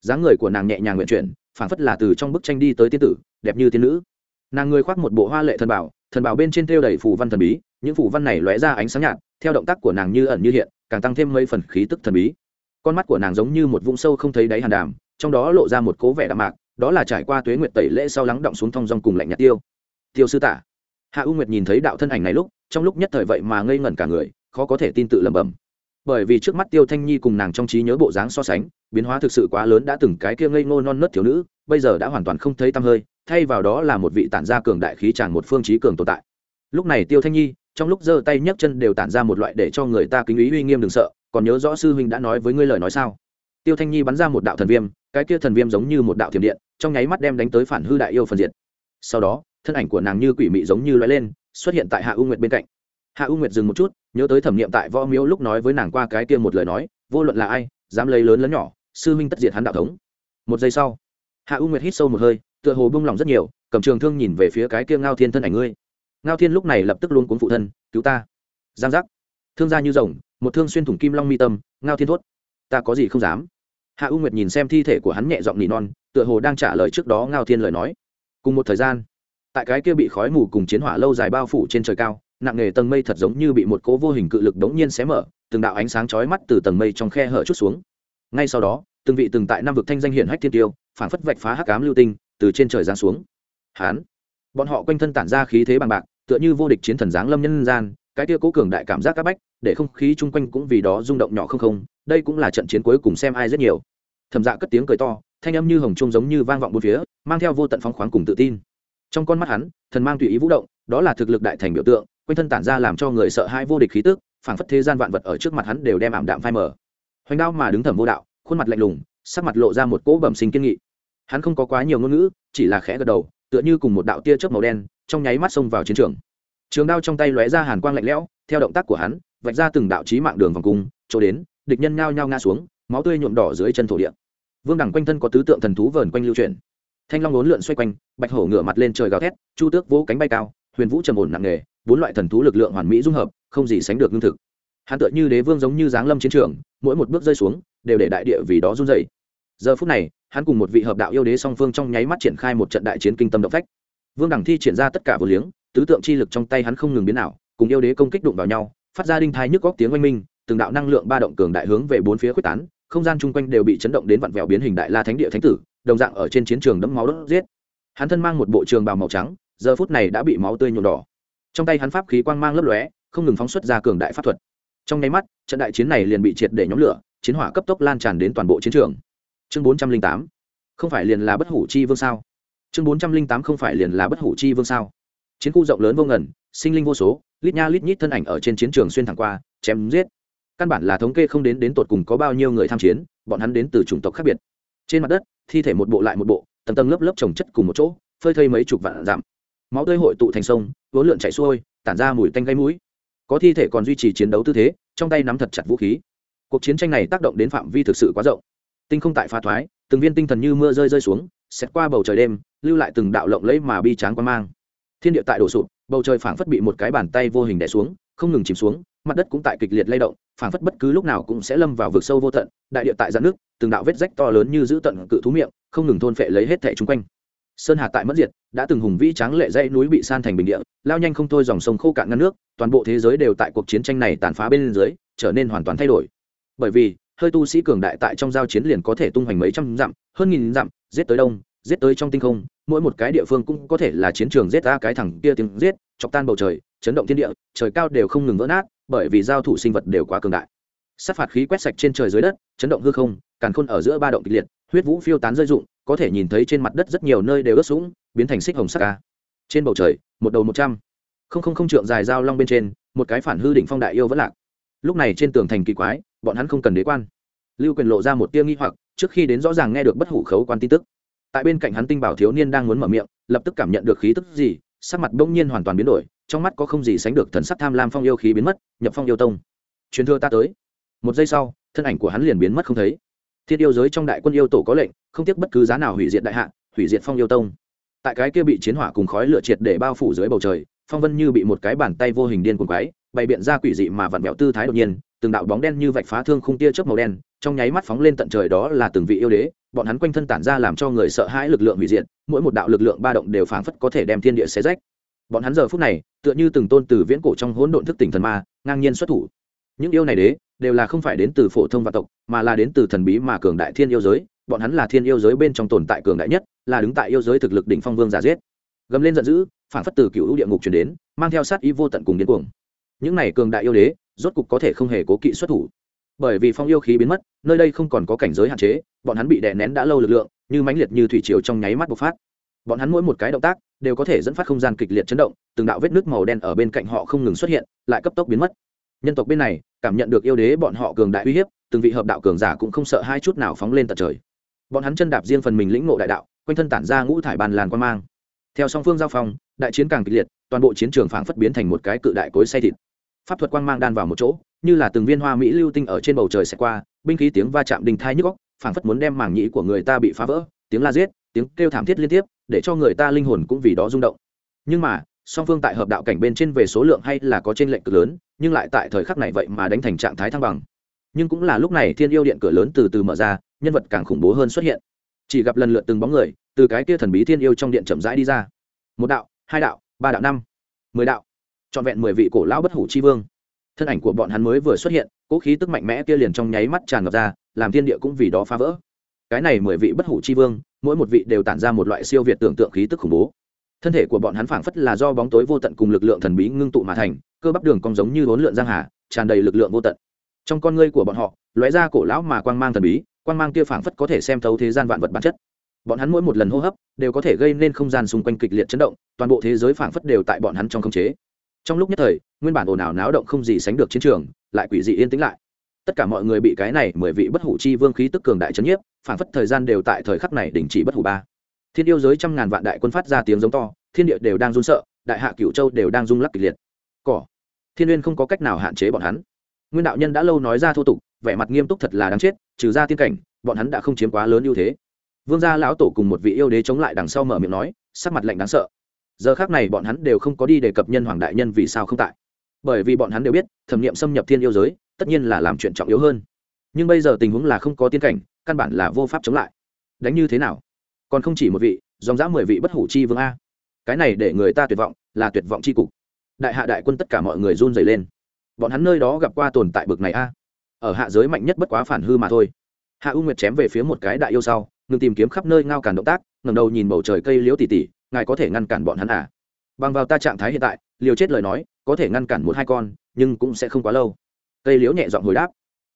Dáng người của nàng nhẹ nhàng nguyện chuyển phản phất là từ trong bức tranh đi tới tiên tử, đẹp như tiên nữ. Nàng người khoác một bộ hoa lệ thần bảo thần bảo bên trên thêu đầy phủ văn thần bí, những phủ văn này lóe ra ánh sáng nhạt theo động tác của nàng như ẩn như hiện, càng tăng thêm mấy phần khí tức thần bí. Con mắt của nàng giống như một vũng sâu không thấy đáy hàn đàm, trong đó lộ ra một cố vẻ đạm mạc, đó là trải qua tuế nguyệt tẩy lễ sau lắng động xuống thong dong cùng lạnh nhạt tiêu. Tiêu sư tả. Hạ u nguyệt nhìn thấy đạo thân ảnh này lúc, trong lúc nhất thời vậy mà ngây ngẩn cả người, khó có thể tin tự lẩm bẩm. Bởi vì trước mắt tiêu thanh nhi cùng nàng trong trí nhớ bộ dáng so sánh, biến hóa thực sự quá lớn đã từng cái kia ngây ngô non nớt thiếu nữ, bây giờ đã hoàn toàn không thấy tăm hơi, thay vào đó là một vị tản gia cường đại khí tràn một phương trí cường tồn tại. Lúc này tiêu thanh nhi trong lúc giơ tay nhấc chân đều tản ra một loại để cho người ta kính ý uy nghiêm đừng sợ, còn nhớ rõ sư huynh đã nói với ngươi lời nói sao? Tiêu thanh nhi bắn ra một đạo thần viêm, cái kia thần viêm giống như một đạo thiểm điện, trong nháy mắt đem đánh tới phản hư đại yêu phần diệt. Sau đó, thân ảnh của nàng như quỷ mị giống như loại lên, xuất hiện tại hạ u nguyệt bên cạnh. Hạ u nguyệt dừng một chút, nhớ tới thẩm nghiệm tại võ miếu lúc nói với nàng qua cái kia một lời nói, vô luận là ai, dám lấy lớn lớn nhỏ, sư huynh tất diệt hắn đạo thống. Một giây sau, hạ u nguyệt hít sâu một hơi, tựa hồ bung lòng rất nhiều, cầm trường thương nhìn về phía cái kia ngao thiên thân ảnh ngươi ngao thiên lúc này lập tức luôn cuốn phụ thân, cứu ta. Giang giác. Thương gia như rồng, một thương xuyên thủng kim long mi tâm, ngao thiên thốt, ta có gì không dám? Hạ u nguyệt nhìn xem thi thể của hắn nhẹ giọng nỉ non, tựa hồ đang trả lời trước đó ngao thiên lời nói. Cùng một thời gian, tại cái kia bị khói mù cùng chiến hỏa lâu dài bao phủ trên trời cao, nặng nề tầng mây thật giống như bị một cố vô hình cự lực đống nhiên xé mở, từng đạo ánh sáng chói mắt từ tầng mây trong khe hở chút xuống. Ngay sau đó, từng vị từng tại năm vực thanh danh hiển hách thiên tiêu phản phất vạch phá hắc cám lưu tinh, từ trên trời giáng xuống. Hán bọn họ quanh thân tản ra khí thế bằng bạc tựa như vô địch chiến thần giáng lâm nhân gian, cái tia cố cường đại cảm giác các bách, để không khí chung quanh cũng vì đó rung động nhỏ không không, đây cũng là trận chiến cuối cùng xem ai rất nhiều. Thầm dạ cất tiếng cười to, thanh âm như hồng trung giống như vang vọng bốn phía, mang theo vô tận phóng khoáng cùng tự tin. Trong con mắt hắn, thần mang tùy ý vũ động, đó là thực lực đại thành biểu tượng, quanh thân tản ra làm cho người sợ hãi vô địch khí tức, phảng phất thế gian vạn vật ở trước mặt hắn đều đem ảm đạm phai mờ. Hoành đao mà đứng thẩm vô đạo, khuôn mặt lạnh lùng, sắc mặt lộ ra một cỗ bẩm sinh kiên nghị. Hắn không có quá nhiều ngôn ngữ, chỉ là khẽ gật đầu tựa như cùng một đạo tia chớp màu đen, trong nháy mắt xông vào chiến trường. Trường đao trong tay lóe ra hàn quang lạnh lẽo, theo động tác của hắn, vạch ra từng đạo chí mạng đường vòng cung, chỗ đến, địch nhân nhao nhao ngã xuống, máu tươi nhuộm đỏ dưới chân thổ địa. Vương đẳng quanh thân có tứ tượng thần thú vờn quanh lưu chuyển. Thanh long ốn lượn xoay quanh, bạch hổ ngửa mặt lên trời gào thét, chu tước vỗ cánh bay cao, huyền vũ trầm ổn nặng nề, bốn loại thần thú lực lượng hoàn mỹ dung hợp, không gì sánh được lương thực. Hắn tựa như đế vương giống như giáng lâm chiến trường, mỗi một bước rơi xuống, đều để đại địa vì đó run dày giờ phút này hắn cùng một vị hợp đạo yêu đế song phương trong nháy mắt triển khai một trận đại chiến kinh tâm động phách. Vương đẳng thi triển ra tất cả vừa liếng, tứ tượng chi lực trong tay hắn không ngừng biến ảo, cùng yêu đế công kích đụng vào nhau, phát ra đinh thai nhức góc tiếng oanh minh, từng đạo năng lượng ba động cường đại hướng về bốn phía quyết tán, không gian chung quanh đều bị chấn động đến vặn vẹo biến hình đại la thánh địa thánh tử, đồng dạng ở trên chiến trường đẫm máu đốt giết. Hắn thân mang một bộ trường bào màu trắng, giờ phút này đã bị máu tươi nhuộm đỏ. Trong tay hắn pháp khí quang mang lấp lóe, không ngừng phóng xuất ra cường đại pháp thuật. Trong nháy mắt, trận đại chiến này liền bị triệt để nhóm lửa, chiến hỏa cấp tốc lan tràn đến toàn bộ chiến trường chương bốn trăm linh tám. Không phải liền là bất hủ chi vương sao? Chương bốn trăm linh tám không phải liền là bất hủ chi vương sao? Chiến khu rộng lớn vô ngần, sinh linh vô số, lít nha lít nhít thân ảnh ở trên chiến trường xuyên thẳng qua, chém giết. Căn bản là thống kê không đến đến tột cùng có bao nhiêu người tham chiến, bọn hắn đến từ chủng tộc khác biệt. Trên mặt đất, thi thể một bộ lại một bộ, tầng tầng lớp lớp trồng chất cùng một chỗ, phơi thây mấy chục vạn giảm máu tươi hội tụ thành sông vốn lượn chảy xuôi, tản ra mùi tanh gây mũi. Có thi thể còn duy trì chiến đấu tư thế, trong tay nắm thật chặt vũ khí. Cuộc chiến tranh này tác động đến phạm vi thực sự quá rộng tinh không tại phá thoái, từng viên tinh thần như mưa rơi rơi xuống xét qua bầu trời đêm, lưu lại từng đạo lộng lẫy mà bi tráng quan mang. Thiên địa tại đổ sụp, bầu trời phảng phất bị một cái bàn tay vô hình đè xuống, không ngừng chìm xuống, mặt đất cũng tại kịch liệt lay động, phảng phất bất cứ lúc nào cũng sẽ lâm vào vực sâu vô tận, đại địa tại giãn nước, từng đạo vết rách to lớn như giữ tận cự thú miệng, không ngừng thôn phệ lấy hết thẻ chung quanh. Sơn hà tại mất diệt, đã từng hùng vĩ tráng lệ dãy núi bị san thành bình địa, lao nhanh không thôi dòng sông khô cạn ngăn nước, toàn bộ thế giới đều tại cuộc chiến tranh này tàn phá bên dưới, trở nên hoàn toàn thay đổi. Bởi vì hơi tu sĩ cường đại tại trong giao chiến liền có thể tung hoành mấy trăm dặm, hơn nghìn dặm, giết tới đông, giết tới trong tinh không, mỗi một cái địa phương cũng có thể là chiến trường giết ra cái thẳng kia tiếng giết, chọc tan bầu trời, chấn động thiên địa, trời cao đều không ngừng vỡ nát, bởi vì giao thủ sinh vật đều quá cường đại. Sát phạt khí quét sạch trên trời dưới đất, chấn động hư không, càn khôn ở giữa ba động kịch liệt, huyết vũ phiêu tán rơi rụng, có thể nhìn thấy trên mặt đất rất nhiều nơi đều ướt sũng, biến thành xích hồng sắc ca trên bầu trời, một đầu một trăm. Không không không trượng dài dao long bên trên, một cái phản hư đỉnh phong đại yêu vẫn lạc lúc này trên tường thành kỳ quái, bọn hắn không cần đế quan. Lưu quyền lộ ra một tia nghi hoặc, trước khi đến rõ ràng nghe được bất hủ khấu quan tin tức. Tại bên cạnh hắn tinh bảo thiếu niên đang muốn mở miệng, lập tức cảm nhận được khí tức gì, sắc mặt bỗng nhiên hoàn toàn biến đổi, trong mắt có không gì sánh được thần sắc tham lam phong yêu khí biến mất, nhập phong yêu tông. Truyền thừa ta tới. Một giây sau, thân ảnh của hắn liền biến mất không thấy. Thiên yêu giới trong đại quân yêu tổ có lệnh, không tiếc bất cứ giá nào hủy diệt đại hạ, hủy diệt phong yêu tông. Tại cái kia bị chiến hỏa cùng khói lửa triệt để bao phủ dưới bầu trời, phong vân như bị một cái bàn tay vô hình điên cuồng quái bày biện ra quỷ dị mà vặn vẹo tư thái đột nhiên, từng đạo bóng đen như vạch phá thương khung tia chớp màu đen, trong nháy mắt phóng lên tận trời đó là từng vị yêu đế, bọn hắn quanh thân tản ra làm cho người sợ hãi lực lượng hủy diệt, mỗi một đạo lực lượng ba động đều phảng phất có thể đem thiên địa xé rách. Bọn hắn giờ phút này, tựa như từng tôn từ viễn cổ trong hỗn độn thức tỉnh thần ma, ngang nhiên xuất thủ. Những yêu này đế, đều là không phải đến từ phổ thông vạn tộc, mà là đến từ thần bí mà cường đại thiên yêu giới, bọn hắn là thiên yêu giới bên trong tồn tại cường đại nhất, là đứng tại yêu giới thực lực đỉnh phong vương giả giết. Gầm lên giận dữ phản phất từ cựu địa ngục chuyển đến, mang theo sát ý vô tận cùng điên cuồng những này cường đại yêu đế, rốt cục có thể không hề cố kỵ xuất thủ. Bởi vì phong yêu khí biến mất, nơi đây không còn có cảnh giới hạn chế, bọn hắn bị đè nén đã lâu lực lượng, như mãnh liệt như thủy triều trong nháy mắt bộc phát. Bọn hắn mỗi một cái động tác, đều có thể dẫn phát không gian kịch liệt chấn động, từng đạo vết nước màu đen ở bên cạnh họ không ngừng xuất hiện, lại cấp tốc biến mất. Nhân tộc bên này, cảm nhận được yêu đế bọn họ cường đại uy hiếp, từng vị hợp đạo cường giả cũng không sợ hai chút nào phóng lên tận trời. Bọn hắn chân đạp riêng phần mình lĩnh ngộ đại đạo, quanh thân tản ra ngũ thải bàn làn quan mang. Theo song phương giao phong, đại chiến càng kịch liệt, toàn bộ chiến trường phảng phất biến thành một cái cự đại cối say thịt pháp thuật quang mang đan vào một chỗ, như là từng viên hoa mỹ lưu tinh ở trên bầu trời sẽ qua, binh khí tiếng va chạm đình thai nhức góc phảng phất muốn đem màng nhĩ của người ta bị phá vỡ, tiếng la giết, tiếng kêu thảm thiết liên tiếp, để cho người ta linh hồn cũng vì đó rung động. Nhưng mà, song phương tại hợp đạo cảnh bên trên về số lượng hay là có trên lệnh cực lớn, nhưng lại tại thời khắc này vậy mà đánh thành trạng thái thăng bằng. Nhưng cũng là lúc này thiên yêu điện cửa lớn từ từ mở ra, nhân vật càng khủng bố hơn xuất hiện. Chỉ gặp lần lượt từng bóng người, từ cái kia thần bí thiên yêu trong điện chậm rãi đi ra. Một đạo, hai đạo, ba đạo, năm, mười đạo trọn vẹn mười vị cổ lão bất hủ chi vương. Thân ảnh của bọn hắn mới vừa xuất hiện, cỗ khí tức mạnh mẽ kia liền trong nháy mắt tràn ngập ra, làm thiên địa cũng vì đó phá vỡ. Cái này mười vị bất hủ chi vương, mỗi một vị đều tản ra một loại siêu việt tưởng tượng khí tức khủng bố. Thân thể của bọn hắn phảng phất là do bóng tối vô tận cùng lực lượng thần bí ngưng tụ mà thành, cơ bắp đường cong giống như hỗn lượn giang hà, tràn đầy lực lượng vô tận. Trong con ngươi của bọn họ, lóe ra cổ lão mà quang mang thần bí, quang mang kia phảng phất có thể xem thấu thế gian vạn vật bản chất. Bọn hắn mỗi một lần hô hấp, đều có thể gây nên không gian xung quanh kịch liệt chấn động, toàn bộ thế giới phảng phất đều tại bọn hắn trong khống chế trong lúc nhất thời, nguyên bản ồn ào náo động không gì sánh được chiến trường, lại quỷ dị yên tĩnh lại. Tất cả mọi người bị cái này mười vị bất hủ chi vương khí tức cường đại chấn nhiếp, phản phất thời gian đều tại thời khắc này đình chỉ bất hủ ba. Thiên yêu giới trăm ngàn vạn đại quân phát ra tiếng giống to, thiên địa đều đang run sợ, đại hạ cửu châu đều đang rung lắc kịch liệt. Cỏ. Thiên uyên không có cách nào hạn chế bọn hắn. Nguyên đạo nhân đã lâu nói ra thô tục, vẻ mặt nghiêm túc thật là đáng chết, trừ ra tiên cảnh, bọn hắn đã không chiếm quá lớn ưu thế. Vương gia lão tổ cùng một vị yêu đế chống lại đằng sau mở miệng nói, sắc mặt lạnh đáng sợ giờ khác này bọn hắn đều không có đi đề cập nhân hoàng đại nhân vì sao không tại. Bởi vì bọn hắn đều biết, thẩm nghiệm xâm nhập thiên yêu giới, tất nhiên là làm chuyện trọng yếu hơn. Nhưng bây giờ tình huống là không có tiên cảnh, căn bản là vô pháp chống lại. Đánh như thế nào? Còn không chỉ một vị, dòng dã mười vị bất hủ chi vương a. Cái này để người ta tuyệt vọng, là tuyệt vọng c h i cục. Đại hạ đại quân tất cả mọi người run dày lên. Bọn hắn nơi đó gặp qua tồn tại bực này a. Ở hạ giới mạnh nhất bất quá phản hư mà thôi. Hạ u nguyệt chém về phía một cái đại yêu sau, ngừng tìm kiếm khắp nơi ngao cản động tác ngầm đầu nhìn bầu trời cây liễu tỉ tỉ ngài có thể ngăn cản bọn hắn à? Bằng vào ta trạng thái hiện tại, liều chết lời nói, có thể ngăn cản một hai con, nhưng cũng sẽ không quá lâu. Cây liễu nhẹ giọng hồi đáp.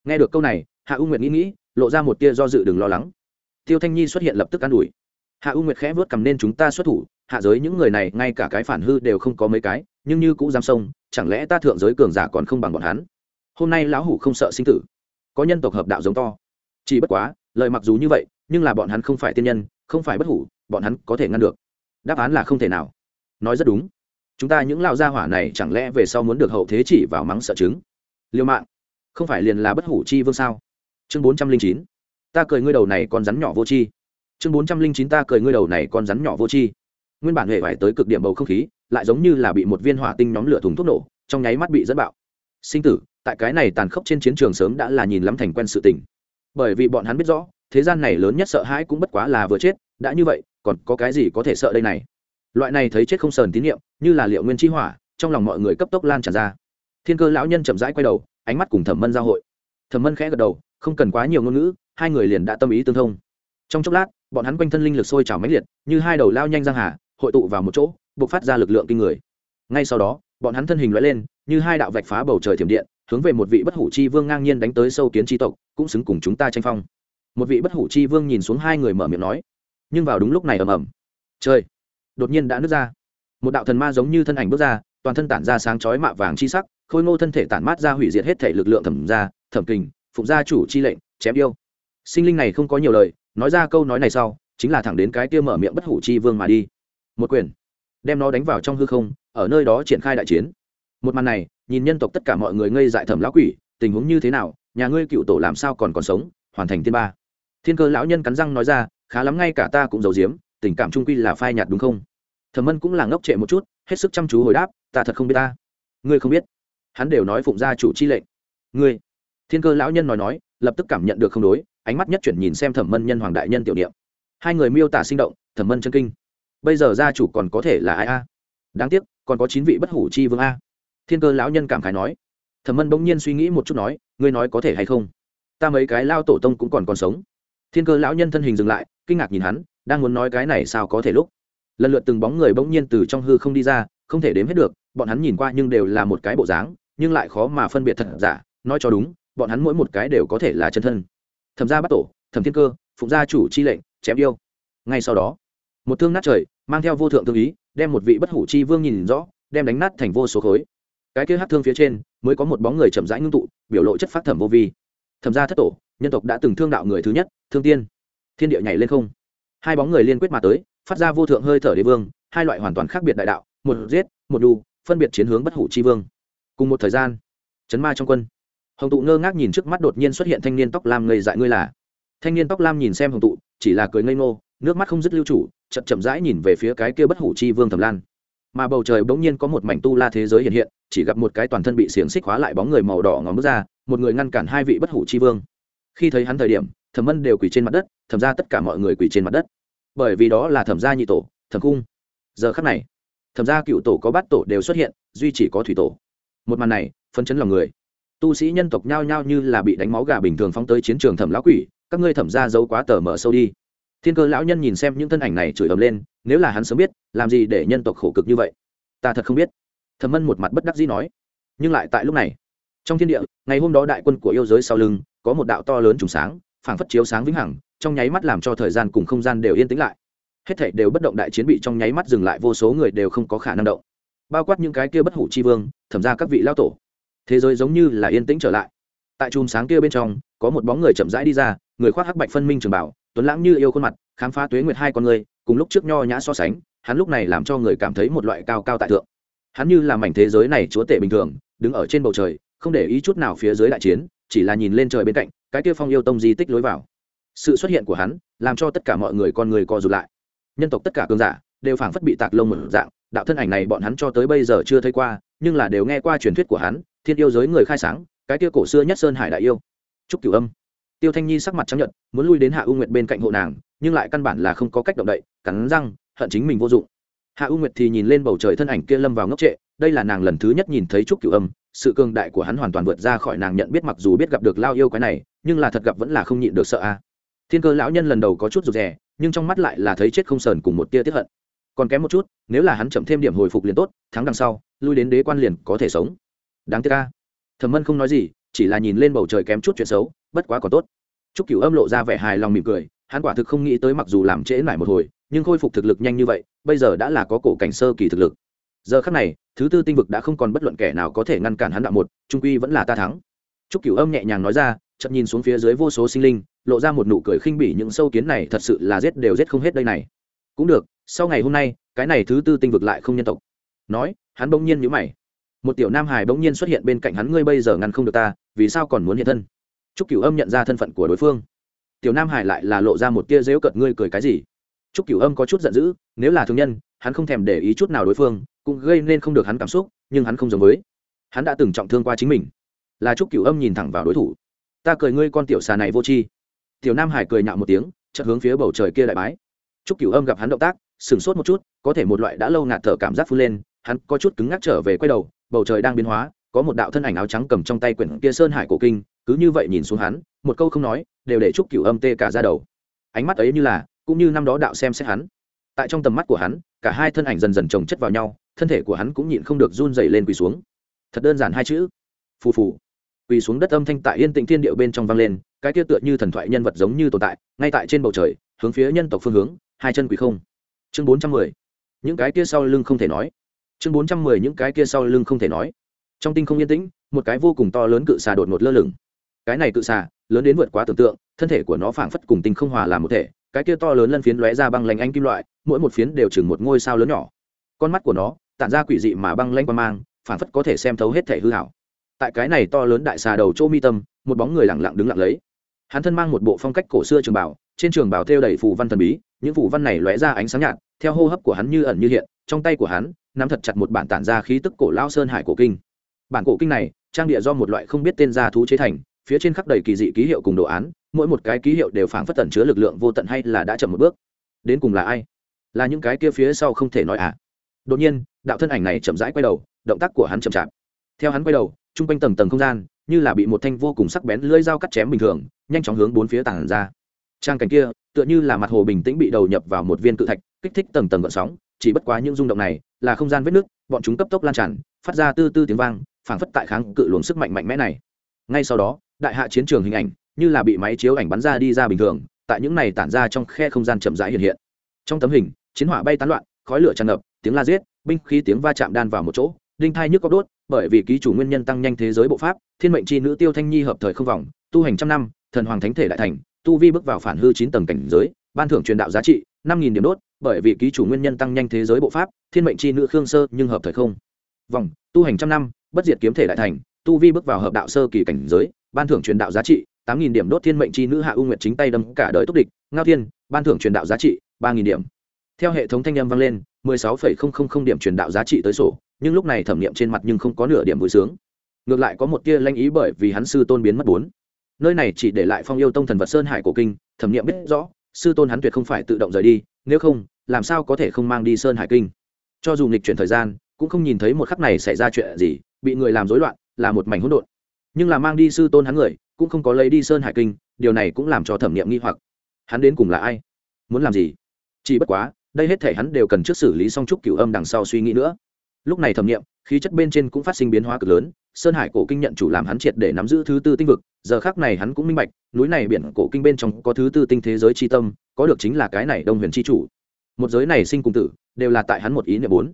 Nghe được câu này, hạ u nguyệt nghĩ nghĩ, lộ ra một tia do dự đừng lo lắng. Tiêu thanh nhi xuất hiện lập tức an ủi. Hạ u nguyệt khẽ vớt cầm nên chúng ta xuất thủ, hạ giới những người này, ngay cả cái phản hư đều không có mấy cái, nhưng như cũng dám sông chẳng lẽ ta thượng giới cường giả còn không bằng bọn hắn? Hôm nay lão hủ không sợ sinh tử. Có nhân tộc hợp đạo giống to. Chỉ bất quá, lời mặc dù như vậy, nhưng là bọn hắn không phải tiên nhân, không phải bất hủ, bọn hắn có thể ngăn được đáp án là không thể nào. Nói rất đúng. Chúng ta những lao gia hỏa này chẳng lẽ về sau muốn được hậu thế chỉ vào mắng sợ chứng? Liêu mạng, không phải liền là bất hủ chi vương sao? Chương bốn trăm linh chín, ta cười ngươi đầu này còn rắn nhỏ vô chi chương bốn trăm linh chín, ta cười ngươi đầu này con rắn nhỏ vô chi nguyên bản hệ vải tới cực điểm bầu không khí, lại giống như là bị một viên hỏa tinh nhóm lửa thùng thuốc nổ, trong nháy mắt bị dẫn bạo. Sinh tử, tại cái này tàn khốc trên chiến trường sớm đã là nhìn lắm thành quen sự tình. Bởi vì bọn hắn biết rõ, thế gian này lớn nhất sợ hãi cũng bất quá là vừa chết, đã như vậy còn có cái gì có thể sợ đây này? Loại này thấy chết không sờn tín nhiệm như là liệu nguyên chi hỏa, trong lòng mọi người cấp tốc lan tràn ra. Thiên cơ lão nhân chậm rãi quay đầu, ánh mắt cùng thẩm mân giao hội. Thẩm mân khẽ gật đầu, không cần quá nhiều ngôn ngữ, hai người liền đã tâm ý tương thông. Trong chốc lát, bọn hắn quanh thân linh lực sôi trào mãnh liệt, như hai đầu lao nhanh giang hà, hội tụ vào một chỗ buộc phát ra lực lượng kinh người. Ngay sau đó, bọn hắn thân hình loại lên, như hai đạo vạch phá bầu trời thiểm điện, hướng về một vị bất hủ chi vương ngang nhiên đánh tới sâu kiến tri tộc, cũng xứng cùng chúng ta tranh phong. Một vị bất hủ chi vương nhìn xuống hai người mở miệng nói nhưng vào đúng lúc này ầm ầm. Trời! Đột nhiên đã nứt ra. Một đạo thần ma giống như thân ảnh bước ra, toàn thân tản ra sáng chói mạ vàng chi sắc, khôi ngô thân thể tản mát ra hủy diệt hết thể lực lượng thẩm ra thẩm kình, phụng gia chủ chi lệnh, chém yêu. Sinh linh này không có nhiều lời, nói ra câu nói này sau, chính là thẳng đến cái kia mở miệng bất hủ chi vương mà đi. Một quyền đem nó đánh vào trong hư không, ở nơi đó triển khai đại chiến. Một màn này, nhìn nhân tộc tất cả mọi người ngây dại thẩm lão quỷ, tình huống như thế nào, nhà ngươi cựu tổ làm sao còn còn sống, hoàn thành tiên ba. Thiên cơ lão nhân cắn răng nói ra khá lắm ngay cả ta cũng giấu giếm, tình cảm trung quy là phai nhạt đúng không? Thẩm mân cũng là ngốc trệ một chút, hết sức chăm chú hồi đáp, ta thật không biết ta. Ngươi không biết. Hắn đều nói phụng gia chủ chi lệnh. Ngươi. Thiên cơ lão nhân nói nói, lập tức cảm nhận được không đối, ánh mắt nhất chuyển nhìn xem thẩm mân nhân hoàng đại nhân tiểu niệm. Hai người miêu tả sinh động, thẩm mân chân kinh. Bây giờ gia chủ còn có thể là ai a? Đáng tiếc, còn có chín vị bất hủ chi vương a. Thiên cơ lão nhân cảm khái nói. Thẩm mân bỗng nhiên suy nghĩ một chút nói, ngươi nói có thể hay không? Ta mấy cái lao tổ tông cũng còn còn sống. Thiên cơ lão nhân thân hình dừng lại kinh ngạc nhìn hắn, đang muốn nói cái này sao có thể lúc. Lần lượt từng bóng người bỗng nhiên từ trong hư không đi ra, không thể đếm hết được, bọn hắn nhìn qua nhưng đều là một cái bộ dáng, nhưng lại khó mà phân biệt thật giả, nói cho đúng, bọn hắn mỗi một cái đều có thể là chân thân. Thẩm gia bắt tổ, thẩm thiên cơ, phụng gia chủ chi lệnh, chém yêu. Ngay sau đó, một thương nát trời, mang theo vô thượng thương ý, đem một vị bất hủ chi vương nhìn rõ, đem đánh nát thành vô số khối. Cái kia hát thương phía trên, mới có một bóng người chậm rãi ngưng tụ, biểu lộ chất phát thẩm vô vi. Thẩm gia thất tổ, nhân tộc đã từng thương đạo người thứ nhất, thương tiên thiên địa nhảy lên không. Hai bóng người liên quyết mà tới, phát ra vô thượng hơi thở đế vương, hai loại hoàn toàn khác biệt đại đạo, một giết, một đu phân biệt chiến hướng bất hủ chi vương. Cùng một thời gian, chấn ma trong quân. Hồng tụ ngơ ngác nhìn trước mắt đột nhiên xuất hiện thanh niên tóc lam ngây dại ngươi là. Thanh niên tóc lam nhìn xem hồng tụ, chỉ là cười ngây ngô, nước mắt không dứt lưu chủ, chậm chậm rãi nhìn về phía cái kia bất hủ chi vương thẩm lan. Mà bầu trời bỗng nhiên có một mảnh tu la thế giới hiện hiện, chỉ gặp một cái toàn thân bị xiềng xích hóa lại bóng người màu đỏ ngóng bước ra, một người ngăn cản hai vị bất hủ chi vương. Khi thấy hắn thời điểm thẩm mân đều quỳ trên mặt đất, thẩm ra tất cả mọi người quỳ trên mặt đất. Bởi vì đó là thẩm gia nhị tổ, thẩm cung giờ khắc này, thẩm gia cựu tổ có bát tổ đều xuất hiện, duy chỉ có thủy tổ. Một màn này phân chấn lòng người. Tu sĩ nhân tộc nhao nhao như là bị đánh máu gà bình thường phóng tới chiến trường thẩm lão quỷ, các ngươi thẩm ra giấu quá tờ mở sâu đi. Thiên cơ lão nhân nhìn xem những thân ảnh này chửi ầm lên, nếu là hắn sớm biết, làm gì để nhân tộc khổ cực như vậy? Ta thật không biết. Thẩm mân một mặt bất đắc dĩ nói. Nhưng lại tại lúc này, trong thiên địa, ngày hôm đó đại quân của yêu giới sau lưng, có một đạo to lớn trùng sáng phảng phất chiếu sáng vĩnh hằng, trong nháy mắt làm cho thời gian cùng không gian đều yên tĩnh lại. Hết thảy đều bất động đại chiến bị trong nháy mắt dừng lại, vô số người đều không có khả năng động. Bao quát những cái kia bất hủ chi vương, thẩm ra các vị lao tổ. Thế giới giống như là yên tĩnh trở lại. Tại chùm sáng kia bên trong, có một bóng người chậm rãi đi ra, người khoác hắc bạch phân minh trường bảo, tuấn lãng như yêu khuôn mặt, khám phá tuế nguyệt hai con người, cùng lúc trước nho nhã so sánh, hắn lúc này làm cho người cảm thấy một loại cao cao tại thượng. Hắn như là mảnh thế giới này chúa tể bình thường, đứng ở trên bầu trời, không để ý chút nào phía dưới đại chiến chỉ là nhìn lên trời bên cạnh, cái kia phong yêu tông di tích lối vào. Sự xuất hiện của hắn làm cho tất cả mọi người con người co rụt lại. Nhân tộc tất cả cường giả đều phảng phất bị tạc lông một dạng, đạo thân ảnh này bọn hắn cho tới bây giờ chưa thấy qua, nhưng là đều nghe qua truyền thuyết của hắn, thiên yêu giới người khai sáng, cái kia cổ xưa nhất sơn hải đại yêu. Trúc cửu âm. Tiêu thanh nhi sắc mặt trắng nhận muốn lui đến hạ u nguyệt bên cạnh hộ nàng, nhưng lại căn bản là không có cách động đậy, cắn răng, hận chính mình vô dụng. Hạ u nguyệt thì nhìn lên bầu trời thân ảnh kia lâm vào ngốc trệ, đây là nàng lần thứ nhất nhìn thấy trúc cửu âm sự cường đại của hắn hoàn toàn vượt ra khỏi nàng nhận biết mặc dù biết gặp được lao yêu cái này, nhưng là thật gặp vẫn là không nhịn được sợ a. Thiên cơ lão nhân lần đầu có chút rụt rè, nhưng trong mắt lại là thấy chết không sờn cùng một tia tiếp hận. Còn kém một chút, nếu là hắn chậm thêm điểm hồi phục liền tốt, thắng đằng sau, lui đến đế quan liền có thể sống. Đáng tiếc ca thẩm mân không nói gì, chỉ là nhìn lên bầu trời kém chút chuyện xấu, bất quá còn tốt. Chúc cửu âm lộ ra vẻ hài lòng mỉm cười, hắn quả thực không nghĩ tới mặc dù làm trễ lại một hồi, nhưng khôi phục thực lực nhanh như vậy, bây giờ đã là có cổ cảnh sơ kỳ thực lực. Giờ khắc này thứ tư tinh vực đã không còn bất luận kẻ nào có thể ngăn cản hắn đạo một, trung quy vẫn là ta thắng. Chúc cửu âm nhẹ nhàng nói ra chậm nhìn xuống phía dưới vô số sinh linh, lộ ra một nụ cười khinh bỉ những sâu kiến này thật sự là giết đều giết không hết đây này. Cũng được, sau ngày hôm nay, cái này thứ tư tinh vực lại không nhân tộc. Nói, hắn bỗng nhiên nhíu mày. Một tiểu nam hải bỗng nhiên xuất hiện bên cạnh hắn, ngươi bây giờ ngăn không được ta, vì sao còn muốn hiện thân? Trúc cửu âm nhận ra thân phận của đối phương. Tiểu nam hải lại là lộ ra một tia dễu cợt, ngươi cười cái gì? Trúc cửu âm có chút giận dữ, nếu là thương nhân, hắn không thèm để ý chút nào đối phương cũng gây nên không được hắn cảm xúc, nhưng hắn không giống với. Hắn đã từng trọng thương qua chính mình. Là trúc cửu âm nhìn thẳng vào đối thủ. Ta cười ngươi con tiểu xà này vô tri. Tiểu nam hải cười nhạo một tiếng, chợt hướng phía bầu trời kia đại bái. Trúc cửu âm gặp hắn động tác, sửng sốt một chút, có thể một loại đã lâu ngạt thở cảm giác phun lên, hắn có chút cứng ngắc trở về quay đầu, bầu trời đang biến hóa, có một đạo thân ảnh áo trắng cầm trong tay quyển kia sơn hải cổ kinh, cứ như vậy nhìn xuống hắn, một câu không nói, đều để trúc cửu âm tê cả ra đầu. Ánh mắt ấy như là, cũng như năm đó đạo xem xét hắn. Tại trong tầm mắt của hắn, cả hai thân ảnh dần dần chồng chất vào nhau thân thể của hắn cũng nhịn không được run dày lên quỳ xuống. Thật đơn giản hai chữ. Phù phù. Quỳ xuống đất âm thanh tại yên tĩnh thiên điệu bên trong vang lên, cái kia tựa như thần thoại nhân vật giống như tồn tại, ngay tại trên bầu trời, hướng phía nhân tộc phương hướng, hai chân quỳ không. Chương bốn trăm mười. Những cái kia sau lưng không thể nói. Chương bốn trăm mười những cái kia sau lưng không thể nói. Trong tinh không yên tĩnh, một cái vô cùng to lớn cự xà đột ngột lơ lửng. Cái này cự xà, lớn đến vượt quá tưởng tượng, thân thể của nó phảng phất cùng tinh không hòa làm một thể, cái kia to lớn lân phiến lóe ra băng lanh anh kim loại, mỗi một phiến đều chừng một ngôi sao lớn nhỏ. Con mắt của nó tản ra quỷ dị mà băng lanh qua mang phảng phất có thể xem thấu hết thể hư hảo. Tại cái này to lớn đại xà đầu chỗ mi tâm, một bóng người lặng lặng đứng lặng lấy. Hắn thân mang một bộ phong cách cổ xưa trường bảo trên trường bảo thêu đầy phù văn thần bí, những phù văn này lóe ra ánh sáng nhạt, theo hô hấp của hắn như ẩn như hiện, trong tay của hắn, nắm thật chặt một bản tản ra khí tức cổ lao sơn hải cổ kinh. Bản cổ kinh này, trang địa do một loại không biết tên gia thú chế thành, phía trên khắc đầy kỳ dị ký hiệu cùng đồ án, mỗi một cái ký hiệu đều phảng phất tẩn chứa lực lượng vô tận hay là đã chậm một bước. Đến cùng là ai? Là những cái kia phía sau không thể nói à? Đột nhiên đạo thân ảnh này chậm rãi quay đầu, động tác của hắn chậm chạp. Theo hắn quay đầu t r u n g quanh tầng tầng không gian như là bị một thanh vô cùng sắc bén lưỡi dao cắt chém bình thường, nhanh chóng hướng bốn phía tảng ra. Trang cảnh kia tựa như là mặt hồ bình tĩnh bị đầu nhập vào một viên cự thạch, kích thích tầng tầng gợn sóng, chỉ bất quá những rung động này là không gian vết nước bọn chúng cấp tốc lan tràn, phát ra tư tư tiếng vang, phảng phất tại kháng cự luồng sức mạnh mạnh mẽ này. Ngay sau đó, đại hạ chiến trường hình ảnh như là bị máy chiếu ảnh bắn ra đi ra bình thường, tại những này tản ra trong khe không gian chậm rãi hiện hiện. Trong tấm hình, chiến hỏa bay tán loạn, khói lửa tràn ngập, tiếng la giết binh khí tiếng va chạm đan vào một chỗ, đinh thai nhức có đốt, bởi vì ký chủ nguyên nhân tăng nhanh thế giới bộ pháp, thiên mệnh c h i nữ tiêu thanh nhi hợp thời không vòng, tu hành trăm năm, thần hoàng thánh thể đại thành, tu vi bước vào phản hư chín tầng cảnh giới, ban thưởng truyền đạo giá trị năm nghìn điểm đốt, bởi vì ký chủ nguyên nhân tăng nhanh thế giới bộ pháp, thiên mệnh c h i nữ khương sơ nhưng hợp thời không vòng, tu hành trăm năm, bất diệt kiếm thể đại thành, tu vi bước vào hợp đạo sơ kỳ cảnh giới, ban thưởng truyền đạo giá trị tám nghìn điểm đốt, thiên mệnh chi nữ hạ u nguyệt chính tay đâm cả đời túc địch, ngao thiên, ban thưởng truyền đạo giá trị ba nghìn điểm. Theo hệ thống thanh âm vang lên mười sáu phẩy không không không điểm truyền đạo giá trị tới sổ, nhưng lúc này thẩm nghiệm trên mặt nhưng không có nửa điểm vui sướng. Ngược lại có một tia lanh ý bởi vì hắn sư tôn biến mất bốn. Nơi này chỉ để lại phong yêu tông thần vật sơn hải cổ kinh, thẩm nghiệm biết rõ, sư tôn hắn tuyệt không phải tự động rời đi, nếu không, làm sao có thể không mang đi sơn hải kinh? Cho dù nghịch chuyển thời gian, cũng không nhìn thấy một khắc này xảy ra chuyện gì, bị người làm rối loạn, là một mảnh hỗn độn. Nhưng là mang đi sư tôn hắn người, cũng không có lấy đi sơn hải kinh, điều này cũng làm cho thẩm nghiệm nghi hoặc. Hắn đến cùng là ai? Muốn làm gì? Chỉ bất quá đây hết thể hắn đều cần trước xử lý xong trúc cửu âm đằng sau suy nghĩ nữa. Lúc này thẩm nghiệm, khí chất bên trên cũng phát sinh biến hóa cực lớn, sơn hải cổ kinh nhận chủ làm hắn triệt để nắm giữ thứ tư tinh vực, giờ khác này hắn cũng minh bạch, núi này biển cổ kinh bên trong có thứ tư tinh thế giới c h i tâm, có được chính là cái này đông huyền c h i chủ. Một giới này sinh cùng tử, đều là tại hắn một ý niệm bốn.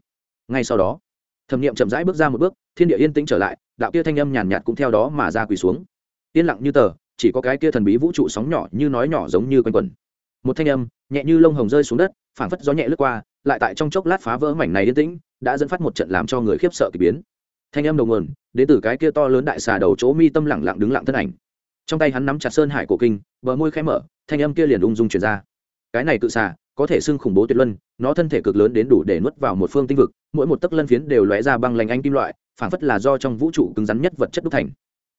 Ngay sau đó, thẩm nghiệm chậm rãi bước ra một bước, thiên địa yên tĩnh trở lại, đạo kia thanh âm nhàn nhạt cũng theo đó mà ra quỳ xuống. Yên lặng như tờ, chỉ có cái kia thần bí vũ trụ sóng nhỏ như nói nhỏ giống như quanh quần một thanh âm nhẹ như lông hồng rơi xuống đất phảng phất gió nhẹ lướt qua, lại tại trong chốc lát phá vỡ mảnh này yên tĩnh, đã dẫn phát một trận làm cho người khiếp sợ kỳ biến. Thanh âm đầu nguồn, đến từ cái kia to lớn đại xà đầu chỗ mi tâm lặng lặng đứng lặng thân ảnh. Trong tay hắn nắm chặt sơn hải cổ kinh, bờ môi khẽ mở, thanh âm kia liền ung dung truyền ra. Cái này cự xà, có thể xưng khủng bố tuyệt luân, nó thân thể cực lớn đến đủ để nuốt vào một phương tinh vực, mỗi một tấc lân phiến đều lóe ra băng lành anh kim loại, phảng phất là do trong vũ trụ cứng rắn nhất vật chất đúc thành.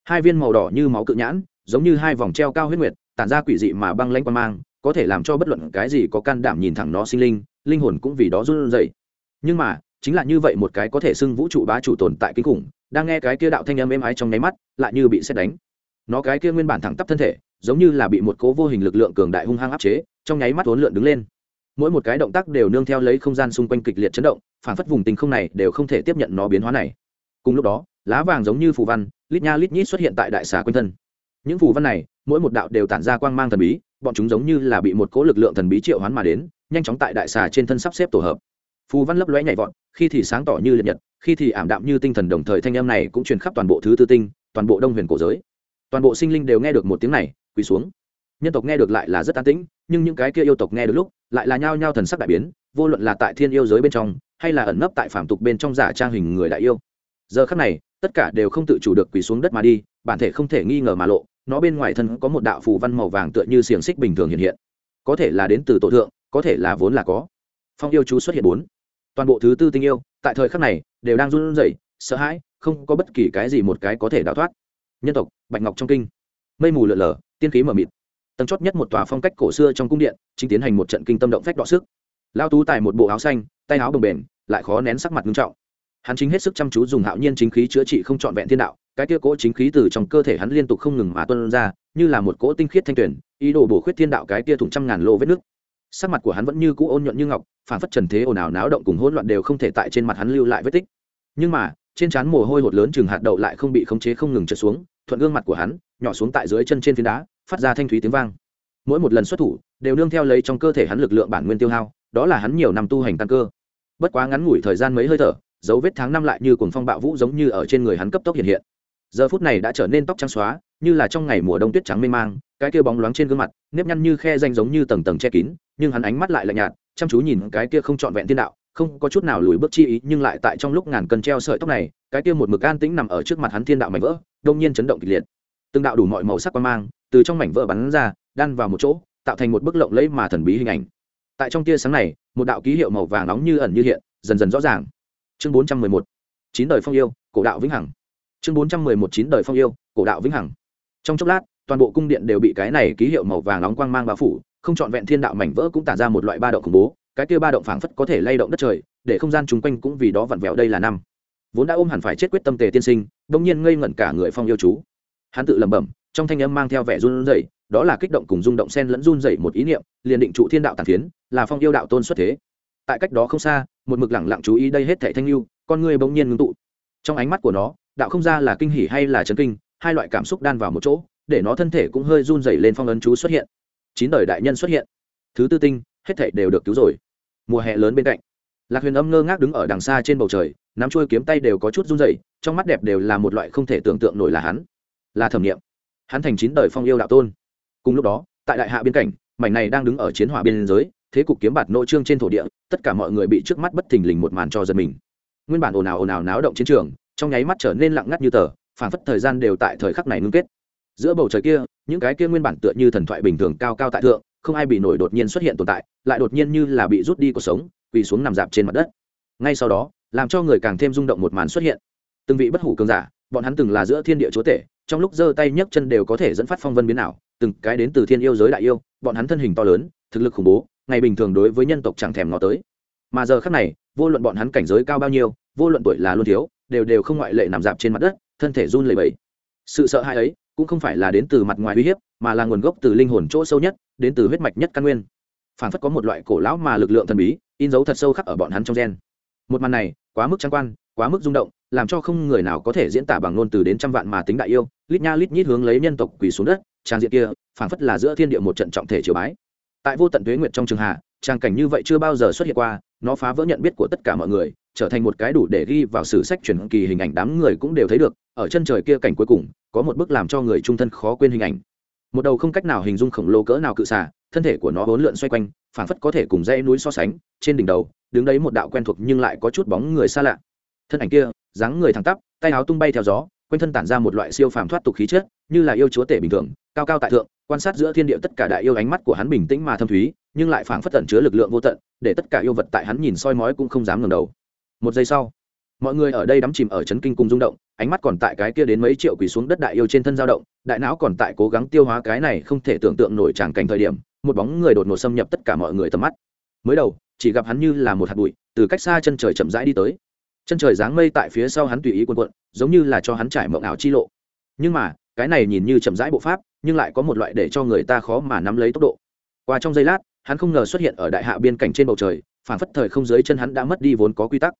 Hai viên màu đỏ như máu cự nhãn, giống như hai vòng treo cao huyết nguyệt, tản ra quỷ dị mà băng lanh quan mang có thể làm cho bất luận cái gì có can đảm nhìn thẳng nó sinh linh linh hồn cũng vì đó run rẩy. Nhưng mà, chính là như vậy một cái có thể xưng vũ trụ bá chủ tồn tại kinh khủng, đang nghe cái kia đạo thanh âm êm ái trong nháy mắt, lại như bị xét đánh. Nó cái kia nguyên bản thẳng tắp thân thể, giống như là bị một cố vô hình lực lượng cường đại hung hăng áp chế, trong nháy mắt uốn lượn đứng lên. Mỗi một cái động tác đều nương theo lấy không gian xung quanh kịch liệt chấn động, phản phất vùng tình không này đều không thể tiếp nhận nó biến hóa này. Cùng lúc đó, lá vàng giống như phù văn, lít nha lít nhít xuất hiện tại đại xà quanh thân. Những phù văn này, mỗi một đạo đều tản ra quang mang thần bí bọn chúng giống như là bị một cố lực lượng thần bí triệu hoán mà đến, nhanh chóng tại đại xà trên thân sắp xếp tổ hợp. Phù văn lấp lóe nhảy vọt, khi thì sáng tỏ như liệt nhật, khi thì ảm đạm như tinh thần đồng thời thanh âm này cũng truyền khắp toàn bộ thứ tư tinh, toàn bộ đông huyền cổ giới. Toàn bộ sinh linh đều nghe được một tiếng này, quỳ xuống. Nhân tộc nghe được lại là rất an tĩnh, nhưng những cái kia yêu tộc nghe được lúc, lại là nhao nhao thần sắc đại biến, vô luận là tại thiên yêu giới bên trong, hay là ẩn nấp tại phạm tục bên trong giả trang hình người đại yêu. Giờ khắc này, tất cả đều không tự chủ được quỳ xuống đất mà đi, bản thể không thể nghi ngờ mà lộ nó bên ngoài thân có một đạo phù văn màu vàng tựa như xiềng xích bình thường hiện hiện. Có thể là đến từ tổ thượng, có thể là vốn là có. Phong yêu chú xuất hiện bốn. Toàn bộ thứ tư tình yêu, tại thời khắc này, đều đang run rẩy, sợ hãi, không có bất kỳ cái gì một cái có thể đào thoát. Nhân tộc, bạch ngọc trong kinh. Mây mù lợn lờ tiên khí mờ mịt. Tầng chót nhất một tòa phong cách cổ xưa trong cung điện, chính tiến hành một trận kinh tâm động phách đọ sức. Lao tú tài một bộ áo xanh, tay áo đồng bền, lại khó nén sắc mặt nghiêm trọng. Hắn chính hết sức chăm chú dùng hạo nhiên chính khí chữa trị không trọn vẹn thiên đạo cái kia cỗ chính khí từ trong cơ thể hắn liên tục không ngừng mà tuân ra, như là một cỗ tinh khiết thanh tuyển, ý đồ bổ khuyết thiên đạo cái kia thủng trăm ngàn lỗ vết nước. Sắc mặt của hắn vẫn như cũ ôn nhuận như ngọc, phản phất trần thế ồn ào náo động cùng hỗn loạn đều không thể tại trên mặt hắn lưu lại vết tích. Nhưng mà, trên trán mồ hôi hột lớn chừng hạt đậu lại không bị khống chế không ngừng trượt xuống, thuận gương mặt của hắn, nhỏ xuống tại dưới chân trên phiến đá, phát ra thanh thúy tiếng vang. Mỗi một lần xuất thủ, đều nương theo lấy trong cơ thể hắn lực lượng bản nguyên tiêu hao, đó là hắn nhiều năm tu hành tăng cơ. Bất quá ngắn ngủi thời gian mấy hơi thở, dấu vết tháng năm lại như cuồng phong bạo vũ giống như ở trên người hắn cấp tốc hiện hiện giờ phút này đã trở nên tóc trắng xóa, như là trong ngày mùa đông tuyết trắng mê mang, cái kia bóng loáng trên gương mặt, nếp nhăn như khe danh giống như tầng tầng che kín, nhưng hắn ánh mắt lại lạnh nhạt, chăm chú nhìn cái kia không trọn vẹn thiên đạo, không có chút nào lùi bước chi ý, nhưng lại tại trong lúc ngàn cân treo sợi tóc này, cái kia một mực an tĩnh nằm ở trước mặt hắn thiên đạo mảnh vỡ, đông nhiên chấn động kịch liệt. Từng đạo đủ mọi màu sắc quan mang, từ trong mảnh vỡ bắn ra, đan vào một chỗ, tạo thành một bức lộng lẫy mà thần bí hình ảnh. Tại trong tia sáng này, một đạo ký hiệu màu vàng nóng như ẩn như hiện, dần dần rõ ràng. Chương bốn trăm mười một. Chín đời phong yêu, cổ đạo vĩnh hằng chương bốn trăm mười một chín đời phong yêu, cổ đạo vĩnh hằng. Trong chốc lát, toàn bộ cung điện đều bị cái này ký hiệu màu vàng nóng quang mang bao phủ, không trọn vẹn thiên đạo mảnh vỡ cũng tản ra một loại ba động khủng bố, cái kia ba động phảng phất có thể lay động đất trời, để không gian chung quanh cũng vì đó vặn vẹo đây là năm. Vốn đã ôm hẳn phải chết quyết tâm tề tiên sinh bỗng nhiên ngây ngẩn cả người phong yêu chú. Hắn tự lẩm bẩm, trong thanh âm mang theo vẻ run rẩy, đó là kích động cùng rung động sen lẫn run rẩy một ý niệm, liền định trụ thiên đạo tàn phiến, là phong yêu đạo tôn xuất thế. Tại cách đó không xa, một mực lẳng lặng chú ý đây hết thảy thanh lưu, con người bỗng nhiên ngưng tụ. Trong ánh mắt của nó đạo không ra là kinh hỉ hay là chấn kinh, hai loại cảm xúc đan vào một chỗ, để nó thân thể cũng hơi run rẩy lên phong ấn chú xuất hiện. Chín đời đại nhân xuất hiện. Thứ tư tinh, hết thảy đều được cứu rồi. Mùa hè lớn bên cạnh, lạc huyền âm ngơ ngác đứng ở đằng xa trên bầu trời, nắm chuôi kiếm tay đều có chút run rẩy, trong mắt đẹp đều là một loại không thể tưởng tượng nổi là hắn. Là thẩm nghiệm hắn thành chín đời phong yêu đạo tôn. Cùng lúc đó, tại đại hạ biên cảnh mảnh này đang đứng ở chiến hỏa biên giới, thế cục kiếm bạt nội trương trên thổ địa, tất cả mọi người bị trước mắt bất thình lình một màn cho giật mình. Nguyên bản ồn ào ồn ào náo động chiến trường trong nháy mắt trở nên lặng ngắt như tờ phản phất thời gian đều tại thời khắc này ngưng kết. Giữa bầu trời kia, những cái kia nguyên bản tựa như thần thoại bình thường cao cao tại thượng, không ai bị nổi đột nhiên xuất hiện tồn tại, lại đột nhiên như là bị rút đi cuộc sống, quỳ xuống nằm dạp trên mặt đất. Ngay sau đó, làm cho người càng thêm rung động một màn xuất hiện. Từng vị bất hủ cường giả, bọn hắn từng là giữa thiên địa chúa tể, trong lúc giơ tay nhấc chân đều có thể dẫn phát phong vân biến ảo, từng cái đến từ thiên yêu giới đại yêu, bọn hắn thân hình to lớn, thực lực khủng bố, ngày bình thường đối với nhân tộc chẳng thèm ngó tới. Mà giờ khác này, vô luận bọn hắn cảnh giới cao bao nhiêu, vô luận tuổi là luôn thiếu đều đều không ngoại lệ nằm dạp trên mặt đất, thân thể run lẩy bẩy. Sự sợ hãi ấy cũng không phải là đến từ mặt ngoài uy hiếp, mà là nguồn gốc từ linh hồn chỗ sâu nhất, đến từ huyết mạch nhất căn nguyên. Phản phất có một loại cổ lão mà lực lượng thần bí, in dấu thật sâu khắc ở bọn hắn trong gen. Một màn này, quá mức trang quan, quá mức rung động, làm cho không người nào có thể diễn tả bằng ngôn từ đến trăm vạn mà tính đại yêu, lít nha lít nhít hướng lấy nhân tộc quỳ xuống đất, trang diện kia phản phất là giữa thiên địa một trận trọng thể triều bái. Tại vô tận tuế nguyệt trong trường hạ trang cảnh như vậy chưa bao giờ xuất hiện qua, nó phá vỡ nhận biết của tất cả mọi người, trở thành một cái đủ để ghi vào sử sách truyền kỳ hình ảnh đám người cũng đều thấy được, ở chân trời kia cảnh cuối cùng, có một bức làm cho người trung thân khó quên hình ảnh. Một đầu không cách nào hình dung khổng lồ cỡ nào cự xả thân thể của nó bốn lượn xoay quanh phản phất có thể cùng dãy núi so sánh, trên đỉnh đầu, đứng đấy một đạo quen thuộc nhưng lại có chút bóng người xa lạ. Thân ảnh kia, dáng người thẳng tắp, tay áo tung bay theo gió quanh thân tản ra một loại siêu phàm thoát tục khí chất, như là yêu chúa tể bình thường, cao cao tại thượng, quan sát giữa thiên địa tất cả đại yêu ánh mắt của hắn bình tĩnh mà thâm thúy, nhưng lại phảng phất tẩn chứa lực lượng vô tận, để tất cả yêu vật tại hắn nhìn soi mói cũng không dám ngẩng đầu. Một giây sau, mọi người ở đây đắm chìm ở chấn kinh cùng rung động, ánh mắt còn tại cái kia đến mấy triệu quỷ xuống đất đại yêu trên thân dao động, đại não còn tại cố gắng tiêu hóa cái này không thể tưởng tượng nổi tràng cảnh thời điểm, một bóng người đột ngột xâm nhập tất cả mọi người tầm mắt. Mới đầu, chỉ gặp hắn như là một hạt bụi, từ cách xa chân trời chậm rãi đi tới chân trời dáng mây tại phía sau hắn tùy ý quần quận giống như là cho hắn trải mộng ảo chi lộ. Nhưng mà, cái này nhìn như chậm rãi bộ pháp, nhưng lại có một loại để cho người ta khó mà nắm lấy tốc độ. Qua trong giây lát, hắn không ngờ xuất hiện ở đại hạ biên cảnh trên bầu trời phản phất thời không dưới chân hắn đã mất đi vốn có quy tắc.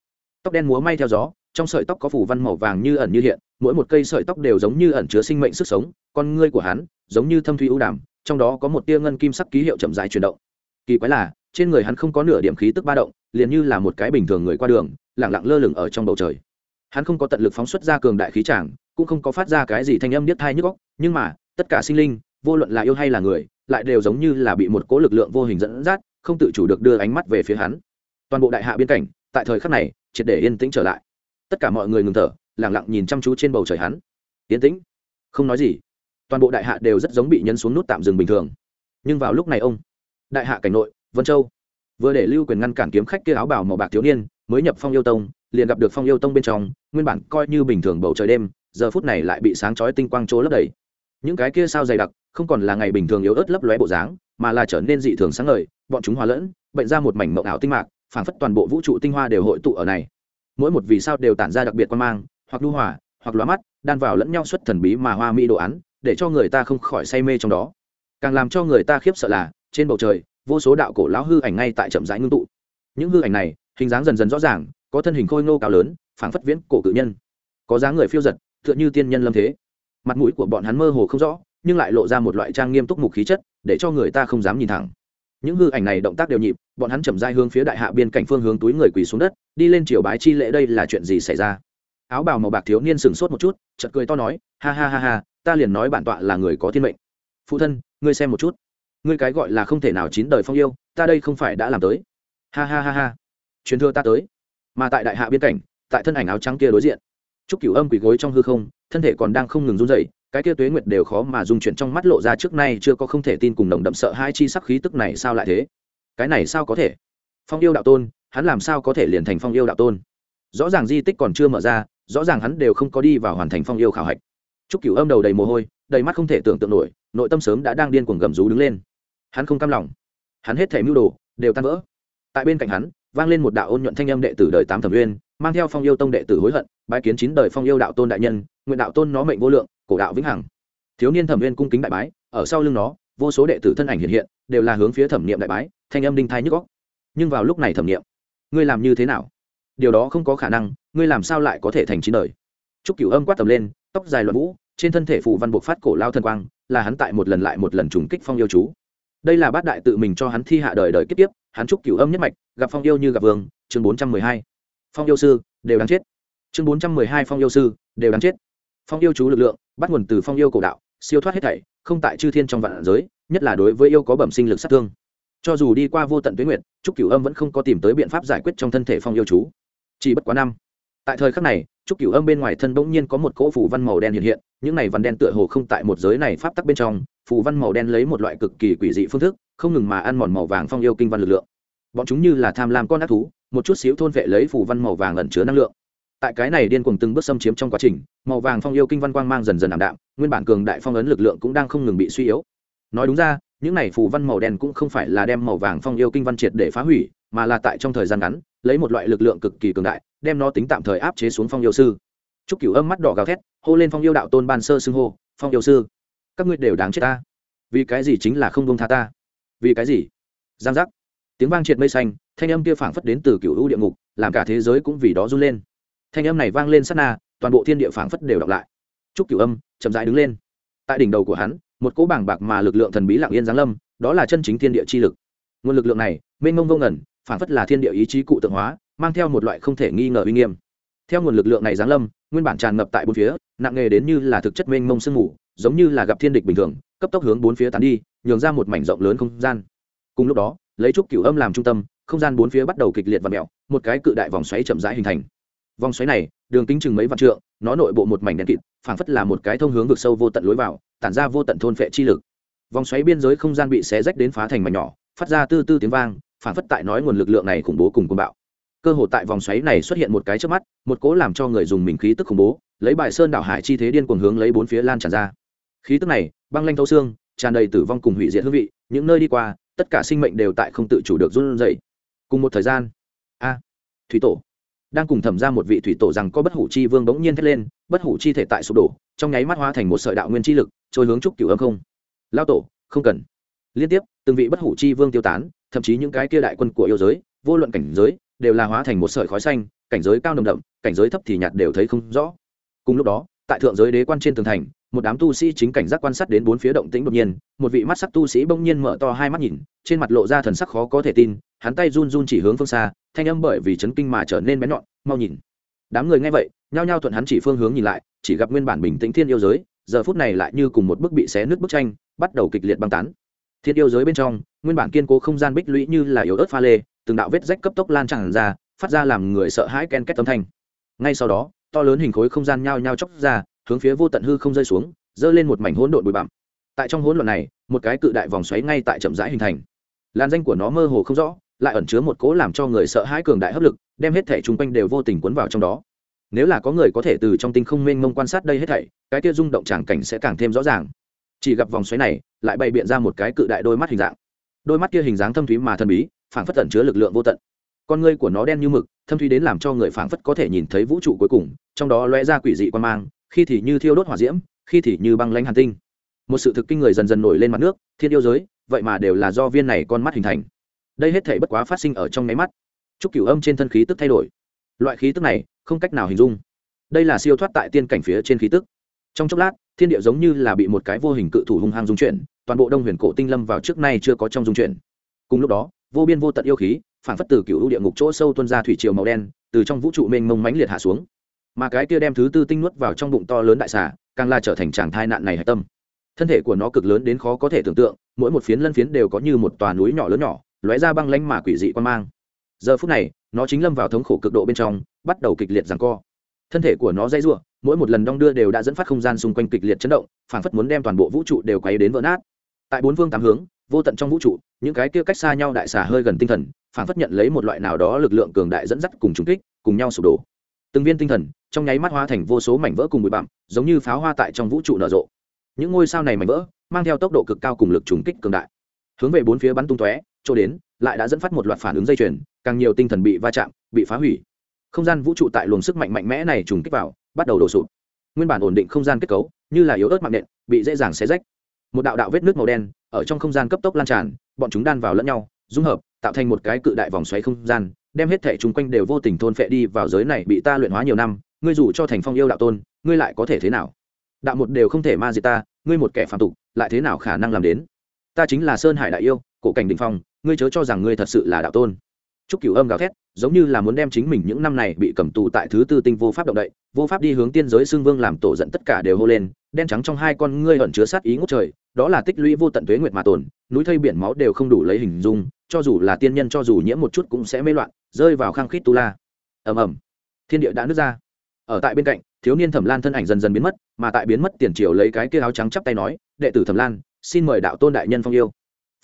Tóc đen múa may theo gió, trong sợi tóc có phủ văn màu vàng như ẩn như hiện, mỗi một cây sợi tóc đều giống như ẩn chứa sinh mệnh sức sống, con ngươi của hắn giống như thâm thủy ưu đàm, trong đó có một tia ngân kim sắc ký hiệu chậm dài chuyển động. Kỳ quái là trên người hắn không có nửa điểm khí tức ba động, liền như là một cái bình thường người qua đường, lẳng lặng lơ lửng ở trong bầu trời. Hắn không có tận lực phóng xuất ra cường đại khí tràng, cũng không có phát ra cái gì thanh âm điếc thai nhức góc nhưng mà, tất cả sinh linh, vô luận là yêu hay là người, lại đều giống như là bị một cố lực lượng vô hình dẫn dắt, không tự chủ được đưa ánh mắt về phía hắn. Toàn bộ đại hạ biên cảnh, tại thời khắc này, triệt để yên tĩnh trở lại. Tất cả mọi người ngừng thở, lẳng lặng nhìn chăm chú trên bầu trời hắn. Yên tĩnh? Không nói gì. Toàn bộ đại hạ đều rất giống bị nhấn xuống nút tạm dừng bình thường. Nhưng vào lúc này ông, đại hạ cảnh nội vân châu. Vừa để lưu quyền ngăn cản kiếm khách kia áo bào màu bạc thiếu niên, mới nhập phong yêu tông, liền gặp được phong yêu tông bên trong, nguyên bản coi như bình thường bầu trời đêm, giờ phút này lại bị sáng chói tinh quang chỗ lấp đầy. Những cái kia sao dày đặc, không còn là ngày bình thường yếu ớt lấp lóe bộ dáng, mà là trở nên dị thường sáng ngời, bọn chúng hòa lẫn, bệnh ra một mảnh mộng ảo tinh mạc, phảng phất toàn bộ vũ trụ tinh hoa đều hội tụ ở này. Mỗi một vì sao đều tản ra đặc biệt quan mang, hoặc lưu hỏa hoặc lóa mắt, đan vào lẫn nhau xuất thần bí mà hoa mỹ đồ án, để cho người ta không khỏi say mê trong đó. Càng làm cho người ta khiếp sợ là, trên bầu trời vô số đạo cổ lão hư ảnh ngay tại chậm rãi ngưng tụ. Những hư ảnh này, hình dáng dần dần rõ ràng, có thân hình khôi ngô cao lớn, phảng phất viễn cổ cự nhân. Có dáng người phiêu giật, tựa như tiên nhân lâm thế. Mặt mũi của bọn hắn mơ hồ không rõ, nhưng lại lộ ra một loại trang nghiêm túc mục khí chất, để cho người ta không dám nhìn thẳng. Những hư ảnh này động tác đều nhịp, bọn hắn chậm dai hướng phía đại hạ biên cảnh phương hướng túi người quỳ xuống đất, đi lên triều bái chi lễ đây là chuyện gì xảy ra? Áo bào màu bạc thiếu niên sừng sốt một chút chật cười to nói, ha ha ha ha, ta liền nói bản tọa là người có thiên mệnh. Phụ thân, ngươi xem một chút ngươi cái gọi là không thể nào chín đời phong yêu, ta đây không phải đã làm tới. Ha ha ha ha. Truyền thừa ta tới. Mà tại đại hạ biên cảnh, tại thân ảnh áo trắng kia đối diện. Trúc cửu âm quỳ gối trong hư không, thân thể còn đang không ngừng run dậy cái kia tuế nguyệt đều khó mà dung chuyển trong mắt lộ ra trước nay chưa có không thể tin cùng nồng đậm sợ hai chi sắc khí tức này sao lại thế? Cái này sao có thể? Phong yêu đạo tôn, hắn làm sao có thể liền thành phong yêu đạo tôn? Rõ ràng di tích còn chưa mở ra, rõ ràng hắn đều không có đi vào hoàn thành phong yêu khảo hạch. Trúc cửu âm đầu đầy mồ hôi, đầy mắt không thể tưởng tượng nổi, nội tâm sớm đã đang điên cuồng gầm rú đứng lên hắn không cam lòng. Hắn hết thể mưu đồ đều tan vỡ. Tại bên cạnh hắn, vang lên một đạo ôn nhuận thanh âm đệ tử đời tám thẩm uyên, mang theo phong yêu tông đệ tử hối hận, bái kiến chín đời phong yêu đạo tôn đại nhân, nguyện đạo tôn nó mệnh vô lượng, cổ đạo vĩnh hằng. Thiếu niên thẩm uyên cung kính đại bái, ở sau lưng nó, vô số đệ tử thân ảnh hiện hiện, đều là hướng phía thẩm niệm đại bái, thanh âm đinh thai nhức góc nhưng vào lúc này thẩm niệm, ngươi làm như thế nào? Điều đó không có khả năng, ngươi làm sao lại có thể thành chín đời? Trúc cửu âm quát tầm lên, tóc dài loạn vũ, trên thân thể phù văn buộc phát cổ lao thần quang, là hắn tại một lần lại một lần trùng kích phong yêu chú đây là bát đại tự mình cho hắn thi hạ đời đời kiếp tiếp hắn trúc cửu âm nhất mạch, gặp phong yêu như gặp vương, chương bốn trăm mười hai. Phong yêu sư, đều đáng chết. Chương bốn trăm mười hai phong yêu sư, đều đáng chết. Phong yêu chú lực lượng, bắt nguồn từ phong yêu cổ đạo, siêu thoát hết thảy, không tại chư thiên trong vạn giới, nhất là đối với yêu có bẩm sinh lực sát thương. Cho dù đi qua vô tận tuyến nguyệt trúc cửu âm vẫn không có tìm tới biện pháp giải quyết trong thân thể phong yêu chú. Chỉ bất quá năm. Tại thời khắc này trúc cửu âm bên ngoài thân bỗng nhiên có một cỗ phủ văn màu đen hiện hiện, những này văn đen tựa hồ không tại một giới này pháp tắc bên trong Phù văn màu đen lấy một loại cực kỳ quỷ dị phương thức, không ngừng mà ăn mòn màu vàng phong yêu kinh văn lực lượng. Bọn chúng như là tham lam con ác thú, một chút xíu thôn vệ lấy phù văn màu vàng ẩn chứa năng lượng. Tại cái này điên cuồng từng bước xâm chiếm trong quá trình, màu vàng phong yêu kinh văn quang mang dần dần ảm đạm, nguyên bản cường đại phong ấn lực lượng cũng đang không ngừng bị suy yếu. Nói đúng ra, những này phù văn màu đen cũng không phải là đem màu vàng phong yêu kinh văn triệt để phá hủy, mà là tại trong thời gian ngắn, lấy một loại lực lượng cực kỳ cường đại, đem nó tính tạm thời áp chế xuống phong yêu sư. Chúc cửu âm mắt đỏ gào thét, hô lên phong yêu đạo tôn ban sơ xưng hô, phong yêu sư! Các ngươi đều đáng chết ta. Vì cái gì chính là không bông tha ta? Vì cái gì? Giang giác. Tiếng vang triệt mây xanh, thanh âm kia phảng phất đến từ cửu u địa ngục, làm cả thế giới cũng vì đó run lên. Thanh âm này vang lên sát na, toàn bộ thiên địa phảng phất đều đọc lại. Chúc cửu âm chậm rãi đứng lên. Tại đỉnh đầu của hắn, một cỗ bảng bạc mà lực lượng thần bí lặng yên giáng lâm, đó là chân chính thiên địa chi lực. Nguồn lực lượng này, mênh mông vô ngẩn phảng phất là thiên địa ý chí cụ tượng hóa, mang theo một loại không thể nghi ngờ uy nghiêm. Theo nguồn lực lượng này giáng lâm, nguyên bản tràn ngập tại bốn phía, nặng nề đến như là thực chất mênh mông sương mù giống như là gặp thiên địch bình thường, cấp tốc hướng bốn phía tán đi, nhường ra một mảnh rộng lớn không gian. Cùng lúc đó, lấy trúc cửu âm làm trung tâm, không gian bốn phía bắt đầu kịch liệt và mẹo một cái cự đại vòng xoáy chậm rãi hình thành. Vòng xoáy này, đường kính chừng mấy vạn trượng, nó nội bộ một mảnh đen kịt, phảng phất là một cái thông hướng vực sâu vô tận lối vào, tản ra vô tận thôn phệ chi lực. Vòng xoáy biên giới không gian bị xé rách đến phá thành mảnh nhỏ, phát ra tư tư tiếng vang, phảng phất tại nói nguồn lực lượng này khủng bố cùng cuồng bạo. Cơ hội tại vòng xoáy này xuất hiện một cái trước mắt, một cố làm cho người dùng mình khí tức khủng bố, lấy bài sơn đảo hải chi thế điên cuồng hướng lấy bốn phía lan tràn ra khí tức này, băng lanh thấu xương, tràn đầy tử vong cùng hủy diệt hương vị, những nơi đi qua, tất cả sinh mệnh đều tại không tự chủ được run rẩy. Cùng một thời gian, a, thủy tổ đang cùng thẩm ra một vị thủy tổ rằng có bất hủ chi vương bỗng nhiên thét lên, bất hủ chi thể tại sụp đổ, trong nháy mắt hóa thành một sợi đạo nguyên chi lực, trôi hướng trúc cửu âm không. Lao tổ, không cần. Liên tiếp, từng vị bất hủ chi vương tiêu tán, thậm chí những cái kia đại quân của yêu giới, vô luận cảnh giới, đều là hóa thành một sợi khói xanh, cảnh giới cao nồng đậm, cảnh giới thấp thì nhạt đều thấy không rõ. Cùng lúc đó, tại thượng giới đế quan trên tường thành một đám tu sĩ chính cảnh giác quan sát đến bốn phía động tĩnh đột nhiên, một vị mắt sắc tu sĩ bỗng nhiên mở to hai mắt nhìn, trên mặt lộ ra thần sắc khó có thể tin, hắn tay run run chỉ hướng phương xa, thanh âm bởi vì chấn kinh mà trở nên bén nhọn, mau nhìn. Đám người nghe vậy, nhao nhao thuận hắn chỉ phương hướng nhìn lại, chỉ gặp nguyên bản bình tĩnh thiên yêu giới, giờ phút này lại như cùng một bức bị xé nứt bức tranh, bắt đầu kịch liệt băng tán. Thiên yêu giới bên trong, nguyên bản kiên cố không gian bích lũy như là yếu ớt pha lê, từng đạo vết rách cấp tốc lan tràn ra, phát ra làm người sợ hãi ken két âm thanh. Ngay sau đó, to lớn hình khối không gian nhao nhao chóc ra hướng phía vô tận hư không rơi xuống giơ lên một mảnh hỗn độn bụi bặm. Tại trong hỗn độn này, một cái cự đại vòng xoáy ngay tại chậm rãi hình thành. Làn danh của nó mơ hồ không rõ, lại ẩn chứa một cố làm cho người sợ hãi cường đại hấp lực, đem hết thể chung quanh đều vô tình cuốn vào trong đó. Nếu là có người có thể từ trong tinh không mênh mông quan sát đây hết thảy, cái kia rung động tràng cảnh sẽ càng thêm rõ ràng. Chỉ gặp vòng xoáy này, lại bày biện ra một cái cự đại đôi mắt hình dạng. Đôi mắt kia hình dáng thâm thúy mà thần bí, phảng phất tẩn chứa lực lượng vô tận. Con ngươi của nó đen như mực, thâm thúy đến làm cho người phảng phất có thể nhìn thấy vũ trụ cuối cùng, trong đó lóe ra quỷ dị quan mang khi thì như thiêu đốt hỏa diễm, khi thì như băng lãnh hàn tinh. Một sự thực kinh người dần dần nổi lên mặt nước, thiên yêu giới, vậy mà đều là do viên này con mắt hình thành. Đây hết thể bất quá phát sinh ở trong máy mắt. Chúc cửu âm trên thân khí tức thay đổi. Loại khí tức này, không cách nào hình dung. Đây là siêu thoát tại tiên cảnh phía trên khí tức. Trong chốc lát, thiên địa giống như là bị một cái vô hình cự thủ hung hăng dung chuyển, toàn bộ đông huyền cổ tinh lâm vào trước nay chưa có trong dung chuyển. Cùng lúc đó, vô biên vô tận yêu khí, phản phất từ cựu địa ngục chỗ sâu tuân ra thủy triều màu đen, từ trong vũ trụ mênh mông mãnh liệt hạ xuống mà cái kia đem thứ tư tinh nuốt vào trong bụng to lớn đại xà, càng là trở thành tràng thai nạn này hạch tâm. Thân thể của nó cực lớn đến khó có thể tưởng tượng, mỗi một phiến lân phiến đều có như một tòa núi nhỏ lớn nhỏ, lóe ra băng lanh mà quỷ dị quan mang. Giờ phút này, nó chính lâm vào thống khổ cực độ bên trong, bắt đầu kịch liệt rằng co. Thân thể của nó dây r mỗi một lần đong đưa đều đã dẫn phát không gian xung quanh kịch liệt chấn động, phảng phất muốn đem toàn bộ vũ trụ đều quay đến vỡ nát. Tại bốn phương tám hướng, vô tận trong vũ trụ, những cái kia cách xa nhau đại xà hơi gần tinh thần, phảng phất nhận lấy một loại nào đó lực lượng cường đại dẫn dắt cùng trúng kích, cùng nhau sụp đổ. Từng viên tinh thần trong nháy mắt hoa thành vô số mảnh vỡ cùng bụi bặm, giống như pháo hoa tại trong vũ trụ nở rộ. Những ngôi sao này mảnh vỡ, mang theo tốc độ cực cao cùng lực trùng kích cường đại. Hướng về bốn phía bắn tung tóe, chỗ đến, lại đã dẫn phát một loạt phản ứng dây chuyền, càng nhiều tinh thần bị va chạm, bị phá hủy. Không gian vũ trụ tại luồng sức mạnh mạnh mẽ này trùng kích vào, bắt đầu đổ sụp. Nguyên bản ổn định không gian kết cấu, như là yếu ớt mạng nện, bị dễ dàng xé rách. Một đạo đạo vết nước màu đen, ở trong không gian cấp tốc lan tràn, bọn chúng đan vào lẫn nhau, dung hợp, tạo thành một cái cự đại vòng xoáy không gian, đem hết thể chung quanh đều vô tình thôn phệ đi vào giới này bị ta luyện hóa nhiều năm ngươi dù cho thành phong yêu đạo tôn ngươi lại có thể thế nào đạo một đều không thể ma diệt ta ngươi một kẻ phạm tục lại thế nào khả năng làm đến ta chính là sơn hải đại yêu cổ cảnh đình phong ngươi chớ cho rằng ngươi thật sự là đạo tôn Trúc Cửu Âm gào thét, giống như là muốn đem chính mình những năm này bị cầm tù tại thứ tư tinh vô pháp động đậy, vô pháp đi hướng tiên giới xương vương làm tổ giận tất cả đều hô lên, đen trắng trong hai con ngươi ẩn chứa sát ý ngút trời, đó là tích lũy vô tận tuế nguyệt mà tồn, núi thây biển máu đều không đủ lấy hình dung, cho dù là tiên nhân cho dù nhiễm một chút cũng sẽ mê loạn, rơi vào khang khít tu la. Ầm ầm. Thiên địa đã nứt ra. Ở tại bên cạnh, thiếu niên Thẩm Lan thân ảnh dần dần biến mất, mà tại biến mất tiền triều lấy cái kia áo trắng chắp tay nói, đệ tử Thẩm Lan, xin mời đạo tôn đại nhân phong yêu.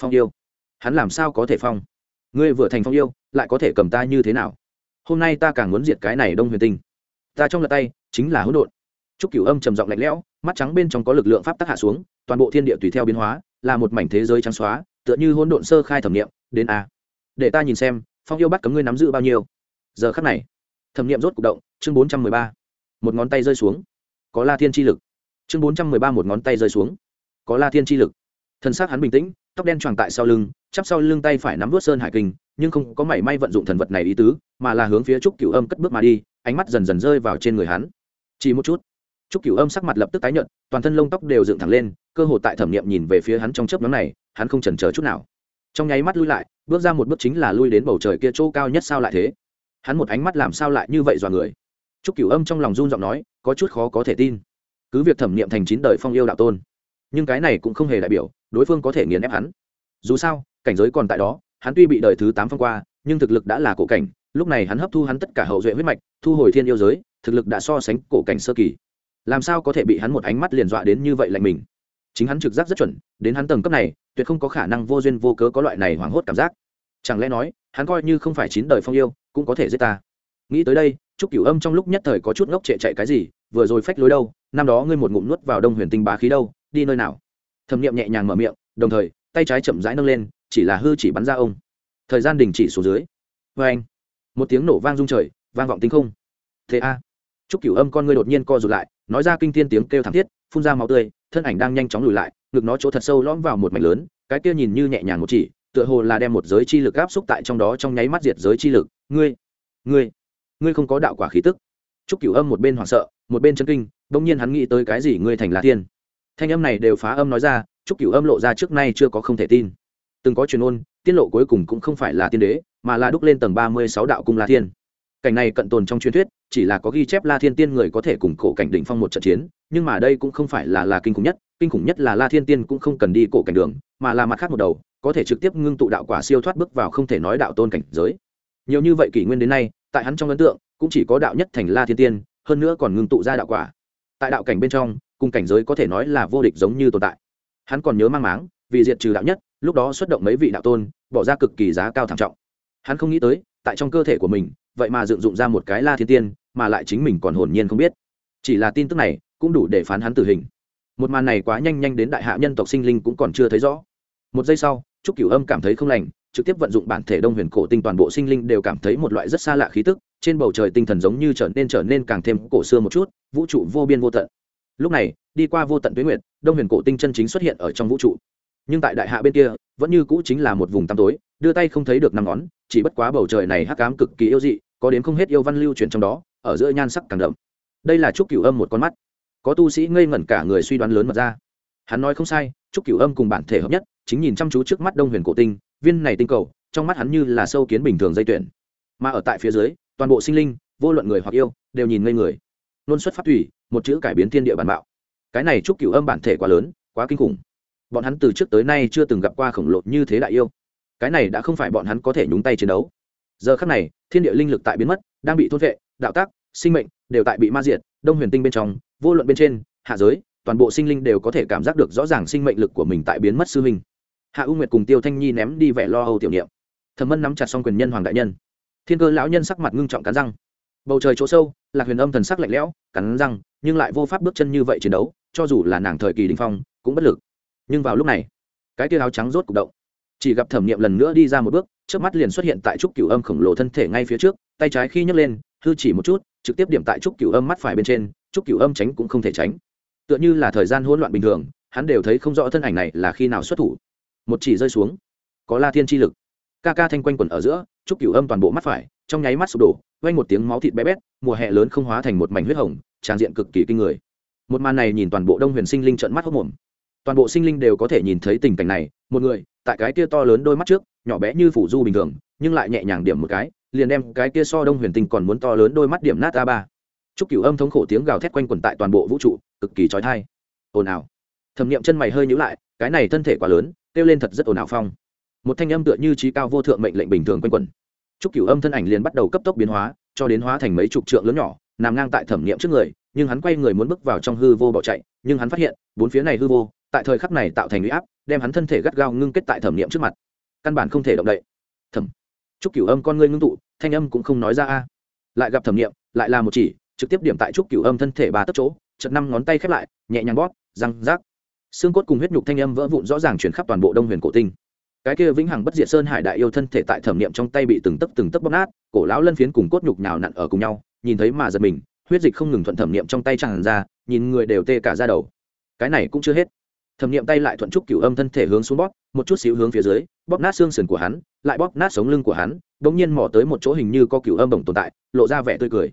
Phong yêu? Hắn làm sao có thể phong? Ngươi vừa thành phong yêu, lại có thể cầm ta như thế nào hôm nay ta càng muốn diệt cái này đông huyền tinh ta trong lật tay chính là hỗn độn trúc cửu âm trầm giọng lạnh lẽo mắt trắng bên trong có lực lượng pháp tắc hạ xuống toàn bộ thiên địa tùy theo biến hóa là một mảnh thế giới trắng xóa tựa như hỗn độn sơ khai thẩm nghiệm đến a để ta nhìn xem phong yêu bắt cấm ngươi nắm giữ bao nhiêu giờ khắc này thẩm nghiệm rốt cục động, chương bốn trăm mười ba. Một ngón tay rơi xuống. Có la thiên chi lực. Chương bốn trăm mười ba một ngón tay rơi xuống. Có la thiên chi lực. Thân xác hắn bình tĩnh, tóc đen tròn tại sau lưng, chắp sau lưng tay phải nắm vớt sơn hải kinh, nhưng không có mảy may vận dụng thần vật này ý tứ, mà là hướng phía trúc cửu âm cất bước mà đi, ánh mắt dần dần rơi vào trên người hắn. Chỉ một chút. Trúc cửu âm sắc mặt lập tức tái nhợt, toàn thân lông tóc đều dựng thẳng lên, cơ hồ tại thẩm nghiệm nhìn về phía hắn trong chớp nhóm này, hắn không chần chờ chút nào. Trong nháy mắt lui lại, bước ra một bước chính là lui đến bầu trời kia chỗ cao nhất sao lại thế? Hắn một ánh mắt làm sao lại như vậy dọa người? Trúc cửu âm trong lòng run giọng nói, có chút khó có thể tin. Cứ việc thẩm nghiệm thành chín đời phong yêu đạo tôn, nhưng cái này cũng không hề đại biểu đối phương có thể nghiền ép hắn. Dù sao, cảnh giới còn tại đó, hắn tuy bị đời thứ tám phong qua, nhưng thực lực đã là cổ cảnh, lúc này hắn hấp thu hắn tất cả hậu duệ huyết mạch, thu hồi thiên yêu giới, thực lực đã so sánh cổ cảnh sơ kỳ. Làm sao có thể bị hắn một ánh mắt liền dọa đến như vậy lạnh mình? Chính hắn trực giác rất chuẩn, đến hắn tầng cấp này, tuyệt không có khả năng vô duyên vô cớ có loại này hoảng hốt cảm giác. Chẳng lẽ nói, hắn coi như không phải chín đời phong yêu cũng có thể giết ta. Nghĩ tới đây, trúc cửu âm trong lúc nhất thời có chút ngốc trệ chạy cái gì, vừa rồi phách lối đâu, năm đó ngươi một ngụm nuốt vào đông huyền tinh bá khí đâu, đi nơi nào? Thẩm nghiệm nhẹ nhàng mở miệng, đồng thời, tay trái chậm rãi nâng lên, chỉ là hư chỉ bắn ra ông. Thời gian đình chỉ xuống dưới. Vê anh, một tiếng nổ vang rung trời, vang vọng tinh không. Thế a. À. chúc cửu âm con ngươi đột nhiên co rụt lại, nói ra kinh thiên tiếng kêu thảm thiết, phun ra máu tươi, thân ảnh đang nhanh chóng lùi lại, ngực nó chỗ thật sâu lõm vào một mảnh lớn, cái kia nhìn như nhẹ nhàng một chỉ tựa hồ là đem một giới chi lực áp xúc tại trong đó trong nháy mắt diệt giới chi lực. Ngươi ngươi ngươi không có đạo quả khí tức. Trúc cửu âm một bên hoảng sợ, một bên chân kinh, bỗng nhiên hắn nghĩ tới cái gì ngươi thành là thiên. Thanh âm này đều phá âm nói ra, trúc cửu âm lộ ra trước nay chưa có không thể tin. Từng có truyền ôn, tiết lộ cuối cùng cũng không phải là tiên đế, mà là đúc lên tầng ba mươi sáu đạo cung la thiên. Cảnh này cận tồn trong truyền thuyết, chỉ là có ghi chép la thiên tiên người có thể cùng cổ cảnh đỉnh phong một trận chiến, nhưng mà đây cũng không phải là là kinh khủng nhất, kinh khủng nhất là la thiên tiên cũng không cần đi cổ cảnh đường, mà là mặt khác một đầu có thể trực tiếp ngưng tụ đạo quả siêu thoát bước vào không thể nói đạo tôn cảnh giới. Nhiều như vậy kỷ nguyên đến nay, tại hắn trong ấn tượng, cũng chỉ có đạo nhất thành la thiên tiên, hơn nữa còn ngưng tụ ra đạo quả. Tại đạo cảnh bên trong, cùng cảnh giới có thể nói là vô địch giống như tồn tại. Hắn còn nhớ mang máng, vì diệt trừ đạo nhất, lúc đó xuất động mấy vị đạo tôn, bỏ ra cực kỳ giá cao thảm trọng. Hắn không nghĩ tới, tại trong cơ thể của mình, vậy mà dựng dụng ra một cái la thiên tiên, mà lại chính mình còn hồn nhiên không biết. Chỉ là tin tức này, cũng đủ để phán hắn tử hình. Một màn này quá nhanh nhanh đến đại hạ nhân tộc sinh linh cũng còn chưa thấy rõ. Một giây sau trúc cửu âm cảm thấy không lành, trực tiếp vận dụng bản thể đông huyền cổ tinh toàn bộ sinh linh đều cảm thấy một loại rất xa lạ khí tức, trên bầu trời tinh thần giống như trở nên trở nên càng thêm cổ xưa một chút, vũ trụ vô biên vô tận. Lúc này, đi qua vô tận tuyến nguyệt, đông huyền cổ tinh chân chính xuất hiện ở trong vũ trụ. Nhưng tại đại hạ bên kia, vẫn như cũ chính là một vùng tăm tối, đưa tay không thấy được năm ngón, chỉ bất quá bầu trời này hắc ám cực kỳ yêu dị, có đến không hết yêu văn lưu truyền trong đó, ở giữa nhan sắc càng đậm. Đây là trúc cửu âm một con mắt. Có tu sĩ ngây ngẩn cả người suy đoán lớn mật ra. Hắn nói không sai, trúc cửu âm cùng bản thể hợp nhất chính nhìn chăm chú trước mắt đông huyền cổ tinh, viên này tinh cầu, trong mắt hắn như là sâu kiến bình thường dây tuyển. Mà ở tại phía dưới, toàn bộ sinh linh, vô luận người hoặc yêu, đều nhìn ngây người. Luôn xuất phát thủy, một chữ cải biến thiên địa bản bạo. Cái này trúc cửu âm bản thể quá lớn, quá kinh khủng. Bọn hắn từ trước tới nay chưa từng gặp qua khổng lồ như thế đại yêu. Cái này đã không phải bọn hắn có thể nhúng tay chiến đấu. Giờ khắc này, thiên địa linh lực tại biến mất, đang bị thôn vệ, đạo tác, sinh mệnh đều tại bị ma diệt, đông huyền tinh bên trong, vô luận bên trên, hạ giới, toàn bộ sinh linh đều có thể cảm giác được rõ ràng sinh mệnh lực của mình tại biến mất sư hình hạ u nguyệt cùng tiêu thanh nhi ném đi vẻ lo âu tiểu niệm. Thẩm mân nắm chặt xong quyền nhân hoàng đại nhân. Thiên cơ lão nhân sắc mặt ngưng trọng cắn răng. Bầu trời chỗ sâu, lạc huyền âm thần sắc lạnh lẽo, cắn răng, nhưng lại vô pháp bước chân như vậy chiến đấu, cho dù là nàng thời kỳ đình phong, cũng bất lực. Nhưng vào lúc này, cái tia áo trắng rốt cục động. Chỉ gặp thẩm nghiệm lần nữa đi ra một bước trước mắt liền xuất hiện tại trúc cửu âm khổng lồ thân thể ngay phía trước, tay trái khi nhấc lên, hư chỉ một chút, trực tiếp điểm tại trúc cửu âm mắt phải bên trên, trúc cửu âm tránh cũng không thể tránh. Tựa như là thời gian hỗn loạn bình thường, hắn đều thấy không rõ thân ảnh này là khi nào xuất thủ một chỉ rơi xuống. Có la thiên chi lực. Ca ca thanh quanh quẩn ở giữa, trúc cửu âm toàn bộ mắt phải, trong nháy mắt sụp đổ, vang một tiếng máu thịt bé bét, mùa hè lớn không hóa thành một mảnh huyết hồng, tràn diện cực kỳ kinh người. Một màn này nhìn toàn bộ đông huyền sinh linh trợn mắt hốc mồm toàn bộ sinh linh đều có thể nhìn thấy tình cảnh này, một người, tại cái kia to lớn đôi mắt trước, nhỏ bé như phủ du bình thường, nhưng lại nhẹ nhàng điểm một cái, liền đem cái kia so đông huyền tinh còn muốn to lớn đôi mắt điểm nát a ba. Chúc cửu âm thống khổ tiếng gào thét quanh quẩn tại toàn bộ vũ trụ, cực kỳ trói thai ồn ào. Thẩm nghiệm chân mày hơi nhữ lại, cái này thân thể quá lớn kêu lên thật rất ồn ào phong. Một thanh âm tựa như trí cao vô thượng mệnh lệnh bình thường quanh quẩn. Chúc cửu âm thân ảnh liền bắt đầu cấp tốc biến hóa, cho đến hóa thành mấy chục trượng lớn nhỏ, nằm ngang tại thẩm nghiệm trước người, nhưng hắn quay người muốn bước vào trong hư vô bỏ chạy, nhưng hắn phát hiện, bốn phía này hư vô, tại thời khắc này tạo thành uy áp, đem hắn thân thể gắt gao ngưng kết tại thẩm nghiệm trước mặt. Căn bản không thể động đậy. Thẩm. Trúc cửu âm con ngươi ngưng tụ, thanh âm cũng không nói ra a. Lại gặp thẩm nghiệm, lại là một chỉ, trực tiếp điểm tại trúc cửu âm thân thể ba tấc chỗ chật năm ngón tay khép lại, nhẹ nhàng bóp, răng rác xương cốt cùng huyết nhục thanh âm vỡ vụn rõ ràng chuyển khắp toàn bộ đông huyền cổ tinh. Cái kia vĩnh hằng bất diệt sơn hải đại yêu thân thể tại thẩm niệm trong tay bị từng tấc từng tấc bóp nát, cổ lão lân phiến cùng cốt nhục nhào nặn ở cùng nhau, nhìn thấy mà giật mình, huyết dịch không ngừng thuận thẩm niệm trong tay tràn ra, nhìn người đều tê cả ra đầu. Cái này cũng chưa hết. Thẩm niệm tay lại thuận trúc cửu âm thân thể hướng xuống bóp, một chút xíu hướng phía dưới, bóp nát xương sườn của hắn, lại bóp nát sống lưng của hắn bỗng nhiên mỏ tới một chỗ hình như có cửu âm bổng tồn tại, lộ ra vẻ tươi cười.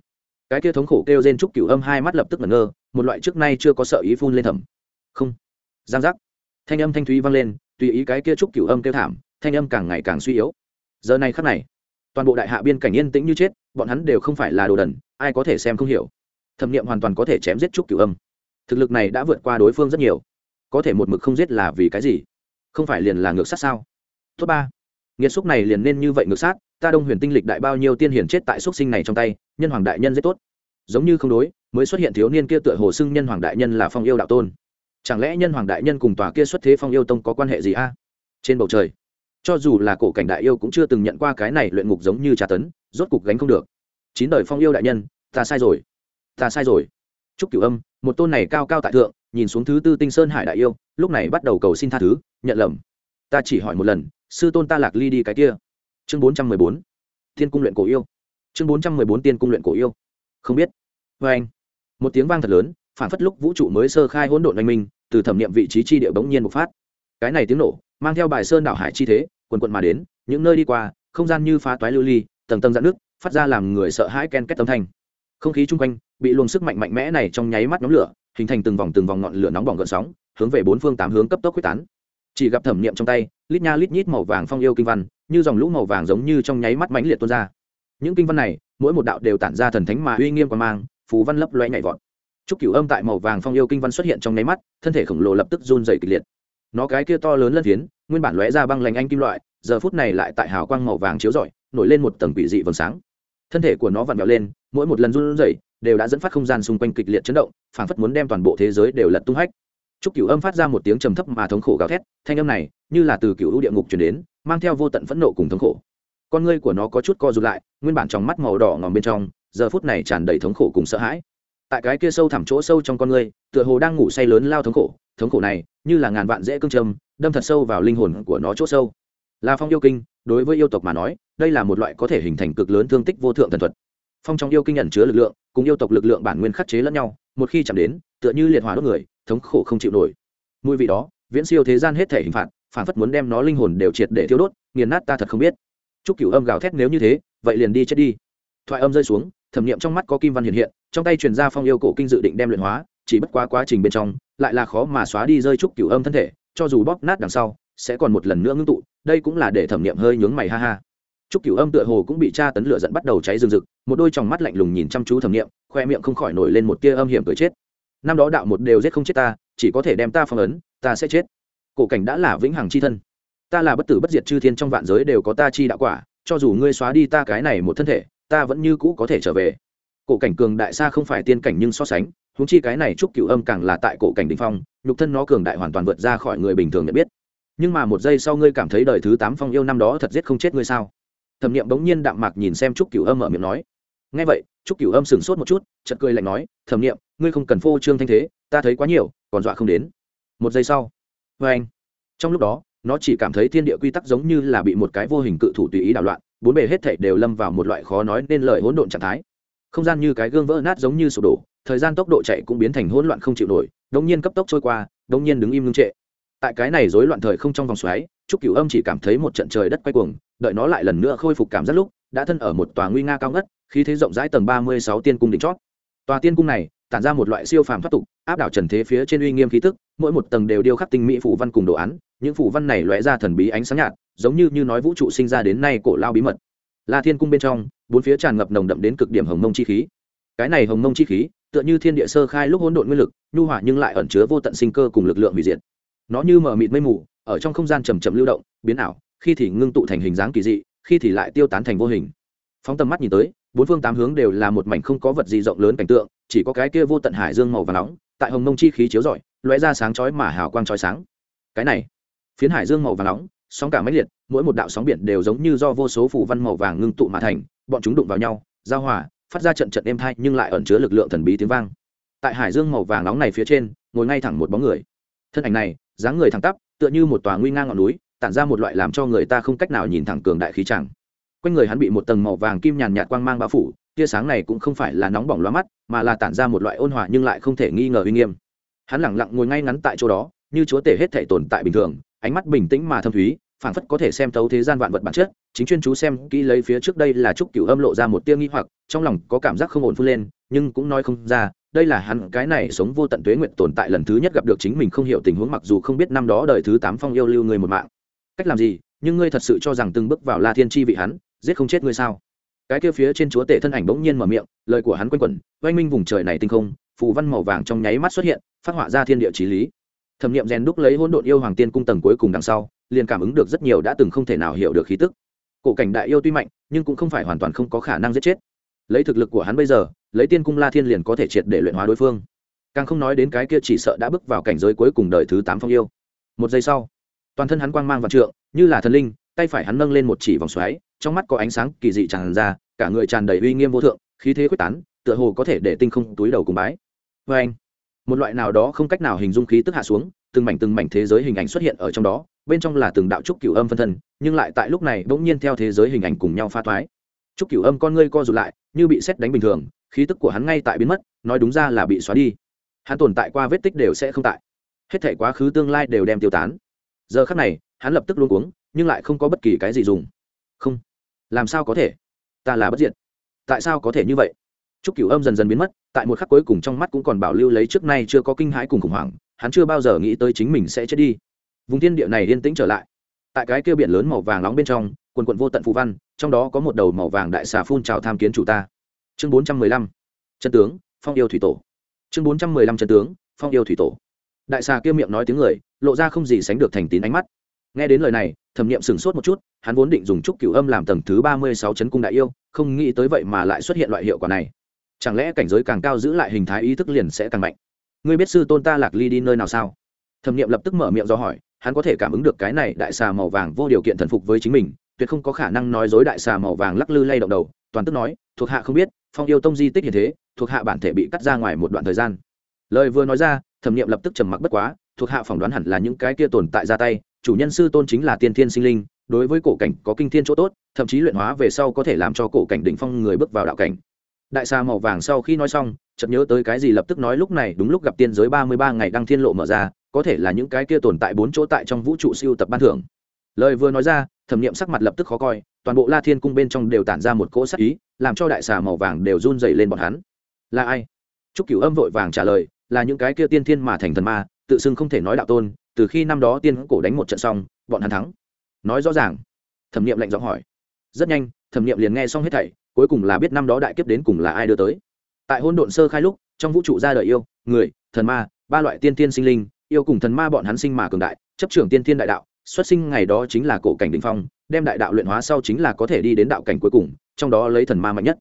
Cái kia thống khổ kêu trên trúc cửu âm hai mắt lập tức ngẩn ngơ, một loại trước nay chưa có sợ ý phun lên thẩm không giang giác. Thanh âm thanh thúy vang lên, tùy ý cái kia trúc cửu âm kêu thảm, thanh âm càng ngày càng suy yếu. Giờ này khắc này, toàn bộ đại hạ biên cảnh yên tĩnh như chết, bọn hắn đều không phải là đồ đần, ai có thể xem không hiểu. Thẩm nghiệm hoàn toàn có thể chém giết trúc cửu âm. Thực lực này đã vượt qua đối phương rất nhiều. Có thể một mực không giết là vì cái gì? Không phải liền là ngược sát sao? Thứ ba. Nghiệt xúc này liền nên như vậy ngược sát, ta đông huyền tinh lịch đại bao nhiêu tiên hiển chết tại xúc sinh này trong tay, nhân hoàng đại nhân rất tốt. Giống như không đối, mới xuất hiện thiếu niên kia tựa hồ xưng nhân hoàng đại nhân là phong yêu đạo tôn chẳng lẽ nhân hoàng đại nhân cùng tòa kia xuất thế phong yêu tông có quan hệ gì a? Trên bầu trời, cho dù là cổ cảnh đại yêu cũng chưa từng nhận qua cái này luyện ngục giống như trà tấn, rốt cục gánh không được. Chín đời phong yêu đại nhân, ta sai rồi, ta sai rồi. Chúc cửu âm, một tôn này cao cao tại thượng, nhìn xuống thứ tư tinh sơn hải đại yêu, lúc này bắt đầu cầu xin tha thứ, nhận lầm. Ta chỉ hỏi một lần, sư tôn ta lạc ly đi cái kia. Chương bốn trăm mười bốn. Tiên cung luyện cổ yêu. Chương bốn trăm mười bốn tiên cung luyện cổ yêu. Không biết. Vê anh một tiếng vang thật lớn, phản phất lúc vũ trụ mới sơ khai hỗn độn oanh minh từ thẩm nghiệm vị trí chi địa bỗng nhiên bộc phát. Cái này tiếng nổ, mang theo bài sơn đảo hải chi thế, quần quận mà đến, những nơi đi qua, không gian như phá toái lưu ly, tầng tầng dạn nước phát ra làm người sợ hãi ken kết âm thanh. Không khí chung quanh bị luồng sức mạnh mạnh mẽ này trong nháy mắt nhóm lửa, hình thành từng vòng từng vòng ngọn lửa nóng bỏng gợn sóng, hướng về bốn phương tám hướng cấp tốc quyết tán. Chỉ gặp thẩm niệm trong tay, lít nha lít nhít màu vàng phong yêu kinh văn, như dòng lũ màu vàng giống như trong nháy mắt mãnh liệt tuôn ra. Những kinh văn này, mỗi một đạo đều tản ra thần thánh mà uy nghiêm quan mang, phù văn lấp loe nhảy vọt. Trúc Cửu Âm tại màu vàng phong yêu kinh văn xuất hiện trong nháy mắt, thân thể khổng lồ lập tức run rẩy kịch liệt. Nó cái kia to lớn lân phiến, nguyên bản lóe ra băng lạnh anh kim loại, giờ phút này lại tại hào quang màu vàng chiếu rọi, nổi lên một tầng quỷ dị vầng sáng. Thân thể của nó vặn vẹo lên, mỗi một lần run rẩy, đều đã dẫn phát không gian xung quanh kịch liệt chấn động phảng phất muốn đem toàn bộ thế giới đều lật tung hách Trúc Cửu Âm phát ra một tiếng trầm thấp mà thống khổ gào thét, thanh âm này như là từ cửu u địa ngục truyền đến, mang theo vô tận phẫn nộ cùng thống khổ. con ngươi của nó có chút co rụt lại nguyên bản trong mắt màu đỏ ngòm bên trong giờ phút này tràn đầy thống khổ cùng sợ hãi tại cái kia sâu thẳm chỗ sâu trong con người, tựa hồ đang ngủ say lớn lao thống khổ thống khổ này như là ngàn vạn dễ cương châm đâm thật sâu vào linh hồn của nó chỗ sâu. Là phong yêu kinh đối với yêu tộc mà nói đây là một loại có thể hình thành cực lớn thương tích vô thượng thần thuật. Phong trong yêu kinh nhận chứa lực lượng cùng yêu tộc lực lượng bản nguyên khắc chế lẫn nhau một khi chạm đến tựa như liệt hỏa đốt người thống khổ không chịu nổi. Mùi vị đó viễn siêu thế gian hết thể hình phạt phản phất muốn đem nó linh hồn đều triệt để thiêu đốt nghiền nát ta thật không biết. Chúc cửu âm gào thét nếu như thế vậy liền đi chết đi thoại âm rơi xuống, thẩm nghiệm trong mắt có kim văn hiện hiện, trong tay truyền ra phong yêu cổ kinh dự định đem luyện hóa, chỉ bất quá quá trình bên trong, lại là khó mà xóa đi rơi trúc cửu âm thân thể, cho dù bóp nát đằng sau, sẽ còn một lần nữa ngưng tụ, đây cũng là để thẩm nghiệm hơi nhướng mày ha ha. Trúc cửu âm tựa hồ cũng bị tra tấn lửa dẫn bắt đầu cháy rừng rực, một đôi tròng mắt lạnh lùng nhìn chăm chú thẩm nghiệm khoe miệng không khỏi nổi lên một tia âm hiểm cười chết. Năm đó đạo một đều giết không chết ta, chỉ có thể đem ta phong ấn, ta sẽ chết. Cổ cảnh đã là vĩnh hằng chi thân. Ta là bất tử bất diệt chư thiên trong vạn giới đều có ta chi đạo quả, cho dù ngươi xóa đi ta cái này một thân thể ta vẫn như cũ có thể trở về. Cổ cảnh cường đại xa không phải tiên cảnh nhưng so sánh húng chi cái này trúc cửu âm càng là tại cổ cảnh đình phong, nhục thân nó cường đại hoàn toàn vượt ra khỏi người bình thường nhận biết. Nhưng mà một giây sau ngươi cảm thấy đời thứ tám phong yêu năm đó thật giết không chết ngươi sao? Thẩm nghiệm bỗng nhiên đạm mạc nhìn xem trúc cửu âm ở miệng nói. Ngay vậy, trúc cửu âm sửng sốt một chút chật cười lạnh nói, thẩm nghiệm ngươi không cần phô trương thanh thế, ta thấy quá nhiều, còn dọa không đến. Một giây sau vê anh trong lúc đó, nó chỉ cảm thấy thiên địa quy tắc giống như là bị một cái vô hình cự thủ tùy ý đảo loạn bốn bề hết thảy đều lâm vào một loại khó nói nên lời hỗn độn trạng thái. Không gian như cái gương vỡ nát giống như sụp đổ, thời gian tốc độ chạy cũng biến thành hỗn loạn không chịu nổi đống nhiên cấp tốc trôi qua đống nhiên đứng im ngưng trệ. Tại cái này rối loạn thời không trong vòng xoáy, trúc cửu âm chỉ cảm thấy một trận trời đất quay cuồng, đợi nó lại lần nữa khôi phục cảm giác lúc, đã thân ở một tòa nguy nga cao ngất, khí thế rộng rãi tầng ba mươi sáu tiên cung đỉnh chót. Tòa tiên cung này, tản ra một loại siêu phàm thoát tục, áp đảo trần thế phía trên uy nghiêm khí tức, mỗi một tầng đều điêu khắc tinh mỹ phụ văn cùng đồ án những phủ văn này lóe ra thần bí ánh sáng nhạt, giống như như nói vũ trụ sinh ra đến nay cổ lao bí mật. La thiên cung bên trong, bốn phía tràn ngập nồng đậm đến cực điểm hồng mông chi khí. Cái này hồng mông chi khí, tựa như thiên địa sơ khai lúc hỗn độn nguyên lực, nhu hỏa nhưng lại ẩn chứa vô tận sinh cơ cùng lực lượng hủy diệt. Nó như mở mịt mây mù, ở trong không gian chầm chậm lưu động, biến ảo, khi thì ngưng tụ thành hình dáng kỳ dị, khi thì lại tiêu tán thành vô hình. Phóng tầm mắt nhìn tới, bốn phương tám hướng đều là một mảnh không có vật gì rộng lớn cảnh tượng, chỉ có cái kia vô tận hải dương màu và nóng, tại hồng mông chi khí chiếu rọi, lóe ra sáng chói mà hào quang chói sáng. Cái này phiến hải dương màu vàng nóng, sóng cả máy liệt, mỗi một đạo sóng biển đều giống như do vô số phủ văn màu vàng ngưng tụ mà thành, bọn chúng đụng vào nhau, giao hòa, phát ra trận trận êm thai nhưng lại ẩn chứa lực lượng thần bí tiếng vang. Tại hải dương màu vàng nóng này phía trên, ngồi ngay thẳng một bóng người. Thân ảnh này, dáng người thẳng tắp, tựa như một tòa nguy ngang ngọn núi, tản ra một loại làm cho người ta không cách nào nhìn thẳng cường đại khí chẳng quanh người hắn bị một tầng màu vàng kim nhàn nhạt quang mang bao phủ, tia sáng này cũng không phải là nóng bỏng loa mắt, mà là tản ra một loại ôn hòa nhưng lại không thể nghi ngờ uy nghiêm. Hắn lẳng lặng ngồi ngay ngắn tại chỗ đó, như chúa tể hết thể tồn tại bình thường ánh mắt bình tĩnh mà thâm thúy, phảng phất có thể xem thấu thế gian vạn vật bản chất, chính chuyên chú xem kỹ lấy phía trước đây là trúc cửu âm lộ ra một tia nghi hoặc, trong lòng có cảm giác không ổn phun lên, nhưng cũng nói không ra, đây là hắn, cái này sống vô tận tuế nguyện tồn tại lần thứ nhất gặp được chính mình không hiểu tình huống mặc dù không biết năm đó đời thứ tám phong yêu lưu người một mạng. Cách làm gì? Nhưng ngươi thật sự cho rằng từng bước vào la thiên chi vị hắn, giết không chết ngươi sao? Cái kia phía trên chúa tể thân ảnh bỗng nhiên mở miệng, lời của hắn quanh quẩn, oanh minh vùng trời này tinh không, phù văn màu vàng trong nháy mắt xuất hiện, phát họa ra thiên địa trí lý thẩm nghiệm rèn đúc lấy hỗn độn yêu hoàng tiên cung tầng cuối cùng đằng sau, liền cảm ứng được rất nhiều đã từng không thể nào hiểu được khí tức. Cổ cảnh đại yêu tuy mạnh, nhưng cũng không phải hoàn toàn không có khả năng giết chết. Lấy thực lực của hắn bây giờ, lấy tiên cung la thiên liền có thể triệt để luyện hóa đối phương. Càng không nói đến cái kia chỉ sợ đã bước vào cảnh giới cuối cùng đời thứ tám phong yêu. Một giây sau, toàn thân hắn quang mang vạn trượng, như là thần linh, tay phải hắn nâng lên một chỉ vòng xoáy, trong mắt có ánh sáng kỳ dị tràn ra, cả người tràn đầy uy nghiêm vô thượng, khí thế quyết tán, tựa hồ có thể để tinh không túi đầu cùng bái. Vê anh một loại nào đó không cách nào hình dung khí tức hạ xuống, từng mảnh từng mảnh thế giới hình ảnh xuất hiện ở trong đó, bên trong là từng đạo trúc cửu âm phân thân, nhưng lại tại lúc này bỗng nhiên theo thế giới hình ảnh cùng nhau pha thoái. Trúc cửu âm con ngươi co rụt lại, như bị xét đánh bình thường, khí tức của hắn ngay tại biến mất, nói đúng ra là bị xóa đi. Hắn tồn tại qua vết tích đều sẽ không tại. Hết thể quá khứ tương lai đều đem tiêu tán. Giờ khắc này, hắn lập tức luôn uống nhưng lại không có bất kỳ cái gì dùng. Không. Làm sao có thể? Ta là bất diệt. Tại sao có thể như vậy? Trúc Cửu Âm dần dần biến mất, tại một khắc cuối cùng trong mắt cũng còn bảo lưu lấy trước nay chưa có kinh hãi cùng khủng hoảng, hắn chưa bao giờ nghĩ tới chính mình sẽ chết đi. Vùng thiên địa này yên tĩnh trở lại. Tại cái kia biển lớn màu vàng nóng bên trong, quần quần vô tận phù văn, trong đó có một đầu màu vàng đại xà phun trào tham kiến chủ ta. Chương 415. Chân tướng, Phong yêu thủy tổ. Chương 415 chân tướng, Phong yêu thủy tổ. Đại xà kia miệng nói tiếng người, lộ ra không gì sánh được thành tín ánh mắt. Nghe đến lời này, Thẩm niệm sửng sốt một chút, hắn vốn định dùng trúc cửu âm làm tầng thứ 36 chấn cung đại yêu, không nghĩ tới vậy mà lại xuất hiện loại hiệu quả này chẳng lẽ cảnh giới càng cao giữ lại hình thái ý thức liền sẽ càng mạnh? Ngươi biết sư tôn ta lạc ly đi nơi nào sao? Thẩm n i ệ m lập tức mở miệng do hỏi, hắn có thể cảm ứng được cái này đại xà màu vàng vô điều kiện thần phục với chính mình, tuyệt không có khả năng nói dối đại xà màu vàng lắc lư lay động đầu, toàn tức nói, thuộc hạ không biết, phong yêu tông di tích như thế, thuộc hạ bản thể bị cắt ra ngoài một đoạn thời gian. Lời vừa nói ra, thẩm nghiệm lập tức trầm mặc bất quá, thuộc hạ phỏng đoán hẳn là những cái kia tồn tại ra tay, chủ nhân sư tôn chính là tiên thiên sinh linh, đối với cổ cảnh có kinh thiên chỗ tốt, thậm chí luyện hóa về sau có thể làm cho cổ cảnh đỉnh phong người bước vào đạo cảnh đại xa màu vàng sau khi nói xong, chợt nhớ tới cái gì lập tức nói lúc này đúng lúc gặp tiên giới ba mươi ba ngày đăng thiên lộ mở ra, có thể là những cái kia tồn tại bốn chỗ tại trong vũ trụ siêu tập ban thưởng. Lời vừa nói ra, thẩm nghiệm sắc mặt lập tức khó coi, toàn bộ la thiên cung bên trong đều tản ra một cỗ sắc ý, làm cho đại xà màu vàng đều run dày lên bọn hắn. Là ai? Trúc cửu âm vội vàng trả lời, là những cái kia tiên thiên mà thành thần ma, tự xưng không thể nói đạo tôn, từ khi năm đó tiên cổ đánh một trận xong, bọn hắn thắng. Nói rõ ràng, thẩm nghiệm lạnh giọng hỏi. Rất nhanh, thẩm nghiệm liền nghe xong hết thảy cuối cùng là biết năm đó đại kiếp đến cùng là ai đưa tới. Tại hôn độn sơ khai lúc, trong vũ trụ ra đời yêu, người, thần ma, ba loại tiên tiên sinh linh, yêu cùng thần ma bọn hắn sinh mà cường đại, chấp trưởng tiên tiên đại đạo, xuất sinh ngày đó chính là cổ cảnh đình phong, đem đại đạo luyện hóa sau chính là có thể đi đến đạo cảnh cuối cùng, trong đó lấy thần ma mạnh nhất.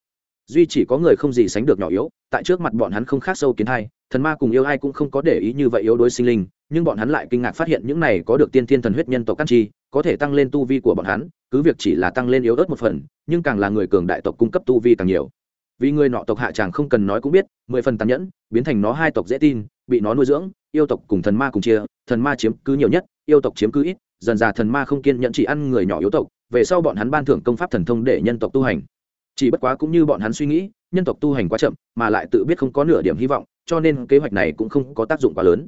Duy chỉ có người không gì sánh được nhỏ yếu, tại trước mặt bọn hắn không khác sâu kiến hai, thần ma cùng yêu ai cũng không có để ý như vậy yếu đối sinh linh, nhưng bọn hắn lại kinh ngạc phát hiện những này có được tiên thiên thần huyết nhân tộc căn chi, có thể tăng lên tu vi của bọn hắn cứ việc chỉ là tăng lên yếu ớt một phần, nhưng càng là người cường đại tộc cung cấp tu vi càng nhiều. Vì người nọ tộc hạ chàng không cần nói cũng biết, mười phần tàn nhẫn, biến thành nó hai tộc dễ tin, bị nó nuôi dưỡng, yêu tộc cùng thần ma cùng chia, thần ma chiếm cứ nhiều nhất, yêu tộc chiếm cứ ít, dần dà thần ma không kiên nhẫn chỉ ăn người nhỏ yếu tộc, về sau bọn hắn ban thưởng công pháp thần thông để nhân tộc tu hành. Chỉ bất quá cũng như bọn hắn suy nghĩ, nhân tộc tu hành quá chậm, mà lại tự biết không có nửa điểm hy vọng, cho nên kế hoạch này cũng không có tác dụng quá lớn.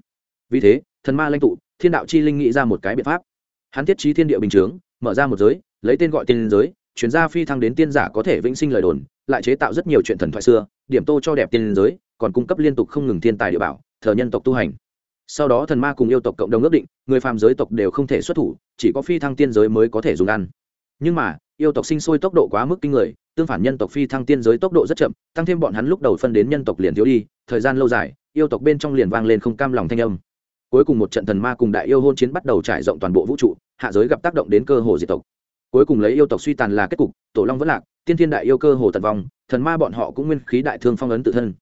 Vì thế, thần ma lãnh tụ, thiên đạo chi linh nghĩ ra một cái biện pháp. Hắn thiết trí thiên địa bình chướng, mở ra một giới lấy tên gọi tiên giới, chuyển gia phi thăng đến tiên giả có thể vĩnh sinh lời đồn, lại chế tạo rất nhiều chuyện thần thoại xưa, điểm tô cho đẹp tiên giới, còn cung cấp liên tục không ngừng thiên tài địa bảo, thờ nhân tộc tu hành. Sau đó thần ma cùng yêu tộc cộng đồng ước định, người phàm giới tộc đều không thể xuất thủ, chỉ có phi thăng tiên giới mới có thể dùng ăn. Nhưng mà, yêu tộc sinh sôi tốc độ quá mức kinh người, tương phản nhân tộc phi thăng tiên giới tốc độ rất chậm, tăng thêm bọn hắn lúc đầu phân đến nhân tộc liền thiếu đi, thời gian lâu dài, yêu tộc bên trong liền vang lên không cam lòng thanh âm. Cuối cùng một trận thần ma cùng đại yêu hôn chiến bắt đầu trải rộng toàn bộ vũ trụ, hạ giới gặp tác động đến cơ hồ diệt tộc cuối cùng lấy yêu tộc suy tàn là kết cục, tổ long vẫn lạc, tiên thiên đại yêu cơ hồ tận vong, thần ma bọn họ cũng nguyên khí đại thương phong ấn tự thân.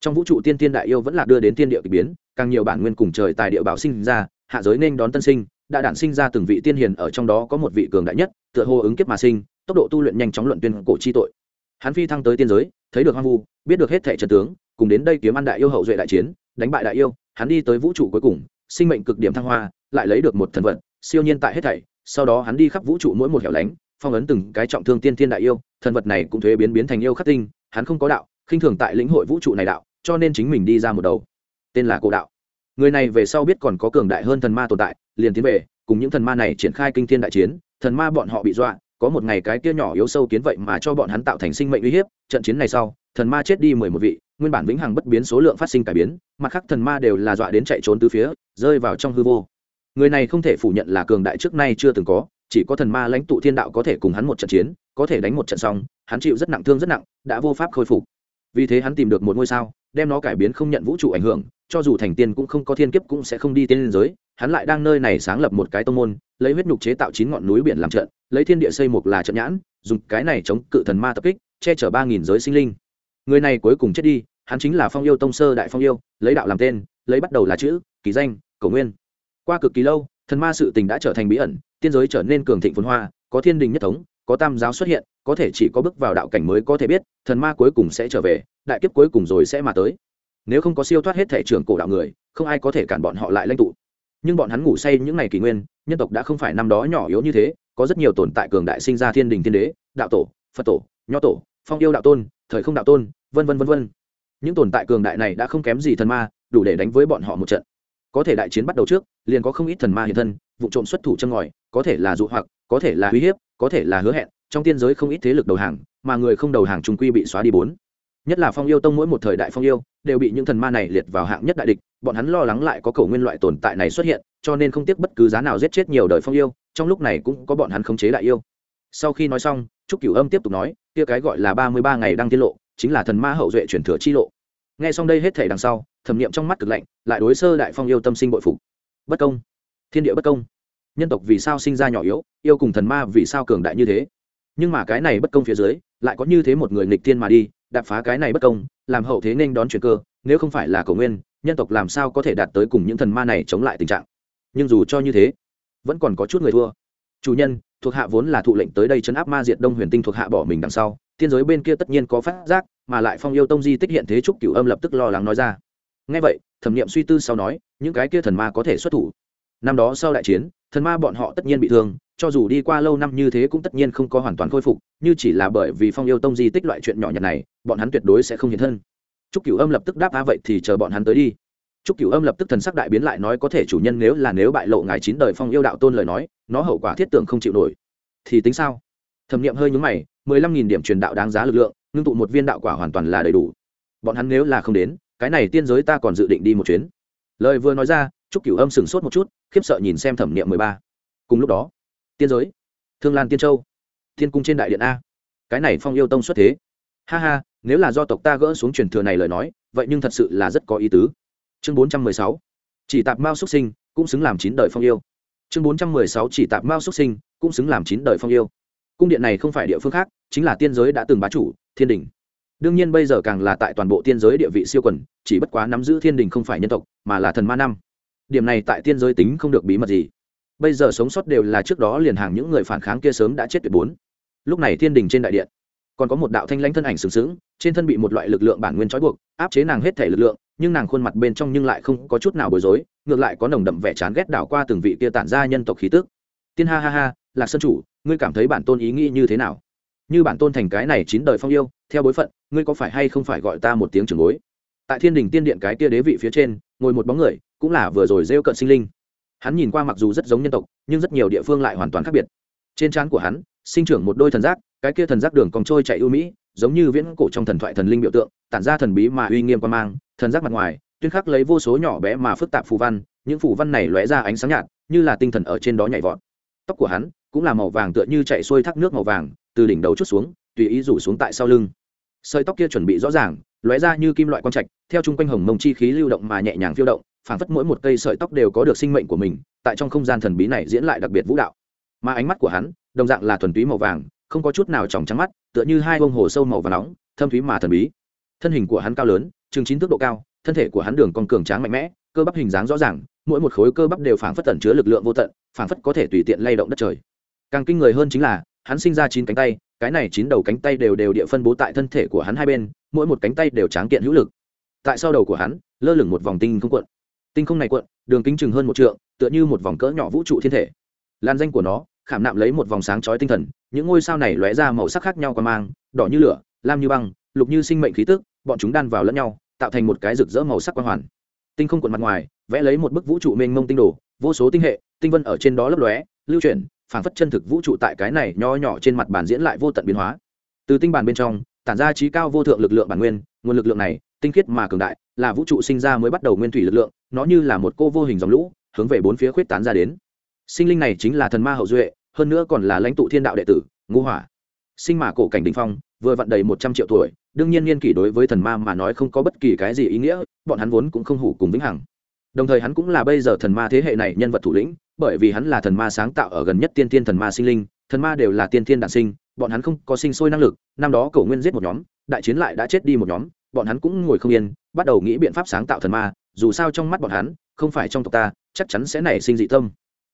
Trong vũ trụ tiên thiên đại yêu vẫn lạc đưa đến tiên địa k ỳ biến, càng nhiều bản nguyên cùng trời tài địa bảo sinh ra, hạ giới nên đón tân sinh, đã đản sinh ra từng vị tiên hiền ở trong đó có một vị cường đại nhất, tựa hồ ứng kiếp mà sinh, tốc độ tu luyện nhanh chóng luận tuyên cổ chi tội. Hắn phi thăng tới tiên giới, thấy được hoang vu, biết được hết thẻ trần tướng, cùng đến đây kiếm ăn đại yêu hậu duệ đại chiến, đánh bại đại yêu, hắn đi tới vũ trụ cuối cùng, sinh mệnh cực điểm thăng hoa, lại lấy được một thần vật siêu nhiên tại hết thảy sau đó hắn đi khắp vũ trụ mỗi một hẻo lánh, phong ấn từng cái trọng thương tiên thiên đại yêu, thần vật này cũng thuế biến biến thành yêu khắc tinh, hắn không có đạo, khinh thường tại lĩnh hội vũ trụ này đạo, cho nên chính mình đi ra một đầu. Tên là cổ đạo. Người này về sau biết còn có cường đại hơn thần ma tồn tại, liền tiến về, cùng những thần ma này triển khai kinh thiên đại chiến, thần ma bọn họ bị dọa, có một ngày cái kia nhỏ yếu sâu kiến vậy mà cho bọn hắn tạo thành sinh mệnh uy hiếp, trận chiến này sau, thần ma chết đi mười một vị, nguyên bản vĩnh hằng bất biến số lượng phát sinh cải biến, mặt khác thần ma đều là dọa đến chạy trốn từ phía, rơi vào trong hư vô người này không thể phủ nhận là cường đại trước nay chưa từng có, chỉ có thần ma lãnh tụ thiên đạo có thể cùng hắn một trận chiến, có thể đánh một trận xong, hắn chịu rất nặng, thương rất nặng, đã vô pháp khôi phục. Vì thế hắn tìm được một ngôi sao, đem nó cải biến không nhận vũ trụ ảnh hưởng, cho dù thành tiên cũng không có thiên kiếp cũng sẽ không đi tiên liên giới, hắn lại đang nơi này sáng lập một cái tông môn, lấy huyết nhục chế tạo chín ngọn núi biển làm trận, lấy thiên địa xây một là trận nhãn, dùng cái này chống cự thần ma tập kích, che chở ba nghìn giới sinh linh. Người này cuối cùng chết đi, hắn chính là phong yêu tông sơ đại phong yêu, lấy đạo làm tên, lấy bắt đầu là chữ ký danh, cầu nguyên qua cực kỳ lâu, thần ma sự tình đã trở thành bí ẩn, tiên giới trở nên cường thịnh phồn hoa, có thiên đình nhất thống, có tam giáo xuất hiện, có thể chỉ có bước vào đạo cảnh mới có thể biết, thần ma cuối cùng sẽ trở về, đại kiếp cuối cùng rồi sẽ mà tới. Nếu không có siêu thoát hết thể trưởng cổ đạo người, không ai có thể cản bọn họ lại lãnh tụ. Nhưng bọn hắn ngủ say những ngày kỷ nguyên, nhân tộc đã không phải năm đó nhỏ yếu như thế, có rất nhiều tồn tại cường đại sinh ra thiên đình thiên đế, đạo tổ, phật tổ, nho tổ, phong yêu đạo tôn, thời không đạo tôn, vân vân vân vân. Những tồn tại cường đại này đã không kém gì thần ma, đủ để đánh với bọn họ một trận có thể đại chiến bắt đầu trước, liền có không ít thần ma hiện thân, vụ trộm xuất thủ chân ngòi, có thể là dụ hoặc, có thể là uy hiếp, có thể là hứa hẹn, trong tiên giới không ít thế lực đầu hàng, mà người không đầu hàng trung quy bị xóa đi bốn. Nhất là phong yêu tông mỗi một thời đại phong yêu, đều bị những thần ma này liệt vào hạng nhất đại địch, bọn hắn lo lắng lại có cầu nguyên loại tồn tại này xuất hiện, cho nên không tiếc bất cứ giá nào giết chết nhiều đời phong yêu, trong lúc này cũng có bọn hắn khống chế đại yêu. Sau khi nói xong, trúc cửu âm tiếp tục nói, kia cái gọi là ba mươi ba ngày đang tiết lộ, chính là thần ma hậu duệ chuyển thừa chi lộ. Nghe xong đây hết thể đằng sau thẩm nghiệm trong mắt cực lạnh, lại đối sơ đại phong yêu tâm sinh bội phục. Bất công. Thiên địa bất công. Nhân tộc vì sao sinh ra nhỏ yếu, yêu cùng thần ma vì sao cường đại như thế? Nhưng mà cái này bất công phía dưới, lại có như thế một người nghịch thiên mà đi, đạp phá cái này bất công, làm hậu thế nên đón chuyển cơ, nếu không phải là cầu nguyên, nhân tộc làm sao có thể đạt tới cùng những thần ma này chống lại tình trạng? Nhưng dù cho như thế, vẫn còn có chút người thua. Chủ nhân, thuộc hạ vốn là thụ lệnh tới đây chấn áp ma diệt đông huyền tinh thuộc hạ bỏ mình đằng sau thiên giới bên kia tất nhiên có phát giác, mà lại phong yêu tông di tích hiện thế trúc cửu âm lập tức lo lắng nói ra ngay vậy, thẩm nghiệm suy tư sau nói, những cái kia thần ma có thể xuất thủ. Năm đó sau đại chiến, thần ma bọn họ tất nhiên bị thương, cho dù đi qua lâu năm như thế cũng tất nhiên không có hoàn toàn khôi phục, như chỉ là bởi vì phong yêu tông di tích loại chuyện nhỏ nhặt này, bọn hắn tuyệt đối sẽ không hiện thân. Trúc cửu âm lập tức đáp á vậy thì chờ bọn hắn tới đi. Trúc cửu âm lập tức thần sắc đại biến lại nói, có thể chủ nhân nếu là nếu bại lộ ngài chín đời phong yêu đạo tôn lời nói, nó hậu quả thiết tưởng không chịu nổi. Thì tính sao? Thẩm nghiệm hơi nhúng mày, mười lăm nghìn điểm truyền đạo đáng giá lực lượng, ngưng tụ một viên đạo quả hoàn toàn là đầy đủ. Bọn hắn nếu là không đến cái này tiên giới ta còn dự định đi một chuyến. Lời vừa nói ra, trúc cửu âm sửng sốt một chút, khiếp sợ nhìn xem thẩm niệm mười ba. Cùng lúc đó, tiên giới, thương lan tiên châu, thiên cung trên đại điện a. Cái này phong yêu tông xuất thế. Ha ha, nếu là do tộc ta gỡ xuống truyền thừa này lời nói, vậy nhưng thật sự là rất có ý tứ. Chương bốn trăm mười sáu. Chỉ tạp mao xuất sinh, cũng xứng làm chín đời phong yêu. Chương bốn trăm mười sáu, chỉ tạp mao xuất sinh, cũng xứng làm chín đời phong yêu. Cung điện này không phải địa phương khác, chính là tiên giới đã từng bá chủ, thiên đình đương nhiên bây giờ càng là tại toàn bộ tiên giới địa vị siêu quần, chỉ bất quá nắm giữ thiên đình không phải nhân tộc, mà là thần ma năm. Điểm này tại tiên giới tính không được bí mật gì. Bây giờ sống sót đều là trước đó liền hàng những người phản kháng kia sớm đã chết tuyệt bốn. Lúc này thiên đình trên đại điện, còn có một đạo thanh lãnh thân ảnh sừng sững, trên thân bị một loại lực lượng bản nguyên trói buộc, áp chế nàng hết thể lực lượng, nhưng nàng khuôn mặt bên trong nhưng lại không có chút nào bối rối, ngược lại có nồng đậm vẻ chán ghét đảo qua từng vị kia tản ra nhân tộc khí tức. Tiên ha ha ha, lạc sơn chủ, ngươi cảm thấy bản tôn ý nghĩ như thế nào? Như bản tôn thành cái này chín đời phong yêu, theo bối phận, ngươi có phải hay không phải gọi ta một tiếng trưởng bối? Tại thiên đình tiên điện cái kia đế vị phía trên, ngồi một bóng người, cũng là vừa rồi rêu cận sinh linh. Hắn nhìn qua mặc dù rất giống nhân tộc, nhưng rất nhiều địa phương lại hoàn toàn khác biệt. Trên trán của hắn, sinh trưởng một đôi thần giác, cái kia thần giác đường còn trôi chạy ưu mỹ, giống như viễn cổ trong thần thoại thần linh biểu tượng, tản ra thần bí mà uy nghiêm quan mang, thần giác mặt ngoài, tuyên khắc lấy vô số nhỏ bé mà phức tạp phù văn, những phù văn này lóe ra ánh sáng nhạt, như là tinh thần ở trên đó nhảy vọt. Tóc của hắn cũng là màu vàng tựa như chạy xuôi thác nước màu vàng từ đỉnh đầu chút xuống, tùy ý rủ xuống tại sau lưng. Sợi tóc kia chuẩn bị rõ ràng, lóe ra như kim loại quang trạch, theo chung quanh hồng mông chi khí lưu động mà nhẹ nhàng phiêu động, phảng phất mỗi một cây sợi tóc đều có được sinh mệnh của mình, tại trong không gian thần bí này diễn lại đặc biệt vũ đạo. Mà ánh mắt của hắn, đồng dạng là thuần túy màu vàng, không có chút nào tròng trắng mắt, tựa như hai bông hồ sâu màu và nóng, thâm thúy mà thần bí. Thân hình của hắn cao lớn chừng chín tốc độ cao, thân thể của hắn đường còn cường tráng mạnh mẽ, cơ bắp hình dáng rõ ràng, mỗi một khối cơ bắp đều phảng phất tẩn chứa lực lượng vô tận, phảng phất có thể tùy tiện lay động đất trời. Càng kinh người hơn chính là hắn sinh ra chín cánh tay, cái này chín đầu cánh tay đều đều địa phân bố tại thân thể của hắn hai bên, mỗi một cánh tay đều tráng kiện hữu lực. Tại sau đầu của hắn, lơ lửng một vòng tinh không cuộn tinh không này cuộn đường kính chừng hơn một trượng, tựa như một vòng cỡ nhỏ vũ trụ thiên thể. Lan danh của nó, khảm nạm lấy một vòng sáng chói tinh thần, những ngôi sao này lóe ra màu sắc khác nhau qua mang, đỏ như lửa, lam như băng, lục như sinh mệnh khí tức, bọn chúng đan vào lẫn nhau, tạo thành một cái rực rỡ màu sắc quang hoàn. Tinh không cuộn mặt ngoài, vẽ lấy một bức vũ trụ mênh mông tinh đồ, vô số tinh hệ, tinh vân ở trên đó lấp lóe, lưu chuyển phảng phất chân thực vũ trụ tại cái này nho nhỏ trên mặt bàn diễn lại vô tận biến hóa. Từ tinh bàn bên trong, tản ra trí cao vô thượng lực lượng bản nguyên, nguồn lực lượng này, tinh khiết mà cường đại, là vũ trụ sinh ra mới bắt đầu nguyên thủy lực lượng, nó như là một cô vô hình dòng lũ, hướng về bốn phía khuyết tán ra đến. Sinh linh này chính là thần ma hậu duệ, hơn nữa còn là lãnh tụ thiên đạo đệ tử, ngũ hỏa. Sinh mà cổ cảnh đình phong, vừa vặn đầy một trăm triệu tuổi, đương nhiên niên kỷ đối với thần ma mà nói không có bất kỳ cái gì ý nghĩa, bọn hắn vốn cũng không hủ cùng vĩnh hằng. Đồng thời hắn cũng là bây giờ thần ma thế hệ này nhân vật thủ lĩnh bởi vì hắn là thần ma sáng tạo ở gần nhất tiên tiên thần ma sinh linh, thần ma đều là tiên tiên đản sinh, bọn hắn không có sinh sôi năng lực, năm đó cầu nguyên giết một nhóm, đại chiến lại đã chết đi một nhóm, bọn hắn cũng ngồi không yên, bắt đầu nghĩ biện pháp sáng tạo thần ma, dù sao trong mắt bọn hắn, không phải trong tộc ta, chắc chắn sẽ nảy sinh dị tâm.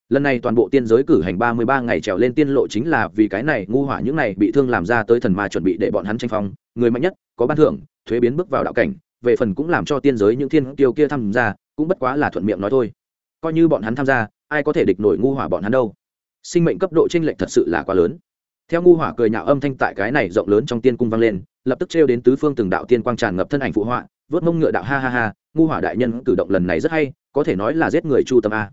Lần này toàn bộ tiên giới cử hành ba mươi ba ngày trèo lên tiên lộ chính là vì cái này ngu hỏa những này bị thương làm ra tới thần ma chuẩn bị để bọn hắn tranh phong. Người mạnh nhất, có ban thưởng, thuế biến bước vào đạo cảnh, về phần cũng làm cho tiên giới những thiên tiêu kia tham gia, cũng bất quá là thuận miệng nói thôi. Coi như bọn hắn tham gia ai có thể địch nổi ngu hỏa bọn hắn đâu. Sinh mệnh cấp độ t r ê n lệch thật sự là quá lớn. Theo ngu hỏa cười nhạo âm thanh tại cái này rộng lớn trong tiên cung vang lên, lập tức trêu đến tứ phương từng đạo tiên quang tràn ngập thân ảnh phụ họa, vớt mông ngựa đạo ha ha ha, ngu hỏa đại nhân cử động lần này rất hay, có thể nói là giết người chu tâm a.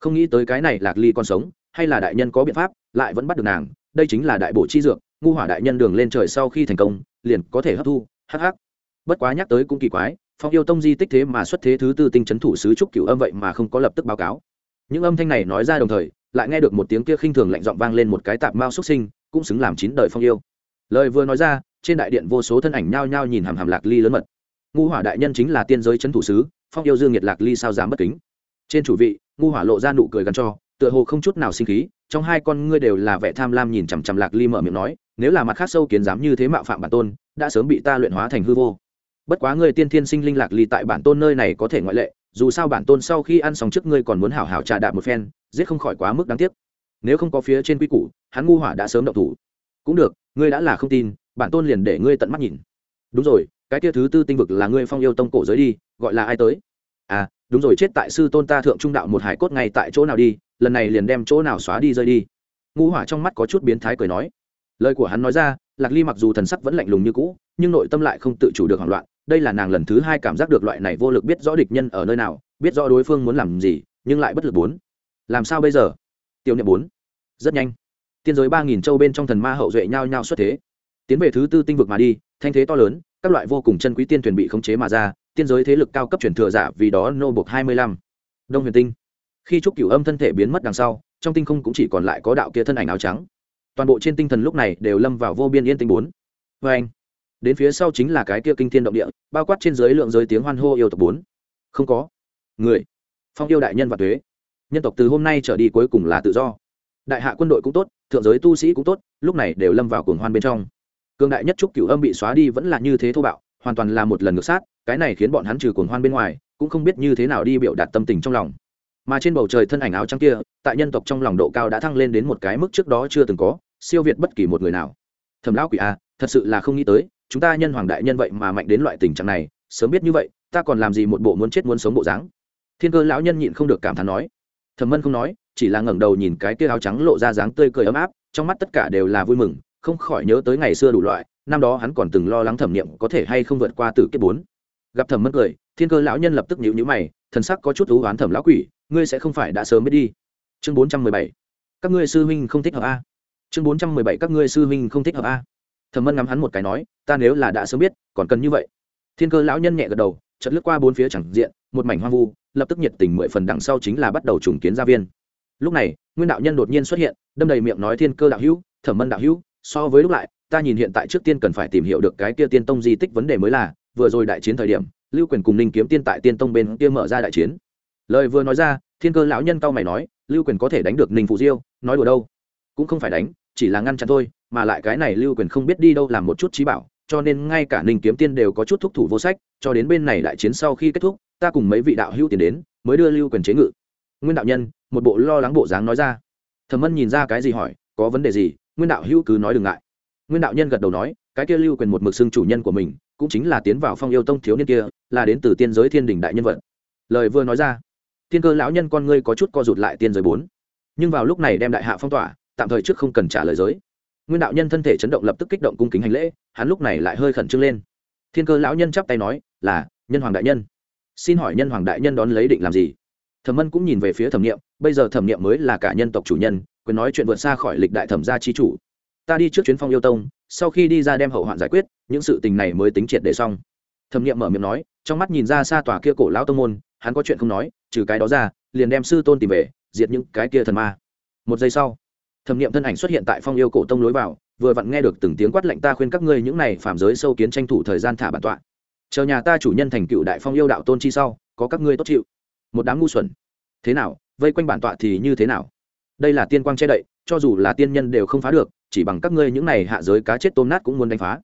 Không nghĩ tới cái này lạc ly còn sống, hay là đại nhân có biện pháp, lại vẫn bắt được nàng, đây chính là đại bộ chi dược, ngu hỏa đại nhân đường lên trời sau khi thành công, liền có thể hấp thu hh bất quá nhắc tới cũng kỳ quái, phong yêu tông di tích thế mà xuất thế thứ tư tinh chấn thủ sứ trúc cửu âm vậy mà không có lập tức báo cáo những âm thanh này nói ra đồng thời, lại nghe được một tiếng kia khinh thường lạnh giọng vang lên một cái tạp mao xuất sinh, cũng xứng làm chín đời phong yêu. Lời vừa nói ra, trên đại điện vô số thân ảnh nhao nhao nhìn hàm hàm lạc ly lớn mật. Ngu hỏa đại nhân chính là tiên giới chấn thủ sứ, phong yêu dương nhiệt lạc ly sao dám bất kính? Trên chủ vị ngu hỏa lộ ra nụ cười gắn cho, tựa hồ không chút nào sinh khí, trong hai con ngươi đều là vẻ tham lam nhìn chằm chằm lạc ly mở miệng nói, nếu là mặt khác sâu kiến dám như thế mạo phạm bản tôn, đã sớm bị ta luyện hóa thành hư vô. Bất quá người tiên thiên sinh linh lạc ly tại bản tôn nơi này có thể ngoại lệ dù sao bản tôn sau khi ăn xong trước ngươi còn muốn hảo hảo trà đạp một phen, giết không khỏi quá mức đáng tiếc. Nếu không có phía trên quy củ, hắn ngu hỏa đã sớm động thủ. Cũng được, ngươi đã là không tin, bản tôn liền để ngươi tận mắt nhìn. Đúng rồi, cái kia thứ tư tinh vực là ngươi phong yêu tông cổ giới đi, gọi là ai tới? À đúng rồi, chết tại sư tôn ta thượng trung đạo một hải cốt ngay tại chỗ nào đi, lần này liền đem chỗ nào xóa đi rơi đi. Ngu hỏa trong mắt có chút biến thái cười nói. Lời của hắn nói ra, lạc ly mặc dù thần sắc vẫn lạnh lùng như cũ, nhưng nội tâm lại không tự chủ được hoảng loạn đây là nàng lần thứ hai cảm giác được loại này vô lực biết rõ địch nhân ở nơi nào, biết rõ đối phương muốn làm gì, nhưng lại bất lực bốn. Làm sao bây giờ? Tiêu niệm bốn. Rất nhanh. Tiên giới ba nghìn châu bên trong thần ma hậu duệ nhao nhao xuất thế. Tiến về thứ tư tinh vực mà đi, thanh thế to lớn, các loại vô cùng chân quý tiên thuyền bị khống chế mà ra, tiên giới thế lực cao cấp chuyển thừa giả vì đó nô buộc hai mươi lăm. Đông huyền tinh. Khi trúc cửu âm thân thể biến mất đằng sau, trong tinh không cũng chỉ còn lại có đạo kia thân ảnh áo trắng. Toàn bộ trên tinh thần lúc này đều lâm vào vô biên yên tinh bốn. Vê anh đến phía sau chính là cái kia kinh thiên động địa, bao quát trên dưới lượng giới tiếng hoan hô yêu tộc bốn. Không có. Người. Phong yêu đại nhân và thuế nhân tộc từ hôm nay trở đi cuối cùng là tự do. Đại hạ quân đội cũng tốt, thượng giới tu sĩ cũng tốt, lúc này đều lâm vào cuồng hoan bên trong. Cương đại nhất trúc cửu âm bị xóa đi vẫn là như thế thô bạo, hoàn toàn là một lần ngược sát, cái này khiến bọn hắn trừ cuồng hoan bên ngoài, cũng không biết như thế nào đi biểu đạt tâm tình trong lòng. Mà trên bầu trời thân ảnh áo trắng kia, tại nhân tộc trong lòng độ cao đã thăng lên đến một cái mức trước đó chưa từng có, siêu việt bất kỳ một người nào. Thầm lão quỷ a thật sự là không nghĩ tới chúng ta nhân hoàng đại nhân vậy mà mạnh đến loại tình trạng này, sớm biết như vậy, ta còn làm gì một bộ muốn chết muốn sống bộ dáng? Thiên cơ lão nhân nhịn không được cảm thán nói. Thẩm mân không nói, chỉ là ngẩng đầu nhìn cái kia áo trắng lộ ra dáng tươi cười ấm áp, trong mắt tất cả đều là vui mừng, không khỏi nhớ tới ngày xưa đủ loại, năm đó hắn còn từng lo lắng thẩm niệm có thể hay không vượt qua tử kiếp bốn. Gặp thẩm mân cười, thiên cơ lão nhân lập tức nhíu nhíu mày, thần sắc có chút thú oán thẩm lão quỷ, ngươi sẽ không phải đã sớm biết đi. Chương bốn trăm mười bảy. Các ngươi sư huynh không thích hợp a. Chương bốn trăm mười bảy, các ngươi sư huynh không thích hợp a thẩm mân ngắm hắn một cái nói, ta nếu là đã sớm biết, còn cần như vậy. Thiên cơ lão nhân nhẹ gật đầu chật lướt qua bốn phía chẳng diện, một mảnh hoang vu, lập tức nhiệt tình mười phần đằng sau chính là bắt đầu trùng kiến gia viên. Lúc này, nguyên đạo nhân đột nhiên xuất hiện, đâm đầy miệng nói, thiên cơ đạo hữu, thẩm mân đạo hữu, so với lúc lại, ta nhìn hiện tại trước tiên cần phải tìm hiểu được cái kia tiên tông di tích vấn đề mới là, vừa rồi đại chiến thời điểm, lưu quyền cùng ninh kiếm tiên tại tiên tông bên kia mở ra đại chiến. Lời vừa nói ra, thiên cơ lão nhân cao mày nói, lưu quyền có thể đánh được ninh phụ diêu, nói đùa đâu? Cũng không phải đánh, chỉ là ngăn chặn thôi mà lại cái này lưu quyền không biết đi đâu làm một chút trí bảo, cho nên ngay cả ninh kiếm tiên đều có chút thúc thủ vô sách, cho đến bên này đại chiến sau khi kết thúc, ta cùng mấy vị đạo hữu tiền đến, mới đưa lưu quyền chế ngự. Nguyên đạo nhân, một bộ lo lắng bộ dáng nói ra. Thẩm Ân nhìn ra cái gì hỏi, có vấn đề gì, nguyên đạo hữu cứ nói đừng ngại. Nguyên đạo nhân gật đầu nói, cái kia lưu quyền một mực xưng chủ nhân của mình, cũng chính là tiến vào phong yêu tông thiếu niên kia, là đến từ tiên giới thiên đình đại nhân vật. Lời vừa nói ra, thiên cơ lão nhân con ngươi có chút co rụt lại tiên giới bốn. Nhưng vào lúc này đem đại hạ phong tỏa, tạm thời trước không cần trả lời giới nguyên đạo nhân thân thể chấn động lập tức kích động cung kính hành lễ, hắn lúc này lại hơi khẩn trương lên. Thiên cơ lão nhân chắp tay nói, là, nhân hoàng đại nhân. Xin hỏi nhân hoàng đại nhân đón lấy định làm gì? Thẩm mân cũng nhìn về phía thẩm nghiệm bây giờ thẩm nghiệm mới là cả nhân tộc chủ nhân, quyền nói chuyện vượt xa khỏi lịch đại thẩm gia chi chủ. Ta đi trước chuyến phong yêu tông, sau khi đi ra đem hậu hoạn giải quyết, những sự tình này mới tính triệt để xong. Thẩm nghiệm mở miệng nói, trong mắt nhìn ra xa tòa kia cổ lão tông môn, hắn có chuyện không nói, trừ cái đó ra, liền đem sư tôn tìm về, diệt những cái kia thần ma. Một giây sau thẩm nghiệm thân ảnh xuất hiện tại phong yêu cổ tông lối vào, vừa vặn nghe được từng tiếng quát lệnh ta khuyên các ngươi những này phạm giới sâu kiến tranh thủ thời gian thả bản tọa. Chờ nhà ta chủ nhân thành cựu đại phong yêu đạo tôn chi sau, có các ngươi tốt chịu. Một đám ngu xuẩn. Thế nào? Vây quanh bản tọa thì như thế nào? Đây là tiên quang che đậy, cho dù là tiên nhân đều không phá được, chỉ bằng các ngươi những này hạ giới cá chết tôm nát cũng muốn đánh phá.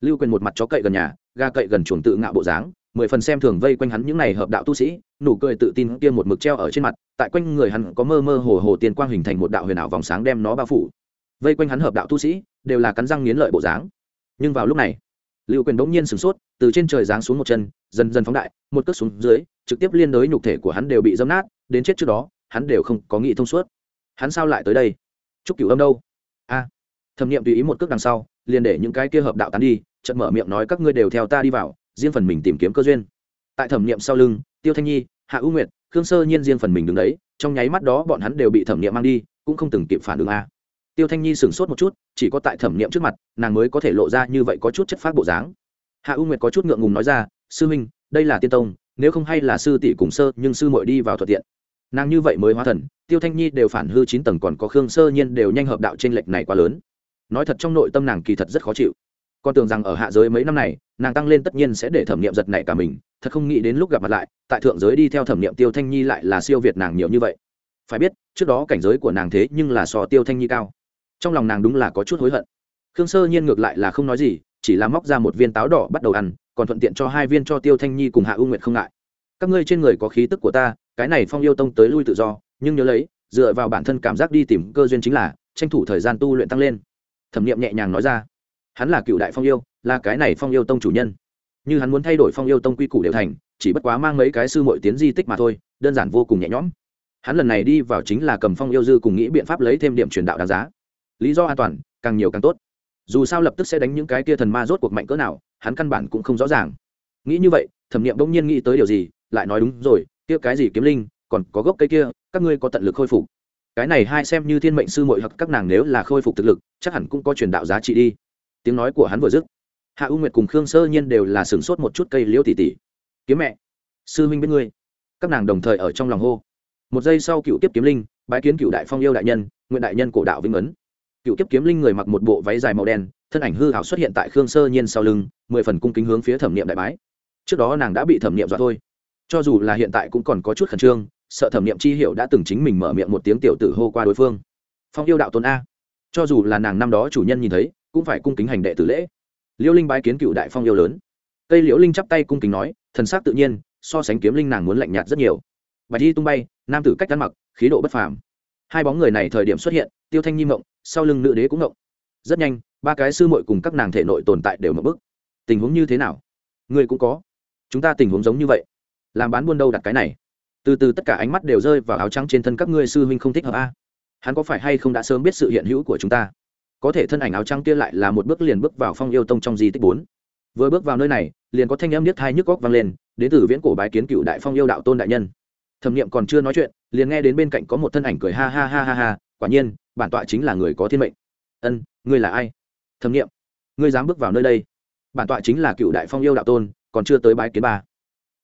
Lưu quyền một mặt chó cậy gần nhà ga cậy gần chuồng tự ngạo bộ dáng, mười phần xem thường vây quanh hắn những này hợp đạo tu sĩ, nụ cười tự tin kia một mực treo ở trên mặt, tại quanh người hắn có mơ mơ hồ hồ tiên quang hình thành một đạo huyền ảo vòng sáng đem nó bao phủ. Vây quanh hắn hợp đạo tu sĩ, đều là cắn răng nghiến lợi bộ dáng. Nhưng vào lúc này, lưu quyền bỗng nhiên sửng sốt, từ trên trời giáng xuống một chân, dần dần phóng đại, một cước xuống dưới, trực tiếp liên đối nhục thể của hắn đều bị dâm nát, đến chết trước đó, hắn đều không có nghĩ thông suốt. Hắn sao lại tới đây? Chúc cửu âm đâu? A, thẩm nghiệm tùy ý một cước đằng sau, liền để những cái kia hợp đạo tán đi chợt mở miệng nói các ngươi đều theo ta đi vào, riêng phần mình tìm kiếm cơ duyên. Tại thẩm nghiệm sau lưng, tiêu thanh nhi, hạ ưu nguyệt, khương sơ nhiên riêng phần mình đứng đấy, trong nháy mắt đó bọn hắn đều bị thẩm nghiệm mang đi, cũng không từng kịp phản ứng a. Tiêu thanh nhi sửng sốt một chút, chỉ có tại thẩm nghiệm trước mặt, nàng mới có thể lộ ra như vậy có chút chất phát bộ dáng. Hạ ưu nguyệt có chút ngượng ngùng nói ra, sư huynh, đây là tiên tông, nếu không hay là sư tỷ cùng sơ, nhưng sư muội đi vào thuận tiện. Nàng như vậy mới hóa thần, tiêu thanh nhi đều phản hư chín tầng còn có khương sơ nhiên đều nhanh hợp đạo t r ê n lệch này quá lớn. Nói thật trong nội tâm nàng kỳ thật rất khó chịu con tưởng rằng ở hạ giới mấy năm này, nàng tăng lên tất nhiên sẽ để thẩm nghiệm giật này cả mình, thật không nghĩ đến lúc gặp mặt lại, tại thượng giới đi theo thẩm nghiệm tiêu thanh nhi lại là siêu việt nàng nhiều như vậy. Phải biết, trước đó cảnh giới của nàng thế nhưng là so tiêu thanh nhi cao. Trong lòng nàng đúng là có chút hối hận. Khương sơ nhiên ngược lại là không nói gì, chỉ là móc ra một viên táo đỏ bắt đầu ăn, còn thuận tiện cho hai viên cho tiêu thanh nhi cùng hạ u nguyệt không ngại. Các ngươi trên người có khí tức của ta, cái này phong yêu tông tới lui tự do, nhưng nhớ lấy, dựa vào bản thân cảm giác đi tìm cơ duyên chính là tranh thủ thời gian tu luyện tăng lên. Thẩm nghiệm nhẹ nhàng nói ra hắn là cựu đại phong yêu, là cái này phong yêu tông chủ nhân. Như hắn muốn thay đổi phong yêu tông quy củ đều thành, chỉ bất quá mang mấy cái sư mội tiến di tích mà thôi, đơn giản vô cùng nhẹ nhõm. Hắn lần này đi vào chính là cầm phong yêu dư cùng nghĩ biện pháp lấy thêm điểm truyền đạo đáng giá. Lý do an toàn, càng nhiều càng tốt. Dù sao lập tức sẽ đánh những cái kia thần ma rốt cuộc mạnh cỡ nào, hắn căn bản cũng không rõ ràng. Nghĩ như vậy, thẩm nghiệm bỗng nhiên nghĩ tới điều gì, lại nói đúng rồi, kia cái gì kiếm linh, còn có gốc cây kia, các ngươi có tận lực khôi phục. Cái này hai xem như thiên mệnh sư mội hoặc các nàng nếu là khôi phục thực lực, chắc hẳn cũng có truyền đạo giá trị đi tiếng nói của hắn vừa dứt, hạ u nguyệt cùng khương sơ nhiên đều là sửng sốt một chút cây liễu tỉ tỉ. Kiếm mẹ, sư huynh biết ngươi. Các nàng đồng thời ở trong lòng hô. Một giây sau cựu tiếp kiếm linh, bái kiến cựu đại phong yêu đại nhân, nguyện đại nhân cổ đạo vĩnh ấn. Cựu tiếp kiếm linh người mặc một bộ váy dài màu đen, thân ảnh hư hảo xuất hiện tại khương sơ nhiên sau lưng, mười phần cung kính hướng phía thẩm niệm đại bái. Trước đó nàng đã bị thẩm niệm dọa thôi. Cho dù là hiện tại cũng còn có chút khẩn trương, sợ thẩm niệm chi hiệu đã từng chính mình mở miệng một tiếng tiểu tử hô qua đối phương. Phong yêu đạo tôn a. Cho dù là nàng năm đó chủ nhân nhìn thấy cũng phải cung kính hành đệ tử lễ. Liễu linh bái kiến cựu đại phong yêu lớn. Cây liễu linh chắp tay cung kính nói, thần sắc tự nhiên, so sánh kiếm linh nàng muốn lạnh nhạt rất nhiều. Bạch di tung bay, nam tử cách ăn mặc, khí độ bất phàm. Hai bóng người này thời điểm xuất hiện, tiêu thanh nhi mộng sau lưng nữ đế cũng mộng rất nhanh, ba cái sư muội cùng các nàng thể nội tồn tại đều mộng bức tình huống như thế nào? Người cũng có. Chúng ta tình huống giống như vậy. Làm bán buôn đâu đặt cái này? Từ từ tất cả ánh mắt đều rơi vào áo trắng trên thân các ngươi sư huynh không thích hợp a. Hắn có phải hay không đã sớm biết sự hiện hữu của chúng ta? Có thể thân ảnh áo trắng kia lại là một bước liền bước vào phong yêu tông trong di tích bốn. Vừa bước vào nơi này, liền có thanh âm niết hai nhức góc vang lên, đến từ viễn cổ bái kiến cựu đại phong yêu đạo tôn đại nhân. Thẩm nghiệm còn chưa nói chuyện, liền nghe đến bên cạnh có một thân ảnh cười ha ha ha ha ha, quả nhiên, bản tọa chính là người có thiên mệnh. Ân, ngươi là ai? Thẩm nghiệm ngươi dám bước vào nơi đây? Bản tọa chính là cựu đại phong yêu đạo tôn, còn chưa tới bái kiến ba